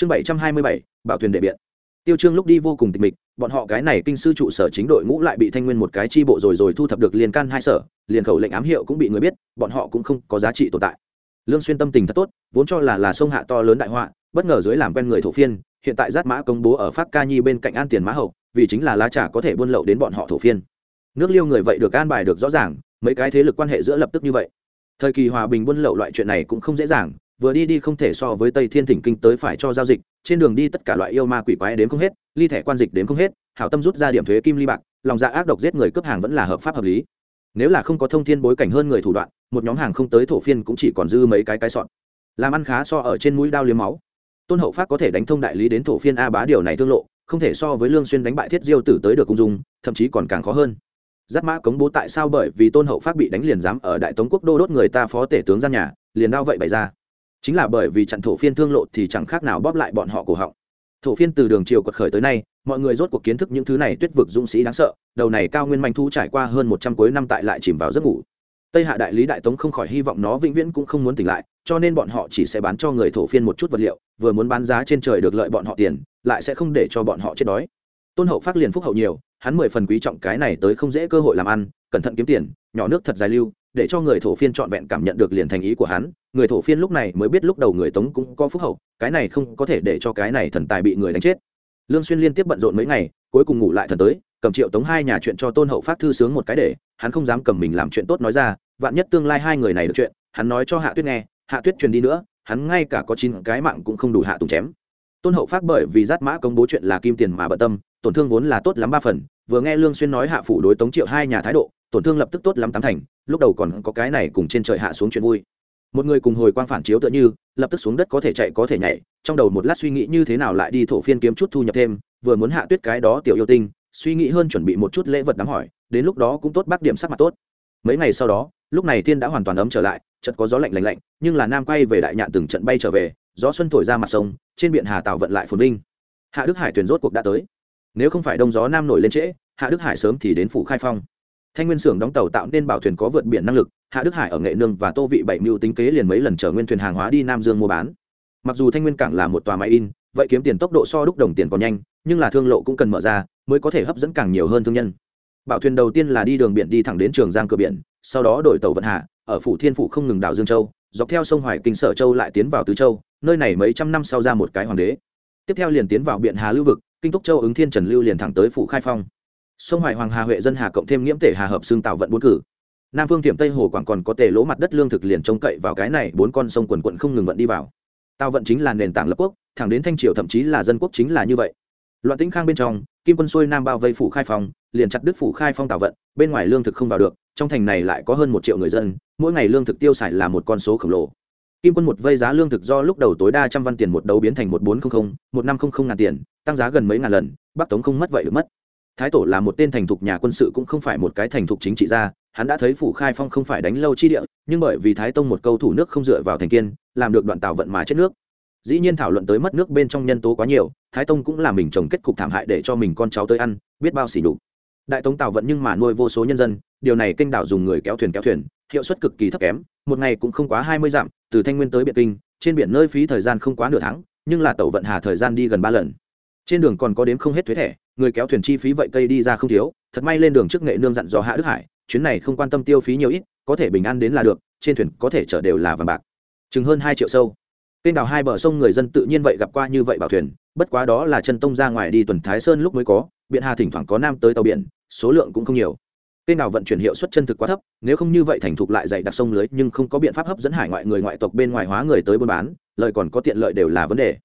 chương bảy trăm hai mươi bảy bảo thuyền đệ biện. Tiêu trương lúc đi vô cùng tịch mịch, bọn họ cái này kinh sư trụ sở chính đội ngũ lại bị thanh nguyên một cái chi bộ rồi rồi thu thập được liền can hai sở, liền khẩu lệnh ám hiệu cũng bị người biết, bọn họ cũng không có giá trị tồn tại. Lương xuyên tâm tình thật tốt, vốn cho là là sông hạ to lớn đại họa, bất ngờ dưới làm quen người thổ phiên, hiện tại giáp mã công bố ở pháp ca nhi bên cạnh an tiền mã hậu, vì chính là lá trà có thể buôn lậu đến bọn họ thổ phiên. Nước liêu người vậy được an bài được rõ ràng, mấy cái thế lực quan hệ giữa lập tức như vậy. Thời kỳ hòa bình buôn lậu loại chuyện này cũng không dễ dàng vừa đi đi không thể so với tây thiên thỉnh kinh tới phải cho giao dịch, trên đường đi tất cả loại yêu ma quỷ quái đến không hết, ly thẻ quan dịch đến không hết, hảo tâm rút ra điểm thuế kim ly bạc, lòng dạ ác độc giết người cướp hàng vẫn là hợp pháp hợp lý. Nếu là không có thông thiên bối cảnh hơn người thủ đoạn, một nhóm hàng không tới thổ phiên cũng chỉ còn dư mấy cái cái sọn làm ăn khá so ở trên mũi đao liếm máu. Tôn hậu pháp có thể đánh thông đại lý đến thổ phiên a bá điều này thương lộ, không thể so với lương xuyên đánh bại thiết diêu tử tới được cung dung, thậm chí còn càng khó hơn. Giáp mã cống bố tại sao bởi vì tôn hậu pháp bị đánh liền dám ở đại tống quốc đô đốt người ta phó tể tướng gian nhà, liền đao vậy bày ra chính là bởi vì chặn thổ phiên thương lộ thì chẳng khác nào bóp lại bọn họ cổ họng. Thổ phiên từ đường triều quật khởi tới nay, mọi người rốt cuộc kiến thức những thứ này tuyết vực dũng sĩ đáng sợ, đầu này cao nguyên manh thu trải qua hơn một trăm cuối năm tại lại chìm vào giấc ngủ. Tây hạ đại lý đại tống không khỏi hy vọng nó vĩnh viễn cũng không muốn tỉnh lại, cho nên bọn họ chỉ sẽ bán cho người thổ phiên một chút vật liệu, vừa muốn bán giá trên trời được lợi bọn họ tiền, lại sẽ không để cho bọn họ chết đói. Tôn hậu phát liền phúc hậu nhiều, hắn mười phần quý trọng cái này tới không dễ cơ hội làm ăn, cẩn thận kiếm tiền, nhỏ nước thật dài lưu, để cho người thổ phiên trọn vẹn cảm nhận được liền thành ý của hắn người thổ phiên lúc này mới biết lúc đầu người tống cũng có phúc hậu, cái này không có thể để cho cái này thần tài bị người đánh chết. Lương xuyên liên tiếp bận rộn mấy ngày, cuối cùng ngủ lại thần tới, cầm triệu tống hai nhà chuyện cho tôn hậu phát thư sướng một cái để, hắn không dám cầm mình làm chuyện tốt nói ra, vạn nhất tương lai hai người này được chuyện, hắn nói cho hạ tuyết nghe, hạ tuyết truyền đi nữa, hắn ngay cả có chín cái mạng cũng không đủ hạ tùng chém. Tôn hậu phát bởi vì giát mã công bố chuyện là kim tiền mà bận tâm, tổn thương vốn là tốt lắm ba phần, vừa nghe lương xuyên nói hạ phủ đối tống triệu hai nhà thái độ, tổn thương lập tức tốt lắm tám thành, lúc đầu còn có cái này cùng trên trời hạ xuống chuyện vui một người cùng hồi quang phản chiếu tựa như, lập tức xuống đất có thể chạy có thể nhảy, trong đầu một lát suy nghĩ như thế nào lại đi thổ phiên kiếm chút thu nhập thêm, vừa muốn hạ tuyết cái đó tiểu yêu tinh, suy nghĩ hơn chuẩn bị một chút lễ vật đáng hỏi, đến lúc đó cũng tốt bác điểm sắc mặt tốt. Mấy ngày sau đó, lúc này thiên đã hoàn toàn ấm trở lại, chợt có gió lạnh lạnh lạnh, nhưng là nam quay về đại nhạn từng trận bay trở về, gió xuân thổi ra mặt sông, trên biển hà tàu vận lại phồn vinh. Hạ đức hải tuyển rốt cuộc đã tới. Nếu không phải đông gió nam nổi lên trễ, hạ đức hải sớm thì đến phủ khai phong. Thanh nguyên xưởng đóng tàu tạo nên bảo thuyền có vượt biển năng lực hạ đức hải ở nghệ nương và tô vị bảy mưu tính kế liền mấy lần chở nguyên thuyền hàng hóa đi nam dương mua bán. Mặc dù thanh nguyên cảng là một tòa máy in, vậy kiếm tiền tốc độ so đúc đồng tiền còn nhanh, nhưng là thương lộ cũng cần mở ra, mới có thể hấp dẫn càng nhiều hơn thương nhân. Bảo thuyền đầu tiên là đi đường biển đi thẳng đến trường giang cửa biển, sau đó đổi tàu vận hạ, ở phủ thiên phủ không ngừng đảo dương châu, dọc theo sông hoài kinh sở châu lại tiến vào tứ châu, nơi này mấy trăm năm sau ra một cái hoàng đế. Tiếp theo liền tiến vào biện hà lưu vực, kinh túc châu ứng thiên trần lưu liền thẳng tới phủ khai phong. Sông hoài hoàng hà huệ dân hà cộng thêm nghiễm tể hà hợp xương tạo vận bốn cử nam phương tiệm tây hồ quảng còn có tề lỗ mặt đất lương thực liền trông cậy vào cái này, bốn con sông quần quận không ngừng vận đi vào. Tao vận chính là nền tảng lập quốc, thẳng đến thanh triều thậm chí là dân quốc chính là như vậy. Loạn tĩnh khang bên trong, kim quân xuôi nam bao vây phủ khai phong, liền chặt đứt phủ khai phong tạo vận, bên ngoài lương thực không vào được, trong thành này lại có hơn một triệu người dân, mỗi ngày lương thực tiêu xài là một con số khổng lồ. Kim quân một vây giá lương thực do lúc đầu tối đa trăm văn tiền một đấu biến thành một bốn trăm linh một năm trăm linh ngàn tiền, tăng giá gần mấy ngàn lần, bắc tống không mất vậy được mất. Thái tổ là một tên thành thục, nhà quân sự cũng không phải một cái thành thục chính trị gia hắn đã thấy phủ khai phong không phải đánh lâu chi địa, nhưng bởi vì thái tông một câu thủ nước không dựa vào thành kiên, làm được đoạn tàu vận mà chết nước. Dĩ nhiên thảo luận tới mất nước bên trong nhân tố quá nhiều, thái tông cũng là mình trồng kết cục thảm hại để cho mình con cháu tới ăn, biết bao xỉ đục đại tống tàu vận nhưng mà nuôi vô số nhân dân, điều này kênh đảo dùng người kéo thuyền kéo thuyền, hiệu suất cực kỳ thấp kém, một ngày cũng không quá hai mươi dặm, từ thanh nguyên tới biệt kinh, trên biển nơi phí thời gian không quá nửa tháng, nhưng là tàu vận hà thời gian đi gần ba lần. Trên đường còn có đếm không hết thuế thẻ, người kéo thuyền chi phí vậy cây đi ra không thiếu, thật may lên đường trước nghệ nương dặn dò hạ đức hải chuyến này không quan tâm tiêu phí nhiều ít, có thể bình an đến là được, trên thuyền có thể chở đều là vàng bạc. Chừng hơn hai triệu sâu. Kênh đào hai bờ sông người dân tự nhiên vậy gặp qua như vậy bảo thuyền, bất quá đó là chân tông ra ngoài đi tuần thái sơn lúc mới có, biện hà thỉnh thoảng có nam tới tàu biển, số lượng cũng không nhiều. Kênh đào vận chuyển hiệu suất chân thực quá thấp, nếu không như vậy thành thục lại dày đặc sông lưới, nhưng không có biện pháp hấp dẫn hải ngoại người ngoại tộc bên ngoài hóa người tới buôn bán lợi còn có tiện lợi đều là vấn đề.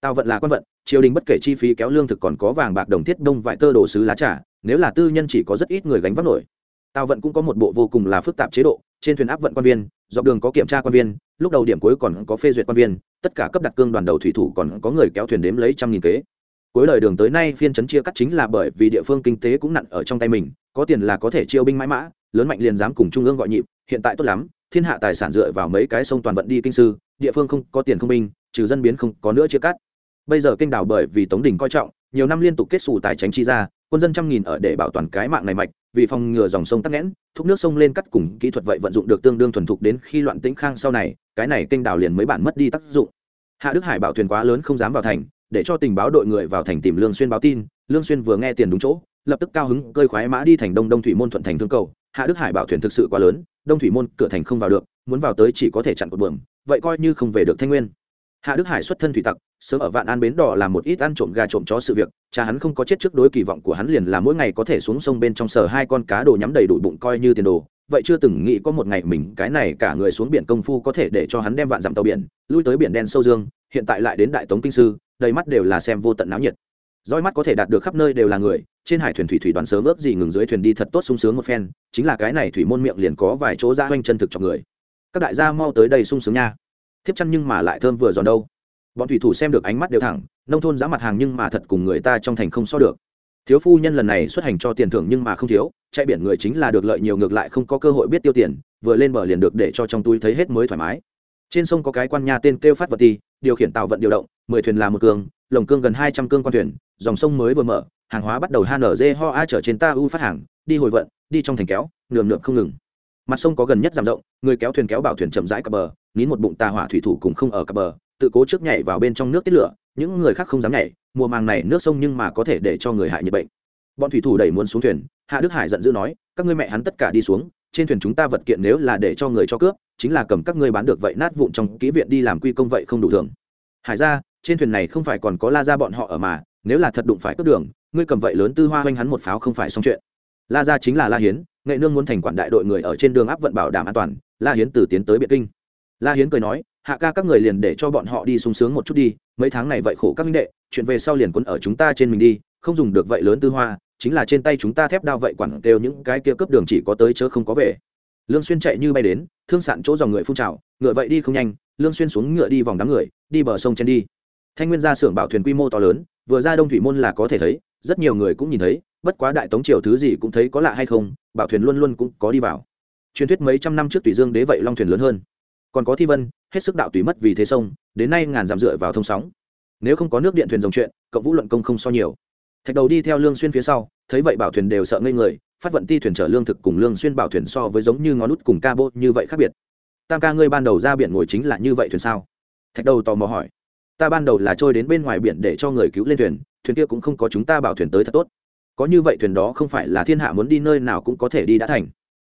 Tàu vận là quan vận, triều đình bất kể chi phí kéo lương thực còn có vàng bạc đồng thiết đông vải tơ đồ sứ lá trà, nếu là tư nhân chỉ có rất ít người gánh vác nổi tàu vận cũng có một bộ vô cùng là phức tạp chế độ, trên thuyền áp vận quan viên, dọc đường có kiểm tra quan viên, lúc đầu điểm cuối còn có phê duyệt quan viên, tất cả cấp đặt cương đoàn đầu thủy thủ còn có người kéo thuyền đếm lấy trăm nghìn kế. Cuối lời đường tới nay phiên chấn chia cắt chính là bởi vì địa phương kinh tế cũng nặng ở trong tay mình, có tiền là có thể chiêu binh mãi mã, lớn mạnh liền dám cùng trung ương gọi nhịp, hiện tại tốt lắm, thiên hạ tài sản dựa vào mấy cái sông toàn vận đi kinh sư, địa phương không có tiền không binh, trừ dân biến không có nữa chia cắt. Bây giờ kênh đảo bởi vì tống đình coi trọng, nhiều năm liên tục kết xù tài tránh chi ra, quân dân trăm nghìn ở để bảo toàn cái mạng này mạch vì phòng ngừa dòng sông tắc nghẽn, thúc nước sông lên cắt cùng kỹ thuật vậy vận dụng được tương đương thuần thục đến khi loạn tĩnh khang sau này, cái này kênh đảo liền mấy bản mất đi tác dụng. Hạ đức hải bảo thuyền quá lớn không dám vào thành, để cho tình báo đội người vào thành tìm lương xuyên báo tin, lương xuyên vừa nghe tiền đúng chỗ, lập tức cao hứng, cơi khoái mã đi thành đông đông thủy môn thuận thành thương cầu. Hạ đức hải bảo thuyền thực sự quá lớn, đông thủy môn cửa thành không vào được, muốn vào tới chỉ có thể chặn cột bờm vậy coi như không về được thanh nguyên. Hạ đức hải xuất thân thủy tặc sớm ở vạn an bến đỏ làm một ít ăn trộm gà trộm chó sự việc, cha hắn không có chết trước đối kỳ vọng của hắn liền là mỗi ngày có thể xuống sông bên trong sở hai con cá đồ nhắm đầy đủ bụng coi như tiền đồ. Vậy chưa từng nghĩ có một ngày mình cái này cả người xuống biển công phu có thể để cho hắn đem vạn dặm tàu biển, lui tới biển đen sâu dương, hiện tại lại đến đại tống kinh sư, đầy mắt đều là xem vô tận náo nhiệt. Roi mắt có thể đạt được khắp nơi đều là người, trên hải thuyền thủy thủy đoàn sớm ướp gì ngừng dưới thuyền đi thật tốt sung sướng một phen, chính là cái này thủy môn miệng liền có vài chỗ ra hoanh chân thực cho người. Các đại gia mau tới đây sung sướng nha. Thiếp chăn nhưng mà lại thơm vừa giòn đâu bọn thủy thủ xem được ánh mắt đều thẳng, nông thôn giá mặt hàng nhưng mà thật cùng người ta trong thành không so được. Thiếu phu nhân lần này xuất hành cho tiền thưởng nhưng mà không thiếu, chạy biển người chính là được lợi nhiều ngược lại không có cơ hội biết tiêu tiền, vừa lên bờ liền được để cho trong túi thấy hết mới thoải mái. Trên sông có cái quan nhà tên kêu phát vật ti, điều khiển tàu vận điều động, mười thuyền là một cương lồng cương gần hai trăm cương quan thuyền, dòng sông mới vừa mở, hàng hóa bắt đầu hnz ho a chở trên ta u phát hàng, đi hồi vận, đi trong thành kéo, nườm nượm không ngừng. Mặt sông có gần nhất giảm rộng, người kéo thuyền kéo bảo thuyền chậm rãi cập bờ, nín một bụng tà hỏa thủy thủ cùng không ở cập bờ tự cố trước nhảy vào bên trong nước tiết lửa, những người khác không dám nhảy, mùa màng này nước sông nhưng mà có thể để cho người hại nhiệt bệnh. Bọn thủy thủ đẩy muốn xuống thuyền, hạ đức hải giận dữ nói, các ngươi mẹ hắn tất cả đi xuống, trên thuyền chúng ta vật kiện nếu là để cho người cho cướp, chính là cầm các ngươi bán được vậy nát vụn trong kỹ viện đi làm quy công vậy không đủ thường hải ra trên thuyền này không phải còn có la ra bọn họ ở mà, nếu là thật đụng phải cướp đường, ngươi cầm vậy lớn tư hoa hoanh hắn một pháo không phải xong chuyện. La ra chính là la hiến, nghệ nương muốn thành quản đại đội người ở trên đường áp vận bảo đảm an toàn. La hiến từ tiến tới biệt kinh. La hiến cười nói hạ ca các người liền để cho bọn họ đi sung sướng một chút đi, mấy tháng này vậy khổ các minh đệ, chuyện về sau liền quấn ở chúng ta trên mình đi, không dùng được vậy lớn tư hoa, chính là trên tay chúng ta thép đao vậy quản đều những cái kia cướp đường chỉ có tới chớ không có về. Lương xuyên chạy như bay đến, thương sạn chỗ dòng người phun trào, ngựa vậy đi không nhanh, lương xuyên xuống ngựa đi vòng đám người, đi bờ sông chen đi. Thanh nguyên ra xưởng bảo thuyền quy mô to lớn, vừa ra đông thủy môn là có thể thấy, rất nhiều người cũng nhìn thấy, bất quá đại tống triều thứ gì cũng thấy có lạ hay không, bảo thuyền luôn luôn cũng có đi vào. Truyền thuyết mấy trăm năm trước tùy dương đế vậy long thuyền lớn hơn còn có thi vân, hết sức đạo tùy mất vì thế sông, đến nay ngàn dặm dựa vào thông sóng. Nếu không có nước điện thuyền dòng chuyện, cộng vũ luận công không so nhiều. Thạch đầu đi theo lương xuyên phía sau, thấy vậy bảo thuyền đều sợ ngây người, phát vận ti thuyền chở lương thực cùng lương xuyên bảo thuyền so với giống như ngón nút cùng ca bô như vậy khác biệt. Tam ca ngươi ban đầu ra biển ngồi chính là như vậy thuyền sao? Thạch đầu tò mò hỏi. Ta ban đầu là trôi đến bên ngoài biển để cho người cứu lên thuyền thuyền kia cũng không có chúng ta bảo thuyền tới thật tốt. Có như vậy thuyền đó không phải là thiên hạ muốn đi nơi nào cũng có thể đi đã thành.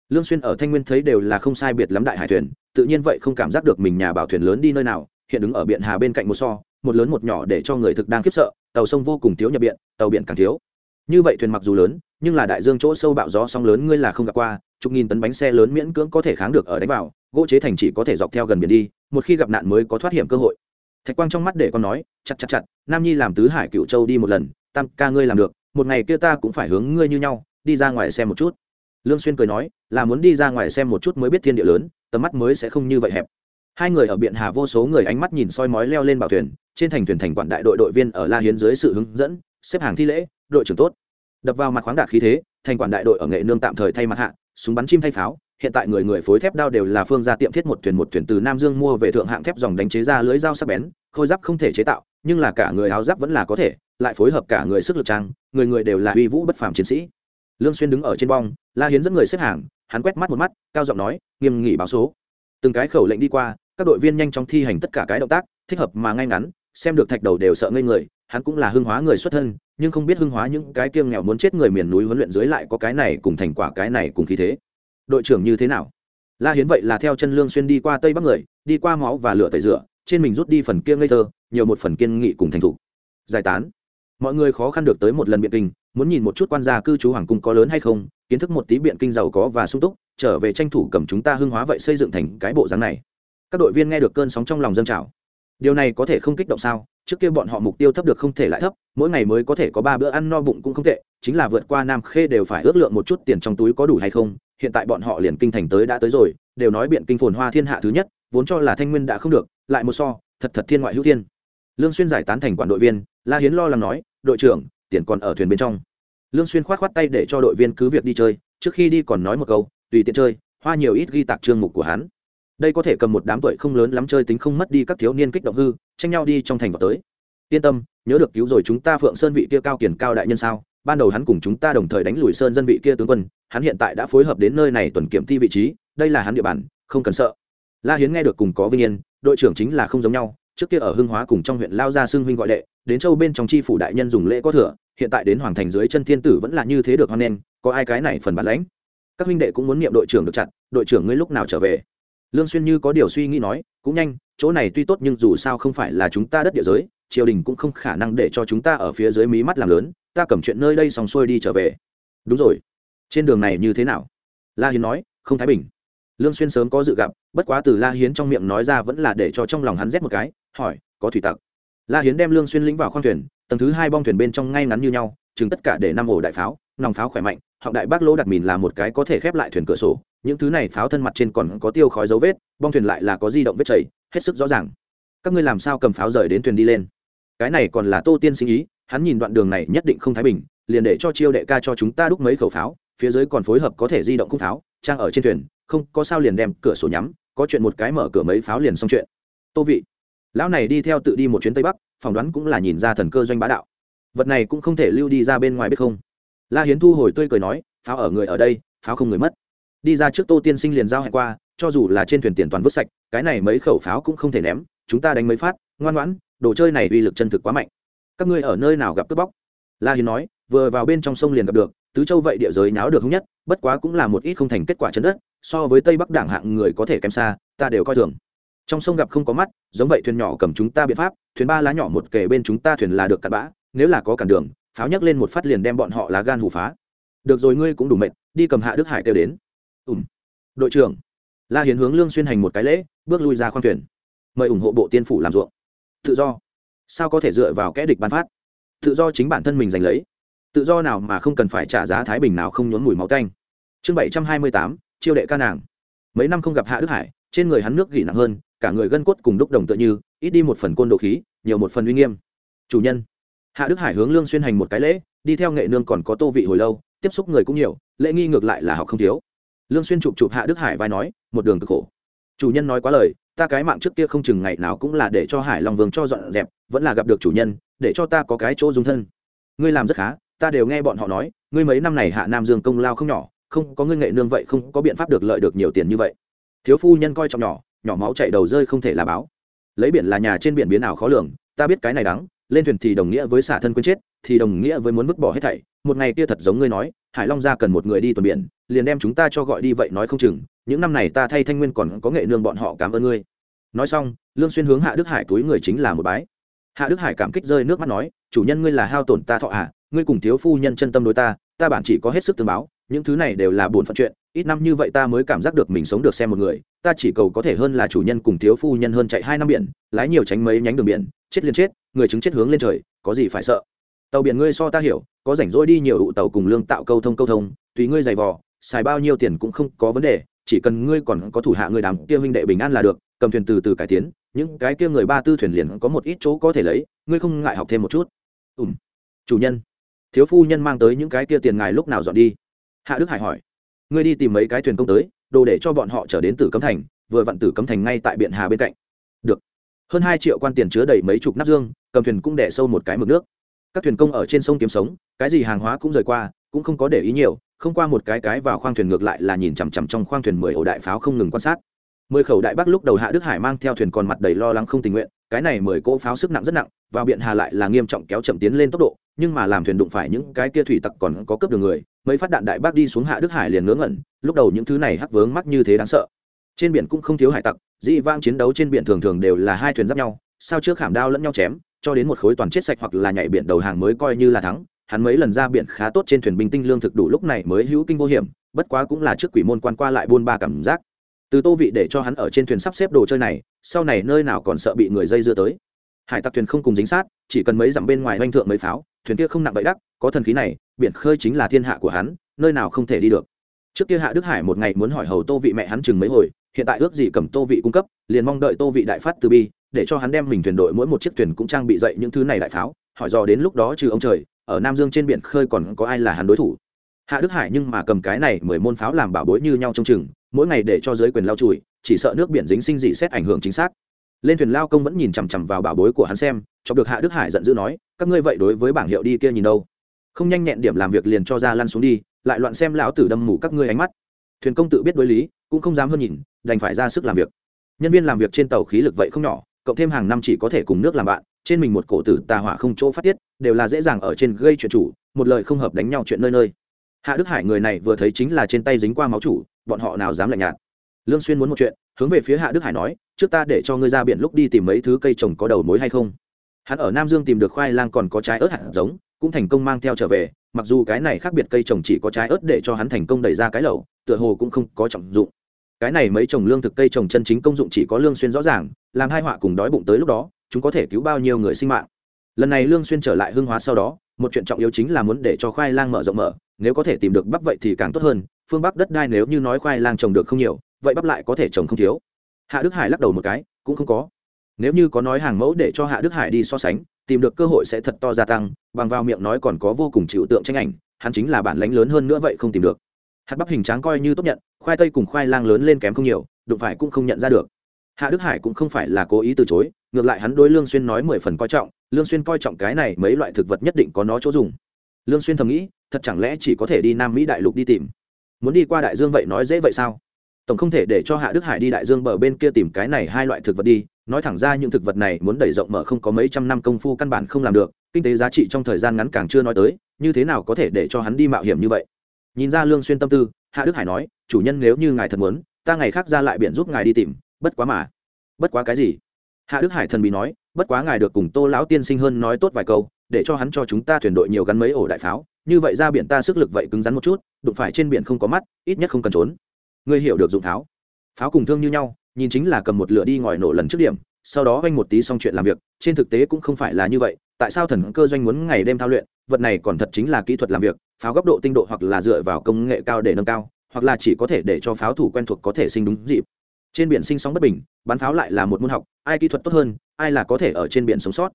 Lương xuyên ở thanh nguyên thấy đều là không sai biệt lắm đại hải thuyền tự nhiên vậy không cảm giác được mình nhà bảo thuyền lớn đi nơi nào, hiện đứng ở biển hà bên cạnh một so, một lớn một nhỏ để cho người thực đang khiếp sợ, tàu sông vô cùng thiếu nhập biển, tàu biển càng thiếu. Như vậy thuyền mặc dù lớn, nhưng là đại dương chỗ sâu bạo gió sóng lớn ngươi là không gặp qua, chục nghìn tấn bánh xe lớn miễn cưỡng có thể kháng được ở đánh vào, gỗ chế thành chỉ có thể dọc theo gần biển đi, một khi gặp nạn mới có thoát hiểm cơ hội. Thạch quang trong mắt để con nói, chặt chặt chặt, nam nhi làm tứ hải cựu châu đi một lần, tam ca ngươi làm được, một ngày kia ta cũng phải hướng ngươi như nhau, đi ra ngoài xem một chút lương xuyên cười nói, là muốn đi ra ngoài xem một chút mới biết thiên địa lớn, tầm mắt mới sẽ không như vậy hẹp. Hai người ở biển hà vô số người ánh mắt nhìn soi mói leo lên bảo thuyền, trên thành thuyền thành quản đại đội đội viên ở la hiến dưới sự hướng dẫn, xếp hàng thi lễ, đội trưởng tốt. Đập vào mặt khoáng đạt khí thế, thành quản đại đội ở nghệ nương tạm thời thay mặt hạ, súng bắn chim thay pháo, hiện tại người người phối thép đao đều là phương gia tiệm thiết một thuyền một thuyền từ nam dương mua về thượng hạng thép dòng đánh chế ra lưới dao sắc bén, khôi giáp không thể chế tạo, nhưng là cả người áo giáp vẫn là có thể, lại phối hợp cả người sức lực trang, người người đều là uy vũ bất phàm chiến sĩ lương xuyên đứng ở trên bong, la hiến dẫn người xếp hàng, hắn quét mắt một mắt, cao giọng nói, nghiêm nghị báo số. Từng cái khẩu lệnh đi qua, các đội viên nhanh chóng thi hành tất cả cái động tác, thích hợp mà ngay ngắn, xem được thạch đầu đều sợ ngây người, hắn cũng là hưng hóa người xuất thân, nhưng không biết hưng hóa những cái kiêng nghèo muốn chết người miền núi huấn luyện dưới lại có cái này cùng thành quả, cái này cùng khí thế. Đội trưởng như thế nào? La hiến vậy là theo chân lương xuyên đi qua tây bắc người, đi qua máu và lửa tẩy rửa, trên mình rút đi phần kiêng ngây thơ, nhiều một phần kiên nghị cùng thành thủ giải tán. Mọi người khó khăn được tới một lần biện kinh muốn nhìn một chút quan gia cư trú hoàng cung có lớn hay không, kiến thức một tí biện kinh giàu có và sung túc, trở về tranh thủ cầm chúng ta hưng hóa vậy xây dựng thành cái bộ dáng này. Các đội viên nghe được cơn sóng trong lòng dâng trào. Điều này có thể không kích động sao? Trước kia bọn họ mục tiêu thấp được không thể lại thấp, mỗi ngày mới có thể có ba bữa ăn no bụng cũng không tệ, chính là vượt qua nam khê đều phải ước lượng một chút tiền trong túi có đủ hay không, hiện tại bọn họ liền kinh thành tới đã tới rồi, đều nói biện kinh phồn hoa thiên hạ thứ nhất, vốn cho là thanh nguyên đã không được, lại một so, thật thật thiên ngoại hữu thiên. Lương xuyên giải tán thành quản đội viên, la hiến lo lắng nói, đội trưởng tiền còn ở thuyền bên trong. Lương xuyên khoát khoát tay để cho đội viên cứ việc đi chơi, trước khi đi còn nói một câu, tùy tiện chơi, hoa nhiều ít ghi tạc trương mục của hắn. Đây có thể cầm một đám tuổi không lớn lắm chơi tính không mất đi các thiếu niên kích động hư, tranh nhau đi trong thành vào tới. Yên tâm, nhớ được cứu rồi chúng ta phượng sơn vị kia cao kiển cao đại nhân sao? Ban đầu hắn cùng chúng ta đồng thời đánh lùi sơn dân vị kia tướng quân, hắn hiện tại đã phối hợp đến nơi này tuần kiểm thi vị trí, đây là hắn địa bàn, không cần sợ. La hiến nghe được cùng có vinh yên, đội trưởng chính là không giống nhau, trước kia ở hưng hóa cùng trong huyện lao gia xưng huynh gọi đệ đến châu bên trong tri phủ đại nhân dùng lễ có thừa, hiện tại đến hoàng thành dưới chân thiên tử vẫn là như thế được hoan nghênh, có ai cái này phần bản lãnh? Các huynh đệ cũng muốn niệm đội trưởng được chặt, đội trưởng ngươi lúc nào trở về? Lương xuyên như có điều suy nghĩ nói, cũng nhanh, chỗ này tuy tốt nhưng dù sao không phải là chúng ta đất địa giới, triều đình cũng không khả năng để cho chúng ta ở phía dưới mí mắt làm lớn, ta cầm chuyện nơi đây xong xuôi đi trở về. Đúng rồi. Trên đường này như thế nào? La hiến nói, không thái bình. Lương xuyên sớm có dự gặp, bất quá từ la hiến trong miệng nói ra vẫn là để cho trong lòng hắn rét một cái, hỏi, có thủy tặc la hiến đem lương xuyên lĩnh vào khoang thuyền, tầng thứ hai bong thuyền bên trong ngay ngắn như nhau, chừng tất cả để năm ổ đại pháo, nòng pháo khỏe mạnh, họng đại bác lỗ đặt mìn là một cái có thể khép lại thuyền cửa sổ, những thứ này pháo thân mặt trên còn có tiêu khói dấu vết, bong thuyền lại là có di động vết chảy, hết sức rõ ràng. Các ngươi làm sao cầm pháo rời đến thuyền đi lên? Cái này còn là tô tiên sinh ý, hắn nhìn đoạn đường này nhất định không thái bình, liền để cho chiêu đệ ca cho chúng ta đúc mấy khẩu pháo, phía dưới còn phối hợp có thể di động cung pháo, trang ở trên thuyền, không có sao liền đem cửa sổ nhắm, có chuyện một cái mở cửa mấy pháo liền xong chuyện. Tô vị lão này đi theo tự đi một chuyến tây bắc, phỏng đoán cũng là nhìn ra thần cơ doanh bá đạo. Vật này cũng không thể lưu đi ra bên ngoài biết không? La hiến thu hồi tươi cười nói, pháo ở người ở đây, pháo không người mất. Đi ra trước tô tiên sinh liền giao hẹn qua, cho dù là trên thuyền tiền toàn vứt sạch, cái này mấy khẩu pháo cũng không thể ném, chúng ta đánh mấy phát, ngoan ngoãn, đồ chơi này uy lực chân thực quá mạnh. Các ngươi ở nơi nào gặp cướp bóc? La hiến nói, vừa vào bên trong sông liền gặp được, tứ châu vậy địa giới náo được không nhất, bất quá cũng là một ít không thành kết quả chấn đất, so với tây bắc đảng hạng người có thể kém xa, ta đều coi thường trong sông gặp không có mắt, giống vậy thuyền nhỏ cầm chúng ta biện pháp, thuyền ba lá nhỏ một kề bên chúng ta thuyền là được cặn bã, nếu là có cản đường, pháo nhấc lên một phát liền đem bọn họ lá gan hù phá. Được rồi, ngươi cũng đủ mệt, đi cầm hạ đức hải kêu đến. Ùm đội trưởng. La hiến hướng lương xuyên hành một cái lễ, bước lui ra khoang thuyền. Mời ủng hộ bộ tiên phủ làm ruộng. Tự do. Sao có thể dựa vào kẽ địch ban phát? Tự do chính bản thân mình giành lấy. Tự do nào mà không cần phải trả giá thái bình nào không nhốn mùi máu tanh. Chương bảy trăm hai mươi tám, chiêu đệ ca nàng. Mấy năm không gặp hạ đức hải, trên người hắn nước gỉ nặng hơn cả người gân cốt cùng đúc đồng tựa như, ít đi một phần côn độ khí, nhiều một phần uy nghiêm. Chủ nhân, hạ đức hải hướng lương xuyên hành một cái lễ, đi theo nghệ nương còn có tô vị hồi lâu, tiếp xúc người cũng nhiều, lễ nghi ngược lại là học không thiếu. Lương xuyên chụp chụp hạ đức hải vai nói, một đường cực khổ. Chủ nhân nói quá lời, ta cái mạng trước kia không chừng ngày nào cũng là để cho hải long vương cho dọn dẹp, vẫn là gặp được chủ nhân, để cho ta có cái chỗ dung thân. Ngươi làm rất khá, ta đều nghe bọn họ nói, ngươi mấy năm này hạ nam dương công lao không nhỏ, không có ngươi nghệ nương vậy không có biện pháp được lợi được nhiều tiền như vậy. Thiếu phu nhân coi trọng nhỏ nhỏ máu chạy đầu rơi không thể là báo. Lấy biển là nhà trên biển biến ảo khó lường ta biết cái này đắng lên thuyền thì đồng nghĩa với xả thân quên chết thì đồng nghĩa với muốn vứt bỏ hết thảy. Một ngày kia thật giống ngươi nói hải long gia cần một người đi tuần biển liền đem chúng ta cho gọi đi vậy nói không chừng những năm này ta thay thanh nguyên còn có nghệ nương bọn họ cảm ơn ngươi. Nói xong lương xuyên hướng hạ đức hải túi người chính là một bái. Hạ đức hải cảm kích rơi nước mắt nói chủ nhân ngươi là hao tổn ta thọ hạ à, ngươi cùng thiếu phu nhân chân tâm đối ta ta bản chỉ có hết sức tương báo những thứ này đều là buồn phận chuyện ít năm như vậy ta mới cảm giác được mình sống được xem một người, ta chỉ cầu có thể hơn là chủ nhân cùng thiếu phu nhân hơn chạy hai năm biển, lái nhiều tránh mấy nhánh đường biển, chết liền chết, người chứng chết hướng lên trời, có gì phải sợ? Tàu biển ngươi so ta hiểu, có rảnh rỗi đi nhiều ụ tàu cùng lương tạo câu thông câu thông, tùy ngươi giày vò, xài bao nhiêu tiền cũng không có vấn đề, chỉ cần ngươi còn có thủ hạ người đàm kia huynh đệ bình an là được, cầm thuyền từ từ cải tiến, những cái kia người ba tư thuyền liền có một ít chỗ có thể lấy, ngươi không ngại học thêm một chút. Ùm chủ nhân. Thiếu phu nhân mang tới những cái kia tiền ngài lúc nào dọn đi? Hạ đức hải hỏi ngươi đi tìm mấy cái thuyền công tới, đồ để cho bọn họ trở đến tử cấm thành, vừa vặn tử cấm thành ngay tại Biện hà bên cạnh. Được. Hơn hai triệu quan tiền chứa đầy mấy chục nắp dương, cầm thuyền cũng đẻ sâu một cái mực nước. Các thuyền công ở trên sông kiếm sống, cái gì hàng hóa cũng rời qua, cũng không có để ý nhiều, không qua một cái cái vào khoang thuyền ngược lại là nhìn chằm chằm trong khoang thuyền mười ổ đại pháo không ngừng quan sát. Mười khẩu đại bắc lúc đầu hạ đức hải mang theo thuyền còn mặt đầy lo lắng không tình nguyện, cái này mười cỗ pháo sức nặng rất nặng, vào biện hà lại là nghiêm trọng kéo chậm tiến lên tốc độ, nhưng mà làm thuyền đụng phải những cái kia thủy tặc còn có cướp đường người mấy phát đạn đại bác đi xuống hạ đức hải liền ngớ ngẩn, lúc đầu những thứ này hắc vướng mắc như thế đáng sợ. Trên biển cũng không thiếu hải tặc dị vang chiến đấu trên biển thường thường đều là hai thuyền giáp nhau, sao trước khảm đao lẫn nhau chém, cho đến một khối toàn chết sạch hoặc là nhảy biển đầu hàng mới coi như là thắng, hắn mấy lần ra biển khá tốt trên thuyền binh tinh lương thực đủ lúc này mới hữu kinh vô hiểm, bất quá cũng là trước quỷ môn quan qua lại buôn ba cảm giác. Từ tô vị để cho hắn ở trên thuyền sắp xếp đồ chơi này, sau này nơi nào còn sợ bị người dây dưa tới. Hải tặc thuyền không cùng dính sát, chỉ cần mấy dặm bên ngoài oanh thượng mấy pháo, thuyền kia không nặng vậy đắc, có thần khí này biển khơi chính là thiên hạ của hắn, nơi nào không thể đi được. Trước kia hạ đức hải một ngày muốn hỏi hầu tô vị mẹ hắn chừng mấy hồi, hiện tại ước gì cầm tô vị cung cấp, liền mong đợi tô vị đại phát từ bi, để cho hắn đem mình thuyền đội mỗi một chiếc thuyền cũng trang bị dậy những thứ này đại pháo, hỏi dò đến lúc đó trừ ông trời, ở nam dương trên biển khơi còn có ai là hắn đối thủ. Hạ đức hải nhưng mà cầm cái này mười môn pháo làm bảo bối như nhau trong chừng, mỗi ngày để cho giới quyền lao chùi, chỉ sợ nước biển dính sinh dị xét ảnh hưởng chính xác. Lên thuyền lao công vẫn nhìn chằm chằm vào bảo bối của hắn xem cho được hạ đức hải giận dữ nói, các ngươi vậy đối với bảng hiệu đi kia nhìn đâu? Không nhanh nhẹn điểm làm việc liền cho ra lăn xuống đi, lại loạn xem lão tử đâm mù các ngươi ánh mắt. Thuyền công tự biết đối lý, cũng không dám hơn nhìn, đành phải ra sức làm việc. Nhân viên làm việc trên tàu khí lực vậy không nhỏ, cộng thêm hàng năm chỉ có thể cùng nước làm bạn, trên mình một cổ tử tà hỏa không chỗ phát tiết, đều là dễ dàng ở trên gây chuyện chủ, một lời không hợp đánh nhau chuyện nơi nơi. Hạ đức hải người này vừa thấy chính là trên tay dính qua máu chủ, bọn họ nào dám lạnh nhạt. Lương xuyên muốn một chuyện, hướng về phía hạ đức hải nói, trước ta để cho ngươi ra biển lúc đi tìm mấy thứ cây trồng có đầu mối hay không? Hắn ở nam dương tìm được khoai lang còn có trái ớt hạt giống cũng thành công mang theo trở về, mặc dù cái này khác biệt cây trồng chỉ có trái ớt để cho hắn thành công đẩy ra cái lẩu, tựa hồ cũng không có trọng dụng. Cái này mấy trồng lương thực cây trồng chân chính công dụng chỉ có lương xuyên rõ ràng, làm hai họa cùng đói bụng tới lúc đó, chúng có thể cứu bao nhiêu người sinh mạng. Lần này lương xuyên trở lại hương hóa sau đó, một chuyện trọng yếu chính là muốn để cho khoai lang mở rộng mở, nếu có thể tìm được bắp vậy thì càng tốt hơn, phương bắc đất đai nếu như nói khoai lang trồng được không nhiều, vậy bắp lại có thể trồng không thiếu. Hạ đức hải lắc đầu một cái, cũng không có nếu như có nói hàng mẫu để cho hạ đức hải đi so sánh, tìm được cơ hội sẽ thật to gia tăng, bằng vào miệng nói còn có vô cùng chịu tượng tranh ảnh, hắn chính là bản lãnh lớn hơn nữa vậy không tìm được. Hạt bắp hình tráng coi như tốt nhận, khoai tây cùng khoai lang lớn lên kém không nhiều, đụng phải cũng không nhận ra được. Hạ đức hải cũng không phải là cố ý từ chối, ngược lại hắn đối lương xuyên nói mười phần coi trọng, lương xuyên coi trọng cái này mấy loại thực vật nhất định có nó chỗ dùng. Lương xuyên thầm nghĩ, thật chẳng lẽ chỉ có thể đi nam mỹ đại lục đi tìm? Muốn đi qua đại dương vậy nói dễ vậy sao? Tổng không thể để cho hạ đức hải đi đại dương bờ bên kia tìm cái này hai loại thực vật đi nói thẳng ra những thực vật này muốn đẩy rộng mở không có mấy trăm năm công phu căn bản không làm được, kinh tế giá trị trong thời gian ngắn càng chưa nói tới, như thế nào có thể để cho hắn đi mạo hiểm như vậy? Nhìn ra lương xuyên tâm tư, hạ đức hải nói, chủ nhân nếu như ngài thật muốn, ta ngày khác ra lại biển giúp ngài đi tìm, bất quá mà. Bất quá cái gì? Hạ đức hải thần bí nói, bất quá ngài được cùng tô lão tiên sinh hơn nói tốt vài câu, để cho hắn cho chúng ta thuyền đội nhiều gắn mấy ổ đại pháo, như vậy ra biển ta sức lực vậy cứng rắn một chút, đụng phải trên biển không có mắt, ít nhất không cần trốn. Ngươi hiểu được dụng pháo. Pháo cùng thương như nhau nhìn chính là cầm một lửa đi ngòi nổ lần trước điểm, sau đó oanh một tí xong chuyện làm việc, trên thực tế cũng không phải là như vậy, tại sao thần cơ doanh muốn ngày đêm thao luyện, vật này còn thật chính là kỹ thuật làm việc, pháo góc độ tinh độ hoặc là dựa vào công nghệ cao để nâng cao, hoặc là chỉ có thể để cho pháo thủ quen thuộc có thể sinh đúng dịp. Trên biển sinh sóng bất bình, bắn pháo lại là một môn học, ai kỹ thuật tốt hơn, ai là có thể ở trên biển sống sót.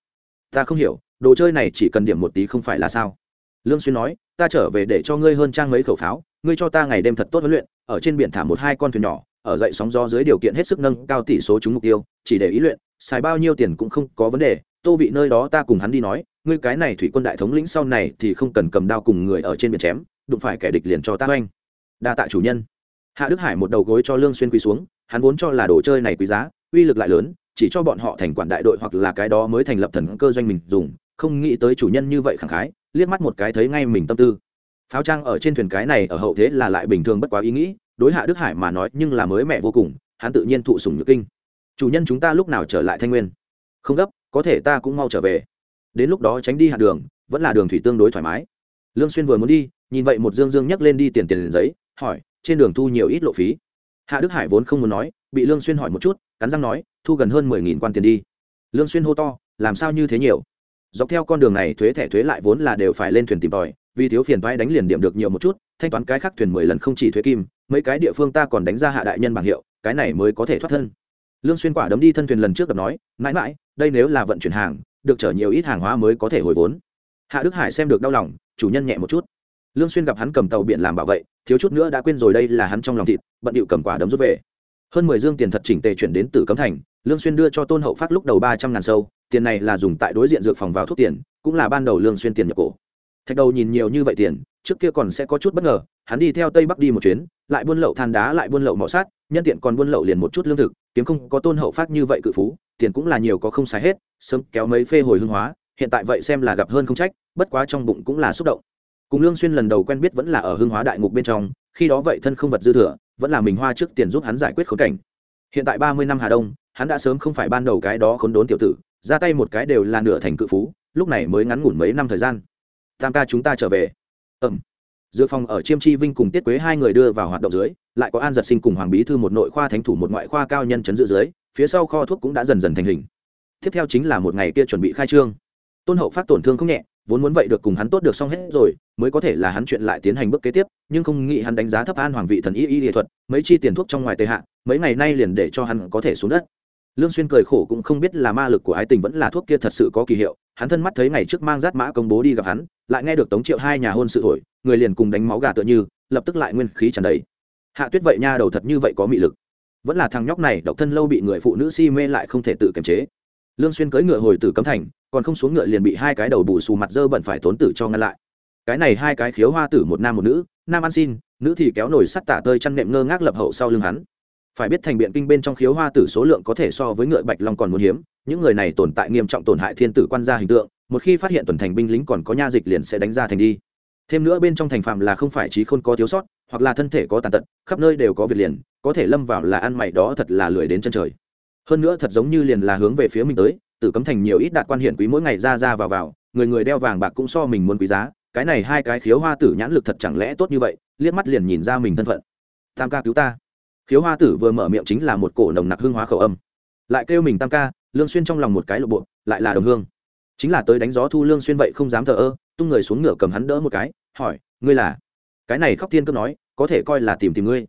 Ta không hiểu, đồ chơi này chỉ cần điểm một tí không phải là sao? Lương xuyên nói, ta trở về để cho ngươi hơn trang mấy khẩu pháo, ngươi cho ta ngày đêm thật tốt huấn luyện, ở trên biển thả một hai con thuyền nhỏ ở dậy sóng gió dưới điều kiện hết sức nâng cao tỷ số trúng mục tiêu, chỉ để ý luyện, xài bao nhiêu tiền cũng không có vấn đề. Tô vị nơi đó ta cùng hắn đi nói, ngươi cái này thủy quân đại thống lĩnh sau này thì không cần cầm đao cùng người ở trên biển chém, đụng phải kẻ địch liền cho ta oanh. Đa tạ chủ nhân. Hạ đức hải một đầu gối cho lương xuyên quỳ xuống, hắn vốn cho là đồ chơi này quý giá, uy lực lại lớn, chỉ cho bọn họ thành quản đại đội hoặc là cái đó mới thành lập thần cơ doanh mình dùng, không nghĩ tới chủ nhân như vậy khẳng khái, liếc mắt một cái thấy ngay mình tâm tư. Pháo trang ở trên thuyền cái này ở hậu thế là lại bình thường bất quá ý nghĩ đối hạ đức hải mà nói nhưng là mới mẹ vô cùng, hắn tự nhiên thụ sủng nhược kinh. Chủ nhân chúng ta lúc nào trở lại thanh nguyên? Không gấp, có thể ta cũng mau trở về. Đến lúc đó tránh đi hạ đường, vẫn là đường thủy tương đối thoải mái. Lương xuyên vừa muốn đi, nhìn vậy một dương dương nhấc lên đi tiền tiền giấy, hỏi, trên đường thu nhiều ít lộ phí? Hạ đức hải vốn không muốn nói, bị lương xuyên hỏi một chút, cắn răng nói, thu gần hơn mười nghìn quan tiền đi. Lương xuyên hô to, làm sao như thế nhiều? Dọc theo con đường này thuế thẻ thuế lại vốn là đều phải lên thuyền tìm tòi, vì thiếu phiền toái đánh liền điểm được nhiều một chút, thanh toán cái khác thuyền mười lần không chỉ thuế kim mấy cái địa phương ta còn đánh ra hạ đại nhân bảng hiệu, cái này mới có thể thoát thân. Lương xuyên quả đấm đi thân thuyền lần trước đập nói, mãi mãi, đây nếu là vận chuyển hàng, được chở nhiều ít hàng hóa mới có thể hồi vốn. Hạ đức hải xem được đau lòng, chủ nhân nhẹ một chút. Lương xuyên gặp hắn cầm tàu biển làm bảo vệ, thiếu chút nữa đã quên rồi đây là hắn trong lòng thịt, bận điệu cầm quả đấm rút về. Hơn mười dương tiền thật chỉnh tề chuyển đến từ cấm thành, lương xuyên đưa cho tôn hậu phát lúc đầu ba trăm ngàn sâu, tiền này là dùng tại đối diện dược phòng vào thuốc tiền, cũng là ban đầu lương xuyên tiền nhập cổ. Thạch đầu nhìn nhiều như vậy tiền, trước kia còn sẽ có chút bất ngờ hắn đi theo tây bắc đi một chuyến, lại buôn lậu than đá, lại buôn lậu mỏ sát, nhân tiện còn buôn lậu liền một chút lương thực, kiếm không có tôn hậu phát như vậy cự phú, tiền cũng là nhiều có không xài hết, sớm kéo mấy phê hồi hương hóa, hiện tại vậy xem là gặp hơn không trách, bất quá trong bụng cũng là xúc động. Cùng lương xuyên lần đầu quen biết vẫn là ở hương hóa đại ngục bên trong, khi đó vậy thân không vật dư thừa, vẫn là mình hoa trước tiền giúp hắn giải quyết khốn cảnh. Hiện tại ba mươi năm hà đông, hắn đã sớm không phải ban đầu cái đó khốn đốn tiểu tử, ra tay một cái đều là nửa thành cự phú, lúc này mới ngắn ngủn mấy năm thời gian. Tam ca chúng ta trở về. Ừm dược phòng ở chiêm chi vinh cùng tiết quế hai người đưa vào hoạt động dưới, lại có an giật sinh cùng hoàng bí thư một nội khoa thánh thủ một ngoại khoa cao nhân chấn dự dưới, phía sau kho thuốc cũng đã dần dần thành hình. Tiếp theo chính là một ngày kia chuẩn bị khai trương. Tôn hậu phát tổn thương không nhẹ, vốn muốn vậy được cùng hắn tốt được xong hết rồi, mới có thể là hắn chuyện lại tiến hành bước kế tiếp, nhưng không nghĩ hắn đánh giá thấp an hoàng vị thần y y nghệ thuật, mấy chi tiền thuốc trong ngoài tệ hạ, mấy ngày nay liền để cho hắn có thể xuống đất. Lương xuyên cười khổ cũng không biết là ma lực của ái tình vẫn là thuốc kia thật sự có kỳ hiệu, hắn thân mắt thấy ngày trước mang rát mã công bố đi gặp hắn, lại nghe được tống triệu hai nhà hôn sự thổi người liền cùng đánh máu gà tựa như, lập tức lại nguyên khí tràn đầy. Hạ tuyết vậy nha đầu thật như vậy có mị lực. Vẫn là thằng nhóc này, độc thân lâu bị người phụ nữ si mê lại không thể tự kiềm chế. Lương xuyên cưỡi ngựa hồi tử cấm thành, còn không xuống ngựa liền bị hai cái đầu bù xù mặt dơ bẩn phải tốn tử cho ngăn lại. Cái này hai cái khiếu hoa tử, một nam một nữ, nam ăn xin, nữ thì kéo nổi sắt tả tơi chăn nệm ngơ ngác lập hậu sau lưng hắn. Phải biết thành biện kinh bên trong khiếu hoa tử số lượng có thể so với ngựa bạch long còn muốn hiếm, những người này tồn tại nghiêm trọng tổn hại thiên tử quan gia hình tượng, một khi phát hiện tuần thành binh lính còn có nha dịch liền sẽ đánh ra thành đi thêm nữa bên trong thành phạm là không phải trí khôn có thiếu sót, hoặc là thân thể có tàn tật, khắp nơi đều có việc liền, có thể lâm vào là ăn mày đó thật là lười đến chân trời. Hơn nữa thật giống như liền là hướng về phía mình tới, tử cấm thành nhiều ít đạt quan hiển quý mỗi ngày ra ra vào vào, người người đeo vàng bạc cũng so mình muốn quý giá, cái này hai cái khiếu hoa tử nhãn lực thật chẳng lẽ tốt như vậy, liếc mắt liền nhìn ra mình thân phận. Tam ca cứu ta. Khiếu hoa tử vừa mở miệng chính là một cổ nồng nặc hương hóa khẩu âm. Lại kêu mình tam ca, lương xuyên trong lòng một cái lộ bộ, lại là đồng hương. Chính là tới đánh gió thu lương xuyên vậy không dám thờ ơ tung người xuống ngựa cầm hắn đỡ một cái, hỏi, ngươi là? Cái này khóc thiên cướp nói, có thể coi là tìm tìm ngươi.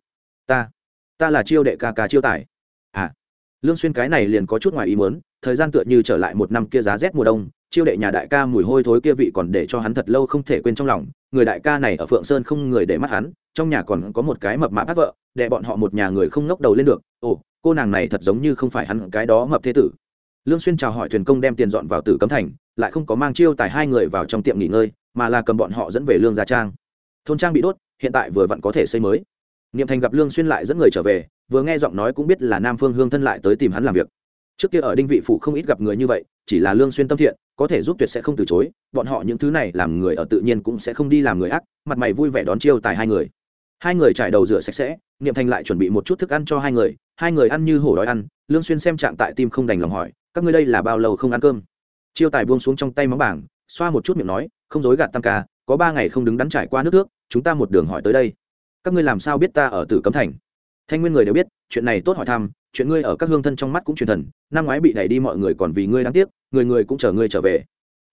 Ta ta là chiêu đệ ca ca chiêu tài. À. Lương xuyên cái này liền có chút ngoài ý muốn, thời gian tựa như trở lại một năm kia giá rét mùa đông, chiêu đệ nhà đại ca mùi hôi thối kia vị còn để cho hắn thật lâu không thể quên trong lòng, người đại ca này ở phượng sơn không người để mắt hắn, trong nhà còn có một cái mập mã bác vợ, để bọn họ một nhà người không ngóc đầu lên được. Ồ, cô nàng này thật giống như không phải hắn cái đó mập thế tử lương xuyên chào hỏi thuyền công đem tiền dọn vào tử cấm thành, lại không có mang chiêu tài hai người vào trong tiệm nghỉ ngơi, mà là cầm bọn họ dẫn về lương gia trang. Thôn trang bị đốt, hiện tại vừa vặn có thể xây mới. Niệm thành gặp lương xuyên lại dẫn người trở về, vừa nghe giọng nói cũng biết là nam phương hương thân lại tới tìm hắn làm việc. Trước kia ở đinh vị phủ không ít gặp người như vậy, chỉ là lương xuyên tâm thiện, có thể giúp tuyệt sẽ không từ chối, bọn họ những thứ này làm người ở tự nhiên cũng sẽ không đi làm người ác, mặt mày vui vẻ đón chiêu tài hai người. Hai người trải đầu rửa sạch sẽ, niệm thành lại chuẩn bị một chút thức ăn cho hai người hai người ăn như hổ đói ăn, lương xuyên xem trạng tại tim không đành lòng hỏi các ngươi đây là bao lâu không ăn cơm? Chiêu tài buông xuống trong tay móng bảng, xoa một chút miệng nói, không dối gạt tam ca, có ba ngày không đứng đắn trải qua nước thước chúng ta một đường hỏi tới đây. Các ngươi làm sao biết ta ở tử cấm thành? Thanh nguyên người đều biết, chuyện này tốt hỏi thăm, chuyện ngươi ở các hương thân trong mắt cũng truyền thần, năm ngoái bị đẩy đi mọi người còn vì ngươi đáng tiếc, người người cũng chờ ngươi trở về.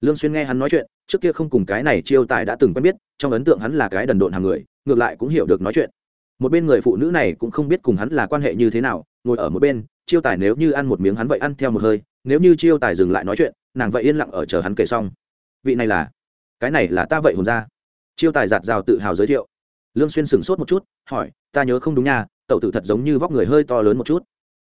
Lương xuyên nghe hắn nói chuyện, trước kia không cùng cái này chiêu tài đã từng quen biết, trong ấn tượng hắn là cái đần độn hàng người, ngược lại cũng hiểu được nói chuyện. Một bên người phụ nữ này cũng không biết cùng hắn là quan hệ như thế nào, ngồi ở một bên, chiêu tài nếu như ăn một miếng hắn vậy ăn theo một hơi nếu như chiêu tài dừng lại nói chuyện, nàng vậy yên lặng ở chờ hắn kể xong. Vị này là, cái này là ta vậy hồn ra. Chiêu tài giạt rào tự hào giới thiệu. Lương xuyên sửng sốt một chút, hỏi, ta nhớ không đúng nha, tẩu tử thật giống như vóc người hơi to lớn một chút.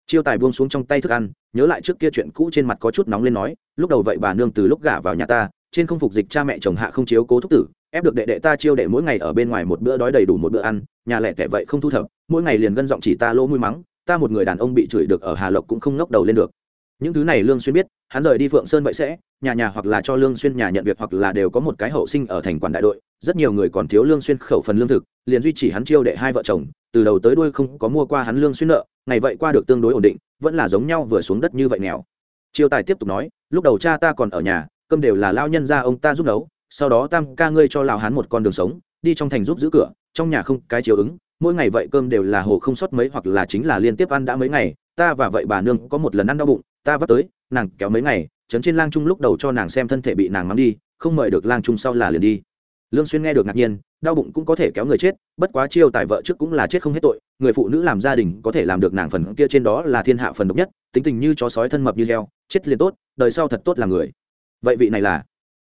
Chiêu tài buông xuống trong tay thức ăn, nhớ lại trước kia chuyện cũ trên mặt có chút nóng lên nói, lúc đầu vậy bà nương từ lúc gả vào nhà ta, trên không phục dịch cha mẹ chồng hạ không chiếu cố thúc tử, ép được đệ đệ ta chiêu đệ mỗi ngày ở bên ngoài một bữa đói đầy đủ một bữa ăn, nhà lẻ tẻ vậy không thu thập, mỗi ngày liền gân giọng chỉ ta lỗ mũi mắng, ta một người đàn ông bị chửi được ở hà lộc cũng không ngóc đầu lên được những thứ này lương xuyên biết, hắn rời đi phượng sơn vậy sẽ, nhà nhà hoặc là cho lương xuyên nhà nhận việc hoặc là đều có một cái hậu sinh ở thành quản đại đội, rất nhiều người còn thiếu lương xuyên khẩu phần lương thực, liền duy trì hắn chiêu đệ hai vợ chồng, từ đầu tới đuôi không có mua qua hắn lương xuyên nợ, ngày vậy qua được tương đối ổn định, vẫn là giống nhau vừa xuống đất như vậy nghèo. Chiêu tài tiếp tục nói, lúc đầu cha ta còn ở nhà, cơm đều là lao nhân ra ông ta giúp nấu, sau đó tam ca ngươi cho lão hắn một con đường sống, đi trong thành giúp giữ cửa, trong nhà không cái chiếu ứng, mỗi ngày vậy cơm đều là hồ không sót mấy hoặc là chính là liên tiếp ăn đã mấy ngày, ta và vậy bà nương có một lần ăn đau bụng ta vắt tới, nàng kéo mấy ngày chấn trên lang trung lúc đầu cho nàng xem thân thể bị nàng mắng đi, không mời được lang trung sau là liền đi. Lương xuyên nghe được ngạc nhiên, đau bụng cũng có thể kéo người chết, bất quá chiêu tài vợ trước cũng là chết không hết tội, người phụ nữ làm gia đình có thể làm được nàng phần kia trên đó là thiên hạ phần độc nhất, tính tình như chó sói thân mập như heo, chết liền tốt, đời sau thật tốt là người. Vậy vị này là?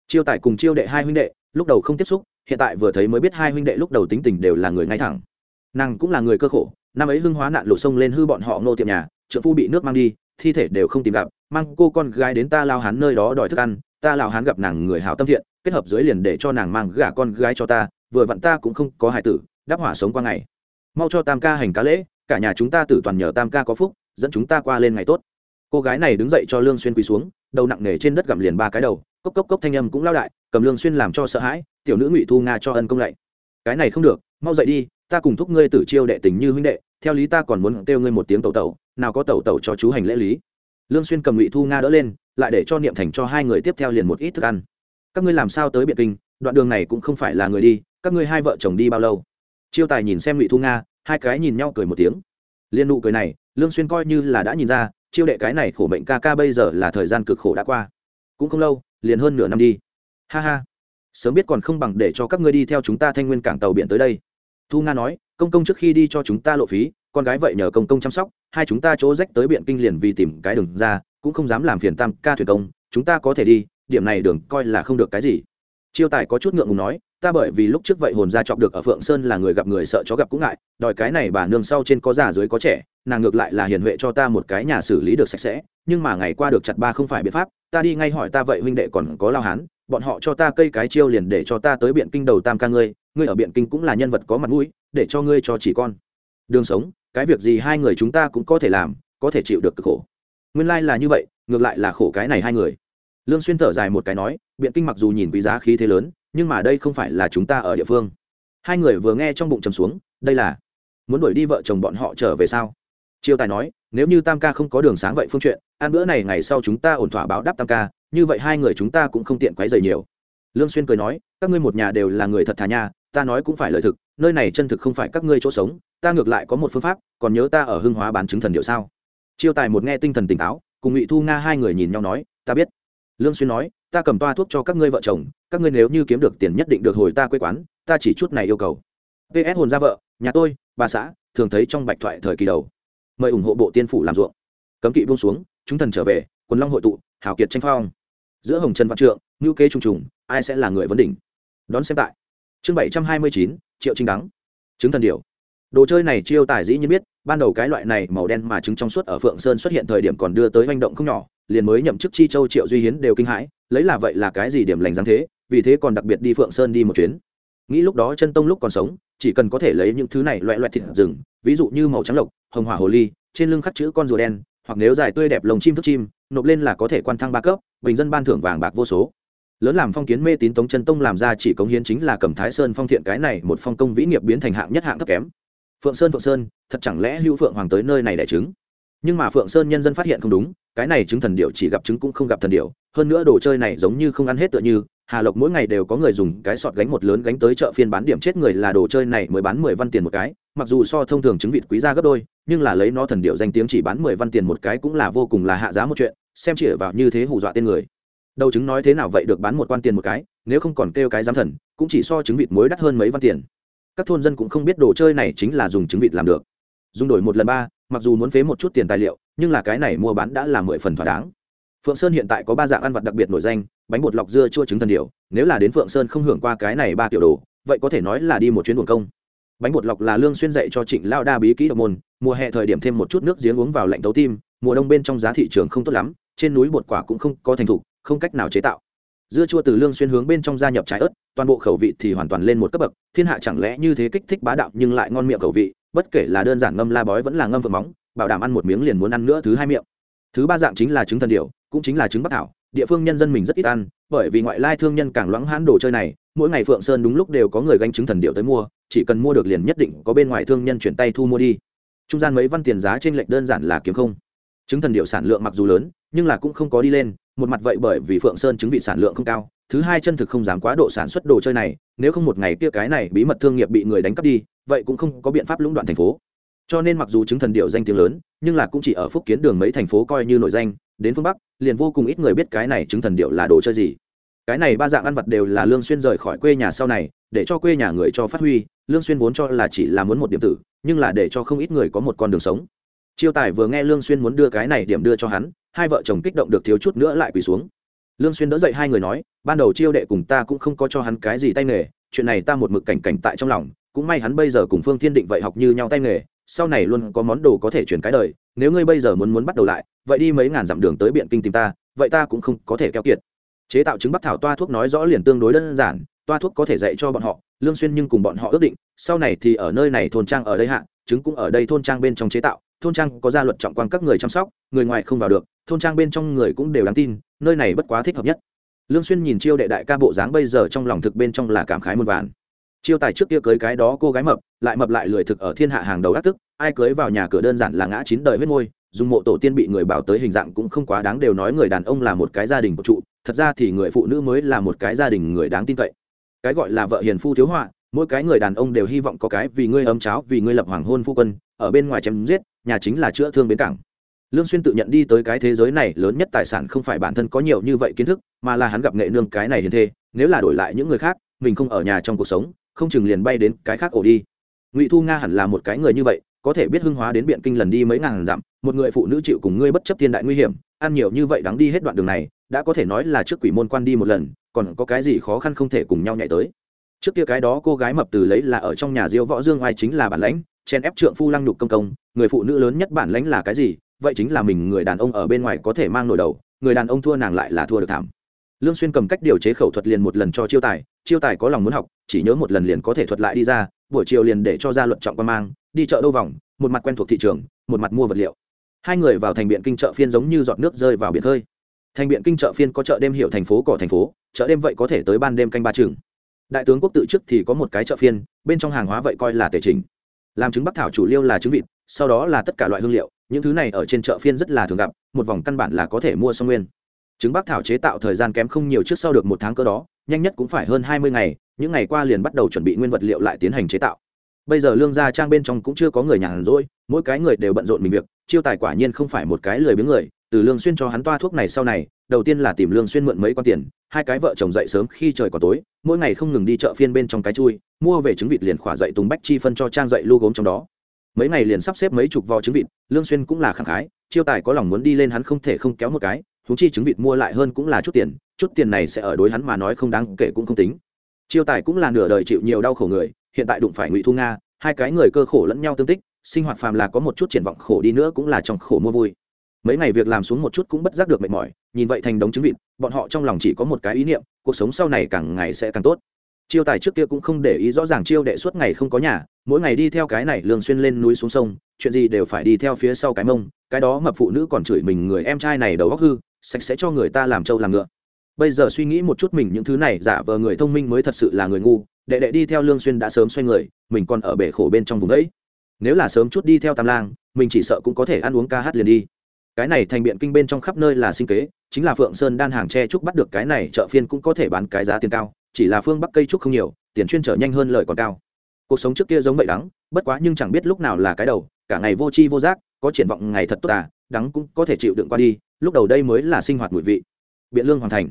Chiêu tài cùng chiêu đệ hai huynh đệ, lúc đầu không tiếp xúc, hiện tại vừa thấy mới biết hai huynh đệ lúc đầu tính tình đều là người ngay thẳng. Nàng cũng là người cơ khổ, năm ấy hưng hóa nạn lộ sông lên hư bọn họ ngô tiệm nhà trợ phu bị nước mang đi thi thể đều không tìm gặp, mang cô con gái đến ta lao hán nơi đó đòi thức ăn, ta lao hán gặp nàng người hảo tâm thiện, kết hợp dưới liền để cho nàng mang gả con gái cho ta, vừa vặn ta cũng không có hài tử, đáp hỏa sống qua ngày. Mau cho tam ca hành cá lễ, cả nhà chúng ta tử toàn nhờ tam ca có phúc, dẫn chúng ta qua lên ngày tốt. Cô gái này đứng dậy cho lương xuyên quỳ xuống, đầu nặng nề trên đất gặm liền ba cái đầu, cốc cốc cốc thanh âm cũng lao đại, cầm lương xuyên làm cho sợ hãi, tiểu nữ ngụy thu nga cho ân công lạy. Cái này không được, mau dậy đi ta cùng thúc ngươi tử chiêu đệ tình như huynh đệ, theo lý ta còn muốn kêu ngươi một tiếng tẩu tẩu, nào có tẩu tẩu cho chú hành lễ lý. Lương xuyên cầm ngụy thu nga đỡ lên, lại để cho niệm thành cho hai người tiếp theo liền một ít thức ăn. Các ngươi làm sao tới biệt kinh, đoạn đường này cũng không phải là người đi, các ngươi hai vợ chồng đi bao lâu? Chiêu tài nhìn xem ngụy thu nga, hai cái nhìn nhau cười một tiếng. Liên nụ cười này, lương xuyên coi như là đã nhìn ra, chiêu đệ cái này khổ mệnh ca ca bây giờ là thời gian cực khổ đã qua. Cũng không lâu, liền hơn nửa năm đi. Ha ha. Sớm biết còn không bằng để cho các ngươi đi theo chúng ta thanh nguyên cảng tàu biển tới đây thu nga nói, công công trước khi đi cho chúng ta lộ phí, con gái vậy nhờ công công chăm sóc, hai chúng ta chỗ rách tới biện kinh liền vì tìm cái đường ra, cũng không dám làm phiền tam ca thuyền công, chúng ta có thể đi, điểm này đường coi là không được cái gì. Chiêu tài có chút ngượng ngùng nói, ta bởi vì lúc trước vậy hồn ra chọc được ở phượng sơn là người gặp người sợ chó gặp cũng ngại, đòi cái này bà nương sau trên có già dưới có trẻ, nàng ngược lại là hiền huệ cho ta một cái nhà xử lý được sạch sẽ, nhưng mà ngày qua được chặt ba không phải biện pháp, ta đi ngay hỏi ta vậy huynh đệ còn có lao hán bọn họ cho ta cây cái chiêu liền để cho ta tới biện kinh đầu tam ca ngươi ngươi ở biện kinh cũng là nhân vật có mặt mũi, để cho ngươi cho chỉ con. Đường sống, cái việc gì hai người chúng ta cũng có thể làm, có thể chịu được cực khổ. Nguyên lai là như vậy, ngược lại là khổ cái này hai người. Lương xuyên thở dài một cái nói, biện kinh mặc dù nhìn quý giá khí thế lớn, nhưng mà đây không phải là chúng ta ở địa phương. Hai người vừa nghe trong bụng trầm xuống, đây là, muốn đuổi đi vợ chồng bọn họ trở về sao? Chiêu tài nói, nếu như tam ca không có đường sáng vậy phương chuyện, ăn bữa này ngày sau chúng ta ổn thỏa báo đáp tam ca như vậy hai người chúng ta cũng không tiện quấy rầy nhiều. Lương xuyên cười nói, các ngươi một nhà đều là người thật thà nha, ta nói cũng phải lời thực, nơi này chân thực không phải các ngươi chỗ sống, ta ngược lại có một phương pháp, còn nhớ ta ở hưng hóa bán chứng thần điệu sao? Chiêu tài một nghe tinh thần tỉnh táo, cùng ngụy thu nga hai người nhìn nhau nói, ta biết. Lương xuyên nói, ta cầm toa thuốc cho các ngươi vợ chồng, các ngươi nếu như kiếm được tiền nhất định được hồi ta quê quán, ta chỉ chút này yêu cầu. Ps hồn ra vợ, nhà tôi, bà xã, thường thấy trong bạch thoại thời kỳ đầu. Mời ủng hộ bộ tiên phủ làm ruộng. Cấm kỵ buông xuống, chúng thần trở về, quần long hội tụ, hào kiệt tranh phong giữa hồng trần văn trượng ngữ kế trùng trùng, ai sẽ là người vấn đỉnh? Đón xem tại. Chương bảy trăm hai mươi chín, triệu trinh đắng. Chứng thần điều. Đồ chơi này chiêu tài dĩ nhiên biết, ban đầu cái loại này màu đen mà trứng trong suốt ở phượng sơn xuất hiện thời điểm còn đưa tới manh động không nhỏ, liền mới nhậm chức chi châu triệu duy hiến đều kinh hãi, lấy là vậy là cái gì điểm lành dáng thế, vì thế còn đặc biệt đi phượng sơn đi một chuyến. Nghĩ lúc đó chân tông lúc còn sống, chỉ cần có thể lấy những thứ này loại loại thịt rừng, ví dụ như màu trắng lộc, hồng hỏa hồ ly, trên lưng khắc chữ con rùa đen hoặc nếu dài tươi đẹp lồng chim thức chim, nộp lên là có thể quan thăng ba cấp, bình dân ban thưởng vàng bạc vô số. Lớn làm phong kiến mê tín tống chân tông làm ra chỉ cống hiến chính là cầm thái sơn phong thiện cái này một phong công vĩ nghiệp biến thành hạng nhất hạng thấp kém. Phượng sơn phượng sơn, thật chẳng lẽ hữu phượng hoàng tới nơi này đẻ trứng nhưng mà phượng sơn nhân dân phát hiện không đúng, cái này trứng thần điệu chỉ gặp trứng cũng không gặp thần điệu hơn nữa đồ chơi này giống như không ăn hết tựa như, hà lộc mỗi ngày đều có người dùng cái sọt gánh một lớn gánh tới chợ phiên bán điểm chết người là đồ chơi này mới bán mười văn tiền một cái, mặc dù so thông thường trứng vịt quý ra gấp đôi nhưng là lấy nó thần điệu danh tiếng chỉ bán mười văn tiền một cái cũng là vô cùng là hạ giá một chuyện, xem chỉ vào như thế hù dọa tên người. Đầu chứng nói thế nào vậy được bán một quan tiền một cái, nếu không còn kêu cái giám thần, cũng chỉ so trứng vịt muối đắt hơn mấy văn tiền. Các thôn dân cũng không biết đồ chơi này chính là dùng trứng vịt làm được. Dùng đổi một lần ba, mặc dù muốn phế một chút tiền tài liệu, nhưng là cái này mua bán đã là mười phần thỏa đáng. Phượng sơn hiện tại có ba dạng ăn vặt đặc biệt nổi danh, bánh bột lọc dưa chua trứng thần điều nếu là đến phượng sơn không hưởng qua cái này ba tiểu đồ, vậy có thể nói là đi một chuyến buồn công bánh bột lọc là lương xuyên dạy cho trịnh lao đa bí kỹ độc môn, mùa hè thời điểm thêm một chút nước giếng uống vào lạnh tấu tim, mùa đông bên trong giá thị trường không tốt lắm, trên núi bột quả cũng không có thành thục, không cách nào chế tạo. Dưa chua từ lương xuyên hướng bên trong gia nhập trái ớt, toàn bộ khẩu vị thì hoàn toàn lên một cấp bậc, thiên hạ chẳng lẽ như thế kích thích bá đạo nhưng lại ngon miệng khẩu vị, bất kể là đơn giản ngâm la bói vẫn là ngâm vượng móng, bảo đảm ăn một miếng liền muốn ăn nữa thứ hai miệng. Thứ ba dạng chính là trứng thần điểu, cũng chính là trứng bắc thảo, địa phương nhân dân mình rất ít ăn, bởi vì ngoại lai thương nhân càng loãng hãn đồ chơi này mỗi ngày phượng sơn đúng lúc đều có người gánh trứng thần điệu tới mua, chỉ cần mua được liền nhất định có bên ngoài thương nhân chuyển tay thu mua đi. Trung gian mấy văn tiền giá trên lệch đơn giản là kiếm không. Trứng thần điệu sản lượng mặc dù lớn, nhưng là cũng không có đi lên, một mặt vậy bởi vì phượng sơn chứng vị sản lượng không cao, thứ hai chân thực không dám quá độ sản xuất đồ chơi này, nếu không một ngày kia cái này bí mật thương nghiệp bị người đánh cắp đi, vậy cũng không có biện pháp lũng đoạn thành phố. Cho nên mặc dù trứng thần điệu danh tiếng lớn, nhưng là cũng chỉ ở phúc kiến đường mấy thành phố coi như nội danh, đến phương bắc, liền vô cùng ít người biết cái này trứng thần điệu là đồ chơi gì cái này ba dạng ăn vật đều là lương xuyên rời khỏi quê nhà sau này, để cho quê nhà người cho phát huy, lương xuyên vốn cho là chỉ là muốn một điểm tử, nhưng là để cho không ít người có một con đường sống. Chiêu tài vừa nghe lương xuyên muốn đưa cái này điểm đưa cho hắn, hai vợ chồng kích động được thiếu chút nữa lại quỳ xuống. Lương xuyên đỡ dậy hai người nói, ban đầu chiêu đệ cùng ta cũng không có cho hắn cái gì tay nghề, chuyện này ta một mực cảnh cảnh tại trong lòng, cũng may hắn bây giờ cùng phương thiên định vậy học như nhau tay nghề, sau này luôn có món đồ có thể chuyển cái đời, nếu ngươi bây giờ muốn muốn bắt đầu lại, vậy đi mấy ngàn dặm đường tới biện kinh tìm ta, vậy ta cũng không có thể keo kiệt chế tạo chứng bắc thảo toa thuốc nói rõ liền tương đối đơn giản, toa thuốc có thể dạy cho bọn họ, lương xuyên nhưng cùng bọn họ ước định, sau này thì ở nơi này thôn trang ở đây hạ chứng cũng ở đây thôn trang bên trong chế tạo, thôn trang có gia luật trọng quan các người chăm sóc, người ngoài không vào được, thôn trang bên trong người cũng đều đáng tin, nơi này bất quá thích hợp nhất. Lương xuyên nhìn chiêu đệ đại ca bộ dáng bây giờ trong lòng thực bên trong là cảm khái muôn vàn. Chiêu tài trước kia cưới cái đó cô gái mập, lại mập lại lười thực ở thiên hạ hàng đầu ác tức, ai cưới vào nhà cửa đơn giản là ngã chín đời huyết môi, dùng mộ tổ tiên bị người bảo tới hình dạng cũng không quá đáng, đều nói người đàn ông là một cái gia đình của trụ thật ra thì người phụ nữ mới là một cái gia đình người đáng tin cậy. Cái gọi là vợ hiền phu thiếu họa, mỗi cái người đàn ông đều hy vọng có cái vì ngươi ấm cháo, vì ngươi lập hoàng hôn phu quân, ở bên ngoài chém giết, nhà chính là chữa thương bến cảng. Lương xuyên tự nhận đi tới cái thế giới này lớn nhất tài sản không phải bản thân có nhiều như vậy kiến thức, mà là hắn gặp nghệ nương cái này hiền thê, nếu là đổi lại những người khác, mình không ở nhà trong cuộc sống, không chừng liền bay đến cái khác ổ đi. Ngụy thu nga hẳn là một cái người như vậy, có thể biết hưng hóa đến biện kinh lần đi mấy ngàn dặm, một người phụ nữ chịu cùng ngươi bất chấp thiên đại nguy hiểm, ăn nhiều như vậy đáng đi hết đoạn đường này đã có thể nói là trước quỷ môn quan đi một lần, còn có cái gì khó khăn không thể cùng nhau nhảy tới. Trước kia cái đó cô gái mập từ lấy là ở trong nhà diêu võ dương oai chính là bản lãnh, chen ép trượng phu lăng nhục công công, người phụ nữ lớn nhất bản lãnh là cái gì? Vậy chính là mình, người đàn ông ở bên ngoài có thể mang nổi đầu, người đàn ông thua nàng lại là thua được thảm. Lương xuyên cầm cách điều chế khẩu thuật liền một lần cho chiêu tài chiêu tài có lòng muốn học, chỉ nhớ một lần liền có thể thuật lại đi ra, buổi chiều liền để cho ra luận trọng quan mang, đi chợ đâu vòng, một mặt quen thuộc thị trường, một mặt mua vật liệu. Hai người vào thành biện kinh chợ phiên giống như giọt nước rơi vào biển khơi thành biện kinh chợ phiên có chợ đêm hiệu thành phố, cỏ thành phố, chợ đêm vậy có thể tới ban đêm canh ba chừng. Đại tướng quốc tự trước thì có một cái chợ phiên, bên trong hàng hóa vậy coi là tề trình. Làm trứng bắc thảo chủ liêu là trứng vịt, sau đó là tất cả loại hương liệu, những thứ này ở trên chợ phiên rất là thường gặp, một vòng căn bản là có thể mua xong nguyên. Trứng bắc thảo chế tạo thời gian kém không nhiều trước sau được một tháng cơ đó, nhanh nhất cũng phải hơn hai mươi ngày, những ngày qua liền bắt đầu chuẩn bị nguyên vật liệu lại tiến hành chế tạo. Bây giờ lương gia trang bên trong cũng chưa có người nhàn rỗi, mỗi cái người đều bận rộn mình việc, chiêu tài quả nhiên không phải một cái lười biếng người từ lương xuyên cho hắn toa thuốc này sau này, đầu tiên là tìm lương xuyên mượn mấy con tiền, hai cái vợ chồng dậy sớm khi trời còn tối, mỗi ngày không ngừng đi chợ phiên bên trong cái chui, mua về trứng vịt liền khỏa dậy tùng bách chi phân cho trang dậy lu gốm trong đó. Mấy ngày liền sắp xếp mấy chục vò trứng vịt, lương xuyên cũng là khẳng khái, chiêu tài có lòng muốn đi lên hắn không thể không kéo một cái chúng chi trứng vịt mua lại hơn cũng là chút tiền chút tiền này sẽ ở đối hắn mà nói không đáng kể cũng không tính. Chiêu tài cũng là nửa đời chịu nhiều đau khổ người, hiện tại đụng phải ngụy thu nga, hai cái người cơ khổ lẫn nhau tương tích, sinh hoạt phàm là có một chút triển vọng khổ đi nữa cũng là trong khổ mua vui mấy ngày việc làm xuống một chút cũng bất giác được mệt mỏi, nhìn vậy thành đống trứng vịt, bọn họ trong lòng chỉ có một cái ý niệm, cuộc sống sau này càng ngày sẽ càng tốt. Chiêu tài trước kia cũng không để ý rõ ràng chiêu đệ suốt ngày không có nhà, mỗi ngày đi theo cái này lường xuyên lên núi xuống sông, chuyện gì đều phải đi theo phía sau cái mông, cái đó mập phụ nữ còn chửi mình người em trai này đầu óc hư, sạch sẽ cho người ta làm trâu làm ngựa. Bây giờ suy nghĩ một chút mình những thứ này, giả vờ người thông minh mới thật sự là người ngu, đệ đệ đi theo lương xuyên đã sớm xoay người, mình còn ở bể khổ bên trong vùng đấy nếu là sớm chút đi theo tam lang, mình chỉ sợ cũng có thể ăn uống ca hát liền đi cái này thành biện kinh bên trong khắp nơi là sinh kế, chính là phượng sơn đan hàng tre trúc bắt được cái này chợ phiên cũng có thể bán cái giá tiền cao, chỉ là phương bắc cây trúc không nhiều, tiền chuyên trở nhanh hơn lời còn cao. Cuộc sống trước kia giống vậy đắng, bất quá nhưng chẳng biết lúc nào là cái đầu, cả ngày vô tri vô giác, có triển vọng ngày thật tốt à đắng cũng có thể chịu đựng qua đi, lúc đầu đây mới là sinh hoạt mùi vị. Biện lương hoàn thành.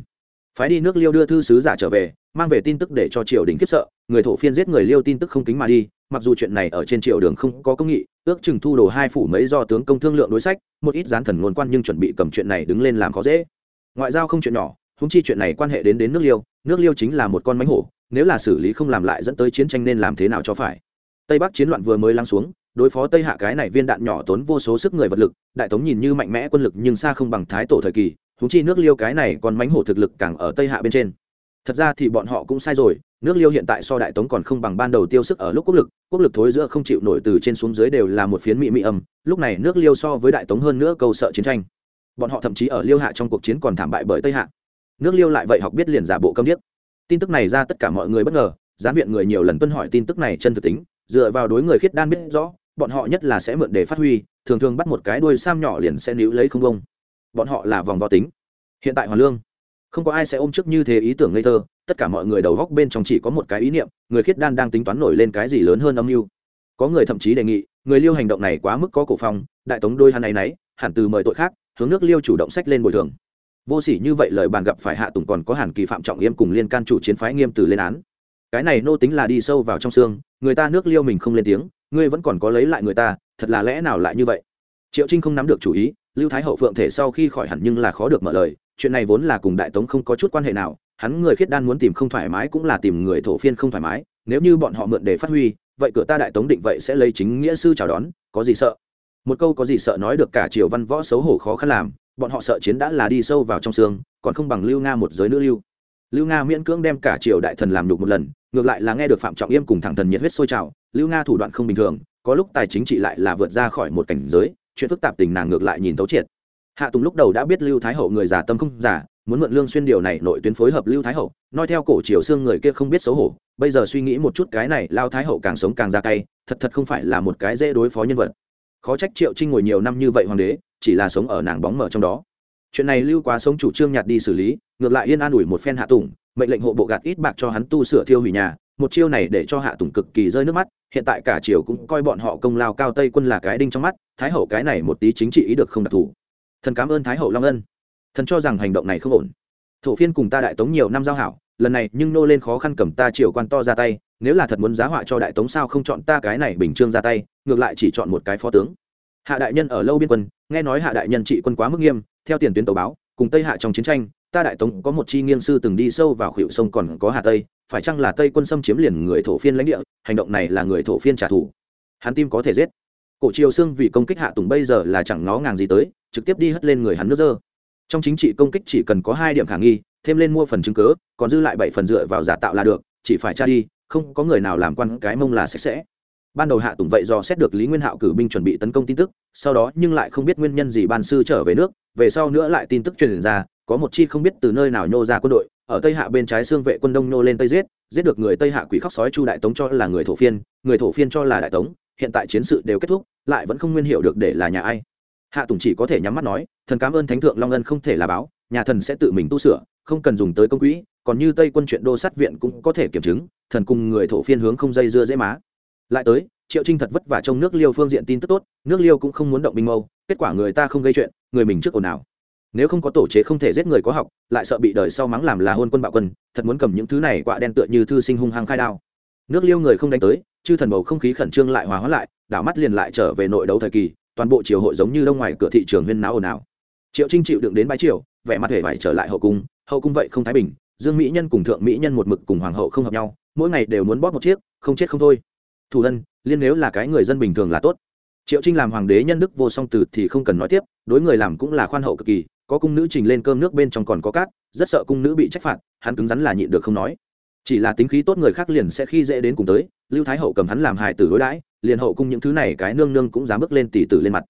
Phái đi nước liêu đưa thư sứ giả trở về, mang về tin tức để cho triều đình kiếp sợ, người thổ phiên giết người liêu tin tức không kính mà đi mặc dù chuyện này ở trên triều đường không có công nghị, ước chừng thu đồ hai phủ mấy do tướng công thương lượng đối sách, một ít gián thần ngôn quan nhưng chuẩn bị cầm chuyện này đứng lên làm khó dễ. Ngoại giao không chuyện nhỏ húng chi chuyện này quan hệ đến đến nước liêu nước liêu chính là một con mánh hổ, nếu là xử lý không làm lại dẫn tới chiến tranh nên làm thế nào cho phải? Tây bắc chiến loạn vừa mới lắng xuống, đối phó tây hạ cái này viên đạn nhỏ tốn vô số sức người vật lực, đại tống nhìn như mạnh mẽ quân lực nhưng xa không bằng thái tổ thời kỳ húng chi nước liêu cái này còn mánh hổ thực lực càng ở tây hạ bên trên thật ra thì bọn họ cũng sai rồi, nước liêu hiện tại so đại tống còn không bằng ban đầu tiêu sức ở lúc quốc lực quốc lực thối giữa không chịu nổi từ trên xuống dưới đều là một phiến mị mị âm, lúc này nước liêu so với đại tống hơn nữa cầu sợ chiến tranh. Bọn họ thậm chí ở liêu hạ trong cuộc chiến còn thảm bại bởi tây hạ. Nước liêu lại vậy học biết liền giả bộ câm điếc. Tin tức này ra tất cả mọi người bất ngờ, gián viện người nhiều lần tuân hỏi tin tức này chân thực tính, dựa vào đối người khiết đan biết rõ, bọn họ nhất là sẽ mượn để phát huy, thường thường bắt một cái đuôi sam nhỏ liền sẽ níu lấy không bông. Bọn họ là vòng vo tính. Hiện tại hoàn lương không có ai sẽ ôm trước như thế ý tưởng ngây thơ, tất cả mọi người đầu góc bên trong chỉ có một cái ý niệm, người khiết đan đang tính toán nổi lên cái gì lớn hơn âm mưu. Có người thậm chí đề nghị, người liêu hành động này quá mức có cổ phong, đại tống đôi hắn này nấy, hẳn từ mời tội khác, hướng nước liêu chủ động sách lên bồi thường. Vô sỉ như vậy lời bàn gặp phải hạ tùng còn có hàn kỳ phạm trọng nghiêm cùng liên can chủ chiến phái nghiêm từ lên án. Cái này nô tính là đi sâu vào trong xương, người ta nước liêu mình không lên tiếng, ngươi vẫn còn có lấy lại người ta, thật là lẽ nào lại như vậy? Triệu trinh không nắm được chủ ý lưu thái hậu phượng thể sau khi khỏi hẳn nhưng là khó được mở lời, chuyện này vốn là cùng đại tống không có chút quan hệ nào, hắn người khiết đan muốn tìm không thoải mái cũng là tìm người thổ phiên không thoải mái, nếu như bọn họ mượn để phát huy, vậy cửa ta đại tống định vậy sẽ lấy chính nghĩa sư chào đón, có gì sợ? Một câu có gì sợ nói được cả triều văn võ xấu hổ khó khăn làm, bọn họ sợ chiến đã là đi sâu vào trong xương, còn không bằng lưu nga một giới nữ lưu. Lưu nga miễn cưỡng đem cả triều đại thần làm đục một lần, ngược lại là nghe được phạm trọng yêm cùng thẳng thần nhiệt huyết sôi trào, lưu nga thủ đoạn không bình thường, có lúc tài chính trị lại là vượt ra khỏi một cảnh giới chuyện phức tạp tình nàng ngược lại nhìn tấu triệt. Hạ tùng lúc đầu đã biết lưu thái hậu người giả tâm không giả, muốn mượn lương xuyên điều này nội tuyến phối hợp lưu thái hậu, nói theo cổ triều xương người kia không biết xấu hổ, bây giờ suy nghĩ một chút cái này lao thái hậu càng sống càng ra cay thật thật không phải là một cái dễ đối phó nhân vật. Khó trách triệu trinh ngồi nhiều năm như vậy hoàng đế, chỉ là sống ở nàng bóng mở trong đó. Chuyện này lưu quá sống chủ trương nhạt đi xử lý, ngược lại yên an ủi một phen hạ tùng, mệnh lệnh hộ bộ gạt ít bạc cho hắn tu sửa thiêu hủy nhà một chiêu này để cho hạ tùng cực kỳ rơi nước mắt, hiện tại cả triều cũng coi bọn họ công lao cao tây quân là cái đinh trong mắt, thái hậu cái này một tí chính trị ý được không đặc thù. Thần cảm ơn thái hậu long ân. Thần cho rằng hành động này không ổn. Thổ phiên cùng ta đại tống nhiều năm giao hảo, lần này nhưng nô lên khó khăn cầm ta triều quan to ra tay, nếu là thật muốn giá họa cho đại tống sao không chọn ta cái này bình trương ra tay, ngược lại chỉ chọn một cái phó tướng. Hạ đại nhân ở lâu biên quân, nghe nói hạ đại nhân trị quân quá mức nghiêm, theo tiền tuyến tàu báo, cùng tây hạ trong chiến tranh, ta đại tống có một chi nghiêng sư từng đi sâu vào khuỷu sông còn có hà tây phải chăng là tây quân xâm chiếm liền người thổ phiên lãnh địa, hành động này là người thổ phiên trả thù? Hắn tim có thể giết. Cổ triều xương vì công kích hạ tùng bây giờ là chẳng ngó ngàng gì tới, trực tiếp đi hất lên người hắn nước dơ. Trong chính trị công kích chỉ cần có hai điểm khả nghi, thêm lên mua phần chứng cớ còn dư lại bảy phần dựa vào giả tạo là được, chỉ phải tra đi, không có người nào làm quan cái mông là sạch sẽ. Ban đầu hạ tùng vậy do xét được lý nguyên hạo cử binh chuẩn bị tấn công tin tức, sau đó nhưng lại không biết nguyên nhân gì ban sư trở về nước, về sau nữa lại tin tức truyền ra, có một chi không biết từ nơi nào nhô ra quân đội ở tây hạ bên trái xương vệ quân đông nô lên tây giết giết được người tây hạ quỷ khóc sói chu đại tống cho là người thổ phiên, người thổ phiên cho là đại tống, hiện tại chiến sự đều kết thúc, lại vẫn không nguyên hiểu được để là nhà ai hạ tùng chỉ có thể nhắm mắt nói, thần cảm ơn thánh thượng long ân không thể là báo, nhà thần sẽ tự mình tu sửa, không cần dùng tới công quỹ, còn như tây quân chuyện đô sát viện cũng có thể kiểm chứng, thần cùng người thổ phiên hướng không dây dưa dễ má lại tới, triệu trinh thật vất vả trong nước liêu phương diện tin tức tốt, nước liêu cũng không muốn động binh mâu, kết quả người ta không gây chuyện, người mình trước ồn ào nếu không có tổ chế không thể giết người có học, lại sợ bị đời sau mắng làm là hôn quân bạo quân, thật muốn cầm những thứ này quạ đen tựa như thư sinh hung hăng khai đao. Nước liêu người không đánh tới, chư thần bầu không khí khẩn trương lại hòa hóa lại, đảo mắt liền lại trở về nội đấu thời kỳ, toàn bộ triều hội giống như đông ngoài cửa thị trường huyên náo ồn ào. Triệu trinh chịu đựng đến bãi triều, vẻ mặt hề phải trở lại hậu cung hậu cung vậy không thái bình, dương mỹ nhân cùng thượng mỹ nhân một mực cùng hoàng hậu không hợp nhau, mỗi ngày đều muốn bóp một chiếc, không chết không thôi. Thủ thân liên nếu là cái người dân bình thường là tốt. Triệu trinh làm hoàng đế nhân đức vô song từ thì không cần nói tiếp, đối người làm cũng là khoan hậu cực kỳ có cung nữ trình lên cơm nước bên trong còn có cát, rất sợ cung nữ bị trách phạt, hắn cứng rắn là nhịn được không nói. Chỉ là tính khí tốt người khác liền sẽ khi dễ đến cùng tới, lưu thái hậu cầm hắn làm hài tử đối đãi, liền hậu cung những thứ này cái nương nương cũng dám bước lên tỷ tử lên mặt.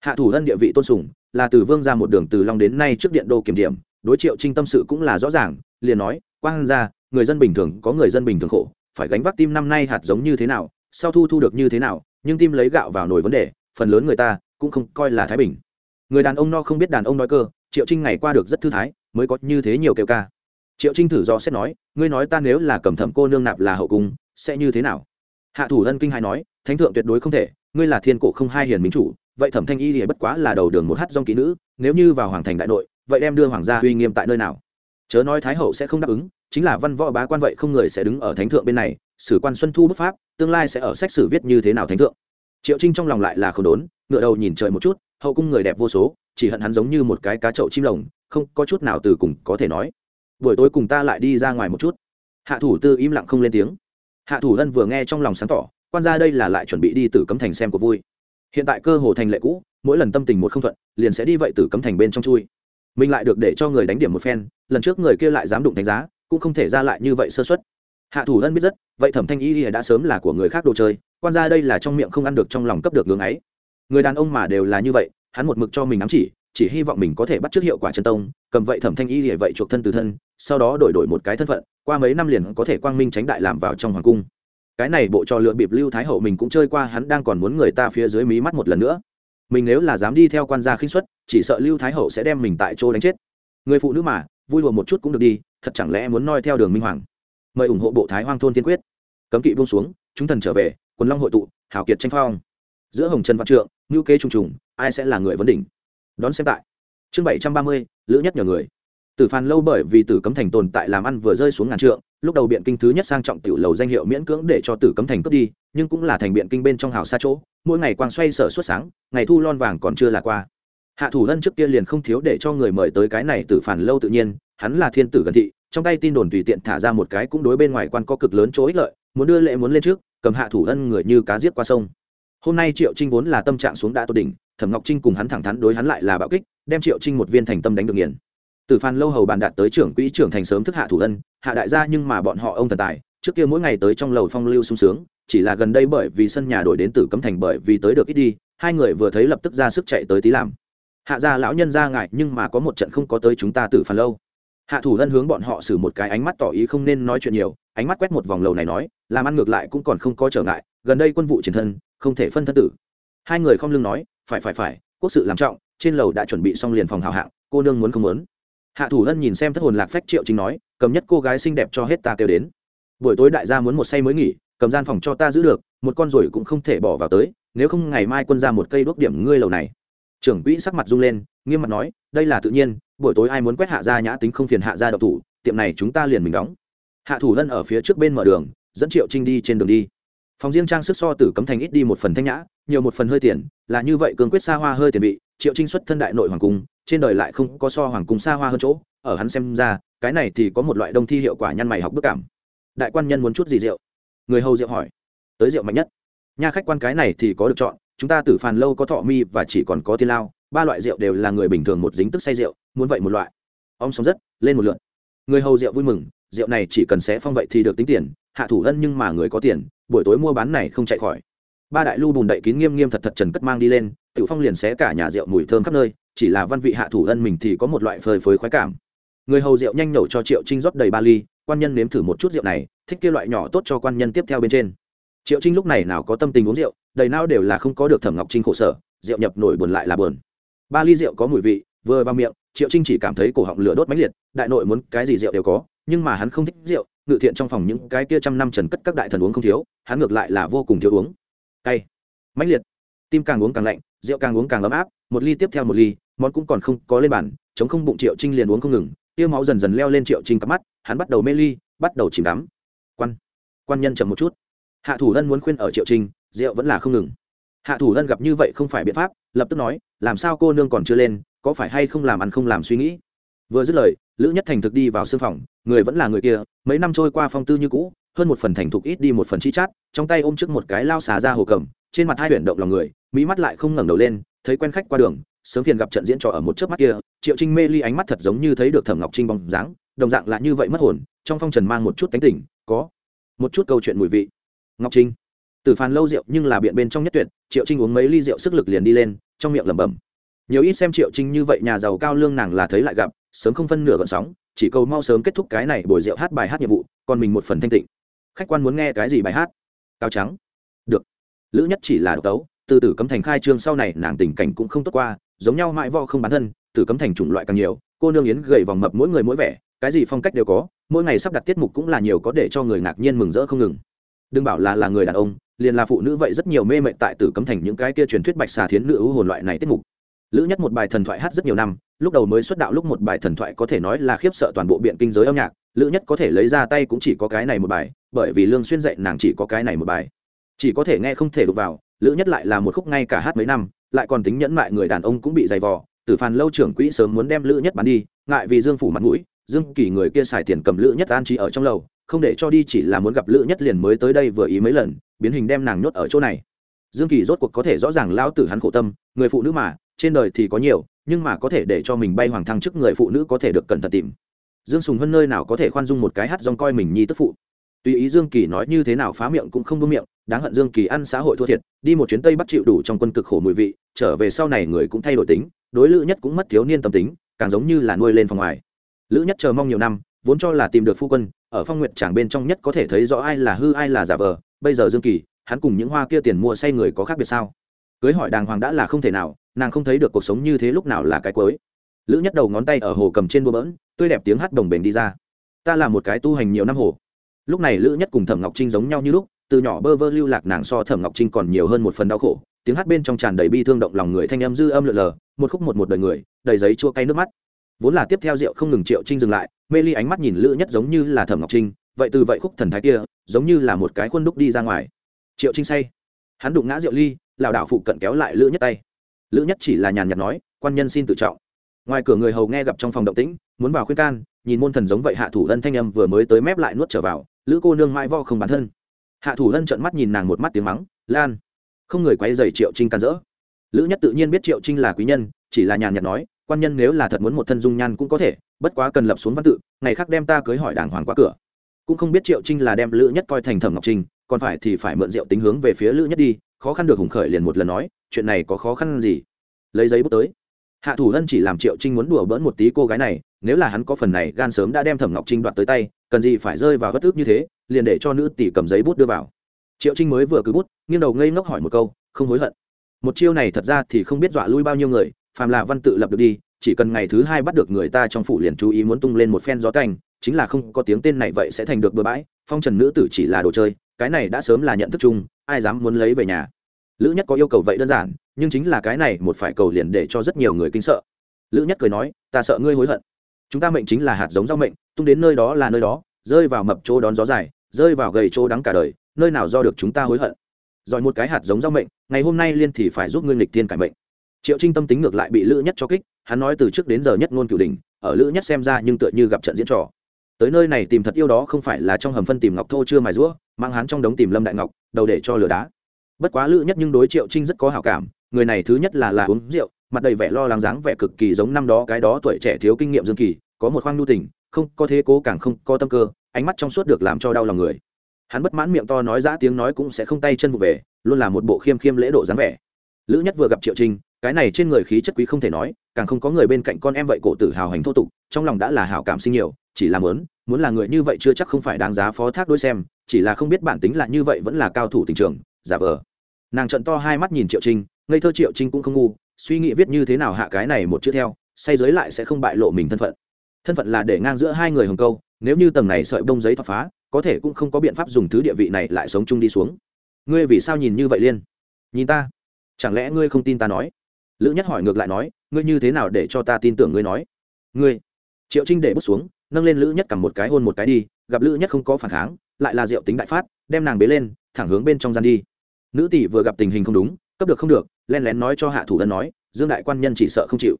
Hạ thủ ân địa vị tôn sùng, là từ vương ra một đường từ long đến nay trước điện đô kiểm điểm, đối triệu trinh tâm sự cũng là rõ ràng, liền nói, quang ra, người dân bình thường, có người dân bình thường khổ, phải gánh vác tim năm nay hạt giống như thế nào, sau thu thu được như thế nào, nhưng tim lấy gạo vào nồi vấn đề, phần lớn người ta cũng không coi là thái bình. Người đàn ông no không biết đàn ông nói cơ triệu trinh ngày qua được rất thư thái, mới có như thế nhiều kêu ca. Triệu trinh thử do xét nói, ngươi nói ta nếu là cầm thẩm cô nương nạp là hậu cung, sẽ như thế nào? Hạ thủ ân kinh hai nói, thánh thượng tuyệt đối không thể, ngươi là thiên cổ không hai hiền minh chủ, vậy thẩm thanh y thì bất quá là đầu đường một hát dong kỹ nữ, nếu như vào hoàng thành đại nội, vậy đem đưa hoàng gia uy nghiêm tại nơi nào? Chớ nói thái hậu sẽ không đáp ứng, chính là văn võ bá quan vậy không người sẽ đứng ở thánh thượng bên này, sử quan xuân thu bức pháp, tương lai sẽ ở sách sử viết như thế nào thánh thượng. Triệu trinh trong lòng lại là không đốn ngựa đầu nhìn trời một chút, hậu cung người đẹp vô số chỉ hận hắn giống như một cái cá chậu chim lồng, không có chút nào từ cùng có thể nói. Buổi tối cùng ta lại đi ra ngoài một chút. Hạ thủ tư im lặng không lên tiếng. Hạ thủ lân vừa nghe trong lòng sáng tỏ, quan ra đây là lại chuẩn bị đi từ cấm thành xem của vui. Hiện tại cơ hồ thành lệ cũ, mỗi lần tâm tình một không thuận, liền sẽ đi vậy từ cấm thành bên trong chui. Mình lại được để cho người đánh điểm một phen, lần trước người kia lại dám đụng đánh giá, cũng không thể ra lại như vậy sơ xuất hạ thủ lân biết rất, vậy thẩm thanh y đã sớm là của người khác đồ chơi, quan ra đây là trong miệng không ăn được trong lòng cấp được ngưỡng ấy. Người đàn ông mà đều là như vậy hắn một mực cho mình ám chỉ chỉ hy vọng mình có thể bắt trước hiệu quả chân tông, cầm vậy thẩm thanh y hệ vậy chuộc thân từ thân, sau đó đổi đổi một cái thân phận, qua mấy năm liền có thể quang minh tránh đại làm vào trong hoàng cung. Cái này bộ trò lựa bịp lưu thái hậu mình cũng chơi qua, hắn đang còn muốn người ta phía dưới mí mắt một lần nữa. Mình nếu là dám đi theo quan gia khinh xuất chỉ sợ lưu thái hậu sẽ đem mình tại chỗ đánh chết. Người phụ nữ mà, vui lùa một chút cũng được đi, thật chẳng lẽ muốn noi theo đường minh hoàng? Mời ủng hộ bộ thái hoang thôn tiên quyết. Cấm kỵ buông xuống, chúng thần trở về, quần long hội tụ hảo kiệt tranh phong giữa hồng trần văn trượng ngữ kế trùng trùng, ai sẽ là người vấn đỉnh? Đón xem tại. Chương bảy trăm ba mươi, lữ nhất nhờ người. Tử phàn lâu bởi vì tử cấm thành tồn tại làm ăn vừa rơi xuống ngàn trượng, lúc đầu biện kinh thứ nhất sang trọng tiểu lầu danh hiệu miễn cưỡng để cho tử cấm thành cướp đi, nhưng cũng là thành biện kinh bên trong hào xa chỗ, mỗi ngày quang xoay sở suốt sáng, ngày thu lon vàng còn chưa là qua. Hạ thủ lân trước kia liền không thiếu để cho người mời tới cái này tử phản lâu tự nhiên, hắn là thiên tử gần thị, trong tay tin đồn tùy tiện thả ra một cái cũng đối bên ngoài quan có cực lớn chỗ ích lợi, muốn đưa lệ muốn lên trước, cầm hạ thủ lân người như cá giết qua sông hôm nay triệu trinh vốn là tâm trạng xuống đã tốt đỉnh, thẩm ngọc trinh cùng hắn thẳng thắn đối hắn lại là bạo kích, đem triệu trinh một viên thành tâm đánh được nghiền. Từ phan lâu hầu bàn đạt tới trưởng quỹ trưởng thành sớm thức hạ thủ ân, hạ đại gia nhưng mà bọn họ ông thần tài, trước kia mỗi ngày tới trong lầu phong lưu sung sướng, chỉ là gần đây bởi vì sân nhà đổi đến tử cấm thành bởi vì tới được ít đi, hai người vừa thấy lập tức ra sức chạy tới tí làm. Hạ gia lão nhân ra ngại nhưng mà có một trận không có tới chúng ta tử phan lâu. Hạ thủ ân hướng bọn họ xử một cái ánh mắt tỏ ý không nên nói chuyện nhiều, ánh mắt quét một vòng lầu này nói, làm ăn ngược lại cũng còn không có trở ngại, gần đây quân vụ triển thân không thể phân thân tử. Hai người không lưng nói, phải phải phải, quốc sự làm trọng, trên lầu đã chuẩn bị xong liền phòng hào hạng, cô nương muốn không muốn. Hạ thủ lân nhìn xem thất hồn lạc phách triệu chính nói, cầm nhất cô gái xinh đẹp cho hết ta kêu đến. Buổi tối đại gia muốn một say mới nghỉ, cầm gian phòng cho ta giữ được, một con rồi cũng không thể bỏ vào tới, nếu không ngày mai quân ra một cây đuốc điểm ngươi lầu này. Trưởng quỹ sắc mặt rung lên, nghiêm mặt nói, đây là tự nhiên, buổi tối ai muốn quét hạ gia nhã tính không phiền hạ gia độc thủ, tiệm này chúng ta liền mình đóng. Hạ thủ lân ở phía trước bên mở đường, dẫn triệu trinh đi trên đường đi phòng riêng trang sức so tử cấm thành ít đi một phần thanh nhã, nhiều một phần hơi tiền, là như vậy cương quyết xa hoa hơi tiền vị, triệu trinh xuất thân đại nội hoàng cung, trên đời lại không có so hoàng cung xa hoa hơn chỗ, ở hắn xem ra, cái này thì có một loại đông thi hiệu quả nhăn mày học bức cảm. Đại quan nhân muốn chút gì rượu? Người hầu rượu hỏi. Tới rượu mạnh nhất. Nha khách quan cái này thì có được chọn, chúng ta tử phàn lâu có thọ mi và chỉ còn có tiên lao, ba loại rượu đều là người bình thường một dính tức say rượu, muốn vậy một loại. Ông sống rất, lên một lượn người hầu rượu vui mừng rượu này chỉ cần xé phong vậy thì được tính tiền, hạ thủ ân nhưng mà người có tiền, buổi tối mua bán này không chạy khỏi. Ba đại lưu bùn đậy kín nghiêm nghiêm thật thật trần cất mang đi lên, tiểu phong liền xé cả nhà rượu mùi thơm khắp nơi, chỉ là văn vị hạ thủ ân mình thì có một loại phơi phới khoái cảm. Người hầu rượu nhanh nổ cho triệu trinh rót đầy ba ly, quan nhân nếm thử một chút rượu này, thích kia loại nhỏ tốt cho quan nhân tiếp theo bên trên. Triệu trinh lúc này nào có tâm tình uống rượu, đầy nao đều là không có được thẩm ngọc trinh khổ sở, rượu nhập nổi buồn lại là buồn. Ba ly rượu có mùi vị, vừa vào miệng, triệu trinh chỉ cảm thấy cổ họng lửa đốt mãnh liệt, đại nội muốn cái gì rượu đều có nhưng mà hắn không thích rượu, ngự thiện trong phòng những cái kia trăm năm trần cất các đại thần uống không thiếu, hắn ngược lại là vô cùng thiếu uống. Cay. Mãnh liệt. Tim càng uống càng lạnh, rượu càng uống càng ấm áp, một ly tiếp theo một ly, món cũng còn không có lên bàn, chống không bụng triệu trinh liền uống không ngừng tiêu máu dần dần leo lên triệu trinh cắp mắt, hắn bắt đầu mê ly, bắt đầu chìm đắm. Quan. Quan nhân chậm một chút. Hạ thủ lân muốn khuyên ở triệu trinh, rượu vẫn là không ngừng. Hạ thủ lân gặp như vậy không phải biện pháp, lập tức nói, làm sao cô nương còn chưa lên, có phải hay không làm ăn không làm suy nghĩ? Vừa dứt lời lữ nhất thành thực đi vào sương phòng, người vẫn là người kia, mấy năm trôi qua phong tư như cũ, hơn một phần thành thục ít đi một phần chi chát, trong tay ôm trước một cái lao xà ra hồ cầm, trên mặt hai tuyển động lòng người, mỹ mắt lại không ngẩng đầu lên, thấy quen khách qua đường, sớm phiền gặp trận diễn trò ở một chớp mắt kia, triệu trinh mê ly ánh mắt thật giống như thấy được thẩm ngọc trinh bóng dáng, đồng dạng là như vậy mất hồn, trong phong trần mang một chút tánh tỉnh có một chút câu chuyện mùi vị. Ngọc trinh, từ phàn lâu rượu nhưng là biện bên trong nhất tuyệt, triệu trinh uống mấy ly rượu sức lực liền đi lên, trong miệng lẩm bẩm. Nhiều ít xem triệu trinh như vậy, nhà giàu cao lương nàng là thấy lại gặp sớm không phân nửa gọn sóng, chỉ cầu mau sớm kết thúc cái này bồi rượu hát bài hát nhiệm vụ, còn mình một phần thanh tịnh. Khách quan muốn nghe cái gì bài hát? Cao trắng. Được. Lữ nhất chỉ là độc tấu, từ tử cấm thành khai trương sau này nàng tình cảnh cũng không tốt qua, giống nhau mãi vo không bán thân tử cấm thành chủng loại càng nhiều, cô nương yến gầy vòng mập mỗi người mỗi vẻ, cái gì phong cách đều có, mỗi ngày sắp đặt tiết mục cũng là nhiều có để cho người ngạc nhiên mừng rỡ không ngừng. Đừng bảo là là người đàn ông, liền là phụ nữ vậy rất nhiều mê mệnh tại tử cấm thành những cái kia truyền thuyết bạch xà thiến nữ ưu hồn loại này tiết mục. Lữ nhất một bài thần thoại hát rất nhiều năm lúc đầu mới xuất đạo lúc một bài thần thoại có thể nói là khiếp sợ toàn bộ biện kinh giới âm nhạc, lữ nhất có thể lấy ra tay cũng chỉ có cái này một bài, bởi vì lương xuyên dạy nàng chỉ có cái này một bài. Chỉ có thể nghe không thể đụng vào, lữ nhất lại là một khúc ngay cả hát mấy năm, lại còn tính nhẫn mại người đàn ông cũng bị dày vò tử phàn lâu trưởng quỹ sớm muốn đem lữ nhất bán đi, ngại vì dương phủ mặt mũi, dương kỳ người kia xài tiền cầm lữ nhất an trí ở trong lầu, không để cho đi chỉ là muốn gặp lữ nhất liền mới tới đây vừa ý mấy lần, biến hình đem nàng nhốt ở chỗ này. Dương kỳ rốt cuộc có thể rõ ràng lao tử hắn khổ tâm, người phụ nữ mà, trên đời thì có nhiều nhưng mà có thể để cho mình bay hoàng thăng trước người phụ nữ có thể được cẩn thận tìm. Dương sùng hơn nơi nào có thể khoan dung một cái hát dòng coi mình nhi tức phụ. Tùy ý dương kỳ nói như thế nào phá miệng cũng không vương miệng, đáng hận dương kỳ ăn xã hội thua thiệt, đi một chuyến tây bắt chịu đủ trong quân cực khổ mùi vị, trở về sau này người cũng thay đổi tính, đối lữ nhất cũng mất thiếu niên tâm tính, càng giống như là nuôi lên phòng ngoài. Lữ nhất chờ mong nhiều năm, vốn cho là tìm được phu quân, ở phong nguyệt tràng bên trong nhất có thể thấy rõ ai là hư ai là giả vờ, bây giờ dương kỳ, hắn cùng những hoa kia tiền mua say người có khác biệt sao? Cưới hỏi đàng hoàng đã là không thể nào, nàng không thấy được cuộc sống như thế lúc nào là cái cuối. Lữ nhất đầu ngón tay ở hồ cầm trên búa bỡn, tươi đẹp tiếng hát đồng bền đi ra. Ta là một cái tu hành nhiều năm hồ. Lúc này lữ nhất cùng thẩm ngọc trinh giống nhau như lúc, từ nhỏ bơ vơ lưu lạc nàng so thẩm ngọc trinh còn nhiều hơn một phần đau khổ. Tiếng hát bên trong tràn đầy bi thương động lòng người, thanh âm dư âm lượn lờ, một khúc một một đời người, đầy giấy chua cay nước mắt. Vốn là tiếp theo rượu không ngừng triệu trinh dừng lại, mê ly ánh mắt nhìn lữ nhất giống như là thẩm ngọc trinh, vậy từ vậy khúc thần thái kia, giống như là một cái khuôn đúc đi ra ngoài. Triệu trinh say. Hắn đụng ngã rượu ly lảo đảo phụ cận kéo lại lữ nhất tay. Lữ nhất chỉ là nhàn nhạt nói, quan nhân xin tự trọng. Ngoài cửa người hầu nghe gặp trong phòng động tĩnh, muốn vào khuyên can, nhìn môn thần giống vậy hạ thủ lân thanh âm vừa mới tới mép lại nuốt trở vào, lữ cô nương mãi vo không bản thân. Hạ thủ lân trợn mắt nhìn nàng một mắt tiếng mắng, lan, không người quay dày triệu trinh can dỡ. Lữ nhất tự nhiên biết triệu trinh là quý nhân, chỉ là nhàn nhạt nói, quan nhân nếu là thật muốn một thân dung nhan cũng có thể, bất quá cần lập xuống văn tự, ngày khác đem ta cưới hỏi đàng hoàng qua cửa. Cũng không biết triệu trinh là đem lữ nhất coi thành thẩm ngọc trinh còn phải thì phải mượn rượu tính hướng về phía lữ nhất đi khó khăn được hùng khởi liền một lần nói, chuyện này có khó khăn gì? Lấy giấy bút tới. Hạ thủ ân chỉ làm triệu trinh muốn đùa bỡn một tí cô gái này, nếu là hắn có phần này, gan sớm đã đem thẩm ngọc trinh đoạt tới tay, cần gì phải rơi vào bất ước như thế, liền để cho nữ tỷ cầm giấy bút đưa vào. Triệu trinh mới vừa cứ bút, nghiêng đầu ngây ngốc hỏi một câu, không hối hận. Một chiêu này thật ra thì không biết dọa lui bao nhiêu người, phàm là văn tự lập được đi, chỉ cần ngày thứ hai bắt được người ta trong phủ liền chú ý muốn tung lên một phen gió canh chính là không có tiếng tên này vậy sẽ thành được bừa bãi, phong trần nữ tử chỉ là đồ chơi, cái này đã sớm là nhận thức chung, ai dám muốn lấy về nhà? Lữ nhất có yêu cầu vậy đơn giản, nhưng chính là cái này một phải cầu liền để cho rất nhiều người kinh sợ. Lữ nhất cười nói, ta sợ ngươi hối hận. Chúng ta mệnh chính là hạt giống rau mệnh, tung đến nơi đó là nơi đó, rơi vào mập chỗ đón gió dài, rơi vào gầy chỗ đắng cả đời, nơi nào do được chúng ta hối hận. Giỏi một cái hạt giống rau mệnh, ngày hôm nay liên thì phải giúp ngươi nghịch thiên cải mệnh. Triệu trinh tâm tính ngược lại bị lữ nhất cho kích, hắn nói từ trước đến giờ nhất ngôn cửu đình ở lữ nhất xem ra nhưng tựa như gặp trận diễn trò. Tới nơi này tìm thật yêu đó không phải là trong hầm phân tìm ngọc thô chưa mài rũa, mang hắn trong đống tìm lâm đại ngọc, đầu để cho lửa đá bất quá lữ nhất nhưng đối triệu trinh rất có hảo cảm, người này thứ nhất là là uống rượu, mặt đầy vẻ lo lắng dáng vẻ cực kỳ giống năm đó cái đó tuổi trẻ thiếu kinh nghiệm dương kỳ, có một khoang nhu tình, không có thế cố càng không có tâm cơ, ánh mắt trong suốt được làm cho đau lòng người. Hắn bất mãn miệng to nói giã tiếng nói cũng sẽ không tay chân vụ về, luôn là một bộ khiêm khiêm lễ độ dáng vẻ. Lữ nhất vừa gặp triệu trinh, cái này trên người khí chất quý không thể nói, càng không có người bên cạnh con em vậy cổ tử hào hành thô tục, trong lòng đã là hào cảm sinh nhiều, chỉ là muốn muốn là người như vậy chưa chắc không phải đáng giá phó thác đối xem, chỉ là không biết bản tính là như vậy vẫn là cao thủ tình trường giả vờ. Nàng trận to hai mắt nhìn triệu trinh, ngây thơ triệu trinh cũng không ngu, suy nghĩ viết như thế nào hạ cái này một chữ theo, say giới lại sẽ không bại lộ mình thân phận. Thân phận là để ngang giữa hai người hồng câu, nếu như tầng này sợi bông giấy thoát phá, có thể cũng không có biện pháp dùng thứ địa vị này lại sống chung đi xuống. Ngươi vì sao nhìn như vậy liên? Nhìn ta. Chẳng lẽ ngươi không tin ta nói? Lữ nhất hỏi ngược lại nói, ngươi như thế nào để cho ta tin tưởng ngươi nói? Ngươi. Triệu trinh để bước xuống, nâng lên lữ nhất cầm một cái hôn một cái đi, gặp lữ nhất không có phản kháng, lại là diệu tính đại phát, đem nàng bế lên, thẳng hướng bên trong gian đi nữ tỷ vừa gặp tình hình không đúng, cấp được không được, len lén nói cho hạ thủ ân nói, dương đại quan nhân chỉ sợ không chịu.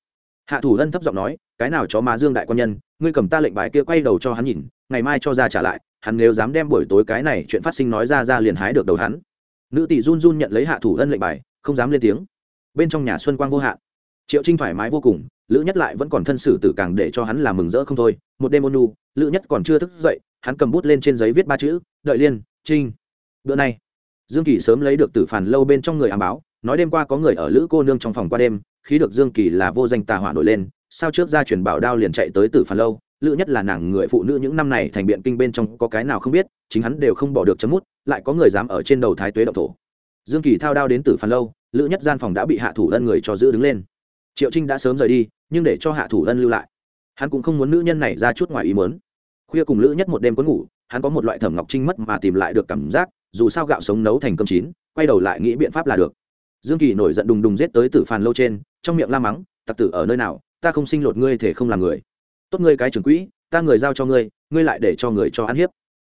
Hạ thủ ân thấp giọng nói, cái nào chó má dương đại quan nhân, ngươi cầm ta lệnh bài kia quay đầu cho hắn nhìn, ngày mai cho ra trả lại, hắn nếu dám đem buổi tối cái này chuyện phát sinh nói ra ra liền hái được đầu hắn. Nữ tỷ run run nhận lấy hạ thủ ân lệnh bài, không dám lên tiếng. Bên trong nhà xuân quang vô hạn. Triệu trinh thoải mái vô cùng, lữ nhất lại vẫn còn thân xử tử càng để cho hắn làm mừng rỡ không thôi. Một đêm ôn nu lữ nhất còn chưa thức dậy, hắn cầm bút lên trên giấy viết ba chữ, đợi liên, trinh. Bữa nay dương kỳ sớm lấy được tử phản lâu bên trong người ám báo, nói đêm qua có người ở lữ cô nương trong phòng qua đêm khi được dương kỳ là vô danh tà hỏa nổi lên, sao trước ra truyền bảo đao liền chạy tới tử phản lâu, lữ nhất là nàng người phụ nữ những năm này thành biện kinh bên trong có cái nào không biết, chính hắn đều không bỏ được chấm mút, lại có người dám ở trên đầu thái tuế động thổ. Dương kỳ thao đao đến tử phản lâu, lữ nhất gian phòng đã bị hạ thủ ân người cho giữ đứng lên. Triệu trinh đã sớm rời đi, nhưng để cho hạ thủ ân lưu lại. Hắn cũng không muốn nữ nhân này ra chút ngoài ý mớn khuya cùng lữ nhất một đêm có ngủ, hắn có một loại thẩm ngọc trinh mất mà tìm lại được cảm giác dù sao gạo sống nấu thành cơm chín, quay đầu lại nghĩ biện pháp là được. Dương kỳ nổi giận đùng đùng giết tới tử phàn lâu trên, trong miệng la mắng, tặc tử ở nơi nào, ta không sinh lột ngươi thể không làm người. Tốt ngươi cái trưởng quỹ, ta người giao cho ngươi ngươi lại để cho người cho ăn hiếp.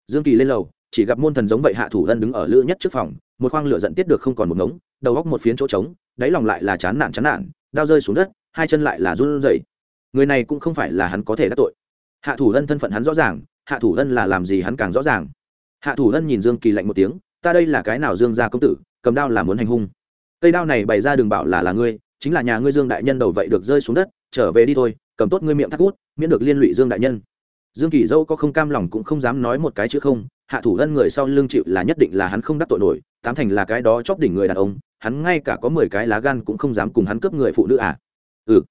Dương kỳ lên lầu, chỉ gặp môn thần giống vậy hạ thủ ân đứng ở lữ nhất trước phòng, một khoang lửa giận tiết được không còn một ngống, đầu góc một phiến chỗ trống, đáy lòng lại là chán nản chán nản, đao rơi xuống đất, hai chân lại là run rẩy. Người này cũng không phải là hắn có thể đắc tội. Hạ thủ ân thân phận hắn rõ ràng, hạ thủ ân là làm gì hắn càng rõ ràng hạ thủ lân nhìn dương kỳ lạnh một tiếng, ta đây là cái nào dương gia công tử, cầm đao là muốn hành hung. Cây đao này bày ra đường bảo là là ngươi, chính là nhà ngươi dương đại nhân đầu vậy được rơi xuống đất, trở về đi thôi, cầm tốt ngươi miệng thắt cút miễn được liên lụy dương đại nhân. Dương kỳ dâu có không cam lòng cũng không dám nói một cái chữ không, hạ thủ lân người sau lương chịu là nhất định là hắn không đắc tội nổi, tám thành là cái đó chóp đỉnh người đàn ông, hắn ngay cả có mười cái lá gan cũng không dám cùng hắn cướp người phụ nữ à. Ừ.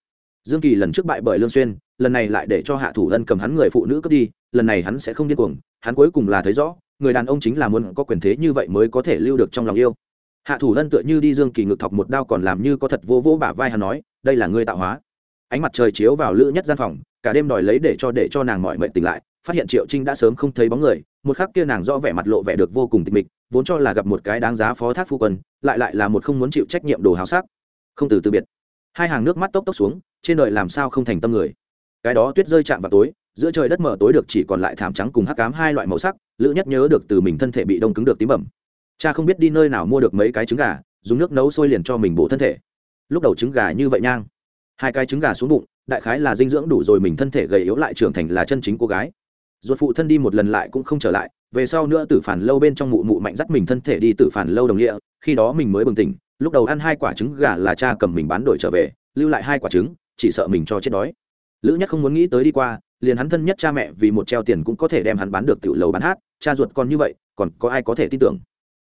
Dương kỳ lần trước bại bởi lương xuyên, lần này lại để cho hạ thủ lân cầm hắn người phụ nữ cướp đi, lần này hắn sẽ không điên cuồng, hắn cuối cùng là thấy rõ người đàn ông chính là muốn có quyền thế như vậy mới có thể lưu được trong lòng yêu. Hạ thủ lân tựa như đi dương kỳ ngực thọc một đao còn làm như có thật vô vô bả vai hắn nói, đây là ngươi tạo hóa. Ánh mặt trời chiếu vào lữ nhất gian phòng, cả đêm đòi lấy để cho để cho nàng mọi mệnh tỉnh lại, phát hiện triệu trinh đã sớm không thấy bóng người, một khắc kia nàng rõ vẻ mặt lộ vẻ được vô cùng tịch mịch, vốn cho là gặp một cái đáng giá phó thác phu quân, lại lại là một không muốn chịu trách nhiệm đồ hào sắc. Không từ từ biệt. Hai hàng nước mắt tốc tốc xuống, trên đời làm sao không thành tâm người. Cái đó tuyết rơi chạm vào tối, giữa trời đất mở tối được chỉ còn lại thảm trắng cùng hắc cám hai loại màu sắc lữ nhất nhớ được từ mình thân thể bị đông cứng được tím bẩm. Cha không biết đi nơi nào mua được mấy cái trứng gà, dùng nước nấu sôi liền cho mình bổ thân thể. Lúc đầu trứng gà như vậy nhang. Hai cái trứng gà xuống bụng, đại khái là dinh dưỡng đủ rồi mình thân thể gầy yếu lại trưởng thành là chân chính cô gái. Ruột phụ thân đi một lần lại cũng không trở lại, về sau nữa tử phản lâu bên trong mụ mụ mạnh dắt mình thân thể đi tử phản lâu đồng nghĩa, khi đó mình mới bừng tỉnh, lúc đầu ăn hai quả trứng gà là cha cầm mình bán đổi trở về, lưu lại hai quả trứng, chỉ sợ mình cho chết đói. Lữ nhất không muốn nghĩ tới đi qua, liền hắn thân nhất cha mẹ vì một treo tiền cũng có thể đem hắn bán được tiểu lầu bán hát cha ruột còn như vậy, còn có ai có thể tin tưởng?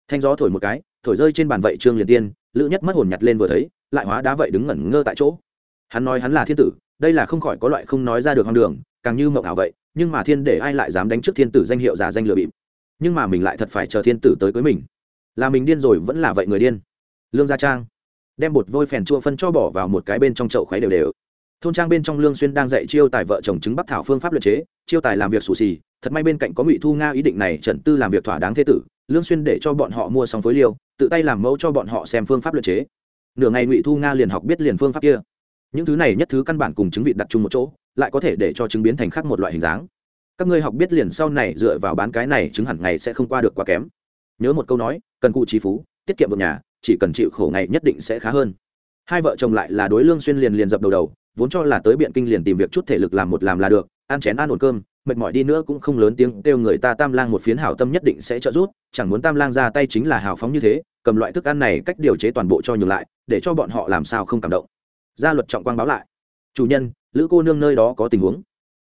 Thanh gió thổi một cái, thổi rơi trên bàn vậy trương liền tiên, lữ nhất mất hồn nhặt lên vừa thấy, lại hóa đá vậy đứng ngẩn ngơ tại chỗ. Hắn nói hắn là thiên tử, đây là không khỏi có loại không nói ra được hoang đường, càng như mộng ảo vậy, nhưng mà thiên để ai lại dám đánh trước thiên tử danh hiệu giả danh lừa bịp? Nhưng mà mình lại thật phải chờ thiên tử tới cưới mình. Là mình điên rồi vẫn là vậy người điên. Lương gia trang đem bột vôi phèn chua phân cho bỏ vào một cái bên trong chậu khuấy đều đều thôn trang bên trong lương xuyên đang dạy chiêu tài vợ chồng chứng bắc thảo phương pháp luyện chế, chiêu tài làm việc xù xì, thật may bên cạnh có ngụy thu nga ý định này Trần tư làm việc thỏa đáng thế tử, lương xuyên để cho bọn họ mua xong phối liêu, tự tay làm mẫu cho bọn họ xem phương pháp luyện chế. Nửa ngày ngụy thu nga liền học biết liền phương pháp kia. Những thứ này nhất thứ căn bản cùng trứng vịt đặt chung một chỗ, lại có thể để cho trứng biến thành khác một loại hình dáng. Các ngươi học biết liền sau này dựa vào bán cái này trứng hẳn ngày sẽ không qua được quá kém. Nhớ một câu nói, cần cụ trí phú, tiết kiệm vượng nhà, chỉ cần chịu khổ ngày nhất định sẽ khá hơn. Hai vợ chồng lại là đối lương xuyên liền liền dập đầu đầu vốn cho là tới biện kinh liền tìm việc chút thể lực làm một làm là được, ăn chén ăn ổn cơm, mệt mỏi đi nữa cũng không lớn tiếng kêu người ta tam lang một phiến hảo tâm nhất định sẽ trợ giúp, chẳng muốn tam lang ra tay chính là hào phóng như thế, cầm loại thức ăn này cách điều chế toàn bộ cho nhường lại, để cho bọn họ làm sao không cảm động. Gia luật trọng quang báo lại. Chủ nhân, lữ cô nương nơi đó có tình huống.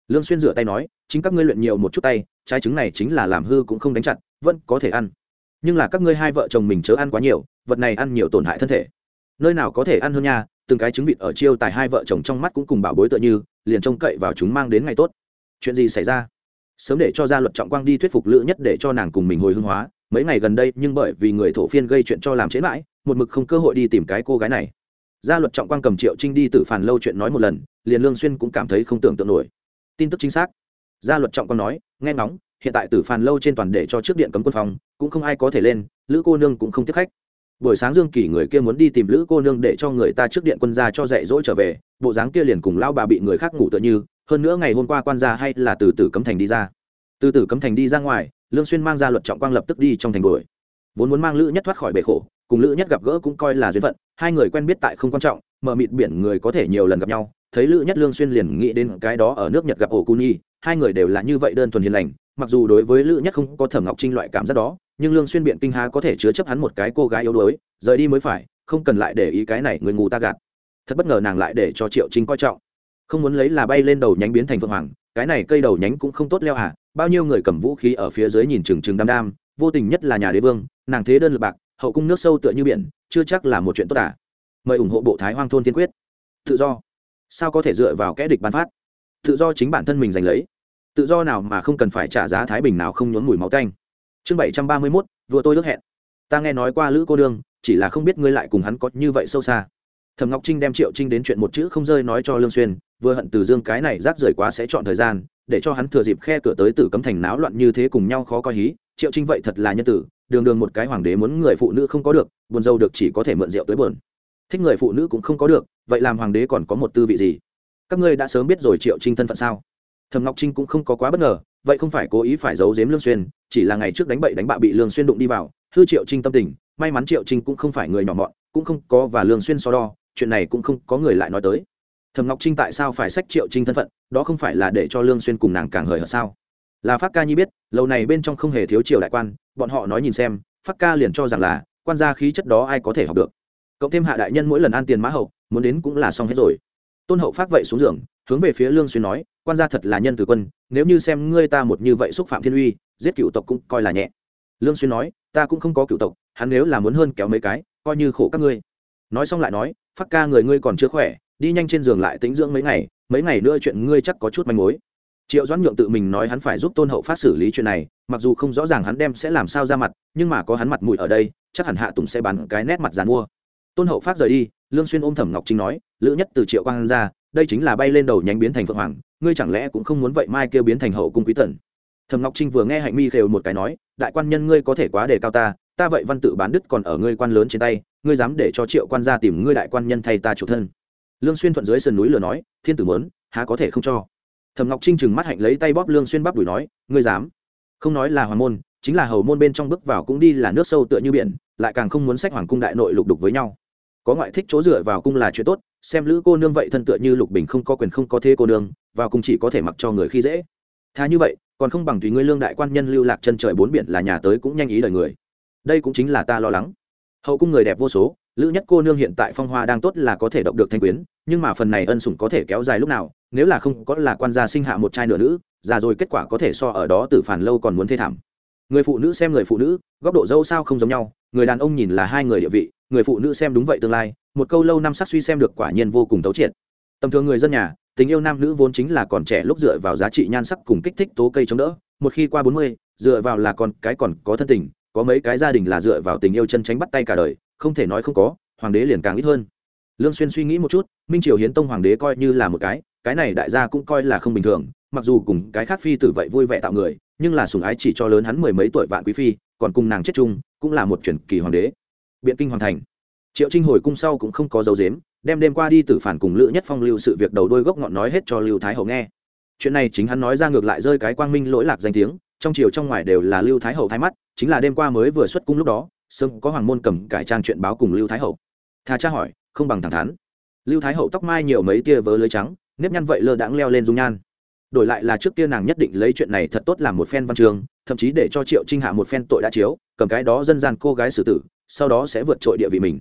Lương xuyên rửa tay nói, chính các ngươi luyện nhiều một chút tay, trái trứng này chính là làm hư cũng không đánh chặt, vẫn có thể ăn. Nhưng là các ngươi hai vợ chồng mình chớ ăn quá nhiều, vật này ăn nhiều tổn hại thân thể. Nơi nào có thể ăn hơn nha từng cái trứng vịt ở chiêu tài hai vợ chồng trong mắt cũng cùng bảo bối tựa như, liền trông cậy vào chúng mang đến ngày tốt. Chuyện gì xảy ra? Sớm để cho gia luật trọng quang đi thuyết phục lữ nhất để cho nàng cùng mình hồi hương hóa. Mấy ngày gần đây, nhưng bởi vì người thổ phiên gây chuyện cho làm chế mãi, một mực không cơ hội đi tìm cái cô gái này. Gia luật trọng quang cầm triệu trinh đi từ phản lâu chuyện nói một lần, liền lương xuyên cũng cảm thấy không tưởng tượng nổi. Tin tức chính xác. Gia luật trọng quang nói, nghe ngóng, hiện tại tử phản lâu trên toàn để cho trước điện cấm quân phòng, cũng không ai có thể lên, lữ cô nương cũng không tiếp khách buổi sáng dương kỳ người kia muốn đi tìm lữ cô nương để cho người ta trước điện quân gia cho dạy dỗ trở về, bộ dáng kia liền cùng lao bà bị người khác ngủ tựa như, hơn nữa ngày hôm qua quan gia hay là từ từ cấm thành đi ra. Từ từ cấm thành đi ra ngoài, lương xuyên mang ra luật trọng quang lập tức đi trong thành đuổi. Vốn muốn mang lữ nhất thoát khỏi bể khổ, cùng lữ nhất gặp gỡ cũng coi là duyên phận, hai người quen biết tại không quan trọng, mở mịt biển người có thể nhiều lần gặp nhau, thấy lữ nhất lương xuyên liền nghĩ đến cái đó ở nước nhật gặp ổ cu nhi, hai người đều là như vậy đơn thuần hiền lành mặc dù đối với lữ nhất không có thẩm ngọc trinh loại cảm giác đó, nhưng lương xuyên biện kinh há có thể chứa chấp hắn một cái cô gái yếu đuối, rời đi mới phải, không cần lại để ý cái này người ngu ta gạt. Thật bất ngờ nàng lại để cho triệu trinh coi trọng. Không muốn lấy là bay lên đầu nhánh biến thành phượng hoàng, cái này cây đầu nhánh cũng không tốt leo à bao nhiêu người cầm vũ khí ở phía dưới nhìn chừng chừng đăm đăm, vô tình nhất là nhà đế vương, nàng thế đơn lực bạc, hậu cung nước sâu tựa như biển, chưa chắc là một chuyện tốt à. Mời ủng hộ bộ thái hoang thôn tiên quyết. Tự do. Sao có thể dựa vào kẽ địch bán phát? Tự do chính bản thân mình giành lấy tự do nào mà không cần phải trả giá thái bình nào không nhốn mùi máu tanh. Chương bảy trăm ba mươi mốt vừa tôi ước hẹn. Ta nghe nói qua lữ cô đương, chỉ là không biết ngươi lại cùng hắn có như vậy sâu xa. Thầm ngọc trinh đem triệu trinh đến chuyện một chữ không rơi nói cho lương xuyên, vừa hận từ dương cái này rác rời quá sẽ chọn thời gian, để cho hắn thừa dịp khe cửa tới tử cấm thành náo loạn như thế cùng nhau khó coi hí, triệu trinh vậy thật là nhân tử, đường đường một cái hoàng đế muốn người phụ nữ không có được, buồn dâu được chỉ có thể mượn rượu tới buồn. Thích người phụ nữ cũng không có được, vậy làm hoàng đế còn có một tư vị gì? Các ngươi đã sớm biết rồi triệu trinh thân phận sao? Thầm ngọc trinh cũng không có quá bất ngờ, vậy không phải cố ý phải giấu giếm lương xuyên, chỉ là ngày trước đánh bậy đánh bạ bị lương xuyên đụng đi vào, hư triệu trinh tâm tình, may mắn triệu trinh cũng không phải người nhỏ mọn, cũng không có và lương xuyên so đo, chuyện này cũng không có người lại nói tới. Thầm ngọc trinh tại sao phải sách triệu trinh thân phận, đó không phải là để cho lương xuyên cùng nàng càng hời hợt sao? Là phát ca nhi biết, lâu này bên trong không hề thiếu triều đại quan, bọn họ nói nhìn xem, phát ca liền cho rằng là, quan gia khí chất đó ai có thể học được. Cộng thêm hạ đại nhân mỗi lần ăn tiền mã hậu, muốn đến cũng là xong hết rồi. Tôn hậu phát vậy xuống giường hướng về phía lương xuyên nói, quan gia thật là nhân từ quân, nếu như xem ngươi ta một như vậy xúc phạm thiên uy, giết cựu tộc cũng coi là nhẹ. Lương xuyên nói, ta cũng không có cựu tộc, hắn nếu là muốn hơn kéo mấy cái, coi như khổ các ngươi. Nói xong lại nói, phát ca người ngươi còn chưa khỏe, đi nhanh trên giường lại tĩnh dưỡng mấy ngày mấy ngày nữa chuyện ngươi chắc có chút manh mối. Triệu doãn nhượng tự mình nói hắn phải giúp tôn hậu phát xử lý chuyện này, mặc dù không rõ ràng hắn đem sẽ làm sao ra mặt, nhưng mà có hắn mặt mũi ở đây, chắc hẳn hạ tùng sẽ bán cái nét mặt dàn mua. Tôn hậu phát rời đi, lương xuyên ôm thẩm ngọc trinh nói, lữ nhất từ triệu quang ra đây chính là bay lên đầu nhánh biến thành phượng hoàng, ngươi chẳng lẽ cũng không muốn vậy mai kêu biến thành hậu cung quý tần? Thẩm ngọc trinh vừa nghe hạnh mi khều một cái nói, đại quan nhân ngươi có thể quá đề cao ta ta vậy văn tự bán đức còn ở ngươi quan lớn trên tay, ngươi dám để cho triệu quan gia tìm ngươi đại quan nhân thay ta chủ thân. Lương xuyên thuận dưới sườn núi lừa nói, thiên tử muốn, há có thể không cho. Thẩm ngọc trinh chừng mắt hạnh lấy tay bóp lương xuyên bắp đuổi nói, ngươi dám? Không nói là hoàng môn, chính là hầu môn bên trong bước vào cũng đi là nước sâu tựa như biển, lại càng không muốn sách hoàng cung đại nội lục đục với nhau có ngoại thích chỗ dựa vào cung là chuyện tốt, xem lữ cô nương vậy thân tựa như lục bình không có quyền không có thế cô nương, vào cung chỉ có thể mặc cho người khi dễ. Thà như vậy, còn không bằng tùy ngươi lương đại quan nhân lưu lạc chân trời bốn biển là nhà tới cũng nhanh ý đời người. Đây cũng chính là ta lo lắng. Hậu cung người đẹp vô số, lữ nhất cô nương hiện tại phong hoa đang tốt là có thể động được thanh quyến, nhưng mà phần này ân sủng có thể kéo dài lúc nào, nếu là không có là quan gia sinh hạ một trai nửa nữ, già rồi kết quả có thể so ở đó từ phản lâu còn muốn thê thảm. Người phụ nữ xem người phụ nữ, góc độ dâu sao không giống nhau, người đàn ông nhìn là hai người địa vị người phụ nữ xem đúng vậy tương lai, một câu lâu năm sắc suy xem được quả nhiên vô cùng tấu triệt. Tầm thường người dân nhà, tình yêu nam nữ vốn chính là còn trẻ lúc dựa vào giá trị nhan sắc cùng kích thích tố cây chống đỡ, một khi qua bốn mươi, dựa vào là còn cái còn có thân tình, có mấy cái gia đình là dựa vào tình yêu chân tránh bắt tay cả đời, không thể nói không có, hoàng đế liền càng ít hơn. Lương xuyên suy nghĩ một chút, minh triều hiến tông hoàng đế coi như là một cái cái này đại gia cũng coi là không bình thường, mặc dù cùng cái khác phi tử vậy vui vẻ tạo người, nhưng là sủng ái chỉ cho lớn hắn mười mấy tuổi vạn quý phi, còn cùng nàng chết chung, cũng là một truyền kỳ hoàng đế biện kinh hoàn thành. Triệu trinh hồi cung sau cũng không có dấu dếm đem đêm qua đi tử phản cùng lữ nhất phong lưu sự việc đầu đôi gốc ngọn nói hết cho lưu thái hậu nghe. Chuyện này chính hắn nói ra ngược lại rơi cái quang minh lỗi lạc danh tiếng, trong chiều trong ngoài đều là lưu thái hậu thái mắt, chính là đêm qua mới vừa xuất cung lúc đó, sớm có hoàng môn cầm cải trang chuyện báo cùng lưu thái hậu. Thà cha hỏi, không bằng thẳng thắn. Lưu thái hậu tóc mai nhiều mấy tia vớ lưới trắng, nếp nhăn vậy lơ đãng leo lên dung nhan. Đổi lại là trước kia nàng nhất định lấy chuyện này thật tốt làm một phen văn trường, thậm chí để cho triệu trinh hạ một phen tội đã chiếu, cầm cái đó dân gian cô gái xử tử sau đó sẽ vượt trội địa vị mình.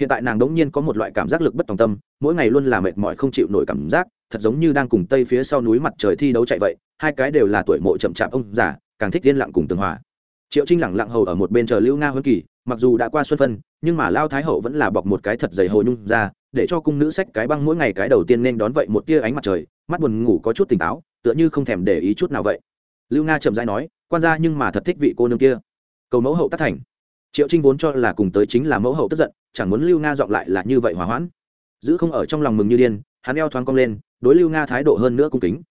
Hiện tại nàng đống nhiên có một loại cảm giác lực bất tòng tâm, mỗi ngày luôn là mệt mỏi không chịu nổi cảm giác, thật giống như đang cùng tây phía sau núi mặt trời thi đấu chạy vậy, hai cái đều là tuổi mộ chậm chạp ông già, càng thích yên lặng cùng tường hòa. Triệu trinh lẳng lặng hầu ở một bên chờ lưu nga huân kỳ, mặc dù đã qua xuân phân, nhưng mà lao thái hậu vẫn là bọc một cái thật dày hồ nhung ra, để cho cung nữ sách cái băng mỗi ngày cái đầu tiên nên đón vậy một tia ánh mặt trời, mắt buồn ngủ có chút tỉnh táo, tựa như không thèm để ý chút nào vậy. Lưu nga chậm rãi nói, quan gia nhưng mà thật thích vị cô nương kia. Cầu mẫu hậu tác thành triệu trinh vốn cho là cùng tới chính là mẫu hậu tức giận, chẳng muốn lưu nga dọn lại là như vậy hòa hoãn. Giữ không ở trong lòng mừng như điên, hắn eo thoáng cong lên, đối lưu nga thái độ hơn nữa cung kính.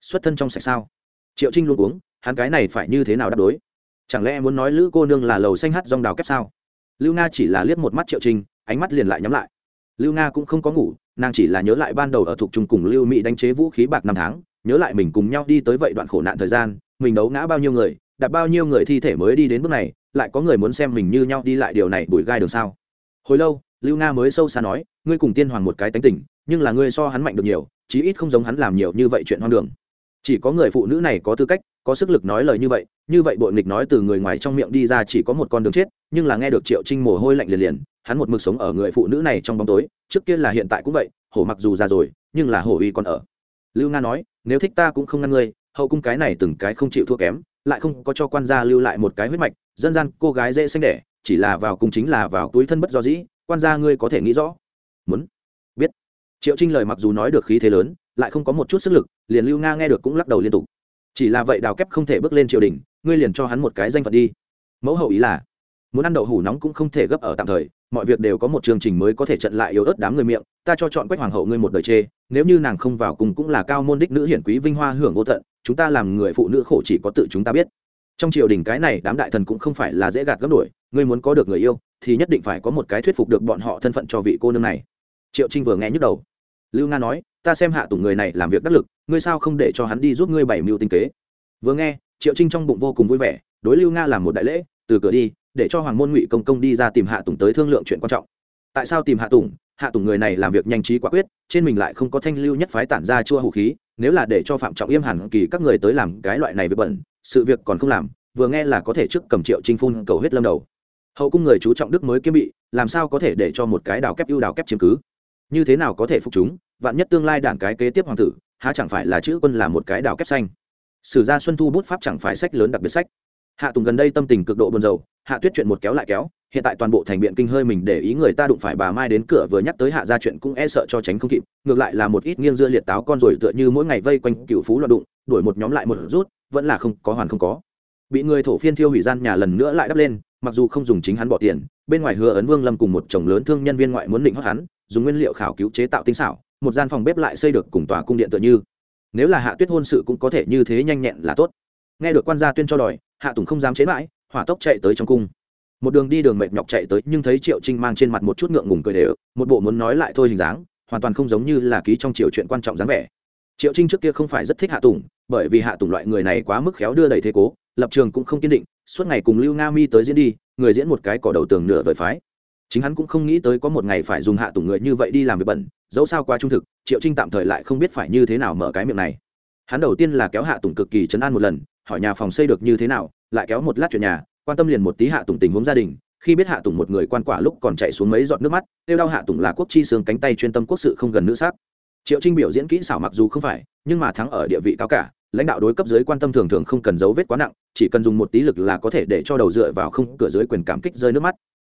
Xuất thân trong sạch sao? Triệu trinh luôn uống hắn cái này phải như thế nào đáp đối? Chẳng lẽ muốn nói lữ cô nương là lầu xanh hát dòng đào kép sao? Lưu nga chỉ là liếc một mắt triệu trinh, ánh mắt liền lại nhắm lại. Lưu nga cũng không có ngủ, nàng chỉ là nhớ lại ban đầu ở thuộc trung cùng lưu mỹ đánh chế vũ khí bạc năm tháng, nhớ lại mình cùng nhau đi tới vậy đoạn khổ nạn thời gian, mình đấu ngã bao nhiêu người, đặt bao nhiêu người thi thể mới đi đến bước này lại có người muốn xem mình như nhau đi lại điều này bụi gai đường sao? Hồi lâu, lưu nga mới sâu xa nói, ngươi cùng tiên hoàng một cái tánh tình, nhưng là ngươi so hắn mạnh được nhiều, chí ít không giống hắn làm nhiều như vậy chuyện hoang đường. Chỉ có người phụ nữ này có tư cách, có sức lực nói lời như vậy như vậy bội nghịch nói từ người ngoài trong miệng đi ra chỉ có một con đường chết, nhưng là nghe được triệu trinh mồ hôi lạnh liền liền, hắn một mực sống ở người phụ nữ này trong bóng tối, trước kia là hiện tại cũng vậy, hổ mặc dù già rồi, nhưng là hổ uy còn ở. Lưu nga nói, nếu thích ta cũng không ngăn ngươi, hậu cung cái này từng cái không chịu thua kém lại không có cho quan gia lưu lại một cái huyết mạch, dân gian cô gái dễ sinh đẻ, chỉ là vào cùng chính là vào túi thân bất do dĩ, quan gia ngươi có thể nghĩ rõ. Muốn biết. Triệu trinh lời mặc dù nói được khí thế lớn, lại không có một chút sức lực, liền lưu nga nghe được cũng lắc đầu liên tục. Chỉ là vậy đào kép không thể bước lên triều đình, ngươi liền cho hắn một cái danh phận đi. Mẫu hậu ý là, muốn ăn đậu hủ nóng cũng không thể gấp ở tạm thời, mọi việc đều có một chương trình mới có thể trận lại yếu ớt đám người miệng, ta cho chọn quách hoàng hậu ngươi một đời chê, nếu như nàng không vào cùng cũng là cao môn đích nữ hiển quý vinh hoa hưởng vô tận chúng ta làm người phụ nữ khổ chỉ có tự chúng ta biết. Trong triều đình cái này đám đại thần cũng không phải là dễ gạt gấp nổi ngươi muốn có được người yêu, thì nhất định phải có một cái thuyết phục được bọn họ thân phận cho vị cô nương này. Triệu trinh vừa nghe nhức đầu. Lưu nga nói, ta xem hạ tùng người này làm việc đắc lực, ngươi sao không để cho hắn đi giúp ngươi bảy mưu tinh kế? Vừa nghe, triệu trinh trong bụng vô cùng vui vẻ, đối lưu nga làm một đại lễ, từ cửa đi, để cho hoàng môn ngụy công công đi ra tìm hạ tùng tới thương lượng chuyện quan trọng. Tại sao tìm hạ tùng? Hạ tùng người này làm việc nhanh trí quả quyết, trên mình lại không có thanh lưu nhất phái tản ra chua hủ khí nếu là để cho phạm trọng yêm hẳn kỳ các người tới làm cái loại này việc bẩn, sự việc còn không làm, vừa nghe là có thể trước cầm triệu trinh phun cầu huyết lâm đầu. Hậu cung người chú trọng đức mới kiếm bị, làm sao có thể để cho một cái đào kép ưu đào kép chiếm cứ? Như thế nào có thể phục chúng, vạn nhất tương lai đảng cái kế tiếp hoàng tử, há chẳng phải là chữ quân là một cái đào kép xanh? Sử gia xuân thu bút pháp chẳng phải sách lớn đặc biệt sách hạ tùng gần đây tâm tình cực độ buồn rầu, hạ tuyết chuyện một kéo lại kéo, hiện tại toàn bộ thành biện kinh hơi mình để ý người ta đụng phải bà mai đến cửa vừa nhắc tới hạ gia chuyện cũng e sợ cho tránh không kịp, ngược lại là một ít nghiêng dưa liệt táo con rồi tựa như mỗi ngày vây quanh cựu phú loạn đụng, đuổi một nhóm lại một rút, vẫn là không có hoàn không có. Bị người thổ phiên thiêu hủy gian nhà lần nữa lại đắp lên, mặc dù không dùng chính hắn bỏ tiền, bên ngoài hứa ấn vương lâm cùng một chồng lớn thương nhân viên ngoại muốn định hót hắn, dùng nguyên liệu khảo cứu chế tạo tinh xảo, một gian phòng bếp lại xây được cùng tòa cung điện tựa như. Nếu là hạ tuyết hôn sự cũng có thể như thế nhanh nhẹn là tốt. Nghe được quan gia tuyên cho đòi hạ tùng không dám chế mãi, hỏa tốc chạy tới trong cung. Một đường đi đường mệt nhọc chạy tới, nhưng thấy triệu trinh mang trên mặt một chút ngượng ngùng cười đều, một bộ muốn nói lại thôi hình dáng, hoàn toàn không giống như là ký trong triều chuyện quan trọng dáng vẻ. Triệu trinh trước kia không phải rất thích hạ tùng, bởi vì hạ tùng loại người này quá mức khéo đưa đẩy thế cố, lập trường cũng không kiên định, suốt ngày cùng lưu nga mi tới diễn đi, người diễn một cái cỏ đầu tường nửa vời phái. Chính hắn cũng không nghĩ tới có một ngày phải dùng hạ tùng người như vậy đi làm việc bẩn, dẫu sao qua trung thực, triệu trinh tạm thời lại không biết phải như thế nào mở cái miệng này. Hắn đầu tiên là kéo hạ tùng cực kỳ chấn an một lần hỏi nhà phòng xây được như thế nào, lại kéo một lát chuyện nhà, quan tâm liền một tí hạ tùng tình huống gia đình, khi biết hạ tùng một người quan quả lúc còn chạy xuống mấy giọt nước mắt, tiêu đau hạ tùng là quốc chi xương cánh tay chuyên tâm quốc sự không gần nữ sắc. Triệu trinh biểu diễn kỹ xảo mặc dù không phải, nhưng mà thắng ở địa vị cao cả, lãnh đạo đối cấp dưới quan tâm thường thường không cần dấu vết quá nặng, chỉ cần dùng một tí lực là có thể để cho đầu dựa vào không, cửa dưới quyền cảm kích rơi nước mắt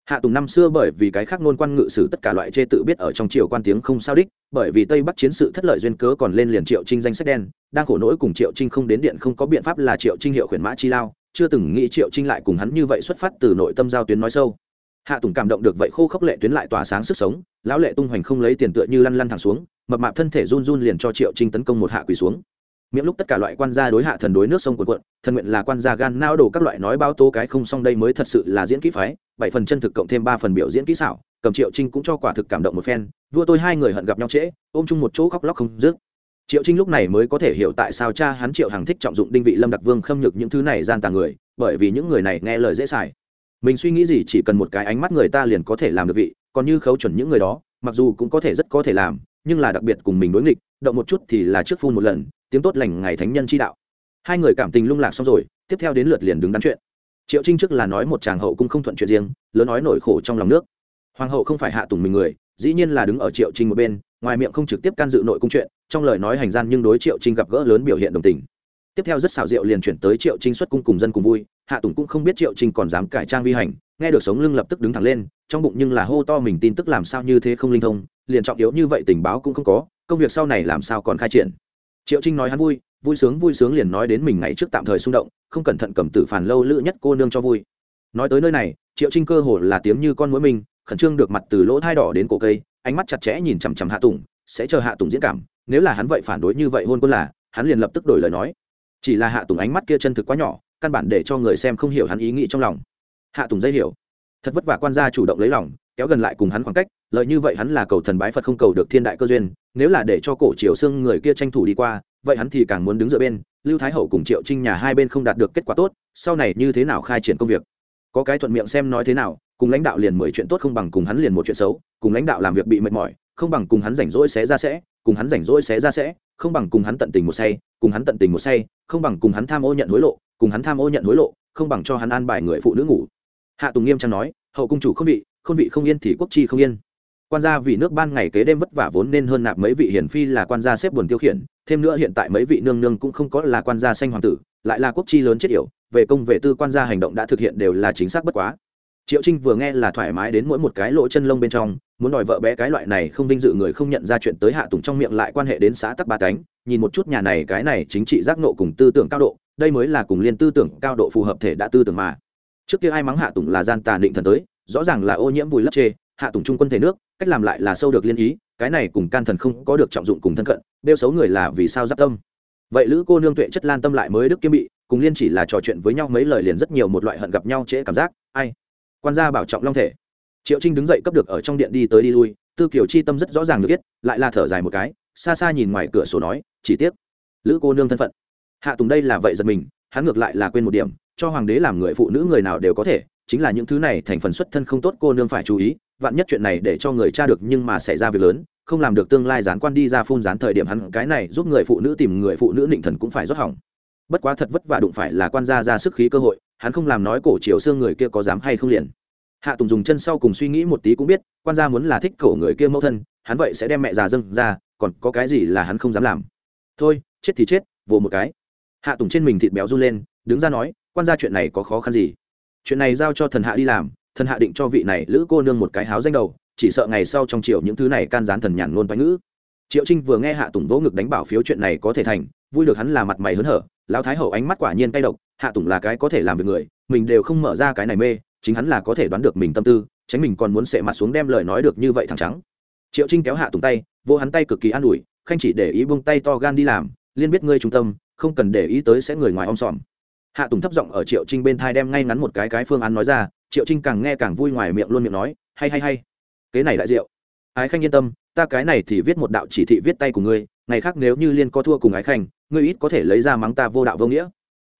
hạ tùng năm xưa bởi vì cái khác ngôn quan ngự sử tất cả loại chê tự biết ở trong triều quan tiếng không sao đích, bởi vì tây bắc chiến sự thất lợi duyên cớ còn lên liền triệu trinh danh sách đen, đang khổ nỗi cùng triệu trinh không đến điện không có biện pháp là triệu trinh hiệu khuyển mã chi lao, chưa từng nghĩ triệu trinh lại cùng hắn như vậy xuất phát từ nội tâm giao tuyến nói sâu. Hạ tùng cảm động được vậy khô khốc lệ tuyến lại tỏa sáng sức sống, lão lệ tung hoành không lấy tiền tựa như lăn lăn thẳng xuống, mập mạp thân thể run run liền cho triệu trinh tấn công một hạ quỳ xuống miệng lúc tất cả loại quan gia đối hạ thần đối nước sông cuộn cuộn, thần nguyện là quan gia gan nao đổ các loại nói bao tố cái không xong đây mới thật sự là diễn kỹ phái, bảy phần chân thực cộng thêm ba phần biểu diễn kỹ xảo, cầm triệu trinh cũng cho quả thực cảm động một phen, vua tôi hai người hận gặp nhau trễ, ôm chung một chỗ khóc lóc không dứt. Triệu trinh lúc này mới có thể hiểu tại sao cha hắn triệu hàng thích trọng dụng đinh vị lâm đặc vương khâm nhược những thứ này gian tàng người, bởi vì những người này nghe lời dễ xài. Mình suy nghĩ gì chỉ cần một cái ánh mắt người ta liền có thể làm được vị, còn như khấu chuẩn những người đó, mặc dù cũng có thể rất có thể làm, nhưng là đặc biệt cùng mình đối nghịch, động một chút thì là trước phun một lần tiếng tốt lành ngày thánh nhân chi đạo. Hai người cảm tình lung lạc xong rồi, tiếp theo đến lượt liền đứng đắn chuyện. Triệu trinh trước là nói một chàng hậu cung không thuận chuyện riêng, lớn nói nổi khổ trong lòng nước. Hoàng hậu không phải hạ tùng mình người, dĩ nhiên là đứng ở triệu trinh một bên, ngoài miệng không trực tiếp can dự nội cung chuyện, trong lời nói hành gian nhưng đối triệu trinh gặp gỡ lớn biểu hiện đồng tình. Tiếp theo rất xảo diệu liền chuyển tới triệu trinh xuất cung cùng dân cùng vui, hạ tùng cũng không biết triệu trinh còn dám cải trang vi hành, nghe được sống lưng lập tức đứng thẳng lên, trong bụng nhưng là hô to mình tin tức làm sao như thế không linh thông, liền trọng yếu như vậy tình báo cũng không có, công việc sau này làm sao còn khai triển triệu trinh nói hắn vui vui sướng vui sướng liền nói đến mình ngày trước tạm thời xung động, không cẩn thận cầm tử phản lâu lữ nhất cô nương cho vui. Nói tới nơi này, triệu trinh cơ hồ là tiếng như con mũi mình, khẩn trương được mặt từ lỗ thai đỏ đến cổ cây, ánh mắt chặt chẽ nhìn chằm chằm hạ tùng, sẽ chờ hạ tùng diễn cảm, nếu là hắn vậy phản đối như vậy hôn quân là, hắn liền lập tức đổi lời nói. Chỉ là hạ tùng ánh mắt kia chân thực quá nhỏ, căn bản để cho người xem không hiểu hắn ý nghĩ trong lòng. Hạ tùng dây hiểu. Thật vất vả quan gia chủ động lấy lòng, kéo gần lại cùng hắn khoảng cách, lợi như vậy hắn là cầu thần bái phật không cầu được thiên đại cơ duyên nếu là để cho cổ triều xương người kia tranh thủ đi qua, vậy hắn thì càng muốn đứng dựa bên, lưu thái hậu cùng triệu trinh nhà hai bên không đạt được kết quả tốt, sau này như thế nào khai triển công việc? Có cái thuận miệng xem nói thế nào, cùng lãnh đạo liền mười chuyện tốt không bằng cùng hắn liền một chuyện xấu, cùng lãnh đạo làm việc bị mệt mỏi, không bằng cùng hắn rảnh rỗi xé ra sẽ, cùng hắn rảnh rỗi xé ra sẽ, không bằng cùng hắn tận tình một say, cùng hắn tận tình một say, không bằng cùng hắn tham ô nhận hối lộ, cùng hắn tham ô nhận hối lộ, không bằng cho hắn an bài người phụ nữ ngủ. Hạ tùng nghiêm trang nói, hậu cung chủ không vị không vị không yên thì quốc chi không yên quan gia vì nước ban ngày kế đêm vất vả vốn nên hơn nạp mấy vị hiển phi là quan gia xếp buồn tiêu khiển, thêm nữa hiện tại mấy vị nương nương cũng không có là quan gia xanh hoàng tử, lại là quốc chi lớn chết yểu, về công về tư quan gia hành động đã thực hiện đều là chính xác bất quá. Triệu trinh vừa nghe là thoải mái đến mỗi một cái lỗ chân lông bên trong, muốn đòi vợ bé cái loại này không vinh dự người không nhận ra chuyện tới hạ tùng trong miệng lại quan hệ đến xã tắc ba cánh, nhìn một chút nhà này cái này chính trị giác nộ cùng tư tưởng cao độ, đây mới là cùng liên tư tưởng cao độ phù hợp thể đã tư tưởng mà. Trước kia ai mắng hạ tùng là gian tà định thần tới, rõ ràng là ô nhiễm vùi lấp chê hạ tùng trung quân thể nước, cách làm lại là sâu được liên ý, cái này cùng can thần không có được trọng dụng cùng thân cận, đeo xấu người là vì sao giáp tâm. Vậy lữ cô nương tuệ chất lan tâm lại mới đức kiếm bị, cùng liên chỉ là trò chuyện với nhau mấy lời liền rất nhiều một loại hận gặp nhau trễ cảm giác, ai? Quan gia bảo trọng long thể. Triệu trinh đứng dậy cấp được ở trong điện đi tới đi lui, tư kiều chi tâm rất rõ ràng được biết, lại là thở dài một cái, xa xa nhìn ngoài cửa sổ nói, chỉ tiếc, lữ cô nương thân phận. Hạ tùng đây là vậy giật mình, hắn ngược lại là quên một điểm, cho hoàng đế làm người phụ nữ người nào đều có thể, chính là những thứ này thành phần xuất thân không tốt cô nương phải chú ý vạn nhất chuyện này để cho người cha được nhưng mà xảy ra việc lớn, không làm được tương lai gián quan đi ra phun gián thời điểm hắn, cái này giúp người phụ nữ tìm người phụ nữ định thần cũng phải rót hỏng. Bất quá thật vất vả đụng phải là quan gia ra sức khí cơ hội, hắn không làm nói cổ chiều xương người kia có dám hay không liền. Hạ tùng dùng chân sau cùng suy nghĩ một tí cũng biết, quan gia muốn là thích cổ người kia mẫu thân, hắn vậy sẽ đem mẹ già dâng ra, còn có cái gì là hắn không dám làm. Thôi, chết thì chết, vồ một cái. Hạ tùng trên mình thịt béo run lên, đứng ra nói, quan gia chuyện này có khó khăn gì? Chuyện này giao cho thần hạ đi làm thần hạ định cho vị này lữ cô nương một cái háo danh đầu, chỉ sợ ngày sau trong triều những thứ này can gián thần nhàn ngôn toái ngữ. Triệu trinh vừa nghe hạ tùng vỗ ngực đánh bảo phiếu chuyện này có thể thành, vui được hắn là mặt mày hớn hở, lão thái hậu ánh mắt quả nhiên cay độc, hạ tùng là cái có thể làm việc người, mình đều không mở ra cái này mê, chính hắn là có thể đoán được mình tâm tư, tránh mình còn muốn sệ mặt xuống đem lời nói được như vậy thẳng trắng. Triệu trinh kéo hạ tùng tay vô hắn tay cực kỳ an ủi, khanh chỉ để ý buông tay to gan đi làm, liên biết ngươi trung tâm, không cần để ý tới sẽ người ngoài om sòm. Hạ tùng thấp giọng ở triệu trinh bên thai đem ngay ngắn một cái cái phương án nói ra triệu trinh càng nghe càng vui ngoài miệng luôn miệng nói, hay hay hay kế này đại diệu. Ái khanh yên tâm, ta cái này thì viết một đạo chỉ thị viết tay của ngươi, ngày khác nếu như liên có thua cùng ái khanh, ngươi ít có thể lấy ra mắng ta vô đạo vô nghĩa.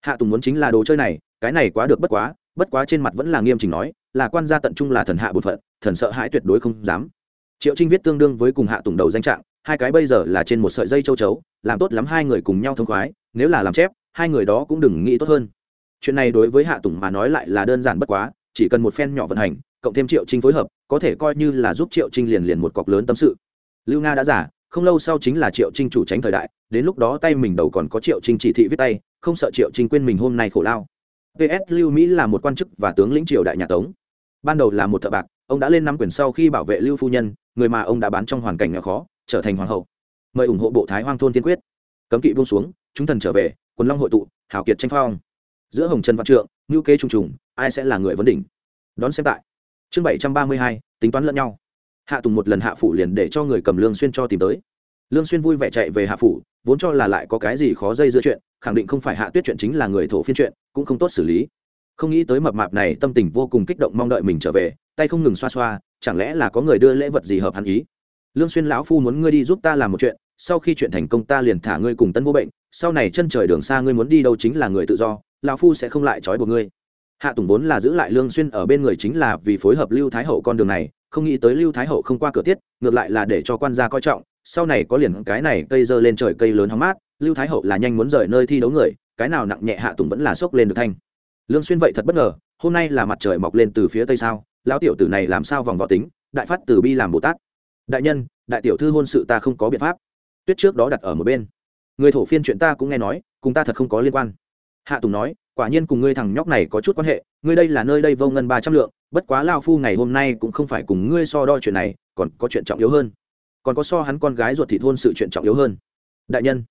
Hạ tùng muốn chính là đồ chơi này, cái này quá được bất quá bất quá trên mặt vẫn là nghiêm chỉnh nói, là quan gia tận trung là thần hạ bột phận, thần sợ hãi tuyệt đối không dám. Triệu trinh viết tương đương với cùng hạ tùng đầu danh trạng, hai cái bây giờ là trên một sợi dây châu chấu, làm tốt lắm hai người cùng nhau thông khoái, nếu là làm chép, hai người đó cũng đừng nghĩ tốt hơn. Chuyện này đối với hạ tùng mà nói lại là đơn giản bất quá chỉ cần một phen nhỏ vận hành, cộng thêm triệu trinh phối hợp, có thể coi như là giúp triệu trinh liền liền một cọc lớn tâm sự. Lưu nga đã giả, không lâu sau chính là triệu trinh chủ tránh thời đại, đến lúc đó tay mình đầu còn có triệu trinh chỉ thị viết tay, không sợ triệu trinh quên mình hôm nay khổ lao. Ps lưu mỹ là một quan chức và tướng lĩnh triều đại nhà tống. Ban đầu là một thợ bạc, ông đã lên nắm quyền sau khi bảo vệ lưu phu nhân, người mà ông đã bán trong hoàn cảnh nghèo khó, trở thành hoàng hậu. Mời ủng hộ bộ thái hoang thôn tiên quyết. Cấm kỵ buông xuống, chúng thần trở về, quần long hội tụ, hào kiệt tranh phong. Giữa hồng trần văn trượng ngữ kế trùng trùng, ai sẽ là người vấn đỉnh? Đón xem tại. Chương bảy trăm ba mươi hai, tính toán lẫn nhau. Hạ tùng một lần hạ phủ liền để cho người cầm lương xuyên cho tìm tới. Lương xuyên vui vẻ chạy về hạ phủ, vốn cho là lại có cái gì khó dây dưa chuyện, khẳng định không phải hạ tuyết chuyện chính là người thổ phiên chuyện, cũng không tốt xử lý. Không nghĩ tới mập mạp này tâm tình vô cùng kích động mong đợi mình trở về, tay không ngừng xoa xoa, chẳng lẽ là có người đưa lễ vật gì hợp hắn ý? Lương xuyên lão phu muốn ngươi đi giúp ta làm một chuyện, sau khi chuyện thành công ta liền thả ngươi cùng tân vô bệnh, sau này chân trời đường xa ngươi muốn đi đâu chính là người tự do lão phu sẽ không lại trói buộc ngươi. Hạ tùng vốn là giữ lại lương xuyên ở bên người chính là vì phối hợp lưu thái hậu con đường này, không nghĩ tới lưu thái hậu không qua cửa tiết, ngược lại là để cho quan gia coi trọng, sau này có liền cái này cây dơ lên trời cây lớn hóng mát, lưu thái hậu là nhanh muốn rời nơi thi đấu người, cái nào nặng nhẹ hạ tùng vẫn là sốc lên được thanh. Lương xuyên vậy thật bất ngờ, hôm nay là mặt trời mọc lên từ phía tây sao, lão tiểu tử này làm sao vòng võ tính, đại phát từ bi làm bồ tát. Đại nhân, đại tiểu thư hôn sự ta không có biện pháp. Tuyết trước đó đặt ở một bên. Người thổ phiên chuyện ta cũng nghe nói, cùng ta thật không có liên quan hạ tùng nói, quả nhiên cùng ngươi thằng nhóc này có chút quan hệ, ngươi đây là nơi đây vô ngân ba trăm lượng, bất quá lao phu ngày hôm nay cũng không phải cùng ngươi so đo chuyện này, còn có chuyện trọng yếu hơn. Còn có so hắn con gái ruột thị thôn sự chuyện trọng yếu hơn. Đại nhân.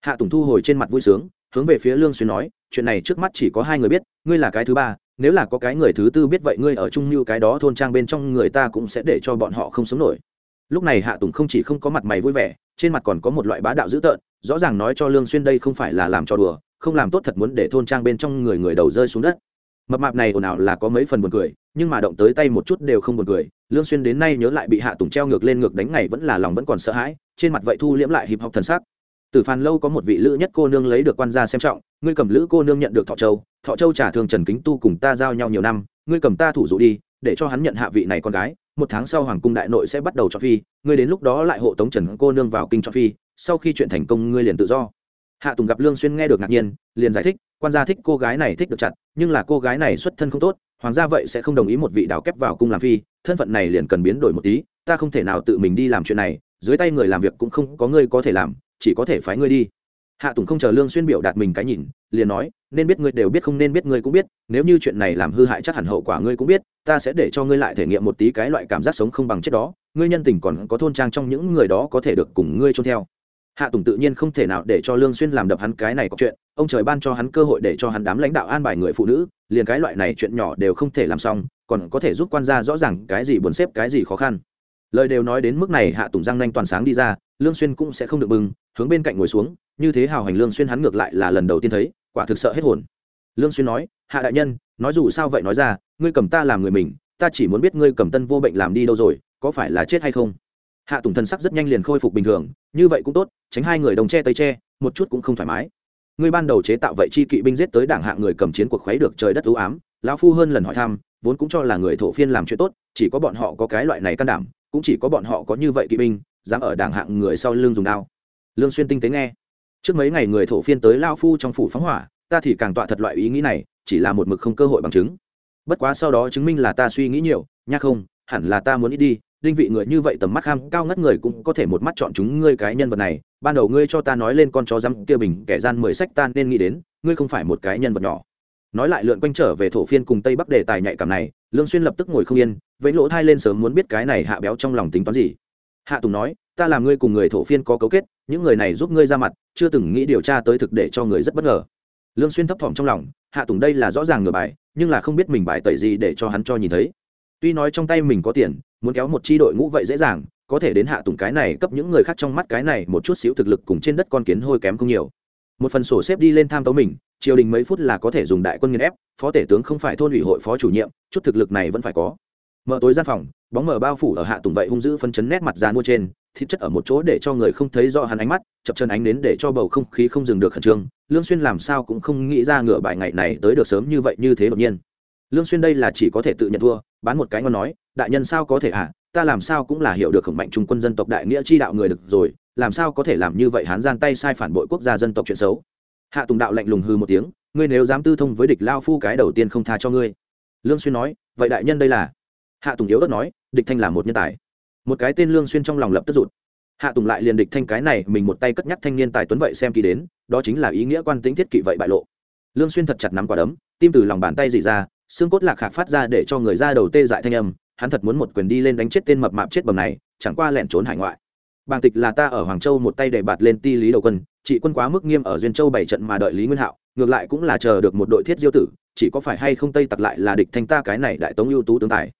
Hạ tùng thu hồi trên mặt vui sướng, hướng về phía lương xuyên nói, chuyện này trước mắt chỉ có hai người biết, ngươi là cái thứ ba, nếu là có cái người thứ tư biết vậy ngươi ở chung như cái đó thôn trang bên trong người ta cũng sẽ để cho bọn họ không sống nổi. Lúc này hạ tùng không chỉ không có mặt mày vui vẻ, trên mặt còn có một loại bá đạo dữ tợn, rõ ràng nói cho lương xuyên đây không phải là làm cho đùa không làm tốt thật muốn để thôn trang bên trong người người đầu rơi xuống đất. Mập mạp này ồn ào là có mấy phần buồn cười, nhưng mà động tới tay một chút đều không buồn cười. Lương xuyên đến nay nhớ lại bị hạ tùng treo ngược lên ngược đánh ngày vẫn là lòng vẫn còn sợ hãi, trên mặt vậy thu liễm lại hiệp học thần sắc. Từ phàn lâu có một vị lữ nhất cô nương lấy được quan gia xem trọng, ngươi cầm lữ cô nương nhận được thọ châu thọ châu trả thường trần kính tu cùng ta giao nhau nhiều năm, ngươi cầm ta thủ dụ đi, để cho hắn nhận hạ vị này con gái, một tháng sau hoàng cung đại nội sẽ bắt đầu cho phi, ngươi đến lúc đó lại hộ tống trần cô nương vào kinh cho phi, sau khi chuyện thành công ngươi liền tự do hạ tùng gặp lương xuyên nghe được ngạc nhiên, liền giải thích, quan gia thích cô gái này thích được chặt, nhưng là cô gái này xuất thân không tốt, hoàng gia vậy sẽ không đồng ý một vị đào kép vào cung làm phi, thân phận này liền cần biến đổi một tí, ta không thể nào tự mình đi làm chuyện này, dưới tay người làm việc cũng không có ngươi có thể làm, chỉ có thể phái ngươi đi. Hạ tùng không chờ lương xuyên biểu đạt mình cái nhìn, liền nói, nên biết ngươi đều biết không nên biết ngươi cũng biết, nếu như chuyện này làm hư hại chắc hẳn hậu quả ngươi cũng biết, ta sẽ để cho ngươi lại thể nghiệm một tí cái loại cảm giác sống không bằng chết đó, ngươi nhân tình còn có thôn trang trong những người đó có thể được cùng ngươi trôn theo hạ tùng tự nhiên không thể nào để cho lương xuyên làm đập hắn cái này có chuyện, ông trời ban cho hắn cơ hội để cho hắn đám lãnh đạo an bài người phụ nữ, liền cái loại này chuyện nhỏ đều không thể làm xong, còn có thể giúp quan gia rõ ràng cái gì buồn xếp, cái gì khó khăn. Lời đều nói đến mức này hạ tùng răng nanh toàn sáng đi ra, lương xuyên cũng sẽ không được bừng, hướng bên cạnh ngồi xuống, như thế hào hành lương xuyên hắn ngược lại là lần đầu tiên thấy, quả thực sợ hết hồn. Lương xuyên nói, hạ đại nhân, nói dù sao vậy nói ra, ngươi cầm ta làm người mình, ta chỉ muốn biết ngươi cầm tân vô bệnh làm đi đâu rồi, có phải là chết hay không? Hạ tùng thần sắc rất nhanh liền khôi phục bình thường, như vậy cũng tốt, tránh hai người đồng che tây che, một chút cũng không thoải mái. Ngươi ban đầu chế tạo vậy chi kỵ binh giết tới đảng hạng người cầm chiến cuộc khuấy được trời đất ưu ám, lão phu hơn lần hỏi thăm, vốn cũng cho là người thổ phiên làm chuyện tốt, chỉ có bọn họ có cái loại này can đảm, cũng chỉ có bọn họ có như vậy kỵ binh, dám ở đảng hạng người sau lưng dùng đao. Lương xuyên tinh tế nghe. Trước mấy ngày người thổ phiên tới lao phu trong phủ phóng hỏa, ta thì càng tọa thật loại ý nghĩ này, chỉ là một mực không cơ hội bằng chứng. Bất quá sau đó chứng minh là ta suy nghĩ nhiều nha không, hẳn là ta muốn ít đi đinh vị người như vậy tầm mắt kham cao ngất người cũng có thể một mắt chọn chúng ngươi cái nhân vật này. Ban đầu ngươi cho ta nói lên con chó răm kia bình kẻ gian mười sách ta nên nghĩ đến, ngươi không phải một cái nhân vật nhỏ. Nói lại lượn quanh trở về thổ phiên cùng tây bắc đề tài nhạy cảm này, lương xuyên lập tức ngồi không yên, vẫy lỗ thai lên sớm muốn biết cái này hạ béo trong lòng tính toán gì. Hạ tùng nói, ta làm ngươi cùng người thổ phiên có cấu kết, những người này giúp ngươi ra mặt, chưa từng nghĩ điều tra tới thực để cho người rất bất ngờ. Lương xuyên thấp thỏm trong lòng, hạ tùng đây là rõ ràng ngửa bài, nhưng là không biết mình bài tẩy gì để cho hắn cho nhìn thấy tuy nói trong tay mình có tiền, muốn kéo một chi đội ngũ vậy dễ dàng, có thể đến hạ tùng cái này cấp những người khác trong mắt cái này một chút xíu thực lực cùng trên đất con kiến hôi kém không nhiều. Một phần sổ xếp đi lên tham tấu mình, triều đình mấy phút là có thể dùng đại quân nghiên ép, phó tể tướng không phải thôn ủy hội phó chủ nhiệm, chút thực lực này vẫn phải có. Mở tối gian phòng, bóng mở bao phủ ở hạ tùng vậy hung dữ phân chấn nét mặt ra mua trên, thịt chất ở một chỗ để cho người không thấy rõ hắn ánh mắt, chập chân ánh đến để cho bầu không khí không dừng được khẩn trương. Lương xuyên làm sao cũng không nghĩ ra ngựa bài ngày này tới được sớm như vậy như thế đột nhiên. Lương xuyên đây là chỉ có thể tự nhận thua bán một cái ngon nói, đại nhân sao có thể à? Ta làm sao cũng là hiểu được khổng mạnh trung quân dân tộc đại nghĩa chi đạo người được rồi, làm sao có thể làm như vậy? Hán gian tay sai phản bội quốc gia dân tộc chuyện xấu. Hạ tùng đạo lạnh lùng hư một tiếng, ngươi nếu dám tư thông với địch lao phu cái đầu tiên không tha cho ngươi. Lương xuyên nói, vậy đại nhân đây là hạ tùng yếu ớt nói, địch thanh là một nhân tài. Một cái tên lương xuyên trong lòng lập tức rụt. Hạ tùng lại liền địch thanh cái này, mình một tay cất nhắc thanh niên tài tuấn vậy xem kỳ đến, đó chính là ý nghĩa quan tính thiết kỵ vậy bại lộ. Lương xuyên thật chặt nắm quả đấm, tim từ lòng bàn tay dì ra xương cốt lạc khạc phát ra để cho người ra đầu tê dại thanh âm, hắn thật muốn một quyền đi lên đánh chết tên mập mạp chết bầm này, chẳng qua lẻn trốn hải ngoại. Bàng tịch là ta ở hoàng châu một tay để bạt lên ti lý đầu quân chị quân quá mức nghiêm ở duyên châu bảy trận mà đợi lý nguyên hạo, ngược lại cũng là chờ được một đội thiết diêu tử, chỉ có phải hay không tây tặc lại là địch thanh ta cái này đại tống ưu tú tướng tài.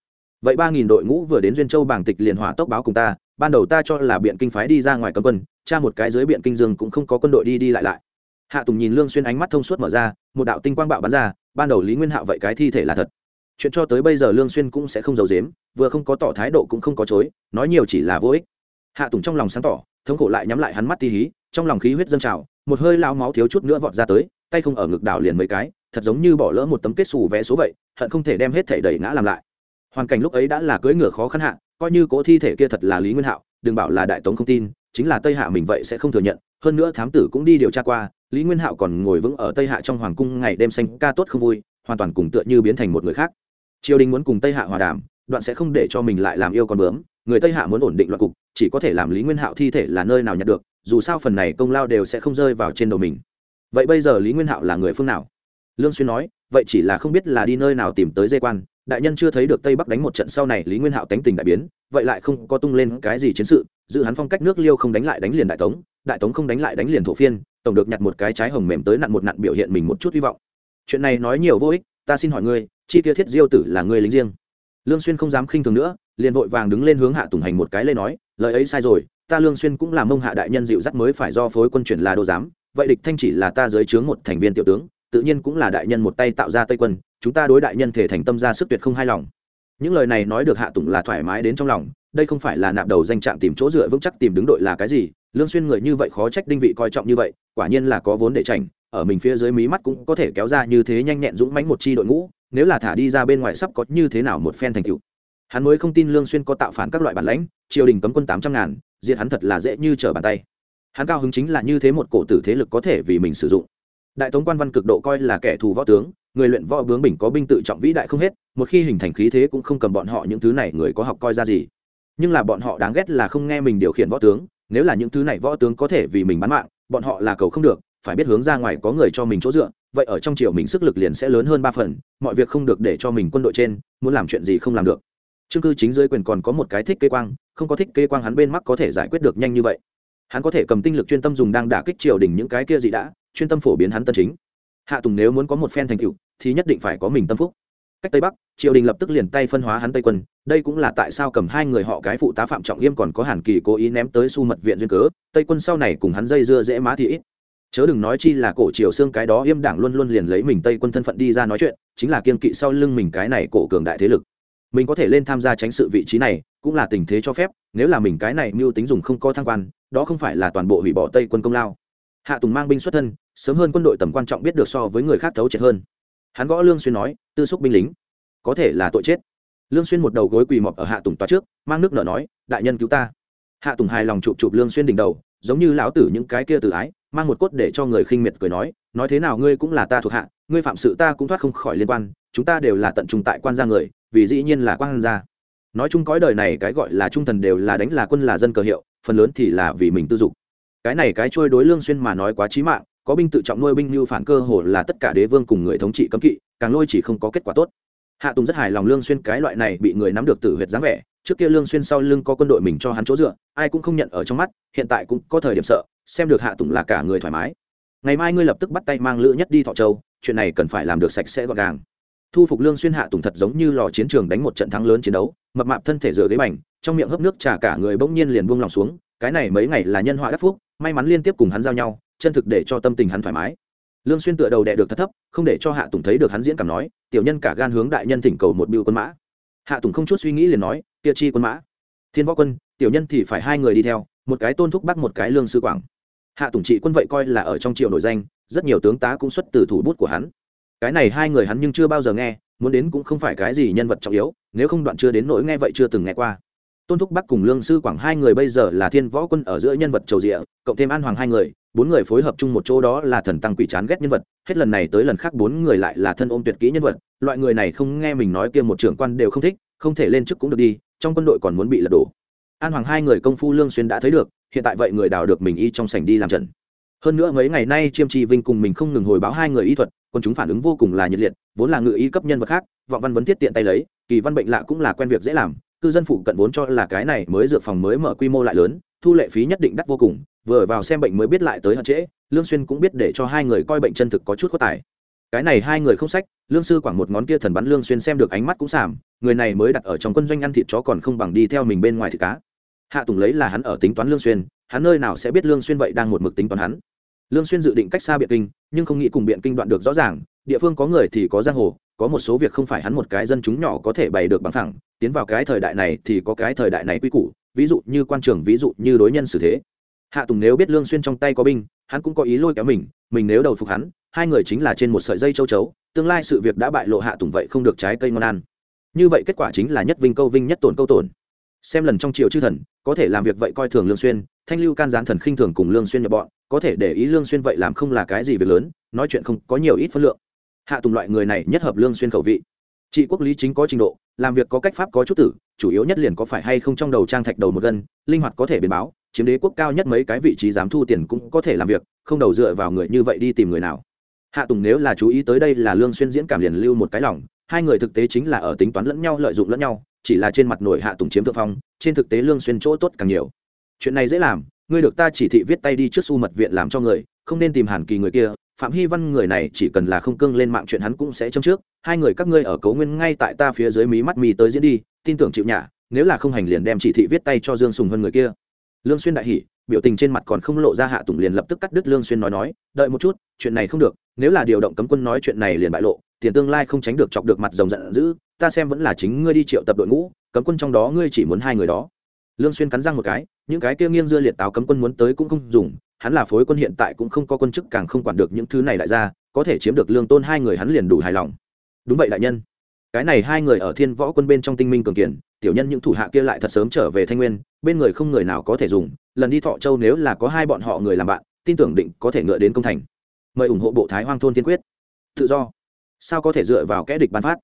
Vậy ba nghìn đội ngũ vừa đến duyên châu bàng tịch liền hỏa tốc báo cùng ta, ban đầu ta cho là biện kinh phái đi ra ngoài cấm quân, cha một cái dưới biện kinh dương cũng không có quân đội đi đi lại lại. Hạ tùng nhìn lương xuyên ánh mắt thông suốt mở ra, một đạo tinh quang bạo bắn ra ban đầu lý nguyên hạo vậy cái thi thể là thật chuyện cho tới bây giờ lương xuyên cũng sẽ không giấu giếm vừa không có tỏ thái độ cũng không có chối nói nhiều chỉ là vô ích hạ tùng trong lòng sáng tỏ thống khổ lại nhắm lại hắn mắt ti hí trong lòng khí huyết dâng trào một hơi lao máu thiếu chút nữa vọt ra tới tay không ở ngực đảo liền mấy cái thật giống như bỏ lỡ một tấm kết xù vé số vậy hận không thể đem hết thể đẩy ngã làm lại hoàn cảnh lúc ấy đã là cưỡi ngựa khó khăn hạ coi như cỗ thi thể kia thật là lý nguyên hạo đừng bảo là đại tống không tin chính là tây hạ mình vậy sẽ không thừa nhận hơn nữa thám tử cũng đi điều tra qua lý nguyên hạo còn ngồi vững ở tây hạ trong hoàng cung ngày đêm xanh ca tốt không vui, hoàn toàn cùng tựa như biến thành một người khác. Triều đình muốn cùng tây hạ hòa đàm, đoạn sẽ không để cho mình lại làm yêu con bướm, người tây hạ muốn ổn định loạt cục, chỉ có thể làm lý nguyên hạo thi thể là nơi nào nhận được, dù sao phần này công lao đều sẽ không rơi vào trên đầu mình. Vậy bây giờ lý nguyên hạo là người phương nào? Lương xuyên nói, vậy chỉ là không biết là đi nơi nào tìm tới dây quan đại nhân chưa thấy được tây bắc đánh một trận sau này lý nguyên hạo tánh tình đại biến vậy lại không có tung lên cái gì chiến sự dự hắn phong cách nước liêu không đánh lại đánh liền đại tống đại tống không đánh lại đánh liền thổ phiên tổng được nhặt một cái trái hồng mềm tới nặn một nặn biểu hiện mình một chút hy vọng chuyện này nói nhiều vô ích ta xin hỏi ngươi chi tiêu thiết diêu tử là ngươi lính riêng lương xuyên không dám khinh thường nữa liền vội vàng đứng lên hướng hạ tùng hành một cái lên nói lời ấy sai rồi ta lương xuyên cũng là mông hạ đại nhân dịu dắt mới phải do phối quân chuyển là đô giám vậy địch thanh chỉ là ta dưới trướng một thành viên tiểu tướng tự nhiên cũng là đại nhân một tay tạo ra tây quân chúng ta đối đại nhân thể thành tâm ra sức tuyệt không hai lòng. Những lời này nói được hạ tùng là thoải mái đến trong lòng, đây không phải là nạp đầu danh trạng tìm chỗ dựa vững chắc tìm đứng đội là cái gì, lương xuyên người như vậy khó trách đinh vị coi trọng như vậy, quả nhiên là có vốn để tránh ở mình phía dưới mí mắt cũng có thể kéo ra như thế nhanh nhẹn dũng mãnh một chi đội ngũ, nếu là thả đi ra bên ngoài sắp có như thế nào một phen thành tựu. Hắn mới không tin lương xuyên có tạo phản các loại bản lãnh, triều đình cấm quân tám trăm ngàn, diệt hắn thật là dễ như trở bàn tay. Hắn cao hứng chính là như thế một cổ tử thế lực có thể vì mình sử dụng. Đại tống quan văn cực độ coi là kẻ thù võ tướng người luyện võ bướng bình có binh tự trọng vĩ đại không hết, một khi hình thành khí thế cũng không cầm bọn họ những thứ này người có học coi ra gì. Nhưng là bọn họ đáng ghét là không nghe mình điều khiển võ tướng, nếu là những thứ này võ tướng có thể vì mình bán mạng, bọn họ là cầu không được, phải biết hướng ra ngoài có người cho mình chỗ dựa, vậy ở trong triều mình sức lực liền sẽ lớn hơn ba phần, mọi việc không được để cho mình quân đội trên, muốn làm chuyện gì không làm được. Chương cư chính dưới quyền còn có một cái thích kê quang, không có thích kê quang hắn bên mắc có thể giải quyết được nhanh như vậy. Hắn có thể cầm tinh lực chuyên tâm dùng đang đả kích triều đình những cái kia gì đã, chuyên tâm phổ biến hắn tân chính hạ tùng nếu muốn có một phen thành tựu, thì nhất định phải có mình tâm phúc. Cách tây bắc, triều đình lập tức liền tay phân hóa hắn tây quân. Đây cũng là tại sao cầm hai người họ cái phụ tá phạm trọng yêm còn có hàn kỳ cố ý ném tới su mật viện duyên cớ. Tây quân sau này cùng hắn dây dưa dễ má thì ít. Chớ đừng nói chi là cổ triều xương cái đó yêm đảng luôn luôn liền lấy mình tây quân thân phận đi ra nói chuyện, chính là kiên kỵ sau lưng mình cái này cổ cường đại thế lực. Mình có thể lên tham gia tránh sự vị trí này, cũng là tình thế cho phép, nếu là mình cái này mưu tính dùng không có thăng quan, đó không phải là toàn bộ hủy bỏ tây quân công lao hạ tùng mang binh xuất thân, sớm hơn quân đội tầm quan trọng biết được so với người khác thấu triệt hơn. Hắn gõ lương xuyên nói, tư xúc binh lính, có thể là tội chết. Lương xuyên một đầu gối quỳ mọp ở hạ tùng toa trước, mang nước nở nói, đại nhân cứu ta. Hạ tùng hài lòng chụp chụp lương xuyên đỉnh đầu, giống như lão tử những cái kia tự ái, mang một cốt để cho người khinh miệt cười nói nói thế nào ngươi cũng là ta thuộc hạ, ngươi phạm sự ta cũng thoát không khỏi liên quan, chúng ta đều là tận trung tại quan gia người, vì dĩ nhiên là quan gia. Nói chung cõi đời này cái gọi là trung thần đều là đánh là quân là dân cờ hiệu, phần lớn thì là vì mình tư dục cái này cái trôi đối lương xuyên mà nói quá chí mạng, có binh tự trọng nuôi binh như phản cơ hồ là tất cả đế vương cùng người thống trị cấm kỵ, càng lôi chỉ không có kết quả tốt. Hạ tùng rất hài lòng lương xuyên cái loại này bị người nắm được tử huyệt dáng vẻ, trước kia lương xuyên sau lưng có quân đội mình cho hắn chỗ dựa, ai cũng không nhận ở trong mắt, hiện tại cũng có thời điểm sợ, xem được hạ tùng là cả người thoải mái. Ngày mai ngươi lập tức bắt tay mang lữ nhất đi thọ châu, chuyện này cần phải làm được sạch sẽ gọn gàng. Thu phục lương xuyên hạ tùng thật giống như lò chiến trường đánh một trận thắng lớn chiến đấu, mập mạp thân thể dựa ghế bành, trong miệng hấp nước trà cả người bỗng nhiên liền buông lòng xuống, cái này mấy ngày là nhân họa đắc phúc may mắn liên tiếp cùng hắn giao nhau, chân thực để cho tâm tình hắn thoải mái. Lương xuyên tựa đầu đè được thật thấp, không để cho hạ tùng thấy được hắn diễn cảm nói, tiểu nhân cả gan hướng đại nhân thỉnh cầu một biêu quân mã. Hạ tùng không chút suy nghĩ liền nói, kia chi quân mã? Thiên võ quân, tiểu nhân thì phải hai người đi theo, một cái tôn thúc bắc một cái lương sư quảng. Hạ tùng trị quân vậy coi là ở trong triều nổi danh, rất nhiều tướng tá cũng xuất từ thủ bút của hắn. Cái này hai người hắn nhưng chưa bao giờ nghe, muốn đến cũng không phải cái gì nhân vật trọng yếu, nếu không đoạn chưa đến nỗi nghe vậy chưa từng nghe qua tôn thúc bắc cùng lương sư quảng hai người bây giờ là thiên võ quân ở giữa nhân vật trầu rịa, cộng thêm an hoàng hai người, bốn người phối hợp chung một chỗ đó là thần tăng quỷ chán ghét nhân vật, hết lần này tới lần khác bốn người lại là thân ôm tuyệt kỹ nhân vật, loại người này không nghe mình nói kia một trưởng quan đều không thích, không thể lên chức cũng được đi, trong quân đội còn muốn bị lật đổ. An hoàng hai người công phu lương xuyên đã thấy được, hiện tại vậy người đào được mình y trong sảnh đi làm trận. Hơn nữa mấy ngày nay chiêm trì vinh cùng mình không ngừng hồi báo hai người y thuật, quân chúng phản ứng vô cùng là nhiệt liệt, vốn là ngự y cấp nhân vật khác, vọng văn vấn thiết tiện tay lấy, kỳ văn bệnh lạ cũng là quen việc dễ làm cư dân phụ cận vốn cho là cái này mới dược phòng mới mở quy mô lại lớn, thu lệ phí nhất định đắt vô cùng, vừa vào xem bệnh mới biết lại tới hận trễ, lương xuyên cũng biết để cho hai người coi bệnh chân thực có chút có tài. Cái này hai người không sách, lương sư quảng một ngón kia thần bắn lương xuyên xem được ánh mắt cũng sảm người này mới đặt ở trong quân doanh ăn thịt chó còn không bằng đi theo mình bên ngoài thịt cá. Hạ tùng lấy là hắn ở tính toán lương xuyên, hắn nơi nào sẽ biết lương xuyên vậy đang một mực tính toán hắn. Lương xuyên dự định cách xa biện kinh, nhưng không nghĩ cùng biện kinh đoạn được rõ ràng, địa phương có người thì có giang hồ có một số việc không phải hắn một cái dân chúng nhỏ có thể bày được bằng thẳng tiến vào cái thời đại này thì có cái thời đại này quy củ, ví dụ như quan trường, ví dụ như đối nhân xử thế. Hạ tùng nếu biết lương xuyên trong tay có binh, hắn cũng có ý lôi kéo mình mình nếu đầu phục hắn, hai người chính là trên một sợi dây châu chấu, tương lai sự việc đã bại lộ hạ tùng vậy không được trái cây ngon ăn. Như vậy kết quả chính là nhất vinh câu vinh, nhất tổn câu tổn. Xem lần trong triều chư thần, có thể làm việc vậy coi thường lương xuyên, thanh lưu can gián thần khinh thường cùng lương xuyên nhập bọn, có thể để ý lương xuyên vậy làm không là cái gì việc lớn, nói chuyện không có nhiều ít phân lượng hạ tùng loại người này nhất hợp lương xuyên khẩu vị. Trị quốc lý chính có trình độ, làm việc có cách pháp có chút tử, chủ yếu nhất liền có phải hay không trong đầu trang thạch đầu một gân, linh hoạt có thể biến báo, chiếm đế quốc cao nhất mấy cái vị trí dám thu tiền cũng có thể làm việc, không đầu dựa vào người như vậy đi tìm người nào. Hạ tùng nếu là chú ý tới đây là lương xuyên diễn cảm liền lưu một cái lòng, hai người thực tế chính là ở tính toán lẫn nhau lợi dụng lẫn nhau, chỉ là trên mặt nổi hạ tùng chiếm thượng phong, trên thực tế lương xuyên chỗ tốt càng nhiều. Chuyện này dễ làm ngươi được ta chỉ thị viết tay đi trước su mật viện làm cho người, không nên tìm hàn kỳ người kia, phạm hy văn người này chỉ cần là không cương lên mạng chuyện hắn cũng sẽ châm trước, hai người các ngươi ở cấu nguyên ngay tại ta phía dưới mí mắt mì tới diễn đi, tin tưởng chịu nhả, nếu là không hành liền đem chỉ thị viết tay cho dương sùng hơn người kia. Lương xuyên đại hỉ, biểu tình trên mặt còn không lộ ra hạ tùng liền lập tức cắt đứt lương xuyên nói nói, đợi một chút, chuyện này không được, nếu là điều động cấm quân nói chuyện này liền bại lộ, tiền tương lai không tránh được chọc được mặt rồng giận dữ, ta xem vẫn là chính ngươi đi triệu tập đội ngũ, cấm quân trong đó ngươi chỉ muốn hai người đó lương xuyên cắn răng một cái, những cái kia nghiêng dưa liệt táo cấm quân muốn tới cũng không dùng, hắn là phối quân hiện tại cũng không có quân chức càng không quản được những thứ này đại gia có thể chiếm được lương tôn hai người hắn liền đủ hài lòng. Đúng vậy đại nhân. Cái này hai người ở thiên võ quân bên trong tinh minh cường kiển tiểu nhân những thủ hạ kia lại thật sớm trở về thanh nguyên, bên người không người nào có thể dùng, lần đi thọ châu nếu là có hai bọn họ người làm bạn, tin tưởng định có thể ngựa đến công thành. Mời ủng hộ bộ thái hoang thôn tiên quyết. Tự do. Sao có thể dựa vào kẽ địch ban phát?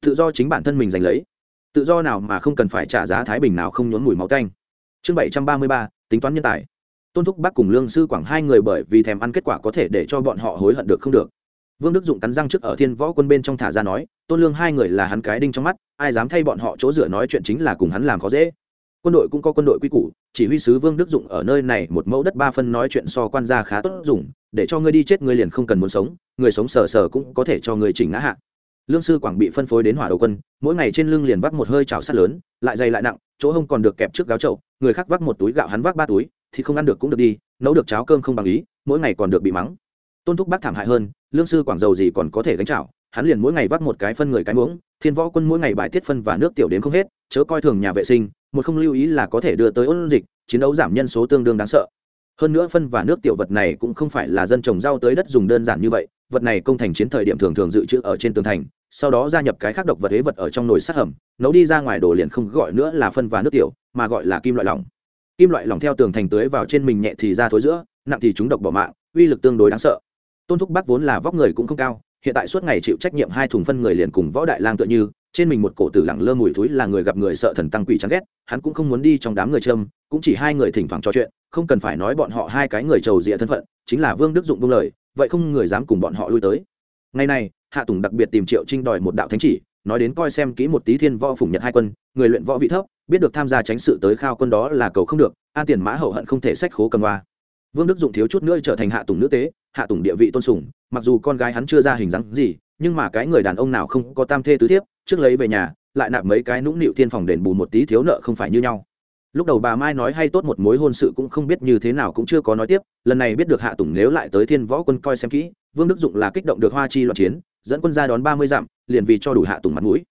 Tự do chính bản thân mình giành lấy tự do nào mà không cần phải trả giá thái bình nào không nhốn mùi máu tanh. Chương bảy trăm ba mươi ba, tính toán nhân tài. Tôn thúc bác cùng lương sư quảng hai người bởi vì thèm ăn kết quả có thể để cho bọn họ hối hận được không được. Vương đức dụng cắn răng trước ở thiên võ quân bên trong thả ra nói, tôn lương hai người là hắn cái đinh trong mắt, ai dám thay bọn họ chỗ dựa nói chuyện chính là cùng hắn làm khó dễ. Quân đội cũng có quân đội quy củ, chỉ huy sứ vương đức dụng ở nơi này một mẫu đất ba phân nói chuyện so quan gia khá tốt dùng, để cho ngươi đi chết ngươi liền không cần muốn sống, người sống sờ sờ cũng có thể cho ngươi chỉnh ngã hạ lương sư quảng bị phân phối đến hỏa đầu quân, mỗi ngày trên lưng liền vác một hơi chảo sắt lớn, lại dày lại nặng, chỗ hông còn được kẹp trước gáo trậu người khác vác một túi gạo hắn vác ba túi, thì không ăn được cũng được đi, nấu được cháo cơm không bằng ý, mỗi ngày còn được bị mắng. Tôn thúc bác thảm hại hơn, lương sư quảng giàu gì còn có thể gánh chảo, hắn liền mỗi ngày vác một cái phân người cái muỗng, thiên võ quân mỗi ngày bài tiết phân và nước tiểu đến không hết, chớ coi thường nhà vệ sinh, một không lưu ý là có thể đưa tới ôn dịch, chiến đấu giảm nhân số tương đương đáng sợ. Hơn nữa phân và nước tiểu vật này cũng không phải là dân trồng rau tới đất dùng đơn giản như vậy, vật này công thành chiến thời điểm thường thường dự trữ ở trên tường thành sau đó gia nhập cái khác độc vật hế vật ở trong nồi sát hầm, nấu đi ra ngoài đồ liền không gọi nữa là phân và nước tiểu, mà gọi là kim loại lỏng. Kim loại lỏng theo tường thành tưới vào trên mình nhẹ thì ra thối giữa, nặng thì chúng độc bỏ mạng, uy lực tương đối đáng sợ. Tôn thúc bác vốn là vóc người cũng không cao, hiện tại suốt ngày chịu trách nhiệm hai thùng phân người liền cùng võ đại lang tựa như, trên mình một cổ tử lẳng lơ mùi thúi là người gặp người sợ thần tăng quỷ chán ghét, hắn cũng không muốn đi trong đám người trâm cũng chỉ hai người thỉnh thoảng trò chuyện, không cần phải nói bọn họ hai cái người trầu rịa thân phận, chính là vương đức dụng buông lời, vậy không người dám cùng bọn họ lui tới. Ngày này hạ tùng đặc biệt tìm triệu trinh đòi một đạo thánh chỉ, nói đến coi xem kỹ một tí thiên võ phủng nhật hai quân, người luyện võ vị thấp, biết được tham gia tránh sự tới khao quân đó là cầu không được an tiền mã hậu hận không thể sách khố cầm hoa. Vương đức dụng thiếu chút nữa trở thành hạ tùng nữ tế, hạ tùng địa vị tôn sùng, mặc dù con gái hắn chưa ra hình dáng gì, nhưng mà cái người đàn ông nào không có tam thê tứ thiếp, trước lấy về nhà, lại nạp mấy cái nũng nịu thiên phòng đền bù một tí thiếu nợ không phải như nhau. Lúc đầu bà mai nói hay tốt một mối hôn sự cũng không biết như thế nào cũng chưa có nói tiếp, lần này biết được hạ tùng nếu lại tới thiên võ quân coi xem kỹ, vương đức dụng là kích động được hoa chi loạn chiến dẫn quân ra đón ba mươi dặm, liền vì cho đủ hạ tùng mặt mũi.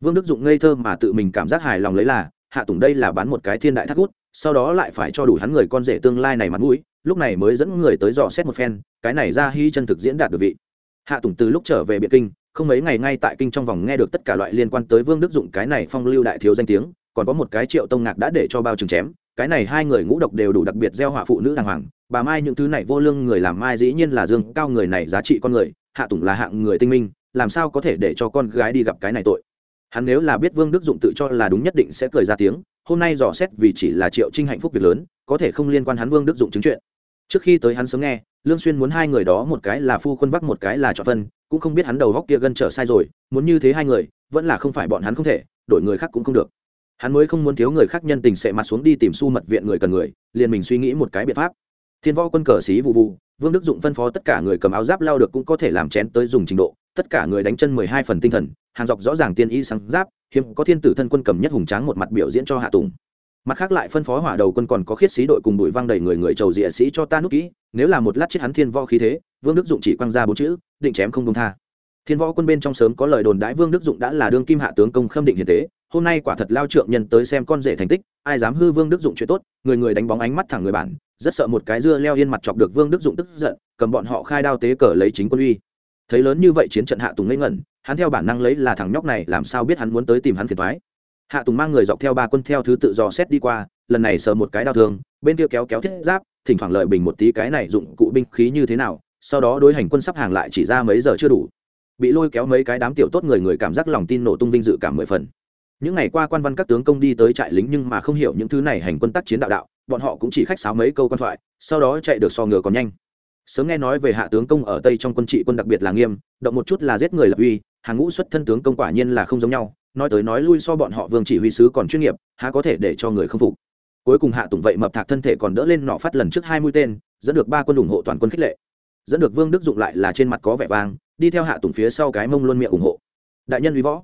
Vương đức dụng ngây thơ mà tự mình cảm giác hài lòng lấy là, hạ tùng đây là bán một cái thiên đại thác út sau đó lại phải cho đủ hắn người con rể tương lai này mặt mũi, lúc này mới dẫn người tới dò xét một phen, cái này ra hy chân thực diễn đạt được vị. Hạ tùng từ lúc trở về biệt kinh, không mấy ngày ngay tại kinh trong vòng nghe được tất cả loại liên quan tới vương đức dụng cái này phong lưu đại thiếu danh tiếng, còn có một cái triệu tông ngạc đã để cho bao trường chém, cái này hai người ngũ độc đều đủ đặc biệt gieo họa phụ nữ đàng hoàng, bà mai những thứ này vô lương người làm mai dĩ nhiên là dương, cao người này giá trị con người hạ tùng là hạng người tinh minh, làm sao có thể để cho con gái đi gặp cái này tội? Hắn nếu là biết vương đức dụng tự cho là đúng nhất định sẽ cười ra tiếng, hôm nay dò xét vì chỉ là triệu trinh hạnh phúc việc lớn, có thể không liên quan hắn vương đức dụng chứng chuyện. Trước khi tới hắn sớm nghe, lương xuyên muốn hai người đó một cái là phu quân vắc một cái là chọn phân cũng không biết hắn đầu góc kia gân trở sai rồi, muốn như thế hai người, vẫn là không phải bọn hắn không thể, đổi người khác cũng không được. Hắn mới không muốn thiếu người khác nhân tình sẽ mặt xuống đi tìm su mật viện người cần người, liền mình suy nghĩ một cái biện pháp. Thiên võ quân cờ xí vụ vụ vương đức dụng phân phó tất cả người cầm áo giáp lao được cũng có thể làm chén tới dùng trình độ. Tất cả người đánh chân mười hai phần tinh thần, hàng dọc rõ ràng tiên y sáng giáp, hiếm có thiên tử thân quân cầm nhất hùng tráng một mặt biểu diễn cho hạ tùng. Mặt khác lại phân phó hỏa đầu quân còn có khiết sĩ đội cùng đuổi vang đầy người người trầu dịa sĩ cho ta nút kỹ, nếu là một lát chết hắn thiên võ khí thế, vương đức dụng chỉ quăng ra bốn chữ, định chém không công tha. Thiên võ quân bên trong sớm có lời đồn đãi vương đức dụng đã là đương kim hạ tướng công khâm định hiền tế, hôm nay quả thật lao trượng nhân tới xem con rể thành tích, ai dám hư vương đức dụng chuyện tốt, người người đánh bóng ánh mắt thẳng người bản rất sợ một cái dưa leo yên mặt chọc được vương đức dụng tức giận, cầm bọn họ khai đao tế cờ lấy chính quân uy. Thấy lớn như vậy chiến trận hạ tùng ngây ngẩn, hắn theo bản năng lấy là thằng nhóc này, làm sao biết hắn muốn tới tìm hắn phiền thoái hạ tùng mang người dọc theo ba quân theo thứ tự dò xét đi qua, lần này sờ một cái đao thương bên kia kéo kéo thiết giáp, thỉnh thoảng lợi bình một tí cái này dụng cụ binh khí như thế nào, sau đó đối hành quân sắp hàng lại chỉ ra mấy giờ chưa đủ. Bị lôi kéo mấy cái đám tiểu tốt người người cảm giác lòng tin nổ tung vinh dự cảm mười phần. Những ngày qua quan văn các tướng công đi tới trại lính nhưng mà không hiểu những thứ này hành quân tác chiến đạo đạo bọn họ cũng chỉ khách sáo mấy câu quan thoại, sau đó chạy được so ngựa còn nhanh. Sớm nghe nói về hạ tướng công ở tây trong quân trị quân đặc biệt là nghiêm, động một chút là giết người lập uy hàng ngũ xuất thân tướng công quả nhiên là không giống nhau, nói tới nói lui so bọn họ vương chỉ huy sứ còn chuyên nghiệp, há có thể để cho người không phục. Cuối cùng hạ tùng vậy mập thạc thân thể còn đỡ lên nọ phát lần trước hai mũi tên, dẫn được ba quân ủng hộ toàn quân khích lệ. Dẫn được vương đức dụng lại là trên mặt có vẻ vang, đi theo hạ tùng phía sau cái mông luôn miệng ủng hộ. Đại nhân uy võ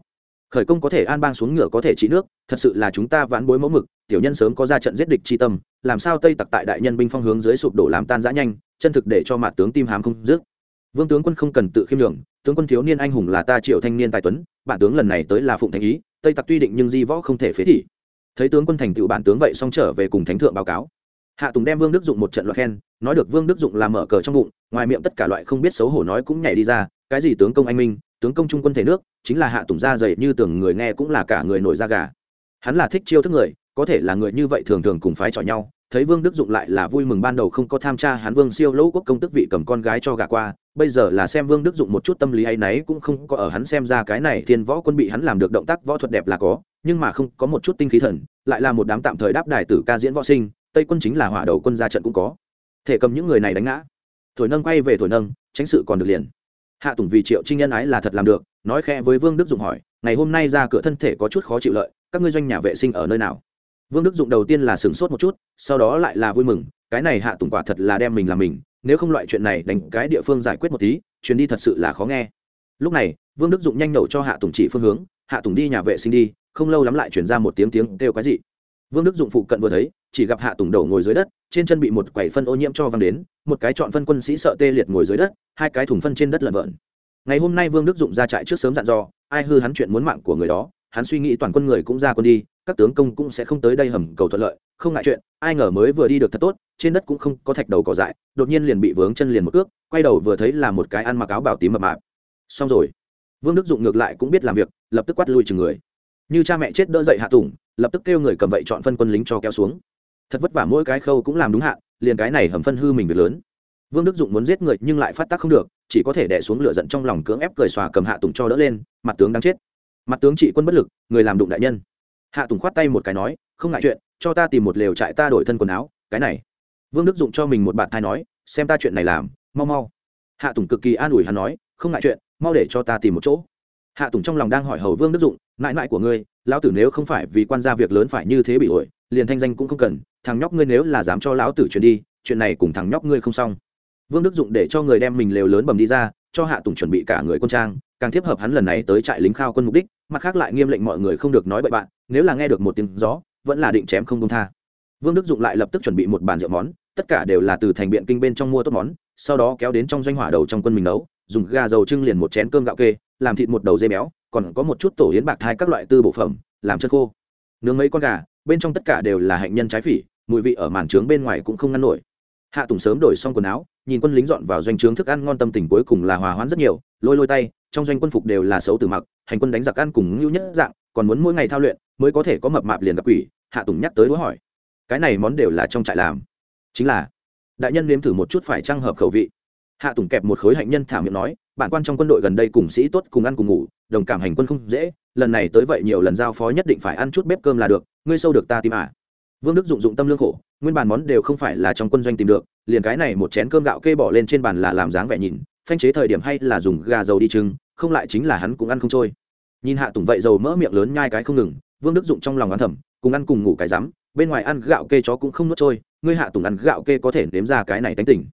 khởi công có thể an bang xuống ngựa có thể trị nước, thật sự là chúng ta vãn bối mẫu mực, tiểu nhân sớm có ra trận giết địch chi tâm, làm sao tây tặc tại đại nhân binh phong hướng dưới sụp đổ làm tan giã nhanh, chân thực để cho mặt tướng tim hám không dứt. Vương tướng quân không cần tự khiêm nhường, tướng quân thiếu niên anh hùng là ta triệu thanh niên tài tuấn, bản tướng lần này tới là phụng thành ý, tây tặc tuy định nhưng di võ không thể phế thị. Thấy tướng quân thành tựu bản tướng vậy xong trở về cùng thánh thượng báo cáo. Hạ tùng đem vương đức dụng một trận loại khen, nói được vương đức dụng làm mở cờ trong bụng, ngoài miệng tất cả loại không biết xấu hổ nói cũng nhảy đi ra, cái gì tướng công anh minh tướng công trung quân thể nước, chính là hạ tùng da dày như tưởng người nghe cũng là cả người nổi da gà. Hắn là thích chiêu thức người, có thể là người như vậy thường thường cùng phái trò nhau, thấy vương đức dụng lại là vui mừng ban đầu không có tham tra hắn vương siêu lỗ quốc công tức vị cầm con gái cho gà qua, bây giờ là xem vương đức dụng một chút tâm lý ấ y cũng không có ở hắn xem ra cái này thiên võ quân bị hắn làm được động tác võ thuật đẹp là có, nhưng mà không có một chút tinh khí thần, lại là một đám tạm thời đáp đài tử ca diễn võ sinh, tây quân chính là hỏa đầu quân ra trận cũng có. Thể cầm những người này đánh ngã. Thổi nâng quay về thổi nâng, tránh sự còn được liền hạ tùng vì triệu trinh nhân ái là thật làm được, nói khe với vương đức dụng hỏi, ngày hôm nay ra cửa thân thể có chút khó chịu lợi, các ngươi doanh nhà vệ sinh ở nơi nào? Vương đức dụng đầu tiên là sửng sốt một chút, sau đó lại là vui mừng, cái này hạ tùng quả thật là đem mình làm mình, nếu không loại chuyện này đánh cái địa phương giải quyết một tí, chuyến đi thật sự là khó nghe. Lúc này, vương đức dụng nhanh nổ cho hạ tùng chỉ phương hướng, hạ tùng đi nhà vệ sinh đi, không lâu lắm lại chuyển ra một tiếng tiếng kêu cái gì vương đức dụng phụ cận vừa thấy chỉ gặp hạ tùng đầu ngồi dưới đất, trên chân bị một quầy phân ô nhiễm cho văng đến, một cái chọn phân quân sĩ sợ tê liệt ngồi dưới đất, hai cái thùng phân trên đất lợn vợn. Ngày hôm nay vương đức dụng ra trại trước sớm dặn dò, ai hư hắn chuyện muốn mạng của người đó, hắn suy nghĩ toàn quân người cũng ra quân đi, các tướng công cũng sẽ không tới đây hầm cầu thuận lợi, không ngại chuyện, ai ngờ mới vừa đi được thật tốt, trên đất cũng không có thạch đầu cỏ dại, đột nhiên liền bị vướng chân liền một cước, quay đầu vừa thấy là một cái ăn mặc áo bảo tím mập mạp. Xong rồi. Vương đức dụng ngược lại cũng biết làm việc, lập tức quát lui chừng người. Như cha mẹ chết đỡ dậy hạ tùng, lập tức kêu người cầm vậy chọn phân quân lính cho kéo xuống thật vất vả mỗi cái khâu cũng làm đúng hạn, liền cái này hầm phân hư mình việc lớn. Vương đức dụng muốn giết người nhưng lại phát tác không được, chỉ có thể đẻ xuống lửa giận trong lòng cưỡng ép cười xòa cầm hạ tùng cho đỡ lên, mặt tướng đang chết. Mặt tướng trị quân bất lực, người làm đụng đại nhân. Hạ tùng khoát tay một cái nói, không ngại chuyện, cho ta tìm một lều trại ta đổi thân quần áo, cái này. Vương đức dụng cho mình một bạn thai nói, xem ta chuyện này làm, mau mau. Hạ tùng cực kỳ an ủi hắn nói, không ngại chuyện, mau để cho ta tìm một chỗ. Hạ tùng trong lòng đang hỏi hầu vương đức dụng, mãi mãi của ngươi, lão tử nếu không phải vì quan gia việc lớn phải như thế bị ổi liền thanh danh cũng không cần, thằng nhóc ngươi nếu là dám cho lão tử chuyển đi, chuyện này cùng thằng nhóc ngươi không xong. Vương đức dụng để cho người đem mình lều lớn bầm đi ra, cho hạ tùng chuẩn bị cả người quân trang, càng tiếp hợp hắn lần này tới trại lính khao quân mục đích, mặt khác lại nghiêm lệnh mọi người không được nói bậy bạn, nếu là nghe được một tiếng gió, vẫn là định chém không công tha. Vương đức dụng lại lập tức chuẩn bị một bàn rượu món, tất cả đều là từ thành biện kinh bên trong mua tốt món, sau đó kéo đến trong doanh hỏa đầu trong quân mình nấu, dùng gà dầu trưng liền một chén cơm gạo kê, làm thịt một đầu dây béo, còn có một chút tổ yến bạc thai các loại tư bộ phẩm, làm chân khô. Nướng mấy con gà bên trong tất cả đều là hạnh nhân trái phỉ, mùi vị ở màn trướng bên ngoài cũng không ngăn nổi. Hạ tùng sớm đổi xong quần áo, nhìn quân lính dọn vào doanh trướng thức ăn ngon tâm tình cuối cùng là hòa hoãn rất nhiều, lôi lôi tay, trong doanh quân phục đều là xấu từ mặc, hành quân đánh giặc ăn cùng ngưu nhất dạng, còn muốn mỗi ngày thao luyện mới có thể có mập mạp liền gặp quỷ, hạ tùng nhắc tới đũa hỏi. Cái này món đều là trong trại làm. Chính là, đại nhân nếm thử một chút phải trang hợp khẩu vị. Hạ tùng kẹp một khối hạnh nhân thả miệng nói bản quan trong quân đội gần đây cùng sĩ tốt cùng ăn cùng ngủ, đồng cảm hành quân không dễ, lần này tới vậy nhiều lần giao phó nhất định phải ăn chút bếp cơm là được, ngươi sâu được ta tìm à. vương đức dụng dụng tâm lương khổ, nguyên bản món đều không phải là trong quân doanh tìm được, liền cái này một chén cơm gạo kê bỏ lên trên bàn là làm dáng vẻ nhìn, phanh chế thời điểm hay là dùng gà dầu đi trưng không lại chính là hắn cũng ăn không trôi nhìn hạ tùng vậy dầu mỡ miệng lớn nhai cái không ngừng, vương đức dụng trong lòng ngán thầm, cùng ăn cùng ngủ cái rắm, bên ngoài ăn gạo kê chó cũng không nuốt trôi, ngươi hạ tùng ăn gạo kê có thể nếm ra cái này tánh tỉnh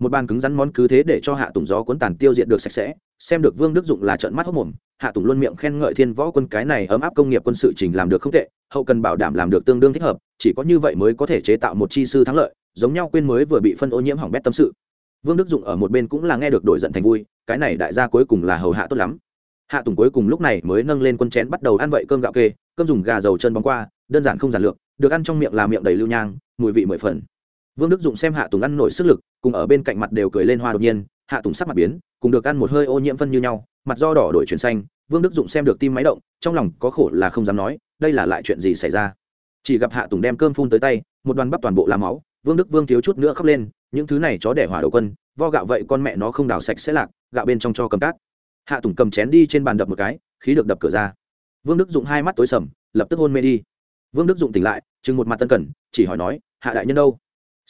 một bàn cứng rắn món cứ thế để cho hạ tùng gió cuốn tàn tiêu diệt được sạch sẽ, xem được vương đức dụng là trợn mắt hốc mồm, hạ tùng luôn miệng khen ngợi thiên võ quân cái này ấm áp công nghiệp quân sự trình làm được không tệ, hậu cần bảo đảm làm được tương đương thích hợp, chỉ có như vậy mới có thể chế tạo một chi sư thắng lợi, giống nhau quên mới vừa bị phân ô nhiễm hỏng bét tâm sự. Vương đức dụng ở một bên cũng là nghe được đổi giận thành vui, cái này đại gia cuối cùng là hầu hạ tốt lắm. Hạ tùng cuối cùng lúc này mới nâng lên quân chén bắt đầu ăn vậy cơm gạo kê, cơm dùng gà dầu chân bóng qua, đơn giản không giản lược, được ăn trong miệng là miệng đầy lưu nhang, mùi vị mười phần vương đức dụng xem hạ tùng ăn nổi sức lực, cùng ở bên cạnh mặt đều cười lên hoa đột nhiên, hạ tùng sắc mặt biến, cùng được ăn một hơi ô nhiễm phân như nhau, mặt do đỏ đổi chuyển xanh, vương đức dụng xem được tim máy động, trong lòng có khổ là không dám nói, đây là lại chuyện gì xảy ra? Chỉ gặp hạ tùng đem cơm phun tới tay, một đoàn bắp toàn bộ làm máu, vương đức vương thiếu chút nữa khóc lên, những thứ này chó đẻ hỏa đầu quân, vo gạo vậy con mẹ nó không đào sạch sẽ lạc, gạo bên trong cho cầm cát. Hạ tùng cầm chén đi trên bàn đập một cái, khí được đập cửa ra. Vương đức dụng hai mắt tối sầm, lập tức hôn mê đi. Vương đức dụng tỉnh lại, chừng một mặt tân cẩn chỉ hỏi nói, hạ đại nhân đâu?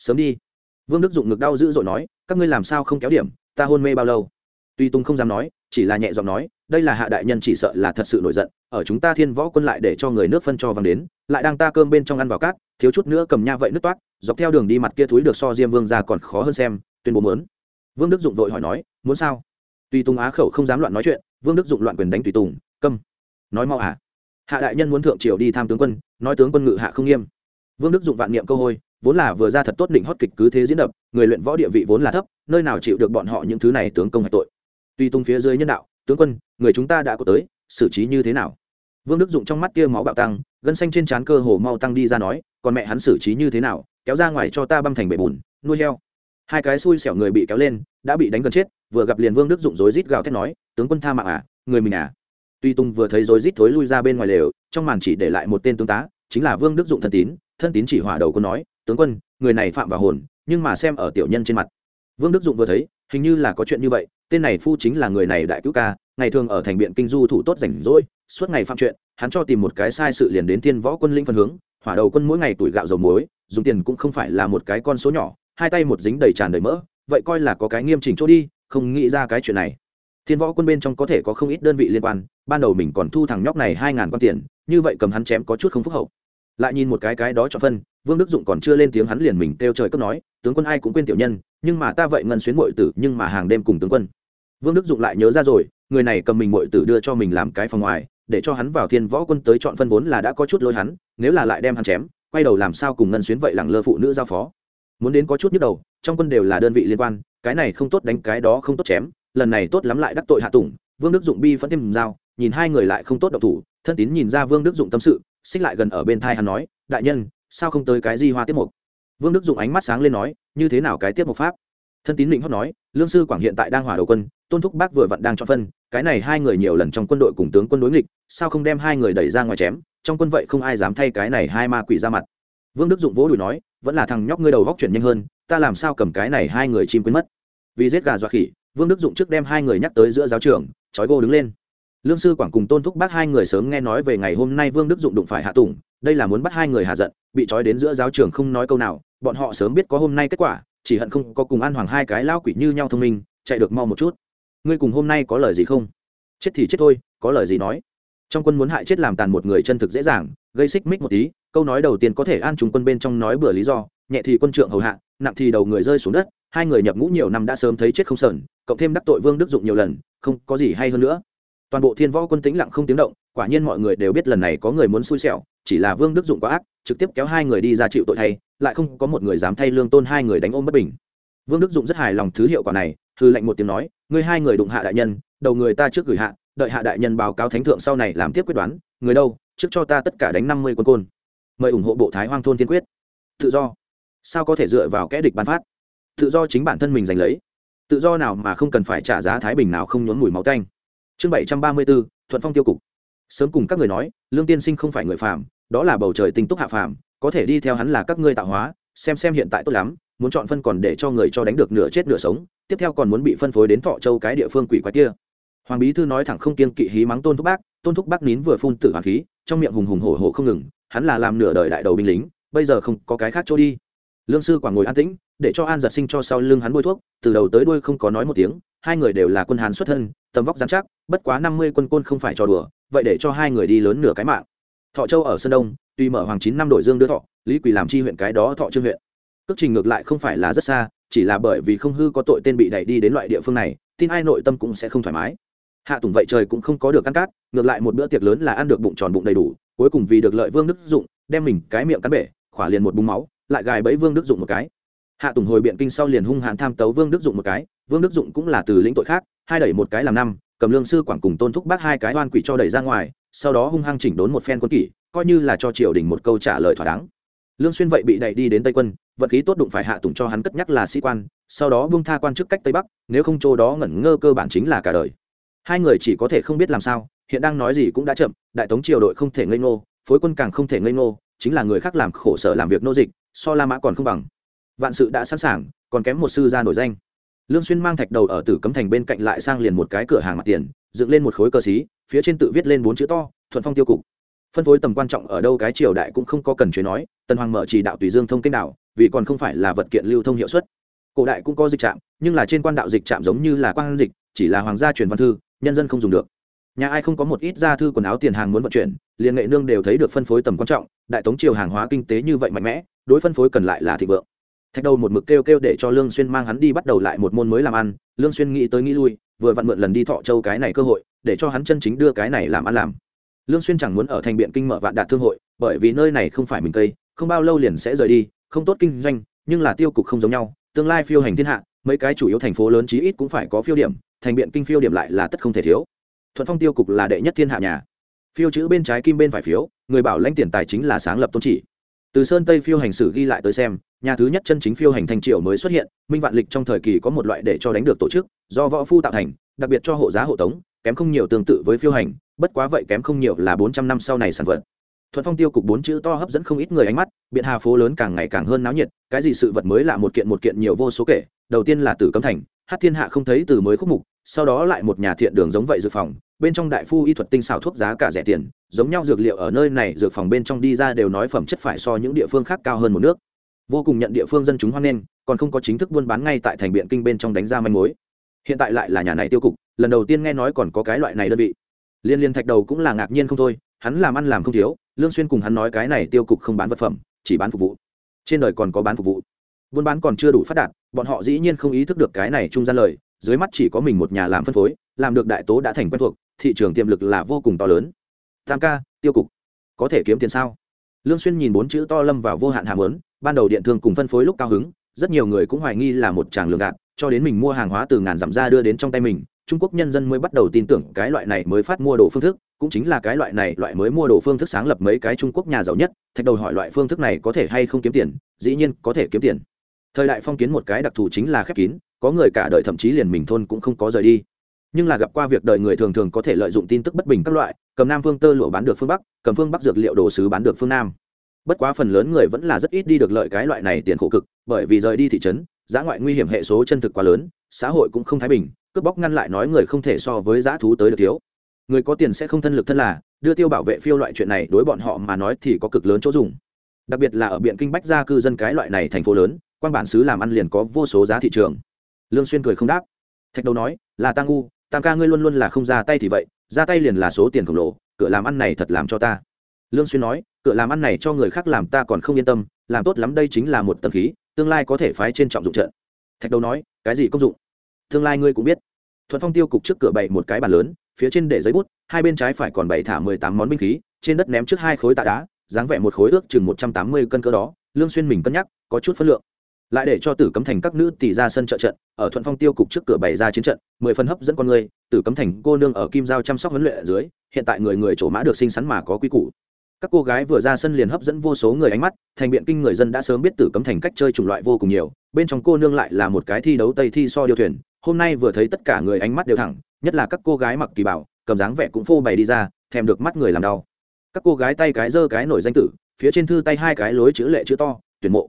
Sớm đi. Vương đức dụng ngực đau dữ dội nói, các ngươi làm sao không kéo điểm, ta hôn mê bao lâu? Tuy tung không dám nói, chỉ là nhẹ giọng nói, đây là hạ đại nhân chỉ sợ là thật sự nổi giận, ở chúng ta thiên võ quân lại để cho người nước phân cho vàng đến, lại đang ta cơm bên trong ăn vào cát, thiếu chút nữa cầm nha vậy nước toát dọc theo đường đi mặt kia thúi được so diêm vương ra còn khó hơn xem, tuyên bố mớn vương đức dụng vội hỏi nói, muốn sao? Tùy tùng á khẩu không dám loạn nói chuyện, vương đức dụng loạn quyền đánh tùy tùng, câm. Nói mau à? Hạ đại nhân muốn thượng triều đi tham tướng quân, nói tướng quân ngự hạ không nghiêm. Vương đức dụng vạn niệm câu hôi vốn là vừa ra thật tốt định hót kịch cứ thế diễn đập, người luyện võ địa vị vốn là thấp, nơi nào chịu được bọn họ những thứ này tướng công hạch tội. Tuy tung phía dưới nhân đạo, tướng quân, người chúng ta đã có tới, xử trí như thế nào? Vương đức dụng trong mắt tia máu bạo tăng, gân xanh trên trán cơ hồ mau tăng đi ra nói, còn mẹ hắn xử trí như thế nào, kéo ra ngoài cho ta băm thành bể bùn, nuôi heo. Hai cái xui xẻo người bị kéo lên, đã bị đánh gần chết, vừa gặp liền vương đức dụng rối rít gào thét nói, tướng quân tha mạng à người mình à. Tuy tung vừa thấy rối rít thối lui ra bên ngoài lều, trong màn chỉ để lại một tên tướng tá, chính là vương đức dụng thân tín thân tín chỉ hỏa đầu quân nói tướng quân, người này phạm vào hồn, nhưng mà xem ở tiểu nhân trên mặt. Vương đức dụng vừa thấy, hình như là có chuyện như vậy, tên này phu chính là người này đại cứu ca, ngày thường ở thành biện kinh du thủ tốt rảnh rỗi, suốt ngày phạm chuyện, hắn cho tìm một cái sai sự liền đến thiên võ quân linh phân hướng, hỏa đầu quân mỗi ngày tuổi gạo dầu muối, dùng tiền cũng không phải là một cái con số nhỏ, hai tay một dính đầy tràn đầy mỡ, vậy coi là có cái nghiêm chỉnh chỗ đi, không nghĩ ra cái chuyện này. Thiên võ quân bên trong có thể có không ít đơn vị liên quan, ban đầu mình còn thu thằng nhóc này hai ngàn con tiền, như vậy cầm hắn chém có chút không phúc hậu. Lại nhìn một cái cái đó cho phân vương đức dụng còn chưa lên tiếng hắn liền mình kêu trời cấp nói, tướng quân ai cũng quên tiểu nhân, nhưng mà ta vậy ngân xuyến mội tử, nhưng mà hàng đêm cùng tướng quân. Vương đức dụng lại nhớ ra rồi, người này cầm mình mội tử đưa cho mình làm cái phòng ngoài, để cho hắn vào thiên võ quân tới chọn phân vốn là đã có chút lỗi hắn, nếu là lại đem hắn chém, quay đầu làm sao cùng ngân xuyến vậy lẳng lơ phụ nữ giao phó. Muốn đến có chút nhức đầu, trong quân đều là đơn vị liên quan, cái này không tốt đánh, cái đó không tốt chém, lần này tốt lắm lại đắc tội hạ tùng, vương đức dụng bi phẫn thêm dao, nhìn hai người lại không tốt độc thủ, thân tín nhìn ra vương đức dụng tâm sự, xích lại gần ở bên thai hắn nói, đại nhân sao không tới cái di hoa tiếp mục? Vương đức dụng ánh mắt sáng lên nói, như thế nào cái tiếp mục pháp? Thân tín định hót nói, lương sư quảng hiện tại đang hỏa đầu quân, tôn thúc bác vừa vặn đang cho phân, cái này hai người nhiều lần trong quân đội cùng tướng quân đối nghịch, sao không đem hai người đẩy ra ngoài chém? Trong quân vậy không ai dám thay cái này hai ma quỷ ra mặt. Vương đức dụng vỗ đùi nói, vẫn là thằng nhóc ngươi đầu góc chuyển nhanh hơn, ta làm sao cầm cái này hai người chim quên mất? Vì giết gà dọa khỉ, vương đức dụng trước đem hai người nhắc tới giữa giáo trường trói gô đứng lên. Lương sư quảng cùng tôn thúc bác hai người sớm nghe nói về ngày hôm nay vương đức dụng đụng phải hạ tùng đây là muốn bắt hai người hạ giận, bị trói đến giữa giáo trường không nói câu nào, bọn họ sớm biết có hôm nay kết quả, chỉ hận không có cùng an hoàng hai cái lao quỷ như nhau thông minh, chạy được mau một chút. Ngươi cùng hôm nay có lời gì không? Chết thì chết thôi, có lời gì nói? Trong quân muốn hại chết làm tàn một người chân thực dễ dàng, gây xích mích một tí, câu nói đầu tiên có thể an chúng quân bên trong nói bừa lý do, nhẹ thì quân trượng hầu hạ, nặng thì đầu người rơi xuống đất, hai người nhập ngũ nhiều năm đã sớm thấy chết không sờn, cộng thêm đắc tội vương đức dụng nhiều lần, không có gì hay hơn nữa. Toàn bộ thiên võ quân tĩnh lặng không tiếng động, quả nhiên mọi người đều biết lần này có người muốn xui xẻo chỉ là vương đức dụng quá ác, trực tiếp kéo hai người đi ra chịu tội thay, lại không có một người dám thay lương tôn hai người đánh ôm bất bình. Vương đức dụng rất hài lòng thứ hiệu quả này hư lệnh một tiếng nói, ngươi hai người đụng hạ đại nhân, đầu người ta trước gửi hạ, đợi hạ đại nhân báo cáo thánh thượng sau này làm tiếp quyết đoán, người đâu, trước cho ta tất cả đánh năm mươi quân côn. Mời ủng hộ bộ thái hoang thôn tiên quyết. Tự do. Sao có thể dựa vào kẽ địch bán phát? Tự do chính bản thân mình giành lấy. Tự do nào mà không cần phải trả giá thái bình nào không nhốn mùi máu tanh. Chương bảy trăm ba mươi bốn thuận phong tiêu cục sớm cùng các người nói, lương tiên sinh không phải người phàm, đó là bầu trời tinh túc hạ phàm, có thể đi theo hắn là các ngươi tạo hóa, xem xem hiện tại tốt lắm, muốn chọn phân còn để cho người cho đánh được nửa chết nửa sống, tiếp theo còn muốn bị phân phối đến thọ châu cái địa phương quỷ quái kia. Hoàng bí thư nói thẳng không kiên kỵ hí mắng tôn thúc bác, tôn thúc bác nín vừa phun tử hoàng khí, trong miệng hùng hùng hổ hổ không ngừng, hắn là làm nửa đời đại đầu binh lính, bây giờ không có cái khác chỗ đi. Lương sư quảng ngồi an tĩnh, để cho an giật sinh cho sau lưng hắn bôi thuốc, từ đầu tới đuôi không có nói một tiếng, hai người đều là quân hán xuất thân, tầm vóc giám chắc, bất quá năm mươi quân côn không phải trò đùa vậy để cho hai người đi lớn nửa cái mạng. Thọ châu ở sơn đông, tuy mở hoàng chín năm đổi dương đưa thọ, lý quỳ làm chi huyện cái đó thọ trương huyện. Cước trình ngược lại không phải là rất xa, chỉ là bởi vì không hư có tội tên bị đẩy đi đến loại địa phương này, tin ai nội tâm cũng sẽ không thoải mái. Hạ tùng vậy trời cũng không có được căn cát, ngược lại một bữa tiệc lớn là ăn được bụng tròn bụng đầy đủ, cuối cùng vì được lợi vương đức dụng, đem mình cái miệng cắn bể, khỏa liền một búng máu, lại gài bẫy vương đức dụng một cái. Hạ tùng hồi biện kinh sau liền hung hãn tham tấu vương đức dụng một cái, vương đức dụng cũng là từ lĩnh tội khác, hai đẩy một cái làm năm cầm lương sư quảng cùng tôn thúc bác hai cái oan quỷ cho đẩy ra ngoài, sau đó hung hăng chỉnh đốn một phen quân kỷ, coi như là cho triều đình một câu trả lời thỏa đáng. Lương xuyên vậy bị đẩy đi đến tây quân, vận khí tốt đụng phải hạ tùng cho hắn cất nhắc là sĩ quan, sau đó buông tha quan chức cách tây bắc, nếu không chỗ đó ngẩn ngơ cơ bản chính là cả đời. Hai người chỉ có thể không biết làm sao, hiện đang nói gì cũng đã chậm, đại tống triều đội không thể ngây ngô, phối quân càng không thể ngây ngô, chính là người khác làm khổ sở làm việc nô dịch, so la mã còn không bằng. Vạn sự đã sẵn sàng, còn kém một sư gia nổi danh lương xuyên mang thạch đầu ở tử cấm thành bên cạnh lại sang liền một cái cửa hàng mặt tiền, dựng lên một khối cờ xí, phía trên tự viết lên bốn chữ to, thuận phong tiêu cục. Phân phối tầm quan trọng ở đâu cái triều đại cũng không có cần chuyện nói, tần hoàng mở chỉ đạo tùy dương thông kênh nào vì còn không phải là vật kiện lưu thông hiệu suất. Cổ đại cũng có dịch trạm, nhưng là trên quan đạo dịch trạm giống như là quan dịch, chỉ là hoàng gia truyền văn thư, nhân dân không dùng được. Nhà ai không có một ít gia thư quần áo tiền hàng muốn vận chuyển, liền nghệ nương đều thấy được phân phối tầm quan trọng, đại tống triều hàng hóa kinh tế như vậy mạnh mẽ, đối phân phối cần lại là thịnh vượng thạch đầu một mực kêu kêu để cho lương xuyên mang hắn đi bắt đầu lại một môn mới làm ăn, lương xuyên nghĩ tới nghĩ lui, vừa vặn mượn lần đi thọ châu cái này cơ hội, để cho hắn chân chính đưa cái này làm ăn làm. Lương xuyên chẳng muốn ở thành biện kinh mở vạn đạt thương hội, bởi vì nơi này không phải mình cây, không bao lâu liền sẽ rời đi, không tốt kinh doanh, nhưng là tiêu cục không giống nhau, tương lai phiêu hành thiên hạ, mấy cái chủ yếu thành phố lớn chí ít cũng phải có phiêu điểm, thành biện kinh phiêu điểm lại là tất không thể thiếu. Thuận phong tiêu cục là đệ nhất thiên hạ nhà. Phiêu chữ bên trái kim bên phải phiếu, người bảo lãnh tiền tài chính là sáng lập tôn chỉ từ sơn tây phiêu hành sử ghi lại tới xem, nhà thứ nhất chân chính phiêu hành thanh triều mới xuất hiện, minh vạn lịch trong thời kỳ có một loại để cho đánh được tổ chức, do võ phu tạo thành, đặc biệt cho hộ giá hộ tống, kém không nhiều tương tự với phiêu hành, bất quá vậy kém không nhiều là bốn trăm năm sau này sản vật. Thuận phong tiêu cục bốn chữ to hấp dẫn không ít người ánh mắt, biện hà phố lớn càng ngày càng hơn náo nhiệt, cái gì sự vật mới là một kiện một kiện nhiều vô số kể, đầu tiên là tử cấm thành, hát thiên hạ không thấy từ mới khúc mục, sau đó lại một nhà thiện đường giống vậy dự phòng bên trong đại phu y thuật tinh xảo thuốc giá cả rẻ tiền, giống nhau dược liệu ở nơi này dược phòng bên trong đi ra đều nói phẩm chất phải so những địa phương khác cao hơn một nước. Vô cùng nhận địa phương dân chúng hoan nghênh, còn không có chính thức buôn bán ngay tại thành biện kinh bên trong đánh ra manh mối. Hiện tại lại là nhà này tiêu cục, lần đầu tiên nghe nói còn có cái loại này đơn vị. Liên liên thạch đầu cũng là ngạc nhiên không thôi, hắn làm ăn làm không thiếu, lương xuyên cùng hắn nói cái này tiêu cục không bán vật phẩm, chỉ bán phục vụ. Trên đời còn có bán phục vụ. Buôn bán còn chưa đủ phát đạt, bọn họ dĩ nhiên không ý thức được cái này trung gian lời, dưới mắt chỉ có mình một nhà làm phân phối, làm được đại tố đã thành quen thuộc thị trường tiềm lực là vô cùng to lớn. Tam ca, tiêu cục, có thể kiếm tiền sao? Lương xuyên nhìn bốn chữ to lâm vào vô hạn hàm lớn ban đầu điện thương cùng phân phối lúc cao hứng, rất nhiều người cũng hoài nghi là một tràng lường gạt, cho đến mình mua hàng hóa từ ngàn giảm ra đưa đến trong tay mình, trung quốc nhân dân mới bắt đầu tin tưởng cái loại này mới phát mua đồ phương thức, cũng chính là cái loại này loại mới mua đồ phương thức sáng lập mấy cái trung quốc nhà giàu nhất, thạch đầu hỏi loại phương thức này có thể hay không kiếm tiền, dĩ nhiên có thể kiếm tiền. Thời đại phong kiến một cái đặc thù chính là khép kín, có người cả đời thậm chí liền mình thôn cũng không có rời đi nhưng là gặp qua việc đời người thường thường có thể lợi dụng tin tức bất bình các loại, cầm nam phương tơ lụa bán được phương bắc, cầm phương bắc dược liệu đồ sứ bán được phương nam. Bất quá phần lớn người vẫn là rất ít đi được lợi cái loại này tiền khổ cực, bởi vì rời đi thị trấn, giá ngoại nguy hiểm hệ số chân thực quá lớn, xã hội cũng không thái bình, cướp bóc ngăn lại nói người không thể so với giá thú tới được thiếu. Người có tiền sẽ không thân lực thân là, đưa tiêu bảo vệ phiêu loại chuyện này đối bọn họ mà nói thì có cực lớn chỗ dùng. Đặc biệt là ở biện kinh bách gia cư dân cái loại này thành phố lớn, quan bản xứ làm ăn liền có vô số giá thị trường. Lương xuyên cười không đáp. Thạch đầu nói, là ta ngu tam ca ngươi luôn luôn là không ra tay thì vậy, ra tay liền là số tiền khổng lồ, cửa làm ăn này thật làm cho ta. Lương xuyên nói, cửa làm ăn này cho người khác làm ta còn không yên tâm, làm tốt lắm đây chính là một tầng khí, tương lai có thể phái trên trọng dụng trận. Thạch đầu nói, cái gì công dụng? Tương lai ngươi cũng biết. Thuận phong tiêu cục trước cửa bày một cái bàn lớn, phía trên để giấy bút, hai bên trái phải còn bày thả mười tám món binh khí, trên đất ném trước hai khối tạ đá, dáng vẻ một khối ước chừng một trăm tám mươi cân cỡ đó. Lương xuyên mình cân nhắc, có chút phân lượng lại để cho tử cấm thành các nữ tỷ ra sân trợ trận, ở thuận phong tiêu cục trước cửa bày ra chiến trận, mười phần hấp dẫn con người, tử cấm thành cô nương ở kim giao chăm sóc huấn luyện ở dưới, hiện tại người người chỗ mã được sinh sắn mà có quy củ. Các cô gái vừa ra sân liền hấp dẫn vô số người ánh mắt, thành biện kinh người dân đã sớm biết tử cấm thành cách chơi chủng loại vô cùng nhiều, bên trong cô nương lại là một cái thi đấu tây thi so điêu thuyền, hôm nay vừa thấy tất cả người ánh mắt đều thẳng, nhất là các cô gái mặc kỳ bảo, cầm dáng vẻ cũng phô bày đi ra, thèm được mắt người làm đau. Các cô gái tay cái giơ cái nổi danh tử, phía trên thư tay hai cái lối chữ lệ chữ to, tuyển mộ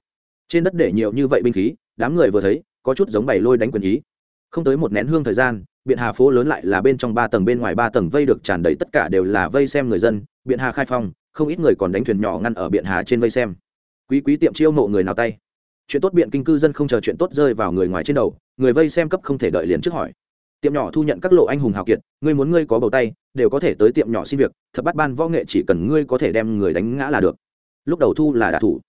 trên đất để nhiều như vậy binh khí, đám người vừa thấy, có chút giống bày lôi đánh quyền ý. Không tới một nén hương thời gian, biện hà phố lớn lại là bên trong ba tầng bên ngoài ba tầng vây được tràn đầy tất cả đều là vây xem người dân. Biện hà khai phong, không ít người còn đánh thuyền nhỏ ngăn ở biện hà trên vây xem. Quý quý tiệm chiêu mộ người nào tay? Chuyện tốt biện kinh cư dân không chờ chuyện tốt rơi vào người ngoài trên đầu, người vây xem cấp không thể đợi liền trước hỏi. Tiệm nhỏ thu nhận các lộ anh hùng hào kiệt, ngươi muốn ngươi có bầu tay, đều có thể tới tiệm nhỏ xin việc, thập bắt ban võ nghệ chỉ cần ngươi có thể đem người đánh ngã là được. Lúc đầu thu là đả thủ.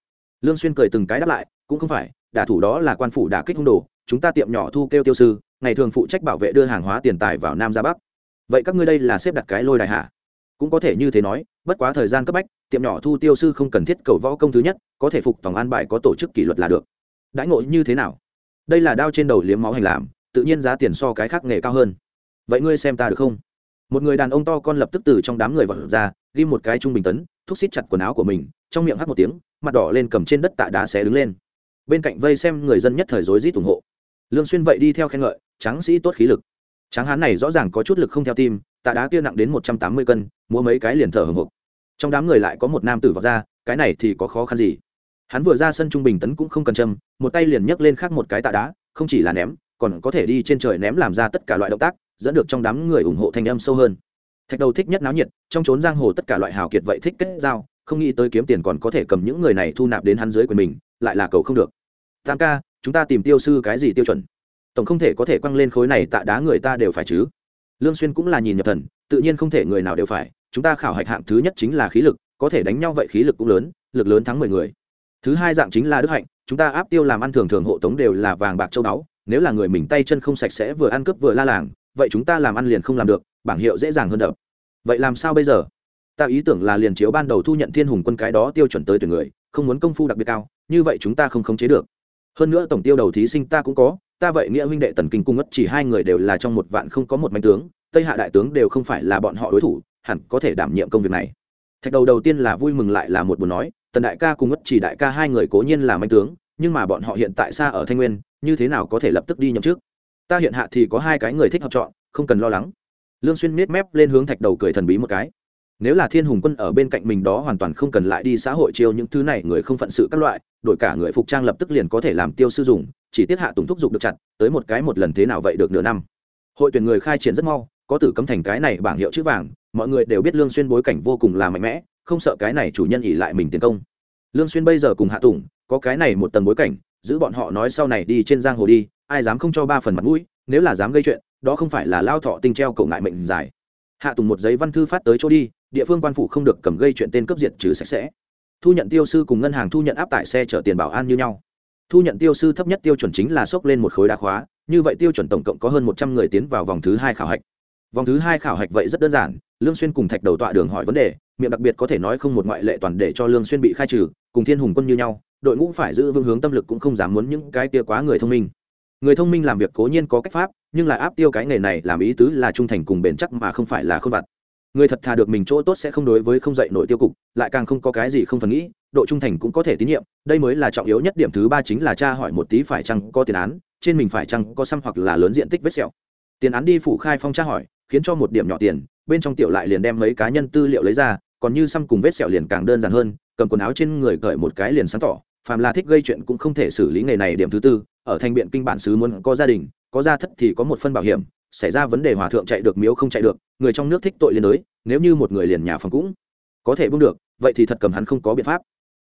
Lương xuyên cười từng cái đáp lại cũng không phải, đả thủ đó là quan phủ đả kích hung đồ, chúng ta tiệm nhỏ thu kêu tiêu sư, ngày thường phụ trách bảo vệ đưa hàng hóa tiền tài vào nam ra bắc. Vậy các ngươi đây là xếp đặt cái lôi đại hạ cũng có thể như thế nói, bất quá thời gian cấp bách, tiệm nhỏ thu tiêu sư không cần thiết cầu võ công thứ nhất, có thể phục tổng an bài có tổ chức kỷ luật là được. Đãi ngộ như thế nào? Đây là đao trên đầu liếm máu hành làm, tự nhiên giá tiền so cái khác nghề cao hơn. Vậy ngươi xem ta được không? Một người đàn ông to con lập tức từ trong đám người vật ra ghi một cái trung bình tấn, thúc xít chặt quần áo của mình, trong miệng hắt một tiếng, mặt đỏ lên cầm trên đất tạ đá xé đứng lên bên cạnh vây xem người dân nhất thời rối rít ủng hộ. Lương xuyên vậy đi theo khen ngợi, tráng sĩ tốt khí lực. Tráng hán này rõ ràng có chút lực không theo tim, tạ đá kia nặng đến một trăm tám mươi cân, múa mấy cái liền thở hổn hộc. Trong đám người lại có một nam tử vào ra, cái này thì có khó khăn gì? Hắn vừa ra sân trung bình tấn cũng không cần châm, một tay liền nhấc lên khác một cái tạ đá, không chỉ là ném, còn có thể đi trên trời ném làm ra tất cả loại động tác, dẫn được trong đám người ủng hộ thanh âm sâu hơn. Thạch đầu thích nhất náo nhiệt, trong trốn giang hồ tất cả loại hào kiệt vậy thích kết giao, không nghĩ tới kiếm tiền còn có thể cầm những người này thu nạp đến hắn dưới quyền mình lại là cầu không được. Tam ca, chúng ta tìm tiêu sư cái gì tiêu chuẩn? Tổng không thể có thể quăng lên khối này tạ đá người ta đều phải chứ. Lương xuyên cũng là nhìn nhập thần, tự nhiên không thể người nào đều phải. Chúng ta khảo hạch hạng thứ nhất chính là khí lực, có thể đánh nhau vậy khí lực cũng lớn, lực lớn thắng mười người. Thứ hai dạng chính là đức hạnh, chúng ta áp tiêu làm ăn thường thường hộ tống đều là vàng bạc châu báu, nếu là người mình tay chân không sạch sẽ vừa ăn cướp vừa la làng, vậy chúng ta làm ăn liền không làm được, bảng hiệu dễ dàng hơn đập. Vậy làm sao bây giờ? Ta ý tưởng là liền chiếu ban đầu thu nhận thiên hùng quân cái đó tiêu chuẩn tới tuyển người, không muốn công phu đặc biệt cao như vậy chúng ta không khống chế được. Hơn nữa tổng tiêu đầu thí sinh ta cũng có, ta vậy nghĩa huynh đệ tần kinh cung ngất chỉ hai người đều là trong một vạn không có một mạnh tướng, tây hạ đại tướng đều không phải là bọn họ đối thủ, hẳn có thể đảm nhiệm công việc này. Thạch đầu đầu tiên là vui mừng lại là một buồn nói, tần đại ca cùng ngất chỉ đại ca hai người cố nhiên là mạnh tướng, nhưng mà bọn họ hiện tại xa ở thanh nguyên, như thế nào có thể lập tức đi nhậm trước ta hiện hạ thì có hai cái người thích hợp chọn, không cần lo lắng. Lương xuyên miết mép lên hướng thạch đầu cười thần bí một cái nếu là thiên hùng quân ở bên cạnh mình đó hoàn toàn không cần lại đi xã hội chiêu những thứ này, người không phận sự các loại, đổi cả người phục trang lập tức liền có thể làm tiêu sư dùng, chỉ tiết hạ tùng thúc dục được chặt, tới một cái một lần thế nào vậy được nửa năm. Hội tuyển người khai triển rất mau, có tử cấm thành cái này bảng hiệu chữ vàng, mọi người đều biết lương xuyên bối cảnh vô cùng là mạnh mẽ, không sợ cái này chủ nhân ỉ lại mình tiến công. Lương xuyên bây giờ cùng hạ tùng, có cái này một tầng bối cảnh, giữ bọn họ nói sau này đi trên giang hồ đi, ai dám không cho ba phần mặt mũi, nếu là dám gây chuyện, đó không phải là lao thọ tinh treo cậu ngại mệnh dài hạ tùng một giấy văn thư phát tới chỗ đi, địa phương quan phủ không được cầm gây chuyện tên cướp diệt trừ sạch sẽ. Thu nhận tiêu sư cùng ngân hàng thu nhận áp tải xe chở tiền bảo an như nhau. Thu nhận tiêu sư thấp nhất tiêu chuẩn chính là xốc lên một khối đá khóa, như vậy tiêu chuẩn tổng cộng có hơn một trăm người tiến vào vòng thứ hai khảo hạch. Vòng thứ hai khảo hạch vậy rất đơn giản, lương xuyên cùng thạch đầu tọa đường hỏi vấn đề, miệng đặc biệt có thể nói không một ngoại lệ toàn để cho lương xuyên bị khai trừ, cùng thiên hùng quân như nhau, đội ngũ phải giữ vững hướng tâm lực cũng không dám muốn những cái kia quá người thông minh người thông minh làm việc cố nhiên có cách pháp, nhưng lại áp tiêu cái nghề này làm ý tứ là trung thành cùng bền chắc mà không phải là khôn vặt. Người thật thà được mình chỗ tốt sẽ không đối với không dạy nổi tiêu cục, lại càng không có cái gì không phần nghĩ, độ trung thành cũng có thể tín nhiệm, đây mới là trọng yếu nhất điểm thứ ba chính là cha hỏi một tí phải chăng có tiền án, trên mình phải chăng có xăm hoặc là lớn diện tích vết sẹo. Tiền án đi phủ khai phong tra hỏi, khiến cho một điểm nhỏ tiền, bên trong tiểu lại liền đem mấy cá nhân tư liệu lấy ra, còn như xăm cùng vết sẹo liền càng đơn giản hơn, cầm quần áo trên người cởi một cái liền sáng tỏ, phàm là thích gây chuyện cũng không thể xử lý nghề này điểm thứ tư ở thành biện kinh bản xứ muốn có gia đình, có gia thất thì có một phân bảo hiểm, xảy ra vấn đề hòa thượng chạy được, miếu không chạy được, người trong nước thích tội liên đới, nếu như một người liền nhà phòng cũng có thể buông được, vậy thì thật cầm hắn không có biện pháp.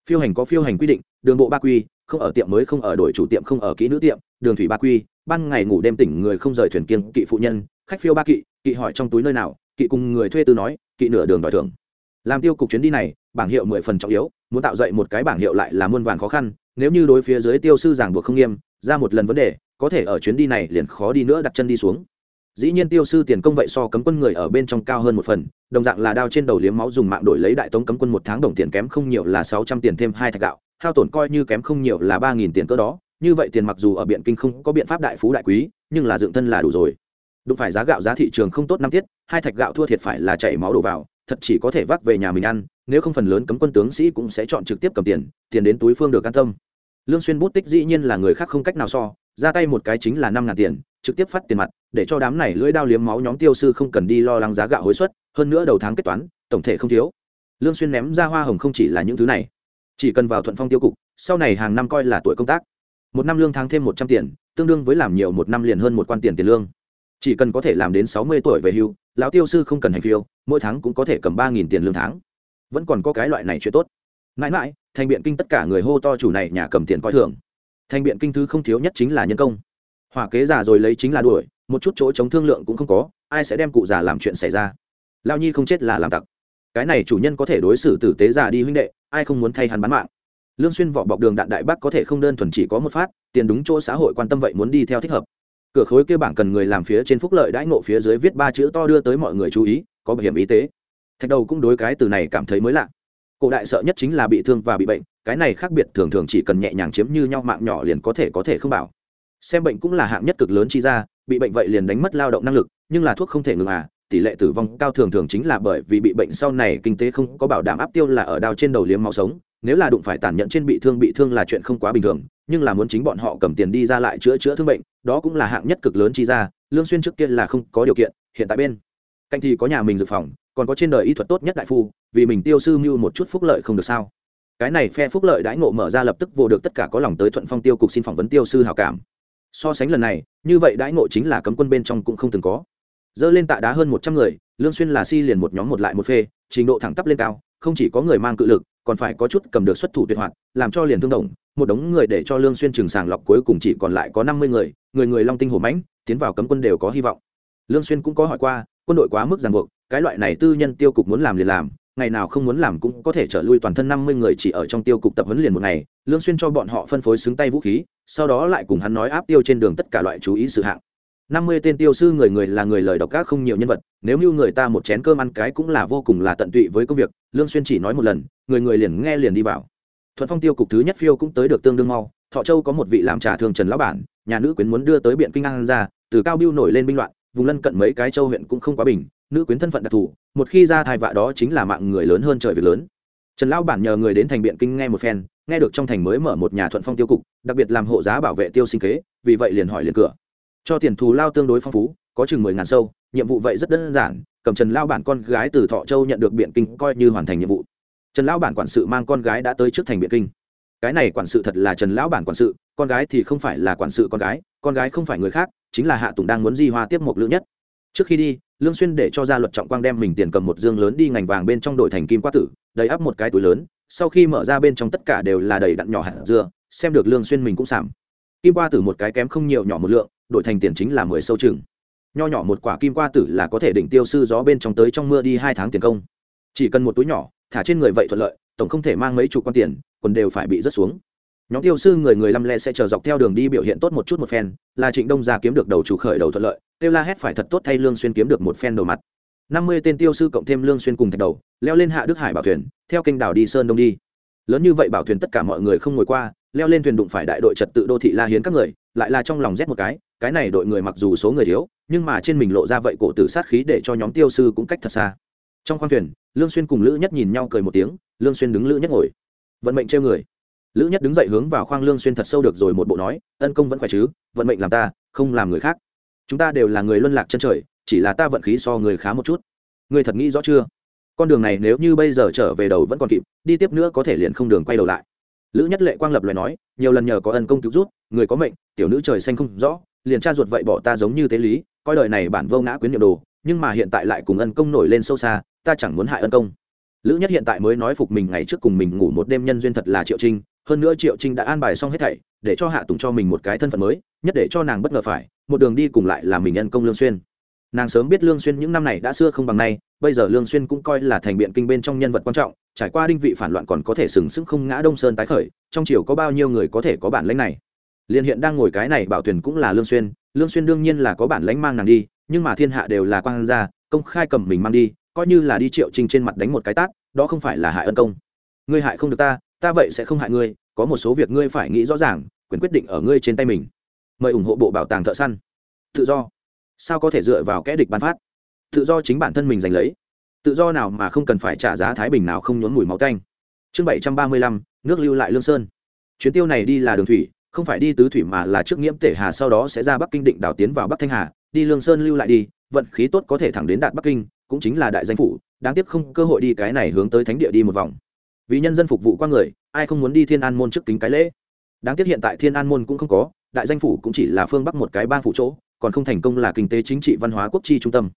Phiêu hành có phiêu hành quy định, đường bộ ba quy, không ở tiệm mới, không ở đổi chủ tiệm, không ở kỹ nữ tiệm, đường thủy ba quy, ban ngày ngủ đêm tỉnh người không rời thuyền kiên kỵ phụ nhân, khách phiêu ba kỵ kỵ hỏi trong túi nơi nào, kỵ cùng người thuê tư nói, kỵ nửa đường đòi thưởng. Làm tiêu cục chuyến đi này, bảng hiệu mười phần trọng yếu, muốn tạo dậy một cái bảng hiệu lại là muôn vàn khó khăn, nếu như đối phía dưới tiêu sư giảng buộc không nghiêm ra một lần vấn đề, có thể ở chuyến đi này liền khó đi nữa đặt chân đi xuống. Dĩ nhiên tiêu sư tiền công vậy so cấm quân người ở bên trong cao hơn một phần, đồng dạng là đao trên đầu liếm máu dùng mạng đổi lấy đại tống cấm quân một tháng đồng tiền kém không nhiều là sáu trăm tiền thêm hai thạch gạo, hao tổn coi như kém không nhiều là ba nghìn tiền cỡ đó, như vậy tiền mặc dù ở biện kinh không có biện pháp đại phú đại quý, nhưng là dựng thân là đủ rồi. Đụng phải giá gạo giá thị trường không tốt năm tiết, hai thạch gạo thua thiệt phải là chảy máu đổ vào, thật chỉ có thể vác về nhà mình ăn, nếu không phần lớn cấm quân tướng sĩ cũng sẽ chọn trực tiếp cầm tiền tiền đến túi phương được an tâm lương xuyên bút tích dĩ nhiên là người khác không cách nào so, ra tay một cái chính là năm ngàn tiền, trực tiếp phát tiền mặt, để cho đám này lưỡi đao liếm máu nhóm tiêu sư không cần đi lo lắng giá gạo hối suất, hơn nữa đầu tháng kết toán, tổng thể không thiếu. Lương xuyên ném ra hoa hồng không chỉ là những thứ này, chỉ cần vào thuận phong tiêu cục, sau này hàng năm coi là tuổi công tác. Một năm lương tháng thêm một trăm tiền, tương đương với làm nhiều một năm liền hơn một quan tiền tiền lương. Chỉ cần có thể làm đến sáu mươi tuổi về hưu, lão tiêu sư không cần hành phiêu, mỗi tháng cũng có thể cầm ba nghìn tiền lương tháng. Vẫn còn có cái loại này chuyện tốt. Mãi mãi thành biện kinh tất cả người hô to chủ này nhà cầm tiền coi thường. Thành biện kinh thứ không thiếu nhất chính là nhân công. Hỏa kế già rồi lấy chính là đuổi, một chút chỗ chống thương lượng cũng không có, ai sẽ đem cụ già làm chuyện xảy ra? Lao nhi không chết là làm tặc. Cái này chủ nhân có thể đối xử tử tế già đi huynh đệ, ai không muốn thay hắn bán mạng? Lương xuyên vỏ bọc đường đạn đại bác có thể không đơn thuần chỉ có một phát, tiền đúng chỗ xã hội quan tâm vậy muốn đi theo thích hợp. Cửa khối kia bảng cần người làm phía trên phúc lợi đãi ngộ phía dưới viết ba chữ to đưa tới mọi người chú ý, có bảo hiểm y tế. Thạch đầu cũng đối cái từ này cảm thấy mới lạ cổ đại sợ nhất chính là bị thương và bị bệnh, cái này khác biệt thường thường chỉ cần nhẹ nhàng chiếm như nhau mạng nhỏ liền có thể có thể không bảo. Xem bệnh cũng là hạng nhất cực lớn chi ra, bị bệnh vậy liền đánh mất lao động năng lực, nhưng là thuốc không thể ngừng à tỷ lệ tử vong cao thường thường chính là bởi vì bị bệnh sau này kinh tế không có bảo đảm áp tiêu là ở đao trên đầu liếm máu sống, nếu là đụng phải tàn nhẫn trên bị thương bị thương là chuyện không quá bình thường, nhưng là muốn chính bọn họ cầm tiền đi ra lại chữa chữa thương bệnh, đó cũng là hạng nhất cực lớn chi ra, lương xuyên trước kia là không có điều kiện, hiện tại bên cạnh thì có nhà mình dự phòng, còn có trên đời y thuật tốt nhất đại phu vì mình tiêu sư mưu một chút phúc lợi không được sao? Cái này phe phúc lợi đãi ngộ mở ra lập tức vô được tất cả có lòng tới thuận phong tiêu cục xin phỏng vấn tiêu sư hảo cảm. So sánh lần này, như vậy đãi ngộ chính là cấm quân bên trong cũng không từng có. Dơ lên tạ đá hơn một trăm người, lương xuyên là si liền một nhóm một lại một phê, trình độ thẳng tắp lên cao, không chỉ có người mang cự lực, còn phải có chút cầm được xuất thủ tuyệt hoạt, làm cho liền thương động. Một đống người để cho lương xuyên trường sàng lọc cuối cùng chỉ còn lại có năm mươi người người người long tinh hổ mãnh, tiến vào cấm quân đều có hy vọng. Lương xuyên cũng có hỏi qua, quân đội quá mức ràng buộc, cái loại này tư nhân tiêu cục muốn làm liền làm ngày nào không muốn làm cũng có thể trở lui toàn thân năm mươi người chỉ ở trong tiêu cục tập huấn liền một ngày, lương xuyên cho bọn họ phân phối xứng tay vũ khí, sau đó lại cùng hắn nói áp tiêu trên đường tất cả loại chú ý sự hạng. năm mươi tên tiêu sư người người là người lời độc các không nhiều nhân vật, nếu như người ta một chén cơm ăn cái cũng là vô cùng là tận tụy với công việc, lương xuyên chỉ nói một lần, người người liền nghe liền đi vào. Thuận phong tiêu cục thứ nhất phiêu cũng tới được tương đương mau, thọ châu có một vị làm trà thương trần lão bản, nhà nữ quyến muốn đưa tới biện kinh ăn ra, từ cao biêu nổi lên binh loạn, vùng lân cận mấy cái châu huyện cũng không quá bình nữ quyến thân phận đặc thù, một khi ra thai vạ đó chính là mạng người lớn hơn trời việc lớn. Trần lão bản nhờ người đến thành biện kinh nghe một phen, nghe được trong thành mới mở một nhà thuận phong tiêu cục, đặc biệt làm hộ giá bảo vệ tiêu sinh kế, vì vậy liền hỏi liền cửa. Cho tiền thù lao tương đối phong phú, có chừng mười ngàn sâu, nhiệm vụ vậy rất đơn giản, cầm trần lao bản con gái từ thọ châu nhận được biện kinh coi như hoàn thành nhiệm vụ. Trần lão bản quản sự mang con gái đã tới trước thành biện kinh. Cái này quản sự thật là trần lão bản quản sự, con gái thì không phải là quản sự con gái con gái không phải người khác, chính là hạ tùng đang muốn di hoa tiếp một lữ nhất. Trước khi đi lương xuyên để cho gia luật trọng quang đem mình tiền cầm một dương lớn đi ngành vàng bên trong đổi thành kim qua tử, đầy ấp một cái túi lớn, sau khi mở ra bên trong tất cả đều là đầy đặn nhỏ hạt dưa, xem được lương xuyên mình cũng sảm. Kim qua tử một cái kém không nhiều nhỏ một lượng đổi thành tiền chính là mười sâu chừng. Nho nhỏ một quả kim qua tử là có thể đỉnh tiêu sư gió bên trong tới trong mưa đi hai tháng tiền công. Chỉ cần một túi nhỏ, thả trên người vậy thuận lợi, tổng không thể mang mấy chục quan tiền, quần đều phải bị rớt xuống nhóm tiêu sư người người lăm le sẽ chờ dọc theo đường đi biểu hiện tốt một chút một phen, là trịnh đông gia kiếm được đầu chủ khởi đầu thuận lợi, tiêu la hét phải thật tốt thay lương xuyên kiếm được một phen đầu mặt. Năm mươi tên tiêu sư cộng thêm lương xuyên cùng thạch đầu, leo lên hạ đức hải bảo thuyền, theo kênh đảo đi sơn đông đi. Lớn như vậy bảo thuyền tất cả mọi người không ngồi qua, leo lên thuyền đụng phải đại đội trật tự đô thị la hiến các người, lại là trong lòng rét một cái cái này đội người mặc dù số người thiếu, nhưng mà trên mình lộ ra vậy cổ tử sát khí để cho nhóm tiêu sư cũng cách thật xa. Trong khoang thuyền, lương xuyên cùng lữ nhất nhìn nhau cười một tiếng, lương xuyên đứng lữ nhất ngồi. Vận mệnh treo người lữ nhất đứng dậy hướng vào khoang lương xuyên thật sâu được rồi một bộ nói, ân công vẫn khỏe chứ? Vận mệnh làm ta, không làm người khác. Chúng ta đều là người luân lạc chân trời, chỉ là ta vận khí so người khá một chút. Người thật nghĩ rõ chưa? Con đường này nếu như bây giờ trở về đầu vẫn còn kịp, đi tiếp nữa có thể liền không đường quay đầu lại. Lữ nhất lệ quang lập lời nói, nhiều lần nhờ có ân công cứu rút người có mệnh, tiểu nữ trời xanh không rõ, liền cha ruột vậy bỏ ta giống như tế lý, coi đời này bản vô ngã quyến nhiệm đồ, nhưng mà hiện tại lại cùng ân công nổi lên sâu xa, ta chẳng muốn hại ân công. Lữ nhất hiện tại mới nói phục mình ngày trước cùng mình ngủ một đêm nhân duyên thật là triệu trinh hơn nữa triệu trinh đã an bài xong hết thảy, để cho hạ tùng cho mình một cái thân phận mới, nhất để cho nàng bất ngờ phải, một đường đi cùng lại là mình nhân công lương xuyên. Nàng sớm biết lương xuyên những năm này đã xưa không bằng nay, bây giờ lương xuyên cũng coi là thành biện kinh bên trong nhân vật quan trọng, trải qua đinh vị phản loạn còn có thể sừng sững không ngã đông sơn tái khởi, trong triều có bao nhiêu người có thể có bản lãnh này. Liên hiện đang ngồi cái này bảo thuyền cũng là lương xuyên lương xuyên đương nhiên là có bản lãnh mang nàng đi, nhưng mà thiên hạ đều là quan gia, công khai cầm mình mang đi, coi như là đi triệu trình trên mặt đánh một cái tát, đó không phải là hại ân công. Ngươi hại không được ta ta vậy sẽ không hại ngươi, có một số việc ngươi phải nghĩ rõ ràng, quyền quyết định ở ngươi trên tay mình. Mời ủng hộ bộ bảo tàng thợ săn. Tự do. Sao có thể dựa vào kẽ địch ban phát? Tự do chính bản thân mình giành lấy. Tự do nào mà không cần phải trả giá thái bình nào không nhốn mùi máu canh. Chương bảy trăm ba mươi lăm, nước lưu lại lương sơn. Chuyến tiêu này đi là đường thủy, không phải đi tứ thủy mà là trước nghiễm tể hà sau đó sẽ ra bắc kinh định đảo tiến vào bắc thanh hà, đi lương sơn lưu lại đi, vận khí tốt có thể thẳng đến đạt bắc kinh, cũng chính là đại danh phủ, đáng tiếc không cơ hội đi cái này hướng tới thánh địa đi một vòng vì nhân dân phục vụ qua người, ai không muốn đi thiên an môn trước kính cái lễ? Đáng tiếc hiện tại thiên an môn cũng không có, đại danh phủ cũng chỉ là phương bắc một cái bang phủ chỗ, còn không thành công là kinh tế chính trị văn hóa quốc chi trung tâm.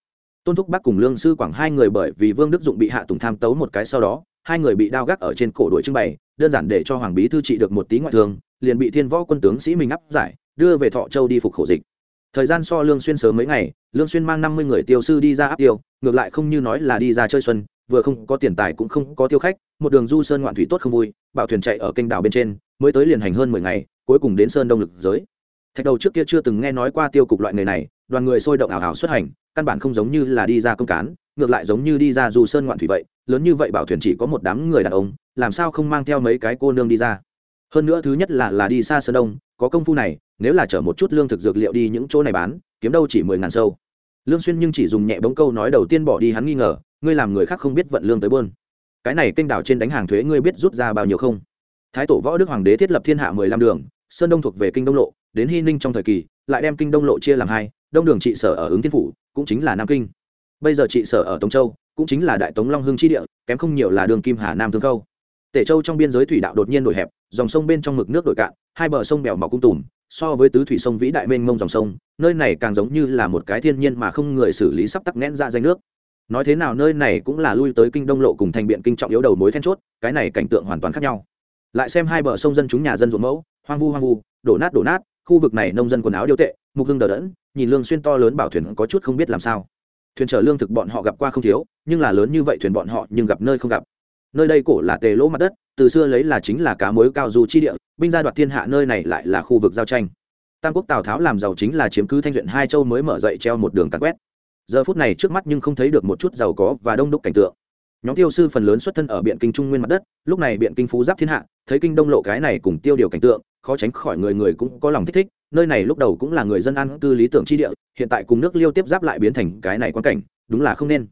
Tôn thúc bắc cùng lương sư quảng hai người bởi vì vương đức dụng bị hạ tùng tham tấu một cái sau đó, hai người bị đao gác ở trên cổ đội trưng bày, đơn giản để cho hoàng bí thư trị được một tí ngoại thương, liền bị thiên võ quân tướng sĩ mình áp giải, đưa về thọ châu đi phục khổ dịch. Thời gian so lương xuyên sớm mấy ngày, lương xuyên mang năm mươi người tiêu sư đi ra áp tiêu, ngược lại không như nói là đi ra chơi xuân vừa không có tiền tài cũng không có tiêu khách, một đường du sơn ngoạn thủy tốt không vui, bảo thuyền chạy ở kênh đảo bên trên, mới tới liền hành hơn mười ngày, cuối cùng đến sơn đông lực giới. Thạch đầu trước kia chưa từng nghe nói qua tiêu cục loại người này, đoàn người sôi động ảo ảo xuất hành, căn bản không giống như là đi ra công cán, ngược lại giống như đi ra du sơn ngoạn thủy vậy, lớn như vậy bảo thuyền chỉ có một đám người đàn ông, làm sao không mang theo mấy cái cô nương đi ra. Hơn nữa thứ nhất là là đi xa sơn đông, có công phu này, nếu là chở một chút lương thực dược liệu đi những chỗ này bán, kiếm đâu chỉ mười ngàn sâu. Lương xuyên nhưng chỉ dùng nhẹ bóng câu nói đầu tiên bỏ đi hắn nghi ngờ ngươi làm người khác không biết vận lương tới bơn. Cái này kênh đảo trên đánh hàng thuế ngươi biết rút ra bao nhiêu không? Thái tổ võ đức hoàng đế thiết lập thiên hạ mười lăm đường, sơn đông thuộc về kinh đông lộ, đến hy ninh trong thời kỳ, lại đem kinh đông lộ chia làm hai, đông đường trị sở ở ứng thiên phủ, cũng chính là nam kinh. Bây giờ trị sở ở tống châu, cũng chính là đại tống long hưng chi địa, kém không nhiều là đường kim hà nam thương khâu. Tể châu trong biên giới thủy đạo đột nhiên đổi hẹp, dòng sông bên trong mực nước đổi cạn, hai bờ sông bèo mọc cung tùm, so với tứ thủy sông vĩ đại mênh mông dòng sông, nơi này càng giống như là một cái thiên nhiên mà không người xử lý sắp tắc nghẽn ra danh nước nói thế nào nơi này cũng là lui tới kinh đông lộ cùng thành biện kinh trọng yếu đầu mối then chốt, cái này cảnh tượng hoàn toàn khác nhau. Lại xem hai bờ sông dân chúng nhà dân ruộng mẫu, hoang vu hoang vu, đổ nát đổ nát, khu vực này nông dân quần áo điêu tệ, mục hưng đờ đẫn, nhìn lương xuyên to lớn bảo thuyền có chút không biết làm sao. Thuyền chở lương thực bọn họ gặp qua không thiếu, nhưng là lớn như vậy thuyền bọn họ nhưng gặp nơi không gặp. Nơi đây cổ là tề lỗ mặt đất, từ xưa lấy là chính là cá mối cao du chi địa, binh gia đoạt thiên hạ nơi này lại là khu vực giao tranh. Tam quốc tào tháo làm giàu chính là chiếm cứ thanh duyện hai châu mới mở dậy treo một đường tàn quét giờ phút này trước mắt nhưng không thấy được một chút giàu có và đông đúc cảnh tượng. Nhóm tiêu sư phần lớn xuất thân ở biện kinh trung nguyên mặt đất, lúc này biện kinh phú giáp thiên hạ, thấy kinh đông lộ cái này cùng tiêu điều cảnh tượng, khó tránh khỏi người người cũng có lòng thích thích, nơi này lúc đầu cũng là người dân ăn cư lý tưởng chi địa, hiện tại cùng nước liêu tiếp giáp lại biến thành cái này quan cảnh, đúng là không nên.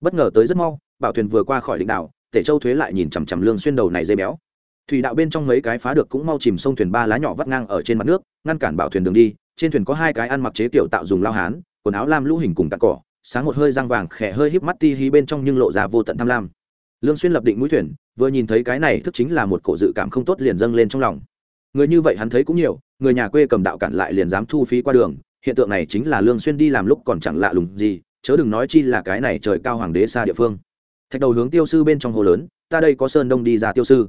Bất ngờ tới rất mau, bảo thuyền vừa qua khỏi đỉnh đảo, tể châu thuế lại nhìn chằm chằm lương xuyên đầu này dây béo. Thủy đạo bên trong mấy cái phá được cũng mau chìm sông thuyền ba lá nhỏ vắt ngang ở trên mặt nước, ngăn cản bảo thuyền đường đi, trên thuyền có hai cái ăn mặc chế kiểu tạo dùng lao hán quần áo lam lũ hình cùng tạc cỏ, sáng một hơi răng vàng khẽ hơi híp mắt ti hí bên trong nhưng lộ ra vô tận tham lam. Lương xuyên lập định mũi thuyền, vừa nhìn thấy cái này thức chính là một cổ dự cảm không tốt liền dâng lên trong lòng. Người như vậy hắn thấy cũng nhiều, người nhà quê cầm đạo cản lại liền dám thu phí qua đường, hiện tượng này chính là lương xuyên đi làm lúc còn chẳng lạ lùng gì, chớ đừng nói chi là cái này trời cao hoàng đế xa địa phương. Thạch đầu hướng tiêu sư bên trong hồ lớn, ta đây có sơn đông đi ra tiêu sư.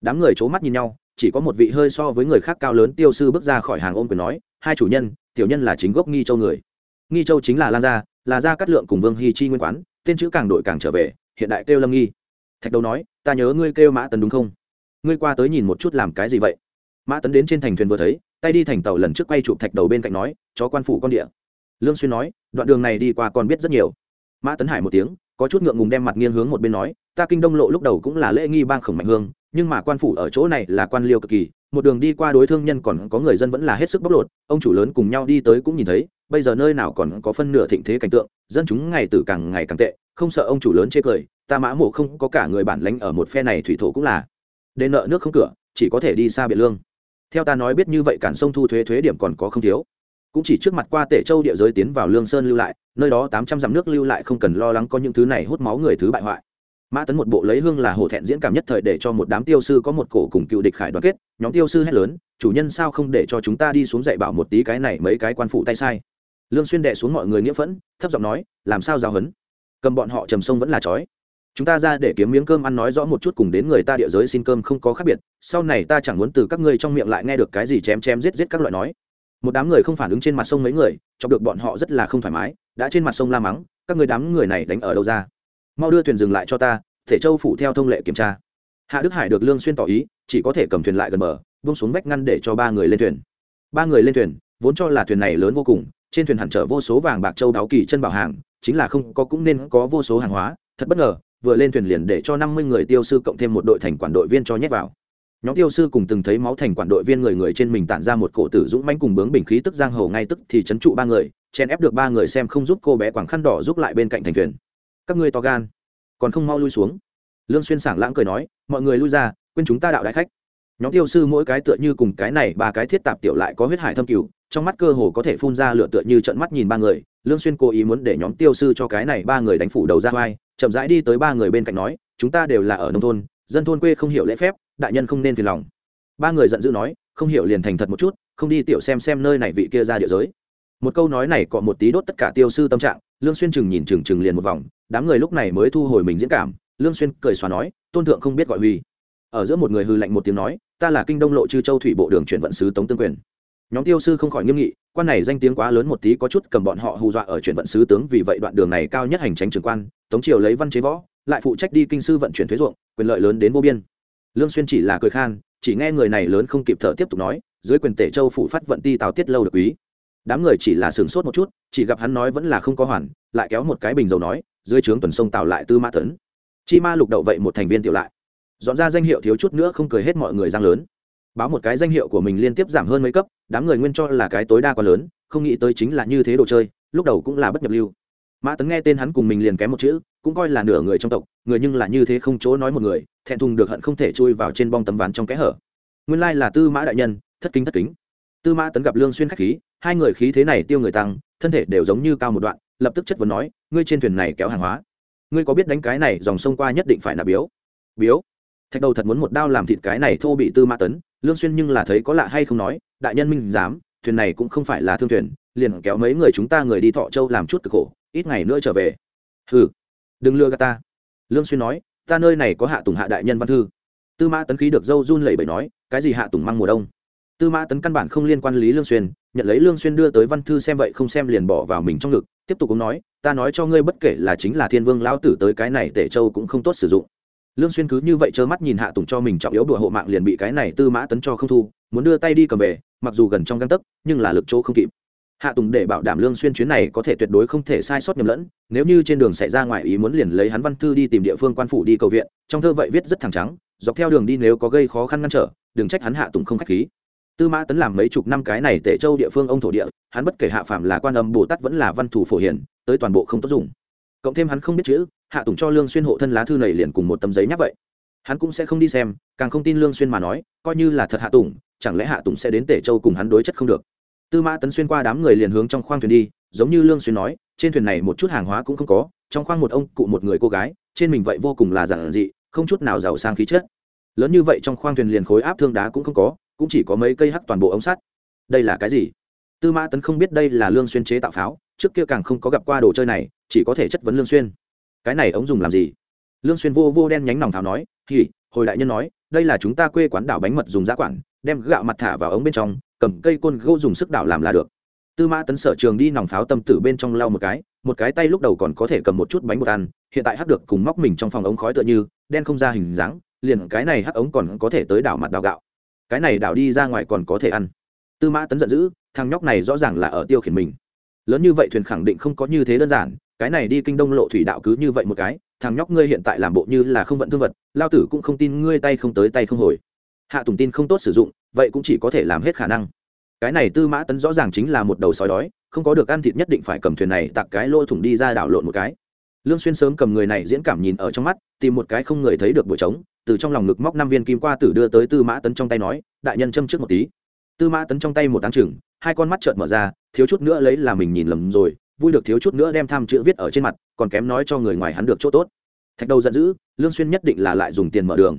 Đám người chớ mắt nhìn nhau, chỉ có một vị hơi so với người khác cao lớn tiêu sư bước ra khỏi hàng ôm quyền nói, hai chủ nhân, tiểu nhân là chính gốc nghi châu người nghi châu chính là lan gia, là gia cát lượng cùng vương hy chi nguyên quán, tên chữ càng đổi càng trở về, hiện đại kêu lâm nghi. Thạch đầu nói, ta nhớ ngươi kêu mã tấn đúng không? Ngươi qua tới nhìn một chút làm cái gì vậy? Mã tấn đến trên thành thuyền vừa thấy, tay đi thành tàu lần trước quay chụp thạch đầu bên cạnh nói, chó quan phủ con địa. Lương xuyên nói, đoạn đường này đi qua còn biết rất nhiều. Mã tấn hải một tiếng, có chút ngượng ngùng đem mặt nghiêng hướng một bên nói, ta kinh đông lộ lúc đầu cũng là lễ nghi bang khổng mạnh hương nhưng mà quan phủ ở chỗ này là quan liêu cực kỳ, một đường đi qua đối thương nhân còn có người dân vẫn là hết sức bóc lột, ông chủ lớn cùng nhau đi tới cũng nhìn thấy, bây giờ nơi nào còn có phân nửa thịnh thế cảnh tượng, dân chúng ngày từ càng ngày càng tệ, không sợ ông chủ lớn chê cười, ta mã mộ không có cả người bản lãnh ở một phe này thủy thổ cũng là. Để nợ nước không cửa, chỉ có thể đi xa biệt lương. Theo ta nói biết như vậy cản sông thu thuế thuế điểm còn có không thiếu. Cũng chỉ trước mặt qua tể châu địa giới tiến vào lương sơn lưu lại, nơi đó tám trăm dặm nước lưu lại không cần lo lắng có những thứ này hút máu người thứ bại hoại mã tấn một bộ lấy hương là hổ thẹn diễn cảm nhất thời để cho một đám tiêu sư có một cổ cùng cựu địch khải đoàn kết, nhóm tiêu sư hét lớn, chủ nhân sao không để cho chúng ta đi xuống dạy bảo một tí cái này mấy cái quan phụ tay sai? Lương xuyên đệ xuống mọi người nghĩa phẫn, thấp giọng nói, làm sao giao hấn cầm bọn họ trầm sông vẫn là chói. Chúng ta ra để kiếm miếng cơm ăn nói rõ một chút cùng đến người ta địa giới xin cơm không có khác biệt, sau này ta chẳng muốn từ các ngươi trong miệng lại nghe được cái gì chém chém giết giết các loại nói. Một đám người không phản ứng trên mặt sông mấy người, chọc được bọn họ rất là không thoải mái, đã trên mặt sông la mắng, các người đám người này đánh ở đâu ra? Mau đưa thuyền dừng lại cho ta, thể châu phủ theo thông lệ kiểm tra. Hạ đức hải được lương xuyên tỏ ý, chỉ có thể cầm thuyền lại gần bờ vung xuống vách ngăn để cho ba người lên thuyền. Ba người lên thuyền, vốn cho là thuyền này lớn vô cùng, trên thuyền hẳn chở vô số vàng bạc châu đáo kỳ chân bảo hàng, chính là không có cũng nên có vô số hàng hóa. Thật bất ngờ, vừa lên thuyền liền để cho năm mươi người tiêu sư cộng thêm một đội thành quản đội viên cho nhét vào. Nhóm tiêu sư cùng từng thấy máu thành quản đội viên người người trên mình tản ra một cổ tử dũng mãnh cùng bướng bình khí tức giang hồ ngay tức thì chấn trụ ba người chen ép được ba người xem không giúp cô bé quảng khăn đỏ giúp lại bên cạnh thành thuyền các ngươi to gan, còn không mau lui xuống. Lương xuyên sảng lãng cười nói, mọi người lui ra, quên chúng ta đạo đại khách. Nhóm tiêu sư mỗi cái tựa như cùng cái này ba cái thiết tạp tiểu lại có huyết hải thâm cửu trong mắt cơ hồ có thể phun ra lửa tựa như trận mắt nhìn ba người. Lương xuyên cố ý muốn để nhóm tiêu sư cho cái này ba người đánh phủ đầu ra vai, chậm rãi đi tới ba người bên cạnh nói, chúng ta đều là ở nông thôn, dân thôn quê không hiểu lễ phép, đại nhân không nên phiền lòng. Ba người giận dữ nói, không hiểu liền thành thật một chút, không đi tiểu xem xem nơi này vị kia ra địa giới. Một câu nói này cọ một tí đốt tất cả tiêu sư tâm trạng lương xuyên chừng nhìn chừng chừng liền một vòng, đám người lúc này mới thu hồi mình diễn cảm. Lương xuyên cười xóa nói, tôn thượng không biết gọi huy. Ở giữa một người hư lạnh một tiếng nói, ta là kinh đông lộ chư châu thủy bộ đường chuyển vận sứ tống tương quyền. Nhóm tiêu sư không khỏi nghiêm nghị, quan này danh tiếng quá lớn một tí có chút cầm bọn họ hù dọa ở chuyển vận sứ tướng, vì vậy đoạn đường này cao nhất hành tránh trường quan, tống triều lấy văn chế võ, lại phụ trách đi kinh sư vận chuyển thuế ruộng, quyền lợi lớn đến vô biên. Lương xuyên chỉ là cười khan, chỉ nghe người này lớn không kịp thở tiếp tục nói, dưới quyền tể châu phủ phát vận ti tào tiết lâu được quý đám người chỉ là sửng sốt một chút, chỉ gặp hắn nói vẫn là không có hoàn, lại kéo một cái bình dầu nói, dưới trướng tuần sông tạo lại tư mã tấn chi ma lục đậu vậy một thành viên tiểu lại. Dọn ra danh hiệu thiếu chút nữa không cười hết mọi người giang lớn. Báo một cái danh hiệu của mình liên tiếp giảm hơn mấy cấp, đám người nguyên cho là cái tối đa quá lớn, không nghĩ tới chính là như thế đồ chơi, lúc đầu cũng là bất nhập lưu. Mã tấn nghe tên hắn cùng mình liền kém một chữ, cũng coi là nửa người trong tộc, người nhưng là như thế không chỗ nói một người, thẹn thùng được hận không thể chui vào trên bong tấm ván trong kẽ hở. Nguyên lai là tư mã đại nhân, thất kính thất kính tư mã tấn gặp lương xuyên khách khí, hai người khí thế này tiêu người tăng, thân thể đều giống như cao một đoạn, lập tức chất vấn nói, ngươi trên thuyền này kéo hàng hóa. Ngươi có biết đánh cái này dòng sông qua nhất định phải là biếu? Biếu? Thạch đầu thật muốn một đao làm thịt cái này thô bị tư mã tấn, lương xuyên nhưng là thấy có lạ hay không nói, đại nhân minh dám thuyền này cũng không phải là thương thuyền, liền kéo mấy người chúng ta người đi thọ châu làm chút cực khổ, ít ngày nữa trở về. Hừ, đừng lừa gạt ta. Lương xuyên nói, ta nơi này có hạ tùng hạ đại nhân văn thư. Tư mã tấn khí được dâu run lẩy bẩy nói, cái gì hạ tùng mang mùa đông? Tư mã tấn căn bản không liên quan lý lương xuyên, nhận lấy lương xuyên đưa tới văn thư xem vậy không xem liền bỏ vào mình trong ngực, tiếp tục cũng nói, ta nói cho ngươi bất kể là chính là thiên vương lão tử tới cái này tể châu cũng không tốt sử dụng. Lương xuyên cứ như vậy trơ mắt nhìn hạ tùng cho mình trọng yếu đùa hộ mạng liền bị cái này tư mã tấn cho không thu, muốn đưa tay đi cầm về, mặc dù gần trong gan tấc, nhưng là lực chỗ không kịp. Hạ tùng để bảo đảm lương xuyên chuyến này có thể tuyệt đối không thể sai sót nhầm lẫn, nếu như trên đường xảy ra ngoài ý muốn liền lấy hắn văn thư đi tìm địa phương quan phủ đi cầu viện, trong thơ vậy viết rất thẳng trắng, dọc theo đường đi nếu có gây khó khăn ngăn trở, đừng trách hắn hạ tùng không khách khí tư mã tấn làm mấy chục năm cái này tể châu địa phương ông thổ địa, hắn bất kể hạ phạm là quan âm bồ tát vẫn là văn thủ phổ hiển tới toàn bộ không tốt dùng. Cộng thêm hắn không biết chữ, hạ tùng cho lương xuyên hộ thân lá thư này liền cùng một tấm giấy nhắc vậy. Hắn cũng sẽ không đi xem, càng không tin lương xuyên mà nói, coi như là thật hạ tùng, chẳng lẽ hạ tùng sẽ đến tể châu cùng hắn đối chất không được. Tư mã tấn xuyên qua đám người liền hướng trong khoang thuyền đi, giống như lương xuyên nói, trên thuyền này một chút hàng hóa cũng không có, trong khoang một ông cụ một người cô gái, trên mình vậy vô cùng là giản dị, không chút nào giàu sang khí chất. Lớn như vậy trong khoang thuyền liền khối áp thương đá cũng không có cũng chỉ có mấy cây hắc toàn bộ ống sắt. Đây là cái gì? Tư mã tấn không biết đây là lương xuyên chế tạo pháo, trước kia càng không có gặp qua đồ chơi này, chỉ có thể chất vấn lương xuyên. Cái này ống dùng làm gì? Lương xuyên vô vô đen nhánh nòng pháo nói thì hồi đại nhân nói, đây là chúng ta quê quán đảo bánh mật dùng giá quản, đem gạo mặt thả vào ống bên trong, cầm cây côn gỗ dùng sức đảo làm là được. Tư mã tấn sở trường đi nòng pháo tâm tử bên trong lau một cái một cái tay lúc đầu còn có thể cầm một chút bánh bột ăn, hiện tại hắc được cùng móc mình trong phòng ống khói tựa như, đen không ra hình dáng, liền cái này hắc ống còn có thể tới đảo mặt đảo gạo cái này đảo đi ra ngoài còn có thể ăn. Tư mã tấn giận dữ, thằng nhóc này rõ ràng là ở tiêu khiển mình. Lớn như vậy thuyền khẳng định không có như thế đơn giản, cái này đi kinh đông lộ thủy đạo cứ như vậy một cái, thằng nhóc ngươi hiện tại làm bộ như là không vận thương vật, lao tử cũng không tin ngươi tay không tới tay không hồi. Hạ tùng tin không tốt sử dụng, vậy cũng chỉ có thể làm hết khả năng. Cái này tư mã tấn rõ ràng chính là một đầu sói đói, không có được ăn thịt nhất định phải cầm thuyền này tặc cái lỗ thủng đi ra đảo lộn một cái lương xuyên sớm cầm người này diễn cảm nhìn ở trong mắt, tìm một cái không người thấy được buổi trống, từ trong lòng ngực móc năm viên kim qua tử đưa tới tư mã tấn trong tay nói, đại nhân châm trước một tí. Tư mã tấn trong tay một đáng chừng, hai con mắt trợn mở ra, thiếu chút nữa lấy là mình nhìn lầm rồi, vui được thiếu chút nữa đem tham chữ viết ở trên mặt, còn kém nói cho người ngoài hắn được chỗ tốt. Thạch đầu giận dữ, lương xuyên nhất định là lại dùng tiền mở đường.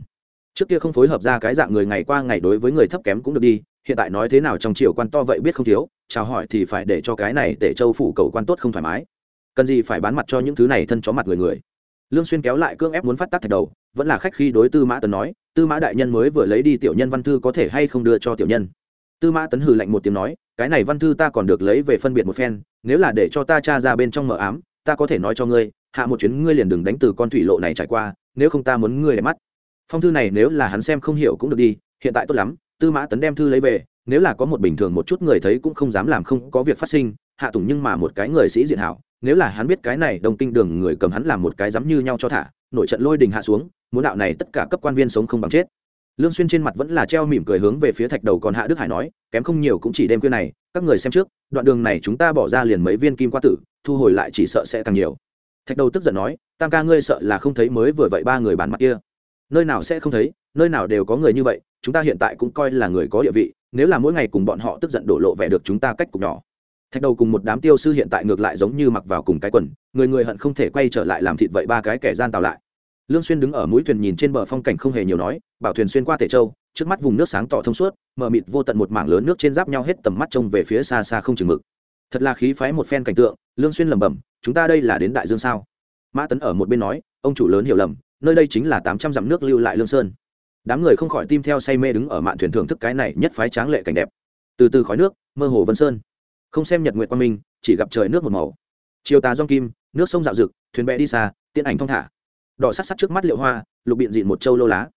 Trước kia không phối hợp ra cái dạng người ngày qua ngày đối với người thấp kém cũng được đi, hiện tại nói thế nào trong triều quan to vậy biết không thiếu, chào hỏi thì phải để cho cái này Tề châu phủ cầu quan tốt không thoải mái cần gì phải bán mặt cho những thứ này thân chó mặt người người. Lương xuyên kéo lại cương ép muốn phát tác thạch đầu, vẫn là khách khi đối tư mã tấn nói, tư mã đại nhân mới vừa lấy đi tiểu nhân văn thư có thể hay không đưa cho tiểu nhân? Tư mã tấn hừ lạnh một tiếng nói, cái này văn thư ta còn được lấy về phân biệt một phen, nếu là để cho ta tra ra bên trong mở ám, ta có thể nói cho ngươi, hạ một chuyến ngươi liền đừng đánh từ con thủy lộ này trải qua, nếu không ta muốn ngươi để mắt. Phong thư này nếu là hắn xem không hiểu cũng được đi, hiện tại tốt lắm, tư mã tấn đem thư lấy về, nếu là có một bình thường một chút người thấy cũng không dám làm không có việc phát sinh hạ tùng nhưng mà một cái người sĩ diện hảo, nếu là hắn biết cái này đồng kinh đường người cầm hắn làm một cái dám như nhau cho thả, nội trận lôi đình hạ xuống, muốn đạo này tất cả cấp quan viên sống không bằng chết. Lương xuyên trên mặt vẫn là treo mỉm cười hướng về phía thạch đầu còn hạ đức hải nói, kém không nhiều cũng chỉ đêm khuya này, các người xem trước, đoạn đường này chúng ta bỏ ra liền mấy viên kim qua tử, thu hồi lại chỉ sợ sẽ càng nhiều. Thạch đầu tức giận nói, tam ca ngươi sợ là không thấy mới vừa vậy ba người bán mặt kia. Nơi nào sẽ không thấy, nơi nào đều có người như vậy, chúng ta hiện tại cũng coi là người có địa vị, nếu là mỗi ngày cùng bọn họ tức giận đổ lộ vẻ được chúng ta cách cục nhỏ thạch đầu cùng một đám tiêu sư hiện tại ngược lại giống như mặc vào cùng cái quần, người người hận không thể quay trở lại làm thịt vậy ba cái kẻ gian tào lại. Lương xuyên đứng ở mũi thuyền nhìn trên bờ phong cảnh không hề nhiều nói, bảo thuyền xuyên qua tể châu, trước mắt vùng nước sáng tỏ thông suốt mờ mịt vô tận một mảng lớn nước trên giáp nhau hết tầm mắt trông về phía xa xa không chừng mực. Thật là khí phái một phen cảnh tượng, lương xuyên lẩm bẩm, chúng ta đây là đến đại dương sao? Mã tấn ở một bên nói, ông chủ lớn hiểu lầm, nơi đây chính là tám trăm dặm nước lưu lại lương sơn. Đám người không khỏi tim theo say mê đứng ở mạn thuyền thưởng thức cái này nhất phái tráng lệ cảnh đẹp. Từ từ khói nước, mơ hồ vân sơn không xem nhật nguyệt quang minh, chỉ gặp trời nước một màu. Chiều tà dong kim, nước sông dạo rực, thuyền bè đi xa, tiễn ảnh thong thả. Đỏ sắt sắt trước mắt liệu hoa, lục biện dịn một châu lô lá.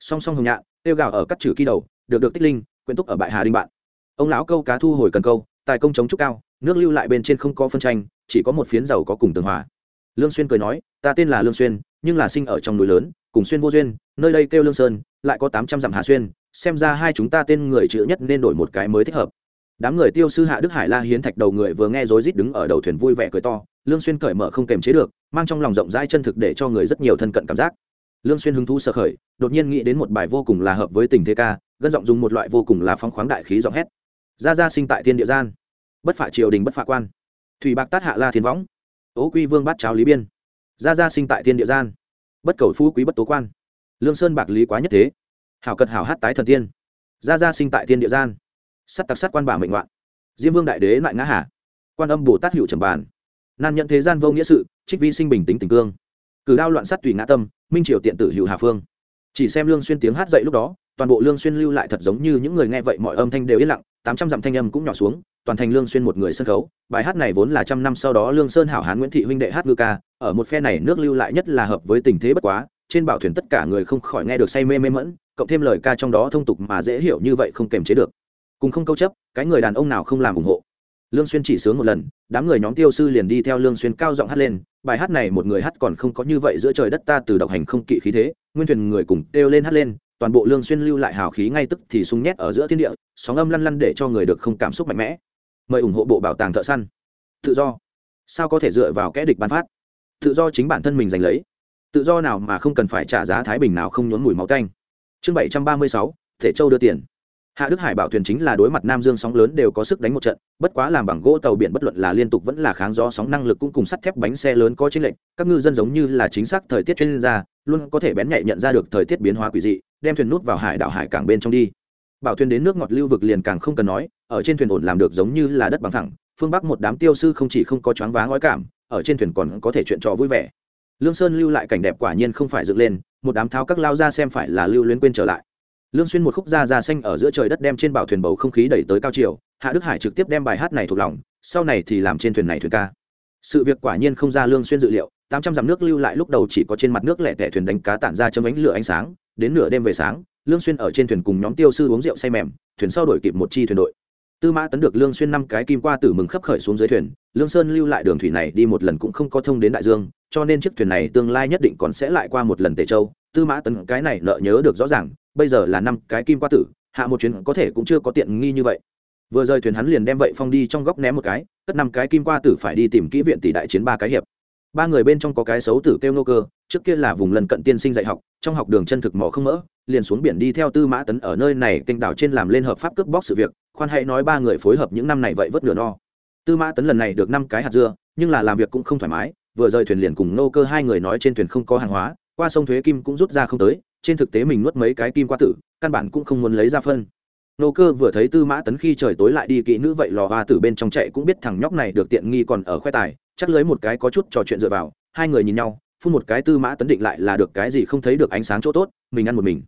Song song hồng nhạn, tiêu gạo ở các trừ kỳ đầu, được được tích linh, quyện túc ở bại hà đinh bạn. Ông lão câu cá thu hồi cần câu, tài công chống trúc cao, nước lưu lại bên trên không có phân tranh, chỉ có một phiến dầu có cùng tường hòa. Lương xuyên cười nói, ta tên là lương xuyên, nhưng là sinh ở trong núi lớn, cùng xuyên vô duyên, nơi đây kêu lương sơn, lại có tám trăm dặm hà xuyên, xem ra hai chúng ta tên người chữ nhất nên đổi một cái mới thích hợp đám người tiêu sư hạ đức hải la hiến thạch đầu người vừa nghe rối rít đứng ở đầu thuyền vui vẻ cười to, lương xuyên cởi mở không kềm chế được, mang trong lòng rộng rãi chân thực để cho người rất nhiều thân cận cảm giác. Lương xuyên hứng thú sơ khởi, đột nhiên nghĩ đến một bài vô cùng là hợp với tình thế ca, gân giọng dùng một loại vô cùng là phóng khoáng đại khí giọng hét. Gia gia sinh tại thiên địa gian. Bất phạ triều đình bất phạ quan. Thủy bạc tát hạ la thiên võng. Ố quy vương bát cháo lý biên. Gia gia sinh tại thiên địa gian. Bất cầu phú quý bất tố quan. Lương sơn bạc lý quá nhất thế. Hảo cật hảo hát tái thần tiên. Gia gia sinh tại thiên địa gian sắt tặc sắt quan bà mệnh ngoạn. Diêm vương đại đế lại ngã hà. Quan âm bồ tát hiệu trầm bàn. Nan nhận thế gian vô nghĩa sự, trích vi sinh bình tính tình cương. Cử đao loạn sát tùy ngã tâm, minh triều tiện tử hữu hà phương. Chỉ xem lương xuyên tiếng hát dậy lúc đó, toàn bộ lương xuyên lưu lại thật giống như những người nghe vậy mọi âm thanh đều yên lặng, tám trăm dặm thanh âm cũng nhỏ xuống, toàn thành lương xuyên một người sân khấu. Bài hát này vốn là trăm năm sau đó lương sơn hảo hán nguyễn thị huynh đệ hát ngư ca, ở một phe này nước lưu lại nhất là hợp với tình thế bất quá, trên bảo thuyền tất cả người không khỏi nghe được say mê mê mẫn, cộng thêm lời ca trong đó thông tục mà dễ hiểu như vậy không kềm chế được cùng không câu chấp, cái người đàn ông nào không làm ủng hộ. Lương xuyên chỉ sướng một lần, đám người nhóm tiêu sư liền đi theo lương xuyên cao giọng hát lên, bài hát này một người hát còn không có như vậy giữa trời đất ta từ độc hành không kỵ khí thế, nguyên thuyền người cùng kêu lên hát lên, toàn bộ lương xuyên lưu lại hào khí ngay tức thì sung nhét ở giữa thiên địa, sóng âm lăn lăn để cho người được không cảm xúc mạnh mẽ. Mời ủng hộ bộ bảo tàng thợ săn. Tự do. Sao có thể dựa vào kẻ địch ban phát? Tự do chính bản thân mình giành lấy. Tự do nào mà không cần phải trả giá thái bình nào không nhốn mùi máu canh chương bảy trăm ba mươi sáu, thể châu đưa tiền hạ đức hải bảo thuyền chính là đối mặt nam dương sóng lớn đều có sức đánh một trận, bất quá làm bằng gỗ tàu biển bất luận là liên tục vẫn là kháng gió sóng năng lực cũng cùng sắt thép bánh xe lớn có chênh lệch, các ngư dân giống như là chính xác thời tiết chuyên gia, luôn có thể bén nhạy nhận ra được thời tiết biến hóa quỷ dị, đem thuyền nút vào hải đảo hải cảng bên trong đi. Bảo thuyền đến nước ngọt lưu vực liền càng không cần nói, ở trên thuyền ổn làm được giống như là đất bằng thẳng, phương bắc một đám tiêu sư không chỉ không có choáng váng ngói cảm, ở trên thuyền còn có thể chuyện trò vui vẻ. Lương sơn lưu lại cảnh đẹp quả nhiên không phải dựng lên, một đám tháo các lao ra xem phải là lưu luyến quên trở lại lương xuyên một khúc da da xanh ở giữa trời đất đem trên bảo thuyền bầu không khí đẩy tới cao chiều, hạ đức hải trực tiếp đem bài hát này thuộc lòng, sau này thì làm trên thuyền này thuyền ca. Sự việc quả nhiên không ra lương xuyên dự liệu, tám trăm dặm nước lưu lại lúc đầu chỉ có trên mặt nước lẻ tẻ thuyền đánh cá tản ra chấm ánh lửa ánh sáng, đến nửa đêm về sáng, lương xuyên ở trên thuyền cùng nhóm tiêu sư uống rượu say mềm, thuyền sau đổi kịp một chi thuyền đội. Tư mã tấn được lương xuyên năm cái kim qua tử mừng khấp khởi xuống dưới thuyền, lương sơn lưu lại đường thủy này đi một lần cũng không có thông đến đại dương cho nên chiếc thuyền này tương lai nhất định còn sẽ lại qua một lần tề châu. Tư mã tấn cái này nợ nhớ được rõ ràng, bây giờ là năm cái kim qua tử, hạ một chuyến có thể cũng chưa có tiện nghi như vậy. Vừa rời thuyền hắn liền đem vậy phong đi trong góc ném một cái, cất năm cái kim qua tử phải đi tìm kỹ viện tỷ đại chiến ba cái hiệp. Ba người bên trong có cái xấu tử kêu nô cơ, trước kia là vùng lần cận tiên sinh dạy học, trong học đường chân thực mỏ không mỡ, liền xuống biển đi theo tư mã tấn ở nơi này kênh đảo trên làm lên hợp pháp cướp bóc sự việc, khoan hãy nói ba người phối hợp những năm này vậy vất nửa no. Tư mã tấn lần này được năm cái hạt dưa, nhưng là làm việc cũng không thoải mái vừa rời thuyền liền cùng nô cơ hai người nói trên thuyền không có hàng hóa, qua sông thuế kim cũng rút ra không tới, trên thực tế mình nuốt mấy cái kim qua tử, căn bản cũng không muốn lấy ra phân. Nô cơ vừa thấy tư mã tấn khi trời tối lại đi kỹ nữ vậy lò hoa tử bên trong chạy cũng biết thằng nhóc này được tiện nghi còn ở khoe tài, chắc lấy một cái có chút trò chuyện dựa vào, hai người nhìn nhau, phun một cái tư mã tấn định lại là được cái gì không thấy được ánh sáng chỗ tốt, mình ăn một mình.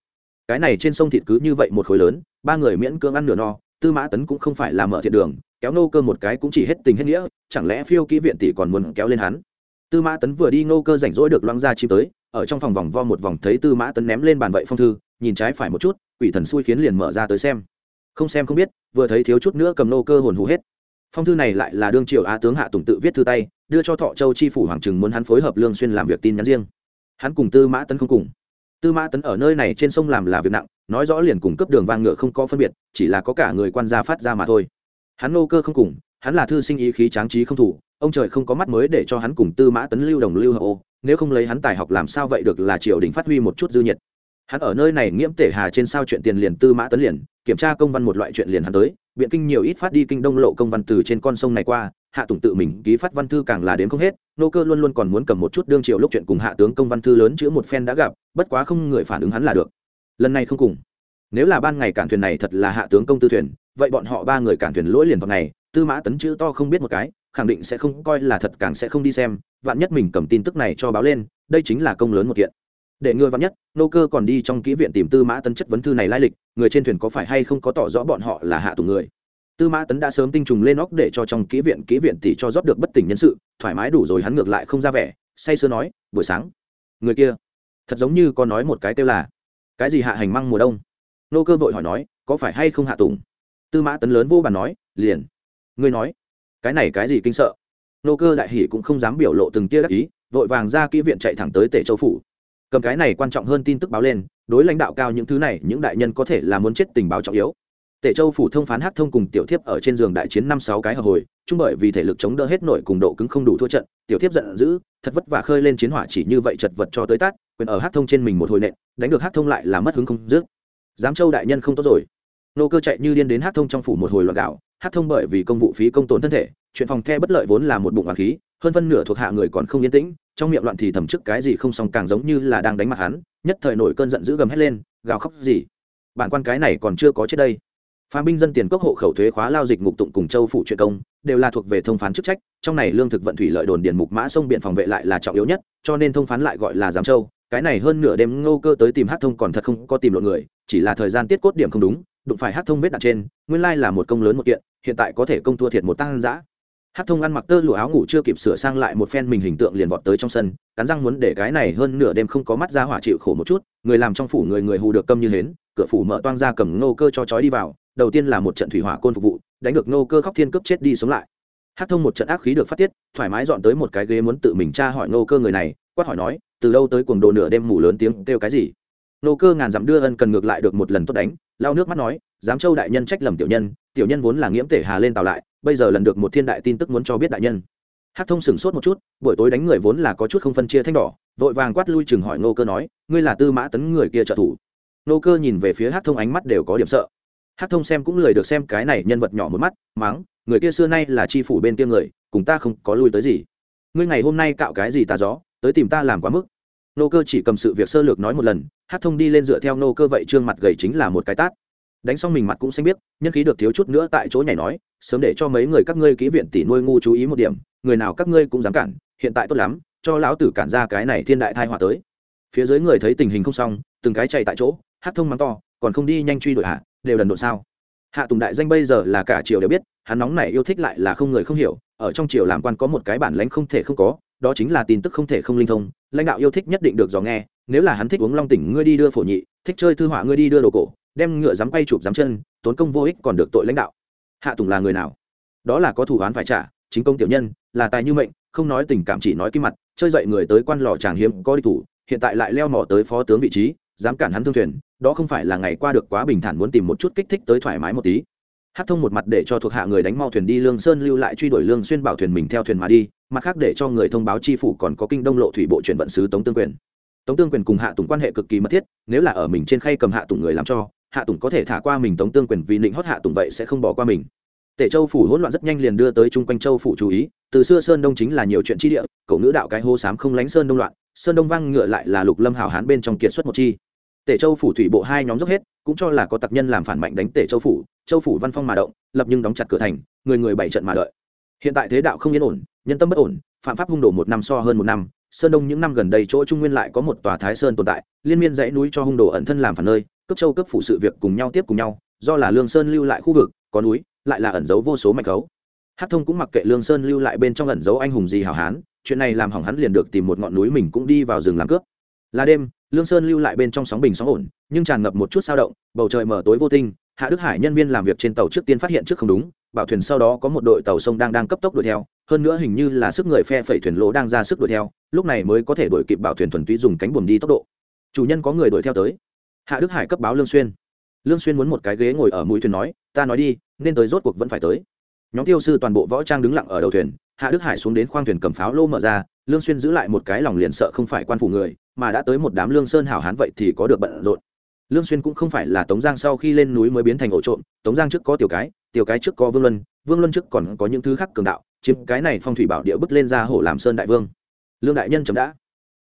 Cái này trên sông thịt cứ như vậy một khối lớn, ba người miễn cưỡng ăn nửa no, tư mã tấn cũng không phải là mở thiện đường, kéo nô cơ một cái cũng chỉ hết tình hết nghĩa, chẳng lẽ phiêu kỹ viện tỷ còn muốn kéo lên hắn? Tư mã tấn vừa đi nô cơ rảnh rỗi được loang ra chim tới, ở trong phòng vòng vo một vòng thấy tư mã tấn ném lên bàn vậy phong thư, nhìn trái phải một chút, quỷ thần xui khiến liền mở ra tới xem. Không xem không biết, vừa thấy thiếu chút nữa cầm nô cơ hồn hú hết. Phong thư này lại là đương triều á tướng hạ tùng tự viết thư tay, đưa cho thọ châu chi phủ hoàng trừng muốn hắn phối hợp lương xuyên làm việc tin nhắn riêng. Hắn cùng tư mã tấn không cùng. Tư mã tấn ở nơi này trên sông làm là việc nặng, nói rõ liền cùng cấp đường vang ngựa không có phân biệt, chỉ là có cả người quan gia phát ra mà thôi. Hắn nô cơ không cùng, hắn là thư sinh ý khí tráng trí không thủ ông trời không có mắt mới để cho hắn cùng tư mã tấn lưu đồng lưu hậu. Nếu không lấy hắn tài học làm sao vậy được là triều đình phát huy một chút dư nhiệt. Hắn ở nơi này nghiễm tể hà trên sao chuyện tiền liền tư mã tấn liền, kiểm tra công văn một loại chuyện liền hắn tới, biện kinh nhiều ít phát đi kinh đông lộ công văn từ trên con sông này qua, hạ tùng tự mình ký phát văn thư càng là đến không hết, nô cơ luôn luôn còn muốn cầm một chút đương triều lúc chuyện cùng hạ tướng công văn thư lớn chữ một phen đã gặp, bất quá không người phản ứng hắn là được. Lần này không cùng. Nếu là ban ngày cản thuyền này thật là hạ tướng công tư thuyền, vậy bọn họ ba người cản thuyền lỗi liền vào ngày, tư mã tấn chữ to không biết một cái khẳng định sẽ không coi là thật càng sẽ không đi xem, vạn nhất mình cầm tin tức này cho báo lên, đây chính là công lớn một kiện. Để ngừa vạn nhất, nô cơ còn đi trong kỹ viện tìm tư mã tấn chất vấn thư này lai lịch, người trên thuyền có phải hay không có tỏ rõ bọn họ là hạ tù người? Tư mã tấn đã sớm tinh trùng lên óc để cho trong kỹ viện kỹ viện tỷ cho rót được bất tỉnh nhân sự, thoải mái đủ rồi hắn ngược lại không ra vẻ, say sưa nói, buổi sáng. Người kia, thật giống như có nói một cái kêu là, cái gì hạ hành măng mùa đông? Nô cơ vội hỏi nói, có phải hay không hạ tùng? Tư mã tấn lớn vô bàn nói, liền. Ngươi nói cái này cái gì kinh sợ? Nô cơ đại hỷ cũng không dám biểu lộ từng tia đắc ý, vội vàng ra kỹ viện chạy thẳng tới tể châu phủ. Cầm cái này quan trọng hơn tin tức báo lên, đối lãnh đạo cao những thứ này, những đại nhân có thể là muốn chết tình báo trọng yếu. Tể châu phủ thông phán hát thông cùng tiểu thiếp ở trên giường đại chiến năm sáu cái hợp hồi, chung bởi vì thể lực chống đỡ hết nội cùng độ cứng không đủ thua trận, tiểu thiếp giận dữ, thật vất vả khơi lên chiến hỏa chỉ như vậy chật vật cho tới tát, quyền ở hát thông trên mình một hồi nện, đánh được hát thông lại là mất hứng không dứt. Giám châu đại nhân không tốt rồi. Nô cơ chạy như điên đến hát thông trong phủ một hồi loạn gạo hát thông bởi vì công vụ phí công tốn thân thể, chuyện phòng the bất lợi vốn là một bụng hoàng khí, hơn phân nửa thuộc hạ người còn không yên tĩnh, trong miệng loạn thì thầm chức cái gì không xong càng giống như là đang đánh mặt hắn, nhất thời nổi cơn giận dữ gầm hét lên, gào khóc gì. Bản quan cái này còn chưa có chết đây. Phá binh dân tiền cốc hộ khẩu thuế khóa lao dịch ngục tụng cùng châu phủ chuyện công, đều là thuộc về thông phán chức trách, trong này lương thực vận thủy lợi đồn điền mục mã sông biển phòng vệ lại là trọng yếu nhất, cho nên thông phán lại gọi là giám châu. Cái này hơn nửa đêm ngô cơ tới tìm hát thông còn thật không có tìm lộn người, chỉ là thời gian tiết cốt điểm không đúng đụng phải hát thông vết đạn trên, nguyên lai là một công lớn một kiện, hiện tại có thể công thua thiệt một tăng giã. Hát thông ăn mặc tơ lụa áo ngủ chưa kịp sửa sang lại một phen mình hình tượng liền vọt tới trong sân, cắn răng muốn để cái này hơn nửa đêm không có mắt ra hỏa chịu khổ một chút, người làm trong phủ người người hù được câm như hến, cửa phủ mở toang ra cầm nô cơ cho chói đi vào, đầu tiên là một trận thủy hỏa côn phục vụ, đánh được nô cơ khóc thiên cướp chết đi sống lại. Hát thông một trận ác khí được phát tiết, thoải mái dọn tới một cái ghế muốn tự mình tra hỏi nô cơ người này, quát hỏi nói, từ đâu tới cuồng đồ nửa đêm ngủ lớn tiếng kêu cái gì? Nô cơ ngàn dặm đưa ân cần ngược lại được một lần tốt đánh lao nước mắt nói giám châu đại nhân trách lầm tiểu nhân tiểu nhân vốn là nghiễm tể hà lên tào lại bây giờ lần được một thiên đại tin tức muốn cho biết đại nhân. Hát thông sửng sốt một chút buổi tối đánh người vốn là có chút không phân chia thanh đỏ vội vàng quát lui chừng hỏi nô cơ nói ngươi là tư mã tấn người kia trợ thủ? Nô cơ nhìn về phía hát thông ánh mắt đều có điểm sợ. Hát thông xem cũng lười được xem cái này nhân vật nhỏ một mắt máng, người kia xưa nay là tri phủ bên kia người cùng ta không có lui tới gì. Ngươi ngày hôm nay cạo cái gì tà gió tới tìm ta làm quá mức nô cơ chỉ cầm sự việc sơ lược nói một lần, hát thông đi lên dựa theo nô cơ vậy trương mặt gầy chính là một cái tát. Đánh xong mình mặt cũng xanh biết nhân khí được thiếu chút nữa tại chỗ nhảy nói, sớm để cho mấy người các ngươi kỹ viện tỷ nuôi ngu chú ý một điểm, người nào các ngươi cũng dám cản, hiện tại tốt lắm, cho lão tử cản ra cái này thiên đại thai họa tới. Phía dưới người thấy tình hình không xong, từng cái chạy tại chỗ, hát thông mắng to, còn không đi nhanh truy đuổi hạ đều đần độ sao. Hạ tùng đại danh bây giờ là cả triều đều biết, hắn nóng này yêu thích lại là không người không hiểu, ở trong triều làm quan có một cái bản lãnh không thể không có đó chính là tin tức không thể không linh thông, lãnh đạo yêu thích nhất định được dò nghe, nếu là hắn thích uống long tỉnh, ngươi đi đưa phổ nhị, thích chơi thư họa, ngươi đi đưa đồ cổ, đem ngựa dám quay chụp dám chân, tốn công vô ích còn được tội lãnh đạo. Hạ tùng là người nào? Đó là có thủ án phải trả, chính công tiểu nhân, là tài như mệnh, không nói tình cảm chỉ nói kim mặt, chơi dậy người tới quan lò chàng hiếm, có đi thủ, hiện tại lại leo mò tới phó tướng vị trí, dám cản hắn thương thuyền, đó không phải là ngày qua được quá bình thản muốn tìm một chút kích thích tới thoải mái một tí. Hát thông một mặt để cho thuộc hạ người đánh mau thuyền đi lương sơn lưu lại truy đuổi lương xuyên bảo thuyền mình theo thuyền mà đi mặt khác để cho người thông báo tri phủ còn có kinh đông lộ thủy bộ chuyển vận sứ tống tương quyền. Tống tương quyền cùng hạ tùng quan hệ cực kỳ mật thiết, nếu là ở mình trên khay cầm hạ tùng người làm cho, hạ tùng có thể thả qua mình tống tương quyền vì định hót hạ tùng vậy sẽ không bỏ qua mình. Tể châu phủ hỗn loạn rất nhanh liền đưa tới chung quanh châu phủ chú ý, từ xưa sơn đông chính là nhiều chuyện chi địa cậu nữ đạo cái hô sám không lánh sơn đông loạn, sơn đông vang ngựa lại là lục lâm hảo hán bên trong kiệt xuất một chi. Tể châu phủ thủy bộ hai nhóm dốc hết, cũng cho là có tặc nhân làm phản mạnh đánh tể châu phủ châu phủ văn phong mà động, lập nhưng đóng chặt cửa thành, người người bảy trận mà đợi. Hiện tại thế đạo không yên ổn nhân tâm bất ổn, phạm pháp hung đổ một năm so hơn một năm, sơn đông những năm gần đây chỗ trung nguyên lại có một tòa thái sơn tồn tại, liên miên dãy núi cho hung đồ ẩn thân làm phản nơi cấp châu cấp phụ sự việc cùng nhau tiếp cùng nhau, do là lương sơn lưu lại khu vực, có núi, lại là ẩn giấu vô số mạch khấu hát thông cũng mặc kệ lương sơn lưu lại bên trong ẩn giấu anh hùng gì hảo hán, chuyện này làm hỏng hắn liền được tìm một ngọn núi mình cũng đi vào rừng làm cướp. Là đêm, lương sơn lưu lại bên trong sóng bình sóng ổn, nhưng tràn ngập một chút sao động, bầu trời mở tối vô tinh hạ đức hải nhân viên làm việc trên tàu trước tiên phát hiện trước không đúng bảo thuyền sau đó có một đội tàu sông đang đang cấp tốc đuổi theo, hơn nữa hình như là sức người phe phẩy thuyền lỗ đang ra sức đuổi theo, lúc này mới có thể đuổi kịp bảo thuyền thuần túy dùng cánh buồm đi tốc độ. Chủ nhân có người đuổi theo tới. Hạ đức hải cấp báo lương xuyên. Lương xuyên muốn một cái ghế ngồi ở mũi thuyền nói, ta nói đi, nên tới rốt cuộc vẫn phải tới. Nhóm tiêu sư toàn bộ võ trang đứng lặng ở đầu thuyền, hạ đức hải xuống đến khoang thuyền cầm pháo lô mở ra, lương xuyên giữ lại một cái lòng liền sợ không phải quan phủ người, mà đã tới một đám lương sơn hảo hán vậy thì có được bận rộn. Lương xuyên cũng không phải là tống giang sau khi lên núi mới biến thành ổ trộm, tống giang trước có tiểu cái tiểu cái trước có vương luân vương luân trước còn có những thứ khác cường đạo, chiếm cái này phong thủy bảo địa bước lên ra hổ làm sơn đại vương. Lương đại nhân chấm đã.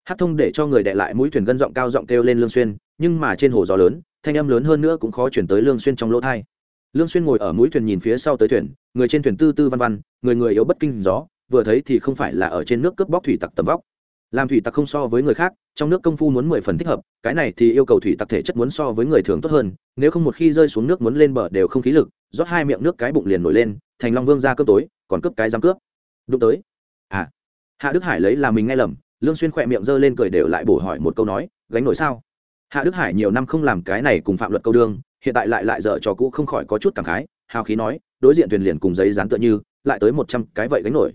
Hát thông để cho người đệ lại mũi thuyền gân giọng cao giọng kêu lên lương xuyên, nhưng mà trên hồ gió lớn, thanh âm lớn hơn nữa cũng khó chuyển tới lương xuyên trong lỗ thay lương xuyên ngồi ở mũi thuyền nhìn phía sau tới thuyền, người trên thuyền tư tư văn văn, người người yếu bất kinh gió, vừa thấy thì không phải là ở trên nước cướp bóc thủy tặc tầm vóc. Làm thủy tặc không so với người khác, trong nước công phu muốn mười phần thích hợp, cái này thì yêu cầu thủy tặc thể chất muốn so với người thường tốt hơn, nếu không một khi rơi xuống nước muốn lên bờ đều không khí lực rót hai miệng nước cái bụng liền nổi lên, thành long vương ra cướp tối, còn cướp cái dám cướp. Đụng tới. À. Hạ đức hải lấy là mình nghe lầm, lương xuyên khỏe miệng giơ lên cười đều lại bổ hỏi một câu nói, gánh nổi sao? Hạ đức hải nhiều năm không làm cái này cùng phạm luật câu đương, hiện tại lại lại dở trò cũ không khỏi có chút cảm khái, hào khí nói, đối diện thuyền liền cùng giấy dán tựa như, lại tới một trăm cái vậy gánh nổi.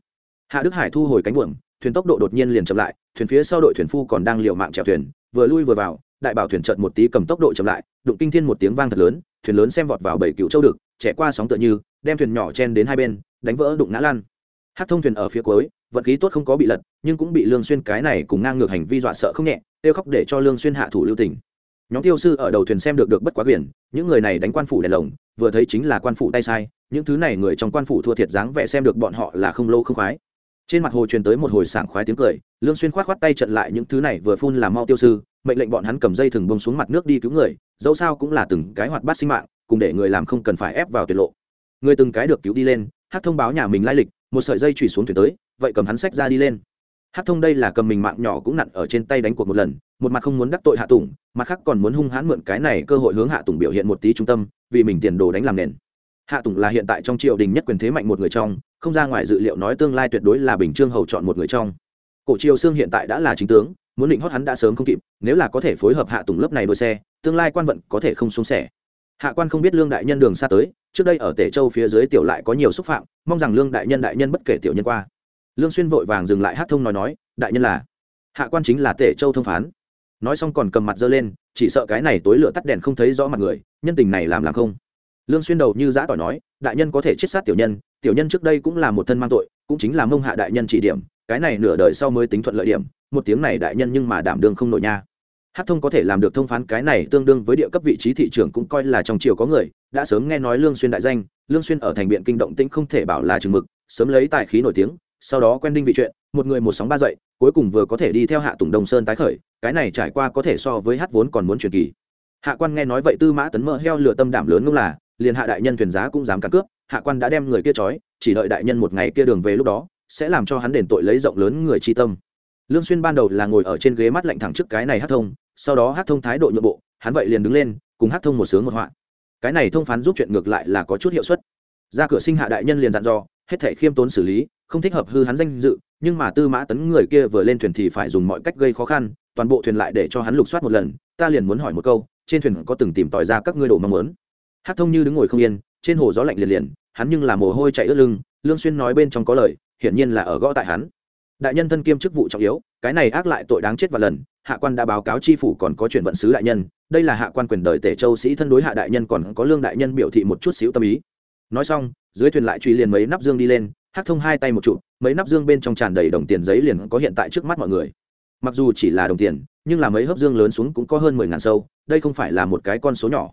Hạ đức hải thu hồi cánh buồm, thuyền tốc độ đột nhiên liền chậm lại, thuyền phía sau đội thuyền phu còn đang liều mạng chèo thuyền, vừa lui vừa vào, đại bảo thuyền chợt một tí cầm tốc độ chậm lại, đụng kinh thiên một tiếng vang thật lớn, thuyền lớn xem vọt vào bảy cựu châu được trẻ qua sóng tựa như, đem thuyền nhỏ chen đến hai bên, đánh vỡ đụng ngã lan hát thông thuyền ở phía cuối, vận khí tốt không có bị lật, nhưng cũng bị lương xuyên cái này cùng ngang ngược hành vi dọa sợ không nhẹ tiêu khóc để cho lương xuyên hạ thủ lưu tình. Nhóm tiêu sư ở đầu thuyền xem được được bất quá quyền những người này đánh quan phủ đèn lồng, vừa thấy chính là quan phủ tay sai, những thứ này người trong quan phủ thua thiệt dáng vẻ xem được bọn họ là không lâu không khoái. Trên mặt hồ truyền tới một hồi sảng khoái tiếng cười, lương xuyên khoát khoát tay trận lại những thứ này vừa phun làm mau tiêu sư, mệnh lệnh bọn hắn cầm dây thừng bông xuống mặt nước đi cứu người, dẫu sao cũng là từng cái hoạt bát sinh mạng cùng để người làm không cần phải ép vào tuyệt lộ. Người từng cái được cứu đi lên hát thông báo nhà mình lai lịch, một sợi dây chùy xuống thuyền tới, vậy cầm hắn sách ra đi lên. Hát thông đây là cầm mình mạng nhỏ cũng nặn ở trên tay đánh cuộc một lần, một mặt không muốn đắc tội hạ tùng, mặt khác còn muốn hung hãn mượn cái này cơ hội hướng hạ tùng biểu hiện một tí trung tâm, vì mình tiền đồ đánh làm nền. Hạ tùng là hiện tại trong triều đình nhất quyền thế mạnh một người trong, không ra ngoài dự liệu nói tương lai tuyệt đối là bình trương hầu chọn một người trong. Cổ triều xương hiện tại đã là chính tướng, muốn định hót hắn đã sớm không kịp, nếu là có thể phối hợp hạ tùng lớp này đôi xe, tương lai quan vận có thể không xuống sẻ hạ quan không biết lương đại nhân đường xa tới, trước đây ở tể châu phía dưới tiểu lại có nhiều xúc phạm, mong rằng lương đại nhân đại nhân bất kể tiểu nhân qua. Lương xuyên vội vàng dừng lại hát thông nói nói, đại nhân là. Hạ quan chính là tể châu thông phán. Nói xong còn cầm mặt dơ lên, chỉ sợ cái này tối lửa tắt đèn không thấy rõ mặt người, nhân tình này làm làm không. Lương xuyên đầu như giã tỏi nói, đại nhân có thể chết sát tiểu nhân tiểu nhân trước đây cũng là một thân mang tội, cũng chính là mông hạ đại nhân chỉ điểm, cái này nửa đời sau mới tính thuận lợi điểm, một tiếng này đại nhân nhưng mà đảm đương không nổi nha hát thông có thể làm được thông phán cái này tương đương với địa cấp vị trí thị trường cũng coi là trong triều có người, đã sớm nghe nói lương xuyên đại danh, lương xuyên ở thành biện kinh động tĩnh không thể bảo là chừng mực, sớm lấy tài khí nổi tiếng, sau đó quen đinh vị chuyện, một người một sóng ba dậy, cuối cùng vừa có thể đi theo hạ tùng đông sơn tái khởi, cái này trải qua có thể so với hát vốn còn muốn truyền kỳ. Hạ quan nghe nói vậy tư mã tấn mỡ heo lửa tâm đảm lớn ngông là, liền hạ đại nhân thuyền giá cũng dám cắn cướp hạ quan đã đem người kia trói, chỉ đợi đại nhân một ngày kia đường về lúc đó, sẽ làm cho hắn đền tội lấy rộng lớn người chi tâm. Lương xuyên ban đầu là ngồi ở trên ghế mắt lạnh thẳng trước cái này hát thông sau đó hát thông thái độ nhượng bộ, hắn vậy liền đứng lên, cùng hát thông một sướng một họa. Cái này thông phán giúp chuyện ngược lại là có chút hiệu suất. Ra cửa sinh hạ đại nhân liền dặn dò, hết thể khiêm tốn xử lý, không thích hợp hư hắn danh dự, nhưng mà tư mã tấn người kia vừa lên thuyền thì phải dùng mọi cách gây khó khăn, toàn bộ thuyền lại để cho hắn lục soát một lần, ta liền muốn hỏi một câu, trên thuyền có từng tìm tòi ra các ngươi đồ mong muốn? Hát thông như đứng ngồi không yên, trên hồ gió lạnh liền liền, hắn nhưng là mồ hôi chạy ướt lưng, lương xuyên nói bên trong có lời, hiển nhiên là ở gõ tại hắn đại nhân thân kiêm chức vụ trọng yếu, cái này ác lại tội đáng chết và lần. Hạ quan đã báo cáo tri phủ còn có chuyện vận sứ đại nhân. Đây là hạ quan quyền đời tể châu sĩ thân đối hạ đại nhân còn có lương đại nhân biểu thị một chút xíu tâm ý. Nói xong, dưới thuyền lại truy liền mấy nắp dương đi lên hắc thông hai tay một trụ, mấy nắp dương bên trong tràn đầy đồng tiền giấy liền có hiện tại trước mắt mọi người. Mặc dù chỉ là đồng tiền, nhưng là mấy hớp dương lớn xuống cũng có hơn mười ngàn sâu, đây không phải là một cái con số nhỏ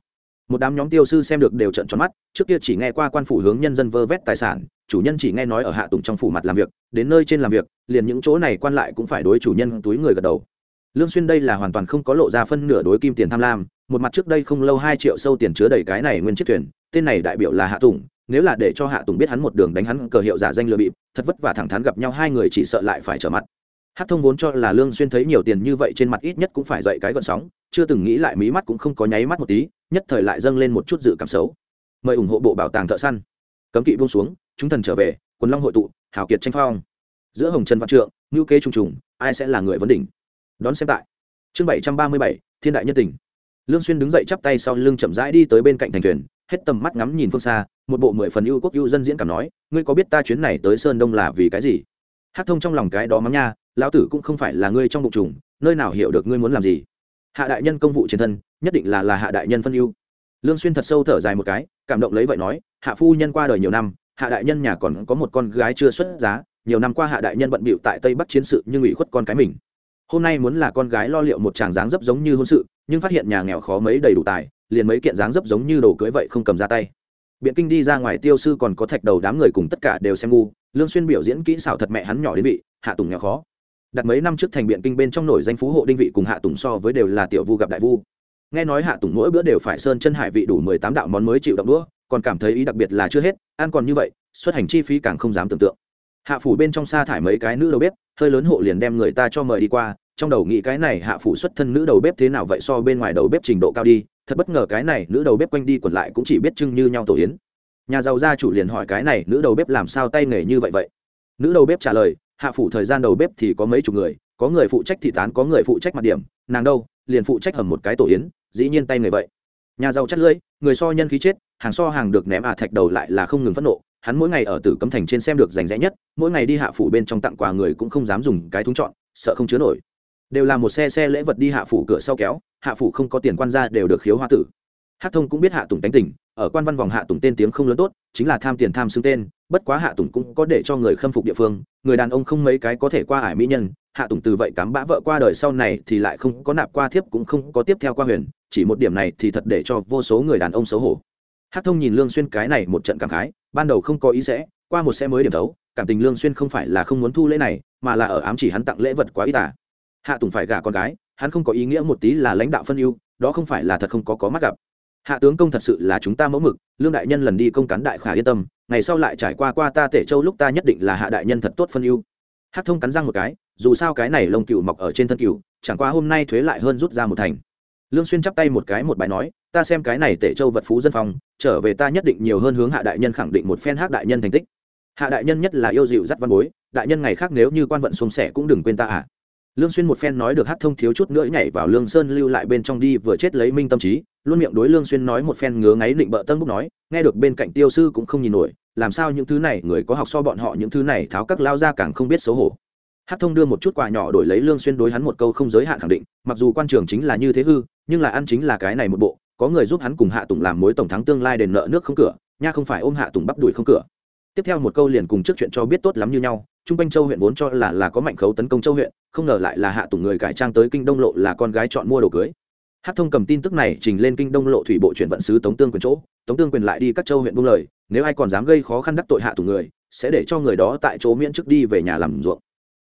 một đám nhóm tiêu sư xem được đều trận tròn mắt, trước kia chỉ nghe qua quan phủ hướng nhân dân vơ vét tài sản, chủ nhân chỉ nghe nói ở hạ tùng trong phủ mặt làm việc, đến nơi trên làm việc, liền những chỗ này quan lại cũng phải đối chủ nhân túi người gật đầu. Lương xuyên đây là hoàn toàn không có lộ ra phân nửa đối kim tiền tham lam, một mặt trước đây không lâu hai triệu sâu tiền chứa đầy cái này nguyên chiếc thuyền, tên này đại biểu là hạ tùng, nếu là để cho hạ tùng biết hắn một đường đánh hắn cờ hiệu giả danh lừa bịp, thật vất vả thẳng thắn gặp nhau hai người chỉ sợ lại phải trở mặt. Hát thông vốn cho là lương xuyên thấy nhiều tiền như vậy trên mặt ít nhất cũng phải dậy cái gợn sóng, chưa từng nghĩ lại mí mắt cũng không có nháy mắt một tí nhất thời lại dâng lên một chút dự cảm xấu. Mời ủng hộ bộ bảo tàng thợ săn. Cấm kỵ buông xuống, chúng thần trở về, quần long hội tụ, hào kiệt tranh phong. Giữa hồng trần văn trượng ngữ kế trùng trùng, ai sẽ là người vấn đỉnh? Đón xem tại. Chương bảy trăm ba mươi bảy, thiên đại nhân tình. Lương xuyên đứng dậy chắp tay sau lưng chậm rãi đi tới bên cạnh thành thuyền, hết tầm mắt ngắm nhìn phương xa, một bộ mười phần ưu quốc ưu dân diễn cảm nói, ngươi có biết ta chuyến này tới sơn đông là vì cái gì? Hát thông trong lòng cái đó mắng nha, lão tử cũng không phải là ngươi trong bụng trùng, nơi nào hiểu được ngươi muốn làm gì? Hạ đại nhân công vụ trên thân, nhất định là là hạ đại nhân phân ưu. Lương xuyên thật sâu thở dài một cái, cảm động lấy vậy nói, hạ phu nhân qua đời nhiều năm, hạ đại nhân nhà còn có một con gái chưa xuất giá, nhiều năm qua hạ đại nhân bận bịu tại tây bắc chiến sự nhưng ủy khuất con cái mình. Hôm nay muốn là con gái lo liệu một chàng dáng dấp giống như hôn sự, nhưng phát hiện nhà nghèo khó mấy đầy đủ tài, liền mấy kiện dáng dấp giống như đồ cưới vậy không cầm ra tay. Biện kinh đi ra ngoài tiêu sư còn có thạch đầu đám người cùng tất cả đều xem ngu, lương xuyên biểu diễn kỹ xảo thật mẹ hắn nhỏ đến vị, hạ tùng nghèo khó đặt mấy năm trước thành biện kinh bên trong nổi danh phú hộ đinh vị cùng hạ tùng so với đều là tiểu vu gặp đại vu. Nghe nói hạ tùng mỗi bữa đều phải sơn chân hải vị đủ mười tám đạo món mới chịu động đũa, còn cảm thấy ý đặc biệt là chưa hết, ăn còn như vậy, xuất hành chi phí càng không dám tưởng tượng. Hạ phủ bên trong xa thải mấy cái nữ đầu bếp, hơi lớn hộ liền đem người ta cho mời đi qua, trong đầu nghĩ cái này hạ phủ xuất thân nữ đầu bếp thế nào vậy so bên ngoài đầu bếp trình độ cao đi, thật bất ngờ cái này nữ đầu bếp quanh đi quẩn lại cũng chỉ biết trưng như nhau tổ yến. Nhà giàu gia chủ liền hỏi cái này nữ đầu bếp làm sao tay nghề như vậy vậy? Nữ đầu bếp trả lời hạ phủ thời gian đầu bếp thì có mấy chục người, có người phụ trách thị tán, có người phụ trách mặt điểm, nàng đâu, liền phụ trách hầm một cái tổ yến, dĩ nhiên tay người vậy. Nhà giàu chắt lưỡi, người so nhân khí chết, hàng so hàng được ném à thạch đầu lại là không ngừng phẫn nộ, hắn mỗi ngày ở tử cấm thành trên xem được rành rẽ nhất, mỗi ngày đi hạ phủ bên trong tặng quà người cũng không dám dùng cái thúng chọn, sợ không chứa nổi. Đều là một xe xe lễ vật đi hạ phủ cửa sau kéo, hạ phủ không có tiền quan ra đều được khiếu hoa tử. Hát thông cũng biết hạ tùng tánh tình, ở quan văn vòng hạ tùng tên tiếng không lớn tốt, chính là tham tiền tham xưng tên bất quá hạ tùng cũng có để cho người khâm phục địa phương, người đàn ông không mấy cái có thể qua ải mỹ nhân, hạ tùng từ vậy cắm bã vợ qua đời sau này thì lại không có nạp qua thiếp cũng không có tiếp theo qua huyền, chỉ một điểm này thì thật để cho vô số người đàn ông xấu hổ. Hát thông nhìn lương xuyên cái này một trận cảm khái, ban đầu không có ý sẽ, qua một xe mới điểm thấu, cảm tình lương xuyên không phải là không muốn thu lễ này, mà là ở ám chỉ hắn tặng lễ vật quá ít à. Hạ tùng phải gả con gái, hắn không có ý nghĩa một tí là lãnh đạo phân ưu, đó không phải là thật không có có mắt gặp. Hạ tướng công thật sự là chúng ta mẫu mực, lương đại nhân lần đi công cán đại khả yên tâm ngày sau lại trải qua qua ta tể châu lúc ta nhất định là hạ đại nhân thật tốt phân ưu. Hát thông cắn răng một cái, dù sao cái này lông cừu mọc ở trên thân cừu, chẳng qua hôm nay thuế lại hơn rút ra một thành. Lương xuyên chắp tay một cái một bài nói, ta xem cái này tể châu vật phú dân phong, trở về ta nhất định nhiều hơn hướng hạ đại nhân khẳng định một phen hát đại nhân thành tích. Hạ đại nhân nhất là yêu dịu dắt văn bối, đại nhân ngày khác nếu như quan vận xuông sẻ cũng đừng quên ta à. Lương xuyên một phen nói được hát thông thiếu chút nữa nhảy vào lương sơn lưu lại bên trong đi, vừa chết lấy minh tâm trí luôn miệng đối lương xuyên nói một phen ngứa ngáy định bợ tân búc nói, nghe được bên cạnh tiêu sư cũng không nhìn nổi, làm sao những thứ này, người có học so bọn họ những thứ này tháo các lao ra càng không biết xấu hổ. Hát thông đưa một chút quà nhỏ đổi lấy lương xuyên đối hắn một câu không giới hạn khẳng định, mặc dù quan trường chính là như thế hư, nhưng là ăn chính là cái này một bộ, có người giúp hắn cùng hạ tùng làm mối tổng thắng tương lai đền nợ nước không cửa, nha không phải ôm hạ tùng bắp đuổi không cửa. Tiếp theo một câu liền cùng trước chuyện cho biết tốt lắm như nhau, trung quanh châu huyện vốn cho là là có mạnh khấu tấn công châu huyện, không ngờ lại là hạ tùng người cải trang tới kinh đông lộ là con gái chọn mua đồ cưới hát thông cầm tin tức này trình lên kinh đông lộ thủy bộ chuyển vận sứ tống tương quyền chỗ, tống tương quyền lại đi các châu huyện buông lời, nếu ai còn dám gây khó khăn đắc tội hạ tùng người, sẽ để cho người đó tại chỗ miễn chức đi về nhà làm ruộng.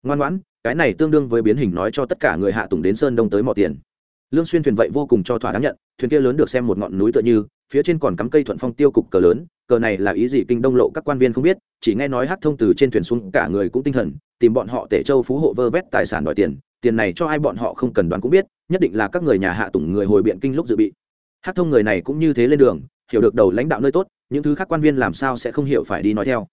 Ngoan ngoãn, cái này tương đương với biến hình nói cho tất cả người hạ tùng đến sơn đông tới mọi tiền. Lương xuyên thuyền vậy vô cùng cho thỏa đáng nhận, thuyền kia lớn được xem một ngọn núi tựa như, phía trên còn cắm cây thuận phong tiêu cục cờ lớn, cờ này là ý gì kinh đông lộ các quan viên không biết, chỉ nghe nói hát thông từ trên thuyền xuống, cả người cũng tinh thần, tìm bọn họ tể châu phú hộ vơ vét tài sản đòi tiền tiền này cho ai bọn họ không cần đoán cũng biết, nhất định là các người nhà hạ tùng người hồi biện kinh lúc dự bị. Hát thông người này cũng như thế lên đường, hiểu được đầu lãnh đạo nơi tốt, những thứ khác quan viên làm sao sẽ không hiểu phải đi nói theo.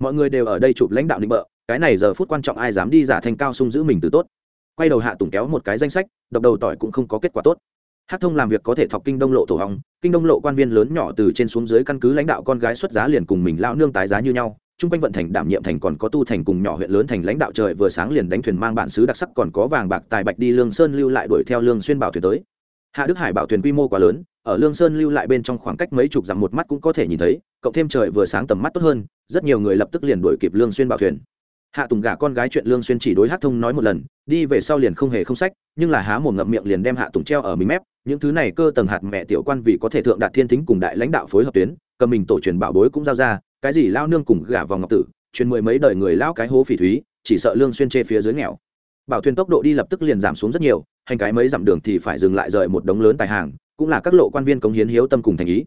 Mọi người đều ở đây chụp lãnh đạo định bợ, cái này giờ phút quan trọng ai dám đi giả thành cao sung giữ mình từ tốt. Quay đầu hạ tùng kéo một cái danh sách, độc đầu tỏi cũng không có kết quả tốt. Hát thông làm việc có thể thọc kinh đông lộ tổ hóng kinh đông lộ quan viên lớn nhỏ từ trên xuống dưới căn cứ lãnh đạo con gái xuất giá liền cùng mình lao nương tái giá như nhau chung quanh vận thành đảm nhiệm thành còn có tu thành cùng nhỏ huyện lớn thành lãnh đạo trời vừa sáng liền đánh thuyền mang bản xứ đặc sắc còn có vàng bạc tài bạch đi lương sơn lưu lại đuổi theo lương xuyên bảo thuyền tới. Hạ đức hải bảo thuyền quy mô quá lớn, ở lương sơn lưu lại bên trong khoảng cách mấy chục dặm một mắt cũng có thể nhìn thấy, cộng thêm trời vừa sáng tầm mắt tốt hơn, rất nhiều người lập tức liền đuổi kịp lương xuyên bảo thuyền. Hạ tùng gả con gái chuyện lương xuyên chỉ đối hát thông nói một lần, đi về sau liền không hề không sách, nhưng là há mồm ngậm miệng liền đem hạ tùng treo ở mình mép, những thứ này cơ tầng hạt mẹ tiểu quan vì có thể thượng đạt thiên thính cùng đại lãnh đạo phối hợp tuyến, cầm mình tổ truyền bảo bối cũng giao ra cái gì lao nương cùng gả vào ngọc tử, truyền mười mấy đời người lao cái hố phỉ thúy, chỉ sợ lương xuyên chê phía dưới nghèo. Bảo thuyền tốc độ đi lập tức liền giảm xuống rất nhiều, hành cái mấy dặm đường thì phải dừng lại rời một đống lớn tài hàng, cũng là các lộ quan viên cống hiến hiếu tâm cùng thành ý.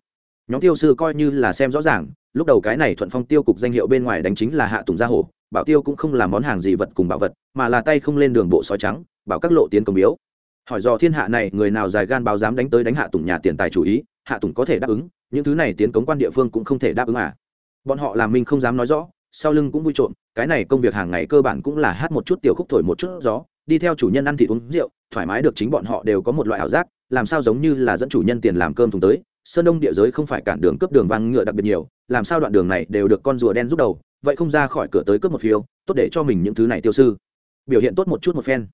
Nhóm tiêu sư coi như là xem rõ ràng, lúc đầu cái này thuận phong tiêu cục danh hiệu bên ngoài đánh chính là hạ tùng gia hổ bảo tiêu cũng không là món hàng gì vật cùng bảo vật, mà là tay không lên đường bộ sói trắng, bảo các lộ tiến công biếu. Hỏi do thiên hạ này, người nào dài gan báo dám đánh tới đánh hạ tùng nhà tiền tài chủ ý, hạ tùng có thể đáp ứng, những thứ này tiến cống quan địa phương cũng không thể đáp ứng à bọn họ làm mình không dám nói rõ, sau lưng cũng vui trộm, cái này công việc hàng ngày cơ bản cũng là hát một chút tiểu khúc thổi một chút gió, đi theo chủ nhân ăn thịt uống rượu, thoải mái được chính bọn họ đều có một loại ảo giác, làm sao giống như là dẫn chủ nhân tiền làm cơm thùng tới, sơn đông địa giới không phải cản đường cướp đường vang ngựa đặc biệt nhiều, làm sao đoạn đường này đều được con rùa đen giúp đầu, vậy không ra khỏi cửa tới cướp một phiếu tốt để cho mình những thứ này tiêu sư. Biểu hiện tốt một chút một phen.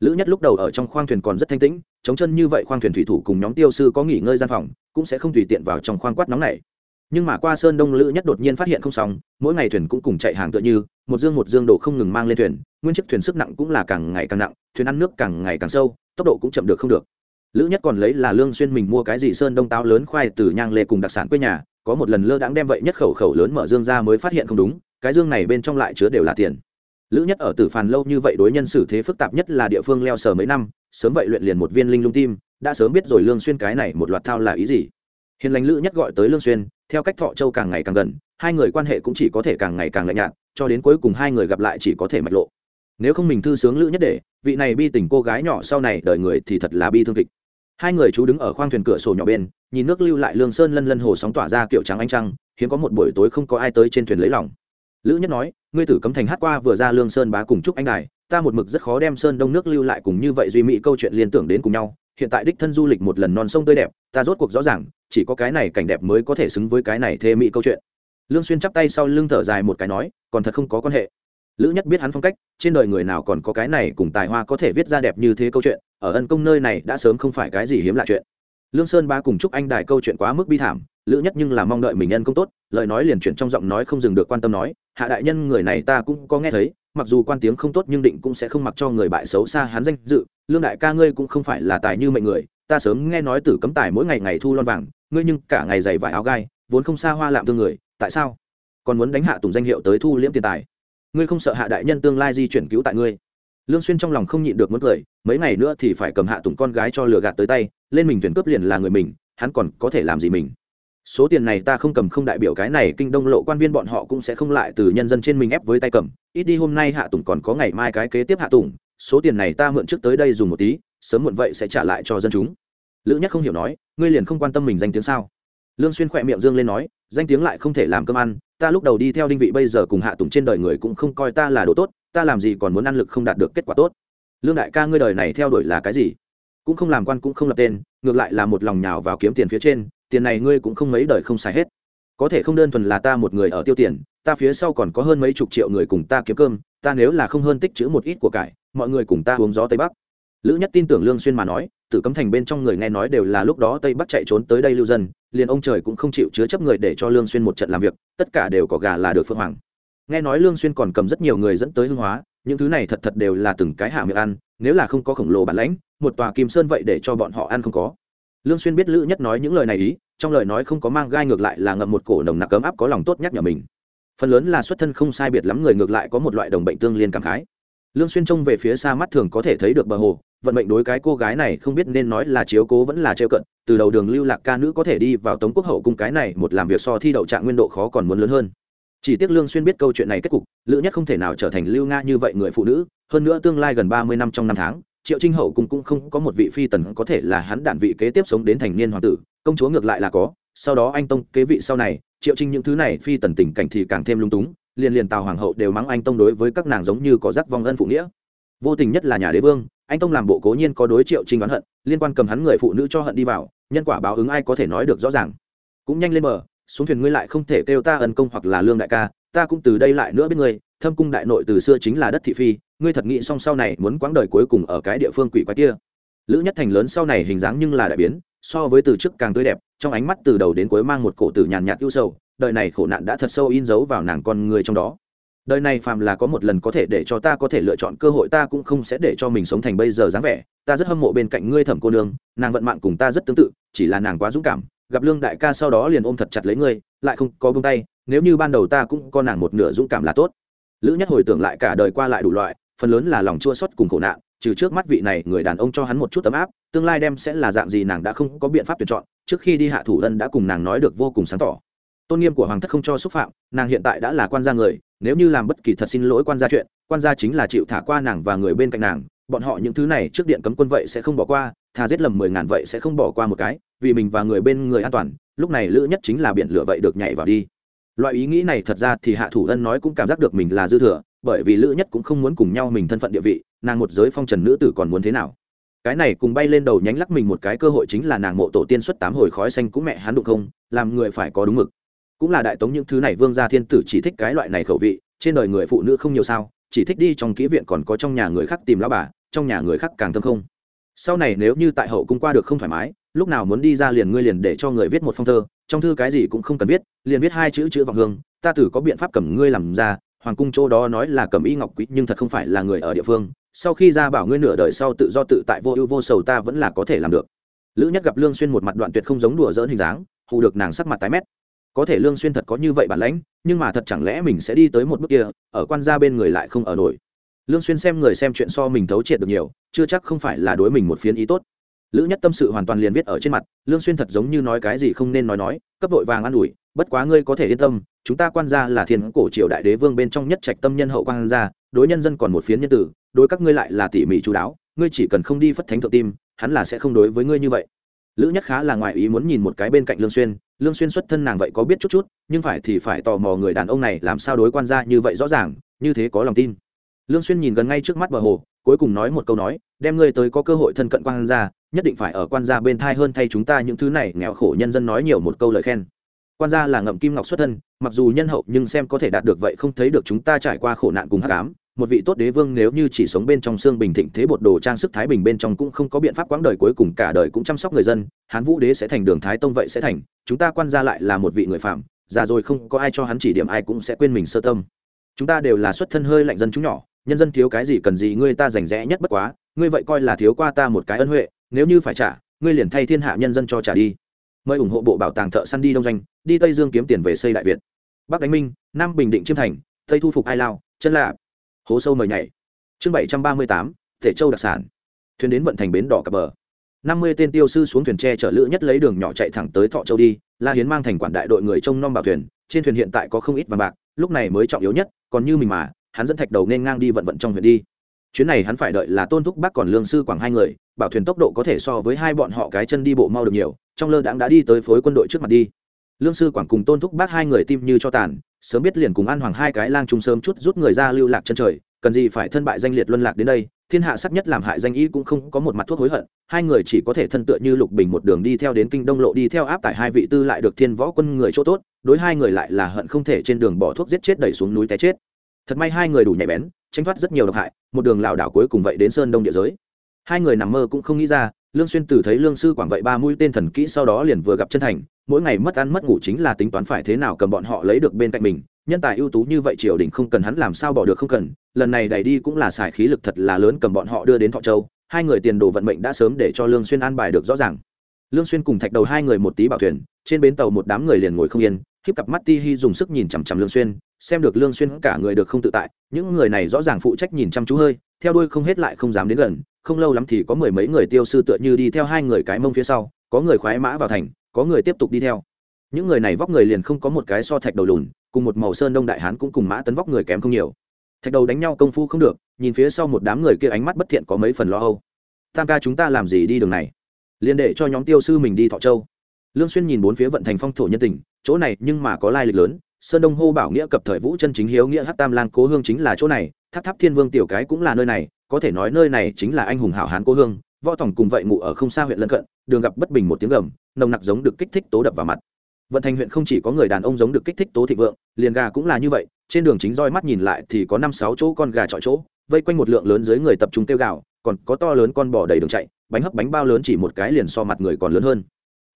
Lữ nhất lúc đầu ở trong khoang thuyền còn rất thanh tĩnh, chống chân như vậy khoang thuyền thủy thủ cùng nhóm tiêu sư có nghỉ ngơi gian phòng, cũng sẽ không tùy tiện vào trong khoang quát nóng này nhưng mà qua sơn đông lữ nhất đột nhiên phát hiện không xong, mỗi ngày thuyền cũng cùng chạy hàng tựa như, một dương một dương đồ không ngừng mang lên thuyền, nguyên chiếc thuyền sức nặng cũng là càng ngày càng nặng, thuyền ăn nước càng ngày càng sâu, tốc độ cũng chậm được không được. Lữ nhất còn lấy là lương xuyên mình mua cái gì sơn đông táo lớn khoai từ nhang lê cùng đặc sản quê nhà, có một lần lơ đãng đem vậy nhất khẩu khẩu lớn mở dương ra mới phát hiện không đúng, cái dương này bên trong lại chứa đều là tiền. Lữ nhất ở tử phàn lâu như vậy đối nhân xử thế phức tạp nhất là địa phương leo sờ mấy năm, sớm vậy luyện liền một viên linh lung tim, đã sớm biết rồi lương xuyên cái này một loạt thao là ý gì hiền lành lữ nhất gọi tới lương xuyên, theo cách thọ châu càng ngày càng gần, hai người quan hệ cũng chỉ có thể càng ngày càng lạnh nhạt, cho đến cuối cùng hai người gặp lại chỉ có thể mạch lộ. Nếu không mình thư sướng lữ nhất để, vị này bi tình cô gái nhỏ sau này đời người thì thật là bi thương kịch. Hai người chú đứng ở khoang thuyền cửa sổ nhỏ bên, nhìn nước lưu lại lương sơn lân lân hồ sóng tỏa ra kiểu trắng ánh trăng, hiếm có một buổi tối không có ai tới trên thuyền lấy lòng. Lữ nhất nói, ngươi tử cấm thành hát qua vừa ra lương sơn bá cùng chúc anh đài, ta một mực rất khó đem sơn đông nước lưu lại cùng như vậy duy mỹ câu chuyện liên tưởng đến cùng nhau hiện tại đích thân du lịch một lần non sông tươi đẹp, ta rốt cuộc rõ ràng, chỉ có cái này cảnh đẹp mới có thể xứng với cái này thê mỹ câu chuyện. Lương xuyên chắp tay sau lưng thở dài một cái nói, còn thật không có quan hệ. Lữ nhất biết hắn phong cách, trên đời người nào còn có cái này cùng tài hoa có thể viết ra đẹp như thế câu chuyện, ở ân công nơi này đã sớm không phải cái gì hiếm lạ chuyện lương sơn ba cùng chúc anh đài câu chuyện quá mức bi thảm, lữ nhất nhưng là mong đợi mình nhân công tốt, lời nói liền chuyển trong giọng nói không dừng được quan tâm nói, hạ đại nhân, người này ta cũng có nghe thấy, mặc dù quan tiếng không tốt nhưng định cũng sẽ không mặc cho người bại xấu xa hắn danh dự, lương đại ca ngươi cũng không phải là tài như mệnh người, ta sớm nghe nói tử cấm tài mỗi ngày ngày thu lon vàng, ngươi nhưng cả ngày giày vải áo gai, vốn không xa hoa lạm thương người, tại sao còn muốn đánh hạ tùng danh hiệu tới thu liễm tiền tài? Ngươi không sợ hạ đại nhân tương lai di chuyển cứu tại ngươi? Lương xuyên trong lòng không nhịn được muốn cười, mấy ngày nữa thì phải cầm hạ tùng con gái cho lừa gạt tới tay, lên mình tuyển cướp liền là người mình, hắn còn có thể làm gì mình? Số tiền này ta không cầm không đại biểu cái này, kinh đông lộ quan viên bọn họ cũng sẽ không lại từ nhân dân trên mình ép với tay cầm. Ít đi hôm nay hạ tùng còn có ngày mai cái kế tiếp hạ tùng, số tiền này ta mượn trước tới đây dùng một tí, sớm muộn vậy sẽ trả lại cho dân chúng. Lữ nhất không hiểu nói, ngươi liền không quan tâm mình danh tiếng sao? Lương xuyên khoẹt miệng dương lên nói, danh tiếng lại không thể làm cơm ăn, ta lúc đầu đi theo đinh vị bây giờ cùng hạ tùng trên đời người cũng không coi ta là đồ tốt ta làm gì còn muốn ăn lực không đạt được kết quả tốt? Lương đại ca ngươi đời này theo đuổi là cái gì? Cũng không làm quan cũng không lập tên, ngược lại là một lòng nhào vào kiếm tiền phía trên, tiền này ngươi cũng không mấy đời không xài hết. Có thể không đơn thuần là ta một người ở tiêu tiền, ta phía sau còn có hơn mấy chục triệu người cùng ta kiếm cơm, ta nếu là không hơn tích chữ một ít của cải, mọi người cùng ta uống gió tây bắc. Lữ nhất tin tưởng lương xuyên mà nói, tử cấm thành bên trong người nghe nói đều là lúc đó tây bắc chạy trốn tới đây lưu dân, liền ông trời cũng không chịu chứa chấp người để cho lương xuyên một trận làm việc, tất cả đều có gà là được phượng hoàng nghe nói lương xuyên còn cầm rất nhiều người dẫn tới hương hóa, những thứ này thật thật đều là từng cái hạ miệng ăn, nếu là không có khổng lồ bản lãnh, một tòa kim sơn vậy để cho bọn họ ăn không có. Lương xuyên biết lữ nhất nói những lời này ý, trong lời nói không có mang gai ngược lại là ngậm một cổ nồng nặc cấm áp có lòng tốt nhắc nhở mình. Phần lớn là xuất thân không sai biệt lắm người ngược lại có một loại đồng bệnh tương liên cảm khái. Lương xuyên trông về phía xa mắt thường có thể thấy được bờ hồ, vận mệnh đối cái cô gái này không biết nên nói là chiếu cố vẫn là treo cận, từ đầu đường lưu lạc ca nữ có thể đi vào tống quốc hậu cung cái này một làm việc so thi đậu trạng nguyên độ khó còn muốn lớn hơn chỉ tiếc lương xuyên biết câu chuyện này kết cục, lữ nhất không thể nào trở thành lưu nga như vậy người phụ nữ, hơn nữa tương lai gần ba mươi năm trong năm tháng, triệu trinh hậu cung cũng không có một vị phi tần có thể là hắn đản vị kế tiếp sống đến thành niên hoàng tử, công chúa ngược lại là có, sau đó anh tông kế vị sau này, triệu trinh những thứ này phi tần tình cảnh thì càng thêm lung túng, liền liền tào hoàng hậu đều mắng anh tông đối với các nàng giống như có rắc vong ân phụ nghĩa. Vô tình nhất là nhà đế vương, anh tông làm bộ cố nhiên có đối triệu trinh oán hận, liên quan cầm hắn người phụ nữ cho hận đi vào, nhân quả báo ứng ai có thể nói được rõ ràng. Cũng nhanh lên bờ xuống thuyền ngươi lại không thể kêu ta ân công hoặc là lương đại ca, ta cũng từ đây lại nữa biết ngươi, thâm cung đại nội từ xưa chính là đất thị phi, ngươi thật nghĩ song sau này muốn quãng đời cuối cùng ở cái địa phương quỷ quái kia. Lữ nhất thành lớn sau này hình dáng nhưng là đại biến, so với từ trước càng tươi đẹp, trong ánh mắt từ đầu đến cuối mang một cổ tử nhàn nhạt ưu sầu, đời này khổ nạn đã thật sâu in dấu vào nàng con người trong đó. Đời này phàm là có một lần có thể để cho ta có thể lựa chọn cơ hội ta cũng không sẽ để cho mình sống thành bây giờ dáng vẻ, ta rất hâm mộ bên cạnh ngươi thẩm cô nương, nàng vận mạng cùng ta rất tương tự, chỉ là nàng quá dũng cảm gặp lương đại ca sau đó liền ôm thật chặt lấy ngươi, lại không có bông tay, nếu như ban đầu ta cũng có nàng một nửa dũng cảm là tốt. Lữ nhất hồi tưởng lại cả đời qua lại đủ loại, phần lớn là lòng chua xót cùng khổ nạn, trừ trước mắt vị này người đàn ông cho hắn một chút tấm áp, tương lai đem sẽ là dạng gì nàng đã không có biện pháp tuyển chọn, trước khi đi hạ thủ ân đã cùng nàng nói được vô cùng sáng tỏ. Tôn nghiêm của hoàng thất không cho xúc phạm, nàng hiện tại đã là quan gia người, nếu như làm bất kỳ thật xin lỗi quan gia chuyện, quan gia chính là chịu thả qua nàng và người bên cạnh nàng bọn họ những thứ này trước điện cấm quân vậy sẽ không bỏ qua, thà giết lầm mười ngàn vậy sẽ không bỏ qua một cái, vì mình và người bên người an toàn, lúc này lữ nhất chính là biển lửa vậy được nhảy vào đi. Loại ý nghĩ này thật ra thì hạ thủ ân nói cũng cảm giác được mình là dư thừa, bởi vì lữ nhất cũng không muốn cùng nhau mình thân phận địa vị, nàng một giới phong trần nữ tử còn muốn thế nào? Cái này cùng bay lên đầu nhánh lắc mình một cái cơ hội chính là nàng mộ tổ tiên xuất tám hồi khói xanh cũng mẹ hắn đụng không, làm người phải có đúng mực. Cũng là đại tống những thứ này vương gia thiên tử chỉ thích cái loại này khẩu vị, trên đời người phụ nữ không nhiều sao, chỉ thích đi trong kỹ viện còn có trong nhà người khác tìm lão bà trong nhà người khác càng thâm không. Sau này nếu như tại hậu cung qua được không thoải mái, lúc nào muốn đi ra liền ngươi liền để cho người viết một phong thơ, trong thư cái gì cũng không cần viết, liền viết hai chữ chữ vọng hương, ta tử có biện pháp cầm ngươi làm ra, hoàng cung chỗ đó nói là cầm y ngọc quý, nhưng thật không phải là người ở địa phương, sau khi ra bảo ngươi nửa đời sau tự do tự tại vô ưu vô sầu ta vẫn là có thể làm được. Lữ nhất gặp lương xuyên một mặt đoạn tuyệt không giống đùa dỡn hình dáng, hù được nàng sắc mặt tái mét. Có thể lương xuyên thật có như vậy bản lãnh, nhưng mà thật chẳng lẽ mình sẽ đi tới một bước kia, ở quan gia bên người lại không ở nổi lương xuyên xem người xem chuyện so mình thấu triệt được nhiều, chưa chắc không phải là đối mình một phiến ý tốt. Lữ nhất tâm sự hoàn toàn liền viết ở trên mặt, lương xuyên thật giống như nói cái gì không nên nói nói, cấp vội vàng ăn ủi, bất quá ngươi có thể yên tâm, chúng ta quan gia là thiên cổ triều đại đế vương bên trong nhất trạch tâm nhân hậu quan gia, đối nhân dân còn một phiến nhân tử, đối các ngươi lại là tỉ mỉ chú đáo, ngươi chỉ cần không đi phất thánh thượng tim, hắn là sẽ không đối với ngươi như vậy. Lữ nhất khá là ngoại ý muốn nhìn một cái bên cạnh lương xuyên lương xuyên xuất thân nàng vậy có biết chút chút, nhưng phải thì phải tò mò người đàn ông này làm sao đối quan gia như vậy rõ ràng, như thế có lòng tin lương xuyên nhìn gần ngay trước mắt bờ hồ, cuối cùng nói một câu nói, đem ngươi tới có cơ hội thân cận quan gia, nhất định phải ở quan gia bên thai hơn thay chúng ta những thứ này nghèo khổ nhân dân nói nhiều một câu lời khen. Quan gia là ngậm kim ngọc xuất thân, mặc dù nhân hậu nhưng xem có thể đạt được vậy không thấy được chúng ta trải qua khổ nạn cùng hắc ám. Một vị tốt đế vương nếu như chỉ sống bên trong xương bình thịnh thế bột đồ trang sức thái bình bên trong cũng không có biện pháp quãng đời cuối cùng cả đời cũng chăm sóc người dân, hán vũ đế sẽ thành đường thái tông vậy sẽ thành, chúng ta quan gia lại là một vị người phạm già rồi không có ai cho hắn chỉ điểm ai cũng sẽ quên mình sơ tâm. Chúng ta đều là xuất thân hơi lạnh dân chúng nhỏ nhân dân thiếu cái gì cần gì ngươi ta rành rẽ nhất bất quá, ngươi vậy coi là thiếu qua ta một cái ân huệ, nếu như phải trả, ngươi liền thay thiên hạ nhân dân cho trả đi. Mời ủng hộ bộ bảo tàng thợ săn đi đông doanh, đi tây dương kiếm tiền về xây đại việt. Bắc đánh minh, nam bình định chiêm thành, tây thu phục ai lao, chân lạ hố sâu mời nhảy. Chương bảy trăm ba mươi tám, thể châu đặc sản. Thuyền đến vận thành bến đỏ cập bờ. năm mươi tên tiêu sư xuống thuyền tre chở lữ nhất lấy đường nhỏ chạy thẳng tới thọ châu đi, la hiến mang thành quản đại đội người trông nom bảo thuyền, trên thuyền hiện tại có không ít vàng bạc, lúc này mới trọng yếu nhất, còn như mình mà hắn dẫn thạch đầu nên ngang đi vận vận trong huyện đi. Chuyến này hắn phải đợi là tôn thúc bác còn lương sư quảng hai người, bảo thuyền tốc độ có thể so với hai bọn họ cái chân đi bộ mau được nhiều, trong lơ đãng đã đi tới phối quân đội trước mặt đi. Lương sư quảng cùng tôn thúc bác hai người tim như cho tàn, sớm biết liền cùng an hoàng hai cái lang trung sớm chút rút người ra lưu lạc chân trời, cần gì phải thân bại danh liệt luân lạc đến đây, thiên hạ sắc nhất làm hại danh y cũng không có một mặt thuốc hối hận, hai người chỉ có thể thân tựa như lục bình một đường đi theo đến kinh đông lộ đi theo áp tải hai vị tư lại được thiên võ quân người chỗ tốt, đối hai người lại là hận không thể trên đường bỏ thuốc giết chết đẩy xuống núi té chết thật may hai người đủ nhạy bén, tránh thoát rất nhiều độc hại, một đường lảo đảo cuối cùng vậy đến sơn đông địa giới. Hai người nằm mơ cũng không nghĩ ra, lương xuyên tử thấy lương sư quảng vậy ba mũi tên thần kỹ sau đó liền vừa gặp chân thành, mỗi ngày mất ăn mất ngủ chính là tính toán phải thế nào cầm bọn họ lấy được bên cạnh mình, nhân tài ưu tú như vậy triều đình không cần hắn làm sao bỏ được không cần, lần này đẩy đi cũng là xài khí lực thật là lớn cầm bọn họ đưa đến thọ châu, hai người tiền đồ vận mệnh đã sớm để cho lương xuyên an bài được rõ ràng. Lương xuyên cùng thạch đầu hai người một tí bảo thuyền, trên bến tàu một đám người liền ngồi không yên híp cặp mắt ti hi dùng sức nhìn chằm chằm lương xuyên, xem được lương xuyên cả người được không tự tại, những người này rõ ràng phụ trách nhìn chăm chú hơi, theo đuôi không hết lại không dám đến gần, không lâu lắm thì có mười mấy người tiêu sư tựa như đi theo hai người cái mông phía sau, có người khoái mã vào thành, có người tiếp tục đi theo. Những người này vóc người liền không có một cái so thạch đầu lùn, cùng một màu sơn đông đại hán cũng cùng mã tấn vóc người kém không nhiều. Thạch đầu đánh nhau công phu không được, nhìn phía sau một đám người kia ánh mắt bất thiện có mấy phần lo âu. Tam ca chúng ta làm gì đi đường này? Liền để cho nhóm tiêu sư mình đi thọ châu. Lương xuyên nhìn bốn phía vận thành phong thổ nhân tình chỗ này nhưng mà có lai lịch lớn, sơn đông hô bảo nghĩa cập thời vũ chân chính hiếu nghĩa hát tam lang cố hương chính là chỗ này, tháp tháp thiên vương tiểu cái cũng là nơi này, có thể nói nơi này chính là anh hùng hảo hán cố hương, võ tổng cùng vậy ngụ ở không xa huyện lân cận, đường gặp bất bình một tiếng gầm, nồng nặc giống được kích thích tố đập vào mặt. Vận thành huyện không chỉ có người đàn ông giống được kích thích tố thịnh vượng, liền gà cũng là như vậy, trên đường chính roi mắt nhìn lại thì có năm sáu chỗ con gà trọi chỗ, vây quanh một lượng lớn dưới người tập trung tiêu gạo còn có to lớn con bò đầy đường chạy, bánh hấp bánh bao lớn chỉ một cái liền so mặt người còn lớn hơn.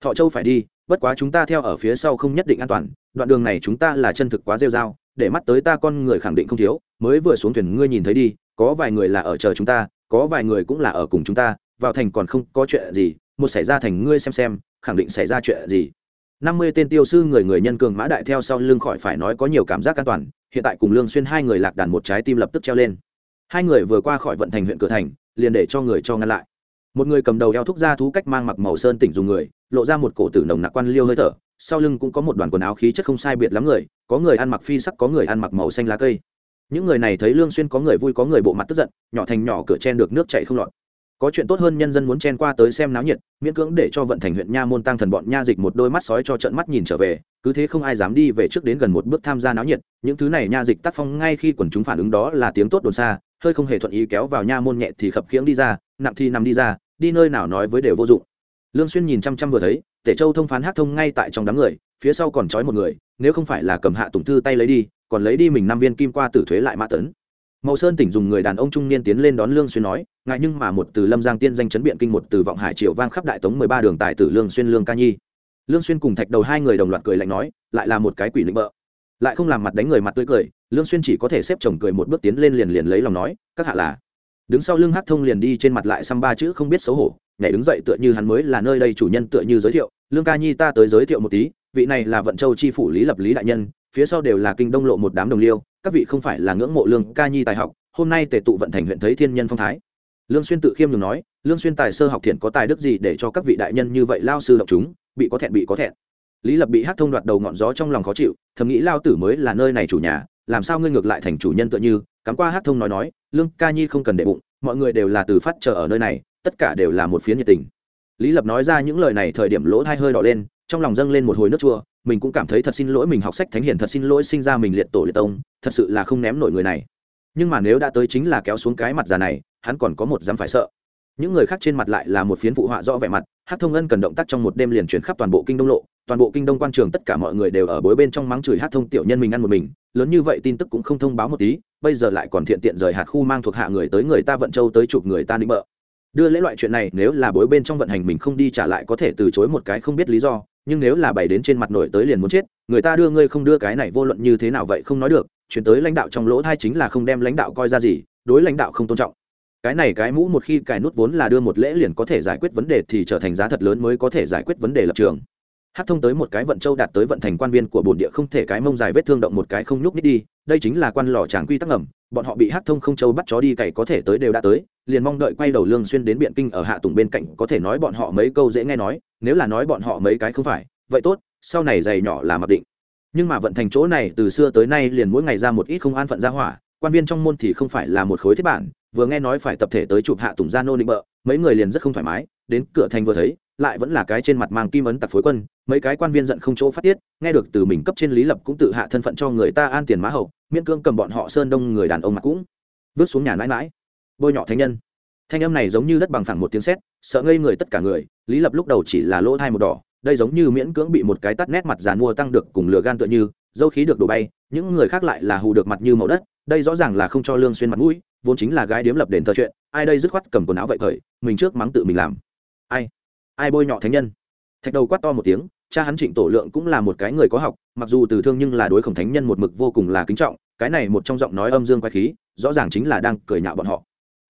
Thọ châu phải đi bất quá chúng ta theo ở phía sau không nhất định an toàn, đoạn đường này chúng ta là chân thực quá rêu dao để mắt tới ta con người khẳng định không thiếu, mới vừa xuống thuyền ngươi nhìn thấy đi, có vài người là ở chờ chúng ta, có vài người cũng là ở cùng chúng ta, vào thành còn không có chuyện gì, một xảy ra thành ngươi xem xem, khẳng định xảy ra chuyện gì. Năm mươi tên tiêu sư người người nhân cường mã đại theo sau lưng khỏi phải nói có nhiều cảm giác an toàn, hiện tại cùng lương xuyên hai người lạc đàn một trái tim lập tức treo lên. Hai người vừa qua khỏi vận thành huyện cửa thành, liền để cho người cho ngăn lại một người cầm đầu eo thúc ra thú cách mang mặc màu sơn tỉnh dùng người, lộ ra một cổ tử nồng nặc quan liêu hơi thở, sau lưng cũng có một đoàn quần áo khí chất không sai biệt lắm người, có người ăn mặc phi sắc, có người ăn mặc màu xanh lá cây. Những người này thấy lương xuyên có người vui, có người bộ mặt tức giận, nhỏ thành nhỏ cửa chen được nước chảy không lọt. Có chuyện tốt hơn nhân dân muốn chen qua tới xem náo nhiệt, miễn cưỡng để cho vận thành huyện nha môn tăng thần bọn nha dịch một đôi mắt sói cho trận mắt nhìn trở về, cứ thế không ai dám đi về trước đến gần một bước tham gia náo nhiệt, những thứ này nha dịch tác phong ngay khi quần chúng phản ứng đó là tiếng tốt đồn xa, hơi không hề thuận ý kéo vào nha môn nhẹ thì khập khiễng đi ra nặng thì nằm đi ra, đi nơi nào nói với đều vô dụng. Lương xuyên nhìn chăm chăm vừa thấy, tể châu thông phán hát thông ngay tại trong đám người, phía sau còn trói một người, nếu không phải là cầm hạ tùng thư tay lấy đi, còn lấy đi mình năm viên kim qua tử thuế lại mã tấn. Mậu sơn tỉnh dùng người đàn ông trung niên tiến lên đón lương xuyên nói, ngại nhưng mà một từ lâm giang tiên danh chấn biện kinh, một từ vọng hải triệu vang khắp đại tống mười ba đường tài tử lương xuyên lương ca nhi. Lương xuyên cùng thạch đầu hai người đồng loạt cười lạnh nói, lại là một cái quỷ lĩnh bợ. Lại không làm mặt đánh người mặt tươi cười, lương xuyên chỉ có thể xếp chồng cười một bước tiến lên liền liền lấy lòng nói, các hạ là đứng sau lưng Hát thông liền đi trên mặt lại xăm ba chữ không biết xấu hổ, nhảy đứng dậy tựa như hắn mới là nơi đây chủ nhân tựa như giới thiệu, lương ca nhi ta tới giới thiệu một tí, vị này là vận châu chi phủ lý lập lý đại nhân, phía sau đều là kinh đông lộ một đám đồng liêu, các vị không phải là ngưỡng mộ lương ca nhi tài học, hôm nay tề tụ vận thành huyện thấy thiên nhân phong thái. Lương xuyên tự khiêm nhường nói, lương xuyên tài sơ học thiện có tài đức gì để cho các vị đại nhân như vậy lao sư động chúng, bị có thẹn bị có thẹn. Lý lập bị Hát thông đoạt đầu ngọn gió trong lòng khó chịu, thầm nghĩ lao tử mới là nơi này chủ nhà, làm sao ngươi ngược lại thành chủ nhân tựa như cắm qua Hát thông nói nói, lương ca nhi không cần để bụng, mọi người đều là từ phát chờ ở nơi này, tất cả đều là một phía nhiệt tình. Lý lập nói ra những lời này thời điểm lỗ thai hơi đỏ lên, trong lòng dâng lên một hồi nước chua, mình cũng cảm thấy thật xin lỗi mình học sách thánh hiền, thật xin lỗi sinh ra mình liệt tổ liệt tông, thật sự là không ném nổi người này. Nhưng mà nếu đã tới chính là kéo xuống cái mặt già này, hắn còn có một dám phải sợ. Những người khác trên mặt lại là một phiến phụ họa rõ vẻ mặt, hát thông ân cần động tác trong một đêm liền chuyển khắp toàn bộ kinh đông lộ, toàn bộ kinh đông quan trường tất cả mọi người đều ở bối bên trong mắng chửi hát thông tiểu nhân mình ăn một mình, lớn như vậy tin tức cũng không thông báo một tí bây giờ lại còn thiện tiện rời hạt khu mang thuộc hạ người tới người ta vận châu tới chụp người ta định bợ. Đưa lễ loại chuyện này, nếu là bối bên trong vận hành mình không đi trả lại có thể từ chối một cái không biết lý do, nhưng nếu là bày đến trên mặt nổi tới liền muốn chết, người ta đưa ngươi không đưa cái này vô luận như thế nào vậy không nói được, chuyển tới lãnh đạo trong lỗ thai chính là không đem lãnh đạo coi ra gì, đối lãnh đạo không tôn trọng. Cái này cái mũ một khi cài nút vốn là đưa một lễ liền có thể giải quyết vấn đề thì trở thành giá thật lớn mới có thể giải quyết vấn đề lập trường. Hát thông tới một cái vận châu đạt tới vận thành quan viên của bồn địa không thể cái mông dài vết thương động một cái không nhúc nít đi đây chính là quan lò tràng quy tắc ngầm, bọn họ bị hát thông không châu bắt chó đi cày có thể tới đều đã tới, liền mong đợi quay đầu lương xuyên đến biện kinh ở hạ tùng bên cạnh có thể nói bọn họ mấy câu dễ nghe nói, nếu là nói bọn họ mấy cái không phải, vậy tốt, sau này giày nhỏ là mặc định. Nhưng mà vận thành chỗ này từ xưa tới nay liền mỗi ngày ra một ít không an phận ra hỏa, quan viên trong môn thì không phải là một khối thiết bản, vừa nghe nói phải tập thể tới chụp hạ tùng gia nô định bợ, mấy người liền rất không thoải mái, đến cửa thành vừa thấy lại vẫn là cái trên mặt mang kim ấn tặc phối quân, mấy cái quan viên giận không chỗ phát tiết, nghe được từ mình cấp trên lý lập cũng tự hạ thân phận cho người ta an tiền mã hậu, miễn cương cầm bọn họ sơn đông người đàn ông mặt cũng vứt xuống nhà mãi mãi bôi nhọ thánh nhân. Thanh âm này giống như đất bằng phẳng một tiếng sét, sợ ngây người tất cả người, lý lập lúc đầu chỉ là lỗ thai một đỏ, đây giống như miễn cưỡng bị một cái tắt nét mặt giàn mua tăng được cùng lửa gan tựa như dâu khí được đổ bay, những người khác lại là hù được mặt như màu đất, đây rõ ràng là không cho lương xuyên mặt mũi, vốn chính là gái điếm lập đền thờ chuyện, ai đây dứt khoát cầm quần áo vậy khởi, mình trước mắng tự mình làm. Ai? Ai bôi nhọ thánh nhân. Thạch đầu quát to một tiếng, cha hắn trịnh tổ lượng cũng là một cái người có học, mặc dù từ thương nhưng là đối khổng thánh nhân một mực vô cùng là kính trọng, cái này một trong giọng nói âm dương quái khí, rõ ràng chính là đang cười nhạo bọn họ.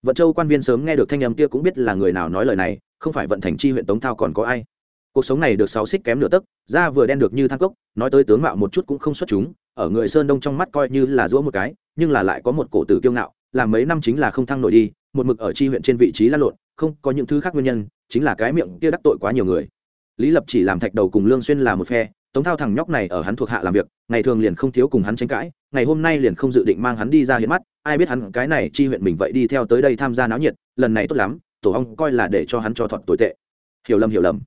Vận châu quan viên sớm nghe được thanh âm kia cũng biết là người nào nói lời này, không phải vận thành chi huyện tống thao còn có ai. Cuộc sống này được sáu xích kém nửa tấc, da vừa đen được như thang cốc, nói tới tướng mạo một chút cũng không xuất chúng, ở người sơn đông trong mắt coi như là giũa một cái, nhưng là lại có một cổ tử kiêu ngạo, làm mấy năm chính là không thăng nổi đi một mực ở chi huyện trên vị trí lăn lộn, không có những thứ khác nguyên nhân, chính là cái miệng kia đắc tội quá nhiều người. Lý lập chỉ làm thạch đầu cùng lương xuyên là một phe, tống thao thằng nhóc này ở hắn thuộc hạ làm việc, ngày thường liền không thiếu cùng hắn tranh cãi, ngày hôm nay liền không dự định mang hắn đi ra hiện mắt, ai biết hắn cái này chi huyện mình vậy đi theo tới đây tham gia náo nhiệt, lần này tốt lắm, tổ ong coi là để cho hắn cho thuận tồi tệ. Hiểu lầm hiểu lầm.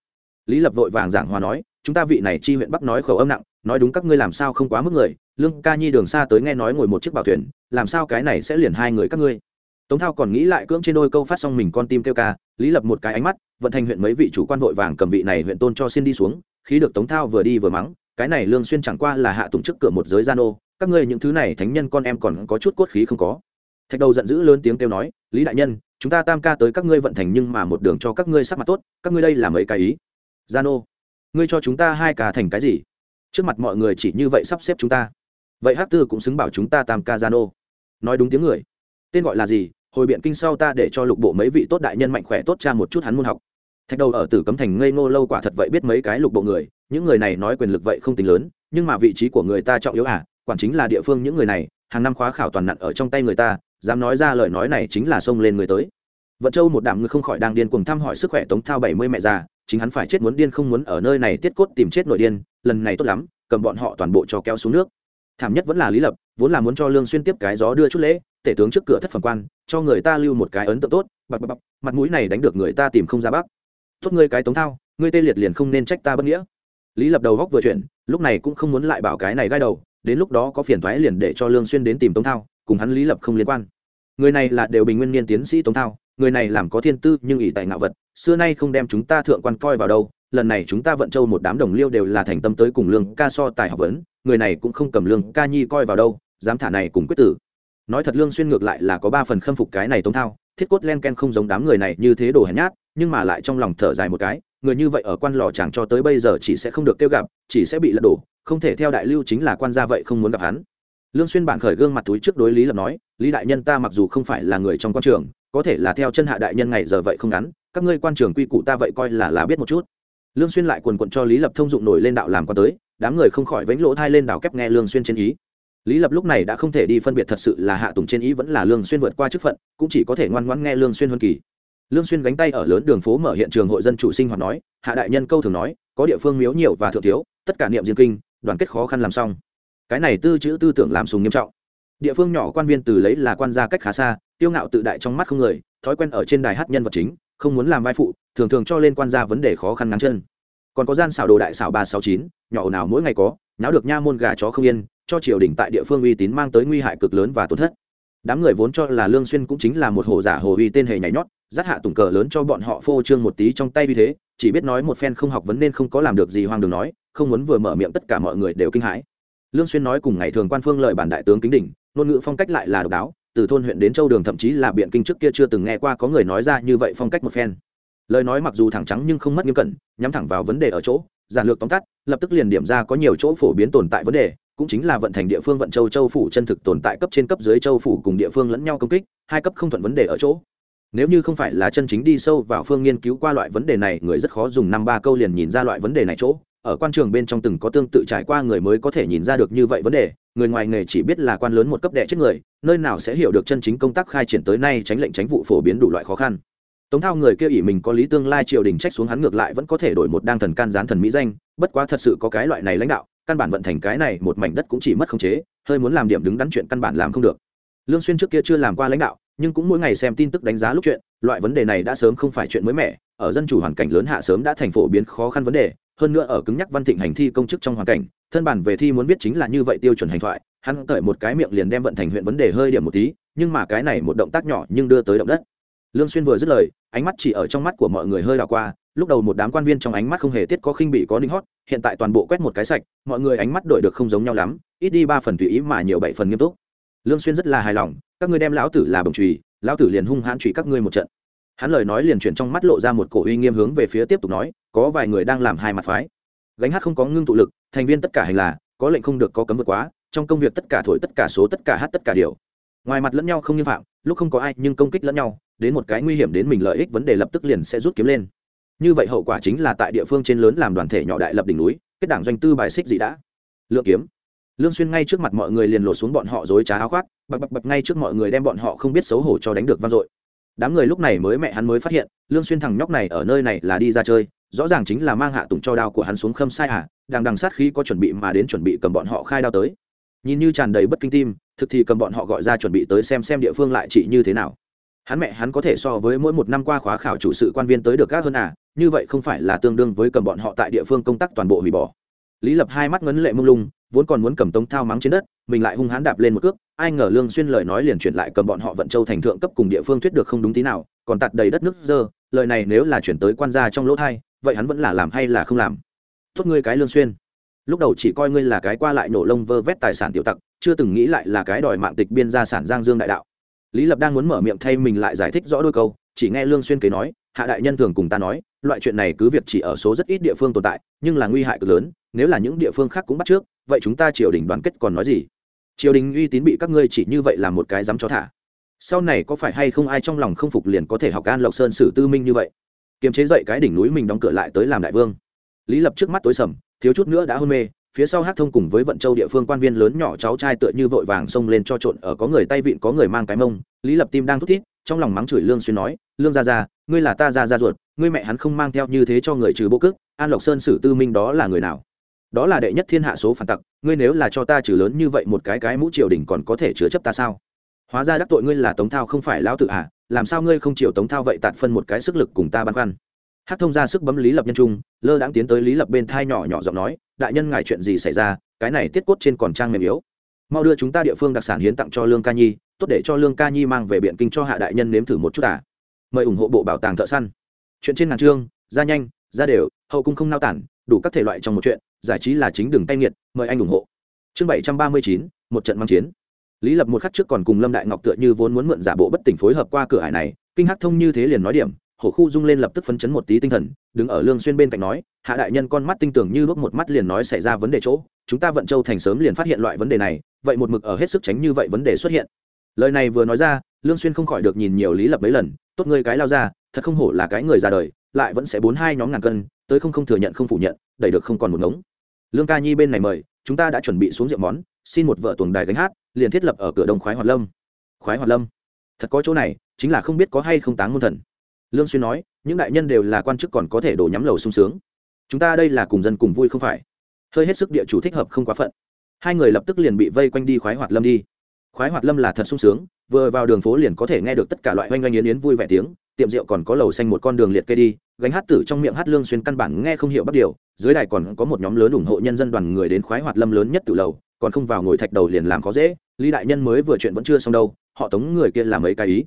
Lý lập vội vàng giảng hòa nói, chúng ta vị này chi huyện bắc nói khẩu âm nặng, nói đúng các ngươi làm sao không quá mức người, lương ca nhi đường xa tới nghe nói ngồi một chiếc bảo thuyền, làm sao cái này sẽ liền hai người các ngươi? Tống thao còn nghĩ lại cưỡng trên đôi câu phát xong mình con tim kêu ca, lý lập một cái ánh mắt, vận thành huyện mấy vị chủ quan vội vàng cầm vị này huyện tôn cho xin đi xuống khi được tống thao vừa đi vừa mắng, cái này lương xuyên chẳng qua là hạ tùng trước cửa một giới gian ô, các ngươi những thứ này thánh nhân con em còn có chút cốt khí không có. Thạch đầu giận dữ lớn tiếng kêu nói, lý đại nhân, chúng ta tam ca tới các ngươi vận thành nhưng mà một đường cho các ngươi sắc mặt tốt, các ngươi đây là mấy cái ý? Gian ô, ngươi cho chúng ta hai ca thành cái gì? Trước mặt mọi người chỉ như vậy sắp xếp chúng ta. Vậy hắc tư cũng xứng bảo chúng ta tam ca gian ô. Nói đúng tiếng người tên gọi là gì? Hồi biện kinh sau ta để cho lục bộ mấy vị tốt đại nhân mạnh khỏe tốt cha một chút hắn môn học. Thạch đầu ở tử cấm thành ngây ngô lâu quả thật vậy biết mấy cái lục bộ người, những người này nói quyền lực vậy không tính lớn, nhưng mà vị trí của người ta trọng yếu à quản chính là địa phương những người này, hàng năm khóa khảo toàn nặng ở trong tay người ta, dám nói ra lời nói này chính là xông lên người tới. Vận châu một đạm người không khỏi đang điên cuồng thăm hỏi sức khỏe tống thao bảy mươi mẹ già, chính hắn phải chết muốn điên không muốn ở nơi này tiết cốt tìm chết nội điên, lần này tốt lắm, cầm bọn họ toàn bộ cho kéo xuống nước. Thảm nhất vẫn là lý lập, vốn là muốn cho lương xuyên tiếp cái gió đưa chút lễ tể tướng trước cửa thất phẩm quan, cho người ta lưu một cái ấn tượng tốt bập bập bập mặt mũi này đánh được người ta tìm không ra bắc tốt ngươi cái tống thao, ngươi tê liệt liền không nên trách ta bất nghĩa. Lý lập đầu góc vừa chuyển, lúc này cũng không muốn lại bảo cái này gai đầu, đến lúc đó có phiền thoái liền để cho lương xuyên đến tìm tống thao, cùng hắn lý lập không liên quan. Người này là đều bình nguyên niên tiến sĩ tống thao, người này làm có thiên tư nhưng ỷ tại ngạo vật, xưa nay không đem chúng ta thượng quan coi vào đâu, lần này chúng ta vận châu một đám đồng liêu đều là thành tâm tới cùng lương ca so tài học vấn, người này cũng không cầm lương ca nhi coi vào đâu, dám thả này cùng quyết tử nói thật lương xuyên ngược lại là có ba phần khâm phục cái này tống thao, thiết cốt len ken không giống đám người này như thế đồ hèn nhát, nhưng mà lại trong lòng thở dài một cái, người như vậy ở quan lò chẳng cho tới bây giờ chỉ sẽ không được kêu gặp, chỉ sẽ bị lật đổ, không thể theo đại lưu chính là quan gia vậy không muốn gặp hắn. Lương xuyên bản khởi gương mặt túi trước đối lý lập nói, lý đại nhân ta mặc dù không phải là người trong quan trường, có thể là theo chân hạ đại nhân ngày giờ vậy không ngắn, các ngươi quan trường quy củ ta vậy coi là là biết một chút. Lương xuyên lại cuồn cuộn cho lý lập thông dụng nổi lên đạo làm quan tới, đám người không khỏi vẫy lỗ thay lên đảo kép nghe lương xuyên trên ý lý lập lúc này đã không thể đi phân biệt thật sự là hạ tùng trên ý vẫn là lương xuyên vượt qua chức phận, cũng chỉ có thể ngoan ngoãn nghe lương xuyên huân kỳ. Lương xuyên gánh tay ở lớn đường phố mở hiện trường hội dân chủ sinh hoạt nói, hạ đại nhân câu thường nói, có địa phương miếu nhiều và thượng thiếu, tất cả niệm diên kinh, đoàn kết khó khăn làm xong. Cái này tư chữ tư tưởng làm sùng nghiêm trọng. Địa phương nhỏ quan viên từ lấy là quan gia cách khá xa, tiêu ngạo tự đại trong mắt không người, thói quen ở trên đài hát nhân vật chính, không muốn làm vai phụ, thường thường cho lên quan gia vấn đề khó khăn ngắn chân. Còn có gian xảo đồ đại xảo ba sáu chín, nhỏ nào mỗi ngày có, nháo được nha môn gà chó không yên cho triều đình tại địa phương uy tín mang tới nguy hại cực lớn và tổn thất. Đám người vốn cho là lương xuyên cũng chính là một hồ giả hồ uy tên hề nhảy nhót, dắt hạ tùng cờ lớn cho bọn họ phô trương một tí trong tay như thế, chỉ biết nói một phen không học vấn nên không có làm được gì hoang đường nói, không muốn vừa mở miệng tất cả mọi người đều kinh hãi. Lương xuyên nói cùng ngày thường quan phương lời bản đại tướng kính đỉnh, ngôn ngữ phong cách lại là độc đáo, từ thôn huyện đến châu đường thậm chí là biện kinh trước kia chưa từng nghe qua có người nói ra như vậy phong cách một phen. Lời nói mặc dù thẳng trắng nhưng không mất nghiêm cẩn, nhắm thẳng vào vấn đề ở chỗ, giản lược tóm tắt, lập tức liền điểm ra có nhiều chỗ phổ biến tồn tại vấn đề cũng chính là vận thành địa phương vận châu châu phủ chân thực tồn tại cấp trên cấp dưới châu phủ cùng địa phương lẫn nhau công kích, hai cấp không thuận vấn đề ở chỗ. Nếu như không phải là chân chính đi sâu vào phương nghiên cứu qua loại vấn đề này, người rất khó dùng năm ba câu liền nhìn ra loại vấn đề này chỗ. Ở quan trường bên trong từng có tương tự trải qua người mới có thể nhìn ra được như vậy vấn đề, người ngoài nghề chỉ biết là quan lớn một cấp đệ chết người, nơi nào sẽ hiểu được chân chính công tác khai triển tới nay tránh lệnh tránh vụ phổ biến đủ loại khó khăn. Tống thao người kia ỷ mình có lý tương lai triều đình trách xuống hắn ngược lại vẫn có thể đổi một đang thần can gián thần mỹ danh, bất quá thật sự có cái loại này lãnh đạo căn bản vận thành cái này một mảnh đất cũng chỉ mất khống chế, hơi muốn làm điểm đứng đắn chuyện căn bản làm không được. Lương xuyên trước kia chưa làm qua lãnh đạo, nhưng cũng mỗi ngày xem tin tức đánh giá lúc chuyện, loại vấn đề này đã sớm không phải chuyện mới mẻ, ở dân chủ hoàn cảnh lớn hạ sớm đã thành phổ biến khó khăn vấn đề, hơn nữa ở cứng nhắc văn thịnh hành thi công chức trong hoàn cảnh, thân bản về thi muốn viết chính là như vậy tiêu chuẩn hành thoại, hắn cởi một cái miệng liền đem vận thành huyện vấn đề hơi điểm một tí, nhưng mà cái này một động tác nhỏ nhưng đưa tới động đất lương xuyên vừa dứt lời, ánh mắt chỉ ở trong mắt của mọi người hơi đảo qua, lúc đầu một đám quan viên trong ánh mắt không hề tiết có khinh bị có đinh hót, hiện tại toàn bộ quét một cái sạch, mọi người ánh mắt đổi được không giống nhau lắm, ít đi ba phần tùy ý mà nhiều bảy phần nghiêm túc. Lương xuyên rất là hài lòng, các ngươi đem lão tử là bồng chùy, lão tử liền hung hãn chùy các ngươi một trận. Hắn lời nói liền chuyển trong mắt lộ ra một cổ uy nghiêm hướng về phía tiếp tục nói, có vài người đang làm hai mặt phái. Gánh hát không có ngưng tụ lực, thành viên tất cả hành là, có lệnh không được có cấm vượt quá, trong công việc tất cả thổi tất cả số tất cả hát tất cả điều. Ngoài mặt lẫn nhau không như phạm, lúc không có ai nhưng công kích lẫn nhau đến một cái nguy hiểm đến mình lợi ích vấn đề lập tức liền sẽ rút kiếm lên. Như vậy hậu quả chính là tại địa phương trên lớn làm đoàn thể nhỏ đại lập đỉnh núi, kết đảng doanh tư bài xích gì đã. Lượng kiếm. Lương xuyên ngay trước mặt mọi người liền lột xuống bọn họ dối trá áo khoác, bập bập bập ngay trước mọi người đem bọn họ không biết xấu hổ cho đánh được vang dội. Đám người lúc này mới mẹ hắn mới phát hiện, lương xuyên thằng nhóc này ở nơi này là đi ra chơi, rõ ràng chính là mang hạ tùng cho đao của hắn xuống khâm sai à đang đằng sát khí có chuẩn bị mà đến chuẩn bị cầm bọn họ khai đao tới. Nhìn như tràn đầy bất kinh tim, thực thì cầm bọn họ gọi ra chuẩn bị tới xem xem địa phương lại trị như thế nào hắn mẹ hắn có thể so với mỗi một năm qua khóa khảo chủ sự quan viên tới được gác hơn à như vậy không phải là tương đương với cầm bọn họ tại địa phương công tác toàn bộ hủy bỏ. Lý lập hai mắt ngấn lệ mông lung, vốn còn muốn cầm tống thao mắng trên đất, mình lại hung hãn đạp lên một cước, ai ngờ lương xuyên lời nói liền chuyển lại cầm bọn họ vận châu thành thượng cấp cùng địa phương thuyết được không đúng tí nào, còn tạt đầy đất nước dơ, lời này nếu là chuyển tới quan gia trong lỗ thay vậy hắn vẫn là làm hay là không làm? Tốt ngươi cái lương xuyên. Lúc đầu chỉ coi ngươi là cái qua lại nổ lông vơ vét tài sản tiểu tặc, chưa từng nghĩ lại là cái đòi mạng tịch biên gia sản giang dương đại đạo lý lập đang muốn mở miệng thay mình lại giải thích rõ đôi câu, chỉ nghe lương xuyên kế nói, hạ đại nhân thường cùng ta nói, loại chuyện này cứ việc chỉ ở số rất ít địa phương tồn tại, nhưng là nguy hại cực lớn, nếu là những địa phương khác cũng bắt trước, vậy chúng ta triều đình đoàn kết còn nói gì? Triều đình uy tín bị các ngươi chỉ như vậy là một cái dám cho thả. Sau này có phải hay không ai trong lòng không phục liền có thể học an lộc sơn sử tư minh như vậy? Kiềm chế dậy cái đỉnh núi mình đóng cửa lại tới làm đại vương. Lý lập trước mắt tối sầm, thiếu chút nữa đã hôn mê phía sau hát thông cùng với vận châu địa phương quan viên lớn nhỏ cháu trai tựa như vội vàng xông lên cho trộn ở có người tay vịn có người mang cái mông, lý lập tim đang thút thít, trong lòng mắng chửi lương xuyên nói, lương gia gia, ngươi là ta gia gia ruột, ngươi mẹ hắn không mang theo như thế cho người trừ bộ cước, an lộc sơn sử tư minh đó là người nào? Đó là đệ nhất thiên hạ số phản tặc, ngươi nếu là cho ta trừ lớn như vậy một cái cái mũ triều đình còn có thể chứa chấp ta sao? Hóa ra đắc tội ngươi là tống thao không phải lão tự à làm sao ngươi không chịu tống thao vậy tạt phân một cái sức lực cùng ta băn khoăn? Hát thông ra sức bấm lý lập nhân trung, lơ đãng tiến tới lý lập bên thai nhỏ nhỏ giọng nói, đại nhân ngài chuyện gì xảy ra? Cái này tiết cốt trên còn trang mềm yếu. Mau đưa chúng ta địa phương đặc sản hiến tặng cho lương ca nhi, tốt để cho lương ca nhi mang về biện kinh cho hạ đại nhân nếm thử một chút à. mời ủng hộ bộ bảo tàng thợ săn. Chuyện trên ngàn chương, ra nhanh, ra đều, hậu cung không nao tản, đủ các thể loại trong một chuyện, giải trí là chính đường tay nghiệt, mời anh ủng hộ. Chương bảy trăm ba mươi chín, một trận mang chiến. Lý lập một khắc trước còn cùng lâm đại ngọc tựa như vốn muốn mượn giả bộ bất tỉnh phối hợp qua cửa hải này, kinh hắc thông như thế liền nói điểm hổ khu rung lên lập tức phấn chấn một tí tinh thần, đứng ở lương xuyên bên cạnh nói, hạ đại nhân, con mắt tinh tưởng như bước một mắt liền nói xảy ra vấn đề chỗ, chúng ta vận châu thành sớm liền phát hiện loại vấn đề này, vậy một mực ở hết sức tránh như vậy vấn đề xuất hiện. Lời này vừa nói ra, lương xuyên không khỏi được nhìn nhiều lý lập mấy lần, tốt ngươi cái lao ra, thật không hổ là cái người già đời, lại vẫn sẽ bốn hai nhóm ngàn cân, tới không không thừa nhận không phủ nhận, đẩy được không còn một ngống. Lương ca nhi bên này mời, chúng ta đã chuẩn bị xuống rượu món, xin một vợ tuồng đài gánh hát, liền thiết lập ở cửa đông khoái hoạt lâm. Khoái hoạt lâm? Thật có chỗ này, chính là không biết có hay không táng môn thần lương xuyên nói, những đại nhân đều là quan chức còn có thể đổ nhắm lầu sung sướng. Chúng ta đây là cùng dân cùng vui không phải. Hơi hết sức địa chủ thích hợp không quá phận. Hai người lập tức liền bị vây quanh đi khoái hoạt lâm đi. Khoái hoạt lâm là thật sung sướng, vừa vào đường phố liền có thể nghe được tất cả loại oanh oanh yến yến vui vẻ tiếng, tiệm rượu còn có lầu xanh một con đường liệt kê đi, gánh hát tử trong miệng hát lương xuyên căn bản nghe không hiểu bắt điều, dưới đài còn có một nhóm lớn ủng hộ nhân dân đoàn người đến khoái hoạt lâm lớn nhất từ lầu, còn không vào ngồi thạch đầu liền làm khó dễ, lý đại nhân mới vừa chuyện vẫn chưa xong đâu, họ tống người kia làm mấy cái ý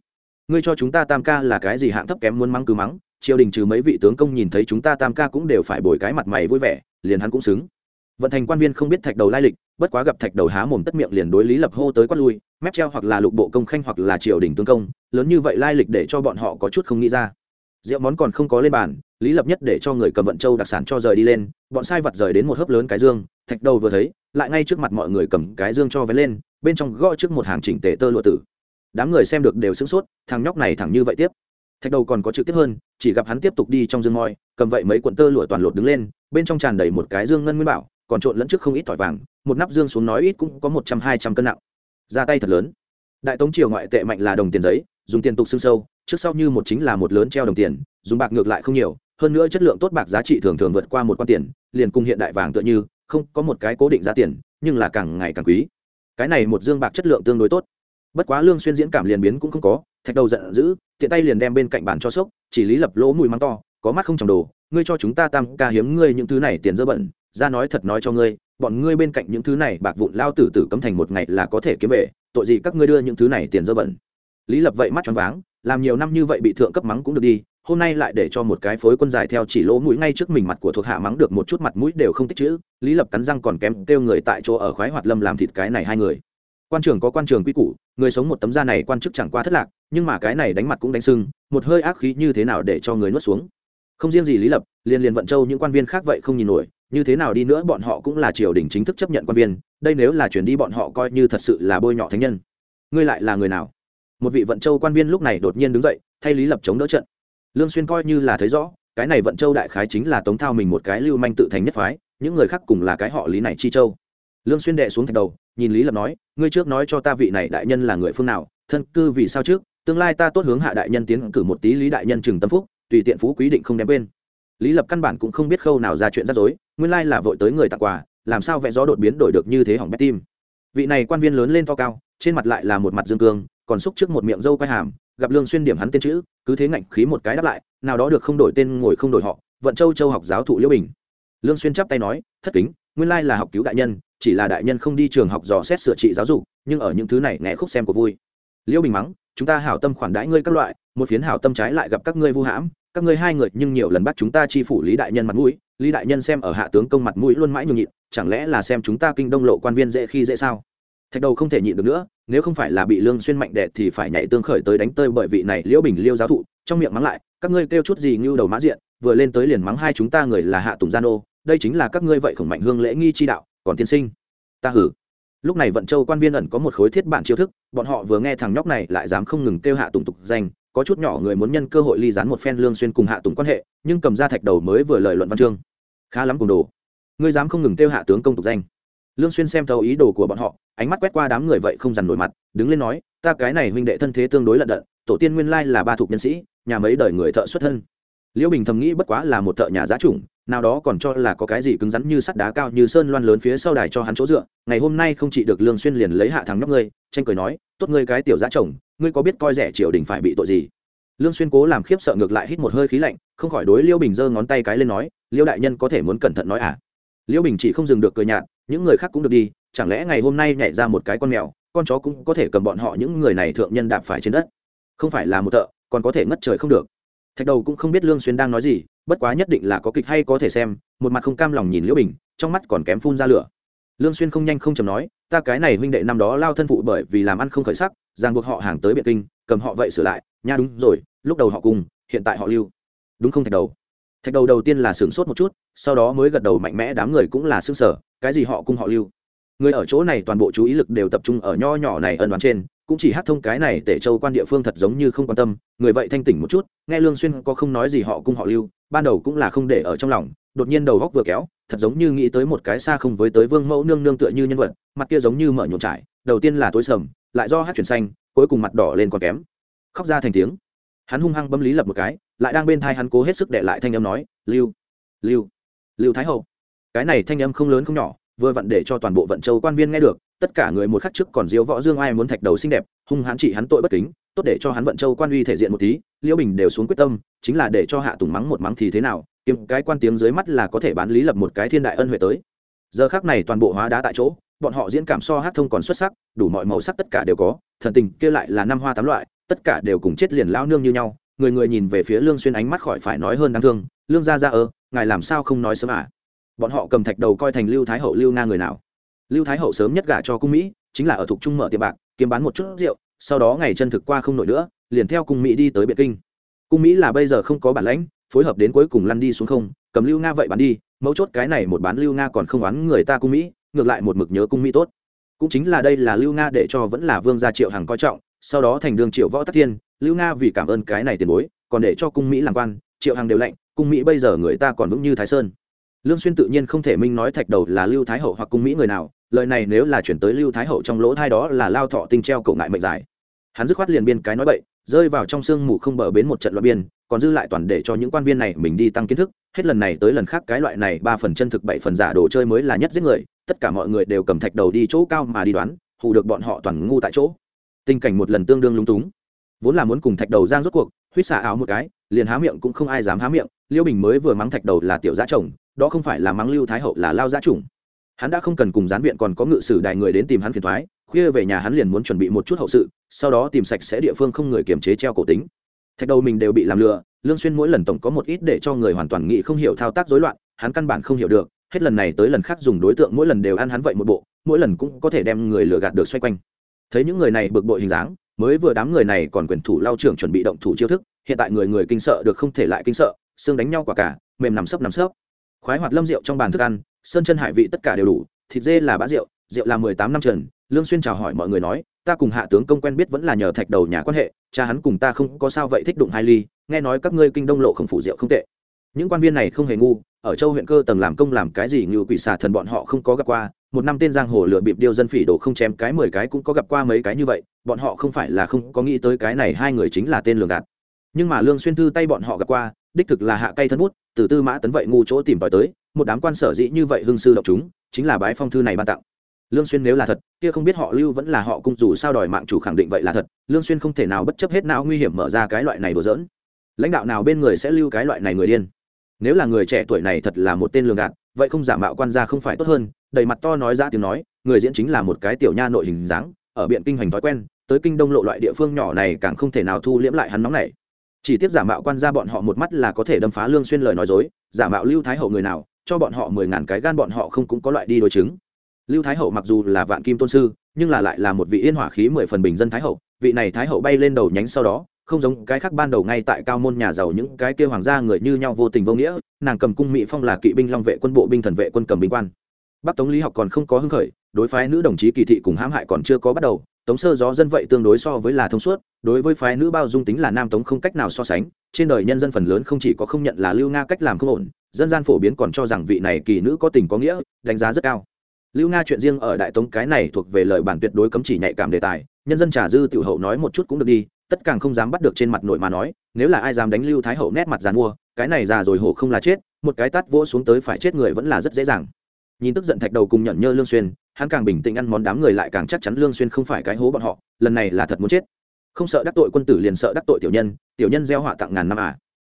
ngươi cho chúng ta tam ca là cái gì hạng thấp kém muốn mắng cứ mắng, triều đình trừ mấy vị tướng công nhìn thấy chúng ta tam ca cũng đều phải bồi cái mặt mày vui vẻ, liền hắn cũng xứng. Vận thành quan viên không biết thạch đầu lai lịch, bất quá gặp thạch đầu há mồm tất miệng liền đối lý lập hô tới quát lui, mép treo hoặc là lục bộ công khanh hoặc là triều đình tướng công, lớn như vậy lai lịch để cho bọn họ có chút không nghĩ ra. Rượu món còn không có lên bàn, lý lập nhất để cho người cầm vận châu đặc sản cho rời đi lên, bọn sai vật rời đến một hớp lớn cái dương, thạch đầu vừa thấy, lại ngay trước mặt mọi người cầm cái dương cho vén lên, bên trong gõ trước một hàng chỉnh tề tơ lụa tử đám người xem được đều sửng sốt, thằng nhóc này thẳng như vậy tiếp. Thạch đầu còn có trực tiếp hơn, chỉ gặp hắn tiếp tục đi trong dương moi cầm vậy mấy cuộn tơ lụa toàn lột đứng lên, bên trong tràn đầy một cái dương ngân nguyên bảo, còn trộn lẫn trước không ít tỏi vàng, một nắp dương xuống nói ít cũng có một trăm hai trăm cân nặng. Ra tay thật lớn. Đại tống triều ngoại tệ mạnh là đồng tiền giấy, dùng tiền tục xương sâu, trước sau như một chính là một lớn treo đồng tiền, dùng bạc ngược lại không nhiều, hơn nữa chất lượng tốt bạc giá trị thường thường vượt qua một quan tiền, liền cùng hiện đại vàng tựa như, không có một cái cố định giá tiền, nhưng là càng ngày càng quý. Cái này một dương bạc chất lượng tương đối tốt bất quá lương xuyên diễn cảm liền biến cũng không có, thạch đầu giận dữ, tiện tay liền đem bên cạnh bàn cho sốc, chỉ lý lập lỗ mùi mắng to, có mắt không trồng đồ, ngươi cho chúng ta tam ca hiếm ngươi những thứ này tiền dơ bẩn, ra nói thật nói cho ngươi, bọn ngươi bên cạnh những thứ này bạc vụn lao tử tử cấm thành một ngày là có thể kiếm về, tội gì các ngươi đưa những thứ này tiền dơ bẩn. Lý lập vậy mắt choáng váng, làm nhiều năm như vậy bị thượng cấp mắng cũng được đi, hôm nay lại để cho một cái phối quân dài theo chỉ lỗ mũi ngay trước mình mặt của thuộc hạ mắng được một chút mặt mũi đều không tích chữ, lý lập cắn răng còn kém kêu người tại chỗ ở khoái hoạt lâm làm thịt cái này hai người quan trường có quan trường quy củ, người sống một tấm da này quan chức chẳng qua thất lạc, nhưng mà cái này đánh mặt cũng đánh sưng, một hơi ác khí như thế nào để cho người nuốt xuống? Không riêng gì lý lập, liền liền vận châu những quan viên khác vậy không nhìn nổi, như thế nào đi nữa bọn họ cũng là triều đình chính thức chấp nhận quan viên, đây nếu là chuyển đi bọn họ coi như thật sự là bôi nhọ thánh nhân. Ngươi lại là người nào? Một vị vận châu quan viên lúc này đột nhiên đứng dậy, thay lý lập chống đỡ trận. Lương xuyên coi như là thấy rõ, cái này vận châu đại khái chính là tống thao mình một cái lưu manh tự thành nhất phái, những người khác cùng là cái họ lý này chi châu. Lương xuyên đệ xuống thạch đầu nhìn lý lập nói, ngươi trước nói cho ta vị này đại nhân là người phương nào, thân cư vì sao trước, tương lai ta tốt hướng hạ đại nhân tiến cử một tí lý đại nhân trừng tâm phúc, tùy tiện phú quý định không đem quên. Lý lập căn bản cũng không biết khâu nào ra chuyện rắc rối, nguyên lai là vội tới người tặng quà, làm sao vẽ gió đột biến đổi được như thế hỏng bét tim. Vị này quan viên lớn lên to cao, trên mặt lại là một mặt dương cương, còn xúc trước một miệng dâu quai hàm, gặp lương xuyên điểm hắn tên chữ, cứ thế ngạnh khí một cái đáp lại, nào đó được không đổi tên ngồi không đổi họ, vận châu châu học giáo thụ liễu bình. Lương xuyên chắp tay nói, thất kính, nguyên lai là học cứu đại nhân chỉ là đại nhân không đi trường học dò xét sửa trị giáo dục, nhưng ở những thứ này nghe khúc xem của vui. Liễu bình mắng, chúng ta hảo tâm khoản đãi ngươi các loại, một phiến hảo tâm trái lại gặp các ngươi vu hãm, các ngươi hai người nhưng nhiều lần bắt chúng ta chi phủ lý đại nhân mặt mũi, lý đại nhân xem ở hạ tướng công mặt mũi luôn mãi nhường nhịn, chẳng lẽ là xem chúng ta kinh đông lộ quan viên dễ khi dễ sao? Thạch đầu không thể nhịn được nữa, nếu không phải là bị lương xuyên mạnh đệ thì phải nhảy tương khởi tới đánh tơi bởi vị này liễu bình liêu giáo thụ, trong miệng mắng lại, các ngươi kêu chút gì như đầu mã diện, vừa lên tới liền mắng hai chúng ta người là hạ tùng gian ô đây chính là các ngươi vậy khổng mạnh hương lễ nghi chi đạo còn tiên sinh. Ta hử. Lúc này vận châu quan viên ẩn có một khối thiết bản chiêu thức, bọn họ vừa nghe thằng nhóc này lại dám không ngừng kêu hạ tùng tục danh, có chút nhỏ người muốn nhân cơ hội ly dán một phen lương xuyên cùng hạ tùng quan hệ, nhưng cầm ra thạch đầu mới vừa lời luận văn chương. Khá lắm cùng đồ. Ngươi dám không ngừng kêu hạ tướng công tục danh. Lương xuyên xem thấu ý đồ của bọn họ, ánh mắt quét qua đám người vậy không dằn nổi mặt, đứng lên nói, ta cái này huynh đệ thân thế tương đối lận đận, tổ tiên nguyên lai là ba thuộc nhân sĩ, nhà mấy đời người thợ xuất thân. Liễu bình thầm nghĩ bất quá là một thợ nhà giá chủng nào đó còn cho là có cái gì cứng rắn như sắt đá cao như sơn loan lớn phía sau đài cho hắn chỗ dựa, ngày hôm nay không chỉ được lương xuyên liền lấy hạ thằng nhóc ngươi, tranh cười nói, tốt ngươi cái tiểu giá chồng, ngươi có biết coi rẻ triều đình phải bị tội gì? Lương xuyên cố làm khiếp sợ ngược lại hít một hơi khí lạnh, không khỏi đối liêu bình giơ ngón tay cái lên nói, liêu đại nhân có thể muốn cẩn thận nói à? Liêu bình chỉ không dừng được cười nhạt, những người khác cũng được đi, chẳng lẽ ngày hôm nay nhảy ra một cái con mèo, con chó cũng có thể cầm bọn họ những người này thượng nhân đạp phải trên đất? Không phải là một thợ, còn có thể ngất trời không được. Thạch đầu cũng không biết lương xuyên đang nói gì bất quá nhất định là có kịch hay có thể xem, một mặt không cam lòng nhìn liễu bình, trong mắt còn kém phun ra lửa. Lương xuyên không nhanh không chậm nói, ta cái này huynh đệ năm đó lao thân phụ bởi vì làm ăn không khởi sắc giang buộc họ hàng tới biệt kinh, cầm họ vậy sửa lại, nha đúng rồi, lúc đầu họ cùng, hiện tại họ lưu. Đúng không thạch đầu? Thạch đầu đầu tiên là sướng sốt một chút, sau đó mới gật đầu mạnh mẽ, đám người cũng là sướng sở cái gì họ cung họ lưu? Người ở chỗ này toàn bộ chú ý lực đều tập trung ở nho nhỏ này ân đoán trên cũng chỉ hát thông cái này tể châu quan địa phương thật giống như không quan tâm, người vậy thanh tỉnh một chút, nghe lương xuyên có không nói gì họ cung họ lưu, ban đầu cũng là không để ở trong lòng, đột nhiên đầu góc vừa kéo, thật giống như nghĩ tới một cái xa không với tới vương mẫu nương nương tựa như nhân vật, mặt kia giống như mở nhộn trải, đầu tiên là tối sầm, lại do hát chuyển xanh, cuối cùng mặt đỏ lên còn kém. Khóc ra thành tiếng. Hắn hung hăng bấm lý lập một cái, lại đang bên thai hắn cố hết sức để lại thanh âm nói, lưu lưu lưu thái hậu. Cái này thanh âm không lớn không nhỏ, vừa vặn để cho toàn bộ vận châu quan viên nghe được tất cả người một khắc trước còn diếu võ dương ai muốn thạch đầu xinh đẹp, hung hãn trị hắn tội bất kính, tốt để cho hắn vận châu quan uy thể diện một tí, liễu bình đều xuống quyết tâm, chính là để cho hạ tùng mắng một mắng thì thế nào, kiếm cái quan tiếng dưới mắt là có thể bán lý lập một cái thiên đại ân huệ tới. Giờ khác này toàn bộ hóa đá tại chỗ, bọn họ diễn cảm so hát thông còn xuất sắc, đủ mọi màu sắc tất cả đều có, thần tình kia lại là năm hoa tám loại, tất cả đều cùng chết liền lao nương như nhau, người người nhìn về phía lương xuyên ánh mắt khỏi phải nói hơn đáng thương, lương gia gia ơ, ngài làm sao không nói sớm à? Bọn họ cầm thạch đầu coi thành lưu thái hậu lưu nga người nào? Lưu thái hậu sớm nhất gả cho cung mỹ, chính là ở thuộc trung mở tiệm bạc, kiếm bán một chút rượu, sau đó ngày chân thực qua không nổi nữa, liền theo cung mỹ đi tới biệt kinh. Cung mỹ là bây giờ không có bản lãnh, phối hợp đến cuối cùng lăn đi xuống không, cầm lưu nga vậy bán đi, mấu chốt cái này một bán lưu nga còn không oán người ta cung mỹ, ngược lại một mực nhớ cung mỹ tốt. Cũng chính là đây là lưu nga để cho vẫn là vương gia triệu hằng coi trọng, sau đó thành đường triệu võ tắc thiên, lưu nga vì cảm ơn cái này tiền bối, còn để cho cung mỹ làm quan, triệu hàng đều lạnh cung mỹ bây giờ người ta còn vững như thái sơn. Lương xuyên tự nhiên không thể minh nói thạch đầu là lưu thái hậu hoặc cung mỹ người nào lời này nếu là chuyển tới lưu thái hậu trong lỗ thai đó là lao thọ tinh treo cổ ngại mệnh dài hắn dứt khoát liền biên cái nói bậy, rơi vào trong sương mù không bờ bến một trận loạn biên, còn dư lại toàn để cho những quan viên này mình đi tăng kiến thức. Hết lần này tới lần khác cái loại này ba phần chân thực bảy phần giả đồ chơi mới là nhất giết người, tất cả mọi người đều cầm thạch đầu đi chỗ cao mà đi đoán, hù được bọn họ toàn ngu tại chỗ. Tình cảnh một lần tương đương lúng túng. Vốn là muốn cùng thạch đầu giang rốt cuộc, huýt xả áo một cái, liền há miệng cũng không ai dám há miệng. Liêu bình mới vừa mắng thạch đầu là tiểu giá chồng, đó không phải là mắng lưu thái hậu là lao giá chủng hắn đã không cần cùng gián viện còn có ngự sử đài người đến tìm hắn phiền thoái, khuya về nhà hắn liền muốn chuẩn bị một chút hậu sự, sau đó tìm sạch sẽ địa phương không người kiềm chế treo cổ tính. Thạch đầu mình đều bị làm lừa, lương xuyên mỗi lần tổng có một ít để cho người hoàn toàn nghĩ không hiểu thao tác rối loạn, hắn căn bản không hiểu được, hết lần này tới lần khác dùng đối tượng mỗi lần đều ăn hắn vậy một bộ, mỗi lần cũng có thể đem người lừa gạt được xoay quanh. Thấy những người này bực bội hình dáng, mới vừa đám người này còn quyền thủ lao trưởng chuẩn bị động thủ chiêu thức, hiện tại người người kinh sợ được không thể lại kinh sợ, xương đánh nhau quả cả, mềm nằm sấp nằm sấp. Khoái hoạt lâm rượu trong bàn thức ăn sơn chân hải vị tất cả đều đủ, thịt dê là bã rượu rượu là mười tám năm trần. Lương xuyên chào hỏi mọi người nói, ta cùng hạ tướng công quen biết vẫn là nhờ thạch đầu nhà quan hệ, cha hắn cùng ta không có sao vậy thích đụng hai ly, nghe nói các ngươi kinh đông lộ không phủ rượu không tệ. Những quan viên này không hề ngu, ở châu huyện cơ tầng làm công làm cái gì như quỷ xà thần bọn họ không có gặp qua. Một năm tên giang hồ lừa bịp điêu dân phỉ đồ không chém cái mười cái cũng có gặp qua mấy cái như vậy, bọn họ không phải là không có nghĩ tới cái này hai người chính là tên lường gạt. Nhưng mà lương xuyên thư tay bọn họ gặp qua, đích thực là hạ cây thân bút, từ tư mã tấn vậy ngu chỗ tìm tòi tới một đám quan sở dĩ như vậy hương sư động chúng, chính là bái phong thư này ban tặng. Lương xuyên nếu là thật, kia không biết họ lưu vẫn là họ cung dù sao đòi mạng chủ khẳng định vậy là thật, lương xuyên không thể nào bất chấp hết não nguy hiểm mở ra cái loại này đùa giỡn. Lãnh đạo nào bên người sẽ lưu cái loại này người điên? Nếu là người trẻ tuổi này thật là một tên lường gạt, vậy không giả mạo quan gia không phải tốt hơn, đầy mặt to nói ra tiếng nói, người diễn chính là một cái tiểu nha nội hình dáng, ở biện kinh hành thói quen, tới kinh đông lộ loại địa phương nhỏ này càng không thể nào thu liễm lại hắn nóng này chỉ tiếp giả mạo quan gia bọn họ một mắt là có thể đâm phá lương xuyên lời nói dối, giả mạo lưu thái hậu người nào cho bọn họ mười ngàn cái gan bọn họ không cũng có loại đi đối chứng. Lưu thái hậu mặc dù là vạn kim tôn sư, nhưng là lại là một vị yên hỏa khí mười phần bình dân thái hậu. Vị này thái hậu bay lên đầu nhánh sau đó, không giống cái khác ban đầu ngay tại cao môn nhà giàu những cái kia hoàng gia người như nhau vô tình vô nghĩa, nàng cầm cung mỹ phong là kỵ binh long vệ quân bộ binh thần vệ quân cầm binh quan. Bắc tống lý học còn không có hưng khởi, đối phái nữ đồng chí kỳ thị cùng hãm hại còn chưa có bắt đầu. Tống sơ gió dân vậy tương đối so với là thông suốt, đối với phái nữ bao dung tính là nam tống không cách nào so sánh, trên đời nhân dân phần lớn không chỉ có không nhận là lưu nga cách làm không ổn dân gian phổ biến còn cho rằng vị này kỳ nữ có tình có nghĩa, đánh giá rất cao. Lưu nga chuyện riêng ở đại tống cái này thuộc về lời bản tuyệt đối cấm chỉ nhạy cảm đề tài, nhân dân trà dư tiểu hậu nói một chút cũng được đi, tất càng không dám bắt được trên mặt nội mà nói, nếu là ai dám đánh lưu thái hậu nét mặt dàn mua cái này già rồi hổ không là chết, một cái tát vỗ xuống tới phải chết người vẫn là rất dễ dàng. Nhìn tức giận thạch đầu cùng nhận nhơ lương xuyên, hắn càng bình tĩnh ăn món đám người lại càng chắc chắn lương xuyên không phải cái hố bọn họ, lần này là thật muốn chết. Không sợ đắc tội quân tử liền sợ đắc tội tiểu nhân tiểu nhân gieo họa tặng ngàn năm à.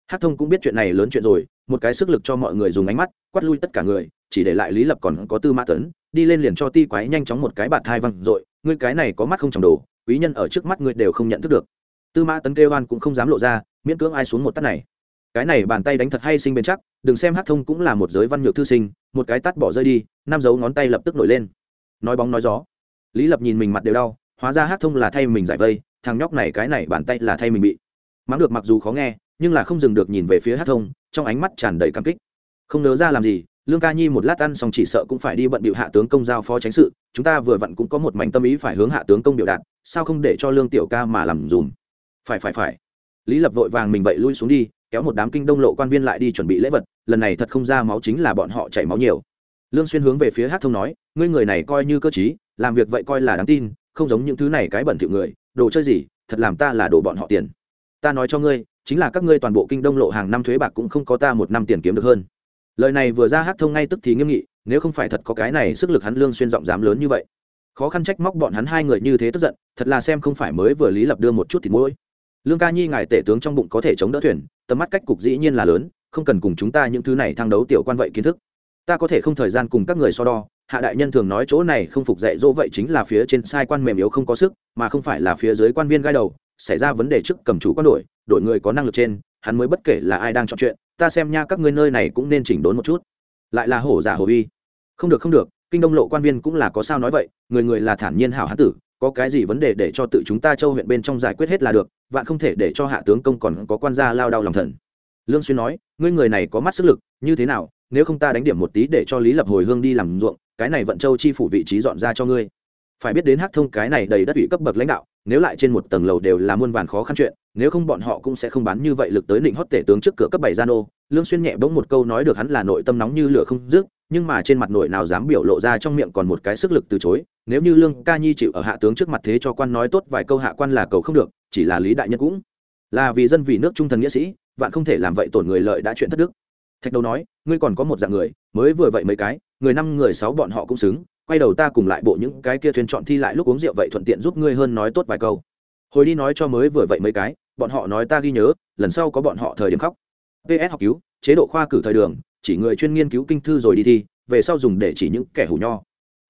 Hát thông cũng biết chuyện này lớn chuyện rồi một cái sức lực cho mọi người dùng ánh mắt, quát lui tất cả người, chỉ để lại lý lập còn có tư mã tấn, đi lên liền cho ti quái nhanh chóng một cái bạt thai văng rồi ngươi cái này có mắt không trồng đồ, quý nhân ở trước mắt ngươi đều không nhận thức được. Tư mã tấn kêu oan cũng không dám lộ ra, miễn cưỡng ai xuống một tát này. Cái này bàn tay đánh thật hay sinh bền chắc, đừng xem hát thông cũng là một giới văn nhược thư sinh, một cái tát bỏ rơi đi, năm dấu ngón tay lập tức nổi lên. Nói bóng nói gió. Lý lập nhìn mình mặt đều đau, hóa ra hát thông là thay mình giải vây, thằng nhóc này cái này bàn tay là thay mình bị. Mắng được mặc dù khó nghe nhưng là không dừng được nhìn về phía hát thông, trong ánh mắt tràn đầy cảm kích. Không nỡ ra làm gì, lương ca nhi một lát ăn xong chỉ sợ cũng phải đi bận bịu hạ tướng công giao phó tránh sự, chúng ta vừa vặn cũng có một mảnh tâm ý phải hướng hạ tướng công biểu đạt, sao không để cho lương tiểu ca mà làm dùm? Phải phải phải. Lý lập vội vàng mình vậy lui xuống đi, kéo một đám kinh đông lộ quan viên lại đi chuẩn bị lễ vật, lần này thật không ra máu chính là bọn họ chảy máu nhiều. Lương xuyên hướng về phía hát thông nói, ngươi người này coi như cơ trí, làm việc vậy coi là đáng tin, không giống những thứ này cái bẩn thỉu người, đồ chơi gì, thật làm ta là đồ bọn họ tiền. Ta nói cho ngươi chính là các ngươi toàn bộ kinh đông lộ hàng năm thuế bạc cũng không có ta một năm tiền kiếm được hơn. Lời này vừa ra hát thông ngay tức thì nghiêm nghị, nếu không phải thật có cái này sức lực hắn lương xuyên giọng dám lớn như vậy. Khó khăn trách móc bọn hắn hai người như thế tức giận, thật là xem không phải mới vừa lý lập đưa một chút thì mỗi lương ca nhi ngài tể tướng trong bụng có thể chống đỡ thuyền, tầm mắt cách cục dĩ nhiên là lớn, không cần cùng chúng ta những thứ này thăng đấu tiểu quan vậy kiến thức. Ta có thể không thời gian cùng các người so đo, hạ đại nhân thường nói chỗ này không phục dạy dỗ vậy chính là phía trên sai quan mềm yếu không có sức, mà không phải là phía dưới quan viên gai đầu, xảy ra vấn đề trước cầm chủ quan đổi đổi người có năng lực trên, hắn mới bất kể là ai đang chọn chuyện, ta xem nha, các ngươi nơi này cũng nên chỉnh đốn một chút. Lại là hổ giả hồ uy. Không được không được, kinh đông lộ quan viên cũng là có sao nói vậy, người người là thản nhiên hảo hán tử, có cái gì vấn đề để cho tự chúng ta châu huyện bên trong giải quyết hết là được, vạn không thể để cho hạ tướng công còn có quan gia lao đau lòng thần. Lương xuyên nói, ngươi người này có mắt sức lực, như thế nào, nếu không ta đánh điểm một tí để cho lý lập hồi hương đi làm ruộng, cái này vận châu chi phủ vị trí dọn ra cho ngươi. Phải biết đến hắc thông cái này đầy đất ủy cấp bậc lãnh đạo, nếu lại trên một tầng lầu đều là muôn vàn khó khăn chuyện nếu không bọn họ cũng sẽ không bán như vậy lực tới định hót tể tướng trước cửa cấp bảy gian ô lương xuyên nhẹ bỗng một câu nói được hắn là nội tâm nóng như lửa không dứt, nhưng mà trên mặt nội nào dám biểu lộ ra trong miệng còn một cái sức lực từ chối. Nếu như lương ca nhi chịu ở hạ tướng trước mặt thế cho quan nói tốt vài câu hạ quan là cầu không được, chỉ là lý đại nhân cũng là vì dân vì nước trung thần nghĩa sĩ, vạn không thể làm vậy tổn người lợi đã chuyện thất đức. Thạch đầu nói, ngươi còn có một dạng người, mới vừa vậy mấy cái, người năm người sáu bọn họ cũng xứng, quay đầu ta cùng lại bộ những cái kia thuyền chọn thi lại lúc uống rượu vậy thuận tiện giúp ngươi hơn nói tốt vài câu. Hồi đi nói cho mới vừa vậy mấy cái bọn họ nói ta ghi nhớ, lần sau có bọn họ thời điểm khóc. Ps học cứu, chế độ khoa cử thời đường, chỉ người chuyên nghiên cứu kinh thư rồi đi thi, về sau dùng để chỉ những kẻ hủ nho.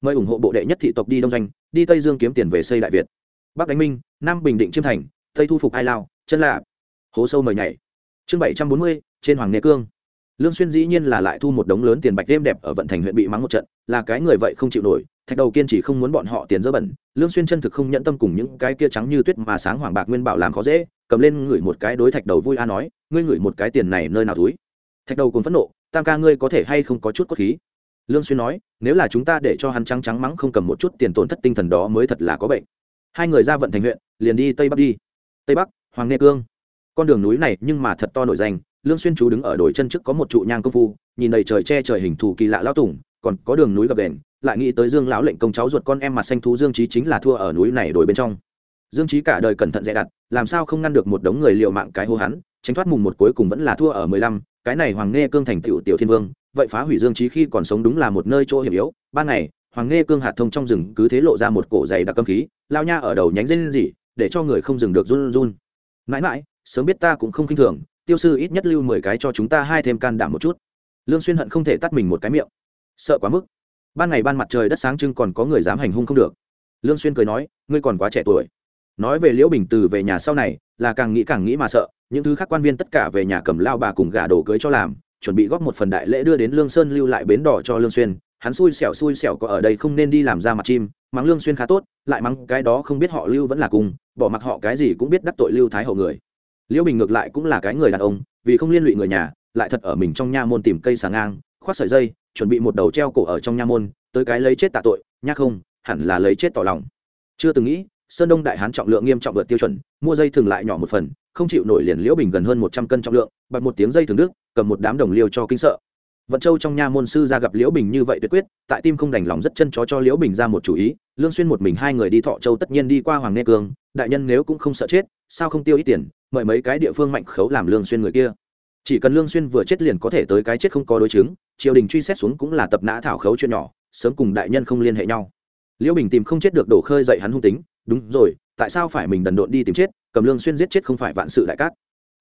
Mời ủng hộ bộ đệ nhất thị tộc đi đông doanh, đi tây dương kiếm tiền về xây đại việt. Bắc đánh minh, nam bình định chiêm thành, tây thu phục ai lao, chân lạ hố sâu mời nhảy. Chương bảy trăm bốn mươi, trên hoàng nghệ cương lương xuyên dĩ nhiên là lại thu một đống lớn tiền bạch đêm đẹp ở vận thành huyện bị mắng một trận, là cái người vậy không chịu nổi, thạch đầu kiên chỉ không muốn bọn họ tiền dơ bẩn. Lương xuyên chân thực không nhẫn tâm cùng những cái kia trắng như tuyết mà sáng hoàng bạc nguyên bảo làm khó dễ, cầm lên ngửi một cái đối thạch đầu vui a nói, ngươi ngửi một cái tiền này nơi nào túi? Thạch đầu cùng phẫn nộ, tam ca ngươi có thể hay không có chút cốt khí? Lương xuyên nói, nếu là chúng ta để cho hắn trắng trắng mắng không cầm một chút tiền tổn thất tinh thần đó mới thật là có bệnh. Hai người ra vận thành huyện, liền đi tây bắc đi. Tây bắc, hoàng nê cương. Con đường núi này nhưng mà thật to nổi danh lương xuyên chú đứng ở đồi chân trước có một trụ nhang công phu, nhìn đầy trời che trời hình thù kỳ lạ lão tùng, còn có đường núi gập đền, lại nghĩ tới dương lão lệnh công cháu ruột con em mặt xanh thú dương trí chính là thua ở núi này đồi bên trong. Dương trí cả đời cẩn thận dè đặt làm sao không ngăn được một đống người liều mạng cái hô hắn, tránh thoát mùng một cuối cùng vẫn là thua ở mười lăm, cái này hoàng nghe cương thành tiểu tiểu thiên vương, vậy phá hủy dương trí khi còn sống đúng là một nơi chỗ hiểm yếu, ban ngày, hoàng nghe cương hạt thông trong rừng cứ thế lộ ra một cổ dày đặc cơm khí, lao nha ở đầu nhánh dây gì để cho người không dừng được run run. Mãi mãi, sớm biết ta cũng không khinh thường tiêu sư ít nhất lưu mười cái cho chúng ta hai thêm can đảm một chút. Lương xuyên hận không thể tắt mình một cái miệng. Sợ quá mức. Ban ngày ban mặt trời đất sáng trưng còn có người dám hành hung không được. Lương xuyên cười nói, ngươi còn quá trẻ tuổi. Nói về liễu bình từ về nhà sau này, là càng nghĩ càng nghĩ mà sợ, những thứ khác quan viên tất cả về nhà cầm lao bà cùng gả đồ cưới cho làm, chuẩn bị góp một phần đại lễ đưa đến lương sơn lưu lại bến đỏ cho lương xuyên, hắn xui xẻo xui xẻo có ở đây không nên đi làm ra mặt chim, mắng lương xuyên khá tốt, lại mắng cái đó không biết họ lưu vẫn là cùng, bỏ mặc họ cái gì cũng biết đắc tội lưu thái hậu người liễu bình ngược lại cũng là cái người đàn ông, vì không liên lụy người nhà, lại thật ở mình trong nha môn tìm cây xà ngang, khoác sợi dây, chuẩn bị một đầu treo cổ ở trong nha môn, tới cái lấy chết tạ tội nhá không, hẳn là lấy chết tỏ lòng. Chưa từng nghĩ, sơn đông đại hán trọng lượng nghiêm trọng vượt tiêu chuẩn, mua dây thường lại nhỏ một phần, không chịu nổi liền liễu bình gần hơn một trăm cân trọng lượng, bật một tiếng dây thường đức cầm một đám đồng liêu cho kinh sợ vận châu trong nha môn sư ra gặp liễu bình như vậy tuyệt quyết, tại tim không đành lòng rất chân chó cho liễu bình ra một chủ ý, lương xuyên một mình hai người đi thọ châu tất nhiên đi qua hoàng Nê cương đại nhân nếu cũng không sợ chết, sao không tiêu ít tiền, mời mấy cái địa phương mạnh khấu làm lương xuyên người kia. Chỉ cần lương xuyên vừa chết liền có thể tới cái chết không có đối chứng, triều đình truy xét xuống cũng là tập nã thảo khấu chuyện nhỏ, sớm cùng đại nhân không liên hệ nhau. Liễu bình tìm không chết được đổ khơi dậy hắn hung tính, đúng rồi, tại sao phải mình đần độn đi tìm chết, cầm lương xuyên giết chết không phải vạn sự đại cát?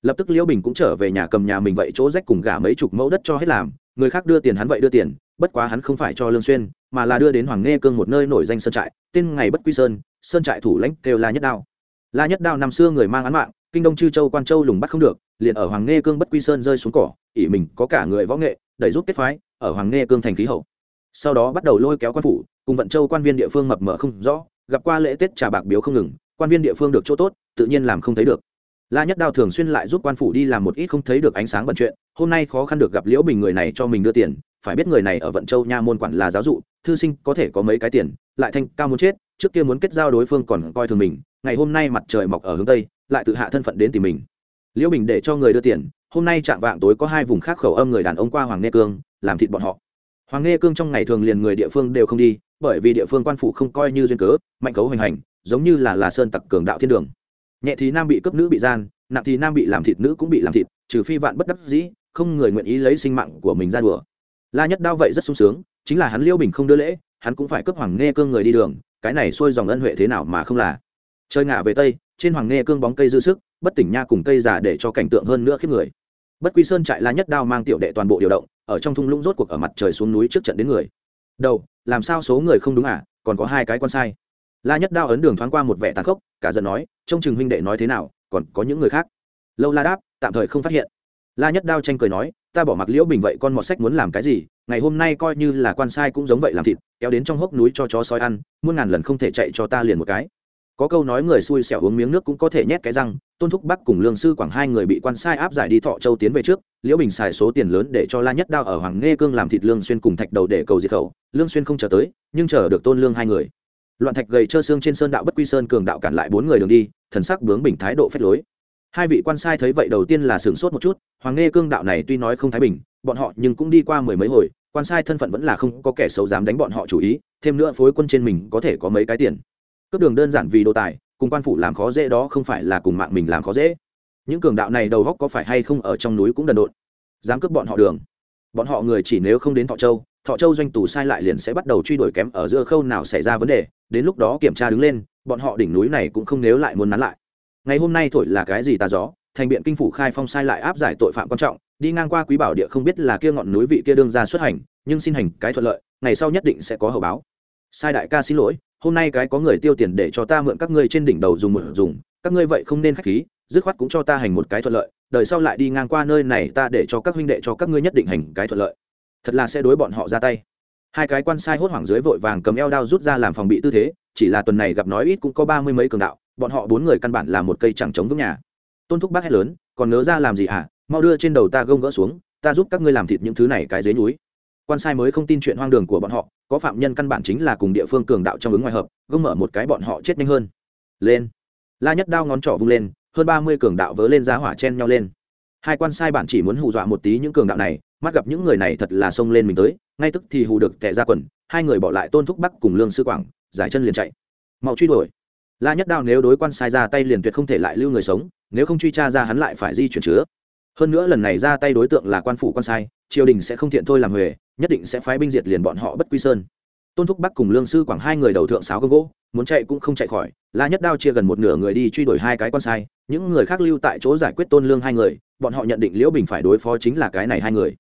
Lập tức liễu bình cũng trở về nhà cầm nhà mình vậy, chỗ rách cùng gả mấy chục mẫu đất cho hết làm người khác đưa tiền hắn vậy đưa tiền, bất quá hắn không phải cho lương xuyên, mà là đưa đến hoàng nghe cương một nơi nổi danh sơn trại, tên ngày bất quy sơn sơn trại thủ lãnh kêu la nhất đao. La nhất đao năm xưa người mang án mạng, kinh đông chư châu quan châu lùng bắt không được, liền ở hoàng nghe cương bất quy sơn rơi xuống cỏ, ỷ mình có cả người võ nghệ, đẩy giúp kết phái, ở hoàng nghe cương thành khí hậu. Sau đó bắt đầu lôi kéo quan phủ, cùng vận châu quan viên địa phương mập mờ không rõ, gặp qua lễ tết trà bạc biếu không ngừng, quan viên địa phương được chỗ tốt, tự nhiên làm không thấy được. La nhất đao thường xuyên lại giúp quan phủ đi làm một ít không thấy được ánh sáng bận chuyện hôm nay khó khăn được gặp liễu bình người này cho mình đưa tiền, phải biết người này ở vận châu nha môn quản là giáo dụ, thư sinh có thể có mấy cái tiền, lại thanh cao muốn chết, trước kia muốn kết giao đối phương còn coi thường mình, ngày hôm nay mặt trời mọc ở hướng tây, lại tự hạ thân phận đến tìm mình. Liễu bình để cho người đưa tiền, hôm nay chạm vạng tối có hai vùng khác khẩu âm người đàn ông qua hoàng nghe cương, làm thịt bọn họ. Hoàng nghe cương trong ngày thường liền người địa phương đều không đi, bởi vì địa phương quan phủ không coi như duyên cớ, mạnh cấu hoành hành, giống như là là sơn tặc cường đạo thiên đường. Nhẹ thì nam bị cấp nữ bị gian, nặng thì nam bị làm thịt nữ cũng bị làm thịt, trừ phi vạn bất đắc dĩ không người nguyện ý lấy sinh mạng của mình ra đùa. La nhất đao vậy rất sung sướng, chính là hắn liêu bình không đưa lễ, hắn cũng phải cấp hoàng nghe cương người đi đường, cái này xuôi dòng ân huệ thế nào mà không là. Chơi ngả về tây, trên hoàng nghe cương bóng cây dư sức, bất tỉnh nha cùng cây già để cho cảnh tượng hơn nữa khiếp người. Bất quy sơn trại la nhất đao mang tiểu đệ toàn bộ điều động, ở trong thung lũng rốt cuộc ở mặt trời xuống núi trước trận đến người. Đầu, làm sao số người không đúng à còn có hai cái con sai. La nhất đao ấn đường thoáng qua một vẻ tàn khốc, cả giận nói, trông chừng huynh đệ nói thế nào, còn có những người khác. Lâu la đáp, tạm thời không phát hiện la nhất đao tranh cười nói, ta bỏ mặc liễu bình vậy con mọt sách muốn làm cái gì? Ngày hôm nay coi như là quan sai cũng giống vậy làm thịt, kéo đến trong hốc núi cho chó sói ăn, muôn ngàn lần không thể chạy cho ta liền một cái. Có câu nói người xui xẻo uống miếng nước cũng có thể nhét cái răng, tôn thúc bắc cùng lương sư quảng hai người bị quan sai áp giải đi thọ châu tiến về trước, liễu bình xài số tiền lớn để cho la nhất đao ở hoàng nghe cương làm thịt lương xuyên cùng thạch đầu để cầu diệt khẩu, lương xuyên không chờ tới, nhưng chờ được tôn lương hai người. Loạn thạch gầy trơ xương trên sơn đạo bất quy sơn cường đạo cản lại bốn người đường đi, thần sắc bướng bình thái độ phép lối hai vị quan sai thấy vậy đầu tiên là sửng sốt một chút, hoàng nghe cương đạo này tuy nói không thái bình, bọn họ nhưng cũng đi qua mười mấy hồi, quan sai thân phận vẫn là không có kẻ xấu dám đánh bọn họ chủ ý, thêm nữa phối quân trên mình có thể có mấy cái tiền. Cướp đường đơn giản vì đồ tài, cùng quan phủ làm khó dễ đó không phải là cùng mạng mình làm khó dễ. Những cường đạo này đầu góc có phải hay không ở trong núi cũng đần độn. Dám cướp bọn họ đường. Bọn họ người chỉ nếu không đến thọ châu thọ châu doanh tù sai lại liền sẽ bắt đầu truy đuổi kém ở giữa khâu nào xảy ra vấn đề, đến lúc đó kiểm tra đứng lên, bọn họ đỉnh núi này cũng không nếu lại muốn nắn lại ngày hôm nay thổi là cái gì tà gió? Thành biện kinh phủ khai phong sai lại áp giải tội phạm quan trọng, đi ngang qua quý bảo địa không biết là kia ngọn núi vị kia đương ra xuất hành, nhưng xin hành cái thuận lợi, ngày sau nhất định sẽ có hậu báo. Sai đại ca xin lỗi, hôm nay cái có người tiêu tiền để cho ta mượn các ngươi trên đỉnh đầu dùng một dùng, các ngươi vậy không nên khách khí, dứt khoát cũng cho ta hành một cái thuận lợi đợi sau lại đi ngang qua nơi này ta để cho các huynh đệ cho các ngươi nhất định hành cái thuận lợi. Thật là sẽ đối bọn họ ra tay. Hai cái quan sai hốt hoảng dưới vội vàng cầm eo đao rút ra làm phòng bị tư thế, chỉ là tuần này gặp nói ít cũng có ba mươi mấy cường đạo bọn họ bốn người căn bản là một cây chẳng chống vững nhà. Tôn thúc bác hét lớn, còn nớ ra làm gì hả? Mau đưa trên đầu ta gông gỡ xuống, ta giúp các ngươi làm thịt những thứ này cái dế núi quan sai mới không tin chuyện hoang đường của bọn họ, có phạm nhân căn bản chính là cùng địa phương cường đạo trong ứng ngoài hợp, gông mở một cái bọn họ chết nhanh hơn. Lên. La nhất đao ngón trỏ vung lên, hơn ba mươi cường đạo vớ lên giá hỏa chen nhau lên. Hai quan sai bản chỉ muốn hù dọa một tí những cường đạo này, mắt gặp những người này thật là xông lên mình tới, ngay tức thì hù được tệ ra quần, hai người bỏ lại tôn thúc bắc cùng lương sư quảng, giải chân liền chạy. Mau truy đuổi la nhất đao nếu đối quan sai ra tay liền tuyệt không thể lại lưu người sống, nếu không truy tra ra hắn lại phải di chuyển chứa. Hơn nữa lần này ra tay đối tượng là quan phủ quan sai, triều đình sẽ không thiện thôi làm huề, nhất định sẽ phái binh diệt liền bọn họ bất quy sơn. Tôn thúc bắc cùng lương sư quảng hai người đầu thượng sáo gông gỗ, muốn chạy cũng không chạy khỏi, la nhất đao chia gần một nửa người đi truy đuổi hai cái quan sai, những người khác lưu tại chỗ giải quyết tôn lương hai người, bọn họ nhận định liễu bình phải đối phó chính là cái này hai người.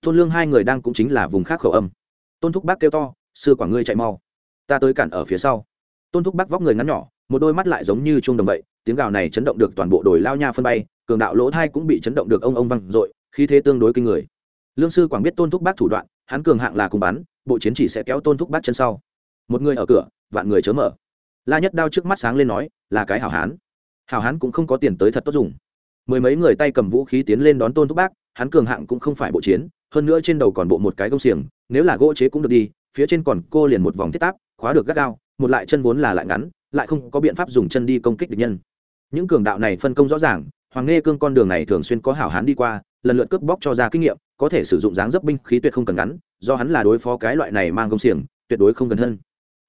Tôn lương hai người đang cũng chính là vùng khác khẩu âm. Tôn thúc bác kêu to, sư quảng ngươi chạy mau, ta tới cản ở phía sau. Tôn thúc bác vóc người ngắn nhỏ một đôi mắt lại giống như chuông đồng vậy, tiếng gào này chấn động được toàn bộ đồi lao nha phân bay, cường đạo lỗ thai cũng bị chấn động được ông ông văng dội, khí thế tương đối kinh người. Lương sư quảng biết tôn thúc bác thủ đoạn, hắn cường hạng là cùng bắn, bộ chiến chỉ sẽ kéo tôn thúc bác chân sau. Một người ở cửa, vạn người chớ mở. La nhất đao trước mắt sáng lên nói, là cái hảo hán. Hảo hán cũng không có tiền tới thật tốt dùng. Mười mấy người tay cầm vũ khí tiến lên đón tôn thúc bác, hắn cường hạng cũng không phải bộ chiến, hơn nữa trên đầu còn bộ một cái công xiềng, nếu là gỗ chế cũng được đi, phía trên còn cô liền một vòng thiết táp, khóa được gắt gao, một lại chân vốn là lại ngắn lại không có biện pháp dùng chân đi công kích địch nhân. Những cường đạo này phân công rõ ràng, hoàng nghe cương con đường này thường xuyên có hảo hán đi qua, lần lượt cướp bóc cho ra kinh nghiệm, có thể sử dụng dáng dấp binh khí tuyệt không cần ngắn, do hắn là đối phó cái loại này mang công xiềng, tuyệt đối không cần hơn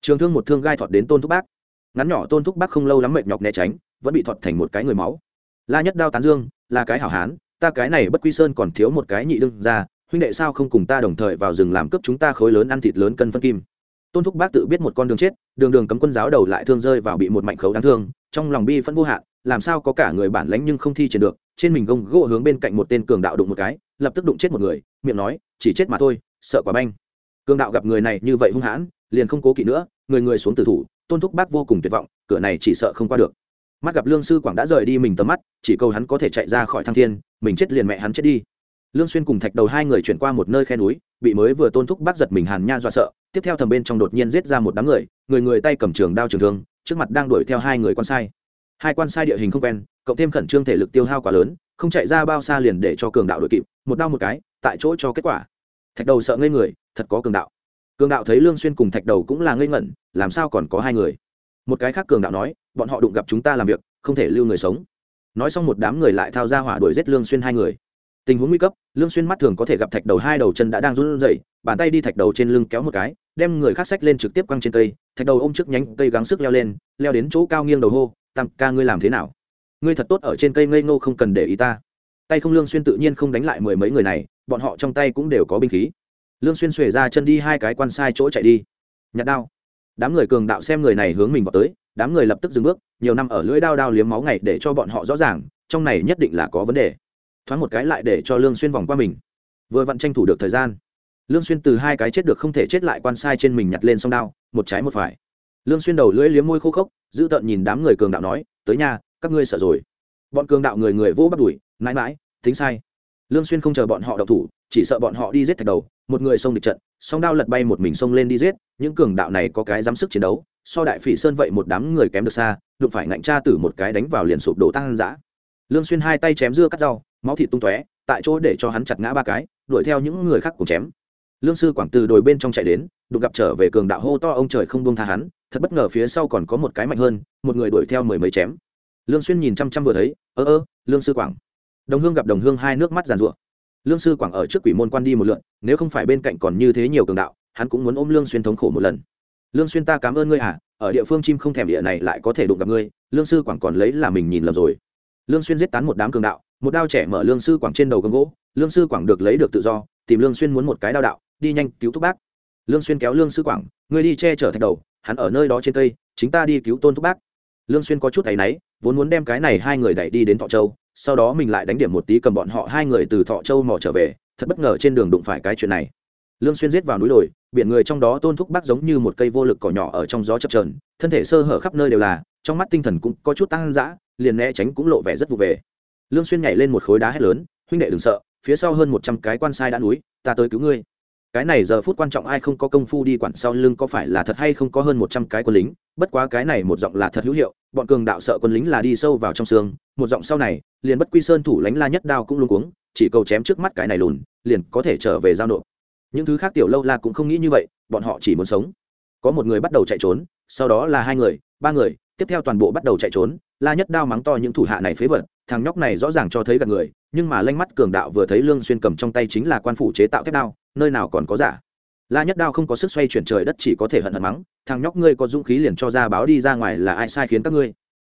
trường thương một thương gai thọt đến tôn thúc bác. Ngắn nhỏ tôn thúc bác không lâu lắm mệt nhọc né tránh, vẫn bị thọt thành một cái người máu. La nhất đao tán dương, là cái hảo hán, ta cái này bất quy sơn còn thiếu một cái nhị đương ra huynh đệ sao không cùng ta đồng thời vào rừng làm cướp chúng ta khối lớn ăn thịt lớn cân phân kim tôn thúc bác tự biết một con đường chết, đường đường cấm quân giáo đầu lại thương rơi vào bị một mạnh khấu đáng thương, trong lòng bi phân vô hạn, làm sao có cả người bản lãnh nhưng không thi triển được, trên mình gông gỗ hướng bên cạnh một tên cường đạo đụng một cái, lập tức đụng chết một người, miệng nói, chỉ chết mà thôi, sợ quá banh. Cường đạo gặp người này như vậy hung hãn, liền không cố kỵ nữa, người người xuống tử thủ, tôn thúc bác vô cùng tuyệt vọng, cửa này chỉ sợ không qua được. Mắt gặp lương sư quảng đã rời đi mình tầm mắt, chỉ câu hắn có thể chạy ra khỏi thăng thiên, mình chết liền mẹ hắn chết đi lương xuyên cùng thạch đầu hai người chuyển qua một nơi khe núi, bị mới vừa tôn thúc bác giật mình hàn nha dọa sợ, tiếp theo thầm bên trong đột nhiên giết ra một đám người người người tay cầm trường đao trường thương, trước mặt đang đuổi theo hai người quan sai. Hai quan sai địa hình không quen, cộng thêm khẩn trương thể lực tiêu hao quá lớn, không chạy ra bao xa liền để cho cường đạo đuổi kịp, một đao một cái, tại chỗ cho kết quả. Thạch đầu sợ ngây người, thật có cường đạo. Cường đạo thấy lương xuyên cùng thạch đầu cũng là ngây ngẩn, làm sao còn có hai người? Một cái khác cường đạo nói, bọn họ đụng gặp chúng ta làm việc, không thể lưu người sống. Nói xong một đám người lại thao ra hỏa đuổi giết lương xuyên hai người tình huống nguy cấp, lương xuyên mắt thường có thể gặp thạch đầu hai đầu chân đã đang run rẩy, bàn tay đi thạch đầu trên lưng kéo một cái, đem người khác sách lên trực tiếp quăng trên cây, thạch đầu ôm trước nhánh cây gắng sức leo lên, leo đến chỗ cao nghiêng đầu hô, tam ca ngươi làm thế nào? Ngươi thật tốt ở trên cây ngây ngô không cần để ý ta. Tay không lương xuyên tự nhiên không đánh lại mười mấy người này, bọn họ trong tay cũng đều có binh khí. Lương xuyên xuề ra chân đi hai cái quan sai chỗ chạy đi. Nhặt đao. Đám người cường đạo xem người này hướng mình vào tới, đám người lập tức dừng bước, nhiều năm ở lưỡi đao đao liếm máu ngày để cho bọn họ rõ ràng, trong này nhất định là có vấn đề thoáng một cái lại để cho lương xuyên vòng qua mình. Vừa vặn tranh thủ được thời gian, lương xuyên từ hai cái chết được không thể chết lại quan sai trên mình nhặt lên song đao, một trái một phải. Lương xuyên đầu lưỡi liếm môi khô khốc, giữ tận nhìn đám người cường đạo nói, tới nhà, các ngươi sợ rồi. Bọn cường đạo người người vô bắt đuổi, mãi mãi, tính sai. Lương xuyên không chờ bọn họ động thủ, chỉ sợ bọn họ đi giết thạch đầu, một người xông địch trận, song đao lật bay một mình xông lên đi giết, những cường đạo này có cái dám sức chiến đấu, so đại phỉ sơn vậy một đám người kém được xa, đụng phải ngạnh tra tử một cái đánh vào liền sụp đổ tăng dã lương xuyên hai tay chém dưa cắt rau, máu thịt tung tóe, tại chỗ để cho hắn chặt ngã ba cái, đuổi theo những người khác cùng chém. Lương sư quảng từ đồi bên trong chạy đến, đụng gặp trở về cường đạo hô to ông trời không buông tha hắn, thật bất ngờ phía sau còn có một cái mạnh hơn, một người đuổi theo mười mấy chém. Lương xuyên nhìn chăm chăm vừa thấy, ơ ơ, lương sư quảng. Đồng hương gặp đồng hương hai nước mắt giàn rụa lương sư quảng ở trước quỷ môn quan đi một lượn, nếu không phải bên cạnh còn như thế nhiều cường đạo, hắn cũng muốn ôm lương xuyên thống khổ một lần. Lương xuyên ta cảm ơn ngươi à ở địa phương chim không thèm địa này lại có thể đụng gặp ngươi, lương sư quảng còn lấy là mình nhìn lầm rồi lương xuyên giết tán một đám cường đạo, một đao trẻ mở lương sư quảng trên đầu gầm gỗ, lương sư quảng được lấy được tự do, tìm lương xuyên muốn một cái đao đạo, đi nhanh cứu thúc bác. Lương xuyên kéo lương sư quảng người đi che chở thạch đầu, hắn ở nơi đó trên cây, chính ta đi cứu tôn thúc bác. Lương xuyên có chút thấy náy, vốn muốn đem cái này hai người đẩy đi đến thọ châu, sau đó mình lại đánh điểm một tí cầm bọn họ hai người từ thọ châu mò trở về, thật bất ngờ trên đường đụng phải cái chuyện này. Lương xuyên giết vào núi đồi, biển người trong đó tôn thúc bác giống như một cây vô lực cỏ nhỏ ở trong gió chập chờn, thân thể sơ hở khắp nơi đều là trong mắt tinh thần cũng có chút tăng dã, liền né tránh cũng lộ vẻ rất vụ về. Lương xuyên nhảy lên một khối đá hét lớn, huynh đệ đừng sợ, phía sau hơn một trăm cái quan sai đã núi, ta tới cứu ngươi. Cái này giờ phút quan trọng ai không có công phu đi quản sau lưng có phải là thật hay không có hơn một trăm cái quân lính, bất quá cái này một giọng là thật hữu hiệu, bọn cường đạo sợ quân lính là đi sâu vào trong xương, một giọng sau này, liền bất quy sơn thủ lãnh la nhất đao cũng luôn cuống, chỉ cầu chém trước mắt cái này lùn, liền có thể trở về giao nộp. Những thứ khác tiểu lâu la cũng không nghĩ như vậy, bọn họ chỉ muốn sống. Có một người bắt đầu chạy trốn, sau đó là hai người, ba người tiếp theo toàn bộ bắt đầu chạy trốn, la nhất đao mắng to những thủ hạ này phế vật, thằng nhóc này rõ ràng cho thấy gần người, nhưng mà lanh mắt cường đạo vừa thấy lương xuyên cầm trong tay chính là quan phủ chế tạo thép đao, nơi nào còn có giả. La nhất đao không có sức xoay chuyển trời đất chỉ có thể hận hận mắng, thằng nhóc ngươi có dũng khí liền cho ra báo đi ra ngoài là ai sai khiến các ngươi?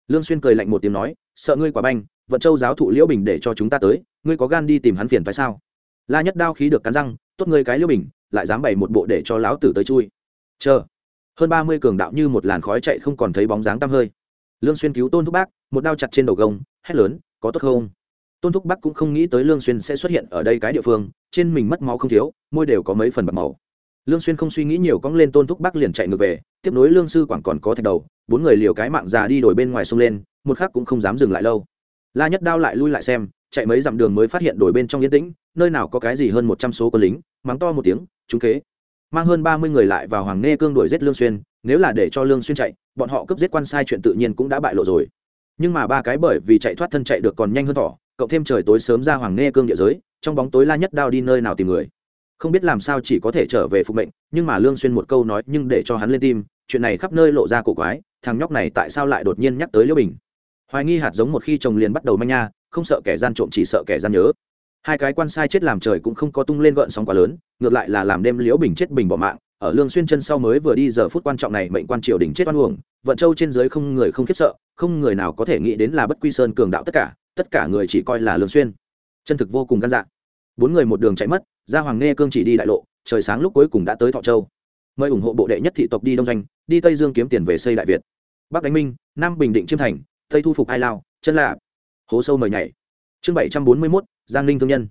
Lương xuyên cười lạnh một tiếng nói, sợ ngươi quả banh, vận châu giáo thụ liễu bình để cho chúng ta tới, ngươi có gan đi tìm hắn phiền phải sao? La nhất đao khí được cắn răng, tốt ngươi cái liễu bình, lại dám bày một bộ để cho lão tử tới chui. Chờ hơn ba mươi cường đạo như một làn khói chạy không còn thấy bóng dáng tăm hơi. Lương xuyên cứu tôn thúc bác, một đao chặt trên đầu gông, hét lớn, có tốt không? Tôn thúc bắc cũng không nghĩ tới lương xuyên sẽ xuất hiện ở đây cái địa phương, trên mình mất máu không thiếu, môi đều có mấy phần bạc màu. Lương xuyên không suy nghĩ nhiều cong lên tôn thúc bắc liền chạy ngược về, tiếp nối lương sư quảng còn có thạch đầu, bốn người liều cái mạng già đi đổi bên ngoài sông lên, một khắc cũng không dám dừng lại lâu. La nhất đao lại lui lại xem, chạy mấy dặm đường mới phát hiện đổi bên trong yên tĩnh, nơi nào có cái gì hơn một trăm số quân lính, mắng to một tiếng, trúng kế mang hơn ba mươi người lại vào hoàng nê cương đuổi giết lương xuyên, nếu là để cho lương xuyên chạy, bọn họ cướp giết quan sai chuyện tự nhiên cũng đã bại lộ rồi. Nhưng mà ba cái bởi vì chạy thoát thân chạy được còn nhanh hơn thỏ, cộng thêm trời tối sớm ra hoàng nê cương địa giới, trong bóng tối la nhất đao đi nơi nào tìm người. Không biết làm sao chỉ có thể trở về phục mệnh, nhưng mà lương xuyên một câu nói nhưng để cho hắn lên tim, chuyện này khắp nơi lộ ra cổ quái, thằng nhóc này tại sao lại đột nhiên nhắc tới liễu bình? Hoài nghi hạt giống một khi trồng liền bắt đầu manh nha, không sợ kẻ gian trộm chỉ sợ kẻ gian nhớ hai cái quan sai chết làm trời cũng không có tung lên gợn sóng quá lớn, ngược lại là làm đêm liễu bình chết bình bỏ mạng, ở lương xuyên chân sau mới vừa đi giờ phút quan trọng này mệnh quan triều đình chết oan uổng, vận châu trên dưới không người không khiếp sợ, không người nào có thể nghĩ đến là bất quy sơn cường đạo tất cả tất cả người chỉ coi là lương xuyên. Chân thực vô cùng gan dạ. Bốn người một đường chạy mất ra hoàng nghe cương chỉ đi đại lộ, trời sáng lúc cuối cùng đã tới thọ châu. Mời ủng hộ bộ đệ nhất thị tộc đi đông doanh, đi tây dương kiếm tiền về xây đại việt. Bắc đánh minh, nam bình định chiêm thành, tây thu phục ai lao, chân lạ hố sâu mời nhảy chương bảy trăm bốn mươi 741, giang ninh thương nhân.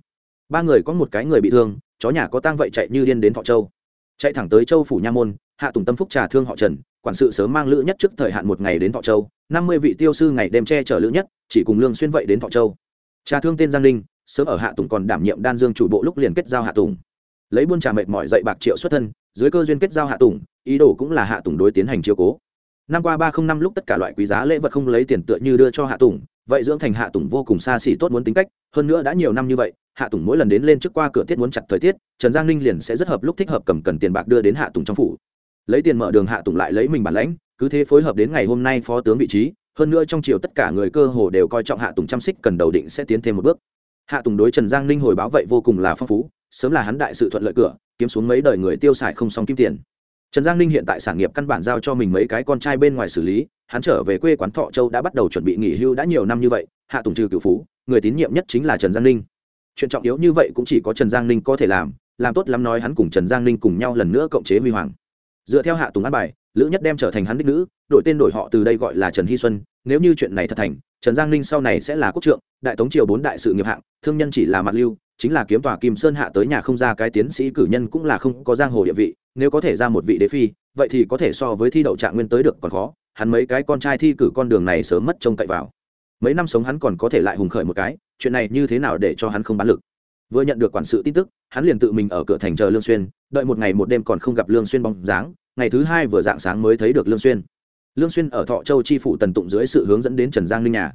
Ba người có một cái người bị thương chó nhà có tang vậy chạy như điên đến thọ châu. Chạy thẳng tới châu phủ nha môn hạ tùng tâm phúc trà thương họ trần quản sự sớm mang lữ nhất trước thời hạn một ngày đến thọ châu năm mươi vị tiêu sư ngày đêm che chở lữ nhất chỉ cùng lương xuyên vậy đến thọ châu. Trà thương tên giang ninh sớm ở hạ tùng còn đảm nhiệm đan dương chủ bộ lúc liền kết giao hạ tùng. Lấy buôn trà mệt mỏi dậy bạc triệu xuất thân dưới cơ duyên kết giao hạ tùng ý đồ cũng là hạ tùng đối tiến hành chiếu cố. Năm qua ba không năm lúc tất cả loại quý giá lễ vật không lấy tiền tựa như đưa cho hạ tùng vậy dưỡng thành hạ tùng vô cùng xa xỉ tốt muốn tính cách, hơn nữa đã nhiều năm như vậy, hạ tùng mỗi lần đến lên trước qua cửa tiết muốn chặt thời tiết, trần giang ninh liền sẽ rất hợp lúc thích hợp cầm cần tiền bạc đưa đến hạ tùng trong phủ. Lấy tiền mở đường hạ tùng lại lấy mình bản lãnh, cứ thế phối hợp đến ngày hôm nay phó tướng vị trí, hơn nữa trong triều tất cả người cơ hồ đều coi trọng hạ tùng chăm xích cần đầu định sẽ tiến thêm một bước. Hạ tùng đối trần giang ninh hồi báo vậy vô cùng là phong phú, sớm là hắn đại sự thuận lợi cửa, kiếm xuống mấy đời người tiêu xài không xong kim tiền. Trần giang ninh hiện tại sản nghiệp căn bản giao cho mình mấy cái con trai bên ngoài xử lý hắn trở về quê quán thọ châu đã bắt đầu chuẩn bị nghỉ hưu đã nhiều năm như vậy, hạ tùng trừ cựu phú, người tín nhiệm nhất chính là trần giang ninh. Chuyện trọng yếu như vậy cũng chỉ có trần giang ninh có thể làm làm tốt lắm nói hắn cùng trần giang ninh cùng nhau lần nữa cộng chế huy hoàng. Dựa theo hạ tùng an bài, lữ nhất đem trở thành hắn đích nữ, đổi tên đổi họ từ đây gọi là trần hy xuân, nếu như chuyện này thật thành, trần giang ninh sau này sẽ là quốc trượng, đại tống triều bốn đại sự nghiệp hạng, thương nhân chỉ là mặt lưu, chính là kiếm tòa kim sơn hạ tới nhà không ra cái tiến sĩ cử nhân cũng là không có giang hồ địa vị nếu có thể ra một vị đế phi, vậy thì có thể so với thi đậu trạng nguyên tới được còn khó, hắn mấy cái con trai thi cử con đường này sớm mất trông cậy vào. Mấy năm sống hắn còn có thể lại hùng khởi một cái, chuyện này như thế nào để cho hắn không bán lực? Vừa nhận được quản sự tin tức, hắn liền tự mình ở cửa thành chờ lương xuyên, đợi một ngày một đêm còn không gặp lương xuyên bóng dáng, ngày thứ hai vừa dạng sáng mới thấy được lương xuyên. Lương xuyên ở thọ châu chi phủ tần tụng dưới sự hướng dẫn đến trần giang ninh nhà.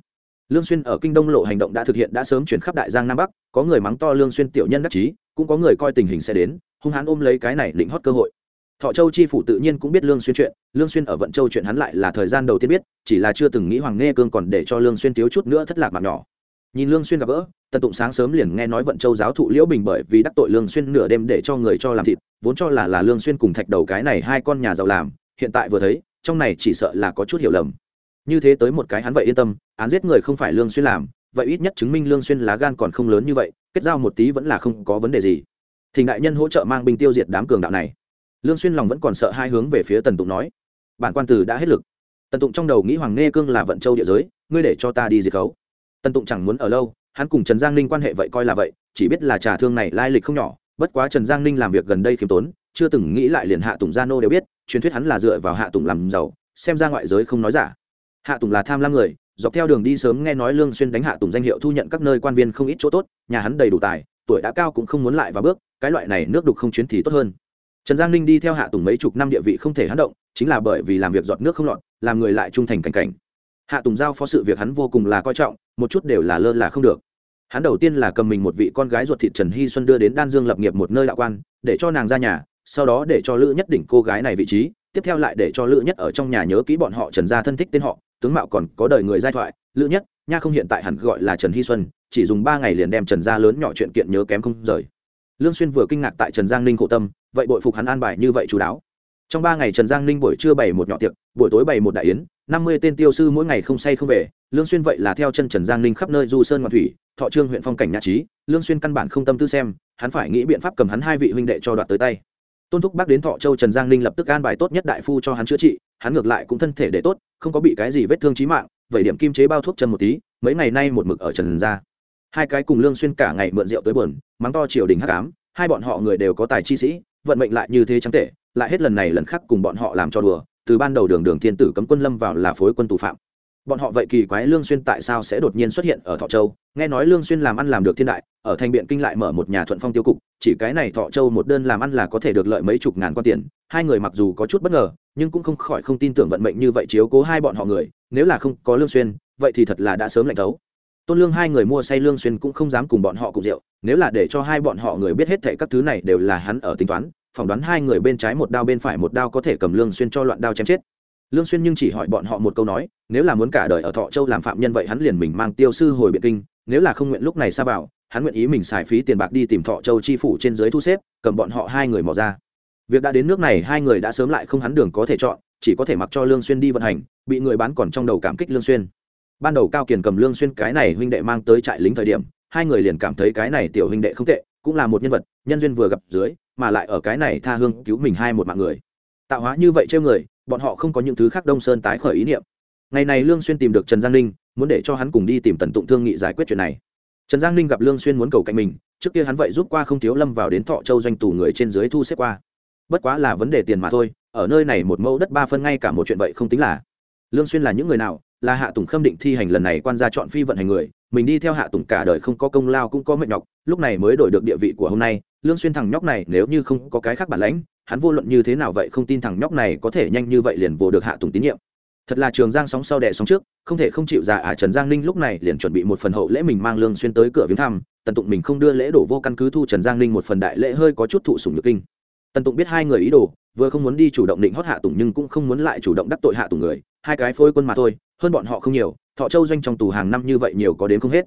Lương xuyên ở kinh đông lộ hành động đã thực hiện đã sớm chuyển khắp đại giang nam bắc, có người mắng to lương xuyên tiểu nhân đắc chí, cũng có người coi tình hình sẽ đến hung hãn ôm lấy cái này định hót cơ hội. Thọ châu chi phủ tự nhiên cũng biết lương xuyên chuyện, lương xuyên ở vận châu chuyện hắn lại là thời gian đầu tiên biết, chỉ là chưa từng nghĩ hoàng nghe cương còn để cho lương xuyên thiếu chút nữa thất lạc mạng nhỏ. Nhìn lương xuyên gặp gỡ, tần tụng sáng sớm liền nghe nói vận châu giáo thụ liễu bình bởi vì đắc tội lương xuyên nửa đêm để cho người cho làm thịt, vốn cho là là lương xuyên cùng thạch đầu cái này hai con nhà giàu làm, hiện tại vừa thấy, trong này chỉ sợ là có chút hiểu lầm. Như thế tới một cái hắn vậy yên tâm, án giết người không phải lương xuyên làm, vậy ít nhất chứng minh lương xuyên lá gan còn không lớn như vậy, kết giao một tí vẫn là không có vấn đề gì thì đại nhân hỗ trợ mang binh tiêu diệt đám cường đạo này. Lương xuyên lòng vẫn còn sợ hai hướng về phía tần tụng nói. Bản quan tử đã hết lực. Tần tụng trong đầu nghĩ hoàng nghe cương là vận châu địa giới, ngươi để cho ta đi diệt khấu. Tần tụng chẳng muốn ở lâu, hắn cùng trần giang ninh quan hệ vậy coi là vậy, chỉ biết là trà thương này lai lịch không nhỏ, bất quá trần giang ninh làm việc gần đây khiêm tốn, chưa từng nghĩ lại liền hạ tùng gia nô đều biết, truyền thuyết hắn là dựa vào hạ tùng làm giàu, xem ra ngoại giới không nói giả. Hạ tùng là tham lam người, dọc theo đường đi sớm nghe nói lương xuyên đánh hạ tùng danh hiệu thu nhận các nơi quan viên không ít chỗ tốt, nhà hắn đầy đủ tài tuổi đã cao cũng không muốn lại vào bước, cái loại này nước đục không chuyến thì tốt hơn. Trần giang ninh đi theo hạ tùng mấy chục năm địa vị không thể hắn động, chính là bởi vì làm việc giọt nước không lọt, làm người lại trung thành cảnh cảnh. Hạ tùng giao phó sự việc hắn vô cùng là coi trọng, một chút đều là lơ là không được. Hắn đầu tiên là cầm mình một vị con gái ruột thịt trần hy xuân đưa đến đan dương lập nghiệp một nơi đạo quan, để cho nàng ra nhà, sau đó để cho lữ nhất đỉnh cô gái này vị trí, tiếp theo lại để cho lữ nhất ở trong nhà nhớ kỹ bọn họ trần gia thân thích tên họ, tướng mạo còn có đời người giai thoại, lữ nhất, nha không hiện tại hẳn gọi là trần hy xuân chỉ dùng ba ngày liền đem trần gia lớn nhỏ chuyện kiện nhớ kém không rời. Lương xuyên vừa kinh ngạc tại trần giang ninh khổ tâm, vậy bội phục hắn an bài như vậy chú đáo. Trong ba ngày trần giang ninh buổi trưa bày một nhỏ tiệc, buổi tối bày một đại yến, năm mươi tên tiêu sư mỗi ngày không say không về, lương xuyên vậy là theo chân trần giang ninh khắp nơi du sơn ngoạn thủy, thọ trương huyện phong cảnh nhã trí, lương xuyên căn bản không tâm tư xem, hắn phải nghĩ biện pháp cầm hắn hai vị huynh đệ cho đoạt tới tay. Tôn thúc bác đến thọ châu trần giang ninh lập tức an bài tốt nhất đại phu cho hắn chữa trị, hắn ngược lại cũng thân thể để tốt, không có bị cái gì vết thương chí mạng, vậy điểm kim chế bao thuốc chân một tí, mấy ngày nay một mực ở trần gia hai cái cùng lương xuyên cả ngày mượn rượu tới buồn, mắng to triều đình hắc ám, hai bọn họ người đều có tài chi sĩ, vận mệnh lại như thế trắng tệ, lại hết lần này lần khác cùng bọn họ làm cho đùa, từ ban đầu đường đường thiên tử cấm quân lâm vào là phối quân tù phạm. Bọn họ vậy kỳ quái lương xuyên tại sao sẽ đột nhiên xuất hiện ở thọ châu? Nghe nói lương xuyên làm ăn làm được thiên đại, ở thành biện kinh lại mở một nhà thuận phong tiêu cục, chỉ cái này thọ châu một đơn làm ăn là có thể được lợi mấy chục ngàn quan tiền, hai người mặc dù có chút bất ngờ, nhưng cũng không khỏi không tin tưởng vận mệnh như vậy chiếu cố hai bọn họ người, nếu là không có lương xuyên, vậy thì thật là đã sớm lạnh thấu tôn lương hai người mua say lương xuyên cũng không dám cùng bọn họ cùng rượu, nếu là để cho hai bọn họ người biết hết thảy các thứ này đều là hắn ở tính toán, phỏng đoán hai người bên trái một đao bên phải một đao có thể cầm lương xuyên cho loạn đao chém chết. Lương xuyên nhưng chỉ hỏi bọn họ một câu nói, nếu là muốn cả đời ở thọ châu làm phạm nhân vậy hắn liền mình mang tiêu sư hồi biện kinh, nếu là không nguyện lúc này xa vào, hắn nguyện ý mình xài phí tiền bạc đi tìm thọ châu chi phủ trên dưới thu xếp, cầm bọn họ hai người mò ra. Việc đã đến nước này, hai người đã sớm lại không hắn đường có thể chọn, chỉ có thể mặc cho lương xuyên đi vận hành, bị người bán còn trong đầu cảm kích lương xuyên ban đầu cao kiền cầm lương xuyên cái này huynh đệ mang tới trại lính thời điểm, hai người liền cảm thấy cái này tiểu huynh đệ không tệ, cũng là một nhân vật, nhân duyên vừa gặp dưới, mà lại ở cái này tha hương cứu mình hai một mạng người. Tạo hóa như vậy trêu người, bọn họ không có những thứ khác đông sơn tái khởi ý niệm. Ngày này lương xuyên tìm được trần giang ninh, muốn để cho hắn cùng đi tìm tần tụng thương nghị giải quyết chuyện này. Trần giang ninh gặp lương xuyên muốn cầu cạnh mình, trước kia hắn vậy giúp qua không thiếu lâm vào đến thọ châu doanh tù người trên dưới thu xếp qua. Bất quá là vấn đề tiền mà thôi, ở nơi này một mẫu đất ba phân ngay cả một chuyện vậy không tính là. Lương xuyên là những người nào là hạ tùng khâm định thi hành lần này quan gia chọn phi vận hành người, mình đi theo hạ tùng cả đời không có công lao cũng có mệnh nhọc, lúc này mới đổi được địa vị của hôm nay. Lương xuyên thằng nhóc này nếu như không có cái khác bản lãnh, hắn vô luận như thế nào vậy không tin thằng nhóc này có thể nhanh như vậy liền vô được hạ tùng tín nhiệm. Thật là trường giang sóng sau đẻ sóng trước, không thể không chịu già à trần giang ninh lúc này liền chuẩn bị một phần hậu lễ mình mang lương xuyên tới cửa viếng thăm tần tụng mình không đưa lễ đổ vô căn cứ thu trần giang ninh một phần đại lễ hơi có chút thụ sủng nhược kinh. Tần tụng biết hai người ý đồ, vừa không muốn đi chủ động định hót hạ tùng nhưng cũng không muốn lại chủ động đắc tội hạ tùng người, hai cái phôi quân mà thôi hơn bọn họ không nhiều, thọ châu doanh trong tù hàng năm như vậy nhiều có đến không hết.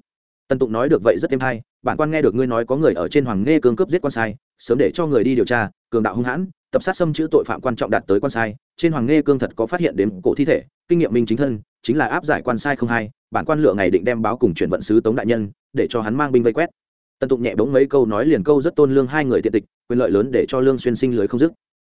Tần tụng nói được vậy rất êm hay, bản quan nghe được ngươi nói có người ở trên hoàng nghe cương cướp giết quan sai, sớm để cho người đi điều tra, cường đạo hung hãn, tập sát xâm chữ tội phạm quan trọng đạt tới quan sai, trên hoàng nghe cương thật có phát hiện đến cổ thi thể, kinh nghiệm minh chính thân, chính là áp giải quan sai không hay, bản quan lựa ngày định đem báo cùng chuyển vận sứ tống đại nhân, để cho hắn mang binh vây quét. Tần tụng nhẹ bỗng mấy câu nói liền câu rất tôn lương hai người tiện tịch, quyền lợi lớn để cho lương xuyên sinh lưới không dứt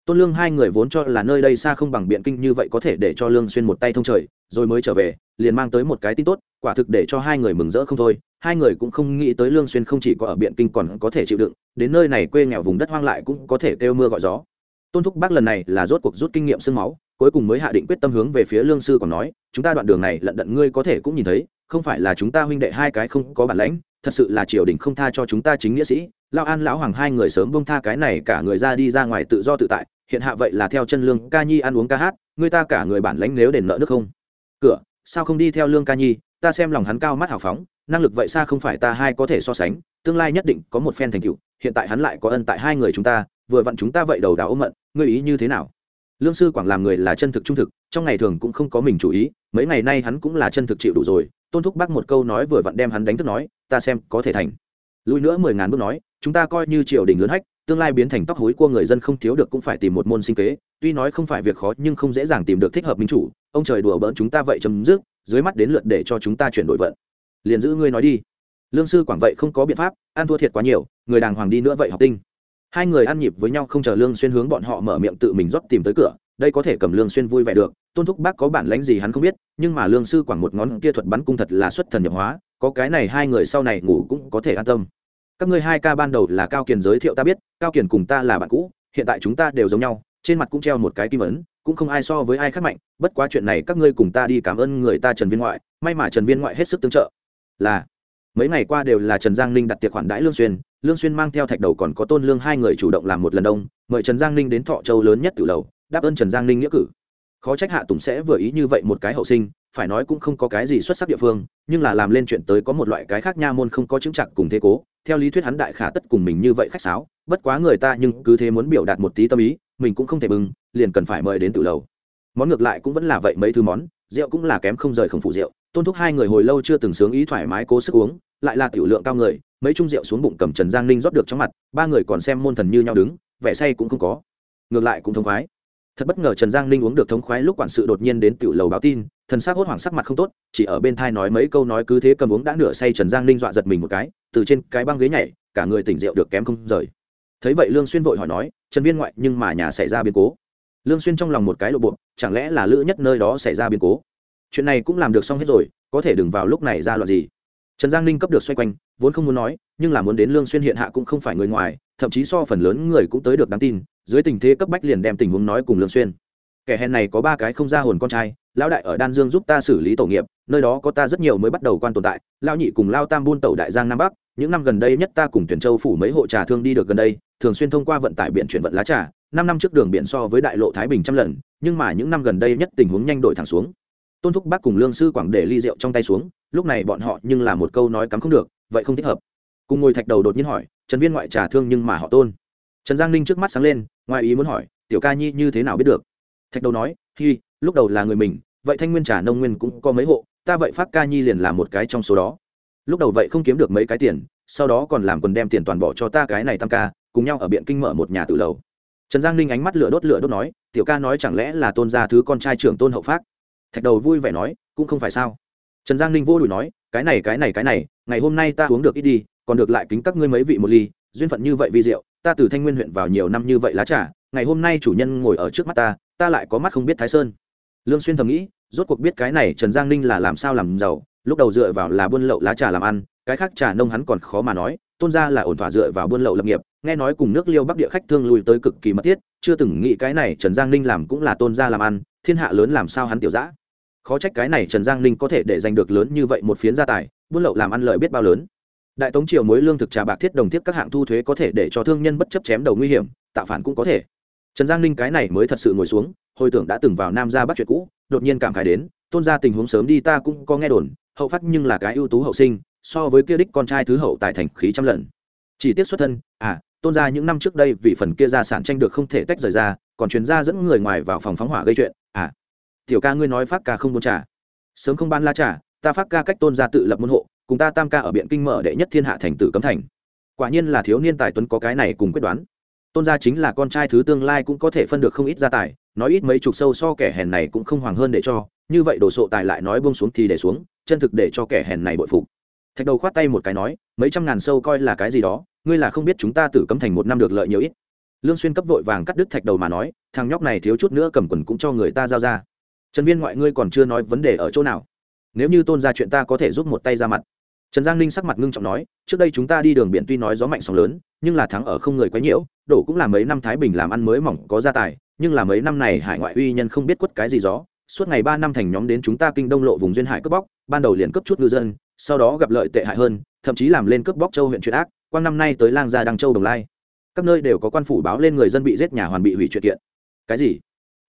tôn lương hai người vốn cho là nơi đây xa không bằng biện kinh như vậy có thể để cho lương xuyên một tay thông trời, rồi mới trở về, liền mang tới một cái tin tốt, quả thực để cho hai người mừng rỡ không thôi. Hai người cũng không nghĩ tới lương xuyên không chỉ có ở biện kinh còn có thể chịu đựng, đến nơi này quê nghèo vùng đất hoang lại cũng có thể kêu mưa gọi gió. Tôn thúc bác lần này là rốt cuộc rút kinh nghiệm xương máu, cuối cùng mới hạ định quyết tâm hướng về phía lương sư còn nói, chúng ta đoạn đường này lận đận ngươi có thể cũng nhìn thấy, không phải là chúng ta huynh đệ hai cái không có bản lãnh, thật sự là triều đình không tha cho chúng ta chính nghĩa sĩ. Lao an, lão hoàng hai người sớm bông tha cái này, cả người ra đi ra ngoài tự do tự tại hiện hạ vậy là theo chân lương ca nhi ăn uống ca hát người ta cả người bản lãnh nếu đền nợ nước không? Cửa, sao không đi theo lương ca nhi, ta xem lòng hắn cao mắt hào phóng, năng lực vậy xa không phải ta hai có thể so sánh, tương lai nhất định có một phen thành tựu, hiện tại hắn lại có ân tại hai người chúng ta, vừa vặn chúng ta vậy đầu đảo ôm mận, ngươi ý như thế nào? Lương sư quảng làm người là chân thực trung thực, trong ngày thường cũng không có mình chủ ý, mấy ngày nay hắn cũng là chân thực chịu đủ rồi, tôn thúc bác một câu nói vừa vặn đem hắn đánh thức nói, ta xem có thể thành. Lùi nữa mười ngàn bước nói, chúng ta coi như triều đình lớn hách tương lai biến thành tóc hối của người dân không thiếu được cũng phải tìm một môn sinh kế. Tuy nói không phải việc khó, nhưng không dễ dàng tìm được thích hợp minh chủ. Ông trời đùa bỡn chúng ta vậy chấm dứt, dưới mắt đến lượt để cho chúng ta chuyển đổi vận. Liền giữ ngươi nói đi. Lương sư quảng vậy không có biện pháp, ăn thua thiệt quá nhiều, người đàng hoàng đi nữa vậy học tinh. Hai người ăn nhịp với nhau không chờ lương xuyên hướng bọn họ mở miệng tự mình rót tìm tới cửa, đây có thể cầm lương xuyên vui vẻ được. Tôn thúc bác có bản lãnh gì hắn không biết, nhưng mà lương sư quảng một ngón kia thuật bắn cung thật là xuất thần nhập hóa, có cái này hai người sau này ngủ cũng có thể an tâm các ngươi hai ca ban đầu là cao kiền giới thiệu ta biết, cao kiền cùng ta là bạn cũ, hiện tại chúng ta đều giống nhau, trên mặt cũng treo một cái kim ấn, cũng không ai so với ai khác mạnh, bất quá chuyện này các ngươi cùng ta đi cảm ơn người ta trần viên ngoại, may mà trần viên ngoại hết sức tương trợ. Là, mấy ngày qua đều là trần giang ninh đặt tiệc khoản đãi lương xuyên lương xuyên mang theo thạch đầu còn có tôn lương hai người chủ động làm một lần đông, mời trần giang ninh đến thọ châu lớn nhất từ lầu, đáp ơn trần giang ninh nghĩa cử. Khó trách hạ tùng sẽ vừa ý như vậy một cái hậu sinh phải nói cũng không có cái gì xuất sắc địa phương, nhưng là làm lên chuyện tới có một loại cái khác nha môn không có chứng chặt cùng thế cố, theo lý thuyết hắn đại khả tất cùng mình như vậy khách sáo, bất quá người ta nhưng cứ thế muốn biểu đạt một tí tâm ý, mình cũng không thể bưng, liền cần phải mời đến từ lầu. Món ngược lại cũng vẫn là vậy mấy thứ món, rượu cũng là kém không rời không phụ rượu, tôn thúc hai người hồi lâu chưa từng sướng ý thoải mái cố sức uống, lại là tiểu lượng cao người, mấy chung rượu xuống bụng cầm trần giang ninh rót được trong mặt, ba người còn xem môn thần như nhau đứng, vẻ say cũng không có. Ngược lại cũng thông khoái thật bất ngờ trần giang ninh uống được thống khoái lúc quản sự đột nhiên đến tiểu lầu báo tin, thần s ắ c hốt hoảng sắc mặt không tốt, chỉ ở bên thai nói mấy câu nói cứ thế cầm uống đã nửa say trần giang ninh dọa giật mình một cái, từ trên cái băng ghế nhảy, cả người tỉnh rượu được kém không rời. Thấy vậy lương xuyên vội hỏi nói, trần viên ngoại, nhưng mà nhà xảy ra biến cố? Lương xuyên trong lòng một cái lộ bộ, chẳng lẽ là lữ nhất nơi đó xảy ra biến cố? Chuyện này cũng làm được xong hết rồi, có thể đừng vào lúc này ra loạn gì. Trần giang ninh cấp được xoay quanh, vốn không muốn nói, nhưng là muốn đến lương xuyên hiện hạ cũng không phải người ngoài, thậm chí so phần lớn người cũng tới được đáng tin dưới tình thế cấp bách liền đem tình huống nói cùng lương xuyên. Kẻ hèn này có ba cái không ra hồn con trai, lão đại ở đan dương giúp ta xử lý tổ nghiệp, nơi đó có ta rất nhiều mới bắt đầu quan tồn tại, lão nhị cùng lao tam buôn tàu đại giang nam bắc, những năm gần đây nhất ta cùng tuyển châu phủ mấy hộ trà thương đi được gần đây, thường xuyên thông qua vận tải biển chuyển vận lá trà, năm năm trước đường biển so với đại lộ thái bình trăm lần, nhưng mà những năm gần đây nhất tình huống nhanh đổi thẳng xuống. Tôn thúc bác cùng lương sư quảng để ly rượu trong tay xuống, lúc này bọn họ nhưng là một câu nói cắm không được, vậy không thích hợp. Cùng ngồi thạch đầu đột nhiên hỏi, trần viên ngoại trà thương nhưng mà họ tôn? Trần giang ninh trước mắt sáng lên ngoài ý muốn hỏi, tiểu ca nhi như thế nào biết được? Thạch đầu nói, hi, lúc đầu là người mình, vậy thanh nguyên trà nông nguyên cũng có mấy hộ, ta vậy phát ca nhi liền là một cái trong số đó. Lúc đầu vậy không kiếm được mấy cái tiền, sau đó còn làm quần đem tiền toàn bỏ cho ta cái này tam ca, cùng nhau ở biện kinh mở một nhà tự lầu. Trần giang ninh ánh mắt lửa đốt lửa đốt nói, tiểu ca nói chẳng lẽ là tôn gia thứ con trai trưởng tôn hậu phát thạch đầu vui vẻ nói, cũng không phải sao. Trần giang ninh vô đùi nói, cái này cái này cái này, ngày hôm nay ta uống được ít đi, còn được lại kính các ngươi mấy vị một ly, duyên phận như vậy vi diệu ta từ thanh nguyên huyện vào nhiều năm như vậy lá trà, ngày hôm nay chủ nhân ngồi ở trước mắt ta ta lại có mắt không biết thái sơn. Lương xuyên thầm nghĩ, rốt cuộc biết cái này trần giang ninh là làm sao làm giàu, lúc đầu dựa vào là buôn lậu lá trà làm ăn, cái khác trà nông hắn còn khó mà nói, tôn gia là ổn thỏa dựa vào buôn lậu lập nghiệp, nghe nói cùng nước liêu bắc địa khách thương lui tới cực kỳ mật thiết, chưa từng nghĩ cái này trần giang ninh làm cũng là tôn gia làm ăn, thiên hạ lớn làm sao hắn tiểu dã. Khó trách cái này trần giang ninh có thể để giành được lớn như vậy một phiến gia tài, buôn lậu làm ăn lợi biết bao lớn đại tống triều mối lương thực trà bạc thiết đồng thiết các hạng thu thuế có thể để cho thương nhân bất chấp chém đầu nguy hiểm, tạo phản cũng có thể. Trần giang ninh cái này mới thật sự ngồi xuống, hồi tưởng đã từng vào nam gia bắt chuyện cũ, đột nhiên cảm khải đến, tôn gia tình huống sớm đi ta cũng có nghe đồn, hậu phát nhưng là cái ưu tú hậu sinh, so với kia đích con trai thứ hậu tại thành khí trăm lần. Chỉ tiết xuất thân à tôn gia những năm trước đây vì phần kia gia sản tranh được không thể tách rời ra, còn chuyên gia dẫn người ngoài vào phòng phóng hỏa gây chuyện à. Tiểu ca ngươi nói phát ca không muốn trả sớm không ban la trả ta phát ca cách tôn gia tự lập môn hộ cùng ta tam ca ở biện kinh mở đệ nhất thiên hạ thành tử cấm thành. Quả nhiên là thiếu niên tài tuấn có cái này cùng quyết đoán. Tôn gia chính là con trai thứ tương lai cũng có thể phân được không ít gia tài, nói ít mấy chục sâu so kẻ hèn này cũng không hoàng hơn để cho, như vậy đồ sộ tài lại nói buông xuống thì để xuống, chân thực để cho kẻ hèn này bội phục. Thạch đầu khoát tay một cái nói, mấy trăm ngàn sâu coi là cái gì đó, ngươi là không biết chúng ta tử cấm thành một năm được lợi nhiều ít. Lương xuyên cấp vội vàng cắt đứt thạch đầu mà nói, thằng nhóc này thiếu chút nữa cầm quần cũng cho người ta giao ra. Trần viên ngoại ngươi còn chưa nói vấn đề ở chỗ nào. Nếu như tôn gia chuyện ta có thể giúp một tay ra mặt trần giang ninh sắc mặt ngưng trọng nói, trước đây chúng ta đi đường biển tuy nói gió mạnh sóng lớn, nhưng là thắng ở không người quấy nhiễu, đổ cũng là mấy năm thái bình làm ăn mới mỏng có gia tài, nhưng là mấy năm này hải ngoại uy nhân không biết quất cái gì gió. Suốt ngày ba năm thành nhóm đến chúng ta kinh đông lộ vùng duyên hải cướp bóc, ban đầu liền cướp chút ngư dân, sau đó gặp lợi tệ hại hơn, thậm chí làm lên cướp bóc châu huyện chuyện ác quang năm nay tới lang gia đăng châu đồng lai. Các nơi đều có quan phủ báo lên người dân bị giết nhà hoàn bị hủy chuyện kiện. Cái gì?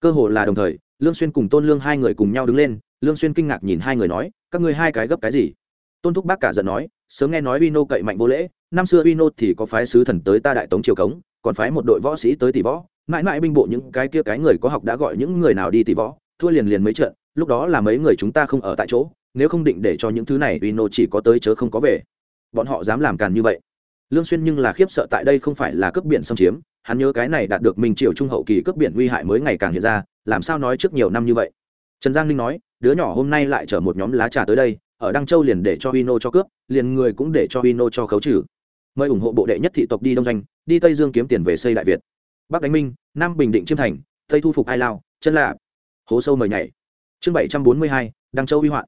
Cơ hồ là đồng thời, lương xuyên cùng tôn lương hai người cùng nhau đứng lên. Lương xuyên kinh ngạc nhìn hai người nói, các ngươi hai cái gấp cái gì? Tôn thúc bác cả giận nói, sớm nghe nói uy nô cậy mạnh vô lễ, năm xưa uy nô thì có phái sứ thần tới ta đại tống triều cống, còn phái một đội võ sĩ tới tỷ võ. Mãi mãi binh bộ những cái kia cái người có học đã gọi những người nào đi tỷ võ, thua liền liền mấy trận, lúc đó là mấy người chúng ta không ở tại chỗ, nếu không định để cho những thứ này uy nô chỉ có tới chớ không có về. Bọn họ dám làm càn như vậy. Lương xuyên nhưng là khiếp sợ tại đây không phải là cướp biển xâm chiếm, hắn nhớ cái này đạt được minh triều trung hậu kỳ cướp biển nguy hại mới ngày càng hiện ra, làm sao nói trước nhiều năm như vậy. Trần giang ninh nói, đứa nhỏ hôm nay lại chở một nhóm lá trà tới đây ở đăng châu liền để cho Hino cho cướp, liền người cũng để cho Hino cho khấu trừ. Mời ủng hộ bộ đệ nhất thị tộc đi đông doanh, đi tây dương kiếm tiền về xây đại việt. Bắc đánh minh, nam bình định chiêm thành, tây thu phục ai lao, chân lạ hố sâu mời nhảy. Chương bảy trăm bốn mươi hai, đăng châu huy hoạn.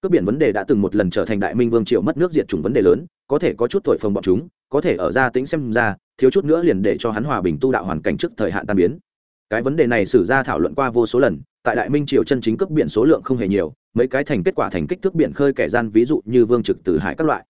Cướp biển vấn đề đã từng một lần trở thành đại minh vương triều mất nước diệt chủng vấn đề lớn, có thể có chút thổi phồng bọn chúng, có thể ở gia tính xem ra, thiếu chút nữa liền để cho hắn hòa bình tu đạo hoàn cảnh trước thời hạn tan biến. Cái vấn đề này xử ra thảo luận qua vô số lần tại đại minh triều chân chính cướp biển số lượng không hề nhiều, mấy cái thành kết quả thành kích thước biển khơi kẻ gian, ví dụ như vương trực tử hải các loại.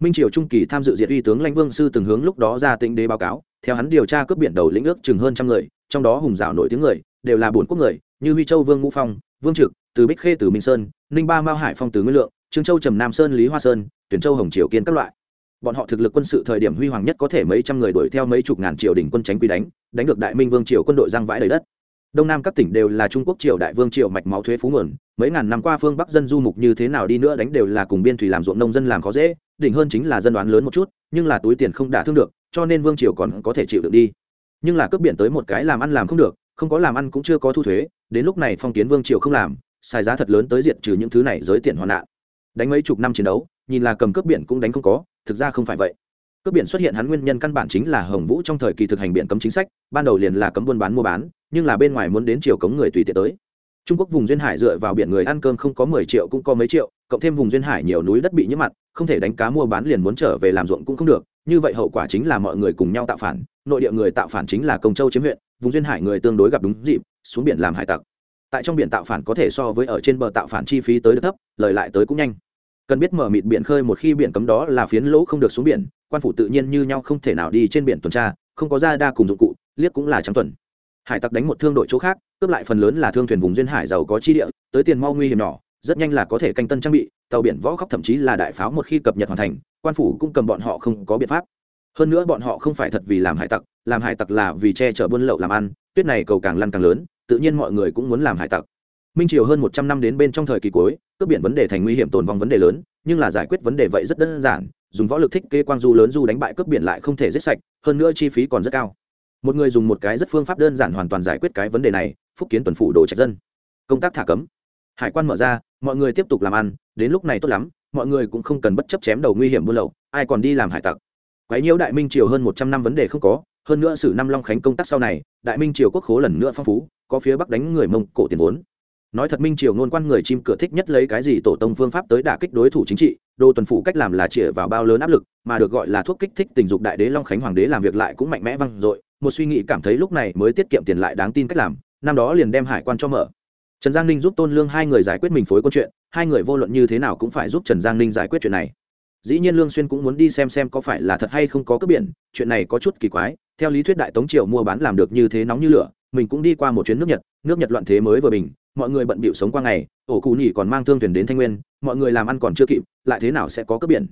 Minh triều trung kỳ tham dự diệt uy tướng lãnh vương sư từng hướng lúc đó ra tĩnh đế báo cáo, theo hắn điều tra cướp biển đầu lĩnh ước chừng hơn trăm người, trong đó hùng dạo nổi tiếng người, đều là bốn quốc người, như huy châu, vương ngũ phong, vương trực, từ bích khê, từ minh sơn, ninh ba, mao hải phong, từ nguyên lượng, trương châu, trầm nam sơn, lý hoa sơn, tuyển châu, hồng triều kiên các loại. Bọn họ thực lực quân sự thời điểm huy hoàng nhất có thể mấy trăm người đuổi theo mấy chục ngàn triều đình quân tránh quy đánh đánh được đại minh vương triều quân đội giang vãi đầy đất đông nam các tỉnh đều là trung quốc triều đại vương triều mạch máu thuế phú nguồn, mấy ngàn năm qua phương bắc dân du mục như thế nào đi nữa đánh đều là cùng biên thủy làm ruộng nông dân làm khó dễ, đỉnh hơn chính là dân đoán lớn một chút, nhưng là túi tiền không đả thương được, cho nên vương triều còn có thể chịu được đi. Nhưng là cướp biển tới một cái làm ăn làm không được, không có làm ăn cũng chưa có thu thuế, đến lúc này phong kiến vương triều không làm, xài giá thật lớn tới diện trừ những thứ này giới tiền hoạn nạn. Đánh mấy chục năm chiến đấu, nhìn là cầm cướp biển cũng đánh không có, thực ra không phải vậy. Cướp biển xuất hiện hắn nguyên nhân căn bản chính là hồng vũ trong thời kỳ thực hành biển cấm chính sách, ban đầu liền là cấm buôn bán mua bán nhưng là bên ngoài muốn đến chiều cống người tùy tiện tới. Trung quốc vùng duyên hải dựa vào biển người ăn cơm không có mười triệu cũng có mấy triệu, cộng thêm vùng duyên hải nhiều núi đất bị nhiễm mặn, không thể đánh cá mua bán liền muốn trở về làm ruộng cũng không được, như vậy hậu quả chính là mọi người cùng nhau tạo phản, nội địa người tạo phản chính là công châu chiếm huyện, vùng duyên hải người tương đối gặp đúng dịp, xuống biển làm hải tặc. Tại trong biển tạo phản có thể so với ở trên bờ tạo phản chi phí tới được thấp, lời lại tới cũng nhanh. Cần biết mở mịt biển khơi một khi biển cấm đó là phiến lỗ không được xuống biển, quan phủ tự nhiên như nhau không thể nào đi trên biển tuần tra, không có ra đa cùng dụng cụ, liếc cũng là trắng tuần hải tặc đánh một thương đội chỗ khác, cướp lại phần lớn là thương thuyền vùng duyên hải giàu có chi địa, tới tiền mau nguy hiểm nhỏ, rất nhanh là có thể canh tân trang bị, tàu biển võ khóc thậm chí là đại pháo một khi cập nhật hoàn thành, quan phủ cũng cầm bọn họ không có biện pháp. Hơn nữa bọn họ không phải thật vì làm hải tặc, làm hải tặc là vì che chở buôn lậu làm ăn, tuyết này cầu càng lăn càng lớn, tự nhiên mọi người cũng muốn làm hải tặc. Minh triều hơn một trăm năm đến bên trong thời kỳ cuối, cướp biển vấn đề thành nguy hiểm tồn vong vấn đề lớn, nhưng là giải quyết vấn đề vậy rất đơn giản, dùng võ lực thích kê quang du lớn du đánh bại cướp biển lại không thể giết sạch, hơn nữa chi phí còn rất cao một người dùng một cái rất phương pháp đơn giản hoàn toàn giải quyết cái vấn đề này, phúc kiến tuần phủ đồ trạch dân. Công tác thả cấm. Hải quan mở ra, mọi người tiếp tục làm ăn, đến lúc này tốt lắm, mọi người cũng không cần bất chấp chém đầu nguy hiểm buôn lậu, ai còn đi làm hải tặc. Quái nhiễu đại minh triều hơn một trăm năm vấn đề không có, hơn nữa sử năm long khánh công tác sau này, đại minh triều quốc khố lần nữa phong phú, có phía bắc đánh người mông cổ tiền vốn nói thật minh triều ngôn quan người chim cửa thích nhất lấy cái gì tổ tông phương pháp tới đả kích đối thủ chính trị, đô tuần phủ cách làm là chĩa vào bao lớn áp lực, mà được gọi là thuốc kích thích tình dục đại đế long khánh hoàng đế làm việc lại cũng mạnh mẽ văng dội. Một suy nghĩ cảm thấy lúc này mới tiết kiệm tiền lại đáng tin cách làm, năm đó liền đem hải quan cho mở. Trần giang ninh giúp tôn lương hai người giải quyết mình phối câu chuyện, hai người vô luận như thế nào cũng phải giúp trần giang ninh giải quyết chuyện này. Dĩ nhiên lương xuyên cũng muốn đi xem xem có phải là thật hay không có cướp biển, chuyện này có chút kỳ quái, theo lý thuyết đại tống triều mua bán làm được như thế nóng như lửa, mình cũng đi qua một chuyến nước nhật nước nhật loạn thế mới vừa bình mọi người bận bịu sống qua ngày, ổ cụ nhỉ còn mang thương thuyền đến thanh nguyên, mọi người làm ăn còn chưa kịp, lại thế nào sẽ có cướp biển?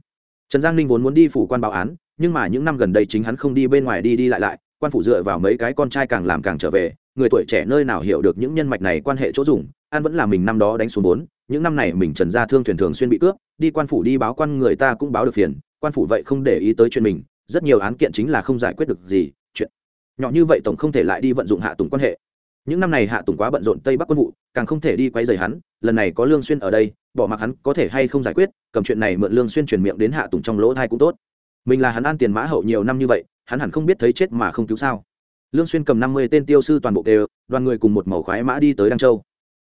Trần giang ninh vốn muốn đi phủ quan báo án, nhưng mà những năm gần đây chính hắn không đi bên ngoài đi đi lại lại, quan phủ dựa vào mấy cái con trai càng làm càng trở về, người tuổi trẻ nơi nào hiểu được những nhân mạch này quan hệ chỗ dùng an vẫn là mình năm đó đánh xuống vốn, những năm này mình trần gia thương thuyền thường xuyên bị cướp, đi quan phủ đi báo quan người ta cũng báo được phiền, quan phủ vậy không để ý tới chuyện mình, rất nhiều án kiện chính là không giải quyết được gì, chuyện nhỏ như vậy tổng không thể lại đi vận dụng hạ tùng quan hệ những năm này hạ tùng quá bận rộn tây bắc quân vụ, càng không thể đi quay dày hắn, lần này có lương xuyên ở đây, bỏ mặc hắn có thể hay không giải quyết, cầm chuyện này mượn lương xuyên truyền miệng đến hạ tùng trong lỗ thai cũng tốt. Mình là hắn an tiền mã hậu nhiều năm như vậy, hắn hẳn không biết thấy chết mà không cứu sao. Lương xuyên cầm năm mươi tên tiêu sư toàn bộ đều, đoàn người cùng một màu khoái mã đi tới đăng châu.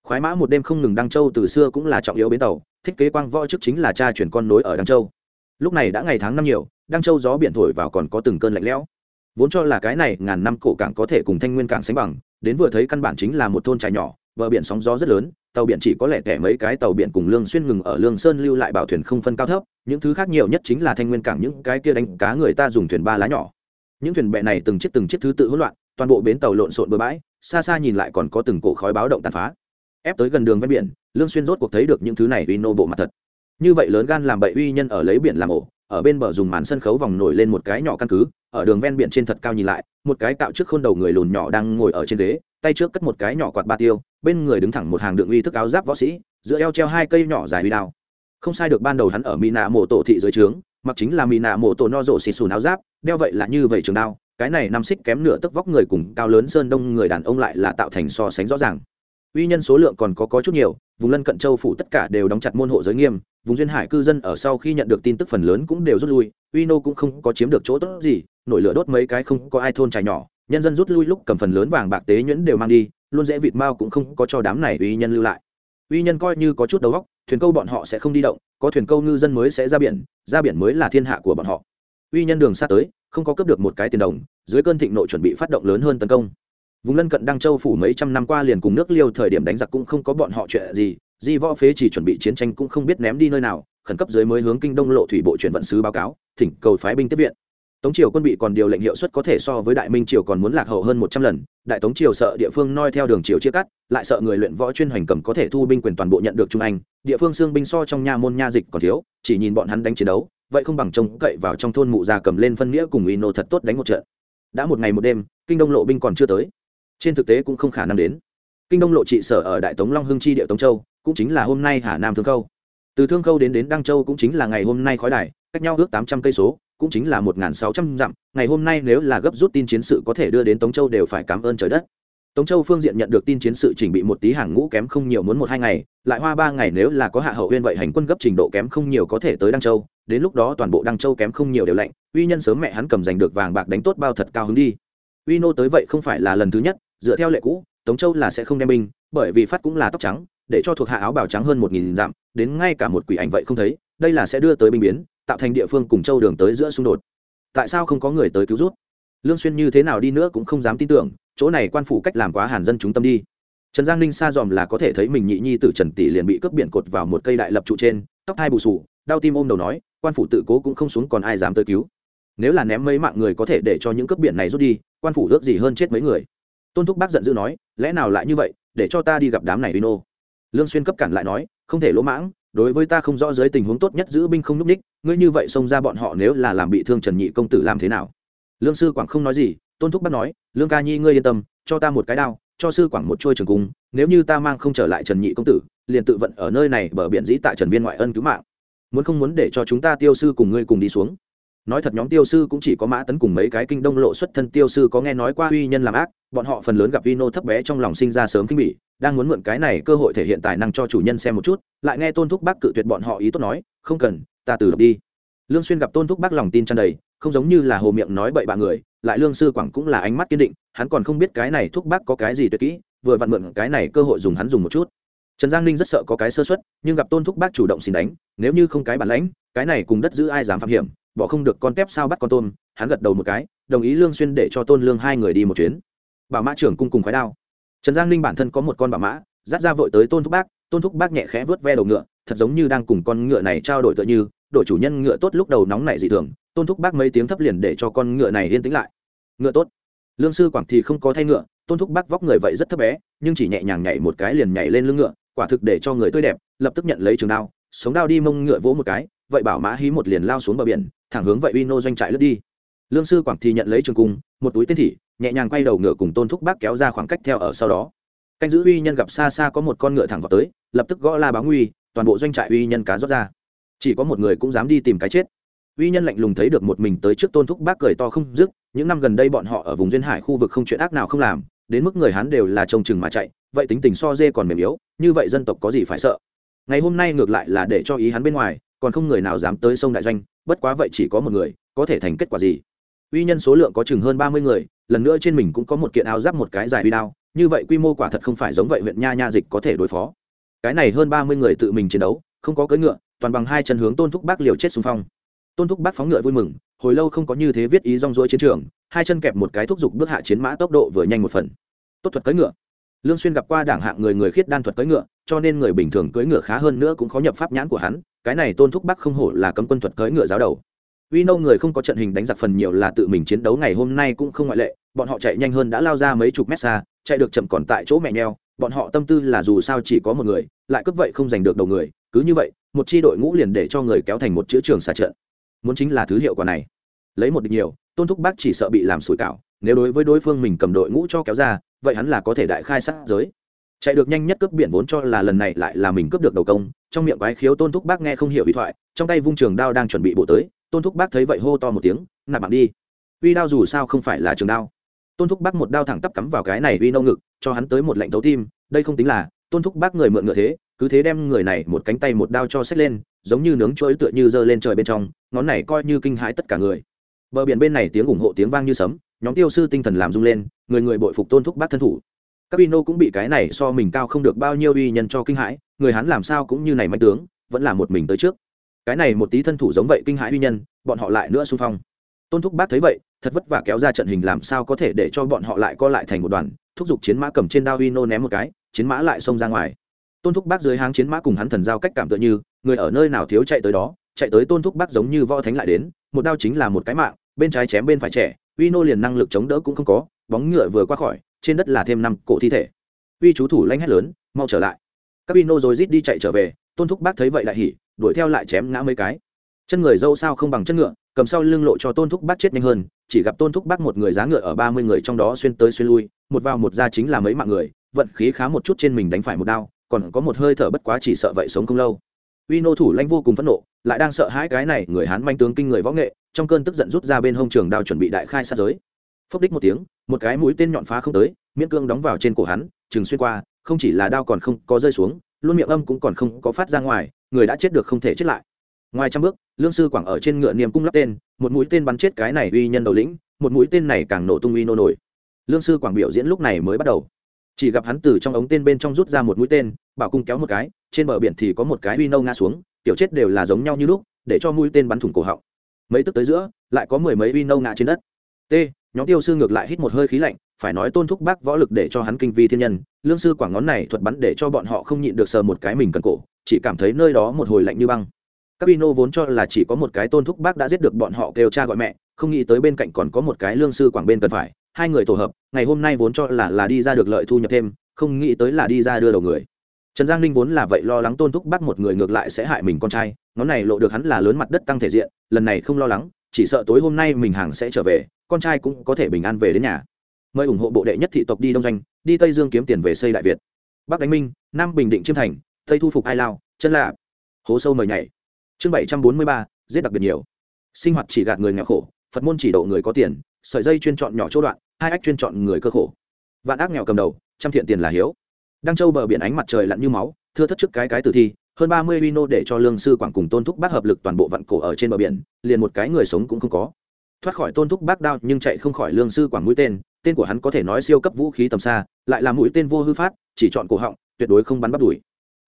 Khoái mã một đêm không ngừng đăng châu từ xưa cũng là trọng yếu bến tàu, thiết kế quang võ trước chính là cha chuyển con nối ở đăng châu. Lúc này đã ngày tháng năm nhiều, đăng châu gió biển thổi vào còn có từng cơn lạnh lẽo. Vốn cho là cái này ngàn năm cổ cảng có thể cùng thanh nguyên cảng sánh bằng đến vừa thấy căn bản chính là một thôn trài nhỏ, bờ biển sóng gió rất lớn, tàu biển chỉ có lẻ tẻ mấy cái tàu biển cùng lương xuyên ngừng ở lương sơn lưu lại bảo thuyền không phân cao thấp, những thứ khác nhiều nhất chính là thanh nguyên cảng những cái kia đánh cá người ta dùng thuyền ba lá nhỏ. Những thuyền bè này từng chiếc từng chiếc thứ tự hỗn loạn, toàn bộ bến tàu lộn xộn bừa bãi, xa xa nhìn lại còn có từng cổ khói báo động tàn phá. Ép tới gần đường ven biển, lương xuyên rốt cuộc thấy được những thứ này uy nô bộ mặt thật. Như vậy lớn gan làm bậy uy nhân ở lấy biển làm ổ, ở bên bờ dùng màn sân khấu vòng nổi lên một cái nhỏ căn cứ ở đường ven biển trên thật cao nhìn lại một cái cạo trước khôn đầu người lùn nhỏ đang ngồi ở trên ghế tay trước cất một cái nhỏ quạt ba tiêu bên người đứng thẳng một hàng đường uy thức áo giáp võ sĩ giữa eo treo hai cây nhỏ dài uy đao. Không sai được ban đầu hắn ở mỹ nạ mộ tổ thị dưới trướng mặc chính là mỹ nạ mộ tổ no rổ xịt xù áo giáp đeo vậy là như vậy trường đao cái này năm xích kém nửa tức vóc người cùng cao lớn sơn đông người đàn ông lại là tạo thành so sánh rõ ràng. Uy nhân số lượng còn có, có chút nhiều vùng lân cận châu phủ tất cả đều đóng chặt môn hộ giới nghiêm vùng duyên hải cư dân ở sau khi nhận được tin tức phần lớn cũng đều rút lui uy nô cũng không có chiếm được chỗ tốt gì nổi lửa đốt mấy cái không có ai thôn trải nhỏ, nhân dân rút lui lúc cầm phần lớn vàng bạc tế nhuyễn đều mang đi, luôn dễ vịt mao cũng không có cho đám này uy nhân lưu lại. Uy nhân coi như có chút đầu góc thuyền câu bọn họ sẽ không đi động, có thuyền câu ngư dân mới sẽ ra biển ra biển mới là thiên hạ của bọn họ. Uy nhân đường xa tới, không có cướp được một cái tiền đồng, dưới cơn thịnh nội chuẩn bị phát động lớn hơn tấn công. Vùng lân cận đăng châu phủ mấy trăm năm qua liền cùng nước liêu thời điểm đánh giặc cũng không có bọn họ chuyện gì, di võ phế chỉ chuẩn bị chiến tranh cũng không biết ném đi nơi nào, khẩn cấp dưới mới hướng kinh đông lộ thủy bộ chuyển vận sứ báo cáo, thỉnh cầu phái binh tiếp viện tống triều quân bị còn điều lệnh hiệu suất có thể so với đại minh triều còn muốn lạc hậu hơn một trăm lần, đại tống triều sợ địa phương noi theo đường triều chia cắt, lại sợ người luyện võ chuyên hoành cầm có thể thu binh quyền toàn bộ nhận được trung anh, địa phương xương binh so trong nha môn nha dịch còn thiếu, chỉ nhìn bọn hắn đánh chiến đấu, vậy không bằng trông cậy vào trong thôn mụ già cầm lên phân nghĩa cùng uy nô thật tốt đánh một trận. Đã một ngày một đêm, kinh đông lộ binh còn chưa tới. Trên thực tế cũng không khả năng đến. Kinh đông lộ trị sở ở đại tống long hưng chi địa tống châu, cũng chính là hôm nay hà nam thương khâu. Từ thương khâu đến đến đăng châu cũng chính là ngày hôm nay khói đài, cách nhau ước tám trăm cây số cũng chính là một sáu trăm dặm, ngày hôm nay nếu là gấp rút tin chiến sự có thể đưa đến tống châu đều phải cảm ơn trời đất. Tống châu phương diện nhận được tin chiến sự chỉnh bị một tí hàng ngũ kém không nhiều muốn một hai ngày, lại hoa ba ngày nếu là có hạ hậu huyên vậy hành quân gấp trình độ kém không nhiều có thể tới đăng châu, đến lúc đó toàn bộ đăng châu kém không nhiều đều lạnh, uy nhân sớm mẹ hắn cầm giành được vàng bạc đánh tốt bao thật cao hứng đi. Uy nô tới vậy không phải là lần thứ nhất, dựa theo lệ cũ, tống châu là sẽ không đem binh, bởi vì phát cũng là tóc trắng, để cho thuộc hạ áo bào trắng hơn một nghìn dặm, đến ngay cả một quỷ ảnh vậy không thấy, đây là sẽ đưa tới binh biến tạo thành địa phương cùng châu đường tới giữa xung đột. Tại sao không có người tới cứu rút lương xuyên như thế nào đi nữa cũng không dám tin tưởng, chỗ này quan phủ cách làm quá hàn dân chúng tâm đi. Trần giang ninh xa dòm là có thể thấy mình nhị nhi tử trần tỷ liền bị cướp biển cột vào một cây đại lập trụ trên, tóc thai bù sù, đau tim ôm đầu nói, quan phủ tự cố cũng không xuống còn ai dám tới cứu. Nếu là ném mấy mạng người có thể để cho những cướp biển này rút đi, quan phủ ước gì hơn chết mấy người. Tôn thúc bác giận dữ nói, lẽ nào lại như vậy, để cho ta đi gặp đám này đi nô lương xuyên cấp cản lại nói, không thể lỗ mãng đối với ta không rõ dưới tình huống tốt nhất giữ binh không núp ních ngươi như vậy xông ra bọn họ nếu là làm bị thương trần nhị công tử làm thế nào? Lương sư quảng không nói gì, tôn thúc bắt nói, lương ca nhi ngươi yên tâm, cho ta một cái đao, cho sư quảng một trôi trường cung, nếu như ta mang không trở lại trần nhị công tử, liền tự vận ở nơi này bờ biển dĩ tại trần viên ngoại ân cứu mạng. Muốn không muốn để cho chúng ta tiêu sư cùng ngươi cùng đi xuống. Nói thật nhóm tiêu sư cũng chỉ có mã tấn cùng mấy cái kinh đông lộ xuất thân tiêu sư có nghe nói qua uy nhân làm ác, bọn họ phần lớn gặp vino thấp bé trong lòng sinh ra sớm kinh bỉ đang muốn mượn cái này cơ hội thể hiện tài năng cho chủ nhân xem một chút, lại nghe tôn thúc bác cự tuyệt bọn họ ý tốt nói, không cần, ta từ đọc đi. Lương xuyên gặp tôn thúc bác lòng tin tràn đầy, không giống như là hồ miệng nói bậy bạ người, lại lương sư quảng cũng là ánh mắt kiên định, hắn còn không biết cái này thúc bác có cái gì tuyệt kỹ, vừa vặn mượn cái này cơ hội dùng hắn dùng một chút. Trần giang ninh rất sợ có cái sơ suất, nhưng gặp tôn thúc bác chủ động xin đánh, nếu như không cái bản lãnh, cái này cùng đất giữ ai dám phạm hiểm, bỏ không được con tép sao bắt con tôm, hắn gật đầu một cái, đồng ý lương xuyên để cho tôn lương hai người đi một chuyến. Bảo mã trưởng cung cùng khói đao trần giang ninh bản thân có một con bà mã, dắt ra vội tới tôn thúc bác, tôn thúc bác nhẹ khẽ vớt ve đầu ngựa, thật giống như đang cùng con ngựa này trao đổi tựa như, đội chủ nhân ngựa tốt lúc đầu nóng nảy dị thường, tôn thúc bác mấy tiếng thấp liền để cho con ngựa này yên tĩnh lại. Ngựa tốt. Lương sư quảng thì không có thay ngựa, tôn thúc bác vóc người vậy rất thấp bé, nhưng chỉ nhẹ nhàng nhảy một cái liền nhảy lên lưng ngựa, quả thực để cho người tươi đẹp, lập tức nhận lấy trường đao, sống đao đi mông ngựa vỗ một cái, vậy bảo mã hí một liền lao xuống bờ biển, thẳng hướng vậy uy nô doanh trại lướt đi. Lương sư quảng thì nhận lấy trường cung, một túi tên thị nhẹ nhàng quay đầu ngựa cùng tôn thúc bác kéo ra khoảng cách theo ở sau đó. Canh giữ uy nhân gặp xa xa có một con ngựa thẳng vào tới, lập tức gõ la báo nguy, toàn bộ doanh trại uy nhân cá rót ra. Chỉ có một người cũng dám đi tìm cái chết. Uy nhân lạnh lùng thấy được một mình tới trước tôn thúc bác cười to không dứt, những năm gần đây bọn họ ở vùng duyên hải khu vực không chuyện ác nào không làm, đến mức người hán đều là trông chừng mà chạy, vậy tính tình so dê còn mềm yếu, như vậy dân tộc có gì phải sợ? Ngày hôm nay ngược lại là để cho ý hắn bên ngoài, còn không người nào dám tới sông đại doanh, bất quá vậy chỉ có một người, có thể thành kết quả gì? Uy nhân số lượng có chừng hơn ba mươi người lần nữa trên mình cũng có một kiện áo giáp một cái dài huy đao, như vậy quy mô quả thật không phải giống vậy huyện nha nha dịch có thể đối phó. Cái này hơn ba mươi người tự mình chiến đấu, không có cưỡi ngựa, toàn bằng hai chân hướng tôn thúc bác liều chết xung phong. Tôn thúc bác phóng ngựa vui mừng, hồi lâu không có như thế viết ý rong rỗi chiến trường, hai chân kẹp một cái thúc giục bước hạ chiến mã tốc độ vừa nhanh một phần. Tốt thuật cưỡi ngựa. Lương xuyên gặp qua đảng hạng người người khiết đan thuật cưỡi ngựa, cho nên người bình thường cưỡi ngựa khá hơn nữa cũng khó nhập pháp nhãn của hắn, cái này tôn thúc bắc không hổ là cấm quân thuật cưỡi ngựa giáo đầu uy nâu người không có trận hình đánh giặc phần nhiều là tự mình chiến đấu, ngày hôm nay cũng không ngoại lệ. Bọn họ chạy nhanh hơn đã lao ra mấy chục mét xa, chạy được chậm còn tại chỗ mẹ nheo. Bọn họ tâm tư là dù sao chỉ có một người, lại cướp vậy không giành được đầu người. Cứ như vậy, một chi đội ngũ liền để cho người kéo thành một chữ trường xả trận. Muốn chính là thứ hiệu quả này. Lấy một địch nhiều, tôn thúc bác chỉ sợ bị làm sủi cảo. Nếu đối với đối phương mình cầm đội ngũ cho kéo ra, vậy hắn là có thể đại khai sát giới. Chạy được nhanh nhất cướp biển vốn cho là lần này lại là mình cướp được đầu công. Trong miệng quái khiếu tôn thúc bác nghe không hiểu ý thoại, trong tay vung trường đao đang chuẩn bị bộ tới tôn thúc bác thấy vậy hô to một tiếng, nạp mạng đi. Uy đao dù sao không phải là trường đao. Tôn thúc bác một đao thẳng tắp cắm vào cái này uy nâu ngực, cho hắn tới một lệnh thấu tim, đây không tính là, tôn thúc bác người mượn ngựa thế, cứ thế đem người này một cánh tay một đao cho xét lên, giống như nướng chuỗi tựa như giơ lên trời bên trong, ngón này coi như kinh hãi tất cả người. Bờ biển bên này tiếng ủng hộ tiếng vang như sấm, nhóm tiêu sư tinh thần làm rung lên, người người bội phục tôn thúc bác thân thủ. Các pino cũng bị cái này so mình cao không được bao nhiêu uy nhân cho kinh hãi, người hắn làm sao cũng như này mạnh tướng, vẫn là một mình tới trước cái này một tí thân thủ giống vậy kinh hãi uy nhân, bọn họ lại nữa xung phong. Tôn thúc bác thấy vậy, thật vất vả kéo ra trận hình làm sao có thể để cho bọn họ lại co lại thành một đoàn, thúc giục chiến mã cầm trên đao uy nô ném một cái, chiến mã lại xông ra ngoài. Tôn thúc bác dưới háng chiến mã cùng hắn thần giao cách cảm tựa như, người ở nơi nào thiếu chạy tới đó, chạy tới tôn thúc bác giống như võ thánh lại đến, một đao chính là một cái mạng, bên trái chém bên phải trẻ uy nô liền năng lực chống đỡ cũng không có, bóng ngựa vừa qua khỏi, trên đất là thêm năm cổ thi thể. Uy chú thủ lanh hét lớn, mau trở lại. Các uy nô rồi rít đi chạy trở về, tôn thúc bác thấy vậy lại hỉ đuổi theo lại chém ngã mấy cái. Chân người dâu sao không bằng chân ngựa, cầm sau lưng lộ cho tôn thúc bác chết nhanh hơn, chỉ gặp tôn thúc bác một người giá ngựa ở ba mươi người trong đó xuyên tới xuyên lui, một vào một ra chính là mấy mạng người, vận khí khá một chút trên mình đánh phải một đao, còn có một hơi thở bất quá chỉ sợ vậy sống không lâu. Uy nô thủ lãnh vô cùng phẫn nộ, lại đang sợ hãi cái này người hán manh tướng kinh người võ nghệ, trong cơn tức giận rút ra bên hông trường đao chuẩn bị đại khai sát giới. Phốc đích một tiếng, một cái mũi tên nhọn phá không tới, miễn cương đóng vào trên cổ hắn chừng xuyên qua, không chỉ là đao còn không có rơi xuống, luôn miệng âm cũng còn không có phát ra ngoài người đã chết được không thể chết lại. Ngoài trăm bước, lương sư quảng ở trên ngựa niềm cung lắp tên, một mũi tên bắn chết cái này uy nhân đầu lĩnh, một mũi tên này càng nổ tung uy nô nổi. Lương sư quảng biểu diễn lúc này mới bắt đầu. Chỉ gặp hắn từ trong ống tên bên trong rút ra một mũi tên, bảo cung kéo một cái, trên bờ biển thì có một cái uy nâu ngã xuống, tiểu chết đều là giống nhau như lúc, để cho mũi tên bắn thủng cổ họng. Mấy tức tới giữa, lại có mười mấy uy nâu ngã trên đất. T, nhóm tiêu sư ngược lại hít một hơi khí lạnh phải nói tôn thúc bác võ lực để cho hắn kinh vi thiên nhân, lương sư quảng ngón này thuật bắn để cho bọn họ không nhịn được sờ một cái mình cần cổ, chỉ cảm thấy nơi đó một hồi lạnh như băng. Các pino vốn cho là chỉ có một cái tôn thúc bác đã giết được bọn họ kêu cha gọi mẹ, không nghĩ tới bên cạnh còn có một cái lương sư quảng bên cần phải, hai người tổ hợp, ngày hôm nay vốn cho là là đi ra được lợi thu nhập thêm, không nghĩ tới là đi ra đưa đầu người. Trần giang ninh vốn là vậy lo lắng tôn thúc bác một người ngược lại sẽ hại mình con trai, ngón này lộ được hắn là lớn mặt đất tăng thể diện, lần này không lo lắng, chỉ sợ tối hôm nay mình hàng sẽ trở về, con trai cũng có thể bình an về đến nhà mời ủng hộ bộ đệ nhất thị tộc đi đông doanh, đi tây dương kiếm tiền về xây đại việt. Bắc đánh minh, nam bình định chiêm thành, tây thu phục ai lao, chân lạ hố sâu mời nhảy. Chương bảy trăm bốn mươi ba, giết đặc biệt nhiều. Sinh hoạt chỉ gạt người nghèo khổ, phật môn chỉ độ người có tiền, sợi dây chuyên chọn nhỏ chỗ đoạn, hai ách chuyên chọn người cơ khổ. Vạn ác nghèo cầm đầu, trăm thiện tiền là hiếu. Đăng châu bờ biển ánh mặt trời lặn như máu, thưa thất chức cái cái tử thi, hơn ba mươi vino để cho lương sư quảng cùng tôn thúc bác hợp lực toàn bộ vạn cổ ở trên bờ biển, liền một cái người sống cũng không có. Thoát khỏi tôn thúc bác đao nhưng chạy không khỏi lương sư quảng mũi tên tên của hắn có thể nói siêu cấp vũ khí tầm xa, lại là mũi tên vô hư phát, chỉ chọn cổ họng, tuyệt đối không bắn bắt đuổi.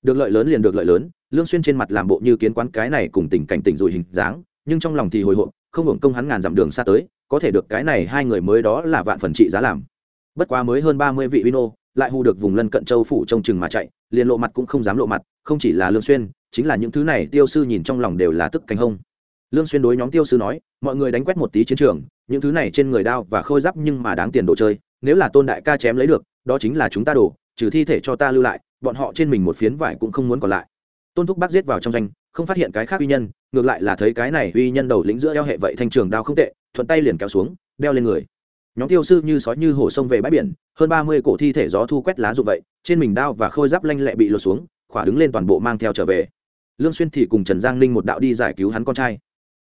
Được lợi lớn liền được lợi lớn, lương xuyên trên mặt làm bộ như kiến quán cái này cùng tình cảnh tình rủi hình dáng, nhưng trong lòng thì hồi hộp, không hưởng công hắn ngàn dặm đường xa tới, có thể được cái này hai người mới đó là vạn phần trị giá làm. Bất quá mới hơn ba mươi vị vino, lại hù được vùng lân cận châu phủ trông chừng mà chạy, liền lộ mặt cũng không dám lộ mặt, không chỉ là lương xuyên, chính là những thứ này tiêu sư nhìn trong lòng đều là tức cánh hông lương xuyên đối nhóm tiêu sư nói, mọi người đánh quét một tí chiến trường, những thứ này trên người đao và khôi giáp nhưng mà đáng tiền đồ chơi, nếu là tôn đại ca chém lấy được, đó chính là chúng ta đổ, trừ thi thể cho ta lưu lại, bọn họ trên mình một phiến vải cũng không muốn còn lại. Tôn thúc bác giết vào trong danh, không phát hiện cái khác uy nhân, ngược lại là thấy cái này uy nhân đầu lĩnh giữa eo hệ vậy thanh trường đao không tệ, thuận tay liền kéo xuống, đeo lên người. Nhóm tiêu sư như sói như hổ sông về bãi biển, hơn ba mươi cổ thi thể gió thu quét lá rụng vậy, trên mình đao và khôi giáp lanh lẹ bị lột xuống, khỏa đứng lên toàn bộ mang theo trở về. Lương xuyên thì cùng trần giang ninh một đạo đi giải cứu hắn con trai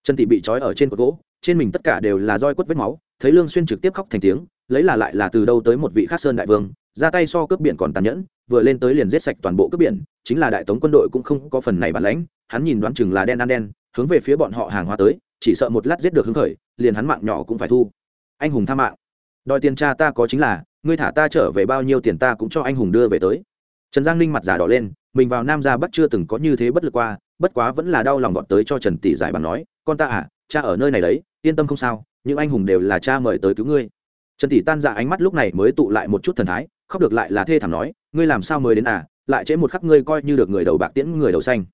trần thị bị trói ở trên cột gỗ, trên mình tất cả đều là roi quất vết máu, thấy lương xuyên trực tiếp khóc thành tiếng, lấy là lại là từ đâu tới một vị khác sơn đại vương, ra tay so cướp biển còn tàn nhẫn, vừa lên tới liền giết sạch toàn bộ cướp biển, chính là đại tống quân đội cũng không có phần này bản lãnh, hắn nhìn đoán chừng là đen ăn đen, hướng về phía bọn họ hàng hóa tới, chỉ sợ một lát giết được hứng khởi, liền hắn mạng nhỏ cũng phải thu. Anh hùng tha mạng. Đòi tiền cha ta có chính là, ngươi thả ta trở về bao nhiêu tiền ta cũng cho anh hùng đưa về tới. Trần giang ninh mặt giả đỏ lên, mình vào nam ra bắc chưa từng có như thế bất lực qua bất quá vẫn là đau lòng vọt tới cho trần tỷ giải bằng nói, con ta à cha ở nơi này đấy, yên tâm không sao, những anh hùng đều là cha mời tới cứu ngươi. Trần tỷ tan ra ánh mắt lúc này mới tụ lại một chút thần thái, khóc được lại là thê thảm nói, ngươi làm sao mới đến à lại trễ một khắc ngươi coi như được người đầu bạc tiễn, người đầu xanh.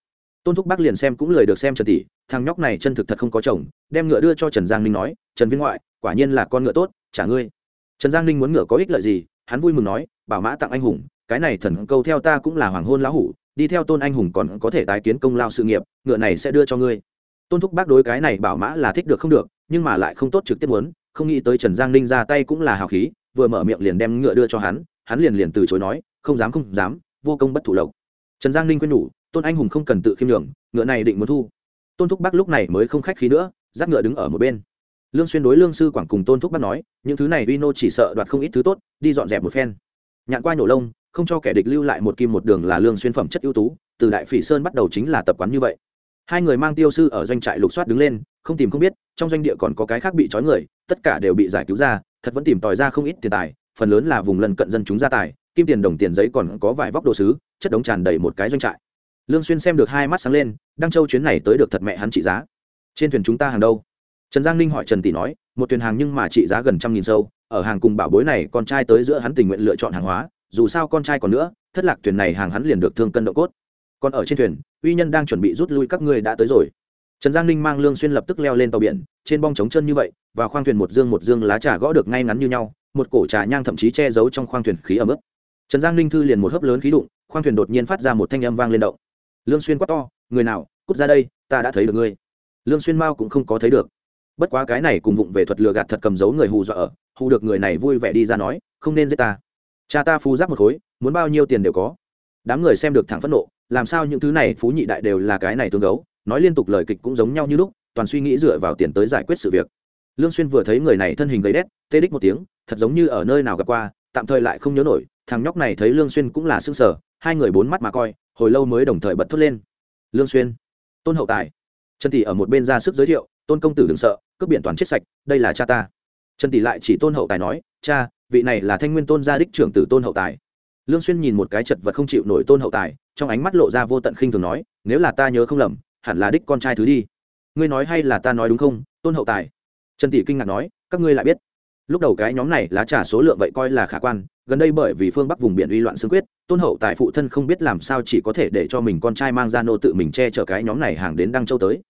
Tôn thúc bác liền xem cũng lời được xem trần tỷ, thằng nhóc này chân thực thật không có chồng, đem ngựa đưa cho trần giang ninh nói, trần viên ngoại, quả nhiên là con ngựa tốt, trả ngươi. Trần giang ninh muốn ngựa có ích lợi gì, hắn vui mừng nói, bảo mã tặng anh hùng, cái này thần câu theo ta cũng là hoàng hôn lão hủ đi theo tôn anh hùng còn có thể tái kiến công lao sự nghiệp, ngựa này sẽ đưa cho ngươi. Tôn thúc bác đối cái này bảo mã là thích được không được, nhưng mà lại không tốt trực tiếp muốn, không nghĩ tới trần giang ninh ra tay cũng là hào khí, vừa mở miệng liền đem ngựa đưa cho hắn hắn liền liền từ chối nói, không dám không dám, vô công bất thủ lộc. Trần giang ninh quên nhủ, tôn anh hùng không cần tự khiêm nhường, ngựa này định muốn thu. Tôn thúc bác lúc này mới không khách khí nữa, dắt ngựa đứng ở một bên. Lương xuyên đối lương sư quảng cùng tôn thúc bác nói, những thứ này uy nô chỉ sợ đoạt không ít thứ tốt, đi dọn dẹp một phen. Nhạn qua nhổ lông không cho kẻ địch lưu lại một kim một đường là lương xuyên phẩm chất ưu tú, từ đại phỉ sơn bắt đầu chính là tập quán như vậy. Hai người mang tiêu sư ở doanh trại lục soát đứng lên, không tìm không biết, trong doanh địa còn có cái khác bị trói người, tất cả đều bị giải cứu ra, thật vẫn tìm tòi ra không ít tiền tài, phần lớn là vùng lân cận dân chúng gia tài, kim tiền đồng tiền giấy còn có vài vóc đồ sứ, chất đống tràn đầy một cái doanh trại. Lương xuyên xem được hai mắt sáng lên, đăng châu chuyến này tới được thật mẹ hắn trị giá. Trên thuyền chúng ta hàng đâu? Trần giang ninh hỏi trần tỷ nói, một thuyền hàng nhưng mà trị giá gần trăm nghìn sâu, ở hàng cùng bảo bối này con trai tới giữa hắn tình nguyện lựa chọn hàng hóa dù sao con trai còn nữa, thất lạc thuyền này hàng hắn liền được thương cân độ cốt. Còn ở trên thuyền, uy nhân đang chuẩn bị rút lui các ngươi đã tới rồi. Trần giang ninh mang lương xuyên lập tức leo lên tàu biển, trên bong trống chân như vậy và khoang thuyền một dương một dương lá trà gõ được ngay ngắn như nhau, một cổ trà nhang thậm chí che giấu trong khoang thuyền khí ẩm ướt. Trần giang ninh thư liền một hớp lớn khí đụng, khoang thuyền đột nhiên phát ra một thanh âm vang lên động. Lương xuyên quát to, người nào, cút ra đây, ta đã thấy được ngươi. Lương xuyên mao cũng không có thấy được. Bất quá cái này cùng vụng về thuật lừa gạt thật cầm giấu người hù dọa ở, hù được người này vui vẻ đi ra nói, không nên giết ta cha ta phú giáp một khối, muốn bao nhiêu tiền đều có. Đám người xem được thẳng phẫn nộ, làm sao những thứ này phú nhị đại đều là cái này tương gấu nói liên tục lời kịch cũng giống nhau như lúc, toàn suy nghĩ dựa vào tiền tới giải quyết sự việc. Lương xuyên vừa thấy người này thân hình gầy đét, tê đích một tiếng, thật giống như ở nơi nào gặp qua, tạm thời lại không nhớ nổi, thằng nhóc này thấy lương xuyên cũng là sưng sờ, hai người bốn mắt mà coi, hồi lâu mới đồng thời bật thốt lên. Lương xuyên, tôn hậu tài. Trần tỷ ở một bên ra sức giới thiệu, tôn công tử đừng sợ, cướp biển toàn chết sạch, đây là cha ta. Trần tỷ lại chỉ tôn hậu tài nói, cha vị này là thanh nguyên tôn gia đích trưởng tử tôn hậu tài. Lương xuyên nhìn một cái chật vật không chịu nổi tôn hậu tài, trong ánh mắt lộ ra vô tận khinh thường nói, nếu là ta nhớ không lầm, hẳn là đích con trai thứ đi. Ngươi nói hay là ta nói đúng không, tôn hậu tài? Trần tỷ kinh ngạc nói, các ngươi lại biết. Lúc đầu cái nhóm này lá trà số lượng vậy coi là khả quan, gần đây bởi vì phương bắc vùng biển uy loạn xương quyết, tôn hậu tài phụ thân không biết làm sao chỉ có thể để cho mình con trai mang ra nô tự mình che chở cái nhóm này hàng đến đăng châu tới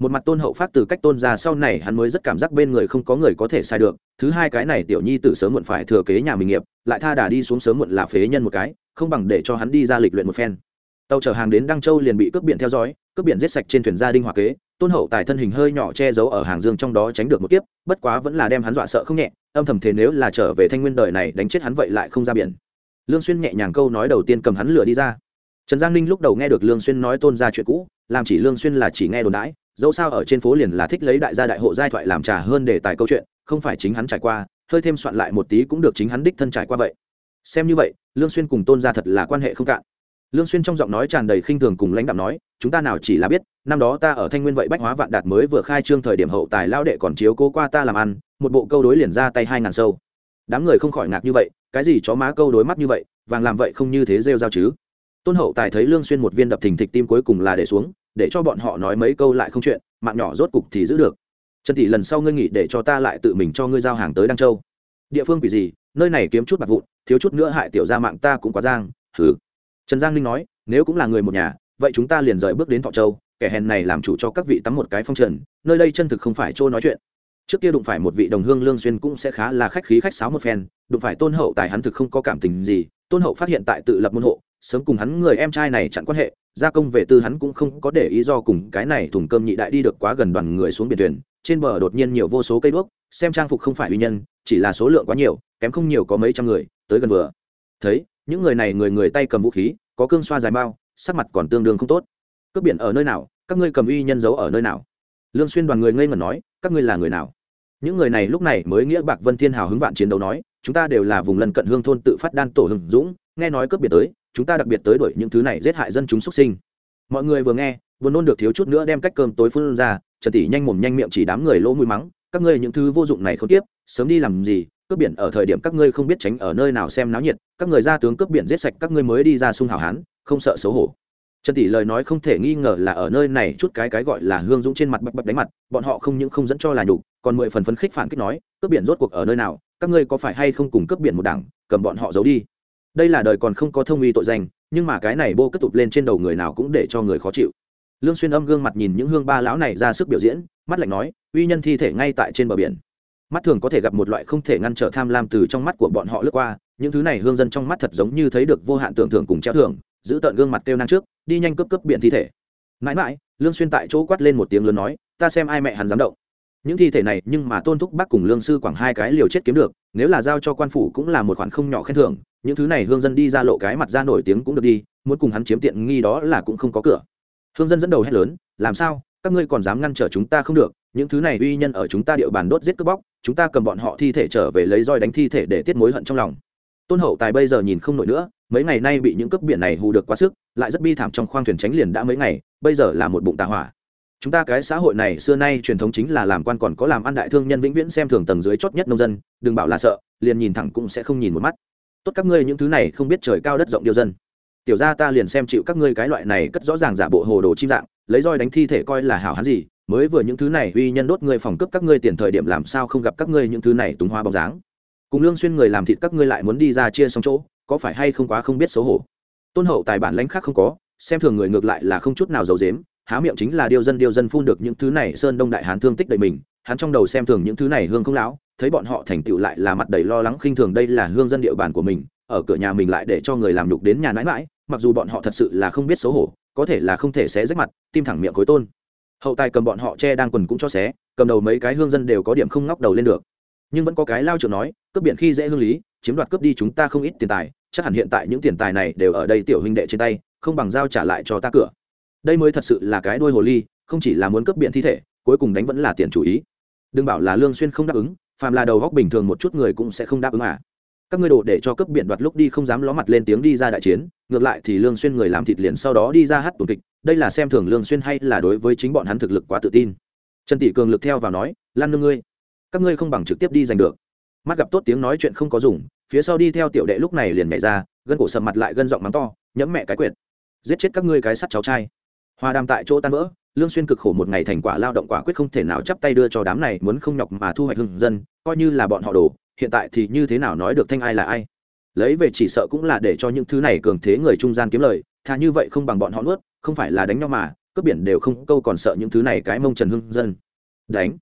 một mặt tôn hậu phát từ cách tôn ra sau này hắn mới rất cảm giác bên người không có người có thể sai được. Thứ hai cái này tiểu nhi từ sớm muộn phải thừa kế nhà mình nghiệp, lại tha đà đi xuống sớm muộn là phế nhân một cái, không bằng để cho hắn đi ra lịch luyện một phen. Tàu chở hàng đến đăng châu liền bị cướp biển theo dõi, cướp biển giết sạch trên thuyền gia đinh hòa kế, tôn hậu tài thân hình hơi nhỏ che giấu ở hàng dương trong đó tránh được một kiếp, bất quá vẫn là đem hắn dọa sợ không nhẹ, âm thầm thế nếu là trở về thanh nguyên đời này đánh chết hắn vậy lại không ra biển. Lương xuyên nhẹ nhàng câu nói đầu tiên cầm hắn lửa đi ra. Trần giang ninh lúc đầu nghe được lương xuyên nói tôn ra chuyện cũ, làm chỉ lương xuyên là chỉ nghe đồn đãi dẫu sao ở trên phố liền là thích lấy đại gia đại hộ giai thoại làm trà hơn để tài câu chuyện, không phải chính hắn trải qua, hơi thêm soạn lại một tí cũng được chính hắn đích thân trải qua vậy. Xem như vậy, lương xuyên cùng tôn gia thật là quan hệ không cạn. Lương xuyên trong giọng nói tràn đầy khinh thường cùng lãnh đạm nói, chúng ta nào chỉ là biết, năm đó ta ở thanh nguyên vậy bách hóa vạn đạt mới vừa khai trương thời điểm hậu tài lao đệ còn chiếu cố qua ta làm ăn, một bộ câu đối liền ra tay hai ngàn sâu. Đám người không khỏi ngạc như vậy, cái gì chó má câu đối mắt như vậy, vàng làm vậy không như thế rêu rao chứ? Tôn hậu tài thấy lương xuyên một viên đập thình thịch tim cuối cùng là để xuống để cho bọn họ nói mấy câu lại không chuyện, mạng nhỏ rốt cục thì giữ được. Trần tỷ lần sau ngươi nghỉ để cho ta lại tự mình cho ngươi giao hàng tới đăng châu. Địa phương quỷ gì, nơi này kiếm chút bạc vụn, thiếu chút nữa hại tiểu gia mạng ta cũng quá giang, hừ. Trần giang ninh nói, nếu cũng là người một nhà, vậy chúng ta liền rời bước đến thọ châu, kẻ hèn này làm chủ cho các vị tắm một cái phong trần, nơi đây chân thực không phải chỗ nói chuyện. Trước kia đụng phải một vị đồng hương lương xuyên cũng sẽ khá là khách khí khách sáo một phen, đụng phải tôn hậu tài hắn thực không có cảm tình gì, tôn hậu phát hiện tại tự lập môn hộ sớm cùng hắn người em trai này chặn quan hệ, gia công về tư hắn cũng không có để ý do cùng cái này thùng cơm nhị đại đi được quá gần đoàn người xuống biển thuyền, trên bờ đột nhiên nhiều vô số cây đuốc, xem trang phục không phải uy nhân, chỉ là số lượng quá nhiều, kém không nhiều có mấy trăm người, tới gần vừa. Thấy, những người này người người tay cầm vũ khí, có cương xoa dài bao sắc mặt còn tương đương không tốt. Cướp biển ở nơi nào, các ngươi cầm uy nhân giấu ở nơi nào? Lương xuyên đoàn người ngây ngẩn nói, các ngươi là người nào? Những người này lúc này mới nghĩa bạc vân thiên hào hứng vạn chiến đấu nói, chúng ta đều là vùng lân cận hương thôn tự phát đan tổ hưng dũng, nghe nói cướp biển tới chúng ta đặc biệt tới đuổi những thứ này giết hại dân chúng xuất sinh. Mọi người vừa nghe, vừa nôn được thiếu chút nữa đem cách cơm tối phun ra, trần tỷ nhanh mồm nhanh miệng chỉ đám người lỗ mũi mắng, các ngươi những thứ vô dụng này không tiếp, sớm đi làm gì, cướp biển ở thời điểm các ngươi không biết tránh ở nơi nào xem náo nhiệt, các người ra tướng cướp biển giết sạch các ngươi mới đi ra sung hào hán, không sợ xấu hổ. Trần tỷ lời nói không thể nghi ngờ là ở nơi này chút cái cái gọi là hương dũng trên mặt bập bập đánh mặt, bọn họ không những không dẫn cho là nhục, còn mười phần phấn khích phản kích nói, cướp biển rốt cuộc ở nơi nào, các ngươi có phải hay không cùng cướp biển một đảng, cầm bọn họ giấu đi? Đây là đời còn không có thông uy tội danh, nhưng mà cái này bô cất tụt lên trên đầu người nào cũng để cho người khó chịu. Lương xuyên âm gương mặt nhìn những hương ba lão này ra sức biểu diễn, mắt lạnh nói, uy nhân thi thể ngay tại trên bờ biển. Mắt thường có thể gặp một loại không thể ngăn trở tham lam từ trong mắt của bọn họ lướt qua, những thứ này hương dân trong mắt thật giống như thấy được vô hạn tưởng thưởng cùng treo thưởng, giữ tận gương mặt kêu năng trước, đi nhanh cướp cướp biển thi thể. Mãi mãi, lương xuyên tại chỗ quát lên một tiếng lớn nói, ta xem ai mẹ hắn dám động. Những thi thể này nhưng mà tôn thúc bác cùng lương sư quảng hai cái liều chết kiếm được, nếu là giao cho quan phủ cũng là một khoản không nhỏ khen thưởng những thứ này hương dân đi ra lộ cái mặt ra nổi tiếng cũng được đi, muốn cùng hắn chiếm tiện nghi đó là cũng không có cửa. Hương dân dẫn đầu hét lớn, làm sao? Các ngươi còn dám ngăn trở chúng ta không được? Những thứ này uy nhân ở chúng ta địa bàn đốt giết cướp bóc, chúng ta cầm bọn họ thi thể trở về lấy roi đánh thi thể để tiết mối hận trong lòng. Tôn hậu tài bây giờ nhìn không nổi nữa, mấy ngày nay bị những cướp biển này hù được quá sức, lại rất bi thảm trong khoang thuyền tránh liền đã mấy ngày, bây giờ là một bụng tà hỏa. Chúng ta cái xã hội này xưa nay truyền thống chính là làm quan còn có làm ăn đại thương nhân vĩnh viễn xem thường tầng dưới chót nhất nông dân, đừng bảo là sợ, liền nhìn thẳng cũng sẽ không nhìn một mắt tốt các ngươi những thứ này không biết trời cao đất rộng điều dân. Tiểu ra ta liền xem chịu các ngươi cái loại này cất rõ ràng giả bộ hồ đồ chim dạng, lấy roi đánh thi thể coi là hảo hán gì, mới vừa những thứ này uy nhân đốt ngươi phòng cướp các ngươi tiền thời điểm làm sao không gặp các ngươi những thứ này túng hoa bóng dáng. Cùng lương xuyên người làm thịt các ngươi lại muốn đi ra chia xong chỗ, có phải hay không quá không biết xấu hổ. Tôn hậu tài bản lãnh khác không có, xem thường người ngược lại là không chút nào giấu dếm há miệng chính là điêu dân điêu dân phun được những thứ này sơn đông đại hán thương tích đầy mình, hắn trong đầu xem thường những thứ này hương không lão thấy bọn họ thành tựu lại là mặt đầy lo lắng khinh thường đây là hương dân địa bàn của mình, ở cửa nhà mình lại để cho người làm nhục đến nhà nãi mãi mặc dù bọn họ thật sự là không biết xấu hổ, có thể là không thể xé rách mặt, tim thẳng miệng khối tôn. Hậu tài cầm bọn họ che đang quần cũng cho xé, cầm đầu mấy cái hương dân đều có điểm không ngóc đầu lên được. Nhưng vẫn có cái lao trưởng nói, cướp biển khi dễ hương lý, chiếm đoạt cướp đi chúng ta không ít tiền tài, chắc hẳn hiện tại những tiền tài này đều ở đây tiểu huynh đệ trên tay, không bằng giao trả lại cho ta cửa. Đây mới thật sự là cái đuôi hồ ly, không chỉ là muốn cướp biển thi thể, cuối cùng đánh vẫn là tiền chủ ý. Đừng bảo là lương xuyên không đáp ứng phàm là đầu góc bình thường một chút người cũng sẽ không đáp ứng à. Các ngươi đồ để cho cướp biển đoạt lúc đi không dám ló mặt lên tiếng đi ra đại chiến, ngược lại thì lương xuyên người làm thịt liền sau đó đi ra hát tuần kịch, đây là xem thường lương xuyên hay là đối với chính bọn hắn thực lực quá tự tin. Trần tỷ cường lực theo vào nói, lan nương ngươi, các ngươi không bằng trực tiếp đi giành được. Mắt gặp tốt tiếng nói chuyện không có dùng, phía sau đi theo tiểu đệ lúc này liền nhảy ra, gân cổ sầm mặt lại gân giọng mắng to, nhẫm mẹ cái quyệt, giết chết các ngươi cái sắt cháu trai hoa đàm tại chỗ tan vỡ, lương xuyên cực khổ một ngày thành quả lao động quả quyết không thể nào chắp tay đưa cho đám này muốn không nhọc mà thu hoạch hưng dân, coi như là bọn họ đồ hiện tại thì như thế nào nói được thanh ai là ai. Lấy về chỉ sợ cũng là để cho những thứ này cường thế người trung gian kiếm lời, thà như vậy không bằng bọn họ nuốt, không phải là đánh nhau mà, cướp biển đều không câu còn sợ những thứ này cái mông trần hương dân. Đánh.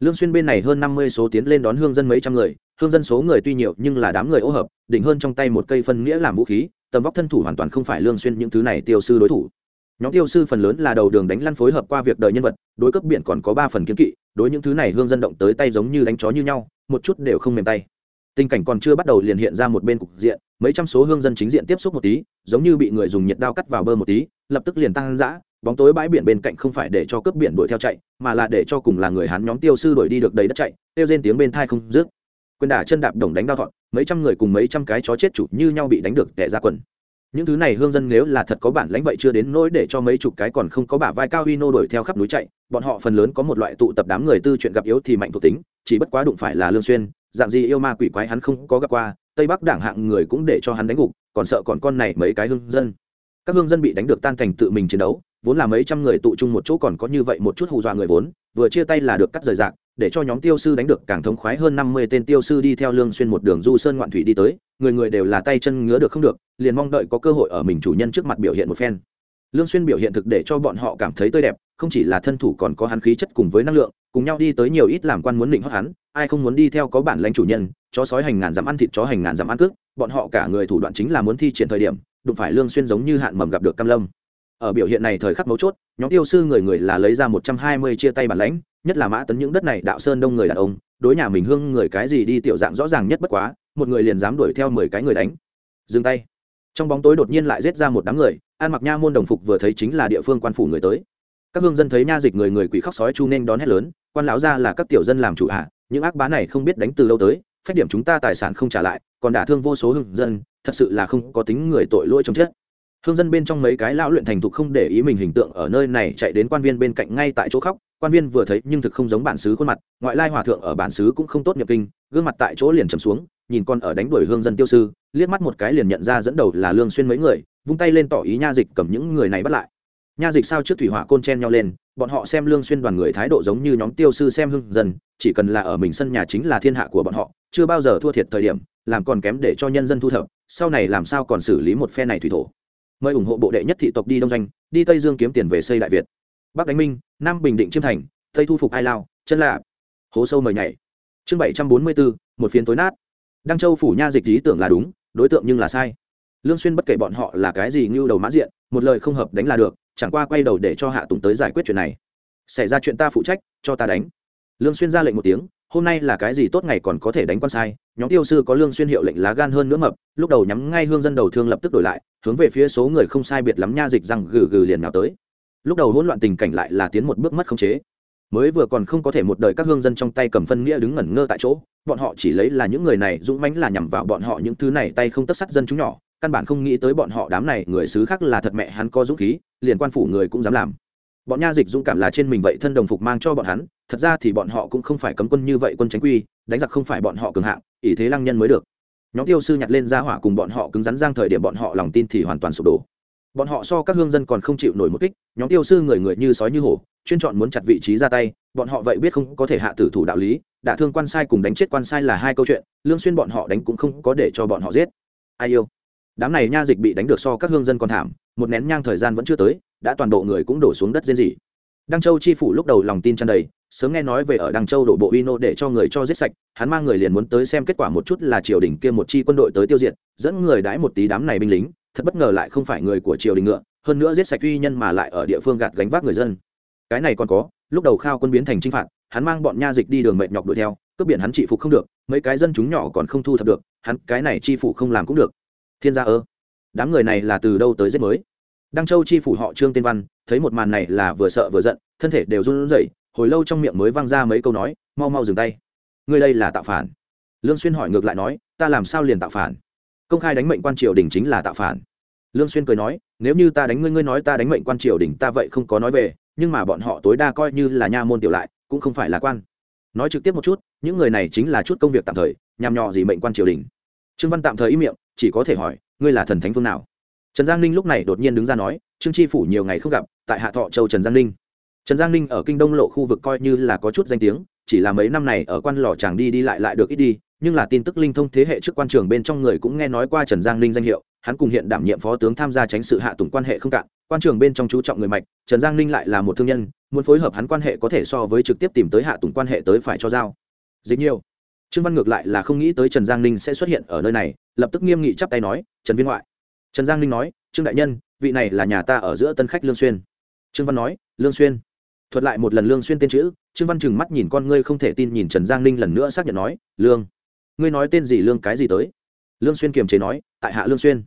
Lương xuyên bên này hơn năm mươi số tiến lên đón hương dân mấy trăm người, hương dân số người tuy nhiều nhưng là đám người ô hợp, đỉnh hơn trong tay một cây phân nghĩa làm vũ khí, tầm vóc thân thủ hoàn toàn không phải lương xuyên những thứ này tiêu sư đối thủ nhóm tiêu sư phần lớn là đầu đường đánh lăn phối hợp qua việc đời nhân vật, đối cấp biển còn có ba phần kiến kỵ, đối những thứ này hương dân động tới tay giống như đánh chó như nhau, một chút đều không mềm tay. Tình cảnh còn chưa bắt đầu liền hiện ra một bên cục diện, mấy trăm số hương dân chính diện tiếp xúc một tí, giống như bị người dùng nhiệt đao cắt vào bơ một tí, lập tức liền tăng dã, bóng tối bãi biển bên cạnh không phải để cho cướp biển đuổi theo chạy, mà là để cho cùng là người hán nhóm tiêu sư đuổi đi được đầy đất chạy tiêu rên tiếng bên thai không dứt. Quyền đả chân đạp đồng đánh đao thọn mấy trăm người cùng mấy trăm cái chó chết chủ như nhau bị đánh được tẻ ra quần những thứ này hương dân nếu là thật có bản lãnh vậy chưa đến nỗi để cho mấy chục cái còn không có bả vai cao huy nô đuổi theo khắp núi chạy. Bọn họ phần lớn có một loại tụ tập đám người tư chuyện gặp yếu thì mạnh thuộc tính, chỉ bất quá đụng phải là lương xuyên, dạng gì yêu ma quỷ quái hắn không có gặp qua, tây bắc đảng hạng người cũng để cho hắn đánh gục, còn sợ còn con này mấy cái hương dân. Các hương dân bị đánh được tan thành tự mình chiến đấu, vốn là mấy trăm người tụ chung một chỗ còn có như vậy một chút hù dọa người vốn, vừa chia tay là được cắt rời rạc, để cho nhóm tiêu sư đánh được càng thống khoái hơn năm mươi tên tiêu sư đi theo lương xuyên một đường du sơn ngoạn thủy đi tới người người đều là tay chân ngứa được không được, liền mong đợi có cơ hội ở mình chủ nhân trước mặt biểu hiện một phen. Lương xuyên biểu hiện thực để cho bọn họ cảm thấy tươi đẹp, không chỉ là thân thủ còn có hắn khí chất cùng với năng lượng, cùng nhau đi tới nhiều ít làm quan muốn định hót hắn, ai không muốn đi theo có bản lãnh chủ nhân, chó sói hành ngàn dặm ăn thịt chó hành ngàn dặm ăn cước bọn họ cả người thủ đoạn chính là muốn thi triển thời điểm, đụng phải lương xuyên giống như hạn mầm gặp được cam lâm. Ở biểu hiện này thời khắc mấu chốt, nhóm tiêu sư người người là lấy ra một trăm hai mươi chia tay bản lãnh, nhất là mã tấn những đất này đạo sơn đông người đàn ông, đối nhà mình hương người cái gì đi tiểu dạng rõ ràng nhất bất quá một người liền dám đuổi theo mười cái người đánh. Dừng tay. Trong bóng tối đột nhiên lại giết ra một đám người, an mặc nha môn đồng phục vừa thấy chính là địa phương quan phủ người tới. Các hương dân thấy nha dịch người người quỷ khóc sói chu nên đón hét lớn, quan lão ra là các tiểu dân làm chủ hạ những ác bá này không biết đánh từ lâu tới phép điểm chúng ta tài sản không trả lại, còn đả thương vô số hương dân, thật sự là không có tính người tội lỗi trong chết. Hương dân bên trong mấy cái lão luyện thành thục không để ý mình hình tượng ở nơi này chạy đến quan viên bên cạnh ngay tại chỗ khóc. Quan viên vừa thấy nhưng thực không giống bản xứ khuôn mặt, ngoại lai hòa thượng ở bản xứ cũng không tốt nhập kinh, gương mặt tại chỗ liền trầm xuống nhìn con ở đánh đuổi hương dân tiêu sư, liếc mắt một cái liền nhận ra dẫn đầu là lương xuyên mấy người, vung tay lên tỏ ý nha dịch cầm những người này bắt lại. Nha dịch sao trước thủy hỏa côn chen nhau lên, bọn họ xem lương xuyên đoàn người thái độ giống như nhóm tiêu sư xem hương dân, chỉ cần là ở mình sân nhà chính là thiên hạ của bọn họ, chưa bao giờ thua thiệt thời điểm, làm còn kém để cho nhân dân thu thập, sau này làm sao còn xử lý một phe này thủy thổ. Mời ủng hộ bộ đệ nhất thị tộc đi đông doanh, đi tây dương kiếm tiền về xây đại việt. Bắc đánh minh, nam bình định chiêm thành, tây thu phục ai lao, chân lạ hố sâu mời nhảy. Chương bảy trăm bốn mươi bốn, một phiến tối nát đăng châu phủ nha dịch lý tưởng là đúng, đối tượng nhưng là sai. Lương xuyên bất kể bọn họ là cái gì như đầu mã diện, một lời không hợp đánh là được, chẳng qua quay đầu để cho hạ tùng tới giải quyết chuyện này. Xảy ra chuyện ta phụ trách, cho ta đánh. Lương xuyên ra lệnh một tiếng, hôm nay là cái gì tốt ngày còn có thể đánh quan sai. Nhóm tiêu sư có lương xuyên hiệu lệnh lá gan hơn nữa mập, lúc đầu nhắm ngay hương dân đầu thương lập tức đổi lại, hướng về phía số người không sai biệt lắm nha dịch răng gừ gừ liền nào tới. Lúc đầu hỗn loạn tình cảnh lại là tiến một bước mất khống chế. Mới vừa còn không có thể một đời các hương dân trong tay cầm phân nghĩa đứng ngẩn ngơ tại chỗ bọn họ chỉ lấy là những người này, dũng mãnh là nhằm vào bọn họ những thứ này, tay không tất sắt dân chúng nhỏ. Căn bản không nghĩ tới bọn họ đám này, người xứ khác là thật mẹ hắn có dũng khí, liền quan phủ người cũng dám làm. Bọn nha dịch dũng cảm là trên mình vậy, thân đồng phục mang cho bọn hắn, thật ra thì bọn họ cũng không phải cấm quân như vậy quân tránh quy, đánh giặc không phải bọn họ cường hạng, ỷ thế lăng nhân mới được. Nhóm tiêu sư nhặt lên ra hỏa cùng bọn họ cứng rắn giang thời điểm bọn họ lòng tin thì hoàn toàn sụp đổ. Bọn họ so các hương dân còn không chịu nổi một kích, nhóm tiêu sư người người như sói như hổ, chuyên chọn muốn chặt vị trí ra tay, bọn họ vậy biết không có thể hạ tử thủ đạo lý đả thương quan sai cùng đánh chết quan sai là hai câu chuyện, lương xuyên bọn họ đánh cũng không có để cho bọn họ giết. Ai yêu? Đám này nha dịch bị đánh được so các hương dân còn thảm, một nén nhang thời gian vẫn chưa tới, đã toàn bộ người cũng đổ xuống đất diên dị đăng châu chi phủ lúc đầu lòng tin tràn đầy, sớm nghe nói về ở đăng châu đổ bộ uy nô để cho người cho giết sạch, hắn mang người liền muốn tới xem kết quả một chút là triều đình kia một chi quân đội tới tiêu diệt, dẫn người đãi một tí đám này binh lính, thật bất ngờ lại không phải người của triều đình ngựa, hơn nữa giết sạch uy nhân mà lại ở địa phương gạt gánh vác người dân. Cái này còn có, lúc đầu khao quân biến thành chinh phạt hắn mang bọn nha dịch đi đường mệt nhọc đuổi theo, cướp biển hắn trị phục không được, mấy cái dân chúng nhỏ còn không thu thập được, hắn cái này chi phủ không làm cũng được. Thiên gia ơ, đám người này là từ đâu tới giết mới? Đăng châu chi phủ họ trương tiên văn, thấy một màn này là vừa sợ vừa giận, thân thể đều run rẩy, hồi lâu trong miệng mới văng ra mấy câu nói, mau mau dừng tay. Ngươi đây là tạo phản. Lương xuyên hỏi ngược lại nói, ta làm sao liền tạo phản? Công khai đánh mệnh quan triều đình chính là tạo phản. Lương xuyên cười nói, nếu như ta đánh ngươi ngươi nói ta đánh mệnh quan triều đình, ta vậy không có nói về, nhưng mà bọn họ tối đa coi như là nha môn tiểu lại cũng không phải là quan. Nói trực tiếp một chút, những người này chính là chút công việc tạm thời, nhằm nhọ gì mệnh quan triều đình. Trương văn tạm thời im miệng, chỉ có thể hỏi, ngươi là thần thánh phương nào? Trần giang ninh lúc này đột nhiên đứng ra nói, trương tri phủ nhiều ngày không gặp, tại hạ thọ châu trần giang ninh. Trần giang ninh ở kinh đông lộ khu vực coi như là có chút danh tiếng chỉ là mấy năm này ở quan lò chàng đi đi lại lại được ít đi, nhưng là tin tức linh thông thế hệ trước quan trường bên trong người cũng nghe nói qua trần giang ninh danh hiệu, hắn cùng hiện đảm nhiệm phó tướng tham gia tránh sự hạ tùng quan hệ không cạn, quan trường bên trong chú trọng người mạch, trần giang ninh lại là một thương nhân, muốn phối hợp hắn quan hệ có thể so với trực tiếp tìm tới hạ tùng quan hệ tới phải cho giao. Dịch nhiều. Trương văn ngược lại là không nghĩ tới trần giang ninh sẽ xuất hiện ở nơi này, lập tức nghiêm nghị chắp tay nói, trần viên ngoại. Trần giang ninh nói, trương đại nhân, vị này là nhà ta ở giữa tân khách lương xuyên. Trương văn nói, lương xuyên thuật lại một lần lương xuyên tên chữ, trương văn chừng mắt nhìn con ngươi không thể tin nhìn trần giang ninh lần nữa xác nhận nói, lương, ngươi nói tên gì lương cái gì tới? Lương xuyên kiềm chế nói, tại hạ lương xuyên.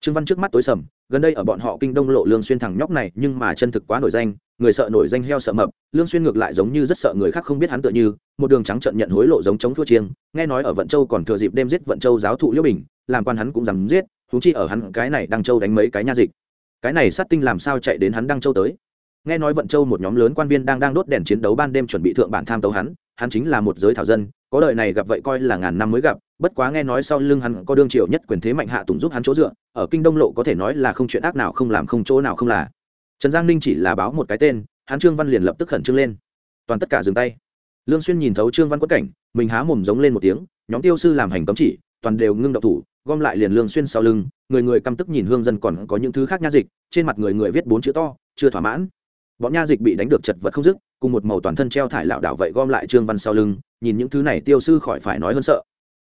Trương văn trước mắt tối sầm, gần đây ở bọn họ kinh đông lộ lương xuyên thằng nhóc này, nhưng mà chân thực quá nổi danh, người sợ nổi danh heo sợ mập, lương xuyên ngược lại giống như rất sợ người khác không biết hắn tựa như, một đường trắng trợn nhận hối lộ giống chống thua chiêng, nghe nói ở vận châu còn thừa dịp đêm giết vận châu giáo thụ liễu bình, làm quan hắn cũng dám giết chúng chi ở hắn cái này đăng châu đánh mấy cái nha dịch. Cái này sát tinh làm sao chạy đến hắn đăng châu tới? Nghe nói vận châu một nhóm lớn quan viên đang đang đốt đèn chiến đấu ban đêm chuẩn bị thượng bản tham tấu hắn hắn chính là một giới thảo dân, có đời này gặp vậy coi là ngàn năm mới gặp, bất quá nghe nói sau lưng hắn có đương triều nhất quyền thế mạnh hạ tùng giúp hắn chỗ dựa, ở kinh đông lộ có thể nói là không chuyện ác nào không làm không chỗ nào không là. Trần giang ninh chỉ là báo một cái tên, hắn trương văn liền lập tức khẩn trương lên. Toàn tất cả dừng tay. Lương xuyên nhìn thấu trương văn quất cảnh, mình há mồm giống lên một tiếng, nhóm tiêu sư làm hành cấm chỉ, toàn đều ngưng độc thủ, gom lại liền lương xuyên sau lưng, người người căm tức nhìn hương dân còn có những thứ khác nha dịch, trên mặt người người viết bốn chữ to, chưa thỏa mãn bọn nha dịch bị đánh được chật vật không dứt, cùng một màu toàn thân treo thải lạo đảo vậy gom lại trương văn sau lưng, nhìn những thứ này tiêu sư khỏi phải nói hơn sợ.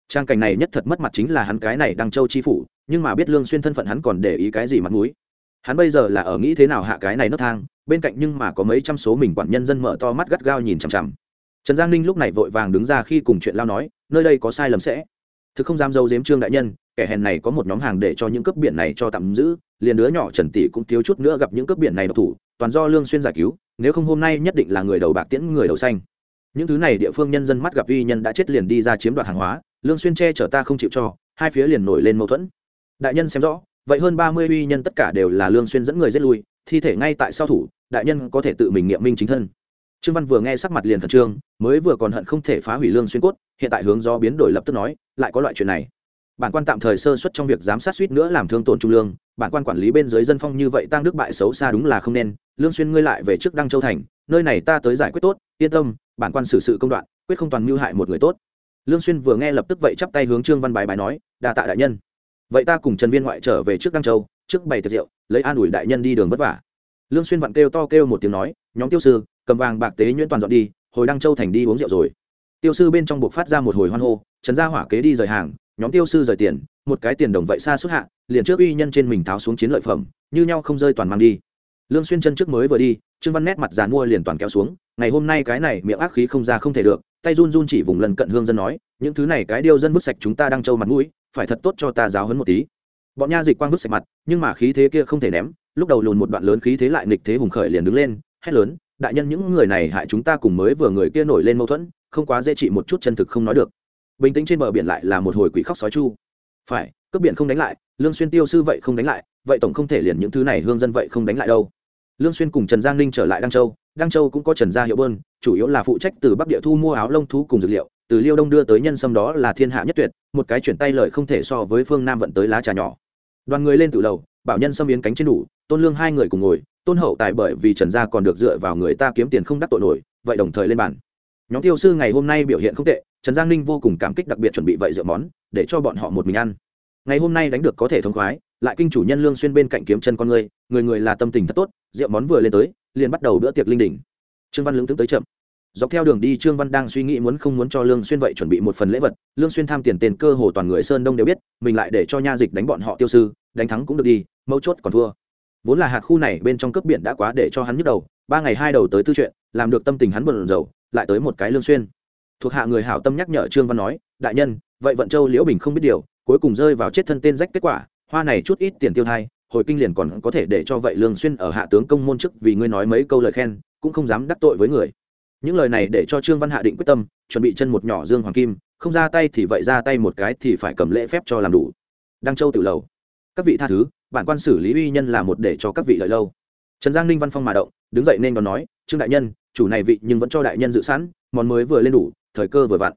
Trang cảnh này nhất thật mất mặt chính là hắn cái này đăng châu chi phủ, nhưng mà biết lương xuyên thân phận hắn còn để ý cái gì mặt mũi. Hắn bây giờ là ở nghĩ thế nào hạ cái này nấc thang, bên cạnh nhưng mà có mấy trăm số mình quản nhân dân mở to mắt gắt gao nhìn chằm chằm. Trần giang ninh lúc này vội vàng đứng ra khi cùng chuyện lao nói, nơi đây có sai lầm sẽ. Thực không dám dâu giếm trương đại nhân, kẻ hèn này có một nhóm hàng để cho những cướp biển này cho tạm giữ, liền đứa nhỏ trần tỷ cũng thiếu chút nữa gặp những cướp biển này độc thủ toàn do lương xuyên giải cứu, nếu không hôm nay nhất định là người đầu bạc tiễn người đầu xanh. Những thứ này địa phương nhân dân mắt gặp uy nhân đã chết liền đi ra chiếm đoạt hàng hóa, lương xuyên che chở ta không chịu cho, hai phía liền nổi lên mâu thuẫn. Đại nhân xem rõ, vậy hơn ba mươi uy nhân tất cả đều là lương xuyên dẫn người giết lui, thi thể ngay tại sau thủ, đại nhân có thể tự mình nghiệm minh chính thân. Trương văn vừa nghe sắc mặt liền thần trương, mới vừa còn hận không thể phá hủy lương xuyên cốt, hiện tại hướng do biến đổi lập tức nói, lại có loại chuyện này bản quan tạm thời sơ suất trong việc giám sát suýt nữa làm thương tổn trung lương. Bản quan quản lý bên dưới dân phong như vậy tăng đức bại xấu xa đúng là không nên. Lương xuyên ngươi lại về trước đăng châu thành. Nơi này ta tới giải quyết tốt. Yên tâm, bản quan xử sự công đoạn, quyết không toàn mưu hại một người tốt. Lương xuyên vừa nghe lập tức vậy chắp tay hướng trương văn bài bài nói, đa tạ đại nhân. Vậy ta cùng trần viên ngoại trở về trước đăng châu, trước bày tiệc rượu, lấy an ủi đại nhân đi đường vất vả. Lương xuyên vặn kêu to kêu một tiếng nói, nhóm tiêu sư, cầm vàng bạc tế nhuyễn toàn dọn đi, hồi đăng châu thành đi uống rượu rồi. Tiêu sư bên trong buộc phát ra một hồi hoan hô, trần gia hỏa kế đi rời hàng nhóm tiêu sư rời tiền, một cái tiền đồng vậy xa xuất hạ, liền trước uy nhân trên mình tháo xuống chiến lợi phẩm, như nhau không rơi toàn mang đi. Lương xuyên chân trước mới vừa đi, trương văn nét mặt giàn mua liền toàn kéo xuống, ngày hôm nay cái này miệng ác khí không ra không thể được, tay run run chỉ vùng lần cận hương dân nói, những thứ này cái điêu dân vứt sạch chúng ta đang trâu mặt mũi, phải thật tốt cho ta giáo huấn một tí. Bọn nha dịch quang vứt sạch mặt, nhưng mà khí thế kia không thể ném, lúc đầu lùn một đoạn lớn khí thế lại nghịch thế hùng khởi liền đứng lên, hét lớn, đại nhân, những người này hại chúng ta cùng mới vừa người kia nổi lên mâu thuẫn, không quá dễ trị một chút chân thực không nói được bình tĩnh trên bờ biển lại là một hồi quỷ khóc sói chu. Phải, cướp biển không đánh lại, lương xuyên tiêu sư vậy không đánh lại, vậy tổng không thể liền những thứ này hương dân vậy không đánh lại đâu. Lương xuyên cùng trần giang ninh trở lại đăng châu đăng châu cũng có trần gia hiệu bơn, chủ yếu là phụ trách từ bắc địa thu mua áo lông thú cùng dược liệu, từ liêu đông đưa tới nhân sâm đó là thiên hạ nhất tuyệt, một cái chuyển tay lời không thể so với phương nam vận tới lá trà nhỏ. Đoàn người lên tự lầu, bảo nhân sâm yến cánh trên đủ, tôn lương hai người cùng ngồi, tôn hậu tài bởi vì trần gia còn được dựa vào người ta kiếm tiền không đắc tội nổi, vậy đồng thời lên bàn. Nhóm tiêu sư ngày hôm nay biểu hiện không tệ trần giang ninh vô cùng cảm kích đặc biệt chuẩn bị vậy rượu món, để cho bọn họ một mình ăn. Ngày hôm nay đánh được có thể thông khoái, lại kinh chủ nhân lương xuyên bên cạnh kiếm chân con người người người là tâm tình thật tốt, rượu món vừa lên tới, liền bắt đầu bữa tiệc linh đình. trương văn lưỡng tướng tới chậm. Dọc theo đường đi, trương văn đang suy nghĩ muốn không muốn cho lương xuyên vậy chuẩn bị một phần lễ vật. Lương xuyên tham tiền tiền cơ hồ toàn người sơn đông đều biết, mình lại để cho nha dịch đánh bọn họ tiêu sư, đánh thắng cũng được đi mâu chốt còn thua. Vốn là hạt khu này bên trong cướp biển đã quá để cho hắn nhức đầu, ba ngày hai đầu tới tư chuyện, làm được tâm tình hắn bận rầu lại tới một cái lương xuyên thuộc hạ người hảo tâm nhắc nhở trương văn nói, đại nhân, vậy vận châu, liễu bình không biết điều, cuối cùng rơi vào chết thân tên rách kết quả, hoa này chút ít tiền tiêu thai, hồi kinh liền còn có thể để cho vậy lương xuyên ở hạ tướng công môn chức vì ngươi nói mấy câu lời khen, cũng không dám đắc tội với người. Những lời này để cho trương văn hạ định quyết tâm, chuẩn bị chân một nhỏ dương hoàng kim, không ra tay thì vậy ra tay một cái thì phải cầm lễ phép cho làm đủ. Đăng châu tự lầu. Các vị tha thứ, bản quan xử lý uy nhân là một để cho các vị lợi lâu. Trần giang ninh văn phong mà động, đứng dậy nên còn nói, trương đại nhân, chủ này vị nhưng vẫn cho đại nhân dự sẵn, món mới vừa lên đủ thời cơ vừa vặn.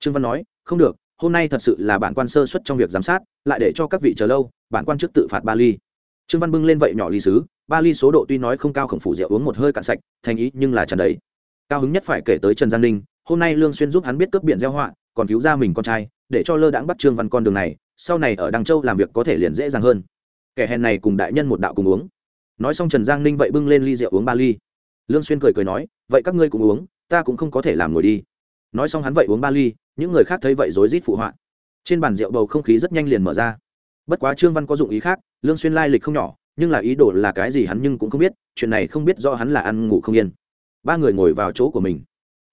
Trương văn nói, không được, hôm nay thật sự là bản quan sơ xuất trong việc giám sát, lại để cho các vị chờ lâu, bản quan trước tự phạt ba ly trương văn bưng lên vậy nhỏ ly sứ ba ly số độ tuy nói không cao khổng phủ rượu uống một hơi cạn sạch, thành ý nhưng là tràn đầy. Cao hứng nhất phải kể tới trần giang ninh, hôm nay lương xuyên giúp hắn biết cướp biển gieo họa, còn cứu ra mình con trai, để cho lơ đãng bắt trương văn con đường này, sau này ở đăng châu làm việc có thể liền dễ dàng hơn. Kẻ hèn này cùng đại nhân một đạo cùng uống. Nói xong trần giang ninh vậy bưng lên ly rượu uống ba ly lương xuyên cười cười nói, vậy các ngươi cùng uống, ta cũng không có thể làm ngồi đi nói xong hắn vậy uống ba ly, những người khác thấy vậy rối rít phụ họa. Trên bàn rượu bầu không khí rất nhanh liền mở ra. Bất quá trương văn có dụng ý khác, lương xuyên lai lịch không nhỏ, nhưng là ý đồ là cái gì hắn nhưng cũng không biết, chuyện này không biết do hắn là ăn ngủ không yên. Ba người ngồi vào chỗ của mình.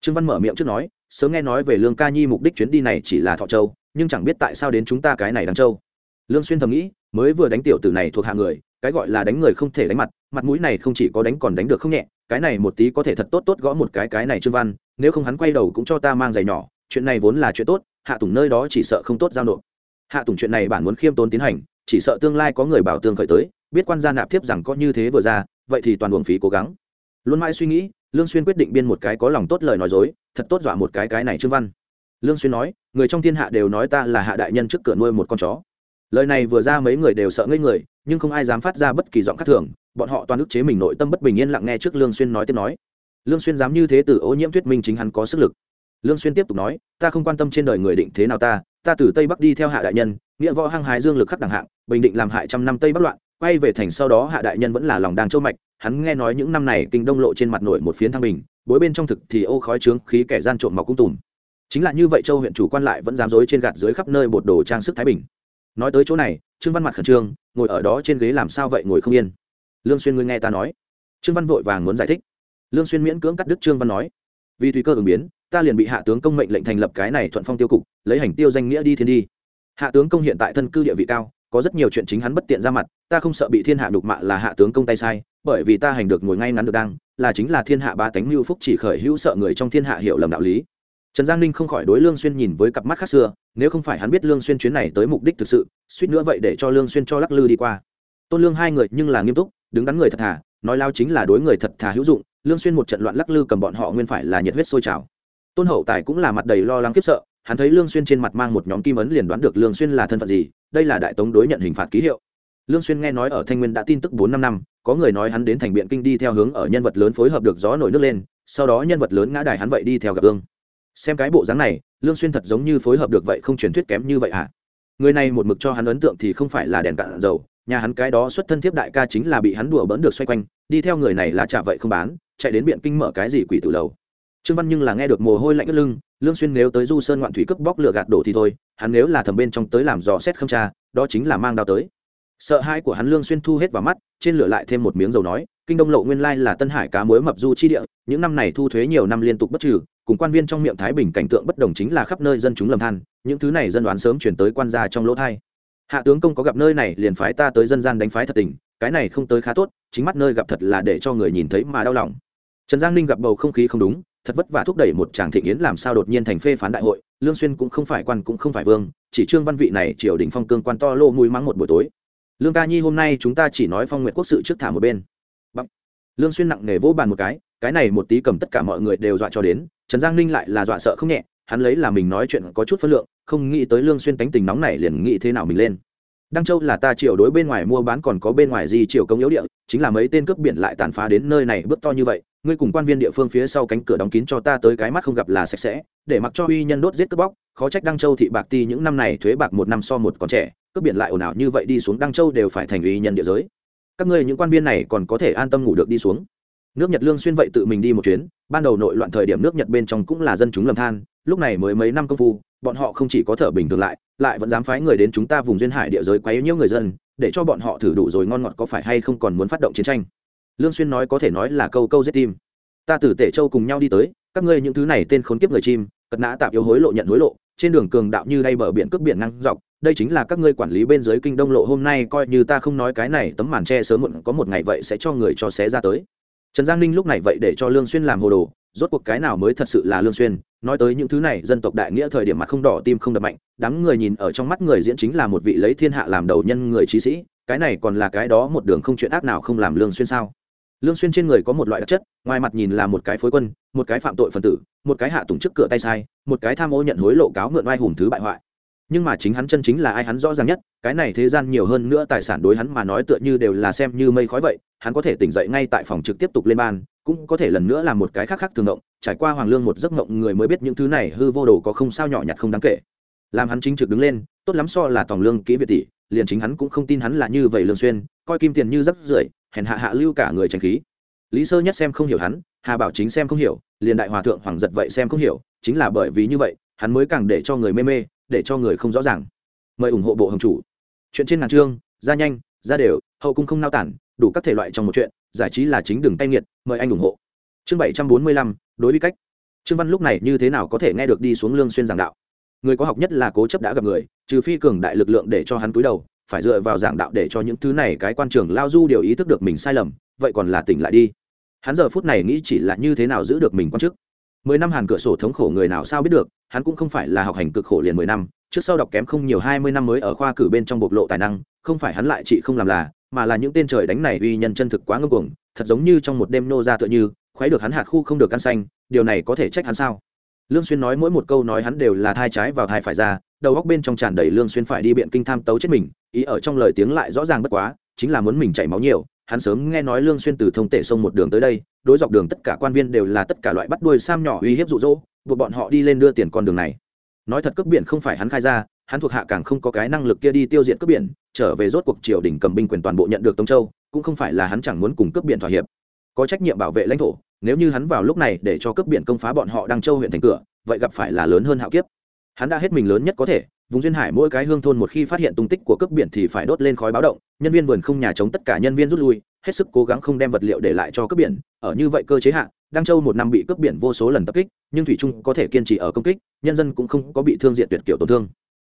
Trương văn mở miệng trước nói, sớm nghe nói về lương ca nhi mục đích chuyến đi này chỉ là thọ châu, nhưng chẳng biết tại sao đến chúng ta cái này đằng châu. Lương xuyên thầm nghĩ, mới vừa đánh tiểu tử này thuộc hạ người, cái gọi là đánh người không thể đánh mặt mặt mũi này không chỉ có đánh còn đánh được không nhẹ, cái này một tí có thể thật tốt tốt gõ một cái cái này trương văn, nếu không hắn quay đầu cũng cho ta mang giày nhỏ, chuyện này vốn là chuyện tốt, hạ tùng nơi đó chỉ sợ không tốt giao nộp. Hạ tùng chuyện này bản muốn khiêm tốn tiến hành, chỉ sợ tương lai có người bảo tương khởi tới, biết quan gia nạp tiếp rằng có như thế vừa ra, vậy thì toàn buồng phí cố gắng. Luôn mãi suy nghĩ, lương xuyên quyết định biên một cái có lòng tốt lời nói dối, thật tốt dọa một cái cái này trương văn. Lương xuyên nói, người trong thiên hạ đều nói ta là hạ đại nhân trước cửa nuôi một con chó. Lời này vừa ra mấy người đều sợ ngây người, nhưng không ai dám phát ra bất kỳ giọng khác thường bọn họ toàn ức chế mình nội tâm bất bình yên lặng nghe trước lương xuyên nói tiếp nói. Lương xuyên dám như thế từ ô nhiễm thuyết minh chính hắn có sức lực. Lương xuyên tiếp tục nói, ta không quan tâm trên đời người định thế nào ta ta từ tây bắc đi theo hạ đại nhân, nghĩa võ hăng hái dương lực khắc đẳng hạng, bình định làm hại trăm năm tây bắc loạn, quay về thành sau đó hạ đại nhân vẫn là lòng đang châu mạch. Hắn nghe nói những năm này kinh đông lộ trên mặt nổi một phiến thăng bình, bối bên trong thực thì ô khói trướng, khí kẻ gian trộm mọc cung tùm. Chính là như vậy châu huyện chủ quan lại vẫn dám dối trên gạt dưới khắp nơi bột đồ trang sức thái bình. Nói tới chỗ này, trương văn mặt khẩn trương, ngồi ở đó trên ghế làm sao vậy ngồi không yên lương xuyên ngươi nghe ta nói. Trương văn vội vàng muốn giải thích. Lương xuyên miễn cưỡng cắt đứt trương văn nói. Vì tùy cơ ứng biến, ta liền bị hạ tướng công mệnh lệnh thành lập cái này thuận phong tiêu cục, lấy hành tiêu danh nghĩa đi thiên đi. Hạ tướng công hiện tại thân cư địa vị cao, có rất nhiều chuyện chính hắn bất tiện ra mặt, ta không sợ bị thiên hạ đục mạ là hạ tướng công tay sai, bởi vì ta hành được ngồi ngay ngắn được đang là chính là thiên hạ ba tánh lưu phúc chỉ khởi hữu sợ người trong thiên hạ hiểu lầm đạo lý. Trần giang ninh không khỏi đối lương xuyên nhìn với cặp mắt khác xưa, nếu không phải hắn biết lương xuyên chuyến này tới mục đích thực sự, suýt nữa vậy để cho lương xuyên cho lắc lư đi qua. Tôn lương hai người nhưng là nghiêm túc đứng đắn người thật thà, nói lao chính là đối người thật thà hữu dụng, lương xuyên một trận loạn lắc lư cầm bọn họ nguyên phải là nhiệt huyết sôi trào. Tôn hậu tài cũng là mặt đầy lo lắng kiếp sợ, hắn thấy lương xuyên trên mặt mang một nhóm kim ấn liền đoán được lương xuyên là thân phận gì, đây là đại tống đối nhận hình phạt ký hiệu. Lương xuyên nghe nói ở thanh nguyên đã tin tức bốn năm năm, có người nói hắn đến thành biện kinh đi theo hướng ở nhân vật lớn phối hợp được gió nổi nước lên, sau đó nhân vật lớn ngã đài hắn vậy đi theo gặp ương xem cái bộ dáng này, lương xuyên thật giống như phối hợp được vậy không truyền thuyết kém như vậy à người này một mực cho hắn ấn tượng thì không phải là đèn cạn dầu nhà hắn cái đó xuất thân thiếp đại ca chính là bị hắn đùa bỡn được xoay quanh, đi theo người này là trả vậy không bán, chạy đến biện kinh mở cái gì quỷ tử lầu trương văn nhưng là nghe được mồ hôi lạnh ướt lưng, lương xuyên nếu tới du sơn ngoạn thủy cướp bóc lửa gạt đổ thì thôi, hắn nếu là thầm bên trong tới làm dò xét không tra, đó chính là mang đao tới sợ hãi của hắn lương xuyên thu hết vào mắt, trên lửa lại thêm một miếng dầu nói, kinh đông lộ nguyên lai là tân hải cá muối mập du chi địa, những năm này thu thuế nhiều năm liên tục bất trừ, cùng quan viên trong miệng thái bình cảnh tượng bất đồng chính là khắp nơi dân chúng lầm than, những thứ này dân đoán sớm chuyển tới quan gia trong lỗ thay hạ tướng công có gặp nơi này liền phái ta tới dân gian đánh phái thật tình, cái này không tới khá tốt, chính mắt nơi gặp thật là để cho người nhìn thấy mà đau lòng. Trần giang ninh gặp bầu không khí không đúng, thật vất vả thúc đẩy một chàng thịnh yến làm sao đột nhiên thành phê phán đại hội, lương xuyên cũng không phải quan cũng không phải vương, chỉ trương văn vị này triều đình phong cương quan to lô mũi mắng một buổi tối. Lương ca nhi hôm nay chúng ta chỉ nói phong nguyện quốc sự trước thả một bên. Bắc. lương xuyên nặng nề vỗ bàn một cái cái này một tí cầm tất cả mọi người đều dọa cho đến, trần giang ninh lại là dọa sợ không nhẹ, hắn lấy là mình nói chuyện có chút phân lượng không nghĩ tới lương xuyên tánh tình nóng này liền nghĩ thế nào mình lên. Đăng châu là ta triều đối bên ngoài mua bán còn có bên ngoài gì triều công yếu địa, chính là mấy tên cướp biển lại tàn phá đến nơi này bước to như vậy, ngươi cùng quan viên địa phương phía sau cánh cửa đóng kín cho ta tới cái mắt không gặp là sạch sẽ, để mặc cho uy nhân đốt giết cướp bóc, khó trách đăng châu thị bạc ti những năm này thuế bạc một năm so một còn trẻ, cướp biển lại ồn ào như vậy đi xuống đăng châu đều phải thành uy nhân địa giới. Các ngươi những quan viên này còn có thể an tâm ngủ được đi xuống. Nước nhật lương xuyên vậy tự mình đi một chuyến, ban đầu nội loạn thời điểm nước nhật bên trong cũng là dân chúng lầm than, lúc này mới mấy năm công phu bọn họ không chỉ có thở bình thường lại lại vẫn dám phái người đến chúng ta vùng duyên hải địa giới quấy nhiễu người dân, để cho bọn họ thử đủ rồi ngon ngọt có phải hay không còn muốn phát động chiến tranh. Lương xuyên nói có thể nói là câu câu giết tim. Ta từ tể châu cùng nhau đi tới, các ngươi những thứ này tên khốn kiếp người chim, cật nã tạm yếu hối lộ nhận hối lộ, trên đường cường đạo như đây bờ biển cướp biển ngang dọc, đây chính là các ngươi quản lý bên dưới kinh đông lộ hôm nay, coi như ta không nói cái này, tấm màn che sớm muộn có một ngày vậy sẽ cho người cho xé ra tới. Trần giang ninh lúc này vậy để cho lương xuyên làm hồ đồ, rốt cuộc cái nào mới thật sự là lương xuyên nói tới những thứ này, dân tộc đại nghĩa thời điểm mặt không đỏ tim không đập mạnh, đám người nhìn ở trong mắt người diễn chính là một vị lấy thiên hạ làm đầu nhân người trí sĩ, cái này còn là cái đó một đường không chuyện ác nào không làm lương xuyên sao? Lương xuyên trên người có một loại đặc chất, ngoài mặt nhìn là một cái phối quân, một cái phạm tội phần tử, một cái hạ tùng trước cửa tay sai, một cái tham ô nhận hối lộ cáo mượn oai hùng thứ bại hoại. Nhưng mà chính hắn chân chính là ai hắn rõ ràng nhất, cái này thế gian nhiều hơn nữa tài sản đối hắn mà nói tựa như đều là xem như mây khói vậy, hắn có thể tỉnh dậy ngay tại phòng trực tiếp tục lên ban cũng có thể lần nữa làm một cái khác khác thường động, trải qua hoàng lương một giấc mộng người mới biết những thứ này hư vô đồ có không sao nhỏ nhặt không đáng kể. Làm hắn chính trực đứng lên, tốt lắm so là tòng lương kỹ việt tỷ, liền chính hắn cũng không tin hắn là như vậy lương xuyên, coi kim tiền như rắc rưởi, hèn hạ hạ lưu cả người tránh khí. Lý sơ nhất xem không hiểu hắn, hà bảo chính xem không hiểu, liền đại hòa thượng hoàng giật vậy xem không hiểu, chính là bởi vì như vậy, hắn mới càng để cho người mê mê, để cho người không rõ ràng. Mời ủng hộ bộ hồng chủ. Chuyện trên ngàn chương, ra nhanh, ra đều, hậu cung không nao tản, đủ các thể loại trong một chuyện giải trí là chính đường tay nghiệt mời anh ủng hộ. Chương bảy trăm bốn mươi lăm, đối với cách. Trương văn lúc này như thế nào có thể nghe được đi xuống lương xuyên giảng đạo? Người có học nhất là cố chấp đã gặp người, trừ phi cường đại lực lượng để cho hắn túi đầu, phải dựa vào giảng đạo để cho những thứ này cái quan trường lao du điều ý thức được mình sai lầm, vậy còn là tỉnh lại đi. Hắn giờ phút này nghĩ chỉ là như thế nào giữ được mình quan chức. Mười năm hàn cửa sổ thống khổ người nào sao biết được, hắn cũng không phải là học hành cực khổ liền mười năm, trước sau đọc kém không nhiều hai mươi năm mới ở khoa cử bên trong bộc lộ tài năng, không phải hắn lại chị không làm là mà là những tên trời đánh này uy nhân chân thực quá ngưng cuồng, thật giống như trong một đêm nô ra tựa như khoái được hắn hạt khu không được ăn xanh, điều này có thể trách hắn sao? Lương xuyên nói mỗi một câu nói hắn đều là thai trái vào thai phải ra, đầu góc bên trong tràn đầy lương xuyên phải đi biện kinh tham tấu chết mình, ý ở trong lời tiếng lại rõ ràng bất quá, chính là muốn mình chảy máu nhiều, hắn sớm nghe nói lương xuyên từ thông tể sông một đường tới đây, đối dọc đường tất cả quan viên đều là tất cả loại bắt đuôi sam nhỏ uy hiếp dụ dỗ, buộc bọn họ đi lên đưa tiền con đường này. Nói thật cướp biển không phải hắn khai ra hắn thuộc hạ càng không có cái năng lực kia đi tiêu diệt cướp biển, trở về rốt cuộc triều đình cầm binh quyền toàn bộ nhận được tông châu, cũng không phải là hắn chẳng muốn cùng cướp biển thỏa hiệp. Có trách nhiệm bảo vệ lãnh thổ, nếu như hắn vào lúc này để cho cướp biển công phá bọn họ đăng châu huyện thành cửa, vậy gặp phải là lớn hơn hạo kiếp. Hắn đã hết mình lớn nhất có thể, vùng duyên hải mỗi cái hương thôn một khi phát hiện tung tích của cướp biển thì phải đốt lên khói báo động, nhân viên vườn không nhà chống tất cả nhân viên rút lui, hết sức cố gắng không đem vật liệu để lại cho cướp biển, ở như vậy cơ chế hạ, đăng châu một năm bị cướp biển vô số lần tập kích, nhưng thủy trung có thể kiên trì ở công kích, nhân dân cũng không có bị thương diện tuyệt kiểu tổn thương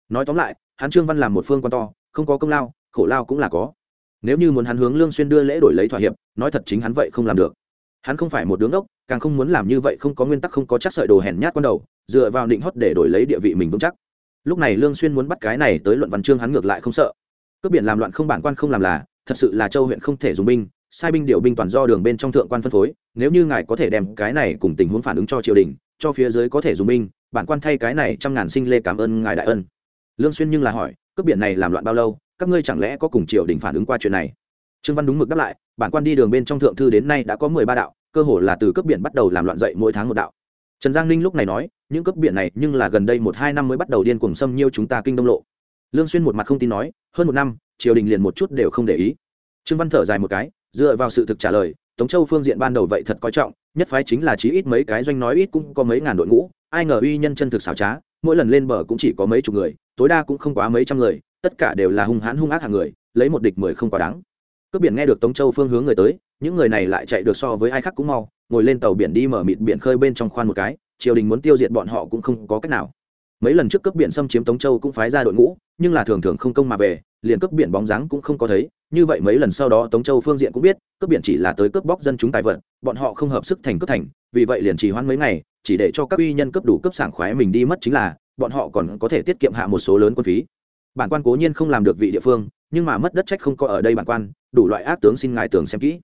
nói tóm lại hắn trương văn làm một phương quan to không có công lao khổ lao cũng là có. Nếu như muốn hắn hướng lương xuyên đưa lễ đổi lấy thỏa hiệp nói thật chính hắn vậy không làm được. Hắn không phải một đứng ngốc, càng không muốn làm như vậy không có nguyên tắc không có chắc sợi đồ hèn nhát quan đầu dựa vào định hót để đổi lấy địa vị mình vững chắc. Lúc này lương xuyên muốn bắt cái này tới luận văn chương hắn ngược lại không sợ. Cướp biển làm loạn không bản quan không làm là thật sự là châu huyện không thể dùng binh sai binh điều binh toàn do đường bên trong thượng quan phân phối nếu như ngài có thể đem cái này cùng tình huống phản ứng cho triều đình cho phía dưới có thể dùng binh bản quan thay cái này trăm ngàn sinh lê cảm ơn ngài đại ân lương xuyên nhưng là hỏi, cướp biển này làm loạn bao lâu? Các ngươi chẳng lẽ có cùng triều đình phản ứng qua chuyện này? Trương văn đúng mực đáp lại, bản quan đi đường bên trong thượng thư đến nay đã có mười ba đạo, cơ hồ là từ cướp biển bắt đầu làm loạn dậy mỗi tháng một đạo. Trần giang ninh lúc này nói, những cướp biển này nhưng là gần đây một hai năm mới bắt đầu điên cuồng xâm nhiêu chúng ta kinh đông lộ. Lương xuyên một mặt không tin nói, hơn một năm, triều đình liền một chút đều không để ý. Trương văn thở dài một cái, dựa vào sự thực trả lời, tống châu phương diện ban đầu vậy thật coi trọng, nhất phái chính là chí ít mấy cái doanh nói ít cũng có mấy ngàn đội ngũ, ai ngờ uy nhân chân thực xảo trá, mỗi lần lên bờ cũng chỉ có mấy chục người tối đa cũng không quá mấy trăm người, tất cả đều là hung hãn hung ác hàng người, lấy một địch mười không quá đáng. Cướp biển nghe được tống châu phương hướng người tới, những người này lại chạy được so với ai khác cũng mau, ngồi lên tàu biển đi mở mịt biển khơi bên trong khoan một cái, triều đình muốn tiêu diệt bọn họ cũng không có cách nào. Mấy lần trước cướp biển xâm chiếm tống châu cũng phái ra đội ngũ, nhưng là thường thường không công mà về, liền cướp biển bóng dáng cũng không có thấy. Như vậy mấy lần sau đó tống châu phương diện cũng biết, cướp biển chỉ là tới cướp bóc dân chúng tài vật, bọn họ không hợp sức thành cướp thành, vì vậy liền chỉ hoãn mấy ngày, chỉ để cho các uy nhân cướp đủ cướp sảng khoái mình đi mất chính là bọn họ còn có thể tiết kiệm hạ một số lớn quân phí. Bản quan cố nhiên không làm được vị địa phương, nhưng mà mất đất trách không có ở đây bản quan, đủ loại ác tướng xin ngài tưởng xem kỹ.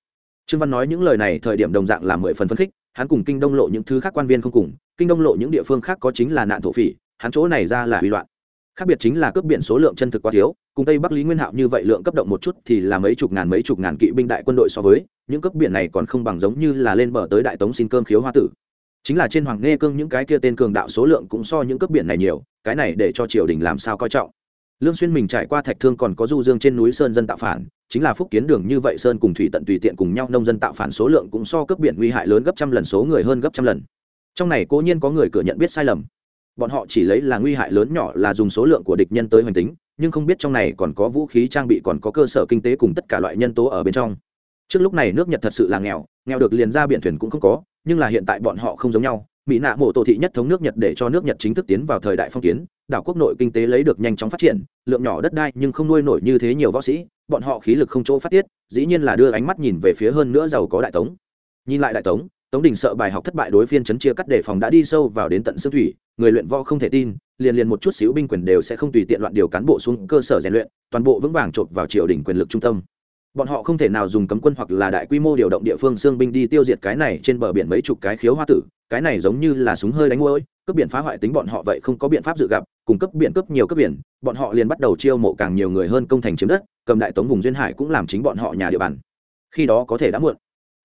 Trương văn nói những lời này thời điểm đồng dạng là mười phần phân khích, hắn cùng kinh đông lộ những thứ khác quan viên không cùng, kinh đông lộ những địa phương khác có chính là nạn thổ phỉ, hắn chỗ này ra là uy loạn. Khác biệt chính là cướp biển số lượng chân thực quá thiếu, cùng tây bắc lý nguyên hạo như vậy lượng cấp động một chút thì là mấy chục ngàn mấy chục ngàn kỵ binh đại quân đội so với, những cấp biển này còn không bằng giống như là lên bờ tới đại tống xin cơm khiếu hoa tử chính là trên hoàng nghe cương những cái kia tên cường đạo số lượng cũng so những cấp biển này nhiều, cái này để cho triều đình làm sao coi trọng. Lương xuyên mình trải qua thạch thương còn có du dương trên núi sơn dân tạo phản, chính là phúc kiến đường như vậy sơn cùng thủy tận tùy tiện cùng nhau nông dân tạo phản số lượng cũng so cấp biển nguy hại lớn gấp trăm lần số người hơn gấp trăm lần. Trong này cố nhiên có người cửa nhận biết sai lầm. Bọn họ chỉ lấy là nguy hại lớn nhỏ là dùng số lượng của địch nhân tới hoành tính, nhưng không biết trong này còn có vũ khí trang bị, còn có cơ sở kinh tế cùng tất cả loại nhân tố ở bên trong. Trước lúc này nước nhật thật sự là nghèo nghèo được liền ra biển thuyền cũng không có nhưng là hiện tại bọn họ không giống nhau. Mỹ nạ mộ tổ thị nhất thống nước nhật để cho nước nhật chính thức tiến vào thời đại phong kiến, đảo quốc nội kinh tế lấy được nhanh chóng phát triển, lượng nhỏ đất đai nhưng không nuôi nổi như thế nhiều võ sĩ, bọn họ khí lực không chỗ phát tiết, dĩ nhiên là đưa ánh mắt nhìn về phía hơn nữa giàu có đại tống. Nhìn lại đại tống tống đình sợ bài học thất bại đối phiên chấn chia cắt đề phòng đã đi sâu vào đến tận xương thủy, người luyện võ không thể tin, liền liền một chút xíu binh quyền đều sẽ không tùy tiện loạn điều cán bộ xuống cơ sở rèn luyện, toàn bộ vững vàng chộp vào triều đình quyền lực trung tâm bọn họ không thể nào dùng cấm quân hoặc là đại quy mô điều động địa phương xương binh đi tiêu diệt cái này trên bờ biển mấy chục cái khiếu hoa tử, cái này giống như là súng hơi đánh môi cấp biển phá hoại tính bọn họ vậy không có biện pháp dự gặp, cùng cấp biển cấp nhiều cấp biển, bọn họ liền bắt đầu chiêu mộ càng nhiều người hơn công thành chiếm đất, cầm đại tống vùng duyên hải cũng làm chính bọn họ nhà địa bàn. Khi đó có thể đã muộn.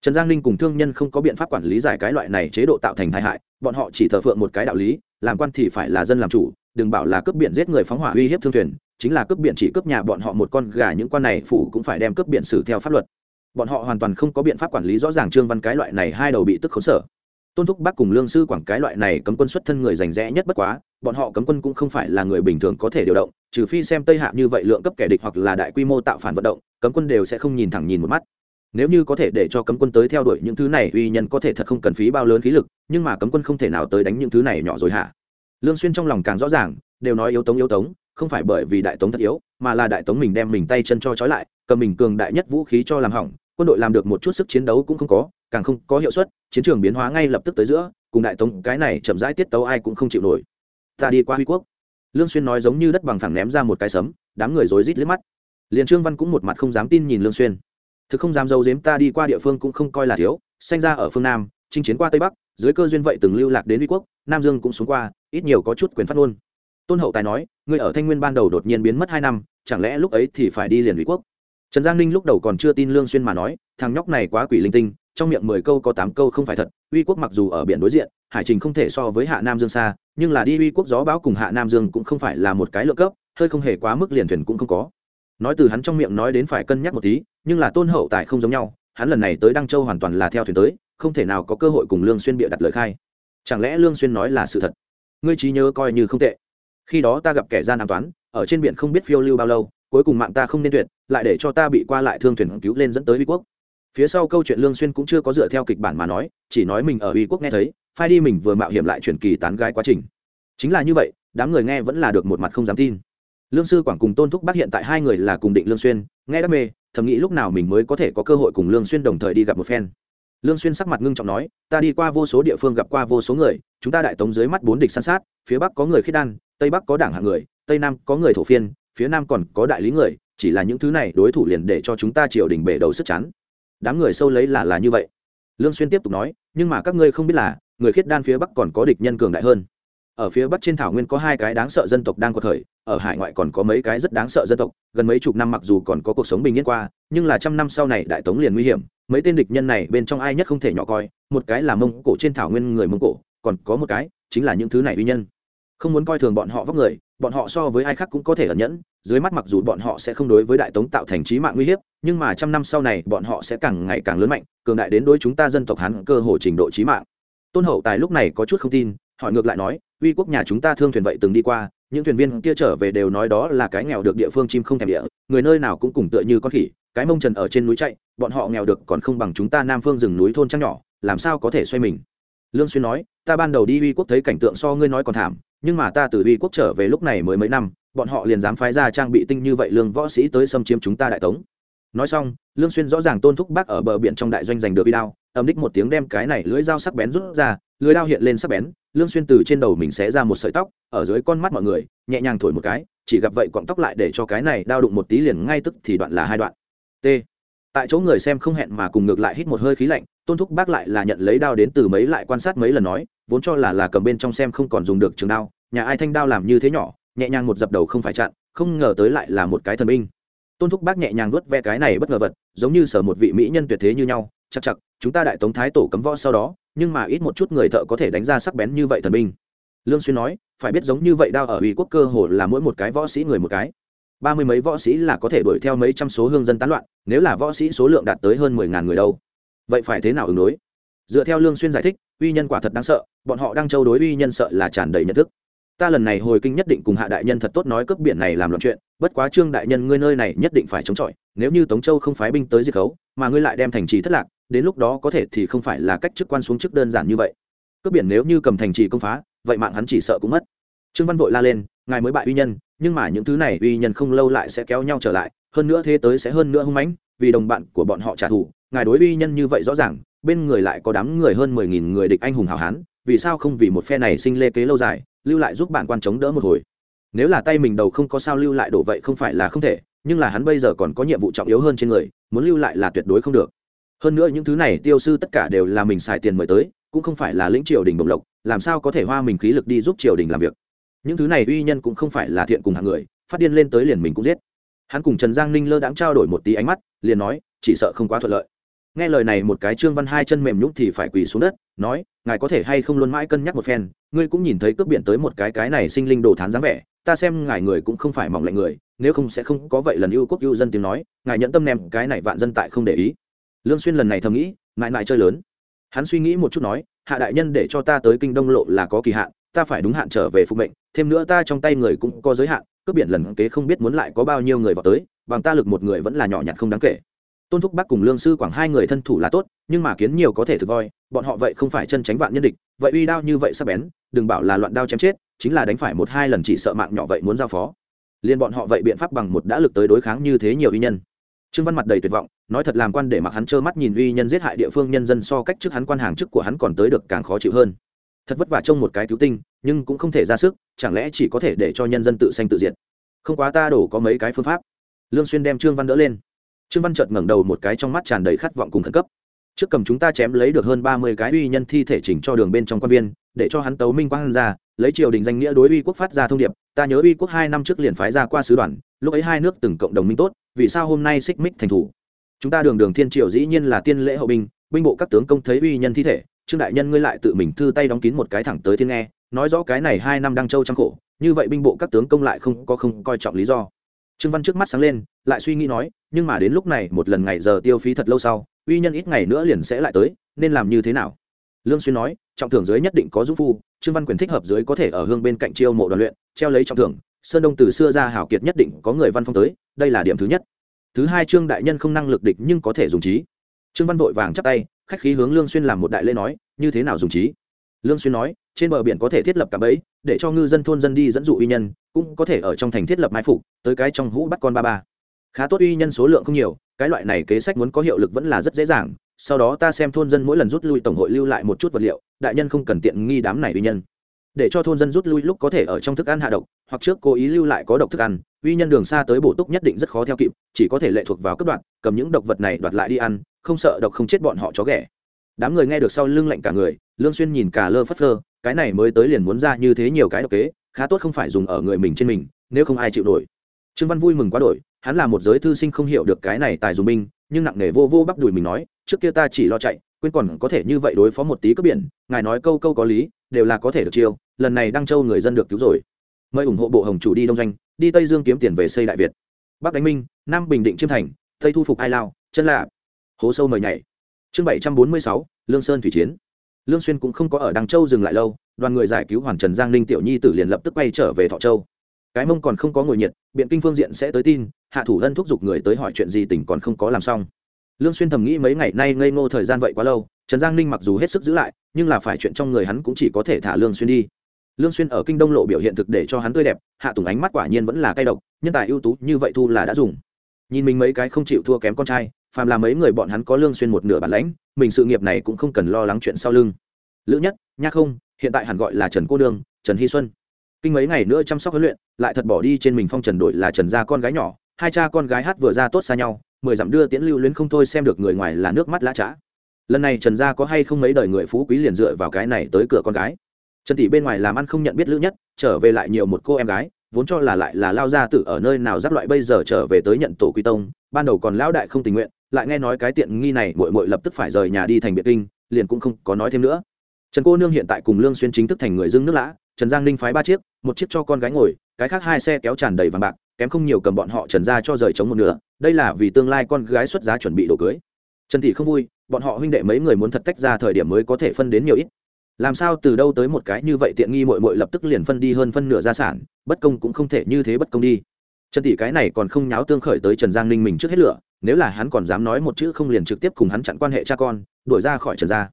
Trần giang ninh cùng thương nhân không có biện pháp quản lý giải cái loại này chế độ tạo thành tai hại, bọn họ chỉ thờ phượng một cái đạo lý, làm quan thì phải là dân làm chủ, đừng bảo là cướp biển giết người phóng hỏa uy hiếp thương thuyền chính là cướp biển chỉ cướp nhà bọn họ một con gà, những quan này phủ cũng phải đem cướp biển xử theo pháp luật. Bọn họ hoàn toàn không có biện pháp quản lý rõ ràng trương văn cái loại này hai đầu bị tức khốn sở. Tôn thúc bác cùng lương sư quảng cái loại này cấm quân xuất thân người rành rẽ nhất bất quá, bọn họ cấm quân cũng không phải là người bình thường có thể điều động, trừ phi xem tây hạ như vậy lượng cấp kẻ địch hoặc là đại quy mô tạo phản vận động, cấm quân đều sẽ không nhìn thẳng nhìn một mắt. Nếu như có thể để cho cấm quân tới theo đuổi những thứ này, uy nhân có thể thật không cần phí bao lớn khí lực, nhưng mà cấm quân không thể nào tới đánh những thứ này nhỏ rồi hả? Lương xuyên trong lòng càng rõ ràng, đều nói yếu tống yếu tống không phải bởi vì đại tống thật yếu, mà là đại tống mình đem mình tay chân cho trói lại, cầm mình cường đại nhất vũ khí cho làm hỏng, quân đội làm được một chút sức chiến đấu cũng không có, càng không có hiệu suất, chiến trường biến hóa ngay lập tức tới giữa, cùng đại tống cái này chậm rãi tiết tấu ai cũng không chịu nổi. Ta đi qua huy quốc. Lương xuyên nói giống như đất bằng phẳng ném ra một cái sấm, đám người rối rít liếc mắt. Liền trương văn cũng một mặt không dám tin nhìn lương xuyên. Thực không dám dâu dếm ta đi qua địa phương cũng không coi là thiếu, sinh ra ở phương nam, chinh chiến qua tây bắc, dưới cơ duyên vậy từng lưu lạc đến huy quốc, nam dương cũng xuống qua, ít nhiều có chút quyền phát ngôn tôn hậu tài nói, ngươi ở thanh nguyên ban đầu đột nhiên biến mất hai năm, chẳng lẽ lúc ấy thì phải đi liền huy quốc? Trần giang ninh lúc đầu còn chưa tin lương xuyên mà nói, thằng nhóc này quá quỷ linh tinh, trong miệng mười câu có tám câu không phải thật, uy quốc mặc dù ở biển đối diện, hải trình không thể so với hạ nam dương xa, nhưng là đi uy quốc gió bão cùng hạ nam dương cũng không phải là một cái lượng cấp, hơi không hề quá mức liền thuyền cũng không có. Nói từ hắn trong miệng nói đến phải cân nhắc một tí, nhưng là tôn hậu tài không giống nhau, hắn lần này tới đăng châu hoàn toàn là theo thuyền tới, không thể nào có cơ hội cùng lương xuyên bịa đặt lời khai. Chẳng lẽ lương xuyên nói là sự thật? Ngươi trí nhớ coi như không tệ khi đó ta gặp kẻ gian an toán, ở trên biển không biết phiêu lưu bao lâu, cuối cùng mạng ta không nên tuyệt, lại để cho ta bị qua lại thương thuyền cứu lên dẫn tới uy quốc. Phía sau câu chuyện lương xuyên cũng chưa có dựa theo kịch bản mà nói, chỉ nói mình ở uy quốc nghe thấy, phai đi mình vừa mạo hiểm lại truyền kỳ tán gái quá trình. Chính là như vậy, đám người nghe vẫn là được một mặt không dám tin. Lương sư quảng cùng tôn thúc bác hiện tại hai người là cùng định lương xuyên, nghe đam mê, thầm nghĩ lúc nào mình mới có thể có cơ hội cùng lương xuyên đồng thời đi gặp một phen. Lương xuyên sắc mặt ngưng trọng nói, ta đi qua vô số địa phương gặp qua vô số người, chúng ta đại tống dưới mắt bốn địch săn sát, phía bắc có người khiết đan tây bắc có đảng hạng người, tây nam có người thổ phiên, phía nam còn có đại lý người, chỉ là những thứ này đối thủ liền để cho chúng ta triều đình bể đầu sức chắn đám người sâu lấy là là như vậy. Lương xuyên tiếp tục nói, nhưng mà các ngươi không biết là, người khiết đan phía bắc còn có địch nhân cường đại hơn. Ở phía bắc trên thảo nguyên có hai cái đáng sợ dân tộc đang có thời, ở hải ngoại còn có mấy cái rất đáng sợ dân tộc, gần mấy chục năm mặc dù còn có cuộc sống bình yên qua, nhưng là trăm năm sau này đại tống liền nguy hiểm, mấy tên địch nhân này bên trong ai nhất không thể nhỏ coi, một cái là mông cổ trên thảo nguyên người mông cổ, còn có một cái chính là những thứ này uy nhân không muốn coi thường bọn họ vóc người, bọn họ so với ai khác cũng có thể ẩn nhẫn, dưới mắt mặc dù bọn họ sẽ không đối với đại tống tạo thành trí mạng nguy hiếp, nhưng mà trăm năm sau này bọn họ sẽ càng ngày càng lớn mạnh, cường đại đến đối chúng ta dân tộc hắn cơ hồ trình độ trí mạng. Tôn hậu tài lúc này có chút không tin, hỏi ngược lại nói, uy quốc nhà chúng ta thương thuyền vậy từng đi qua, những thuyền viên kia trở về đều nói đó là cái nghèo được địa phương chim không thèm địa, người nơi nào cũng cùng tựa như con khỉ, cái mông trần ở trên núi chạy, bọn họ nghèo được còn không bằng chúng ta nam phương rừng núi thôn trăng nhỏ, làm sao có thể xoay mình? Lương xuyên nói, ta ban đầu đi uy quốc thấy cảnh tượng so ngươi nói còn thảm nhưng mà ta từ uy quốc trở về lúc này mới mấy năm, bọn họ liền dám phái ra trang bị tinh như vậy lương võ sĩ tới xâm chiếm chúng ta đại tống. Nói xong, lương xuyên rõ ràng tôn thúc bác ở bờ biển trong đại doanh giành được uy đao ầm đích một tiếng đem cái này lưỡi dao sắc bén rút ra, lưỡi dao hiện lên sắc bén, lương xuyên từ trên đầu mình xé ra một sợi tóc, ở dưới con mắt mọi người, nhẹ nhàng thổi một cái, chỉ gặp vậy cọng tóc lại để cho cái này đao đụng một tí liền ngay tức thì đoạn là hai đoạn. T. Tại chỗ người xem không hẹn mà cùng ngược lại hít một hơi khí lạnh, tôn thúc bác lại là nhận lấy đao đến từ mấy lại quan sát mấy lần nói vốn cho là là cầm bên trong xem không còn dùng được trường đao, nhà ai thanh đao làm như thế nhỏ, nhẹ nhàng một dập đầu không phải chặn, không ngờ tới lại là một cái thần binh. Tôn thúc bác nhẹ nhàng nuốt ve cái này bất ngờ vật, giống như sở một vị mỹ nhân tuyệt thế như nhau chắc chắc chúng ta đại tống thái tổ cấm võ sau đó, nhưng mà ít một chút người thợ có thể đánh ra sắc bén như vậy thần binh. Lương xuyên nói, phải biết giống như vậy đao ở uy quốc cơ hồ là mỗi một cái võ sĩ người một cái. Ba mươi mấy võ sĩ là có thể đuổi theo mấy trăm số hương dân tán loạn, nếu là võ sĩ số lượng đạt tới hơn mười ngàn người đâu. Vậy phải thế nào ứng đối? Dựa theo lương xuyên giải thích, uy nhân quả thật đáng sợ, bọn họ đang châu đối uy nhân sợ là tràn đầy nhận thức. Ta lần này hồi kinh nhất định cùng hạ đại nhân thật tốt nói cướp biển này làm loạn chuyện, bất quá trương đại nhân ngươi nơi này nhất định phải chống chọi, nếu như tống châu không phái binh tới diệt khấu, mà ngươi lại đem thành trì thất lạc, đến lúc đó có thể thì không phải là cách chức quan xuống chức đơn giản như vậy. Cướp biển nếu như cầm thành trì công phá, vậy mạng hắn chỉ sợ cũng mất. Trương văn vội la lên, ngài mới bại uy nhân, nhưng mà những thứ này uy nhân không lâu lại sẽ kéo nhau trở lại, hơn nữa thế tới sẽ hơn nữa hung mãnh, vì đồng bạn của bọn họ trả thù, ngài đối uy nhân như vậy rõ ràng bên người lại có đám người hơn mười nghìn người địch anh hùng hào hán, vì sao không vì một phe này sinh lê kế lâu dài, lưu lại giúp bạn quan chống đỡ một hồi? Nếu là tay mình đầu không có sao lưu lại đổ vậy không phải là không thể, nhưng là hắn bây giờ còn có nhiệm vụ trọng yếu hơn trên người, muốn lưu lại là tuyệt đối không được. Hơn nữa những thứ này tiêu sư tất cả đều là mình xài tiền mời tới, cũng không phải là lĩnh triều đình bồng lộc, làm sao có thể hoa mình khí lực đi giúp triều đình làm việc? Những thứ này uy nhân cũng không phải là thiện cùng hạng người, phát điên lên tới liền mình cũng giết. Hắn cùng trần giang ninh lơ đãng trao đổi một tí ánh mắt, liền nói, chỉ sợ không quá thuận lợi nghe lời này một cái trương văn hai chân mềm nhũng thì phải quỳ xuống đất, nói, ngài có thể hay không luôn mãi cân nhắc một phen, ngươi cũng nhìn thấy cướp biển tới một cái cái này sinh linh đồ thán dáng vẻ, ta xem ngài người cũng không phải mỏng lạnh người, nếu không sẽ không có vậy lần ưu quốc ưu dân tiếng nói, ngài nhận tâm nem cái này vạn dân tại không để ý. Lương xuyên lần này thầm nghĩ ngài ngài chơi lớn. Hắn suy nghĩ một chút nói, hạ đại nhân để cho ta tới kinh đông lộ là có kỳ hạn, ta phải đúng hạn trở về phục mệnh, thêm nữa ta trong tay người cũng có giới hạn, cướp biển lần kế không biết muốn lại có bao nhiêu người vào tới, bằng ta lực một người vẫn là nhỏ nhặt không đáng kể tôn thúc bắc cùng lương sư quảng hai người thân thủ là tốt, nhưng mà kiến nhiều có thể thực voi, bọn họ vậy không phải chân tránh vạn nhân địch, vậy uy đao như vậy sắp bén, đừng bảo là loạn đao chém chết, chính là đánh phải một hai lần chỉ sợ mạng nhỏ vậy muốn giao phó. Liên bọn họ vậy biện pháp bằng một đã lực tới đối kháng như thế nhiều uy nhân. Trương văn mặt đầy tuyệt vọng, nói thật làm quan để mặc hắn trơ mắt nhìn uy nhân giết hại địa phương nhân dân so cách trước hắn quan hàng chức của hắn còn tới được càng khó chịu hơn. Thật vất vả trông một cái cứu tinh, nhưng cũng không thể ra sức, chẳng lẽ chỉ có thể để cho nhân dân tự sanh tự diệt? Không quá ta đổ có mấy cái phương pháp. Lương xuyên đem trương văn đỡ lên trương văn chợt ngẩng đầu một cái trong mắt tràn đầy khát vọng cùng khẩn cấp. Trước cầm chúng ta chém lấy được hơn ba mươi cái uy nhân thi thể chỉnh cho đường bên trong quan viên, để cho hắn tấu minh quang ra, lấy triều đình danh nghĩa đối uy quốc phát ra thông điệp, ta nhớ uy quốc hai năm trước liền phái ra qua sứ đoàn, lúc ấy hai nước từng cộng đồng minh tốt, vì sao hôm nay xích mích thành thủ? Chúng ta đường đường thiên triều dĩ nhiên là tiên lễ hậu binh binh bộ các tướng công thấy uy nhân thi thể, trương đại nhân ngươi lại tự mình thư tay đóng kín một cái thẳng tới thiên nghe, nói rõ cái này hai năm đang châu trăng khổ, như vậy binh bộ các tướng công lại không có không coi trọng lý do. Trương văn trước mắt sáng lên lại suy nghĩ nói, nhưng mà đến lúc này một lần ngày giờ tiêu phí thật lâu sau, uy nhân ít ngày nữa liền sẽ lại tới, nên làm như thế nào? Lương xuyên nói, trọng thưởng dưới nhất định có dũng phu, trương văn quyền thích hợp dưới có thể ở hương bên cạnh chiêu mộ đoàn luyện, treo lấy trọng thưởng, sơn đông từ xưa ra hảo kiệt nhất định có người văn phong tới, đây là điểm thứ nhất. Thứ hai trương đại nhân không năng lực địch nhưng có thể dùng trí. Trương văn vội vàng chắp tay, khách khí hướng lương xuyên làm một đại lễ nói, như thế nào dùng trí? Lương xuyên nói, trên bờ biển có thể thiết lập cả bẫy, để cho ngư dân thôn dân đi dẫn dụ uy nhân, cũng có thể ở trong thành thiết lập mai phục, tới cái trong hũ bắt con ba ba khá tốt uy nhân số lượng không nhiều, cái loại này kế sách muốn có hiệu lực vẫn là rất dễ dàng, sau đó ta xem thôn dân mỗi lần rút lui tổng hội lưu lại một chút vật liệu, đại nhân không cần tiện nghi đám này uy nhân. Để cho thôn dân rút lui lúc có thể ở trong thức ăn hạ độc, hoặc trước cố ý lưu lại có độc thức ăn, uy nhân đường xa tới bổ túc nhất định rất khó theo kịp, chỉ có thể lệ thuộc vào cấp đoạn, cầm những độc vật này đoạt lại đi ăn, không sợ độc không chết bọn họ chó ghẻ. Đám người nghe được sau lưng lạnh cả người, lương xuyên nhìn cả lơ phất phơ, cái này mới tới liền muốn ra như thế nhiều cái độc kế, khá tốt không phải dùng ở người mình trên mình, nếu không ai chịu nổi. Trương văn vui mừng quá đổi hắn là một giới thư sinh không hiểu được cái này tài dùng binh, nhưng nặng nề vô vô bắp đùi mình nói, trước kia ta chỉ lo chạy, quên còn có thể như vậy đối phó một tí cướp biển, ngài nói câu câu có lý, đều là có thể được chiêu, lần này đăng châu người dân được cứu rồi. Mời ủng hộ bộ hồng chủ đi đông doanh, đi tây dương kiếm tiền về xây đại việt. Bắc đánh minh, nam bình định chiêm thành, tây thu phục ai lao, chân lạ hố sâu mời nhảy. Chương bảy trăm bốn mươi sáu, lương sơn thủy chiến. Lương xuyên cũng không có ở đăng châu dừng lại lâu, đoàn người giải cứu hoàn trần giang ninh tiểu nhi tử liền lập tức quay trở về thọ châu cái mông còn không có ngồi nhiệt biện kinh phương diện sẽ tới tin hạ thủ lân thúc giục người tới hỏi chuyện gì tỉnh còn không có làm xong. Lương xuyên thầm nghĩ mấy ngày nay ngây ngô thời gian vậy quá lâu trần giang ninh mặc dù hết sức giữ lại nhưng là phải chuyện trong người hắn cũng chỉ có thể thả lương xuyên đi. Lương xuyên ở kinh đông lộ biểu hiện thực để cho hắn tươi đẹp hạ tùng ánh mắt quả nhiên vẫn là cay độc nhân tài ưu tú như vậy thu là đã dùng. Nhìn mình mấy cái không chịu thua kém con trai phàm là mấy người bọn hắn có lương xuyên một nửa bản lãnh mình sự nghiệp này cũng không cần lo lắng chuyện sau lưng. Lữ nhất nha không hiện tại hẳn gọi là trần cô đường, trần hy xuân kinh mấy ngày nữa chăm sóc huấn luyện, lại thật bỏ đi trên mình phong trần đội là trần gia con gái nhỏ, hai cha con gái hát vừa ra tốt xa nhau, mười dặm đưa tiễn lưu luyến không thôi xem được người ngoài là nước mắt lã trá. Lần này trần gia có hay không mấy đời người phú quý liền dựa vào cái này tới cửa con gái. Trần tỷ bên ngoài làm ăn không nhận biết lữ nhất, trở về lại nhiều một cô em gái, vốn cho là lại là lao gia tử ở nơi nào giáp loại bây giờ trở về tới nhận tổ quy tông, ban đầu còn lão đại không tình nguyện, lại nghe nói cái tiện nghi này muội muội lập tức phải rời nhà đi thành biệt kinh, liền cũng không có nói thêm nữa. Trần cô nương hiện tại cùng lương xuyên chính thức thành người dưng nước lã trần giang ninh phái ba chiếc, một chiếc cho con gái ngồi, cái khác hai xe kéo tràn đầy vàng bạc, kém không nhiều cầm bọn họ trần ra cho rời chống một nửa, đây là vì tương lai con gái xuất giá chuẩn bị đồ cưới. Trần thị không vui, bọn họ huynh đệ mấy người muốn thật tách ra thời điểm mới có thể phân đến nhiều ít. Làm sao từ đâu tới một cái như vậy tiện nghi mội mội lập tức liền phân đi hơn phân nửa gia sản, bất công cũng không thể như thế bất công đi. Trần tỷ cái này còn không nháo tương khởi tới trần giang ninh mình trước hết lửa, nếu là hắn còn dám nói một chữ không liền trực tiếp cùng hắn chặn quan hệ cha con, đuổi ra khỏi trần gia.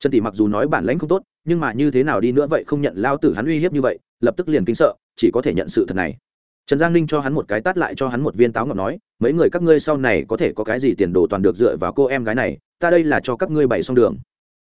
Trần tỷ mặc dù nói bản lãnh không tốt nhưng mà như thế nào đi nữa vậy không nhận lao tử hắn uy hiếp như vậy, lập tức liền kinh sợ, chỉ có thể nhận sự thật này. Trần giang ninh cho hắn một cái tát lại cho hắn một viên táo ngọc nói, mấy người các ngươi sau này có thể có cái gì tiền đồ toàn được dựa vào cô em gái này, ta đây là cho các ngươi bày xong đường.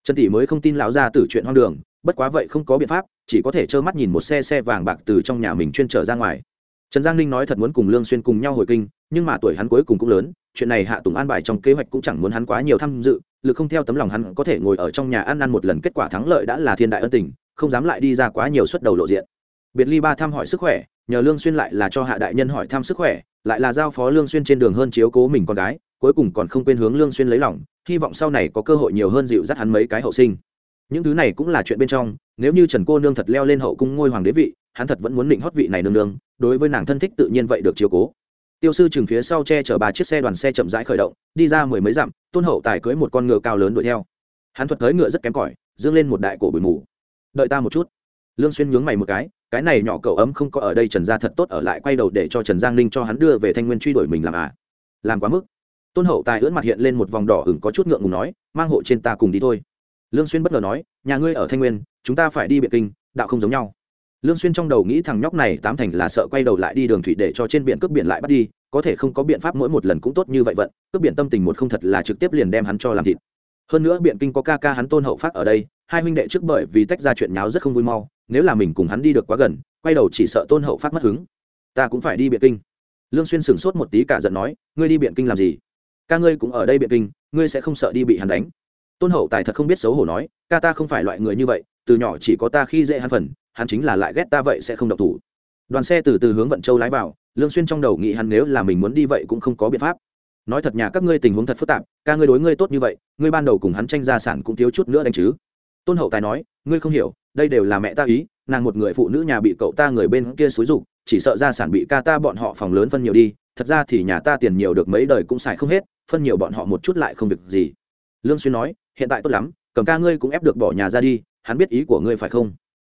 Trần tỷ mới không tin lão ra từ chuyện hoang đường, bất quá vậy không có biện pháp, chỉ có thể trơ mắt nhìn một xe xe vàng bạc từ trong nhà mình chuyên trở ra ngoài. Trần giang ninh nói thật muốn cùng lương xuyên cùng nhau hồi kinh, nhưng mà tuổi hắn cuối cùng cũng lớn, chuyện này hạ tùng an bài trong kế hoạch cũng chẳng muốn hắn quá nhiều tham dự lực không theo tấm lòng hắn có thể ngồi ở trong nhà ăn ăn một lần, kết quả thắng lợi đã là thiên đại ân tình, không dám lại đi ra quá nhiều suất đầu lộ diện. Biệt ly ba thăm hỏi sức khỏe, nhờ lương xuyên lại là cho hạ đại nhân hỏi thăm sức khỏe, lại là giao phó lương xuyên trên đường hơn chiếu cố mình con gái, cuối cùng còn không quên hướng lương xuyên lấy lòng, hy vọng sau này có cơ hội nhiều hơn dịu dắt hắn mấy cái hậu sinh. Những thứ này cũng là chuyện bên trong, nếu như trần cô nương thật leo lên hậu cung ngôi hoàng đế vị, hắn thật vẫn muốn định hót vị này nương nương, đối với nàng thân thích tự nhiên vậy được chiếu cố tiêu sư chừng phía sau che chở ba chiếc xe đoàn xe chậm rãi khởi động, đi ra mười mấy dặm, tôn hậu tài cưới một con ngựa cao lớn đuổi theo. Hắn thuật cưỡi ngựa rất kém cỏi, dương lên một đại cổ bụi mù. Đợi ta một chút. Lương xuyên nhướng mày một cái cái này nhỏ cậu ấm không có ở đây, trần gia thật tốt, ở lại quay đầu để cho trần giang ninh cho hắn đưa về thanh nguyên truy đuổi mình làm à? Làm quá mức. Tôn hậu tài ưỡn mặt hiện lên một vòng đỏ ửng có chút ngượng ngùng nói, mang hộ trên ta cùng đi thôi. Lương xuyên bất ngờ nói, nhà ngươi ở thanh nguyên, chúng ta phải đi biệt kinh, đạo không giống nhau lương xuyên trong đầu nghĩ thằng nhóc này tám thành là sợ quay đầu lại đi đường thủy để cho trên biển cướp biển lại bắt đi, có thể không có biện pháp mỗi một lần cũng tốt như vậy vận, cướp biển tâm tình một không thật là trực tiếp liền đem hắn cho làm thịt. Hơn nữa biện kinh có ca ca hắn tôn hậu phát ở đây, hai huynh đệ trước bởi vì tách ra chuyện nháo rất không vui mau, nếu là mình cùng hắn đi được quá gần, quay đầu chỉ sợ tôn hậu phát mất hứng. Ta cũng phải đi biện kinh. Lương xuyên sừng sốt một tí cả giận nói, ngươi đi biện kinh làm gì? Ca ngươi cũng ở đây biện kinh, ngươi sẽ không sợ đi bị hắn đánh. Tôn hậu tài thật không biết xấu hổ nói, ca ta không phải loại người như vậy, từ nhỏ chỉ có ta khi dễ hắn phần hắn chính là lại ghét ta vậy sẽ không độc thủ. Đoàn xe từ từ hướng vận châu lái vào, lương xuyên trong đầu nghĩ hắn nếu là mình muốn đi vậy cũng không có biện pháp. Nói thật nhà các ngươi tình huống thật phức tạp, ca ngươi đối ngươi tốt như vậy, ngươi ban đầu cùng hắn tranh gia sản cũng thiếu chút nữa đánh chứ. Tôn hậu tài nói, ngươi không hiểu, đây đều là mẹ ta ý, nàng một người phụ nữ nhà bị cậu ta người bên kia xúi rục chỉ sợ gia sản bị ca ta bọn họ phòng lớn phân nhiều đi, thật ra thì nhà ta tiền nhiều được mấy đời cũng xài không hết, phân nhiều bọn họ một chút lại không việc gì. Lương xuyên nói, hiện tại tốt lắm, cầm ca ngươi cũng ép được bỏ nhà ra đi, hắn biết ý của ngươi phải không?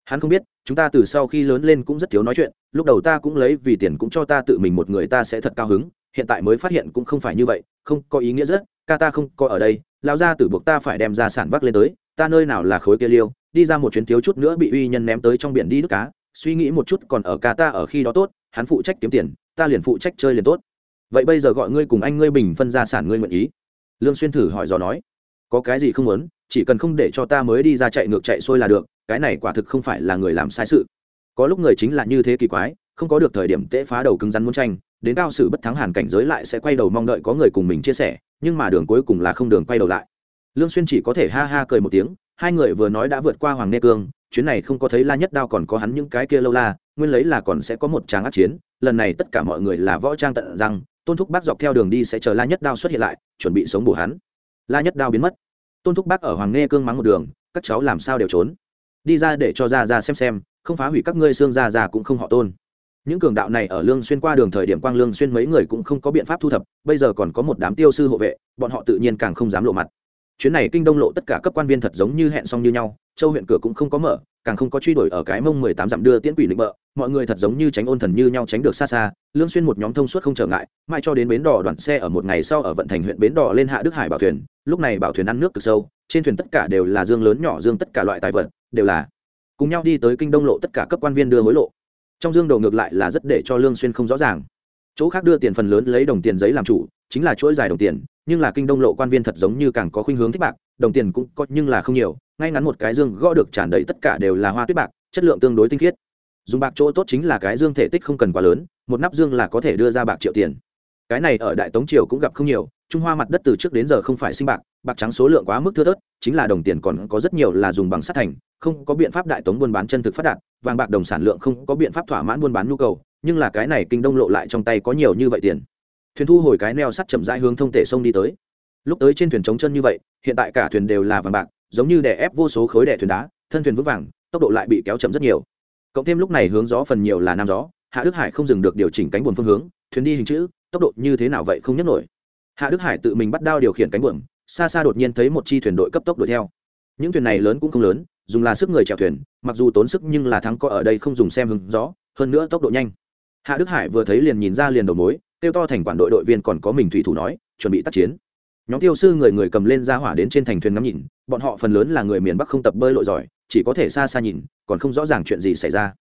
Hắn không biết, chúng ta từ sau khi lớn lên cũng rất thiếu nói chuyện, lúc đầu ta cũng lấy vì tiền cũng cho ta tự mình một người ta sẽ thật cao hứng, hiện tại mới phát hiện cũng không phải như vậy, không có ý nghĩa rất, ca ta không có ở đây lao ra từ buộc ta phải đem ra sản vác lên tới, ta nơi nào là khối kia liêu, đi ra một chuyến thiếu chút nữa bị uy nhân ném tới trong biển đi nước cá, suy nghĩ một chút còn ở ca ta ở khi đó tốt, hắn phụ trách kiếm tiền, ta liền phụ trách chơi liền tốt. Vậy bây giờ gọi ngươi cùng anh ngươi bình phân gia sản ngươi nguyện ý? Lương xuyên thử hỏi dò nói. Có cái gì không muốn? Chỉ cần không để cho ta mới đi ra chạy ngược chạy xuôi là được, cái này quả thực không phải là người làm sai sự. Có lúc người chính là như thế kỳ quái, không có được thời điểm tễ phá đầu cứng rắn muốn tranh, đến cao sự bất thắng hàn cảnh giới lại sẽ quay đầu mong đợi có người cùng mình chia sẻ, nhưng mà đường cuối cùng là không đường quay đầu lại. Lương xuyên chỉ có thể ha ha cười một tiếng, hai người vừa nói đã vượt qua hoàng nê cương, chuyến này không có thấy la nhất đao còn có hắn những cái kia lâu la, nguyên lấy là còn sẽ có một tràng ác chiến, lần này tất cả mọi người là võ trang tận rằng, tôn thúc bác dọc theo đường đi sẽ chờ la nhất đao xuất hiện lại, chuẩn bị sống bổ hắn. La nhất đao biến mất tôn thúc bác ở hoàng nghe cương mắng một đường, các cháu làm sao đều trốn. Đi ra để cho ra ra xem xem, không phá hủy các ngươi xương ra ra cũng không họ tôn. Những cường đạo này ở lương xuyên qua đường thời điểm quang lương xuyên mấy người cũng không có biện pháp thu thập, bây giờ còn có một đám tiêu sư hộ vệ, bọn họ tự nhiên càng không dám lộ mặt chuyến này kinh đông lộ tất cả cấp quan viên thật giống như hẹn xong như nhau, châu huyện cửa cũng không có mở, càng không có truy đuổi ở cái mông mười tám dặm đưa tiễn quỷ định bợ, mọi người thật giống như tránh ôn thần như nhau tránh được xa xa, lương xuyên một nhóm thông suốt không trở ngại mai cho đến bến đò đoàn xe ở một ngày sau ở vận thành huyện bến đò lên hạ đức hải bảo thuyền, lúc này bảo thuyền ăn nước cực sâu, trên thuyền tất cả đều là dương lớn nhỏ dương tất cả loại tài vật, đều là cùng nhau đi tới kinh đông lộ tất cả cấp quan viên đưa hối lộ. Trong dương đầu ngược lại là rất để cho lương xuyên không rõ ràng. Chỗ khác đưa tiền phần lớn lấy đồng tiền giấy làm chủ, chính là chuỗi dài đồng tiền nhưng là kinh đông lộ quan viên thật giống như càng có khuynh hướng thích bạc, đồng tiền cũng có nhưng là không nhiều, ngay ngắn một cái dương gõ được tràn đầy tất cả đều là hoa tuyết bạc, chất lượng tương đối tinh khiết. Dùng bạc chỗ tốt chính là cái dương thể tích không cần quá lớn, một nắp dương là có thể đưa ra bạc triệu tiền. Cái này ở đại tống triều cũng gặp không nhiều, trung hoa mặt đất từ trước đến giờ không phải sinh bạc bạc trắng số lượng quá mức thưa thớt, chính là đồng tiền còn có rất nhiều là dùng bằng sắt thành, không có biện pháp đại tống buôn bán chân thực phát đạt, vàng bạc đồng sản lượng không có biện pháp thỏa mãn buôn bán nhu cầu, nhưng là cái này kinh đông lộ lại trong tay có nhiều như vậy tiền thuyền thu hồi cái neo sắt chậm rãi hướng thông tể sông đi tới. Lúc tới trên thuyền trống chân như vậy, hiện tại cả thuyền đều là vàng bạc, giống như đè ép vô số khối đè thuyền đá, thân thuyền vững vàng, tốc độ lại bị kéo chậm rất nhiều. Cộng thêm lúc này hướng gió phần nhiều là nam gió, hạ đức hải không dừng được điều chỉnh cánh buồm phương hướng, thuyền đi hình chữ, tốc độ như thế nào vậy không nhấc nổi. Hạ đức hải tự mình bắt đao điều khiển cánh buồm, xa xa đột nhiên thấy một chi thuyền đội cấp tốc đuổi theo. Những thuyền này lớn cũng không lớn, dùng là sức người chèo thuyền, mặc dù tốn sức nhưng là thắng có ở đây không dùng xem hướng gió, hơn nữa tốc độ nhanh. Hạ đức hải vừa thấy liền nhìn ra liền đầu mối tiêu to thành quản đội đội viên còn có mình thủy thủ nói, chuẩn bị tác chiến. Nhóm tiêu sư người người cầm lên ra hỏa đến trên thành thuyền ngắm nhìn, bọn họ phần lớn là người miền bắc không tập bơi lội giỏi, chỉ có thể xa xa nhìn, còn không rõ ràng chuyện gì xảy ra.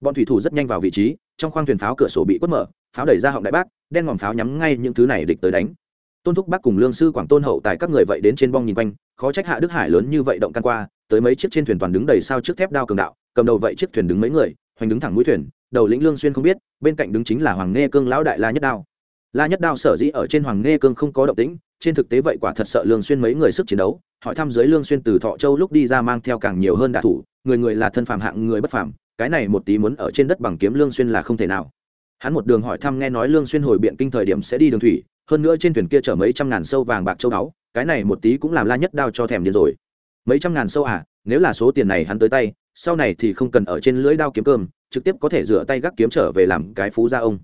Bọn thủy thủ rất nhanh vào vị trí, trong khoang thuyền pháo cửa sổ bị quất mở, pháo đẩy ra họng đại bác, đen ngòm pháo nhắm ngay những thứ này địch tới đánh. Tôn thúc bác cùng lương sư quảng tôn hậu tại các người vậy đến trên bong nhìn quanh, khó trách hạ đức hải lớn như vậy động căn qua, tới mấy chiếc trên thuyền toàn đứng đầy sao trước thép đao cường đạo, cầm đầu vậy chiếc thuyền đứng mấy người, hoành đứng thẳng mũi thuyền đầu lĩnh lương xuyên không biết, bên cạnh đứng chính là hoàng nghe cương lão đại la nhất đao. La nhất đao sở dĩ ở trên hoàng nghe cương không có động tĩnh, trên thực tế vậy quả thật sợ lương xuyên mấy người sức chiến đấu, hỏi thăm dưới lương xuyên từ thọ châu lúc đi ra mang theo càng nhiều hơn đả thủ, người người là thân phàm hạng người bất phàm, cái này một tí muốn ở trên đất bằng kiếm lương xuyên là không thể nào. Hắn một đường hỏi thăm nghe nói lương xuyên hồi biện kinh thời điểm sẽ đi đường thủy, hơn nữa trên thuyền kia chở mấy trăm ngàn sâu vàng bạc châu đáo cái này một tí cũng làm la nhất đao cho thèm điên rồi. Mấy trăm ngàn sâu à nếu là số tiền này hắn tới tay sau này thì không cần ở trên lưỡi đao kiếm cơm, trực tiếp có thể rửa tay gác kiếm trở về làm cái phú gia ông.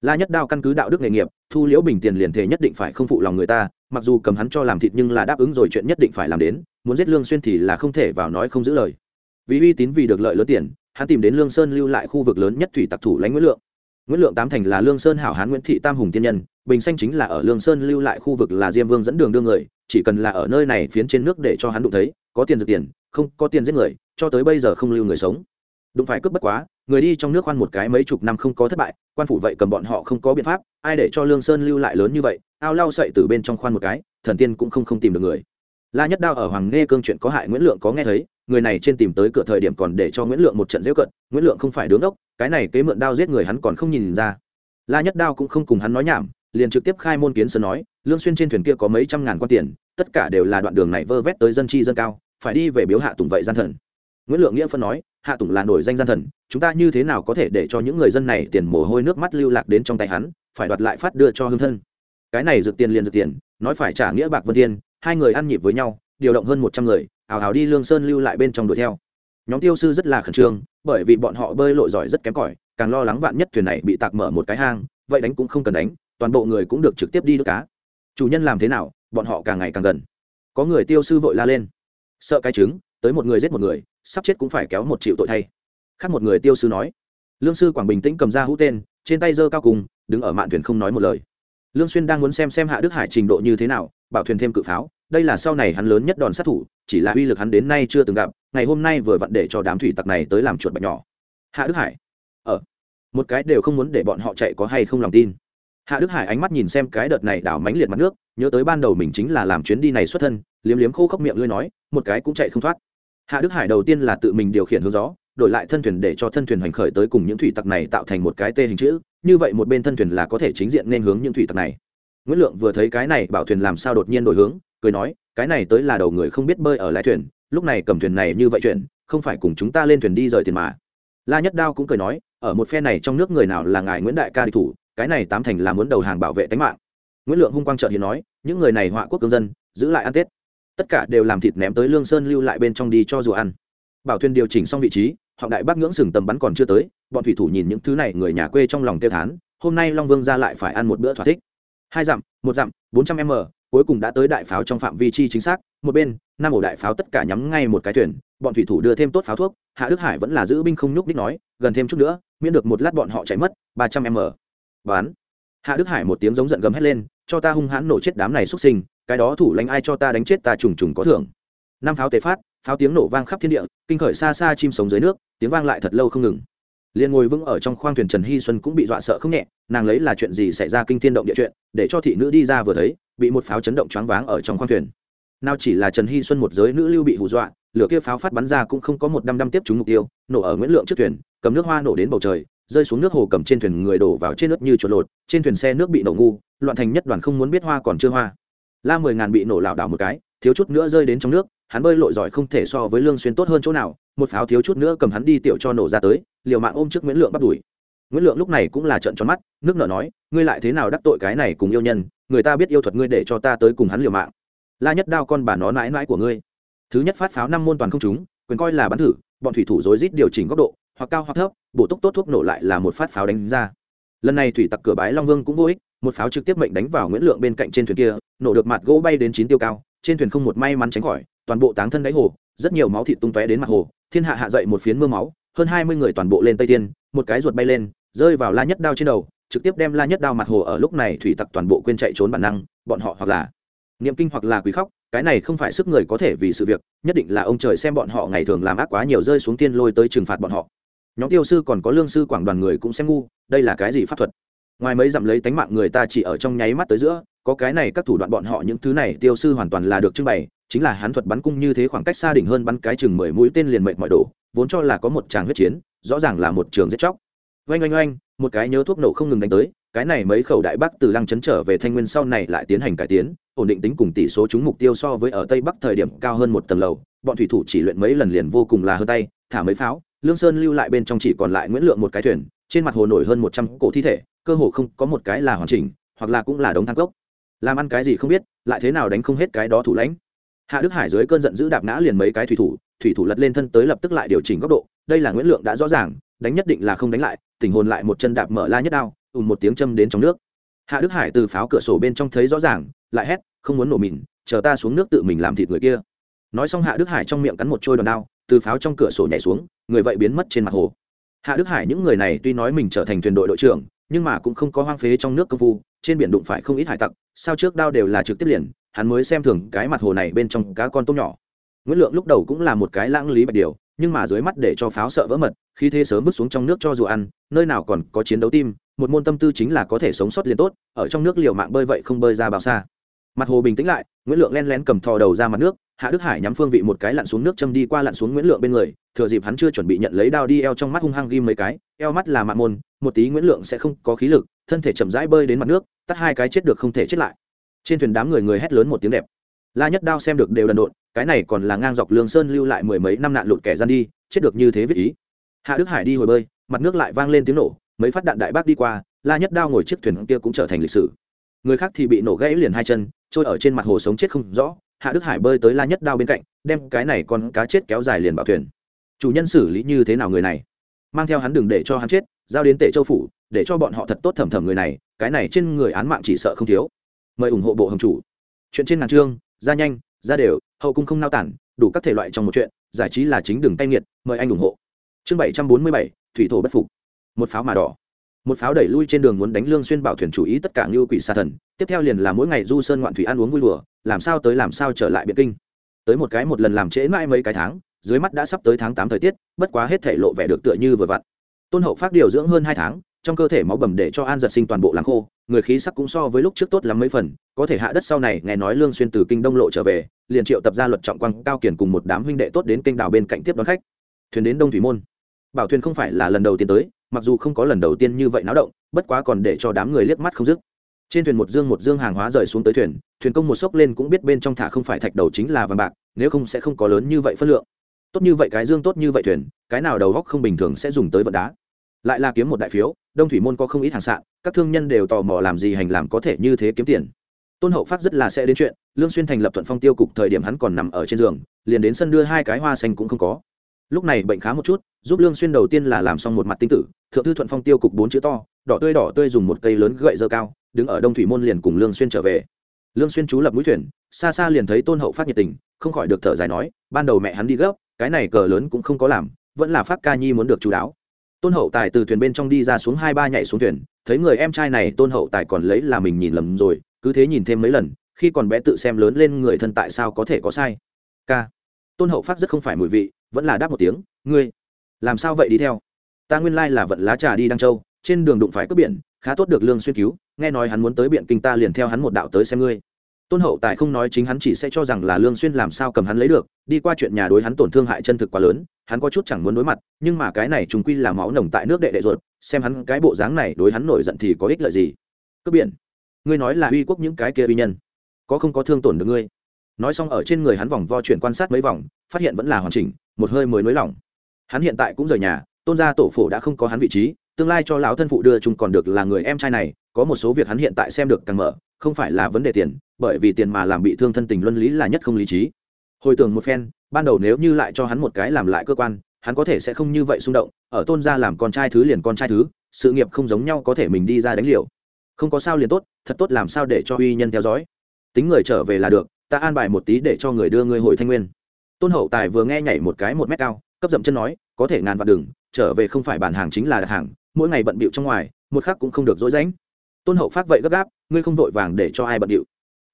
La nhất đao căn cứ đạo đức nghề nghiệp, thu liễu bình tiền liền thể nhất định phải không phụ lòng người ta, mặc dù cầm hắn cho làm thịt nhưng là đáp ứng rồi chuyện nhất định phải làm đến, muốn giết lương xuyên thì là không thể vào nói không giữ lời. Vì uy tín vì được lợi lớn tiền, hắn tìm đến lương sơn lưu lại khu vực lớn nhất thủy tặc thủ lãnh nguyễn lượng. Nguyễn lượng tám thành là lương sơn hảo hán nguyễn thị tam hùng tiên nhân, bình xanh chính là ở lương sơn lưu lại khu vực là diêm vương dẫn đường đưa người, chỉ cần là ở nơi này phiến trên nước để cho hắn đụng thấy, có tiền giật tiền không có tiền giết người, cho tới bây giờ không lưu người sống. Đúng phải cướp bất quá, người đi trong nước khoan một cái mấy chục năm không có thất bại, quan phủ vậy cầm bọn họ không có biện pháp, ai để cho lương sơn lưu lại lớn như vậy, ao lao sậy từ bên trong khoan một cái, thần tiên cũng không không tìm được người. La nhất đao ở hoàng nghe cương chuyện có hại nguyễn lượng có nghe thấy, người này trên tìm tới cửa thời điểm còn để cho nguyễn lượng một trận dễ cận, nguyễn lượng không phải đứng ốc cái này kế mượn đao giết người hắn còn không nhìn ra. La nhất đao cũng không cùng hắn nói nhảm, liền trực tiếp khai môn kiến sơn nói, lương xuyên trên thuyền kia có mấy trăm ngàn quan tiền, tất cả đều là đoạn đường này vơ vét tới dân chi dân cao phải đi về biếu hạ tùng vậy gian thần. Nguyễn lượng nghĩa phân nói, hạ tùng là nổi danh gian thần, chúng ta như thế nào có thể để cho những người dân này tiền mồ hôi nước mắt lưu lạc đến trong tay hắn, phải đoạt lại phát đưa cho hương thân? Cái này dược tiền liền dược tiền, nói phải trả nghĩa bạc vân thiên, hai người ăn nhịp với nhau, điều động hơn một trăm người ảo ảo đi lương sơn lưu lại bên trong đuổi theo. Nhóm tiêu sư rất là khẩn trương, bởi vì bọn họ bơi lội giỏi rất kém cỏi, càng lo lắng vạn nhất thuyền này bị tạc mở một cái hang, vậy đánh cũng không cần đánh, toàn bộ người cũng được trực tiếp đi đ cá. Chủ nhân làm thế nào, bọn họ càng ngày càng gần. Có người tiêu sư vội la lên sợ cái trứng tới một người giết một người, sắp chết cũng phải kéo một triệu tội thay. Khác một người tiêu sư nói. Lương sư quảng bình tĩnh cầm ra hũ tên, trên tay giơ cao cùng, đứng ở mạn thuyền không nói một lời. Lương xuyên đang muốn xem xem hạ đức hải trình độ như thế nào, bảo thuyền thêm cự pháo, đây là sau này hắn lớn nhất đòn sát thủ, chỉ là uy lực hắn đến nay chưa từng gặp, ngày hôm nay vừa vặn để cho đám thủy tặc này tới làm chuột bạch nhỏ. Hạ đức hải ở một cái đều không muốn để bọn họ chạy có hay không lòng tin hạ đức hải ánh mắt nhìn xem cái đợt này đảo mánh liệt mặt nước, nhớ tới ban đầu mình chính là làm chuyến đi này xuất thân, liếm liếm khô khốc miệng lưỡi nói, một cái cũng chạy không thoát. Hạ đức hải đầu tiên là tự mình điều khiển hướng gió, đổi lại thân thuyền để cho thân thuyền hoành khởi tới cùng những thủy tặc này tạo thành một cái tê hình chữ, như vậy một bên thân thuyền là có thể chính diện nên hướng những thủy tặc này. Nguyễn lượng vừa thấy cái này bảo thuyền làm sao đột nhiên đổi hướng, cười nói, cái này tới là đầu người không biết bơi ở lái thuyền, lúc này cầm thuyền này như vậy chuyện, không phải cùng chúng ta lên thuyền đi rời tiền mà. La nhất đao cũng cười nói ở một phe này trong nước người nào là ngài nguyễn đại ca địch thủ, cái này tám thành là muốn đầu hàng bảo vệ tính mạng. Nguyễn lượng hung quang trợ hiền nói, những người này họa quốc cương dân, giữ lại ăn tết. Tất cả đều làm thịt ném tới lương sơn lưu lại bên trong đi cho dù ăn. Bảo thuyền điều chỉnh xong vị trí họ đại bác ngưỡng sừng tầm bắn còn chưa tới, bọn thủy thủ nhìn những thứ này, người nhà quê trong lòng tiêu thán, hôm nay long vương ra lại phải ăn một bữa thỏa thích. Hai dặm, một dặm, bốn trăm m, cuối cùng đã tới đại pháo trong phạm vi chi chính xác, một bên, năm ổ đại pháo tất cả nhắm ngay một cái thuyền bọn thủy thủ đưa thêm tốt pháo thuốc, hạ đức hải vẫn là giữ binh không nhúc đích nói, gần thêm chút nữa, miễn được một lát bọn họ chạy mất, ba trăm m. Bán hạ đức hải một tiếng giống giận gầm hét lên, cho ta hung hãn nổ chết đám này xuất sinh, cái đó thủ lãnh ai cho ta đánh chết ta trùng trùng có thưởng. Năm pháo tế phát, pháo tiếng nổ vang khắp thiên địa, kinh khởi xa xa chim sống dưới nước, tiếng vang lại thật lâu không ngừng. Liền ngồi vững ở trong khoang thuyền trần hy xuân cũng bị dọa sợ không nhẹ, nàng lấy là chuyện gì xảy ra kinh thiên động địa chuyện, để cho thị nữ đi ra vừa thấy, bị một pháo chấn động choáng váng ở trong khoang thuyền. Nào chỉ là trần hy xuân một giới nữ lưu bị hù dọa lửa kia pháo phát bắn ra cũng không có một đăm đăm tiếp trúng mục tiêu, nổ ở nguyễn lượng trước thuyền, cầm nước hoa nổ đến bầu trời, rơi xuống nước hồ cầm trên thuyền người đổ vào trên nước như chuột lột, trên thuyền xe nước bị nổ ngu, loạn thành nhất đoàn không muốn biết hoa còn chưa hoa. La mười ngàn bị nổ lảo đảo một cái, thiếu chút nữa rơi đến trong nước, hắn bơi lội giỏi không thể so với lương xuyên tốt hơn chỗ nào, một pháo thiếu chút nữa cầm hắn đi tiểu cho nổ ra tới, liều mạng ôm trước nguyễn lượng bắt đuổi. Nguyễn lượng lúc này cũng là trợn tròn mắt, nước nở nói, ngươi lại thế nào đắc tội cái này cùng yêu nhân, người ta biết yêu thuật ngươi để cho ta tới cùng hắn liều mạng. La nhất đao con bà nó nãi nãi của ngươi thứ nhất phát pháo năm môn toàn không trúng, quyền coi là bắn thử, bọn thủy thủ rối rít điều chỉnh góc độ, hoặc cao hoặc thấp, bổ túc tốt thuốc nổ lại là một phát pháo đánh ra. Lần này thủy tặc cửa bái long vương cũng vô ích, một pháo trực tiếp mệnh đánh vào nguyễn lượng bên cạnh trên thuyền kia, nổ được mặt gỗ bay đến chín tiêu cao, trên thuyền không một may mắn tránh khỏi, toàn bộ táng thân đáy hồ, rất nhiều máu thịt tung tóe đến mặt hồ, thiên hạ hạ dậy một phiến mưa máu, hơn hai mươi người toàn bộ lên tây tiên một cái ruột bay lên, rơi vào la nhất đao trên đầu, trực tiếp đem la nhất đao mặt hồ ở lúc này thủy tặc toàn bộ quên chạy trốn bản năng, bọn họ hoặc là niệm kinh hoặc là quý khóc cái này không phải sức người có thể vì sự việc, nhất định là ông trời xem bọn họ ngày thường làm ác quá nhiều rơi xuống tiên lôi tới trừng phạt bọn họ. Nhóm tiêu sư còn có lương sư quảng đoàn người cũng xem ngu, đây là cái gì pháp thuật? Ngoài mấy dặm lấy tánh mạng người ta chỉ ở trong nháy mắt tới giữa, có cái này các thủ đoạn bọn họ những thứ này tiêu sư hoàn toàn là được trưng bày, chính là hắn thuật bắn cung như thế khoảng cách xa đỉnh hơn bắn cái chừng mười mũi tên liền mệnh mọi đồ vốn cho là có một tràng huyết chiến, rõ ràng là một trường giết chóc. Oanh oanh oanh, một cái nhớ thuốc nổ không ngừng đánh tới, cái này mấy khẩu đại bác từ lăng chấn trở về thanh nguyên sau này lại tiến hành cải tiến ổn định tính cùng tỷ số chúng mục tiêu so với ở tây bắc thời điểm cao hơn một tầng lầu, bọn thủy thủ chỉ luyện mấy lần liền vô cùng là hơn tay, thả mấy pháo, lương sơn lưu lại bên trong chỉ còn lại nguyễn lượng một cái thuyền, trên mặt hồ nổi hơn một trăm cổ thi thể, cơ hồ không có một cái là hoàn chỉnh, hoặc là cũng là đống thang gốc làm ăn cái gì không biết, lại thế nào đánh không hết cái đó thủ lãnh. Hạ đức hải dưới cơn giận dữ đạp ngã liền mấy cái thủy thủ thủy thủ lật lên thân tới lập tức lại điều chỉnh góc độ, đây là nguyễn lượng đã rõ ràng, đánh nhất định là không đánh lại, tình hồn lại một chân đạp mở la nhất đao, ùn một tiếng châm đến trong nước hạ đức hải từ pháo cửa sổ bên trong thấy rõ ràng, lại hét, không muốn nổ mìn, chờ ta xuống nước tự mình làm thịt người kia. Nói xong hạ đức hải trong miệng cắn một trôi đòn đao, từ pháo trong cửa sổ nhảy xuống, người vậy biến mất trên mặt hồ. Hạ đức hải những người này tuy nói mình trở thành thuyền đội đội trưởng, nhưng mà cũng không có hoang phế trong nước công phu, trên biển đụng phải không ít hải tặc, sao trước đao đều là trực tiếp liền, hắn mới xem thường cái mặt hồ này bên trong cá con tôm nhỏ. Nguyễn lượng lúc đầu cũng là một cái lãng lý bạch điều, nhưng mà dưới mắt để cho pháo sợ vỡ mật khi thế sớm vứt xuống trong nước cho dù ăn, nơi nào còn có chiến đấu tim một môn tâm tư chính là có thể sống sót liền tốt, ở trong nước liều mạng bơi vậy không bơi ra bao xa. Mặt hồ bình tĩnh lại, nguyễn lượng len lén cầm thò đầu ra mặt nước, hạ đức hải nhắm phương vị một cái lặn xuống nước châm đi qua lặn xuống nguyễn lượng bên người, thừa dịp hắn chưa chuẩn bị nhận lấy đao đi eo trong mắt hung hăng ghim mấy cái, eo mắt là mạng môn, một tí nguyễn lượng sẽ không có khí lực, thân thể chậm rãi bơi đến mặt nước, tắt hai cái chết được không thể chết lại. Trên thuyền đám người người hét lớn một tiếng đẹp. La nhất đao xem được đều đần độn, cái này còn là ngang dọc lương sơn lưu lại mười mấy năm nạn lụt kẻ gian đi, chết được như thế viết ý. Hạ đức hải đi hồi bơi, mặt nước lại vang lên tiếng nổ mấy phát đạn đại bác đi qua, la nhất đao ngồi chiếc thuyền kia cũng trở thành lịch sử. Người khác thì bị nổ gãy liền hai chân, trôi ở trên mặt hồ sống chết không rõ, hạ đức hải bơi tới la nhất đao bên cạnh, đem cái này con cá chết kéo dài liền bảo thuyền. Chủ nhân xử lý như thế nào người này? Mang theo hắn đừng để cho hắn chết, giao đến tể châu phủ, để cho bọn họ thật tốt thẩm thẩm người này, cái này trên người án mạng chỉ sợ không thiếu. Mời ủng hộ bộ hồng chủ. Chuyện trên ngàn chương, ra nhanh, ra đều, hậu cung không nao tản, đủ các thể loại trong một chuyện, giải trí là chính đường tay nghiệt, mời anh ủng hộ. Chương bảy trăm bốn mươi bảy, thủy thổ bất phục một pháo mà đỏ. Một pháo đẩy lui trên đường muốn đánh lương xuyên bảo thuyền chủ ý tất cả như quỷ sa thần, tiếp theo liền là mỗi ngày du sơn ngoạn thủy ăn uống vui đùa, làm sao tới làm sao trở lại biệt kinh. Tới một cái một lần làm trễ mãi mấy cái tháng, dưới mắt đã sắp tới tháng tám thời tiết, bất quá hết thể lộ vẻ được tựa như vừa vặn. Tôn hậu phát điều dưỡng hơn hai tháng, trong cơ thể máu bầm để cho an giật sinh toàn bộ làng khô, người khí sắc cũng so với lúc trước tốt lắm mấy phần, có thể hạ đất sau này, nghe nói lương xuyên từ kinh đông lộ trở về, liền triệu tập ra luật trọng quang, cao kiển cùng một đám huynh đệ tốt đến kênh đảo bên cạnh tiếp đón khách. Thuyền đến đông thủy môn bảo thuyền không phải là lần đầu tiên tới, mặc dù không có lần đầu tiên như vậy náo động, bất quá còn để cho đám người liếc mắt không dứt. Trên thuyền một dương một dương hàng hóa rời xuống tới thuyền thuyền công một sốc lên cũng biết bên trong thả không phải thạch đầu chính là vàng bạc, nếu không sẽ không có lớn như vậy phân lượng. Tốt như vậy cái dương tốt như vậy thuyền, cái nào đầu góc không bình thường sẽ dùng tới vận đá. Lại là kiếm một đại phiếu, đông thủy môn có không ít hàng sạn, các thương nhân đều tò mò làm gì hành làm có thể như thế kiếm tiền. Tôn hậu phát rất là sẽ đến chuyện, lương xuyên thành lập thuận phong tiêu cục thời điểm hắn còn nằm ở trên giường, liền đến sân đưa hai cái hoa xanh cũng không có lúc này bệnh khá một chút giúp lương xuyên đầu tiên là làm xong một mặt tinh tử thượng thư thuận phong tiêu cục bốn chữ to đỏ tươi đỏ tươi dùng một cây lớn gậy dơ cao đứng ở đông thủy môn liền cùng lương xuyên trở về. Lương xuyên chú lập mũi thuyền xa xa liền thấy tôn hậu phát nhiệt tình không khỏi được thở dài nói ban đầu mẹ hắn đi gấp cái này cờ lớn cũng không có làm vẫn là phát ca nhi muốn được chú đáo. Tôn hậu tài từ thuyền bên trong đi ra xuống hai ba nhảy xuống thuyền thấy người em trai này tôn hậu tài còn lấy là mình nhìn lầm rồi cứ thế nhìn thêm mấy lần khi còn bé tự xem lớn lên người thân tại sao có thể có sai. Ca, tôn hậu phát rất không phải mùi vị vẫn là đáp một tiếng, ngươi, làm sao vậy đi theo? Ta nguyên lai là vận lá trà đi đăng châu, trên đường đụng phải cướp biển, khá tốt được lương xuyên cứu, nghe nói hắn muốn tới biện kinh ta liền theo hắn một đạo tới xem ngươi. Tôn hậu tài không nói chính hắn chỉ sẽ cho rằng là lương xuyên làm sao cầm hắn lấy được, đi qua chuyện nhà đối hắn tổn thương hại chân thực quá lớn, hắn có chút chẳng muốn đối mặt, nhưng mà cái này trùng quy là máu nồng tại nước đệ đệ ruột, xem hắn cái bộ dáng này đối hắn nổi giận thì có ích lợi gì. Cướp biển, ngươi nói là uy quốc những cái kia uy nhân, có không có thương tổn được ngươi? Nói xong ở trên người hắn vòng vo chuyển quan sát mấy vòng, phát hiện vẫn là hoàn chỉnh một hơi mới nới lỏng. Hắn hiện tại cũng rời nhà, tôn gia tổ phổ đã không có hắn vị trí, tương lai cho lão thân phụ đưa chung còn được là người em trai này, có một số việc hắn hiện tại xem được càng mở, không phải là vấn đề tiền, bởi vì tiền mà làm bị thương thân tình luân lý là nhất không lý trí. Hồi tưởng một phen, ban đầu nếu như lại cho hắn một cái làm lại cơ quan, hắn có thể sẽ không như vậy xung động, ở tôn gia làm con trai thứ liền con trai thứ, sự nghiệp không giống nhau có thể mình đi ra đánh liều. Không có sao liền tốt, thật tốt làm sao để cho uy nhân theo dõi. Tính người trở về là được, ta an bài một tí để cho người đưa ngươi hồi thanh nguyên tôn hậu tài vừa nghe nhảy một cái một mét cao, cấp dậm chân nói, có thể ngàn vạn đường, trở về không phải bàn hàng chính là đặt hàng, mỗi ngày bận bịu trong ngoài, một khắc cũng không được dối rãnh tôn hậu phát vậy gấp gáp, ngươi không vội vàng để cho ai bận bịu.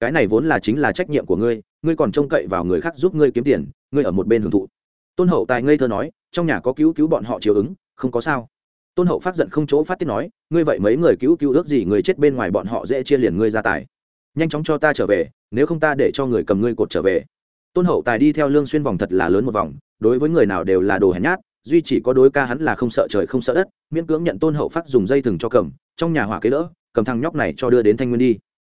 Cái này vốn là chính là trách nhiệm của ngươi ngươi còn trông cậy vào người khác giúp ngươi kiếm tiền, ngươi ở một bên hưởng thụ. Tôn hậu tài ngây thơ nói, trong nhà có cứu cứu bọn họ chiều ứng, không có sao. Tôn hậu phát giận không chỗ phát tiết nói, ngươi vậy mấy người cứu cứu ước gì người chết bên ngoài bọn họ dễ chia liền ngươi ra tài. Nhanh chóng cho ta trở về, nếu không ta để cho người cầm ngươi cột trở về tôn hậu tài đi theo lương xuyên vòng thật là lớn một vòng, đối với người nào đều là đồ hèn nhát, duy chỉ có đối ca hắn là không sợ trời không sợ đất, miễn cưỡng nhận tôn hậu phát dùng dây thừng cho cầm, trong nhà hỏa kế đỡ, cầm thằng nhóc này cho đưa đến thanh nguyên đi.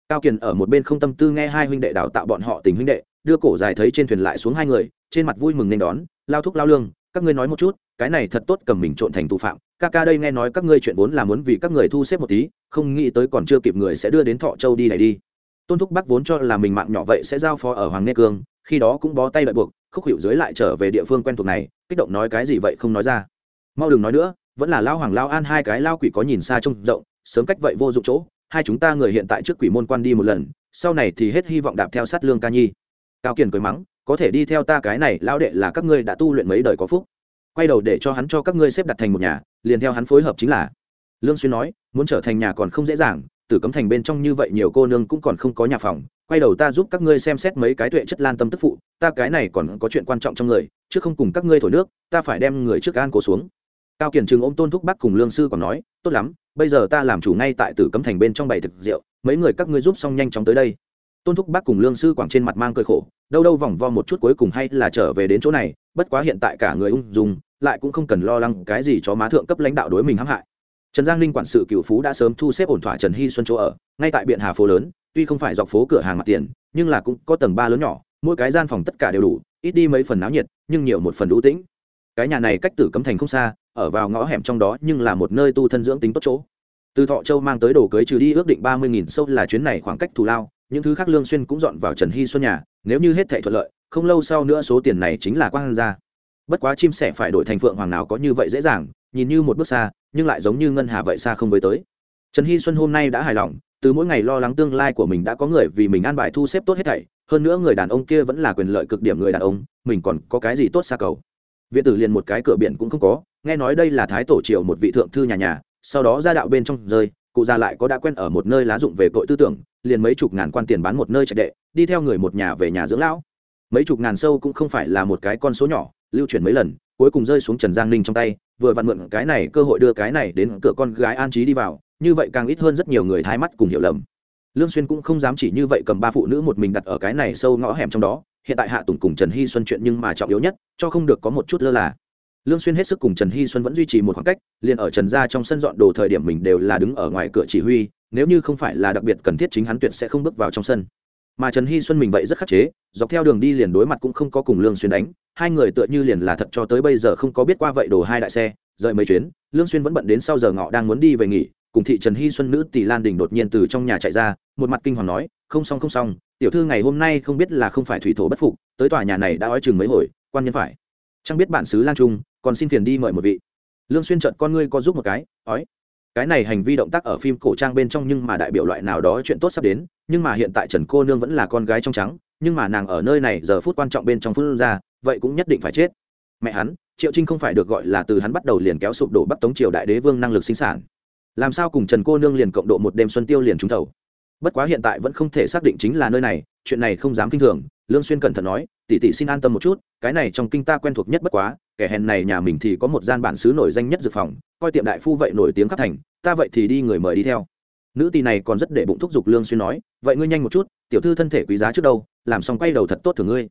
Cao kiền ở một bên không tâm tư nghe hai huynh đệ đào tạo bọn họ tình huynh đệ, đưa cổ dài thấy trên thuyền lại xuống hai người, trên mặt vui mừng nên đón, lao thúc, lao lương, các ngươi nói một chút, cái này thật tốt cầm mình trộn thành tù phạm, ca ca đây nghe nói các ngươi chuyện vốn là muốn vì các người thu xếp một tí, không nghĩ tới còn chưa kịp người sẽ đưa đến thọ châu đi này đi. Tôn thúc bắc vốn cho là mình mạng nhỏ vậy sẽ giao phó ở hoàng nê cương khi đó cũng bó tay đợi buộc, khúc hiệu dưới lại trở về địa phương quen thuộc này, kích động nói cái gì vậy không nói ra. Mau đừng nói nữa, vẫn là lao hoàng lao an hai cái lao quỷ có nhìn xa trông rộng, sớm cách vậy vô dụng chỗ, hai chúng ta người hiện tại trước quỷ môn quan đi một lần, sau này thì hết hy vọng đạp theo sát lương ca nhi. Cao kiền cười mắng, có thể đi theo ta cái này lao đệ là các ngươi đã tu luyện mấy đời có phúc. Quay đầu để cho hắn cho các ngươi xếp đặt thành một nhà, liền theo hắn phối hợp chính là. Lương xuyên nói, muốn trở thành nhà còn không dễ dàng tử cấm thành bên trong như vậy nhiều cô nương cũng còn không có nhà phòng, quay đầu ta giúp các ngươi xem xét mấy cái tuệ chất lan tâm tức phụ, ta cái này còn có chuyện quan trọng trong người, chứ không cùng các ngươi thổi nước, ta phải đem người trước an cố xuống. Cao kiển trường ôm tôn thúc bắc cùng lương sư còn nói, tốt lắm, bây giờ ta làm chủ ngay tại tử cấm thành bên trong bày thực rượu, mấy người các ngươi giúp xong nhanh chóng tới đây. Tôn thúc bắc cùng lương sư quảng trên mặt mang cơi khổ, đâu đâu vòng vo một chút cuối cùng hay là trở về đến chỗ này, bất quá hiện tại cả người ung dung, lại cũng không cần lo lắng cái gì cho má thượng cấp lãnh đạo đối mình hãm hại trần giang ninh quản sự cựu phú đã sớm thu xếp ổn thỏa trần hy xuân chỗ ở, ngay tại biện hà phố lớn, tuy không phải dọc phố cửa hàng mặt tiền, nhưng là cũng có tầng ba lớn nhỏ, mỗi cái gian phòng tất cả đều đủ, ít đi mấy phần náo nhiệt, nhưng nhiều một phần đủ tĩnh. Cái nhà này cách tử cấm thành không xa, ở vào ngõ hẻm trong đó, nhưng là một nơi tu thân dưỡng tính tốt chỗ. Từ thọ châu mang tới đồ cưới trừ đi ước định ba mươi nghìn sâu là chuyến này khoảng cách thù lao, những thứ khác lương xuyên cũng dọn vào trần hy xuân nhà, nếu như hết thảy thuận lợi, không lâu sau nữa số tiền này chính là quang ra. Bất quá chim sẻ phải đổi thành phượng hoàng nào có như vậy dễ dàng, nhìn như một bước xa nhưng lại giống như ngân hà vậy xa không với tới. Trần hy xuân hôm nay đã hài lòng, từ mỗi ngày lo lắng tương lai của mình đã có người vì mình an bài thu xếp tốt hết thảy, hơn nữa người đàn ông kia vẫn là quyền lợi cực điểm người đàn ông, mình còn có cái gì tốt xa cầu. Viện tử liền một cái cửa biển cũng không có, nghe nói đây là thái tổ triều một vị thượng thư nhà nhà, sau đó ra đạo bên trong rơi, cụ già lại có đã quen ở một nơi lá dụng về cội tư tưởng, liền mấy chục ngàn quan tiền bán một nơi trạch đệ, đi theo người một nhà về nhà dưỡng lão. Mấy chục ngàn sâu cũng không phải là một cái con số nhỏ, lưu chuyển mấy lần, cuối cùng rơi xuống trần giang ninh trong tay vừa vặn mượn cái này cơ hội đưa cái này đến cửa con gái an trí đi vào, như vậy càng ít hơn rất nhiều người thái mắt cùng hiểu lầm. Lương xuyên cũng không dám chỉ như vậy cầm ba phụ nữ một mình đặt ở cái này sâu ngõ hẻm trong đó, hiện tại hạ tùng cùng trần hy xuân chuyện nhưng mà trọng yếu nhất, cho không được có một chút lơ là. Lương xuyên hết sức cùng trần hy xuân vẫn duy trì một khoảng cách, liền ở trần gia trong sân dọn đồ thời điểm mình đều là đứng ở ngoài cửa chỉ huy, nếu như không phải là đặc biệt cần thiết chính hắn tuyệt sẽ không bước vào trong sân mà trần hy xuân mình vậy rất khắc chế, dọc theo đường đi liền đối mặt cũng không có cùng lương xuyên đánh, hai người tựa như liền là thật cho tới bây giờ không có biết qua vậy đồ hai đại xe, rời mấy chuyến, lương xuyên vẫn bận đến sau giờ ngọ đang muốn đi về nghỉ, cùng thị trần hy xuân nữ tỷ lan đình đột nhiên từ trong nhà chạy ra, một mặt kinh hoàng nói, không xong không xong, tiểu thư ngày hôm nay không biết là không phải thủy thổ bất phục, tới tòa nhà này đã ói chừng mấy hồi, quan nhân phải. Chẳng biết bản xứ lang trung, còn xin phiền đi mời một vị. Lương xuyên trợn con ngươi có giúp một cái, ói cái này hành vi động tác ở phim cổ trang bên trong nhưng mà đại biểu loại nào đó chuyện tốt sắp đến, nhưng mà hiện tại trần cô nương vẫn là con gái trong trắng, nhưng mà nàng ở nơi này giờ phút quan trọng bên trong phút ra, vậy cũng nhất định phải chết. Mẹ hắn, triệu trinh không phải được gọi là từ hắn bắt đầu liền kéo sụp đổ bắc tống triều đại đế vương năng lực sinh sản. Làm sao cùng trần cô nương liền cộng độ một đêm xuân tiêu liền trúng thầu? Bất quá hiện tại vẫn không thể xác định chính là nơi này, chuyện này không dám kinh thường lương xuyên cẩn thận nói, tỷ tỷ xin an tâm một chút, cái này trong kinh ta quen thuộc nhất bất quá, kẻ hèn này nhà mình thì có một gian bản xứ nổi danh nhất dược phòng, coi tiệm đại phu vậy nổi tiếng khắp thành, ta vậy thì đi người mời đi theo. Nữ tỷ này còn rất để bụng thúc giục lương xuyên nói, vậy ngươi nhanh một chút, tiểu thư thân thể quý giá trước đâu, làm xong quay đầu thật tốt thưởng ngươi.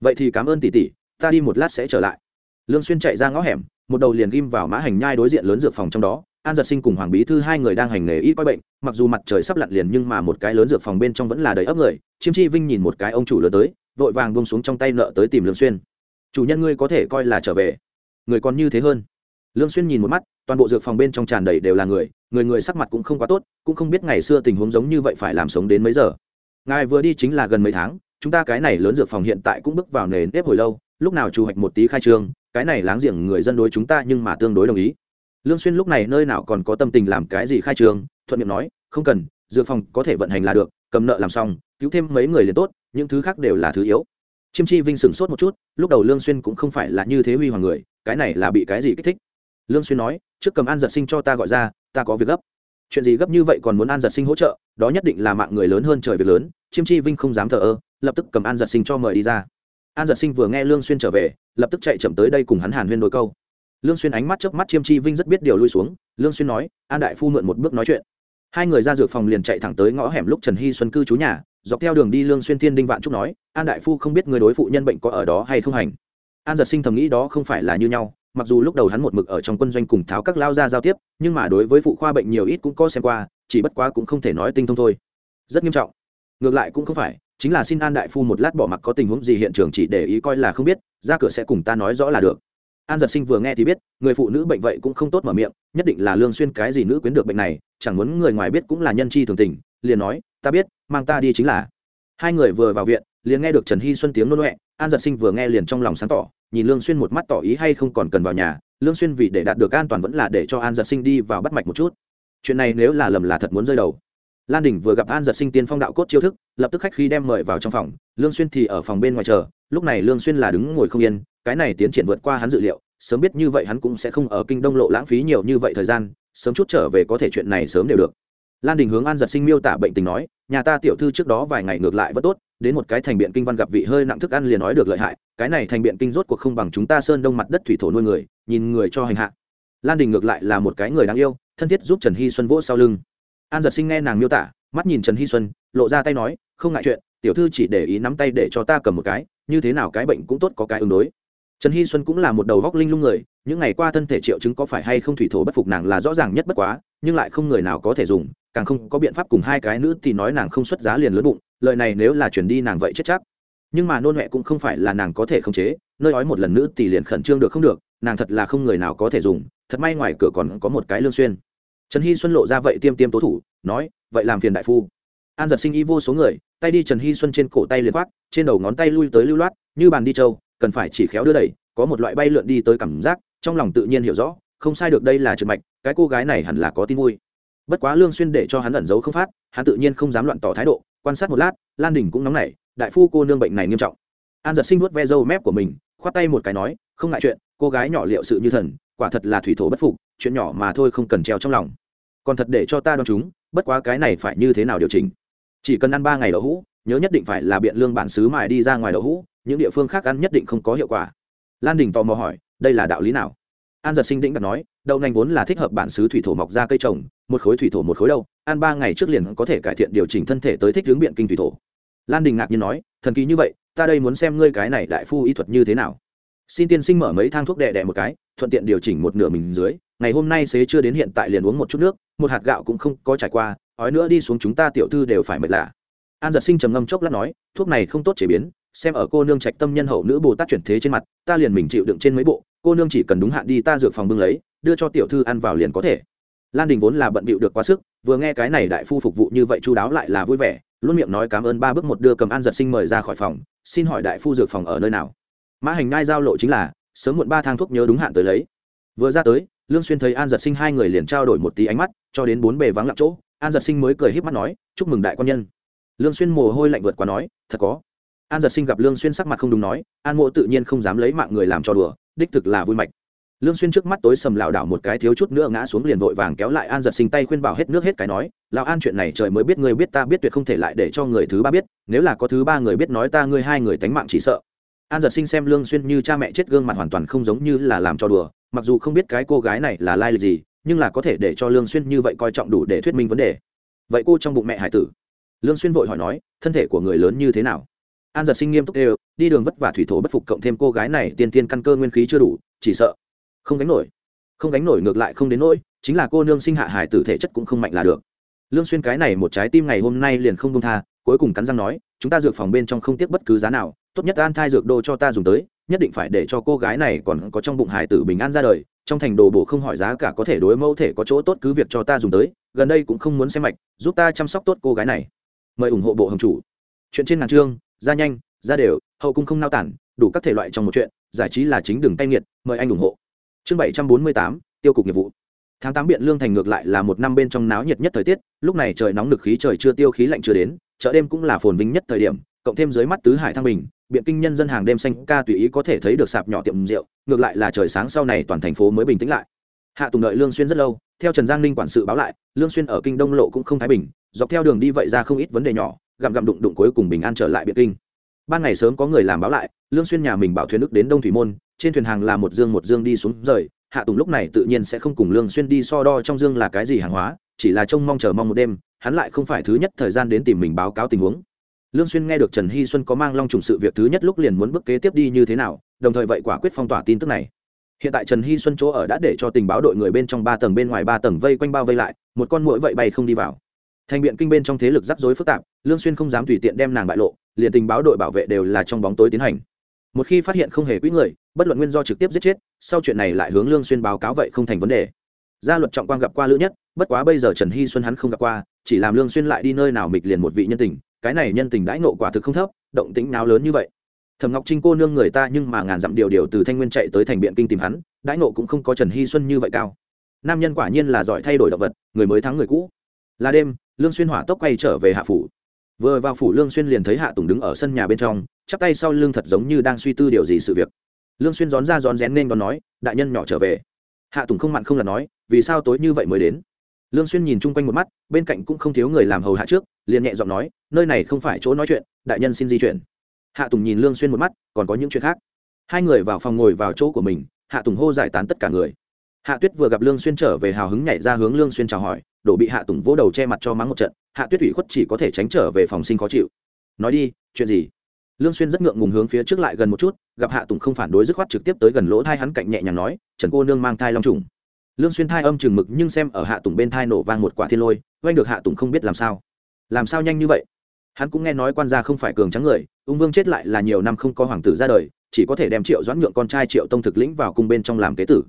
Vậy thì cảm ơn tỷ tỷ, ta đi một lát sẽ trở lại. Lương xuyên chạy ra ngõ hẻm, một đầu liền ghim vào mã hành nhai đối diện lớn dược phòng trong đó, an giật sinh cùng hoàng bí thư hai người đang hành nghề y coi bệnh, mặc dù mặt trời sắp lặn liền nhưng mà một cái lớn dược phòng bên trong vẫn là đầy ấp người, chiêm chi vinh nhìn một cái ông chủ lớn tới vội vàng buông xuống trong tay nợ tới tìm lương xuyên. Chủ nhân ngươi có thể coi là trở về. Người còn như thế hơn. Lương xuyên nhìn một mắt, toàn bộ dược phòng bên trong tràn đầy đều là người người người sắc mặt cũng không quá tốt, cũng không biết ngày xưa tình huống giống như vậy phải làm sống đến mấy giờ. Ngài vừa đi chính là gần mấy tháng, chúng ta cái này lớn dược phòng hiện tại cũng bước vào nền nếp hồi lâu, lúc nào chủ hoạch một tí khai trương, cái này láng giềng người dân đối chúng ta nhưng mà tương đối đồng ý. Lương xuyên lúc này nơi nào còn có tâm tình làm cái gì khai trương, thuận miệng nói, không cần, dược phòng có thể vận hành là được, cầm nợ làm xong, cứu thêm mấy người liền tốt những thứ khác đều là thứ yếu. Chiêm chi vinh sửng sốt một chút, lúc đầu lương xuyên cũng không phải là như thế huy hoàng người, cái này là bị cái gì kích thích? Lương xuyên nói, trước cầm an giật sinh cho ta gọi ra, ta có việc gấp. Chuyện gì gấp như vậy còn muốn an giật sinh hỗ trợ, đó nhất định là mạng người lớn hơn trời việc lớn chiêm chi vinh không dám thờ ơ, lập tức cầm an giật sinh cho mời đi ra. An giật sinh vừa nghe lương xuyên trở về, lập tức chạy chậm tới đây cùng hắn hàn huyên đôi câu. Lương xuyên ánh mắt chớp mắt chiêm chi vinh rất biết điều lui xuống, lương xuyên nói, an đại phu mượn một bước nói chuyện. Hai người ra dược phòng liền chạy thẳng tới ngõ hẻm lúc trần hy xuân cư trú nhà dọc theo đường đi lương xuyên thiên đinh vạn trúc nói, an đại phu không biết người đối phụ nhân bệnh có ở đó hay không hành. An giật sinh thầm nghĩ đó không phải là như nhau, mặc dù lúc đầu hắn một mực ở trong quân doanh cùng tháo các lao ra giao tiếp, nhưng mà đối với phụ khoa bệnh nhiều ít cũng có xem qua, chỉ bất quá cũng không thể nói tinh thông thôi. Rất nghiêm trọng. Ngược lại cũng không phải, chính là xin an đại phu một lát bỏ mặc có tình huống gì hiện trường chỉ để ý coi là không biết, ra cửa sẽ cùng ta nói rõ là được. An giật sinh vừa nghe thì biết, người phụ nữ bệnh vậy cũng không tốt mở miệng, nhất định là lương xuyên cái gì nữ quyến được bệnh này, chẳng muốn người ngoài biết cũng là nhân chi thường tình, liền nói ta biết, mang ta đi chính là. Hai người vừa vào viện, liền nghe được trần hy xuân tiếng nôn loẹ an giật sinh vừa nghe liền trong lòng sáng tỏ, nhìn lương xuyên một mắt tỏ ý hay không còn cần vào nhà, lương xuyên vì để đạt được an toàn vẫn là để cho an giật sinh đi vào bắt mạch một chút. Chuyện này nếu là lầm là thật muốn rơi đầu. Lan đình vừa gặp an giật sinh tiên phong đạo cốt chiêu thức, lập tức khách khi đem mời vào trong phòng, lương xuyên thì ở phòng bên ngoài chờ, lúc này lương xuyên là đứng ngồi không yên, cái này tiến triển vượt qua hắn dự liệu, sớm biết như vậy hắn cũng sẽ không ở kinh đông lộ lãng phí nhiều như vậy thời gian, sớm chút trở về có thể chuyện này sớm đều được. Lan đình hướng an giật sinh miêu tả bệnh tình nói nhà ta tiểu thư trước đó vài ngày ngược lại vẫn tốt, đến một cái thành biện kinh văn gặp vị hơi nặng thức ăn liền nói được lợi hại, cái này thành biện kinh rốt cuộc không bằng chúng ta sơn đông mặt đất thủy thổ nuôi người, nhìn người cho hành hạ. Lan đình ngược lại là một cái người đáng yêu, thân thiết giúp trần hy xuân vỗ sau lưng. An giật sinh nghe nàng miêu tả, mắt nhìn trần hy xuân, lộ ra tay nói, không ngại chuyện, tiểu thư chỉ để ý nắm tay để cho ta cầm một cái, như thế nào cái bệnh cũng tốt có cái ứng đối. Trần hy xuân cũng là một đầu góc linh lung người, những ngày qua thân thể triệu chứng có phải hay không thủy thổ bất phục nàng là rõ ràng nhất bất quá, nhưng lại không người nào có thể dùng càng không có biện pháp cùng hai cái nữ thì nói nàng không xuất giá liền lớn bụng, lời này nếu là chuyển đi nàng vậy chết chắc. Nhưng mà nôn mẹ cũng không phải là nàng có thể khống chế, nơi ói một lần nữa thì liền khẩn trương được không được, nàng thật là không người nào có thể dùng, thật may ngoài cửa còn có một cái lương xuyên. Trần hy xuân lộ ra vậy tiêm tiêm tố thủ, nói, vậy làm phiền đại phu. An giật sinh y vô số người, tay đi trần hy xuân trên cổ tay liền khoác trên đầu ngón tay lui tới lưu loát, như bàn đi châu cần phải chỉ khéo đưa đẩy, có một loại bay lượn đi tới cảm giác, trong lòng tự nhiên hiểu rõ, không sai được đây là trượt mạch, cái cô gái này hẳn là có tin vui bất quá lương xuyên để cho hắn ẩn giấu không phát, hắn tự nhiên không dám loạn tỏ thái độ, quan sát một lát, lan đình cũng nóng nảy, đại phu cô nương bệnh này nghiêm trọng. An giật sinh nuốt ve râu mép của mình, khoát tay một cái nói, không ngại chuyện, cô gái nhỏ liệu sự như thần, quả thật là thủy thổ bất phục, chuyện nhỏ mà thôi không cần treo trong lòng. Còn thật để cho ta đoán chúng, bất quá cái này phải như thế nào điều chỉnh? Chỉ cần ăn ba ngày đậu hũ, nhớ nhất định phải là biện lương bản xứ mài đi ra ngoài đậu hũ, những địa phương khác ăn nhất định không có hiệu quả. Lan đình tò mò hỏi, đây là đạo lý nào? An giật sinh đĩnh đặt nói, đậu nành vốn là thích hợp bản xứ thủy thổ mọc ra cây trồng một khối thủy thổ một khối đâu, ăn ba ngày trước liền có thể cải thiện điều chỉnh thân thể tới thích hướng biện kinh thủy thổ. Lan đình ngạc nhiên nói, thần kỳ như vậy, ta đây muốn xem ngươi cái này đại phu y thuật như thế nào. Xin tiên sinh mở mấy thang thuốc đè đè một cái, thuận tiện điều chỉnh một nửa mình dưới, ngày hôm nay xế chưa đến hiện tại liền uống một chút nước, một hạt gạo cũng không có trải qua, ói nữa đi xuống chúng ta tiểu thư đều phải mệt lạ. An giật sinh trầm ngâm chốc lát nói, thuốc này không tốt chế biến, xem ở cô nương trạch tâm nhân hậu nữ bồ tát chuyển thế trên mặt, ta liền mình chịu đựng trên mấy bộ, cô nương chỉ cần đúng hạn đi ta dược phòng bưng lấy, đưa cho tiểu thư ăn vào liền có thể lan đình vốn là bận bịu được quá sức, vừa nghe cái này đại phu phục vụ như vậy chu đáo lại là vui vẻ, luôn miệng nói cảm ơn ba bước một đưa cầm an giật sinh mời ra khỏi phòng, xin hỏi đại phu dược phòng ở nơi nào? Mã hành ngai giao lộ chính là, sớm muộn ba thang thuốc nhớ đúng hạn tới lấy. Vừa ra tới, lương xuyên thấy an giật sinh hai người liền trao đổi một tí ánh mắt, cho đến bốn bề vắng lặng chỗ, an giật sinh mới cười híp mắt nói, chúc mừng đại quan nhân. Lương xuyên mồ hôi lạnh vượt qua nói, thật có. An giật sinh gặp lương xuyên sắc mặt không đúng nói, an mộ tự nhiên không dám lấy mạng người làm cho đùa, đích thực là vui mạch lương xuyên trước mắt tối sầm lảo đảo một cái thiếu chút nữa ngã xuống liền vội vàng kéo lại an giật sinh tay khuyên bảo hết nước hết cái nói, lão an chuyện này trời mới biết người biết ta biết tuyệt không thể lại để cho người thứ ba biết, nếu là có thứ ba người biết nói ta ngươi hai người tánh mạng chỉ sợ. An giật sinh xem lương xuyên như cha mẹ chết gương mặt hoàn toàn không giống như là làm cho đùa, mặc dù không biết cái cô gái này là lai lịch gì, nhưng là có thể để cho lương xuyên như vậy coi trọng đủ để thuyết minh vấn đề. Vậy cô trong bụng mẹ hải tử? Lương xuyên vội hỏi nói, thân thể của người lớn như thế nào? An giật sinh nghiêm túc đều đi đường vất vả thủy thổ bất phục cộng thêm cô gái này, tiên tiên căn cơ nguyên khí chưa đủ, chỉ sợ không gánh nổi. Không gánh nổi ngược lại không đến nỗi, chính là cô nương sinh hạ hải tử thể chất cũng không mạnh là được. Lương xuyên cái này một trái tim ngày hôm nay liền không buông tha, cuối cùng cắn răng nói, chúng ta dược phòng bên trong không tiếc bất cứ giá nào, tốt nhất an thai dược đô cho ta dùng tới, nhất định phải để cho cô gái này còn có trong bụng hải tử bình an ra đời, trong thành đồ bổ không hỏi giá cả có thể đối mẫu thể có chỗ tốt cứ việc cho ta dùng tới, gần đây cũng không muốn xem mạch, giúp ta chăm sóc tốt cô gái này. Mời ủng hộ bộ hồng chủ. Chuyện trên ngàn chương, ra nhanh, ra đều, hậu cung không nao tản, đủ các thể loại trong một chuyện, giải trí là chính đường tay nghiệt, mời anh ủng hộ chương bảy trăm bốn mươi tám, tiêu cục nghiệp vụ. Tháng tám biện lương thành ngược lại là một năm bên trong náo nhiệt nhất thời tiết, lúc này trời nóng lực khí trời chưa tiêu khí lạnh chưa đến, chợ đêm cũng là phồn vinh nhất thời điểm, cộng thêm dưới mắt tứ hải thăng bình, biện kinh nhân dân hàng đêm xanh ca tùy ý có thể thấy được sạp nhỏ tiệm rượu, ngược lại là trời sáng sau này toàn thành phố mới bình tĩnh lại. Hạ tùng đợi lương xuyên rất lâu, theo trần giang ninh quản sự báo lại, lương xuyên ở kinh đông lộ cũng không thái bình, dọc theo đường đi vậy ra không ít vấn đề nhỏ, gặm gặm đụng đụng cuối cùng bình an trở lại biện kinh. Ban ngày sớm có người làm báo lại, lương xuyên nhà mình bảo thuyền nước đến đông thủy môn trên thuyền hàng là một dương một dương đi xuống rời, hạ tùng lúc này tự nhiên sẽ không cùng lương xuyên đi so đo trong dương là cái gì hàng hóa, chỉ là trông mong chờ mong một đêm, hắn lại không phải thứ nhất thời gian đến tìm mình báo cáo tình huống. Lương xuyên nghe được trần hy xuân có mang long trùng sự việc thứ nhất lúc liền muốn bước kế tiếp đi như thế nào, đồng thời vậy quả quyết phong tỏa tin tức này. Hiện tại trần hy xuân chỗ ở đã để cho tình báo đội người bên trong ba tầng bên ngoài ba tầng vây quanh bao vây lại, một con muỗi vậy bay không đi vào. Thành biện kinh bên trong thế lực rắc rối phức tạp, lương xuyên không dám tùy tiện đem nàng bại lộ, liền tình báo đội bảo vệ đều là trong bóng tối tiến hành một khi phát hiện không hề quỹ người, bất luận nguyên do trực tiếp giết chết, sau chuyện này lại hướng lương xuyên báo cáo vậy không thành vấn đề. Gia luật trọng quang gặp qua lữ nhất, bất quá bây giờ trần hy xuân hắn không gặp qua, chỉ làm lương xuyên lại đi nơi nào mịch liền một vị nhân tình, cái này nhân tình đãi nộ quả thực không thấp, động tĩnh nào lớn như vậy. Thẩm ngọc trinh cô nương người ta nhưng mà ngàn dặm điều điều từ thanh nguyên chạy tới thành biện kinh tìm hắn, đãi nộ cũng không có trần hy xuân như vậy cao. Nam nhân quả nhiên là giỏi thay đổi động vật, người mới thắng người cũ. Là đêm, lương xuyên hỏa tốc quay trở về hạ phủ. Vừa vào phủ lương xuyên liền thấy hạ tùng đứng ở sân nhà bên trong chắp tay sau lưng thật giống như đang suy tư điều gì sự việc. Lương xuyên rón ra rón rén nên đón nói, đại nhân nhỏ trở về. Hạ tùng không mặn không là nói, vì sao tối như vậy mới đến? Lương xuyên nhìn chung quanh một mắt, bên cạnh cũng không thiếu người làm hầu hạ trước, liền nhẹ giọng nói, nơi này không phải chỗ nói chuyện, đại nhân xin di chuyển. Hạ tùng nhìn lương xuyên một mắt, còn có những chuyện khác? Hai người vào phòng ngồi vào chỗ của mình, hạ tùng hô giải tán tất cả người. Hạ tuyết vừa gặp lương xuyên trở về hào hứng nhảy ra hướng lương xuyên chào hỏi, đổ bị hạ tùng vỗ đầu che mặt cho mắng một trận, hạ tuyết ủy khuất chỉ có thể tránh trở về phòng sinh khó chịu. Nói đi, chuyện gì? Lương xuyên rất ngượng ngùng hướng phía trước lại gần một chút, gặp hạ tùng không phản đối dứt khoát trực tiếp tới gần lỗ thai hắn cạnh nhẹ nhàng nói, trần cô nương mang thai long trùng. Lương xuyên thai âm chừng mực nhưng xem ở hạ tùng bên thai nổ vang một quả thiên lôi, oanh được hạ tùng không biết làm sao. Làm sao nhanh như vậy? Hắn cũng nghe nói quan gia không phải cường trắng người, ung vương chết lại là nhiều năm không có hoàng tử ra đời, chỉ có thể đem triệu doãn nhượng con trai triệu tông thực lĩnh vào cung bên trong làm kế tử.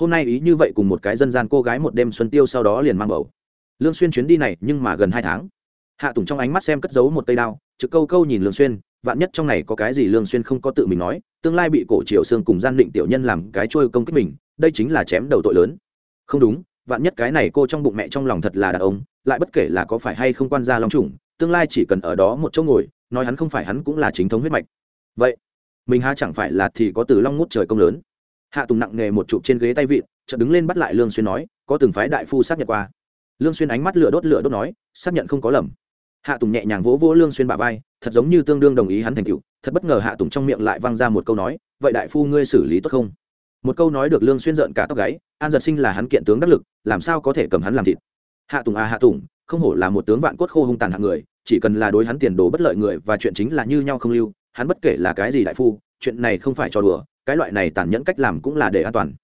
Hôm nay ý như vậy cùng một cái dân gian cô gái một đêm xuân tiêu sau đó liền mang bầu. Lương xuyên chuyến đi này nhưng mà gần hai tháng. Hạ tùng trong ánh mắt xem cất giấu một cây đao, trực câu câu nhìn lương xuyên vạn nhất trong này có cái gì lương xuyên không có tự mình nói, tương lai bị cổ triều xương cùng gian định tiểu nhân làm cái trôi công kích mình, đây chính là chém đầu tội lớn. Không đúng, vạn nhất cái này cô trong bụng mẹ trong lòng thật là đàn ông, lại bất kể là có phải hay không quan gia long trùng, tương lai chỉ cần ở đó một chỗ ngồi, nói hắn không phải hắn cũng là chính thống huyết mạch. Vậy, mình ha chẳng phải là thì có từ long ngút trời công lớn? Hạ tùng nặng nghề một chụp trên ghế tay vịn, chợt đứng lên bắt lại lương xuyên nói, có từng phái đại phu xác nhận qua. Lương xuyên ánh mắt lửa đốt lửa đốt nói, xác nhận không có lầm hạ tùng nhẹ nhàng vỗ vỗ lương xuyên bả vai, thật giống như tương đương đồng ý hắn thành cựu thật bất ngờ hạ tùng trong miệng lại vang ra một câu nói, vậy đại phu ngươi xử lý tốt không? Một câu nói được lương xuyên giận cả tóc gáy, an giật sinh là hắn kiện tướng đắc lực, làm sao có thể cầm hắn làm thịt? Hạ tùng à hạ tùng, không hổ là một tướng vạn cốt khô hung tàn hạng người, chỉ cần là đối hắn tiền đồ bất lợi người và chuyện chính là như nhau không lưu, hắn bất kể là cái gì đại phu, chuyện này không phải cho đùa, cái loại này tàn nhẫn cách làm cũng là để an toàn.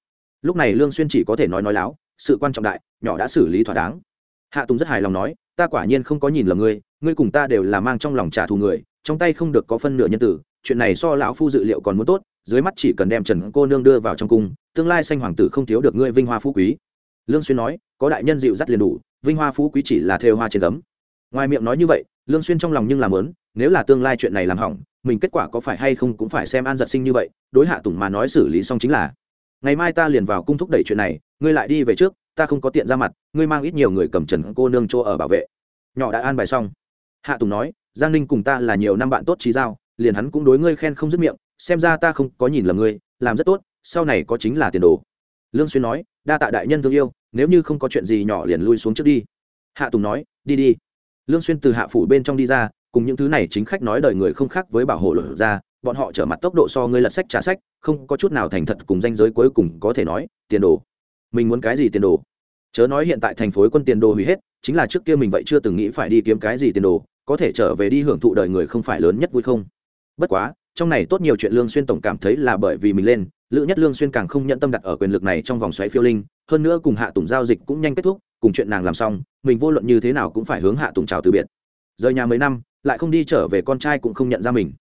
Lúc này lương xuyên chỉ có thể nói nói láo, sự quan trọng đại, nhỏ đã xử lý thỏa đáng. Hạ tùng rất hài lòng nói, ta quả nhiên không có nhìn lầm ngươi ngươi cùng ta đều là mang trong lòng trả thù người, trong tay không được có phân nửa nhân tử, chuyện này so lão phu dự liệu còn muốn tốt, dưới mắt chỉ cần đem trần cô nương đưa vào trong cung, tương lai sanh hoàng tử không thiếu được ngươi vinh hoa phú quý. Lương xuyên nói, có đại nhân dịu dắt liền đủ, vinh hoa phú quý chỉ là thêu hoa trên gấm. Ngoài miệng nói như vậy, lương xuyên trong lòng nhưng làm lớn, nếu là tương lai chuyện này làm hỏng, mình kết quả có phải hay không cũng phải xem an giật sinh như vậy, đối hạ tùng mà nói xử lý xong chính là. Ngày mai ta liền vào cung thúc đẩy chuyện này, ngươi lại đi về trước, ta không có tiện ra mặt, ngươi mang ít nhiều người cầm trần cô nương chỗ ở bảo vệ. Nhỏ đã an bài xong hạ tùng nói, giang ninh cùng ta là nhiều năm bạn tốt trí giao, liền hắn cũng đối ngươi khen không dứt miệng, xem ra ta không có nhìn lầm ngươi, làm rất tốt, sau này có chính là tiền đồ. Lương xuyên nói, đa tạ đại nhân thương yêu, nếu như không có chuyện gì nhỏ liền lui xuống trước đi. Hạ tùng nói, đi đi. Lương xuyên từ hạ phủ bên trong đi ra, cùng những thứ này chính khách nói đời người không khác với bảo hộ lột ra, bọn họ trở mặt tốc độ so ngươi lật sách trả sách, không có chút nào thành thật cùng danh giới cuối cùng có thể nói, tiền đồ. Mình muốn cái gì tiền đồ? Chớ nói hiện tại thành phố quân tiền đồ hủy hết, chính là trước kia mình vậy chưa từng nghĩ phải đi kiếm cái gì tiền đồ, có thể trở về đi hưởng thụ đời người không phải lớn nhất vui không? Bất quá, trong này tốt nhiều chuyện lương xuyên tổng cảm thấy là bởi vì mình lên, lữ nhất lương xuyên càng không nhận tâm đặt ở quyền lực này trong vòng xoáy phiêu linh, hơn nữa cùng hạ tùng giao dịch cũng nhanh kết thúc, cùng chuyện nàng làm xong, mình vô luận như thế nào cũng phải hướng hạ tùng chào từ biệt. Rời nhà mấy năm, lại không đi trở về con trai cũng không nhận ra mình.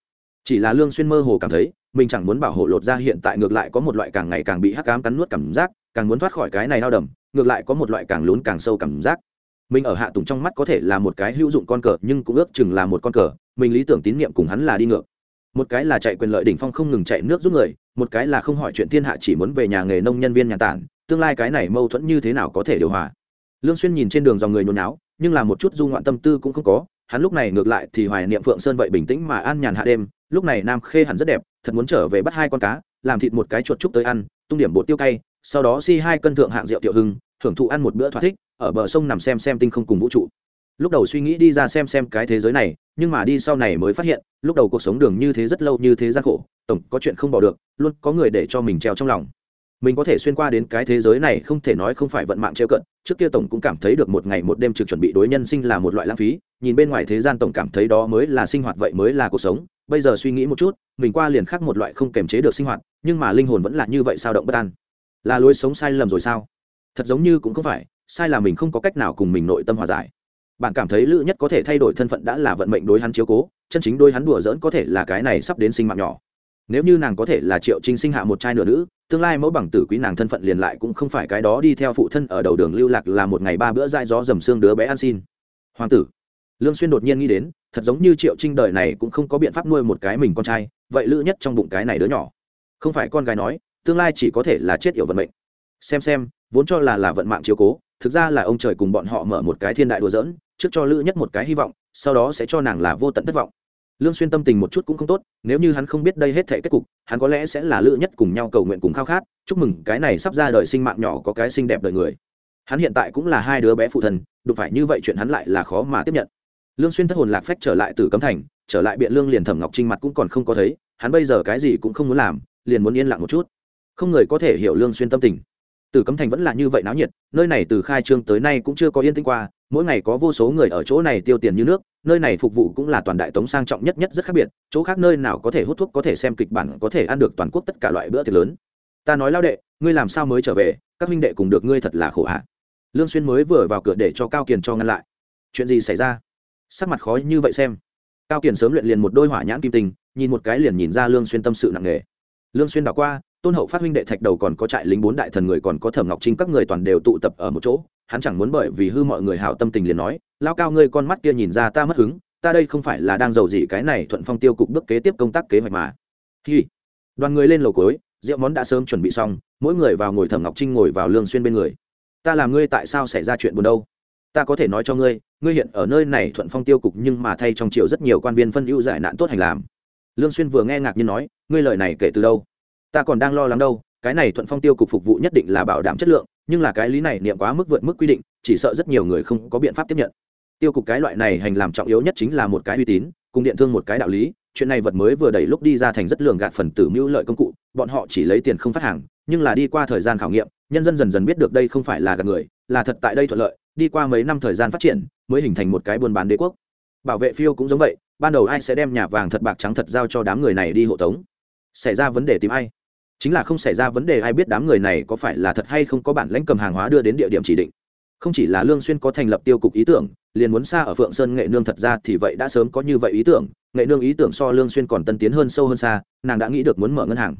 Chỉ là lương xuyên mơ hồ cảm thấy, mình chẳng muốn bảo hộ lột ra hiện tại ngược lại có một loại càng ngày càng bị hắc ám cắn nuốt cảm giác, càng muốn thoát khỏi cái này đau đầm ngược lại có một loại càng lún càng sâu cảm giác. Mình ở hạ tùng trong mắt có thể là một cái hữu dụng con cờ, nhưng cũng ước chừng là một con cờ, mình lý tưởng tín nhiệm cùng hắn là đi ngược. Một cái là chạy quyền lợi đỉnh phong không ngừng chạy nước giúp người, một cái là không hỏi chuyện thiên hạ chỉ muốn về nhà nghề nông nhân viên nhà tản, tương lai cái này mâu thuẫn như thế nào có thể điều hòa. Lương xuyên nhìn trên đường dòng người nhốn nháo, nhưng là một chút du ngoạn tâm tư cũng không có, hắn lúc này ngược lại thì hoài niệm phượng sơn vậy bình tĩnh mà an nhàn hạ đêm, lúc này nam khê hẳn rất đẹp, thật muốn trở về bắt hai con cá, làm thịt một cái chuột trúc tới ăn, tung điểm bột tiêu cay sau đó si hai cân thượng hạng rượu tiểu hưng, thưởng thụ ăn một bữa thỏa thích, ở bờ sông nằm xem xem tinh không cùng vũ trụ. Lúc đầu suy nghĩ đi ra xem xem cái thế giới này, nhưng mà đi sau này mới phát hiện, lúc đầu cuộc sống đường như thế rất lâu như thế gian khổ, tổng có chuyện không bỏ được, luôn có người để cho mình treo trong lòng. Mình có thể xuyên qua đến cái thế giới này không thể nói không phải vận mạng treo cận, trước kia tổng cũng cảm thấy được một ngày một đêm trực chuẩn bị đối nhân sinh là một loại lãng phí, nhìn bên ngoài thế gian tổng cảm thấy đó mới là sinh hoạt vậy mới là cuộc sống, bây giờ suy nghĩ một chút, mình qua liền khác một loại không kềm chế được sinh hoạt, nhưng mà linh hồn vẫn là như vậy sao động bất an là lối sống sai lầm rồi sao? Thật giống như cũng không phải, sai là mình không có cách nào cùng mình nội tâm hòa giải. Bạn cảm thấy lữ nhất có thể thay đổi thân phận đã là vận mệnh đối hắn chiếu cố, chân chính đôi hắn đùa dỡn có thể là cái này sắp đến sinh mạng nhỏ. Nếu như nàng có thể là triệu trinh sinh hạ một trai nửa nữ, tương lai mẫu bằng tử quý nàng thân phận liền lại cũng không phải cái đó đi theo phụ thân ở đầu đường lưu lạc là một ngày ba bữa dai gió dầm xương đứa bé ăn xin. Hoàng tử, lương xuyên đột nhiên nghĩ đến, thật giống như triệu trinh đời này cũng không có biện pháp nuôi một cái mình con trai, vậy lữ nhất trong bụng cái này đứa nhỏ. Không phải con gái nói tương lai chỉ có thể là chết yểu vận mệnh. Xem xem, vốn cho là là vận mạng chiếu cố, thực ra là ông trời cùng bọn họ mở một cái thiên đại đùa dỡn trước cho lữ nhất một cái hy vọng, sau đó sẽ cho nàng là vô tận thất vọng. Lương xuyên tâm tình một chút cũng không tốt, nếu như hắn không biết đây hết thể kết cục, hắn có lẽ sẽ là lữ nhất cùng nhau cầu nguyện cùng khao khát, chúc mừng cái này sắp ra đời sinh mạng nhỏ có cái xinh đẹp đời người. Hắn hiện tại cũng là hai đứa bé phụ thần đụng phải như vậy chuyện hắn lại là khó mà tiếp nhận. Lương xuyên thất hồn lạc phách trở lại từ cấm thành, trở lại biện lương liền thẩm ngọc trinh mặt cũng còn không có thấy, hắn bây giờ cái gì cũng không muốn làm, liền muốn yên lặng một chút không người có thể hiểu lương xuyên tâm tình. Từ cấm thành vẫn là như vậy náo nhiệt, nơi này từ khai trương tới nay cũng chưa có yên tĩnh qua, mỗi ngày có vô số người ở chỗ này tiêu tiền như nước, nơi này phục vụ cũng là toàn đại tống sang trọng nhất nhất rất khác biệt, chỗ khác nơi nào có thể hút thuốc có thể xem kịch bản có thể ăn được toàn quốc tất cả loại bữa tiệc lớn. Ta nói lao đệ, ngươi làm sao mới trở về, các huynh đệ cùng được ngươi thật là khổ hạ. Lương xuyên mới vừa vào cửa để cho cao kiền cho ngăn lại. Chuyện gì xảy ra? Sắc mặt khó như vậy xem. Cao kiền sớm luyện liền một đôi hỏa nhãn kim tinh, nhìn một cái liền nhìn ra lương xuyên tâm sự nặng nề. Lương xuyên đảo qua tôn hậu phát huynh đệ thạch đầu còn có trại lính bốn đại thần người còn có thẩm ngọc trinh các người toàn đều tụ tập ở một chỗ, hắn chẳng muốn bởi vì hư mọi người hảo tâm tình liền nói lao cao ngươi con mắt kia nhìn ra ta mất hứng, ta đây không phải là đang giàu gì cái này thuận phong tiêu cục bước kế tiếp công tác kế hoạch mà. Hi. Đoàn người lên lầu cối rượu món đã sớm chuẩn bị xong, mỗi người vào ngồi thẩm ngọc trinh ngồi vào lương xuyên bên người. Ta làm ngươi tại sao xảy ra chuyện buồn đâu? Ta có thể nói cho ngươi ngươi hiện ở nơi này thuận phong tiêu cục nhưng mà thay trong triều rất nhiều quan viên phân ưu giải nạn tốt hành làm. Lương xuyên vừa nghe ngạc nhiên nói, ngươi lời này kể từ đâu? Ta còn đang lo lắng đâu, cái này thuận phong tiêu cục phục vụ nhất định là bảo đảm chất lượng, nhưng là cái lý này niệm quá mức vượt mức quy định, chỉ sợ rất nhiều người không có biện pháp tiếp nhận. Tiêu cục cái loại này hành làm trọng yếu nhất chính là một cái uy tín, cùng điện thương một cái đạo lý, chuyện này vật mới vừa đẩy lúc đi ra thành rất lường gạt phần tử mưu lợi công cụ, bọn họ chỉ lấy tiền không phát hàng, nhưng là đi qua thời gian khảo nghiệm, nhân dân dần dần biết được đây không phải là gạt người, là thật tại đây thuận lợi, đi qua mấy năm thời gian phát triển, mới hình thành một cái buôn bán đế quốc. Bảo vệ phiêu cũng giống vậy, ban đầu ai sẽ đem nhà vàng thật bạc trắng thật giao cho đám người này đi hộ tống. Xảy ra vấn đề tìm ai? Chính là không xảy ra vấn đề ai biết đám người này có phải là thật hay không có bản lãnh cầm hàng hóa đưa đến địa điểm chỉ định. Không chỉ là lương xuyên có thành lập tiêu cục ý tưởng, liền muốn xa ở phượng sơn nghệ nương thật ra thì vậy đã sớm có như vậy ý tưởng, nghệ nương ý tưởng so lương xuyên còn tân tiến hơn sâu hơn xa, nàng đã nghĩ được muốn mở ngân hàng.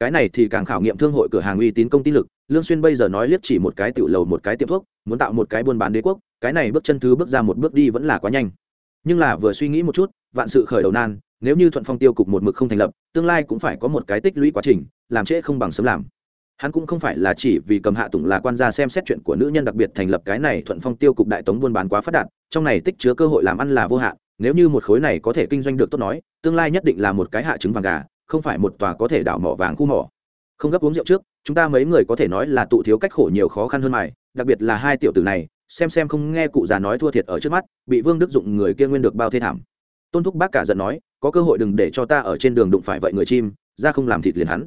Cái này thì càng khảo nghiệm thương hội cửa hàng uy tín công ty lực, lương xuyên bây giờ nói liếc chỉ một cái tiểu lầu một cái tiệm thuốc, muốn tạo một cái buôn bán đế quốc, cái này bước chân thứ bước ra một bước đi vẫn là quá nhanh. Nhưng là vừa suy nghĩ một chút vạn sự khởi đầu nan, nếu như thuận phong tiêu cục một mực không thành lập, tương lai cũng phải có một cái tích lũy quá trình, làm trễ không bằng sớm làm. Hắn cũng không phải là chỉ vì cầm hạ tùng là quan gia xem xét chuyện của nữ nhân đặc biệt thành lập cái này thuận phong tiêu cục đại tống buôn bán quá phát đạt, trong này tích chứa cơ hội làm ăn là vô hạn, nếu như một khối này có thể kinh doanh được tốt nói, tương lai nhất định là một cái hạ trứng vàng gà, không phải một tòa có thể đảo mỏ vàng khu mỏ. Không gấp uống rượu trước, chúng ta mấy người có thể nói là tụ thiếu cách khổ nhiều khó khăn hơn mày, đặc biệt là hai tiểu tử này, xem xem không nghe cụ già nói thua thiệt ở trước mắt, bị vương đức dụng người kia nguyên được bao thê thảm tôn thúc bác cả giận nói, có cơ hội đừng để cho ta ở trên đường đụng phải vậy người chim, ra không làm thịt liền hắn.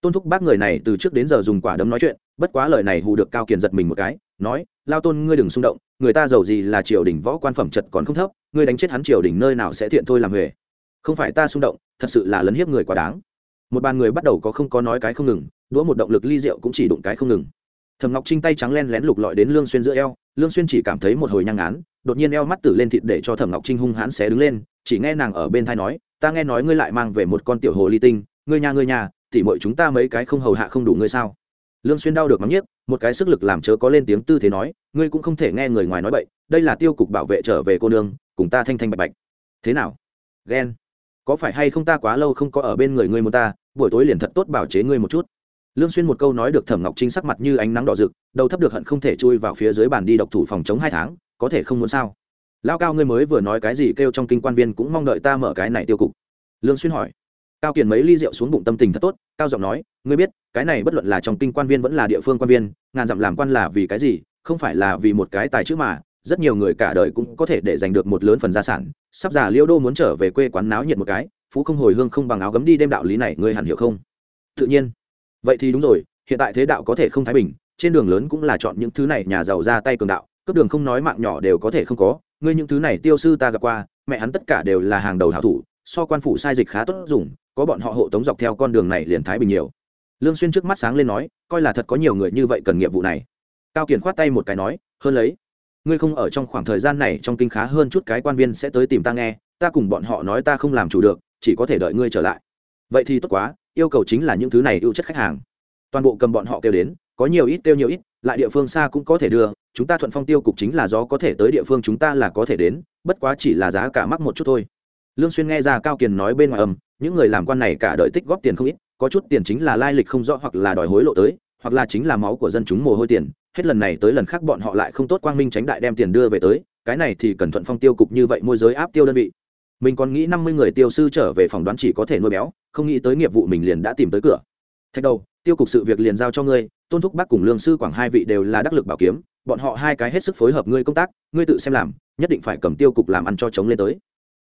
Tôn thúc bác người này từ trước đến giờ dùng quả đấm nói chuyện, bất quá lời này hù được cao kiền giật mình một cái, nói, lao tôn, ngươi đừng xung động, người ta giàu gì là triều đình võ quan phẩm chật còn không thấp, ngươi đánh chết hắn triều đình nơi nào sẽ thiện thôi làm huề không phải ta xung động, thật sự là lấn hiếp người quá đáng. Một bàn người bắt đầu có không có nói cái không ngừng, đũa một động lực ly rượu cũng chỉ đụng cái không ngừng. Thầm ngọc trinh tay trắng len lén lục lọi đến lương xuyên giữa eo, lương xuyên chỉ cảm thấy một hồi nhang án đột nhiên eo mắt tử lên thịt để cho thẩm ngọc trinh hung hãn xé đứng lên chỉ nghe nàng ở bên thai nói, ta nghe nói ngươi lại mang về một con tiểu hồ ly tinh, ngươi nhà ngươi nhà tỉ mọi chúng ta mấy cái không hầu hạ không đủ ngươi sao? Lương xuyên đau được mắng nhiếc một cái sức lực làm chớ có lên tiếng tư thế nói, ngươi cũng không thể nghe người ngoài nói bậy, đây là tiêu cục bảo vệ trở về cô nương, cùng ta thanh thanh bạch bạch. Thế nào? Ghen. Có phải hay không ta quá lâu không có ở bên người ngươi một ta, buổi tối liền thật tốt bảo chế ngươi một chút. Lương xuyên một câu nói được thẩm ngọc trinh sắc mặt như ánh nắng đỏ rực, đầu thấp được hận không thể chui vào phía dưới bàn đi độc thủ phòng chống hai tháng, có thể không muốn sao? Lao cao ngươi mới vừa nói cái gì kêu trong kinh quan viên cũng mong đợi ta mở cái này tiêu cục. Lương xuyên hỏi. Cao kiền mấy ly rượu xuống bụng tâm tình thật tốt, cao giọng nói, ngươi biết, cái này bất luận là trong kinh quan viên vẫn là địa phương quan viên, ngàn dặm làm quan là vì cái gì, không phải là vì một cái tài chữ mà, rất nhiều người cả đời cũng có thể để giành được một lớn phần gia sản. Sắp già liêu đô muốn trở về quê quán náo nhiệt một cái, phú không hồi hương không bằng áo gấm đi đêm đạo lý này ngươi hẳn hiểu không? Tự nhiên. Vậy thì đúng rồi, hiện tại thế đạo có thể không thái bình, trên đường lớn cũng là chọn những thứ này, nhà giàu ra tay cường đạo cấp đường không nói mạng nhỏ đều có thể không có ngươi những thứ này tiêu sư ta gặp qua, mẹ hắn tất cả đều là hàng đầu hảo thủ, so quan phủ sai dịch khá tốt dùng, có bọn họ hộ tống dọc theo con đường này liền thái bình nhiều. Lương xuyên trước mắt sáng lên nói, coi là thật có nhiều người như vậy cần nghiệp vụ này. Cao kiển khoát tay một cái nói, hơn lấy, ngươi không ở trong khoảng thời gian này trong kinh khá hơn chút cái quan viên sẽ tới tìm ta nghe, ta cùng bọn họ nói ta không làm chủ được, chỉ có thể đợi ngươi trở lại. Vậy thì tốt quá, yêu cầu chính là những thứ này ưu chất khách hàng. Toàn bộ cầm bọn họ kêu đến, có nhiều ít kêu nhiều ít, lại địa phương xa cũng có thể đưa chúng ta thuận phong tiêu cục chính là do có thể tới địa phương chúng ta là có thể đến, bất quá chỉ là giá cả mắc một chút thôi. Lương xuyên nghe ra cao kiền nói bên ngoài âm những người làm quan này cả đời tích góp tiền không ít, có chút tiền chính là lai lịch không rõ hoặc là đòi hối lộ tới, hoặc là chính là máu của dân chúng mồ hôi tiền, hết lần này tới lần khác bọn họ lại không tốt quang minh tránh đại đem tiền đưa về tới, cái này thì cần thuận phong tiêu cục như vậy môi giới áp tiêu đơn vị. Mình còn nghĩ năm mươi người tiêu sư trở về phòng đoán chỉ có thể nuôi béo, không nghĩ tới nghiệp vụ mình liền đã tìm tới cửa. Thạch đầu, tiêu cục sự việc liền giao cho ngươi, tôn thúc bác cùng lương sư quảng hai vị đều là đắc lực bảo kiếm bọn họ hai cái hết sức phối hợp ngươi công tác, ngươi tự xem làm, nhất định phải cầm tiêu cục làm ăn cho chống lên tới.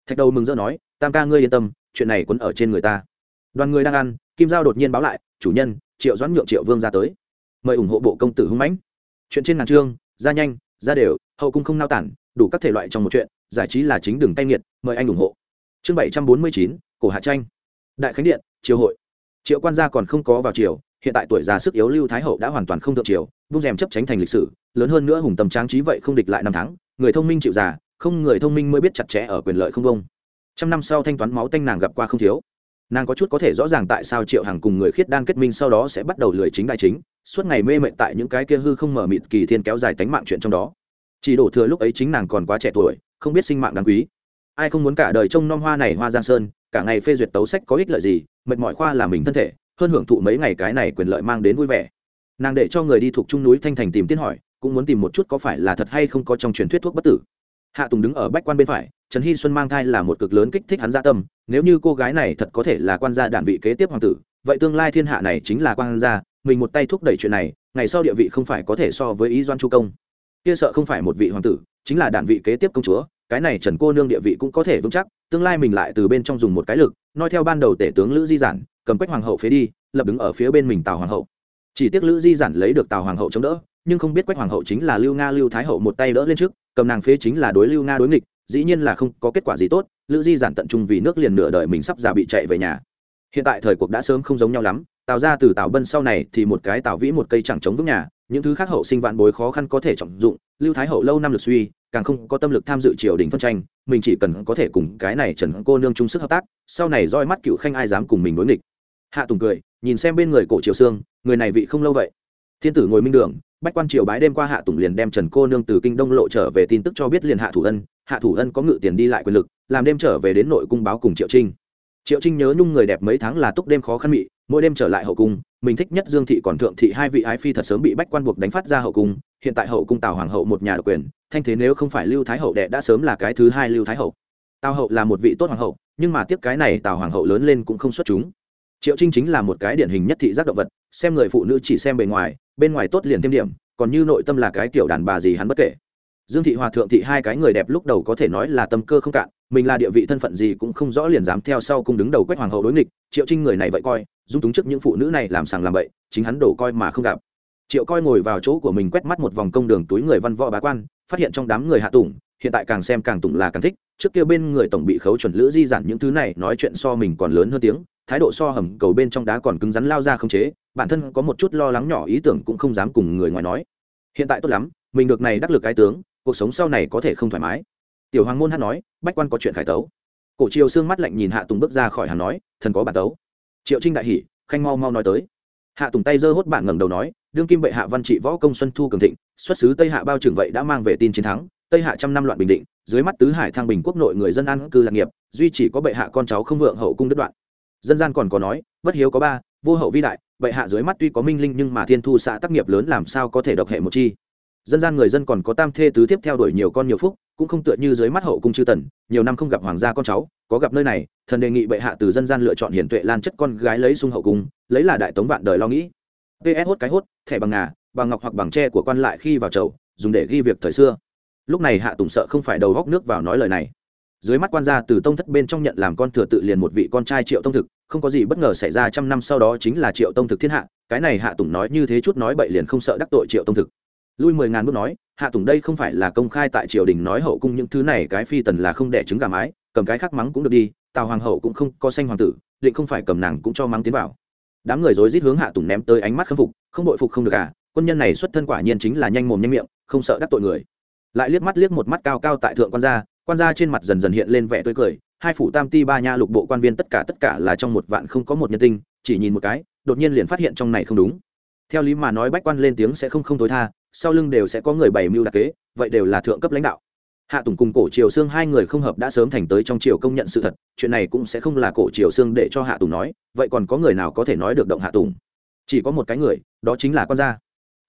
Thạch đầu mừng rỡ nói, tam ca ngươi yên tâm, chuyện này quấn ở trên người ta. Đoàn người đang ăn, kim giao đột nhiên báo lại, chủ nhân, triệu doãn nhượng triệu vương ra tới. Mời ủng hộ bộ công tử hưng mãnh. Chuyện trên ngàn chương, ra nhanh, ra đều, hậu cung không nao tản, đủ các thể loại trong một chuyện, giải trí là chính đường tay nghiệt, mời anh ủng hộ. Chương bảy trăm bốn mươi chín, cổ hạ tranh. Đại khánh điện, triều hội. Triệu quan gia còn không có vào triều, hiện tại tuổi già sức yếu lưu thái hậu đã hoàn toàn không thượng triều vung rèm chấp tránh thành lịch sử, lớn hơn nữa hùng tầm tráng trí vậy không địch lại năm tháng, người thông minh chịu già, không người thông minh mới biết chặt chẽ ở quyền lợi không công. Trăm năm sau thanh toán máu tanh nàng gặp qua không thiếu. Nàng có chút có thể rõ ràng tại sao triệu hằng cùng người khiết đan kết minh sau đó sẽ bắt đầu lười chính đại chính, suốt ngày mê mệt tại những cái kia hư không mở mịt kỳ thiên kéo dài tánh mạng chuyện trong đó. Chỉ đổ thừa lúc ấy chính nàng còn quá trẻ tuổi, không biết sinh mạng đáng quý. Ai không muốn cả đời trông nom hoa này hoa giang sơn, cả ngày phê duyệt tấu sách có ích lợi gì, mệt mỏi khoa là mình thân thể, hơn hưởng thụ mấy ngày cái này quyền lợi mang đến vui vẻ nàng để cho người đi thuộc trung núi thanh thành tìm tiên hỏi, cũng muốn tìm một chút có phải là thật hay không có trong truyền thuyết thuốc bất tử. Hạ tùng đứng ở bách quan bên phải, trần hy xuân mang thai là một cực lớn kích thích hắn gia tâm, nếu như cô gái này thật có thể là quan gia đản vị kế tiếp hoàng tử, vậy tương lai thiên hạ này chính là quan gia, mình một tay thúc đẩy chuyện này, ngày sau địa vị không phải có thể so với ý doan chu công. Kia sợ không phải một vị hoàng tử, chính là đản vị kế tiếp công chúa, cái này trần cô nương địa vị cũng có thể vững chắc, tương lai mình lại từ bên trong dùng một cái lực, nói theo ban đầu tể tướng lữ di giản, cầm quách hoàng hậu phế đi, lập đứng ở phía bên mình tào hoàng hậu chỉ tiếc lữ di giản lấy được tào hoàng hậu chống đỡ, nhưng không biết quách hoàng hậu chính là lưu nga lưu thái hậu một tay đỡ lên trước, cầm nàng phế chính là đối lưu nga đối nghịch, dĩ nhiên là không có kết quả gì tốt, lữ di giản tận trung vì nước liền nửa đời mình sắp già bị chạy về nhà. Hiện tại thời cuộc đã sớm không giống nhau lắm, tào ra từ tào bân sau này thì một cái tào vĩ một cây chẳng chống vững nhà, những thứ khác hậu sinh vạn bối khó khăn có thể trọng dụng, lưu thái hậu lâu năm lực suy, càng không có tâm lực tham dự triều đình phân tranh, mình chỉ cần có thể cùng cái này trần cô nương chung sức hợp tác, sau này roi mắt cựu khanh ai dám cùng mình đối nghịch. Hạ tùng cười nhìn xem bên người cổ triều sương, người này vị không lâu vậy. Thiên tử ngồi minh đường, bách quan triều bái đêm qua hạ tùng liền đem trần cô nương từ kinh đông lộ trở về tin tức cho biết liền hạ thủ ân, hạ thủ ân có ngự tiền đi lại quyền lực, làm đêm trở về đến nội cung báo cùng triệu trinh. Triệu trinh nhớ nhung người đẹp mấy tháng là túc đêm khó khăn mị, mỗi đêm trở lại hậu cung, mình thích nhất dương thị còn thượng thị hai vị ái phi thật sớm bị bách quan buộc đánh phát ra hậu cung, hiện tại hậu cung tào hoàng hậu một nhà độc quyền, thanh thế nếu không phải lưu thái hậu đệ đã sớm là cái thứ hai lưu thái hậu. Tào hậu là một vị tốt hoàng hậu, nhưng mà tiếp cái này tào hoàng hậu lớn lên cũng không xuất chúng triệu trinh chính là một cái điển hình nhất thị giác động vật, xem người phụ nữ chỉ xem bề ngoài, bên ngoài tốt liền thêm điểm, còn như nội tâm là cái kiểu đàn bà gì hắn bất kể. Dương thị hòa thượng thị hai cái người đẹp lúc đầu có thể nói là tâm cơ không cạn, mình là địa vị thân phận gì cũng không rõ liền dám theo sau cung đứng đầu quách hoàng hậu đối nghịch, triệu trinh người này vậy coi, dung túng trước những phụ nữ này làm sàng làm bậy, chính hắn đổ coi mà không gặp. Triệu coi ngồi vào chỗ của mình quét mắt một vòng công đường túi người văn võ bá quan, phát hiện trong đám người hạ tùng, hiện tại càng xem càng tùng là càng thích, trước kia bên người tổng bị khấu chuẩn lữ di giản những thứ này, nói chuyện so mình còn lớn hơn tiếng thái độ so hầm cầu bên trong đá còn cứng rắn lao ra không chế, bản thân có một chút lo lắng nhỏ ý tưởng cũng không dám cùng người ngoài nói. Hiện tại tốt lắm, mình được này đắc lực cái tướng, cuộc sống sau này có thể không thoải mái. Tiểu hoàng môn hát nói, bách quan có chuyện khải tấu. Cổ triều xương mắt lạnh nhìn hạ tùng bước ra khỏi hàng nói, thần có bản tấu. Triệu trinh đại hỷ khanh mau mau nói tới. Hạ tùng tay giơ hốt bản ngẩng đầu nói, đương kim bệ hạ văn trị võ công xuân thu cường thịnh, xuất xứ tây hạ bao trưởng vậy đã mang về tin chiến thắng, tây hạ trăm năm loạn bình định, dưới mắt tứ hải thăng bình quốc nội người dân an cư lạc nghiệp, duy chỉ có bệ hạ con cháu không vượng hậu cung đứt đoạn dân gian còn có nói bất hiếu có ba vô hậu vi đại bệ hạ dưới mắt tuy có minh linh nhưng mà thiên thu xã tác nghiệp lớn làm sao có thể độc hệ một chi? Dân gian người dân còn có tam thê tứ tiếp theo đuổi nhiều con nhiều phúc cũng không tựa như dưới mắt hậu cung chư tần nhiều năm không gặp hoàng gia con cháu có gặp nơi này thần đề nghị bệ hạ từ dân gian lựa chọn hiển tuệ lan chất con gái lấy sung hậu cung lấy là đại tống vạn đời lo nghĩ. Ps hốt cái hốt thẻ bằng ngà bằng ngọc hoặc bằng tre của quan lại khi vào chầu, dùng để ghi việc thời xưa. Lúc này hạ tùng sợ không phải đầu góc nước vào nói lời này dưới mắt quan gia từ tông thất bên trong nhận làm con thừa tự liền một vị con trai triệu tông thực, không có gì bất ngờ xảy ra trăm năm sau đó chính là triệu tông thực thiên hạ, cái này hạ tùng nói như thế chút nói bậy liền không sợ đắc tội triệu tông thực. Lui mười ngàn bước nói, hạ tùng đây không phải là công khai tại triều đình nói hậu cung những thứ này, cái phi tần là không đẻ trứng gà mái, cầm cái khác mắng cũng được đi, tào hoàng hậu cũng không có sanh hoàng tử, định không phải cầm nàng cũng cho mắng tiến vào. Đám người rối rít hướng hạ tùng ném tới ánh mắt khâm phục, không đội phục không được à quân nhân này xuất thân quả nhiên chính là nhanh mồm nhanh miệng, không sợ đắc tội người. Lại liếc mắt liếc một mắt cao cao tại thượng quan gia quan gia trên mặt dần dần hiện lên vẻ tươi cười, hai phủ tam ti ba nha lục bộ quan viên tất cả tất cả là trong một vạn không có một nhân tinh, chỉ nhìn một cái, đột nhiên liền phát hiện trong này không đúng. Theo lý mà nói bách quan lên tiếng sẽ không không tối tha, sau lưng đều sẽ có người bày mưu đặc kế, vậy đều là thượng cấp lãnh đạo. Hạ tùng cùng cổ triều xương hai người không hợp đã sớm thành tới trong triều công nhận sự thật, chuyện này cũng sẽ không là cổ triều xương để cho hạ tùng nói, vậy còn có người nào có thể nói được động hạ tùng? Chỉ có một cái người, đó chính là con gia.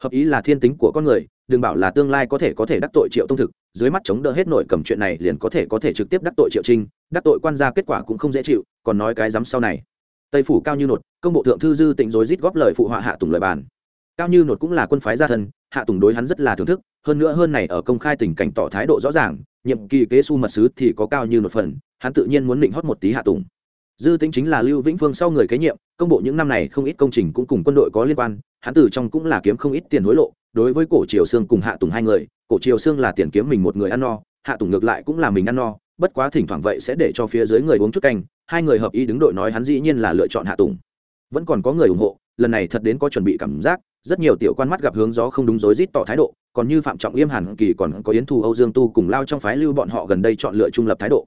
Hợp ý là thiên tính của con người đừng bảo là tương lai có thể có thể đắc tội triệu tông thực, dưới mắt chống đỡ hết nội cầm chuyện này liền có thể có thể trực tiếp đắc tội triệu trinh, đắc tội quan gia kết quả cũng không dễ chịu, còn nói cái dám sau này. Tây phủ cao như nột, công bộ thượng thư dư tịnh rối rít góp lời phụ họa hạ tùng lời bàn. Cao như nột cũng là quân phái gia thân, hạ tùng đối hắn rất là thưởng thức, hơn nữa hơn này ở công khai tình cảnh tỏ thái độ rõ ràng, nhiệm kỳ kế su mật sứ thì có cao như nột phần, hắn tự nhiên muốn định hót một tí hạ tùng dư tính chính là lưu vĩnh phương sau người kế nhiệm, công bộ những năm này không ít công trình cũng cùng quân đội có liên quan, hắn từ trong cũng là kiếm không ít tiền hối lộ, đối với cổ triều sương cùng hạ tùng hai người, cổ triều sương là tiền kiếm mình một người ăn no, hạ tùng ngược lại cũng là mình ăn no, bất quá thỉnh thoảng vậy sẽ để cho phía dưới người uống chút canh, hai người hợp ý đứng đội nói hắn dĩ nhiên là lựa chọn hạ tùng. Vẫn còn có người ủng hộ, lần này thật đến có chuẩn bị cảm giác, rất nhiều tiểu quan mắt gặp hướng gió không đúng rối rít tỏ thái độ, còn như phạm trọng yêm hàn kỳ còn có yến thu, âu dương tu cùng lao trong phái lưu bọn họ gần đây chọn lựa trung lập thái độ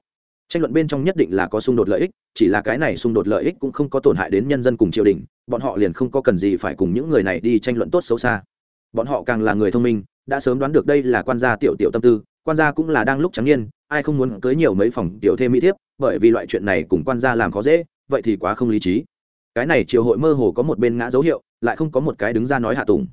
tranh luận bên trong nhất định là có xung đột lợi ích, chỉ là cái này xung đột lợi ích cũng không có tổn hại đến nhân dân cùng triều đình, bọn họ liền không có cần gì phải cùng những người này đi tranh luận tốt xấu xa. Bọn họ càng là người thông minh, đã sớm đoán được đây là quan gia tiểu tiểu tâm tư, quan gia cũng là đang lúc trắng niên, ai không muốn cưới nhiều mấy phòng tiểu thêm mỹ thiếp, bởi vì loại chuyện này cùng quan gia làm khó dễ, vậy thì quá không lý trí. Cái này triều hội mơ hồ có một bên ngã dấu hiệu, lại không có một cái đứng ra nói hạ tùng.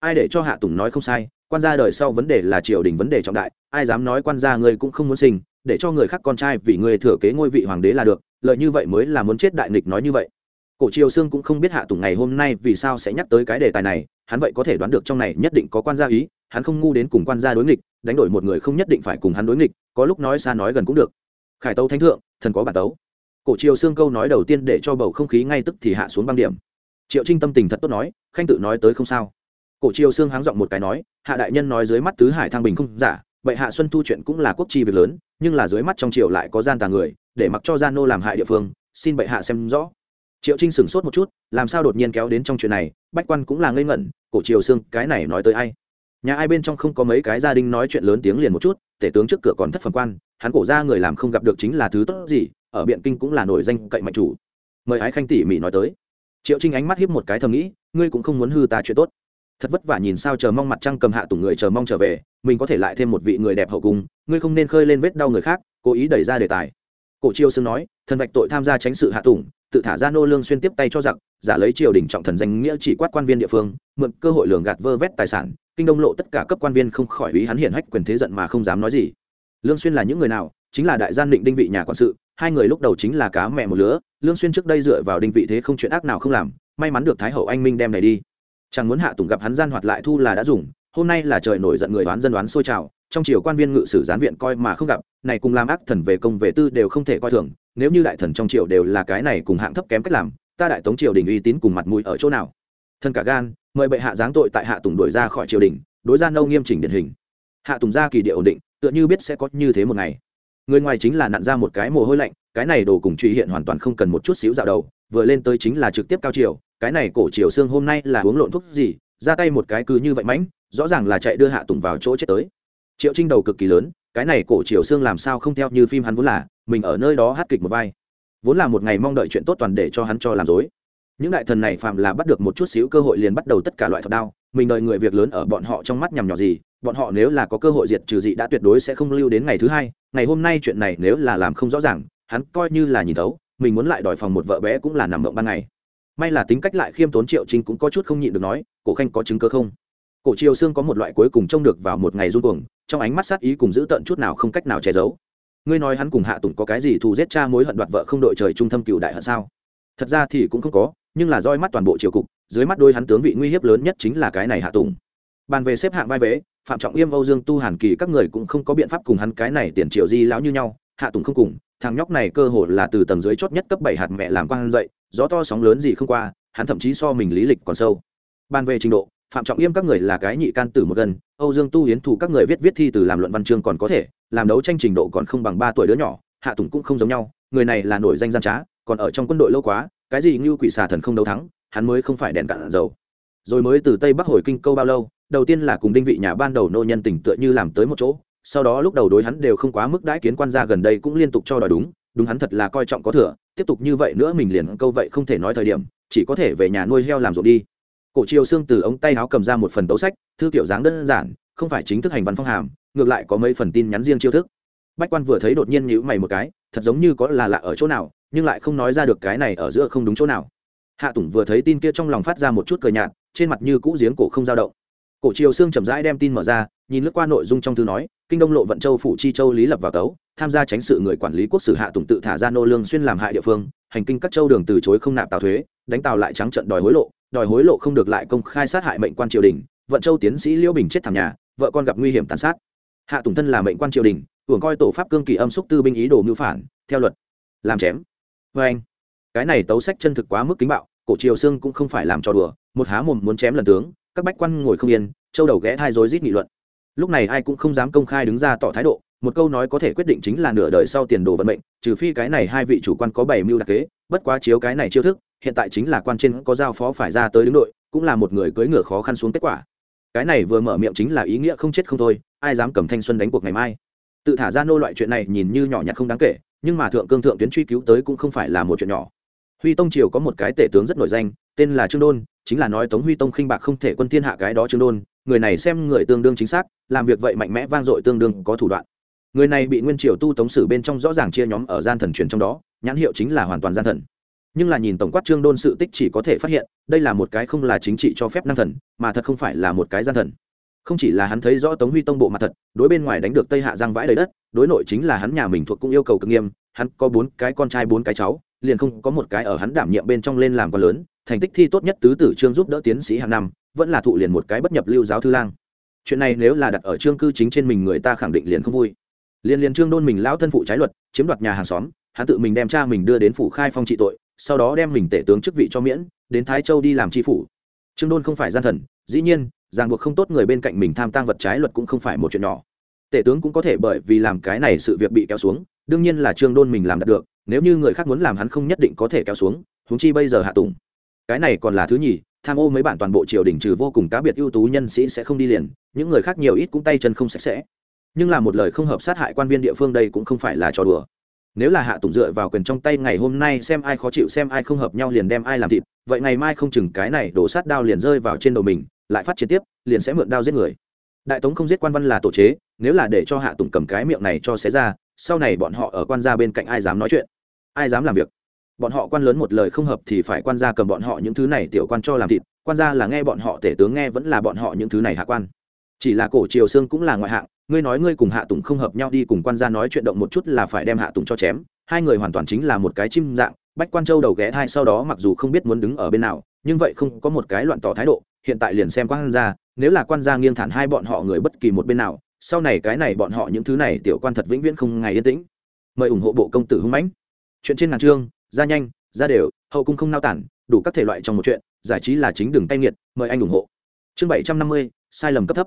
Ai để cho hạ tùng nói không sai, quan gia đời sau vấn đề là triều đình vấn đề trọng đại, ai dám nói quan gia ngươi cũng không muốn sinh để cho người khác con trai vì người thừa kế ngôi vị hoàng đế là được lợi như vậy mới là muốn chết đại nghịch nói như vậy. Cổ triều sương cũng không biết hạ tùng ngày hôm nay vì sao sẽ nhắc tới cái đề tài này, hắn vậy có thể đoán được trong này nhất định có quan gia ý, hắn không ngu đến cùng quan gia đối nghịch, đánh đổi một người không nhất định phải cùng hắn đối nghịch, có lúc nói xa nói gần cũng được. Khải tấu thánh thượng, thần có bản tấu. Cổ triều xương câu nói đầu tiên để cho bầu không khí ngay tức thì hạ xuống băng điểm. Triệu trinh tâm tình thật tốt nói, khanh tự nói tới không sao. Cổ triều xương háng giọng một cái nói, hạ đại nhân nói dưới mắt tứ hải thăng bình không giả bệ hạ xuân thu chuyện cũng là quốc chi việc lớn, nhưng là dưới mắt trong triều lại có gian tà người, để mặc cho gian nô làm hại địa phương, xin bệ hạ xem rõ. Triệu trinh sửng sốt một chút, làm sao đột nhiên kéo đến trong chuyện này, bách quan cũng là ngây ngẩn, cổ triều xương, cái này nói tới ai? Nhà ai bên trong không có mấy cái gia đình nói chuyện lớn tiếng liền một chút, tể tướng trước cửa còn thất phần quan, hắn cổ ra người làm không gặp được chính là thứ tốt gì, ở biện kinh cũng là nổi danh cậy mạnh chủ. Mời ái khanh tỉ mỉ nói tới. Triệu trinh ánh mắt hiếp một cái thầm nghĩ, ngươi cũng không muốn hư ta chuyện tốt thật vất vả nhìn sao chờ mong mặt trăng cầm hạ tùng người chờ mong trở về, mình có thể lại thêm một vị người đẹp hậu cung, ngươi không nên khơi lên vết đau người khác, cố ý đẩy ra đề tài. Cổ chiêu sương nói, thần vạch tội tham gia tránh sự hạ tùng tự thả ra nô lương xuyên tiếp tay cho giặc, giả lấy triều đình trọng thần danh nghĩa chỉ quát quan viên địa phương, mượn cơ hội lường gạt vơ vét tài sản, kinh đông lộ tất cả cấp quan viên không khỏi ý hắn hiển hách quyền thế giận mà không dám nói gì. Lương xuyên là những người nào? Chính là đại gian định đinh vị nhà quản sự, hai người lúc đầu chính là cá mẹ một lứa, lương xuyên trước đây dựa vào đinh vị thế không chuyện ác nào không làm, may mắn được thái hậu anh minh đem này đi chẳng muốn hạ tùng gặp hắn gian hoạt lại thu là đã dùng, hôm nay là trời nổi giận người đoán dân đoán sôi trào, trong triều quan viên ngự sử gián viện coi mà không gặp, này cùng làm ác thần về công về tư đều không thể coi thường, nếu như đại thần trong triều đều là cái này cùng hạng thấp kém cách làm, ta đại tống triều đình uy tín cùng mặt mũi ở chỗ nào? Thân cả gan, mời bệ hạ giáng tội tại hạ tùng đuổi ra khỏi triều đình, đối ra nâu nghiêm chỉnh điển hình. Hạ tùng ra kỳ địa ổn định, tựa như biết sẽ có như thế một ngày. Người ngoài chính là nặn ra một cái mồ hôi lạnh, cái này đồ cùng truy hiện hoàn toàn không cần một chút xíu dạo đầu vừa lên tới chính là trực tiếp cao triều cái này cổ triều xương hôm nay là uống lộn thuốc gì, ra tay một cái cứ như vậy mãnh, rõ ràng là chạy đưa hạ tùng vào chỗ chết tới. Triệu trinh đầu cực kỳ lớn, cái này cổ triều xương làm sao không theo như phim hắn vốn là, mình ở nơi đó hát kịch một vai. Vốn là một ngày mong đợi chuyện tốt toàn để cho hắn cho làm dối những đại thần này phạm là bắt được một chút xíu cơ hội liền bắt đầu tất cả loại thật đau mình đợi người việc lớn ở bọn họ trong mắt nhằm nhỏ gì, bọn họ nếu là có cơ hội diệt trừ dị đã tuyệt đối sẽ không lưu đến ngày thứ hai, ngày hôm nay chuyện này nếu là làm không rõ ràng, hắn coi như là nhìn thấu mình muốn lại đòi phòng một vợ bé cũng là nằm mộng ban ngày. May là tính cách lại khiêm tốn triệu trinh cũng có chút không nhịn được nói, cổ khanh có chứng cơ không? Cổ triều xương có một loại cuối cùng trông được vào một ngày run cuồng, trong ánh mắt sát ý cùng giữ tận chút nào không cách nào che giấu. Ngươi nói hắn cùng hạ tùng có cái gì thù giết cha mối hận đoạt vợ không đội trời trung thâm cựu đại hận sao? Thật ra thì cũng không có, nhưng là roi mắt toàn bộ triều cục, dưới mắt đôi hắn tướng vị nguy hiếp lớn nhất chính là cái này hạ tùng. Bàn về xếp hạng vai vế, phạm trọng yêm, âu dương tu hàn kỳ các người cũng không có biện pháp cùng hắn cái này tiền triệu di lão như nhau hạ tùng không cùng, thằng nhóc này cơ hồ là từ tầng dưới chót nhất cấp bảy hạt mẹ làm quan dậy, gió to sóng lớn gì không qua, hắn thậm chí so mình lý lịch còn sâu. Bàn về trình độ, phạm trọng yêm các người là cái nhị can tử một gần, âu dương tu hiến thủ các người viết viết thi từ làm luận văn chương còn có thể, làm đấu tranh trình độ còn không bằng ba tuổi đứa nhỏ, hạ tùng cũng không giống nhau, người này là nổi danh gian trá, còn ở trong quân đội lâu quá, cái gì như quỷ xà thần không đấu thắng, hắn mới không phải đèn cạn dầu. Rồi mới từ tây bắc hồi kinh câu bao lâu, đầu tiên là cùng đinh vị nhà ban đầu nô nhân tỉnh tựa như làm tới một chỗ sau đó lúc đầu đối hắn đều không quá mức đãi kiến quan gia gần đây cũng liên tục cho đòi đúng đúng hắn thật là coi trọng có thừa, tiếp tục như vậy nữa mình liền câu vậy không thể nói thời điểm, chỉ có thể về nhà nuôi heo làm ruộng đi. Cổ triều xương từ ống tay áo cầm ra một phần tấu sách, thư kiểu dáng đơn giản, không phải chính thức hành văn phong hàm, ngược lại có mấy phần tin nhắn riêng chiêu thức. Bách quan vừa thấy đột nhiên nhữ mày một cái, thật giống như có là lạ ở chỗ nào, nhưng lại không nói ra được cái này ở giữa không đúng chỗ nào. Hạ tùng vừa thấy tin kia trong lòng phát ra một chút cười nhạt, trên mặt như cũ giếng cổ không dao động. Cổ triều xương chậm rãi đem tin mở ra nhìn lướt qua nội dung trong thư nói, kinh đông lộ vận châu phủ chi châu lý lập vào tấu, tham gia tránh sự người quản lý quốc sử hạ tùng tự thả ra nô lương xuyên làm hại địa phương, hành kinh các châu đường từ chối không nạp tào thuế, đánh tào lại trắng trận đòi hối lộ, đòi hối lộ không được lại công khai sát hại mệnh quan triều đình, vận châu tiến sĩ liễu bình chết thảm nhà, vợ con gặp nguy hiểm tàn sát. Hạ tùng thân là mệnh quan triều đình, hưởng coi tổ pháp cương kỳ âm xúc tư binh ý đồ mưu phản, theo luật, làm chém. Với anh. Cái này tấu sách chân thực quá mức kính bạo, cổ triều xương cũng không phải làm cho đùa, một há mồm muốn chém lần tướng, các bách quan ngồi không yên, châu đầu ghé thai rối rít nghị luận lúc này ai cũng không dám công khai đứng ra tỏ thái độ, một câu nói có thể quyết định chính là nửa đời sau tiền đồ vận mệnh, trừ phi cái này hai vị chủ quan có bảy mưu đặc kế, bất quá chiếu cái này chiêu thức, hiện tại chính là quan trên có giao phó phải ra tới đứng đội, cũng là một người cưỡi ngựa khó khăn xuống kết quả. Cái này vừa mở miệng chính là ý nghĩa không chết không thôi, ai dám cầm thanh xuân đánh cuộc ngày mai. Tự thả ra nô loại chuyện này nhìn như nhỏ nhặt không đáng kể, nhưng mà thượng cương thượng tuyến truy cứu tới cũng không phải là một chuyện nhỏ. Huy tông triều có một cái tể tướng rất nổi danh, tên là trương đôn, chính là nói tống huy tông khinh bạc không thể quân thiên hạ cái đó trương đôn người này xem người tương đương chính xác, làm việc vậy mạnh mẽ vang dội tương đương có thủ đoạn. Người này bị nguyên triều tu tống sử bên trong rõ ràng chia nhóm ở gian thần truyền trong đó, nhãn hiệu chính là hoàn toàn gian thần. Nhưng là nhìn tổng quát trương đôn sự tích chỉ có thể phát hiện, đây là một cái không là chính trị cho phép năng thần, mà thật không phải là một cái gian thần. Không chỉ là hắn thấy rõ tống huy tông bộ mặt thật, đối bên ngoài đánh được tây hạ giang vãi đầy đất, đối nội chính là hắn nhà mình thuộc cũng yêu cầu cực nghiêm, hắn có bốn cái con trai bốn cái cháu, liền không có một cái ở hắn đảm nhiệm bên trong lên làm quá lớn, thành tích thi tốt nhất tứ tử trương giúp đỡ tiến sĩ hàng năm vẫn là thụ liền một cái bất nhập lưu giáo thư lang. Chuyện này nếu là đặt ở trương cư chính trên mình người ta khẳng định liền không vui. Liền liền trương đôn mình lão thân phụ trái luật, chiếm đoạt nhà hàng xóm, hắn tự mình đem cha mình đưa đến phủ khai phong trị tội, sau đó đem mình tể tướng chức vị cho miễn, đến thái châu đi làm tri phủ. Trương đôn không phải gian thần, dĩ nhiên, ràng buộc không tốt người bên cạnh mình tham tang vật trái luật cũng không phải một chuyện nhỏ. Tể tướng cũng có thể bởi vì làm cái này sự việc bị kéo xuống, đương nhiên là trương đôn mình làm đạt được, nếu như người khác muốn làm hắn không nhất định có thể kéo xuống húng chi bây giờ hạ tùng. Cái này còn là thứ nhì tham ô mấy bản toàn bộ triều đình trừ vô cùng cá biệt ưu tú nhân sĩ sẽ không đi liền, những người khác nhiều ít cũng tay chân không sạch sẽ. Nhưng là một lời không hợp sát hại quan viên địa phương đây cũng không phải là trò đùa. Nếu là hạ tùng dựa vào quyền trong tay ngày hôm nay xem ai khó chịu xem ai không hợp nhau liền đem ai làm thịt, vậy ngày mai không chừng cái này đổ sát đao liền rơi vào trên đầu mình, lại phát triển tiếp, liền sẽ mượn đao giết người. Đại tống không giết quan văn là tổ chế, nếu là để cho hạ tùng cầm cái miệng này cho xé ra, sau này bọn họ ở quan gia bên cạnh ai dám nói chuyện? Ai dám làm việc? Bọn họ quan lớn một lời không hợp thì phải quan gia cầm bọn họ những thứ này tiểu quan cho làm thịt, quan gia là nghe bọn họ tể tướng nghe vẫn là bọn họ những thứ này hạ quan. Chỉ là cổ triều xương cũng là ngoại hạng, ngươi nói ngươi cùng hạ tùng không hợp nhau đi cùng quan gia nói chuyện động một chút là phải đem hạ tùng cho chém, hai người hoàn toàn chính là một cái chim dạng, bách quan châu đầu ghé thai sau đó mặc dù không biết muốn đứng ở bên nào, nhưng vậy không có một cái loạn tỏ thái độ, hiện tại liền xem quan gia, nếu là quan gia nghiêng thản hai bọn họ người bất kỳ một bên nào, sau này cái này bọn họ những thứ này tiểu quan thật vĩnh viễn không ngày yên tĩnh. Mời ủng hộ bộ công tử hung mãnh. Chuyện trên ngàn chương ra nhanh, ra đều, hậu cung không nao tản, đủ các thể loại trong một chuyện, giải trí là chính đường tay nghiệt, mời anh ủng hộ. Chương bảy trăm năm mươi, sai lầm cấp thấp.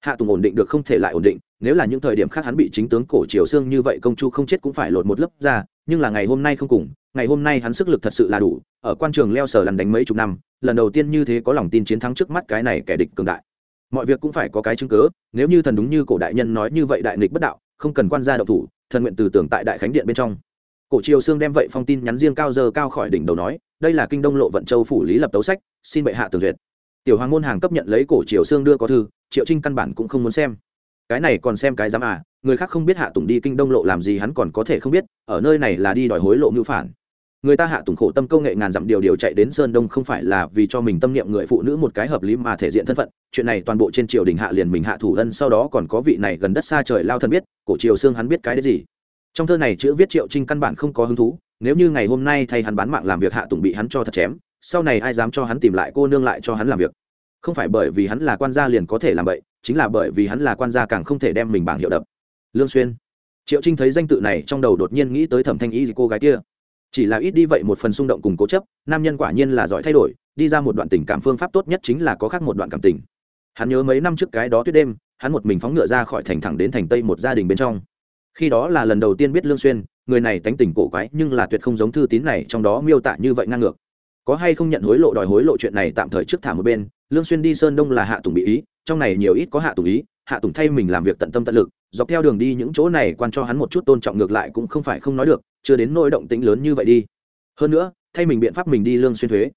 Hạ tùng ổn định được không thể lại ổn định, nếu là những thời điểm khác hắn bị chính tướng cổ triều xương như vậy công chu không chết cũng phải lột một lớp ra, nhưng là ngày hôm nay không cùng, ngày hôm nay hắn sức lực thật sự là đủ, ở quan trường leo sờ lần đánh mấy chục năm, lần đầu tiên như thế có lòng tin chiến thắng trước mắt cái này kẻ địch cường đại. Mọi việc cũng phải có cái chứng cớ nếu như thần đúng như cổ đại nhân nói như vậy đại nghịch bất đạo, không cần quan gia động thủ, thần nguyện từ tưởng tại đại khánh điện bên trong cổ triều xương đem vậy phong tin nhắn riêng cao giờ cao khỏi đỉnh đầu nói, đây là kinh đông lộ vận châu phủ lý lập tấu sách, xin bệ hạ tường duyệt. Tiểu hoàng môn hàng cấp nhận lấy cổ triều xương đưa có thư, triệu trinh căn bản cũng không muốn xem. Cái này còn xem cái dám à người khác không biết hạ tùng đi kinh đông lộ làm gì hắn còn có thể không biết, ở nơi này là đi đòi hối lộ ngữ phản. Người ta hạ tùng khổ tâm công nghệ ngàn dặm điều điều chạy đến sơn đông không phải là vì cho mình tâm niệm người phụ nữ một cái hợp lý mà thể diện thân phận, chuyện này toàn bộ trên triều đình hạ liền mình hạ thủ ân sau đó còn có vị này gần đất xa trời lao thân biết, cổ triều xương hắn biết cái đấy gì trong thơ này chữ viết triệu trinh căn bản không có hứng thú, nếu như ngày hôm nay thay hắn bán mạng làm việc hạ tùng bị hắn cho thật chém, sau này ai dám cho hắn tìm lại cô nương lại cho hắn làm việc? Không phải bởi vì hắn là quan gia liền có thể làm vậy, chính là bởi vì hắn là quan gia càng không thể đem mình bảng hiệu đập. Lương xuyên. Triệu trinh thấy danh tự này trong đầu đột nhiên nghĩ tới thẩm thanh y cô gái kia. Chỉ là ít đi vậy một phần xung động cùng cố chấp, nam nhân quả nhiên là giỏi thay đổi, đi ra một đoạn tình cảm phương pháp tốt nhất chính là có khác một đoạn cảm tình. Hắn nhớ mấy năm trước cái đó tuyết đêm, hắn một mình phóng ngựa ra khỏi thành thẳng đến thành tây một gia đình bên trong khi đó là lần đầu tiên biết lương xuyên, người này tánh tình cổ quái nhưng là tuyệt không giống thư tín này, trong đó miêu tả như vậy ngang ngược. Có hay không nhận hối lộ đòi hối lộ chuyện này tạm thời trước thả một bên, lương xuyên đi sơn đông là hạ tùng bị ý, trong này nhiều ít có hạ tùng ý, hạ tùng thay mình làm việc tận tâm tận lực, dọc theo đường đi những chỗ này quan cho hắn một chút tôn trọng ngược lại cũng không phải không nói được, chưa đến nỗi động tĩnh lớn như vậy đi. Hơn nữa, thay mình biện pháp mình đi lương xuyên thuế.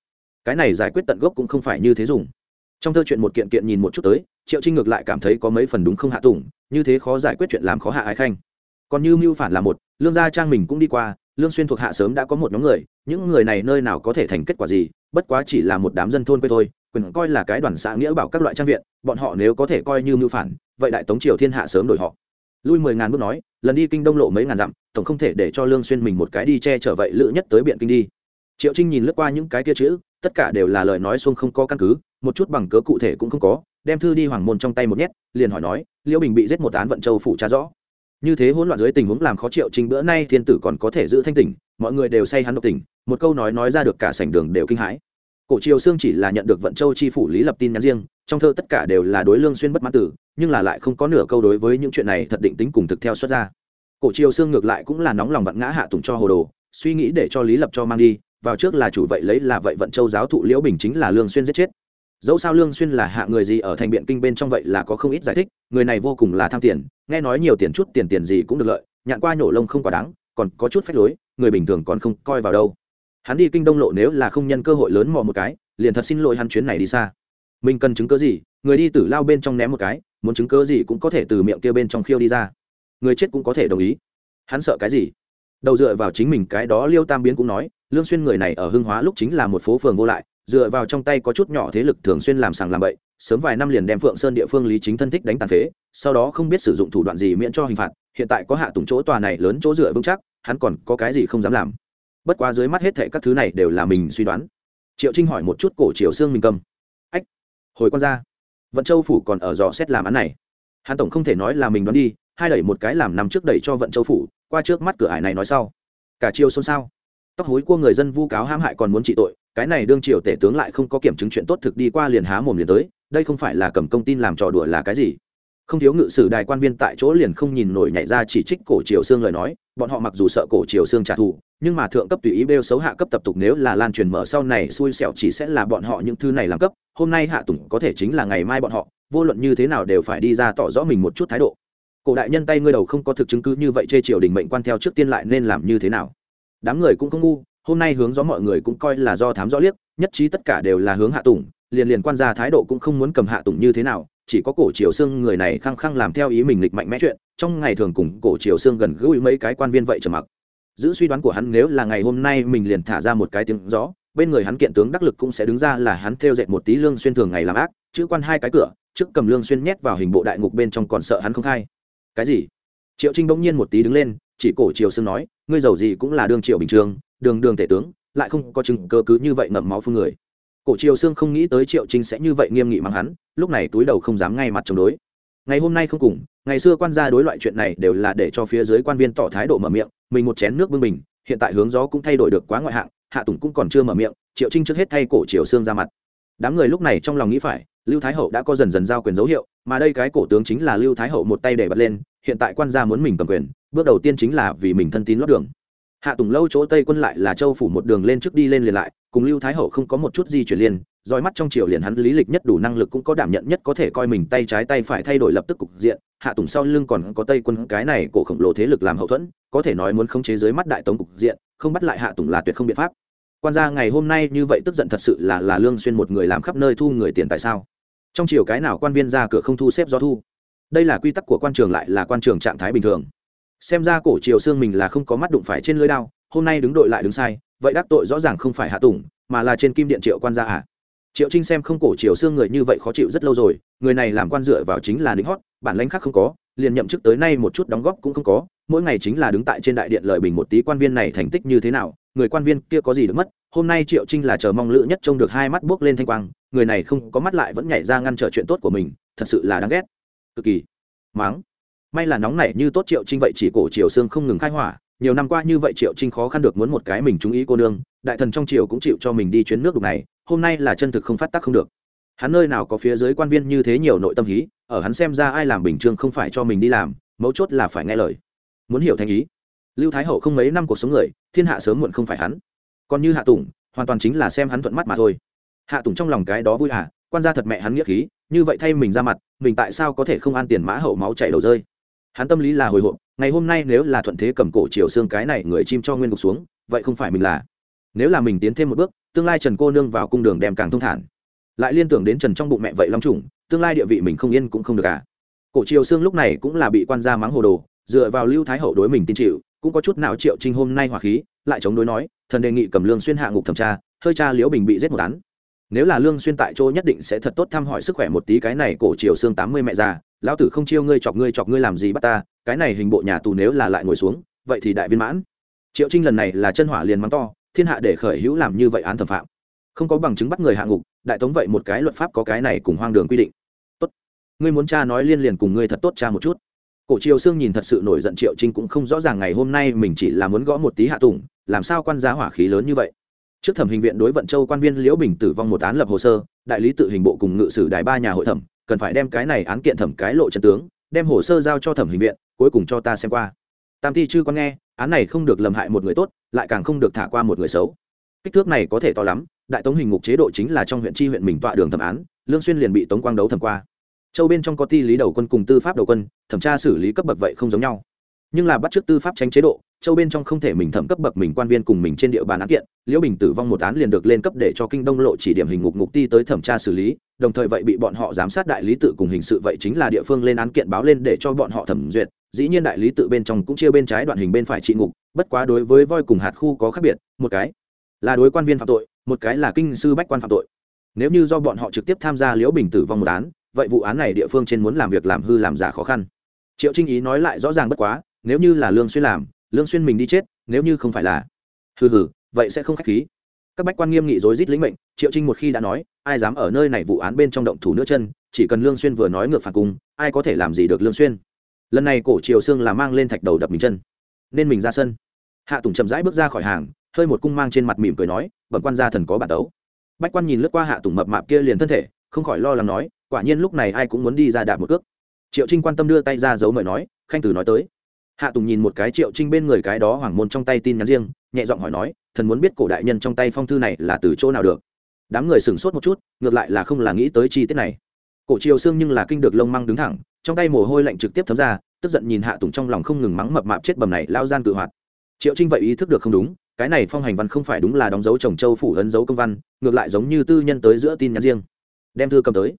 Cái này giải quyết tận gốc cũng không phải như thế dùng. Trong thơ chuyện một kiện kiện nhìn một chút tới, triệu trinh ngược lại cảm thấy có mấy phần đúng không hạ tùng, như thế khó giải quyết chuyện làm khó hạ ái khanh còn như mưu phản là một, lương gia trang mình cũng đi qua, lương xuyên thuộc hạ sớm đã có một nhóm người, những người này nơi nào có thể thành kết quả gì, bất quá chỉ là một đám dân thôn quê thôi, quyền coi là cái đoàn xã nghĩa bảo các loại trang viện, bọn họ nếu có thể coi như mưu phản, vậy đại tống triều thiên hạ sớm đổi họ. Lui mười ngàn bước nói, lần đi kinh đông lộ mấy ngàn dặm, tổng không thể để cho lương xuyên mình một cái đi che chở vậy lự nhất tới biện kinh đi. Triệu trinh nhìn lướt qua những cái kia chữ, tất cả đều là lời nói xuông không có căn cứ, một chút bằng cớ cụ thể cũng không có, đem thư đi hoàng môn trong tay một nhét, liền hỏi nói, liễu bình bị giết một án vận châu phủ tra rõ như thế hỗn loạn dưới tình huống làm khó triệu trinh bữa nay thiên tử còn có thể giữ thanh tỉnh, mọi người đều say hắn độc tỉnh, một câu nói nói ra được cả sảnh đường đều kinh hãi. Cổ triều xương chỉ là nhận được vận châu chi phủ lý lập tin nhắn riêng, trong thơ tất cả đều là đối lương xuyên bất mãn tử, nhưng là lại không có nửa câu đối với những chuyện này thật định tính cùng thực theo xuất ra. Cổ triều xương ngược lại cũng là nóng lòng vặn ngã hạ tùng cho hồ đồ, suy nghĩ để cho lý lập cho mang đi, vào trước là chủ vậy lấy là vậy vận châu giáo thụ liễu bình chính là lương xuyên giết chết dẫu sao lương xuyên là hạ người gì ở thành biện kinh bên trong vậy là có không ít giải thích, người này vô cùng là tham tiền, nghe nói nhiều tiền chút tiền tiền gì cũng được lợi, nhạn qua nhổ lông không quá đáng, còn có chút phách lối, người bình thường còn không coi vào đâu. Hắn đi kinh đông lộ nếu là không nhân cơ hội lớn mò một cái, liền thật xin lỗi hắn chuyến này đi xa. Mình cần chứng cứ gì, người đi tử lao bên trong ném một cái, muốn chứng cứ gì cũng có thể từ miệng kia bên trong khiêu đi ra. Người chết cũng có thể đồng ý. Hắn sợ cái gì? Đầu dựa vào chính mình, cái đó liêu tam biến cũng nói, lương xuyên người này ở hưng hóa lúc chính là một phố phường vô lại dựa vào trong tay có chút nhỏ thế lực thường xuyên làm sàng làm bậy, sớm vài năm liền đem phượng sơn địa phương lý chính thân thích đánh tàn phế, sau đó không biết sử dụng thủ đoạn gì miễn cho hình phạt, hiện tại có hạ tùng chỗ tòa này lớn chỗ dựa vững chắc, hắn còn có cái gì không dám làm. Bất quá dưới mắt hết thệ các thứ này đều là mình suy đoán. Triệu trinh hỏi một chút cổ triều xương mình cầm. Ách, hồi con ra vận châu phủ còn ở dò xét làm án này. Hắn tổng không thể nói là mình đoán đi, hai đẩy một cái làm nằm trước đẩy cho vận châu phủ, qua trước mắt cửa ải này nói sau. Cả chiều xôn xao tóc hối của người dân vu cáo hãm hại còn muốn trị tội, cái này đương triều tể tướng lại không có kiểm chứng chuyện tốt thực đi qua liền há mồm liền tới, đây không phải là cầm công tin làm trò đùa là cái gì? Không thiếu ngự sử đài quan viên tại chỗ liền không nhìn nổi nhảy ra chỉ trích cổ triều xương lời nói, bọn họ mặc dù sợ cổ triều xương trả thù, nhưng mà thượng cấp tùy ý bêu xấu hạ cấp tập tục nếu là lan truyền mở sau này xui xẻo chỉ sẽ là bọn họ những thứ này làm cấp, hôm nay hạ tùng có thể chính là ngày mai bọn họ, vô luận như thế nào đều phải đi ra tỏ rõ mình một chút thái độ. Cổ đại nhân tay ngươi đầu không có thực chứng cứ như vậy chê triều đình mệnh quan theo trước tiên lại nên làm như thế nào? Đám người cũng không ngu, hôm nay hướng gió mọi người cũng coi là do thám rõ liếc, nhất trí tất cả đều là hướng hạ tùng, liền liền quan gia thái độ cũng không muốn cầm hạ tùng như thế nào, chỉ có cổ triều xương người này khăng khăng làm theo ý mình lịch mạnh mẽ chuyện, trong ngày thường cùng cổ triều xương gần gũi mấy cái quan viên vậy trầm mặc. Giữ suy đoán của hắn nếu là ngày hôm nay mình liền thả ra một cái tiếng rõ bên người hắn kiện tướng đắc lực cũng sẽ đứng ra là hắn theo dệt một tí lương xuyên thường ngày làm ác, chữ quan hai cái cửa, trước cầm lương xuyên nhét vào hình bộ đại ngục bên trong còn sợ hắn không khai. Cái gì? Triệu trinh bỗng nhiên một tí đứng lên chỉ cổ triều sương nói, ngươi giàu gì cũng là đương triều bình thường, đường đường tể tướng, lại không có chứng cơ cứ như vậy ngậm máu phương người. Cổ triều sương không nghĩ tới triệu trinh sẽ như vậy nghiêm nghị mắng hắn, lúc này túi đầu không dám ngay mặt chống đối. Ngày hôm nay không cùng, ngày xưa quan gia đối loại chuyện này đều là để cho phía dưới quan viên tỏ thái độ mở miệng, mình một chén nước bưng bình, hiện tại hướng gió cũng thay đổi được quá ngoại hạng, hạ tùng cũng còn chưa mở miệng, triệu trinh trước hết thay cổ triều sương ra mặt. Đám người lúc này trong lòng nghĩ phải, lưu thái hậu đã có dần dần giao quyền dấu hiệu, mà đây cái cổ tướng chính là lưu thái hậu một tay để bật lên, hiện tại quan gia muốn mình cầm quyền bước đầu tiên chính là vì mình thân tín lót đường. Hạ tùng lâu chỗ tây quân lại là châu phủ một đường lên trước đi lên liền lại, cùng lưu thái hậu không có một chút di chuyển liền roi mắt trong triều liền hắn lý lịch nhất đủ năng lực cũng có đảm nhận nhất có thể coi mình tay trái tay phải thay đổi lập tức cục diện. Hạ tùng sau lưng còn có tây quân cái này cổ khổng lồ thế lực làm hậu thuẫn, có thể nói muốn khống chế dưới mắt đại tống cục diện, không bắt lại hạ tùng là tuyệt không biện pháp. Quan gia ngày hôm nay như vậy tức giận thật sự là là lương xuyên một người làm khắp nơi thu người tiền tại sao? Trong chiều cái nào quan viên ra cửa không thu xếp do thu? Đây là quy tắc của quan trường lại là quan trường trạng thái bình thường xem ra cổ triều xương mình là không có mắt đụng phải trên lưới đao, hôm nay đứng đội lại đứng sai, vậy đắc tội rõ ràng không phải hạ tùng, mà là trên kim điện triệu quan gia à? Triệu trinh xem không cổ triều xương người như vậy khó chịu rất lâu rồi, người này làm quan dựa vào chính là lính hót, bản lãnh khác không có, liền nhậm chức tới nay một chút đóng góp cũng không có, mỗi ngày chính là đứng tại trên đại điện lợi bình một tí quan viên này thành tích như thế nào, người quan viên kia có gì được mất, hôm nay triệu trinh là chờ mong lữ nhất trông được hai mắt buốc lên thanh quang, người này không có mắt lại vẫn nhảy ra ngăn trở chuyện tốt của mình, thật sự là đáng ghét. Cực kỳ máng may là nóng nảy như tốt triệu trinh vậy chỉ cổ triều xương không ngừng khai hỏa, nhiều năm qua như vậy triệu trinh khó khăn được muốn một cái mình chú ý cô nương, đại thần trong triều cũng chịu cho mình đi chuyến nước đục này, hôm nay là chân thực không phát tác không được. Hắn nơi nào có phía dưới quan viên như thế nhiều nội tâm hí, ở hắn xem ra ai làm bình chương không phải cho mình đi làm, mấu chốt là phải nghe lời. Muốn hiểu thành ý. Lưu thái hậu không mấy năm cuộc sống người, thiên hạ sớm muộn không phải hắn. Còn như hạ tùng, hoàn toàn chính là xem hắn thuận mắt mà thôi. Hạ tùng trong lòng cái đó vui à quan gia thật mẹ hắn nghĩa khí, như vậy thay mình ra mặt, mình tại sao có thể không ăn tiền mã hậu máu chảy đầu rơi? Hắn tâm lý là hồi hộp, ngày hôm nay nếu là thuận thế cầm cổ chiều xương cái này người chim cho nguyên cục xuống, vậy không phải mình là. Nếu là mình tiến thêm một bước, tương lai trần cô nương vào cung đường đem càng thông thản. Lại liên tưởng đến trần trong bụng mẹ vậy long trùng, tương lai địa vị mình không yên cũng không được cả cổ triều xương lúc này cũng là bị quan gia mắng hồ đồ, dựa vào lưu thái hậu đối mình tin chịu, cũng có chút nào triệu trinh hôm nay hỏa khí, lại chống đối nói, thần đề nghị cầm lương xuyên hạ ngục thẩm tra, hơi cha liễu bình bị giết một án. Nếu là lương xuyên tại chỗ nhất định sẽ thật tốt thăm hỏi sức khỏe một tí cái này cổ triều xương tám mươi mẹ già lão tử không chiêu ngươi chọc ngươi chọc ngươi làm gì bắt ta, cái này hình bộ nhà tù nếu là lại ngồi xuống, vậy thì đại viên mãn. Triệu trinh lần này là chân hỏa liền mắng to, thiên hạ để khởi hữu làm như vậy án thẩm phạm. Không có bằng chứng bắt người hạ ngục, đại tống vậy một cái luật pháp có cái này cùng hoang đường quy định. Tốt. Ngươi muốn cha nói liên liền cùng ngươi thật tốt cha một chút. Cổ triều sương nhìn thật sự nổi giận triệu trinh cũng không rõ ràng ngày hôm nay mình chỉ là muốn gõ một tí hạ tùng, làm sao quan giá hỏa khí lớn như vậy. Trước thẩm hình viện đối vận châu quan viên liễu bình tử vong một án lập hồ sơ, đại lý tự hình bộ cùng ngự sử đài ba nhà hội thẩm cần phải đem cái này án kiện thẩm cái lộ trận tướng, đem hồ sơ giao cho thẩm hình viện, cuối cùng cho ta xem qua. Tam ti chư con nghe, án này không được lầm hại một người tốt, lại càng không được thả qua một người xấu. Kích thước này có thể to lắm, đại tống hình ngục chế độ chính là trong huyện tri huyện mình tọa đường thẩm án, lương xuyên liền bị tống quang đấu thẩm qua. Châu bên trong có ti lý đầu quân cùng tư pháp đầu quân, thẩm tra xử lý cấp bậc vậy không giống nhau nhưng là bắt trước tư pháp tránh chế độ, châu bên trong không thể mình thẩm cấp bậc mình quan viên cùng mình trên địa bàn án kiện, liễu bình tử vong một án liền được lên cấp để cho kinh đông lộ chỉ điểm hình ngục ngục ti tới thẩm tra xử lý, đồng thời vậy bị bọn họ giám sát đại lý tự cùng hình sự vậy chính là địa phương lên án kiện báo lên để cho bọn họ thẩm duyệt, dĩ nhiên đại lý tự bên trong cũng chia bên trái đoạn hình bên phải trị ngục, bất quá đối với voi cùng hạt khu có khác biệt, một cái là đối quan viên phạm tội, một cái là kinh sư bách quan phạm tội. Nếu như do bọn họ trực tiếp tham gia liễu bình tử vong một án, vậy vụ án này địa phương trên muốn làm việc làm hư làm giả khó khăn. Triệu trinh ý nói lại rõ ràng bất quá nếu như là lương xuyên làm, lương xuyên mình đi chết, nếu như không phải là, hừ hừ, vậy sẽ không khách khí. Các bách quan nghiêm nghị rối rít lĩnh mệnh, triệu trinh một khi đã nói, ai dám ở nơi này vụ án bên trong động thủ nữa chân, chỉ cần lương xuyên vừa nói ngược phản cung, ai có thể làm gì được lương xuyên? Lần này cổ triều xương là mang lên thạch đầu đập mình chân, nên mình ra sân. Hạ tùng chậm rãi bước ra khỏi hàng, hơi một cung mang trên mặt mỉm cười nói, bẩm quan gia thần có bản đấu bách quan nhìn lướt qua hạ tùng mập mạp kia liền thân thể, không khỏi lo lắng nói, quả nhiên lúc này ai cũng muốn đi ra đạp một cước. Triệu trinh quan tâm đưa tay ra giấu mời nói, khanh tử nói tới hạ tùng nhìn một cái triệu trinh bên người cái đó hoàng môn trong tay tin nhắn riêng, nhẹ giọng hỏi nói, thần muốn biết cổ đại nhân trong tay phong thư này là từ chỗ nào được? Đám người sửng sốt một chút, ngược lại là không là nghĩ tới chi tiết này. Cổ triều xương nhưng là kinh được lông măng đứng thẳng, trong tay mồ hôi lạnh trực tiếp thấm ra, tức giận nhìn hạ tùng trong lòng không ngừng mắng mập mạp chết bầm này lao gian tự hoạt. Triệu trinh vậy ý thức được không đúng, cái này phong hành văn không phải đúng là đóng dấu chồng châu phủ ấn dấu công văn, ngược lại giống như tư nhân tới giữa tin nhắn riêng. Đem thư cầm tới.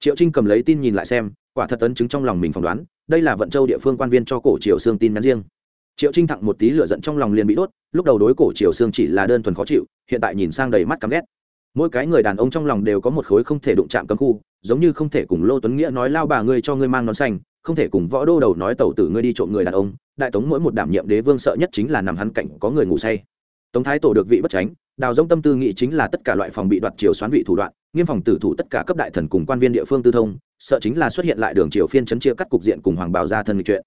Triệu trinh cầm lấy tin nhìn lại xem quả thật ấn chứng trong lòng mình phỏng đoán, đây là vận châu địa phương quan viên cho cổ triều xương tin nhắn riêng. Triệu trinh thẳng một tí lửa giận trong lòng liền bị đốt, lúc đầu đối cổ triều xương chỉ là đơn thuần khó chịu, hiện tại nhìn sang đầy mắt căm ghét. Mỗi cái người đàn ông trong lòng đều có một khối không thể đụng chạm cấm khu, giống như không thể cùng lô tuấn nghĩa nói lao bà ngươi cho ngươi mang nón xanh, không thể cùng võ đô đầu nói tẩu tử ngươi đi trộm người đàn ông, đại tống mỗi một đảm nhiệm đế vương sợ nhất chính là nằm hắn cạnh có người ngủ say. Tống thái tổ được vị bất tránh đào dông tâm tư nghị chính là tất cả loại phòng bị đoạt triều xoán vị thủ đoạn, nghiêm phòng tử thủ tất cả cấp đại thần cùng quan viên địa phương tư thông sợ chính là xuất hiện lại đường triều phiên chấn chia cắt cục diện cùng hoàng bảo gia thân chuyện.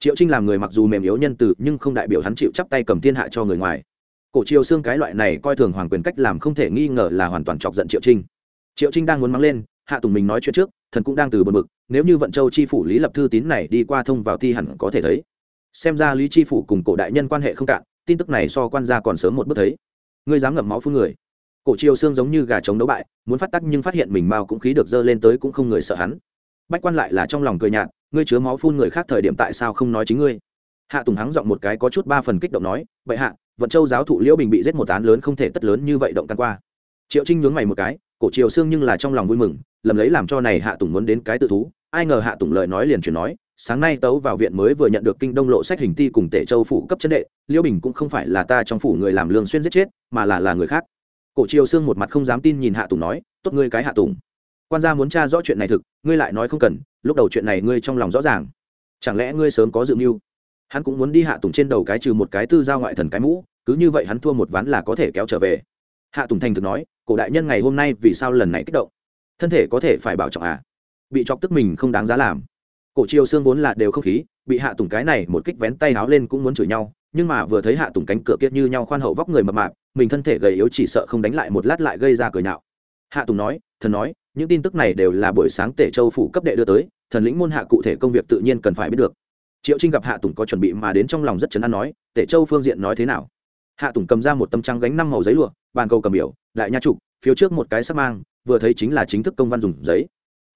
Triệu trinh làm người mặc dù mềm yếu nhân từ, nhưng không đại biểu hắn chịu chắp tay cầm thiên hạ cho người ngoài. Cổ triều xương cái loại này coi thường hoàng quyền cách làm không thể nghi ngờ là hoàn toàn chọc giận triệu trinh. Triệu trinh đang muốn mắng lên, hạ tùng mình nói chuyện trước, thần cũng đang từ bờ mực nếu như vận châu chi phủ lý lập thư tín này đi qua thông vào thi hẳn có thể thấy. Xem ra lý chi phủ cùng cổ đại nhân quan hệ không cạn, tin tức này so quan gia còn sớm một bước thấy. Ngươi dám ngậm máu phun người cổ triều xương giống như gà trống đấu bại, muốn phát tắc nhưng phát hiện mình mao cũng khí được dơ lên tới cũng không người sợ hắn. Bách quan lại là trong lòng cười nhạt, ngươi chứa máu phun người khác thời điểm tại sao không nói chính ngươi? Hạ tùng hắng giọng một cái có chút ba phần kích động nói, vậy hạ, vận châu giáo thụ liễu bình bị giết một án lớn không thể tất lớn như vậy động căn qua. Triệu trinh nhướng mày một cái, cổ triều xương nhưng là trong lòng vui mừng, lầm lấy làm cho này hạ tùng muốn đến cái tự thú, ai ngờ hạ tùng lời nói liền chuyển nói, sáng nay tấu vào viện mới vừa nhận được kinh đông lộ sách hình ti cùng tể châu phủ cấp chân đệ, liễu bình cũng không phải là ta trong phủ người làm lương xuyên giết chết, mà là là người khác cổ triều xương một mặt không dám tin nhìn hạ tùng nói, tốt ngươi cái hạ tùng. Quan gia muốn tra rõ chuyện này thực, ngươi lại nói không cần, lúc đầu chuyện này ngươi trong lòng rõ ràng. Chẳng lẽ ngươi sớm có dự mưu? Hắn cũng muốn đi hạ tùng trên đầu cái trừ một cái tư giao ngoại thần cái mũ, cứ như vậy hắn thua một ván là có thể kéo trở về. Hạ tùng thành thực nói, cổ đại nhân ngày hôm nay vì sao lần này kích động? Thân thể có thể phải bảo trọng à? Bị chọc tức mình không đáng giá làm. Cổ triều xương vốn là đều không khí, bị hạ tùng cái này một kích vén tay háo lên cũng muốn chửi nhau nhưng mà vừa thấy hạ tùng cánh cửa kiệt như nhau khoan hậu vóc người mập mạp, mình thân thể gầy yếu chỉ sợ không đánh lại một lát lại gây ra cười nhạo. Hạ tùng nói, thần nói, những tin tức này đều là buổi sáng tể châu phủ cấp đệ đưa tới, thần lĩnh môn hạ cụ thể công việc tự nhiên cần phải biết được. Triệu trinh gặp hạ tùng có chuẩn bị mà đến trong lòng rất chấn an nói, tể châu phương diện nói thế nào? Hạ tùng cầm ra một tấm trắng gánh năm màu giấy lụa, bàn cầu cầm biểu, đại nha trục phiếu trước một cái sắc mang, vừa thấy chính là chính thức công văn dùng giấy.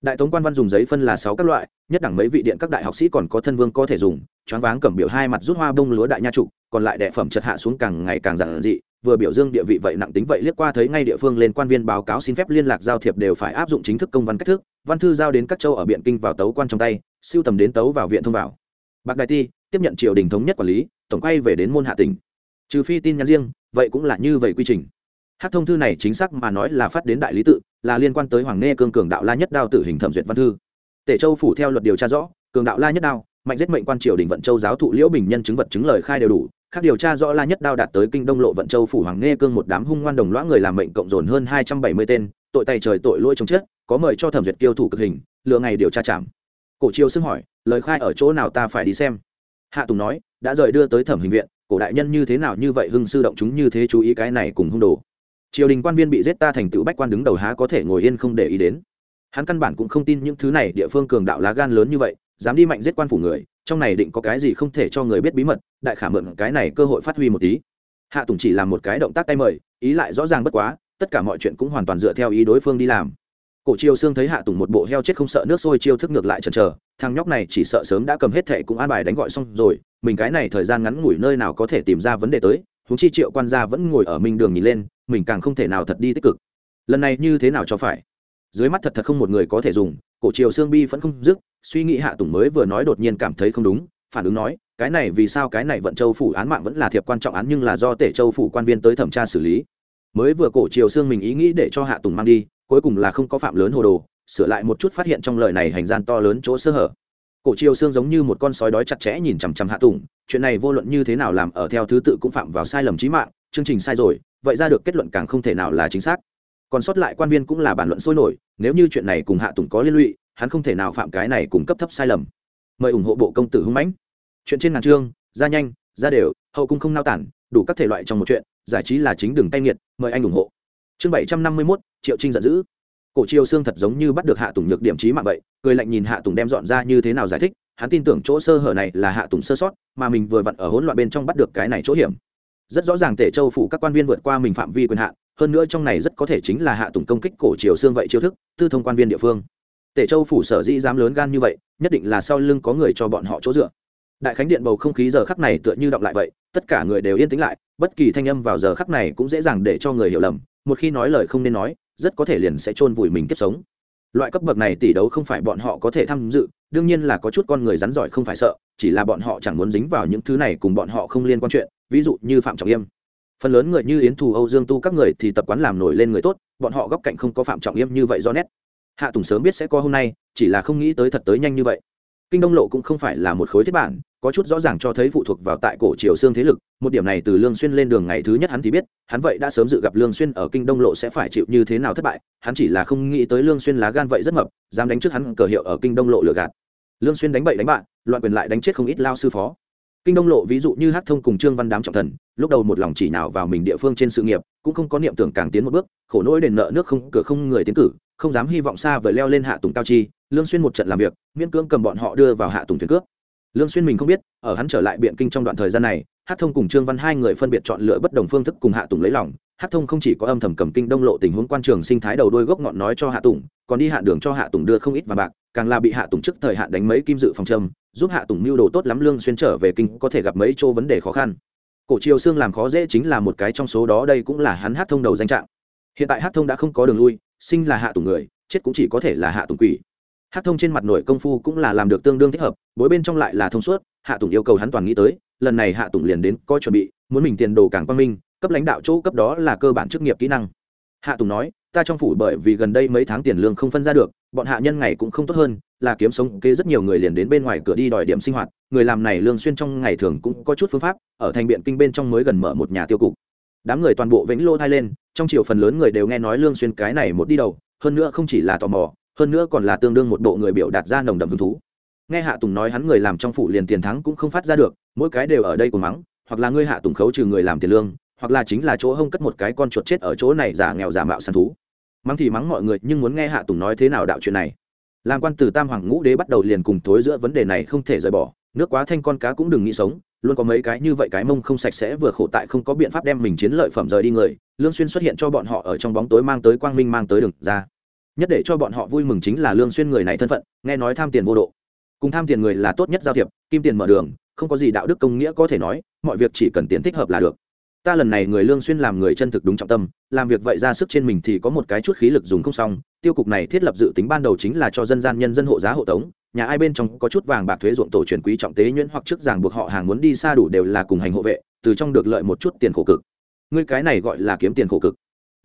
Đại tống quan văn dùng giấy phân là sáu các loại, nhất đẳng mấy vị điện các đại học sĩ còn có thân vương có thể dùng choáng váng cầm biểu hai mặt rút hoa bông lúa đại nha trục, còn lại đệ phẩm chật hạ xuống càng ngày càng giản dị, vừa biểu dương địa vị vậy nặng tính vậy liếc qua thấy ngay địa phương lên quan viên báo cáo xin phép liên lạc giao thiệp đều phải áp dụng chính thức công văn cách thức, văn thư giao đến các châu ở biện kinh vào tấu quan trong tay, siêu tầm đến tấu vào viện thông vào. Bạc đại ti, tiếp nhận triều đình thống nhất quản lý, tổng quay về đến môn hạ tỉnh. Trừ phi tin nhắn riêng, vậy cũng là như vậy quy trình. Hát thông thư này chính xác mà nói là phát đến đại lý tự, là liên quan tới hoàng nê cương cường đạo la nhất đao tử hình thẩm duyệt văn thư. Tể châu phủ theo luật điều tra rõ, cường đạo la nhất đao mạnh giết mệnh quan triều đình vận châu giáo thụ liễu bình nhân chứng vật chứng lời khai đều đủ khác điều tra rõ la nhất đao đạt tới kinh đông lộ vận châu phủ hoàng nê cương một đám hung ngoan đồng loã người làm mệnh cộng dồn hơn hai trăm bảy mươi tên tội tay trời tội lỗi chống chết có mời cho thẩm duyệt tiêu thủ cực hình lựa ngày điều tra chạm cổ triều xưng hỏi lời khai ở chỗ nào ta phải đi xem hạ tùng nói đã rời đưa tới thẩm hình viện cổ đại nhân như thế nào như vậy hưng sư động chúng như thế chú ý cái này cùng hung đồ triều đình quan viên bị giết ta thành tựu bách quan đứng đầu há có thể ngồi yên không để ý đến hắn căn bản cũng không tin những thứ này địa phương cường đạo lá gan lớn như vậy dám đi mạnh giết quan phủ người, trong này định có cái gì không thể cho người biết bí mật, đại khả mượn cái này cơ hội phát huy một tí. Hạ tùng chỉ làm một cái động tác tay mời, ý lại rõ ràng bất quá, tất cả mọi chuyện cũng hoàn toàn dựa theo ý đối phương đi làm. Cổ chiêu xương thấy hạ tùng một bộ heo chết không sợ nước sôi chiêu thức ngược lại chần chờ, thằng nhóc này chỉ sợ sớm đã cầm hết thệ cũng an bài đánh gọi xong rồi, mình cái này thời gian ngắn ngủi nơi nào có thể tìm ra vấn đề tới húng chi triệu quan gia vẫn ngồi ở minh đường nhìn lên, mình càng không thể nào thật đi tích cực. Lần này như thế nào cho phải? Dưới mắt thật thật không một người có thể dùng cổ triều xương bi vẫn không dứt, suy nghĩ hạ tùng mới vừa nói đột nhiên cảm thấy không đúng, phản ứng nói, cái này vì sao cái này vận châu phủ án mạng vẫn là thiệp quan trọng án nhưng là do tể châu phủ quan viên tới thẩm tra xử lý. Mới vừa cổ triều xương mình ý nghĩ để cho hạ tùng mang đi, cuối cùng là không có phạm lớn hồ đồ, sửa lại một chút phát hiện trong lời này hành gian to lớn chỗ sơ hở. Cổ triều xương giống như một con sói đói chặt chẽ nhìn chằm chằm hạ tùng, chuyện này vô luận như thế nào làm ở theo thứ tự cũng phạm vào sai lầm trí mạng, chương trình sai rồi, vậy ra được kết luận càng không thể nào là chính xác còn sót lại quan viên cũng là bàn luận sôi nổi, nếu như chuyện này cùng hạ tùng có liên lụy, hắn không thể nào phạm cái này cùng cấp thấp sai lầm. Mời ủng hộ bộ công tử hưng mãnh. Chuyện trên ngàn chương, ra nhanh, ra đều, hậu cung không nao tản, đủ các thể loại trong một chuyện, giải trí là chính đường tay nghiệt, mời anh ủng hộ. Chương bảy trăm năm mươi mốt, triệu trinh giận dữ. Cổ triều xương thật giống như bắt được hạ tùng nhược điểm trí mạng vậy, cười lạnh nhìn hạ tùng đem dọn ra như thế nào giải thích, hắn tin tưởng chỗ sơ hở này là hạ tùng sơ sót, mà mình vừa vặn ở hỗn loạn bên trong bắt được cái này chỗ hiểm rất rõ ràng tể châu phủ các quan viên vượt qua mình phạm vi quyền hạn, hơn nữa trong này rất có thể chính là hạ tùng công kích cổ triều xương vậy chiêu thức, tư thông quan viên địa phương. Tể châu phủ sở dĩ dám lớn gan như vậy, nhất định là sau lưng có người cho bọn họ chỗ dựa. Đại khánh điện bầu không khí giờ khắc này tựa như động lại vậy, tất cả người đều yên tĩnh lại, bất kỳ thanh âm vào giờ khắc này cũng dễ dàng để cho người hiểu lầm, một khi nói lời không nên nói, rất có thể liền sẽ chôn vùi mình kiếp sống. Loại cấp bậc này tỷ đấu không phải bọn họ có thể tham dự, đương nhiên là có chút con người rắn giỏi không phải sợ, chỉ là bọn họ chẳng muốn dính vào những thứ này cùng bọn họ không liên quan chuyện ví dụ như phạm trọng yêm phần lớn người như yến thù âu dương tu các người thì tập quán làm nổi lên người tốt bọn họ góc cạnh không có phạm trọng yêm như vậy do nét hạ tùng sớm biết sẽ có hôm nay chỉ là không nghĩ tới thật tới nhanh như vậy kinh đông lộ cũng không phải là một khối thiết bản có chút rõ ràng cho thấy phụ thuộc vào tại cổ triều xương thế lực một điểm này từ lương xuyên lên đường ngày thứ nhất hắn thì biết hắn vậy đã sớm dự gặp lương xuyên ở kinh đông lộ sẽ phải chịu như thế nào thất bại hắn chỉ là không nghĩ tới lương xuyên lá gan vậy rất mập dám đánh trước hắn cờ hiệu ở kinh đông lộ lừa gạt lương xuyên đánh bậy đánh bạn loạn quyền lại đánh chết không ít lao sư phó kinh đông lộ ví dụ như hát thông cùng trương văn đám trọng thần, lúc đầu một lòng chỉ nào vào mình địa phương trên sự nghiệp, cũng không có niệm tưởng càng tiến một bước, khổ nỗi đền nợ nước không, cửa không người tiến cử, không dám hy vọng xa vời leo lên hạ tùng cao chi, lương xuyên một trận làm việc, miễn cưỡng cầm bọn họ đưa vào hạ tùng thuyền cướp. Lương xuyên mình không biết, ở hắn trở lại biện kinh trong đoạn thời gian này, hát thông cùng trương văn hai người phân biệt chọn lựa bất đồng phương thức cùng hạ tùng lấy lòng hát thông không chỉ có âm thầm cầm kinh đông lộ tình huống quan trường sinh thái đầu đôi gốc ngọn nói cho hạ tùng, còn đi hạ đường cho hạ tùng đưa không ít vàng bạc, càng là bị hạ tùng trước thời hạn đánh mấy kim dự phòng châm, giúp hạ tùng mưu đồ tốt lắm lương xuyên trở về kinh, có thể gặp mấy chỗ vấn đề khó khăn. Cổ triều xương làm khó dễ chính là một cái trong số đó đây cũng là hắn hát thông đầu danh trạng. Hiện tại hát thông đã không có đường lui, sinh là hạ tùng người, chết cũng chỉ có thể là hạ tùng quỷ. Hát thông trên mặt nổi công phu cũng là làm được tương đương thích hợp, bối bên trong lại là thông suốt, hạ tùng yêu cầu hắn toàn nghĩ tới, lần này hạ tùng liền đến có chuẩn bị, muốn mình tiền đồ càng quang minh cấp lãnh đạo chỗ cấp đó là cơ bản chức nghiệp kỹ năng. Hạ tùng nói, ta trong phủ bởi vì gần đây mấy tháng tiền lương không phân ra được, bọn hạ nhân ngày cũng không tốt hơn, là kiếm sống kế rất nhiều người liền đến bên ngoài cửa đi đòi điểm sinh hoạt, người làm này lương xuyên trong ngày thường cũng có chút phương pháp, ở thành biện kinh bên trong mới gần mở một nhà tiêu cục. Đám người toàn bộ vĩnh lô thay lên, trong chiều phần lớn người đều nghe nói lương xuyên cái này một đi đầu, hơn nữa không chỉ là tò mò, hơn nữa còn là tương đương một bộ người biểu đạt ra nồng đậm hứng thú. Nghe hạ tùng nói hắn người làm trong phủ liền tiền thắng cũng không phát ra được, mỗi cái đều ở đây cùng mắng, hoặc là ngươi hạ tùng khấu trừ người làm tiền lương hoặc là chính là chỗ hông cất một cái con chuột chết ở chỗ này giả nghèo giả mạo săn thú. Mắng thì mắng mọi người, nhưng muốn nghe hạ tùng nói thế nào đạo chuyện này. Làm quan từ tam hoàng ngũ đế bắt đầu liền cùng thối giữa vấn đề này không thể rời bỏ. Nước quá thanh con cá cũng đừng nghĩ sống, luôn có mấy cái như vậy cái mông không sạch sẽ vừa khổ tại không có biện pháp đem mình chiến lợi phẩm rời đi người, lương xuyên xuất hiện cho bọn họ ở trong bóng tối mang tới quang minh mang tới đường ra. Nhất để cho bọn họ vui mừng chính là lương xuyên người này thân phận, nghe nói tham tiền vô độ. Cùng tham tiền người là tốt nhất giao thiệp, kim tiền mở đường, không có gì đạo đức công nghĩa có thể nói, mọi việc chỉ cần tiền thích hợp là được ta lần này người lương xuyên làm người chân thực đúng trọng tâm, làm việc vậy ra sức trên mình thì có một cái chút khí lực dùng không xong, tiêu cục này thiết lập dự tính ban đầu chính là cho dân gian nhân dân hộ giá hộ tống, nhà ai bên trong có chút vàng bạc thuế ruộng tổ truyền quý trọng tế nhuyễn hoặc trước ràng buộc họ hàng muốn đi xa đủ đều là cùng hành hộ vệ, từ trong được lợi một chút tiền khổ cực. Ngươi cái này gọi là kiếm tiền khổ cực.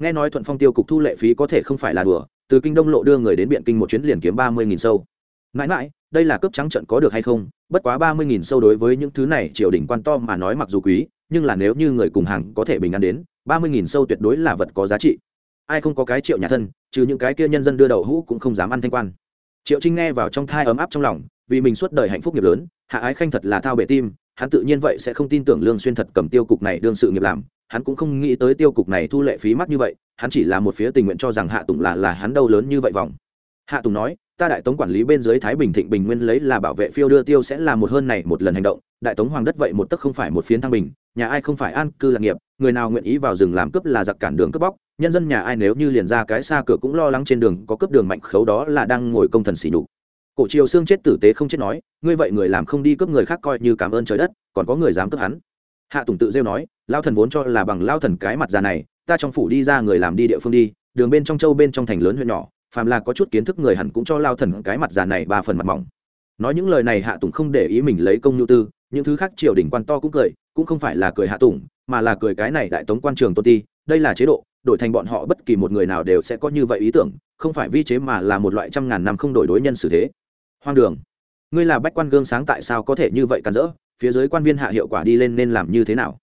Nghe nói thuận phong tiêu cục thu lệ phí có thể không phải là đùa, từ kinh đông lộ đưa người đến biện kinh một chuyến liền kiếm ba mươi nghìn sâu. Mãi mãi, đây là cướp trắng trận có được hay không? Bất quá ba mươi nghìn sâu đối với những thứ này triều đình quan to mà nói mặc dù quý nhưng là nếu như người cùng hàng có thể bình an đến, ba mươi nghìn sâu tuyệt đối là vật có giá trị. Ai không có cái triệu nhà thân, trừ những cái kia nhân dân đưa đầu hũ cũng không dám ăn thanh quan. Triệu trinh nghe vào trong thai ấm áp trong lòng, vì mình suốt đời hạnh phúc nghiệp lớn, hạ ái khanh thật là thao bể tim, hắn tự nhiên vậy sẽ không tin tưởng lương xuyên thật cầm tiêu cục này đương sự nghiệp làm, hắn cũng không nghĩ tới tiêu cục này thu lệ phí mắc như vậy, hắn chỉ là một phía tình nguyện cho rằng hạ tùng là là hắn đâu lớn như vậy vòng hạ tùng nói, ta đại tống quản lý bên dưới thái bình thịnh bình nguyên lấy là bảo vệ phiêu đưa tiêu sẽ là một hơn này một lần hành động đại tống hoàng đất vậy một tấc không phải một phiến thăng bình, nhà ai không phải an cư lạc nghiệp, người nào nguyện ý vào rừng làm cướp là giặc cản đường cướp bóc, nhân dân nhà ai nếu như liền ra cái xa cửa cũng lo lắng trên đường có cướp đường mạnh khấu đó là đang ngồi công thần xỉ nhục. Cổ triều xương chết tử tế không chết nói, ngươi vậy người làm không đi cướp người khác coi như cảm ơn trời đất, còn có người dám cướp hắn. Hạ tùng tự rêu nói, lao thần vốn cho là bằng lao thần cái mặt già này, ta trong phủ đi ra người làm đi địa phương đi, đường bên trong châu bên trong thành lớn huyện nhỏ, phàm là có chút kiến thức người hẳn cũng cho lao thần cái mặt già này ba phần mặt mỏng. Nói những lời này hạ tùng không để ý mình lấy công nhu tư những thứ khác triều đình quan to cũng cười, cũng không phải là cười hạ tùng, mà là cười cái này đại tống quan trường tôn ti, đây là chế độ, đổi thành bọn họ bất kỳ một người nào đều sẽ có như vậy ý tưởng, không phải vi chế mà là một loại trăm ngàn năm không đổi đối nhân xử thế. Hoang đường. Ngươi là bách quan gương sáng tại sao có thể như vậy cắn rỡ? Phía dưới quan viên hạ hiệu quả đi lên nên làm như thế nào?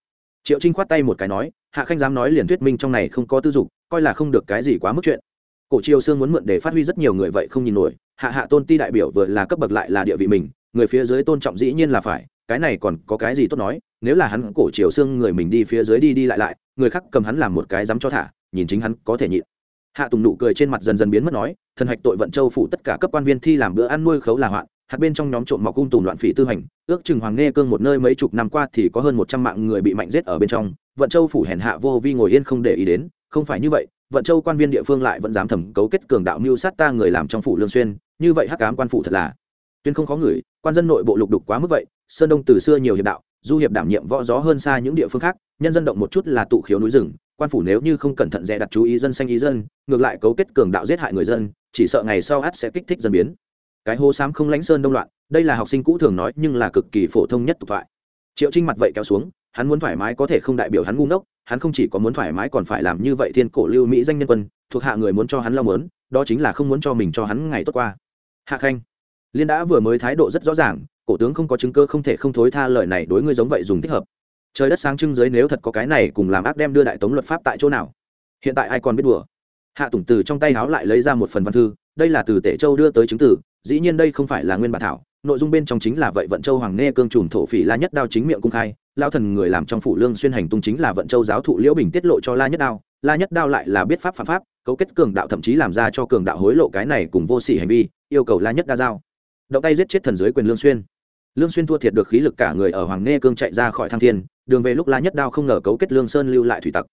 Triệu trinh khoát tay một cái nói, hạ khanh dám nói liền thuyết minh trong này không có tư dục, coi là không được cái gì quá mức chuyện. Cổ triều sương muốn mượn để phát huy rất nhiều người vậy không nhìn nổi, hạ hạ tôn ti đại biểu vừa là cấp bậc lại là địa vị mình, người phía dưới tôn trọng dĩ nhiên là phải cái này còn có cái gì tốt nói, nếu là hắn cổ chiều xương người mình đi phía dưới đi đi lại lại, người khác cầm hắn làm một cái dám cho thả, nhìn chính hắn có thể nhịn. Hạ tùng nụ cười trên mặt dần dần biến mất nói, thần hạch tội vận châu phủ tất cả cấp quan viên thi làm bữa ăn nuôi khấu là hoạn, hạt bên trong nhóm trộm mọc cung tùng loạn phỉ tư hành, ước chừng hoàng nghe cương một nơi mấy chục năm qua thì có hơn một trăm mạng người bị mạnh giết ở bên trong, vận châu phủ hèn hạ vô vi ngồi yên không để ý đến, không phải như vậy, vận châu quan viên địa phương lại vẫn dám thẩm cấu kết cường đạo mưu sát ta người làm trong phủ lương xuyên, như vậy hắc ám quan phủ thật là tuyên không khó ngửi, quan dân nội bộ lục đục quá mức vậy sơn đông từ xưa nhiều hiệp đạo, du hiệp đảm nhiệm võ gió hơn xa những địa phương khác, nhân dân động một chút là tụ khiếu núi rừng, quan phủ nếu như không cẩn thận dè đặt chú ý dân xanh ý dân, ngược lại cấu kết cường đạo giết hại người dân, chỉ sợ ngày sau ắt sẽ kích thích dân biến. Cái hô xám không lãnh sơn đông loạn, đây là học sinh cũ thường nói nhưng là cực kỳ phổ thông nhất tục thoại. Triệu trinh mặt vậy kéo xuống, hắn muốn thoải mái có thể không đại biểu hắn ngu ngốc, hắn không chỉ có muốn thoải mái còn phải làm như vậy thiên cổ lưu mỹ danh nhân quân, thuộc hạ người muốn cho hắn lo mớn đó chính là không muốn cho mình cho hắn ngày tốt qua. Hạ khanh liên đã vừa mới thái độ rất rõ ràng, cổ tướng không có chứng cơ không thể không thối tha lời này đối ngươi giống vậy dùng thích hợp. Trời đất sáng trưng dưới nếu thật có cái này cùng làm ác đem đưa đại tống luật pháp tại chỗ nào. Hiện tại ai còn biết đùa? Hạ tùng từ trong tay háo lại lấy ra một phần văn thư, đây là từ tể châu đưa tới chứng tử dĩ nhiên đây không phải là nguyên bản thảo, nội dung bên trong chính là vậy vận châu hoàng nghe cương trùm thổ phỉ la nhất đao chính miệng cung khai lao thần người làm trong phủ lương xuyên hành tung chính là vận châu giáo thụ liễu bình tiết lộ cho la nhất đao, la nhất đao lại là biết pháp phạm pháp, cấu kết cường đạo thậm chí làm ra cho cường đạo hối lộ cái này cùng vô sỉ hành vi, yêu cầu la nhất đa giao động tay giết chết thần dưới quyền lương xuyên. Lương xuyên thua thiệt được khí lực cả người ở hoàng nghe cương chạy ra khỏi thăng thiên, đường về lúc la nhất đao không ngờ cấu kết lương sơn lưu lại thủy tặc.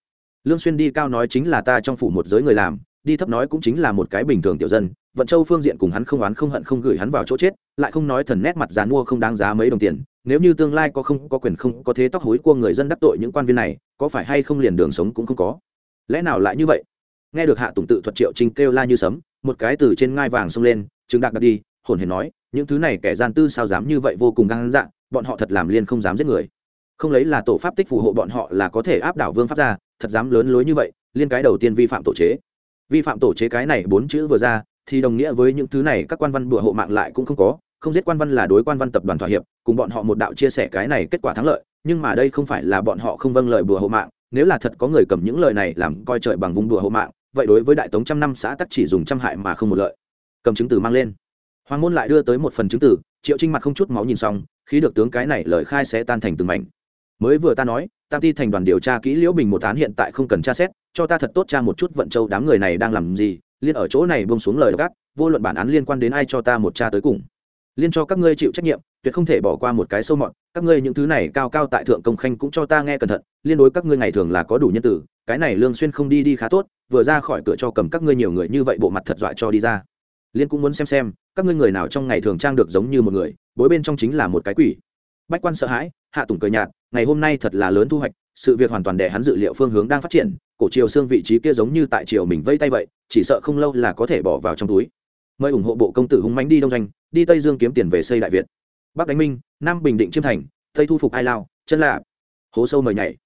Lương xuyên đi cao nói chính là ta trong phủ một giới người làm, đi thấp nói cũng chính là một cái bình thường tiểu dân, vận châu phương diện cùng hắn không oán không hận không gửi hắn vào chỗ chết, lại không nói thần nét mặt giá mua không đáng giá mấy đồng tiền, nếu như tương lai có không, có quyền không, có thế tóc hối của người dân đắc tội những quan viên này, có phải hay không liền đường sống cũng không có? Lẽ nào lại như vậy? Nghe được hạ tùng tự thuật triệu trinh kêu la như sấm, một cái từ trên ngai vàng xông lên chứng đạc đặt đi hồn hển nói, những thứ này kẻ gian tư sao dám như vậy vô cùng gan dạng, bọn họ thật làm liên không dám giết người. Không lấy là tổ pháp tích phù hộ bọn họ là có thể áp đảo vương pháp ra thật dám lớn lối như vậy, liên cái đầu tiên vi phạm tổ chế. Vi phạm tổ chế cái này bốn chữ vừa ra, thì đồng nghĩa với những thứ này các quan văn bùa hộ mạng lại cũng không có, không giết quan văn là đối quan văn tập đoàn thỏa hiệp, cùng bọn họ một đạo chia sẻ cái này kết quả thắng lợi, nhưng mà đây không phải là bọn họ không vâng lời bùa hộ mạng, nếu là thật có người cầm những lời này làm coi trời bằng vùng bùa hộ mạng, vậy đối với đại tống trăm năm xã tắc chỉ dùng trăm hại mà không một lợi. Cầm chứng từ mang lên hoàng môn lại đưa tới một phần chứng tử, triệu trinh mặt không chút máu nhìn xong khi được tướng cái này lời khai sẽ tan thành từng mảnh. Mới vừa ta nói tam ti thành đoàn điều tra kỹ liễu bình một án hiện tại không cần tra xét cho ta thật tốt tra một chút vận châu đám người này đang làm gì liên ở chỗ này buông xuống lời gác vô luận bản án liên quan đến ai cho ta một tra tới cùng. Liên cho các ngươi chịu trách nhiệm tuyệt không thể bỏ qua một cái sâu mọt các ngươi những thứ này cao cao tại thượng công khanh cũng cho ta nghe cẩn thận liên đối các ngươi ngày thường là có đủ nhân tử cái này lương xuyên không đi đi khá tốt vừa ra khỏi cửa cho cầm các ngươi nhiều người như vậy bộ mặt thật dọa cho đi ra. Liên cũng muốn xem xem các ngươi người nào trong ngày thường trang được giống như một người, bối bên trong chính là một cái quỷ. Bách quan sợ hãi, hạ tùng cười nhạt, ngày hôm nay thật là lớn thu hoạch, sự việc hoàn toàn để hắn dự liệu phương hướng đang phát triển, cổ triều xương vị trí kia giống như tại triều mình vây tay vậy, chỉ sợ không lâu là có thể bỏ vào trong túi. Mời ủng hộ bộ công tử hung mánh đi đông doanh, đi tây dương kiếm tiền về xây đại việt. Bắc đánh minh, nam bình định chiêm thành, tây thu phục ai lao, chân lạ hố sâu mời nhảy.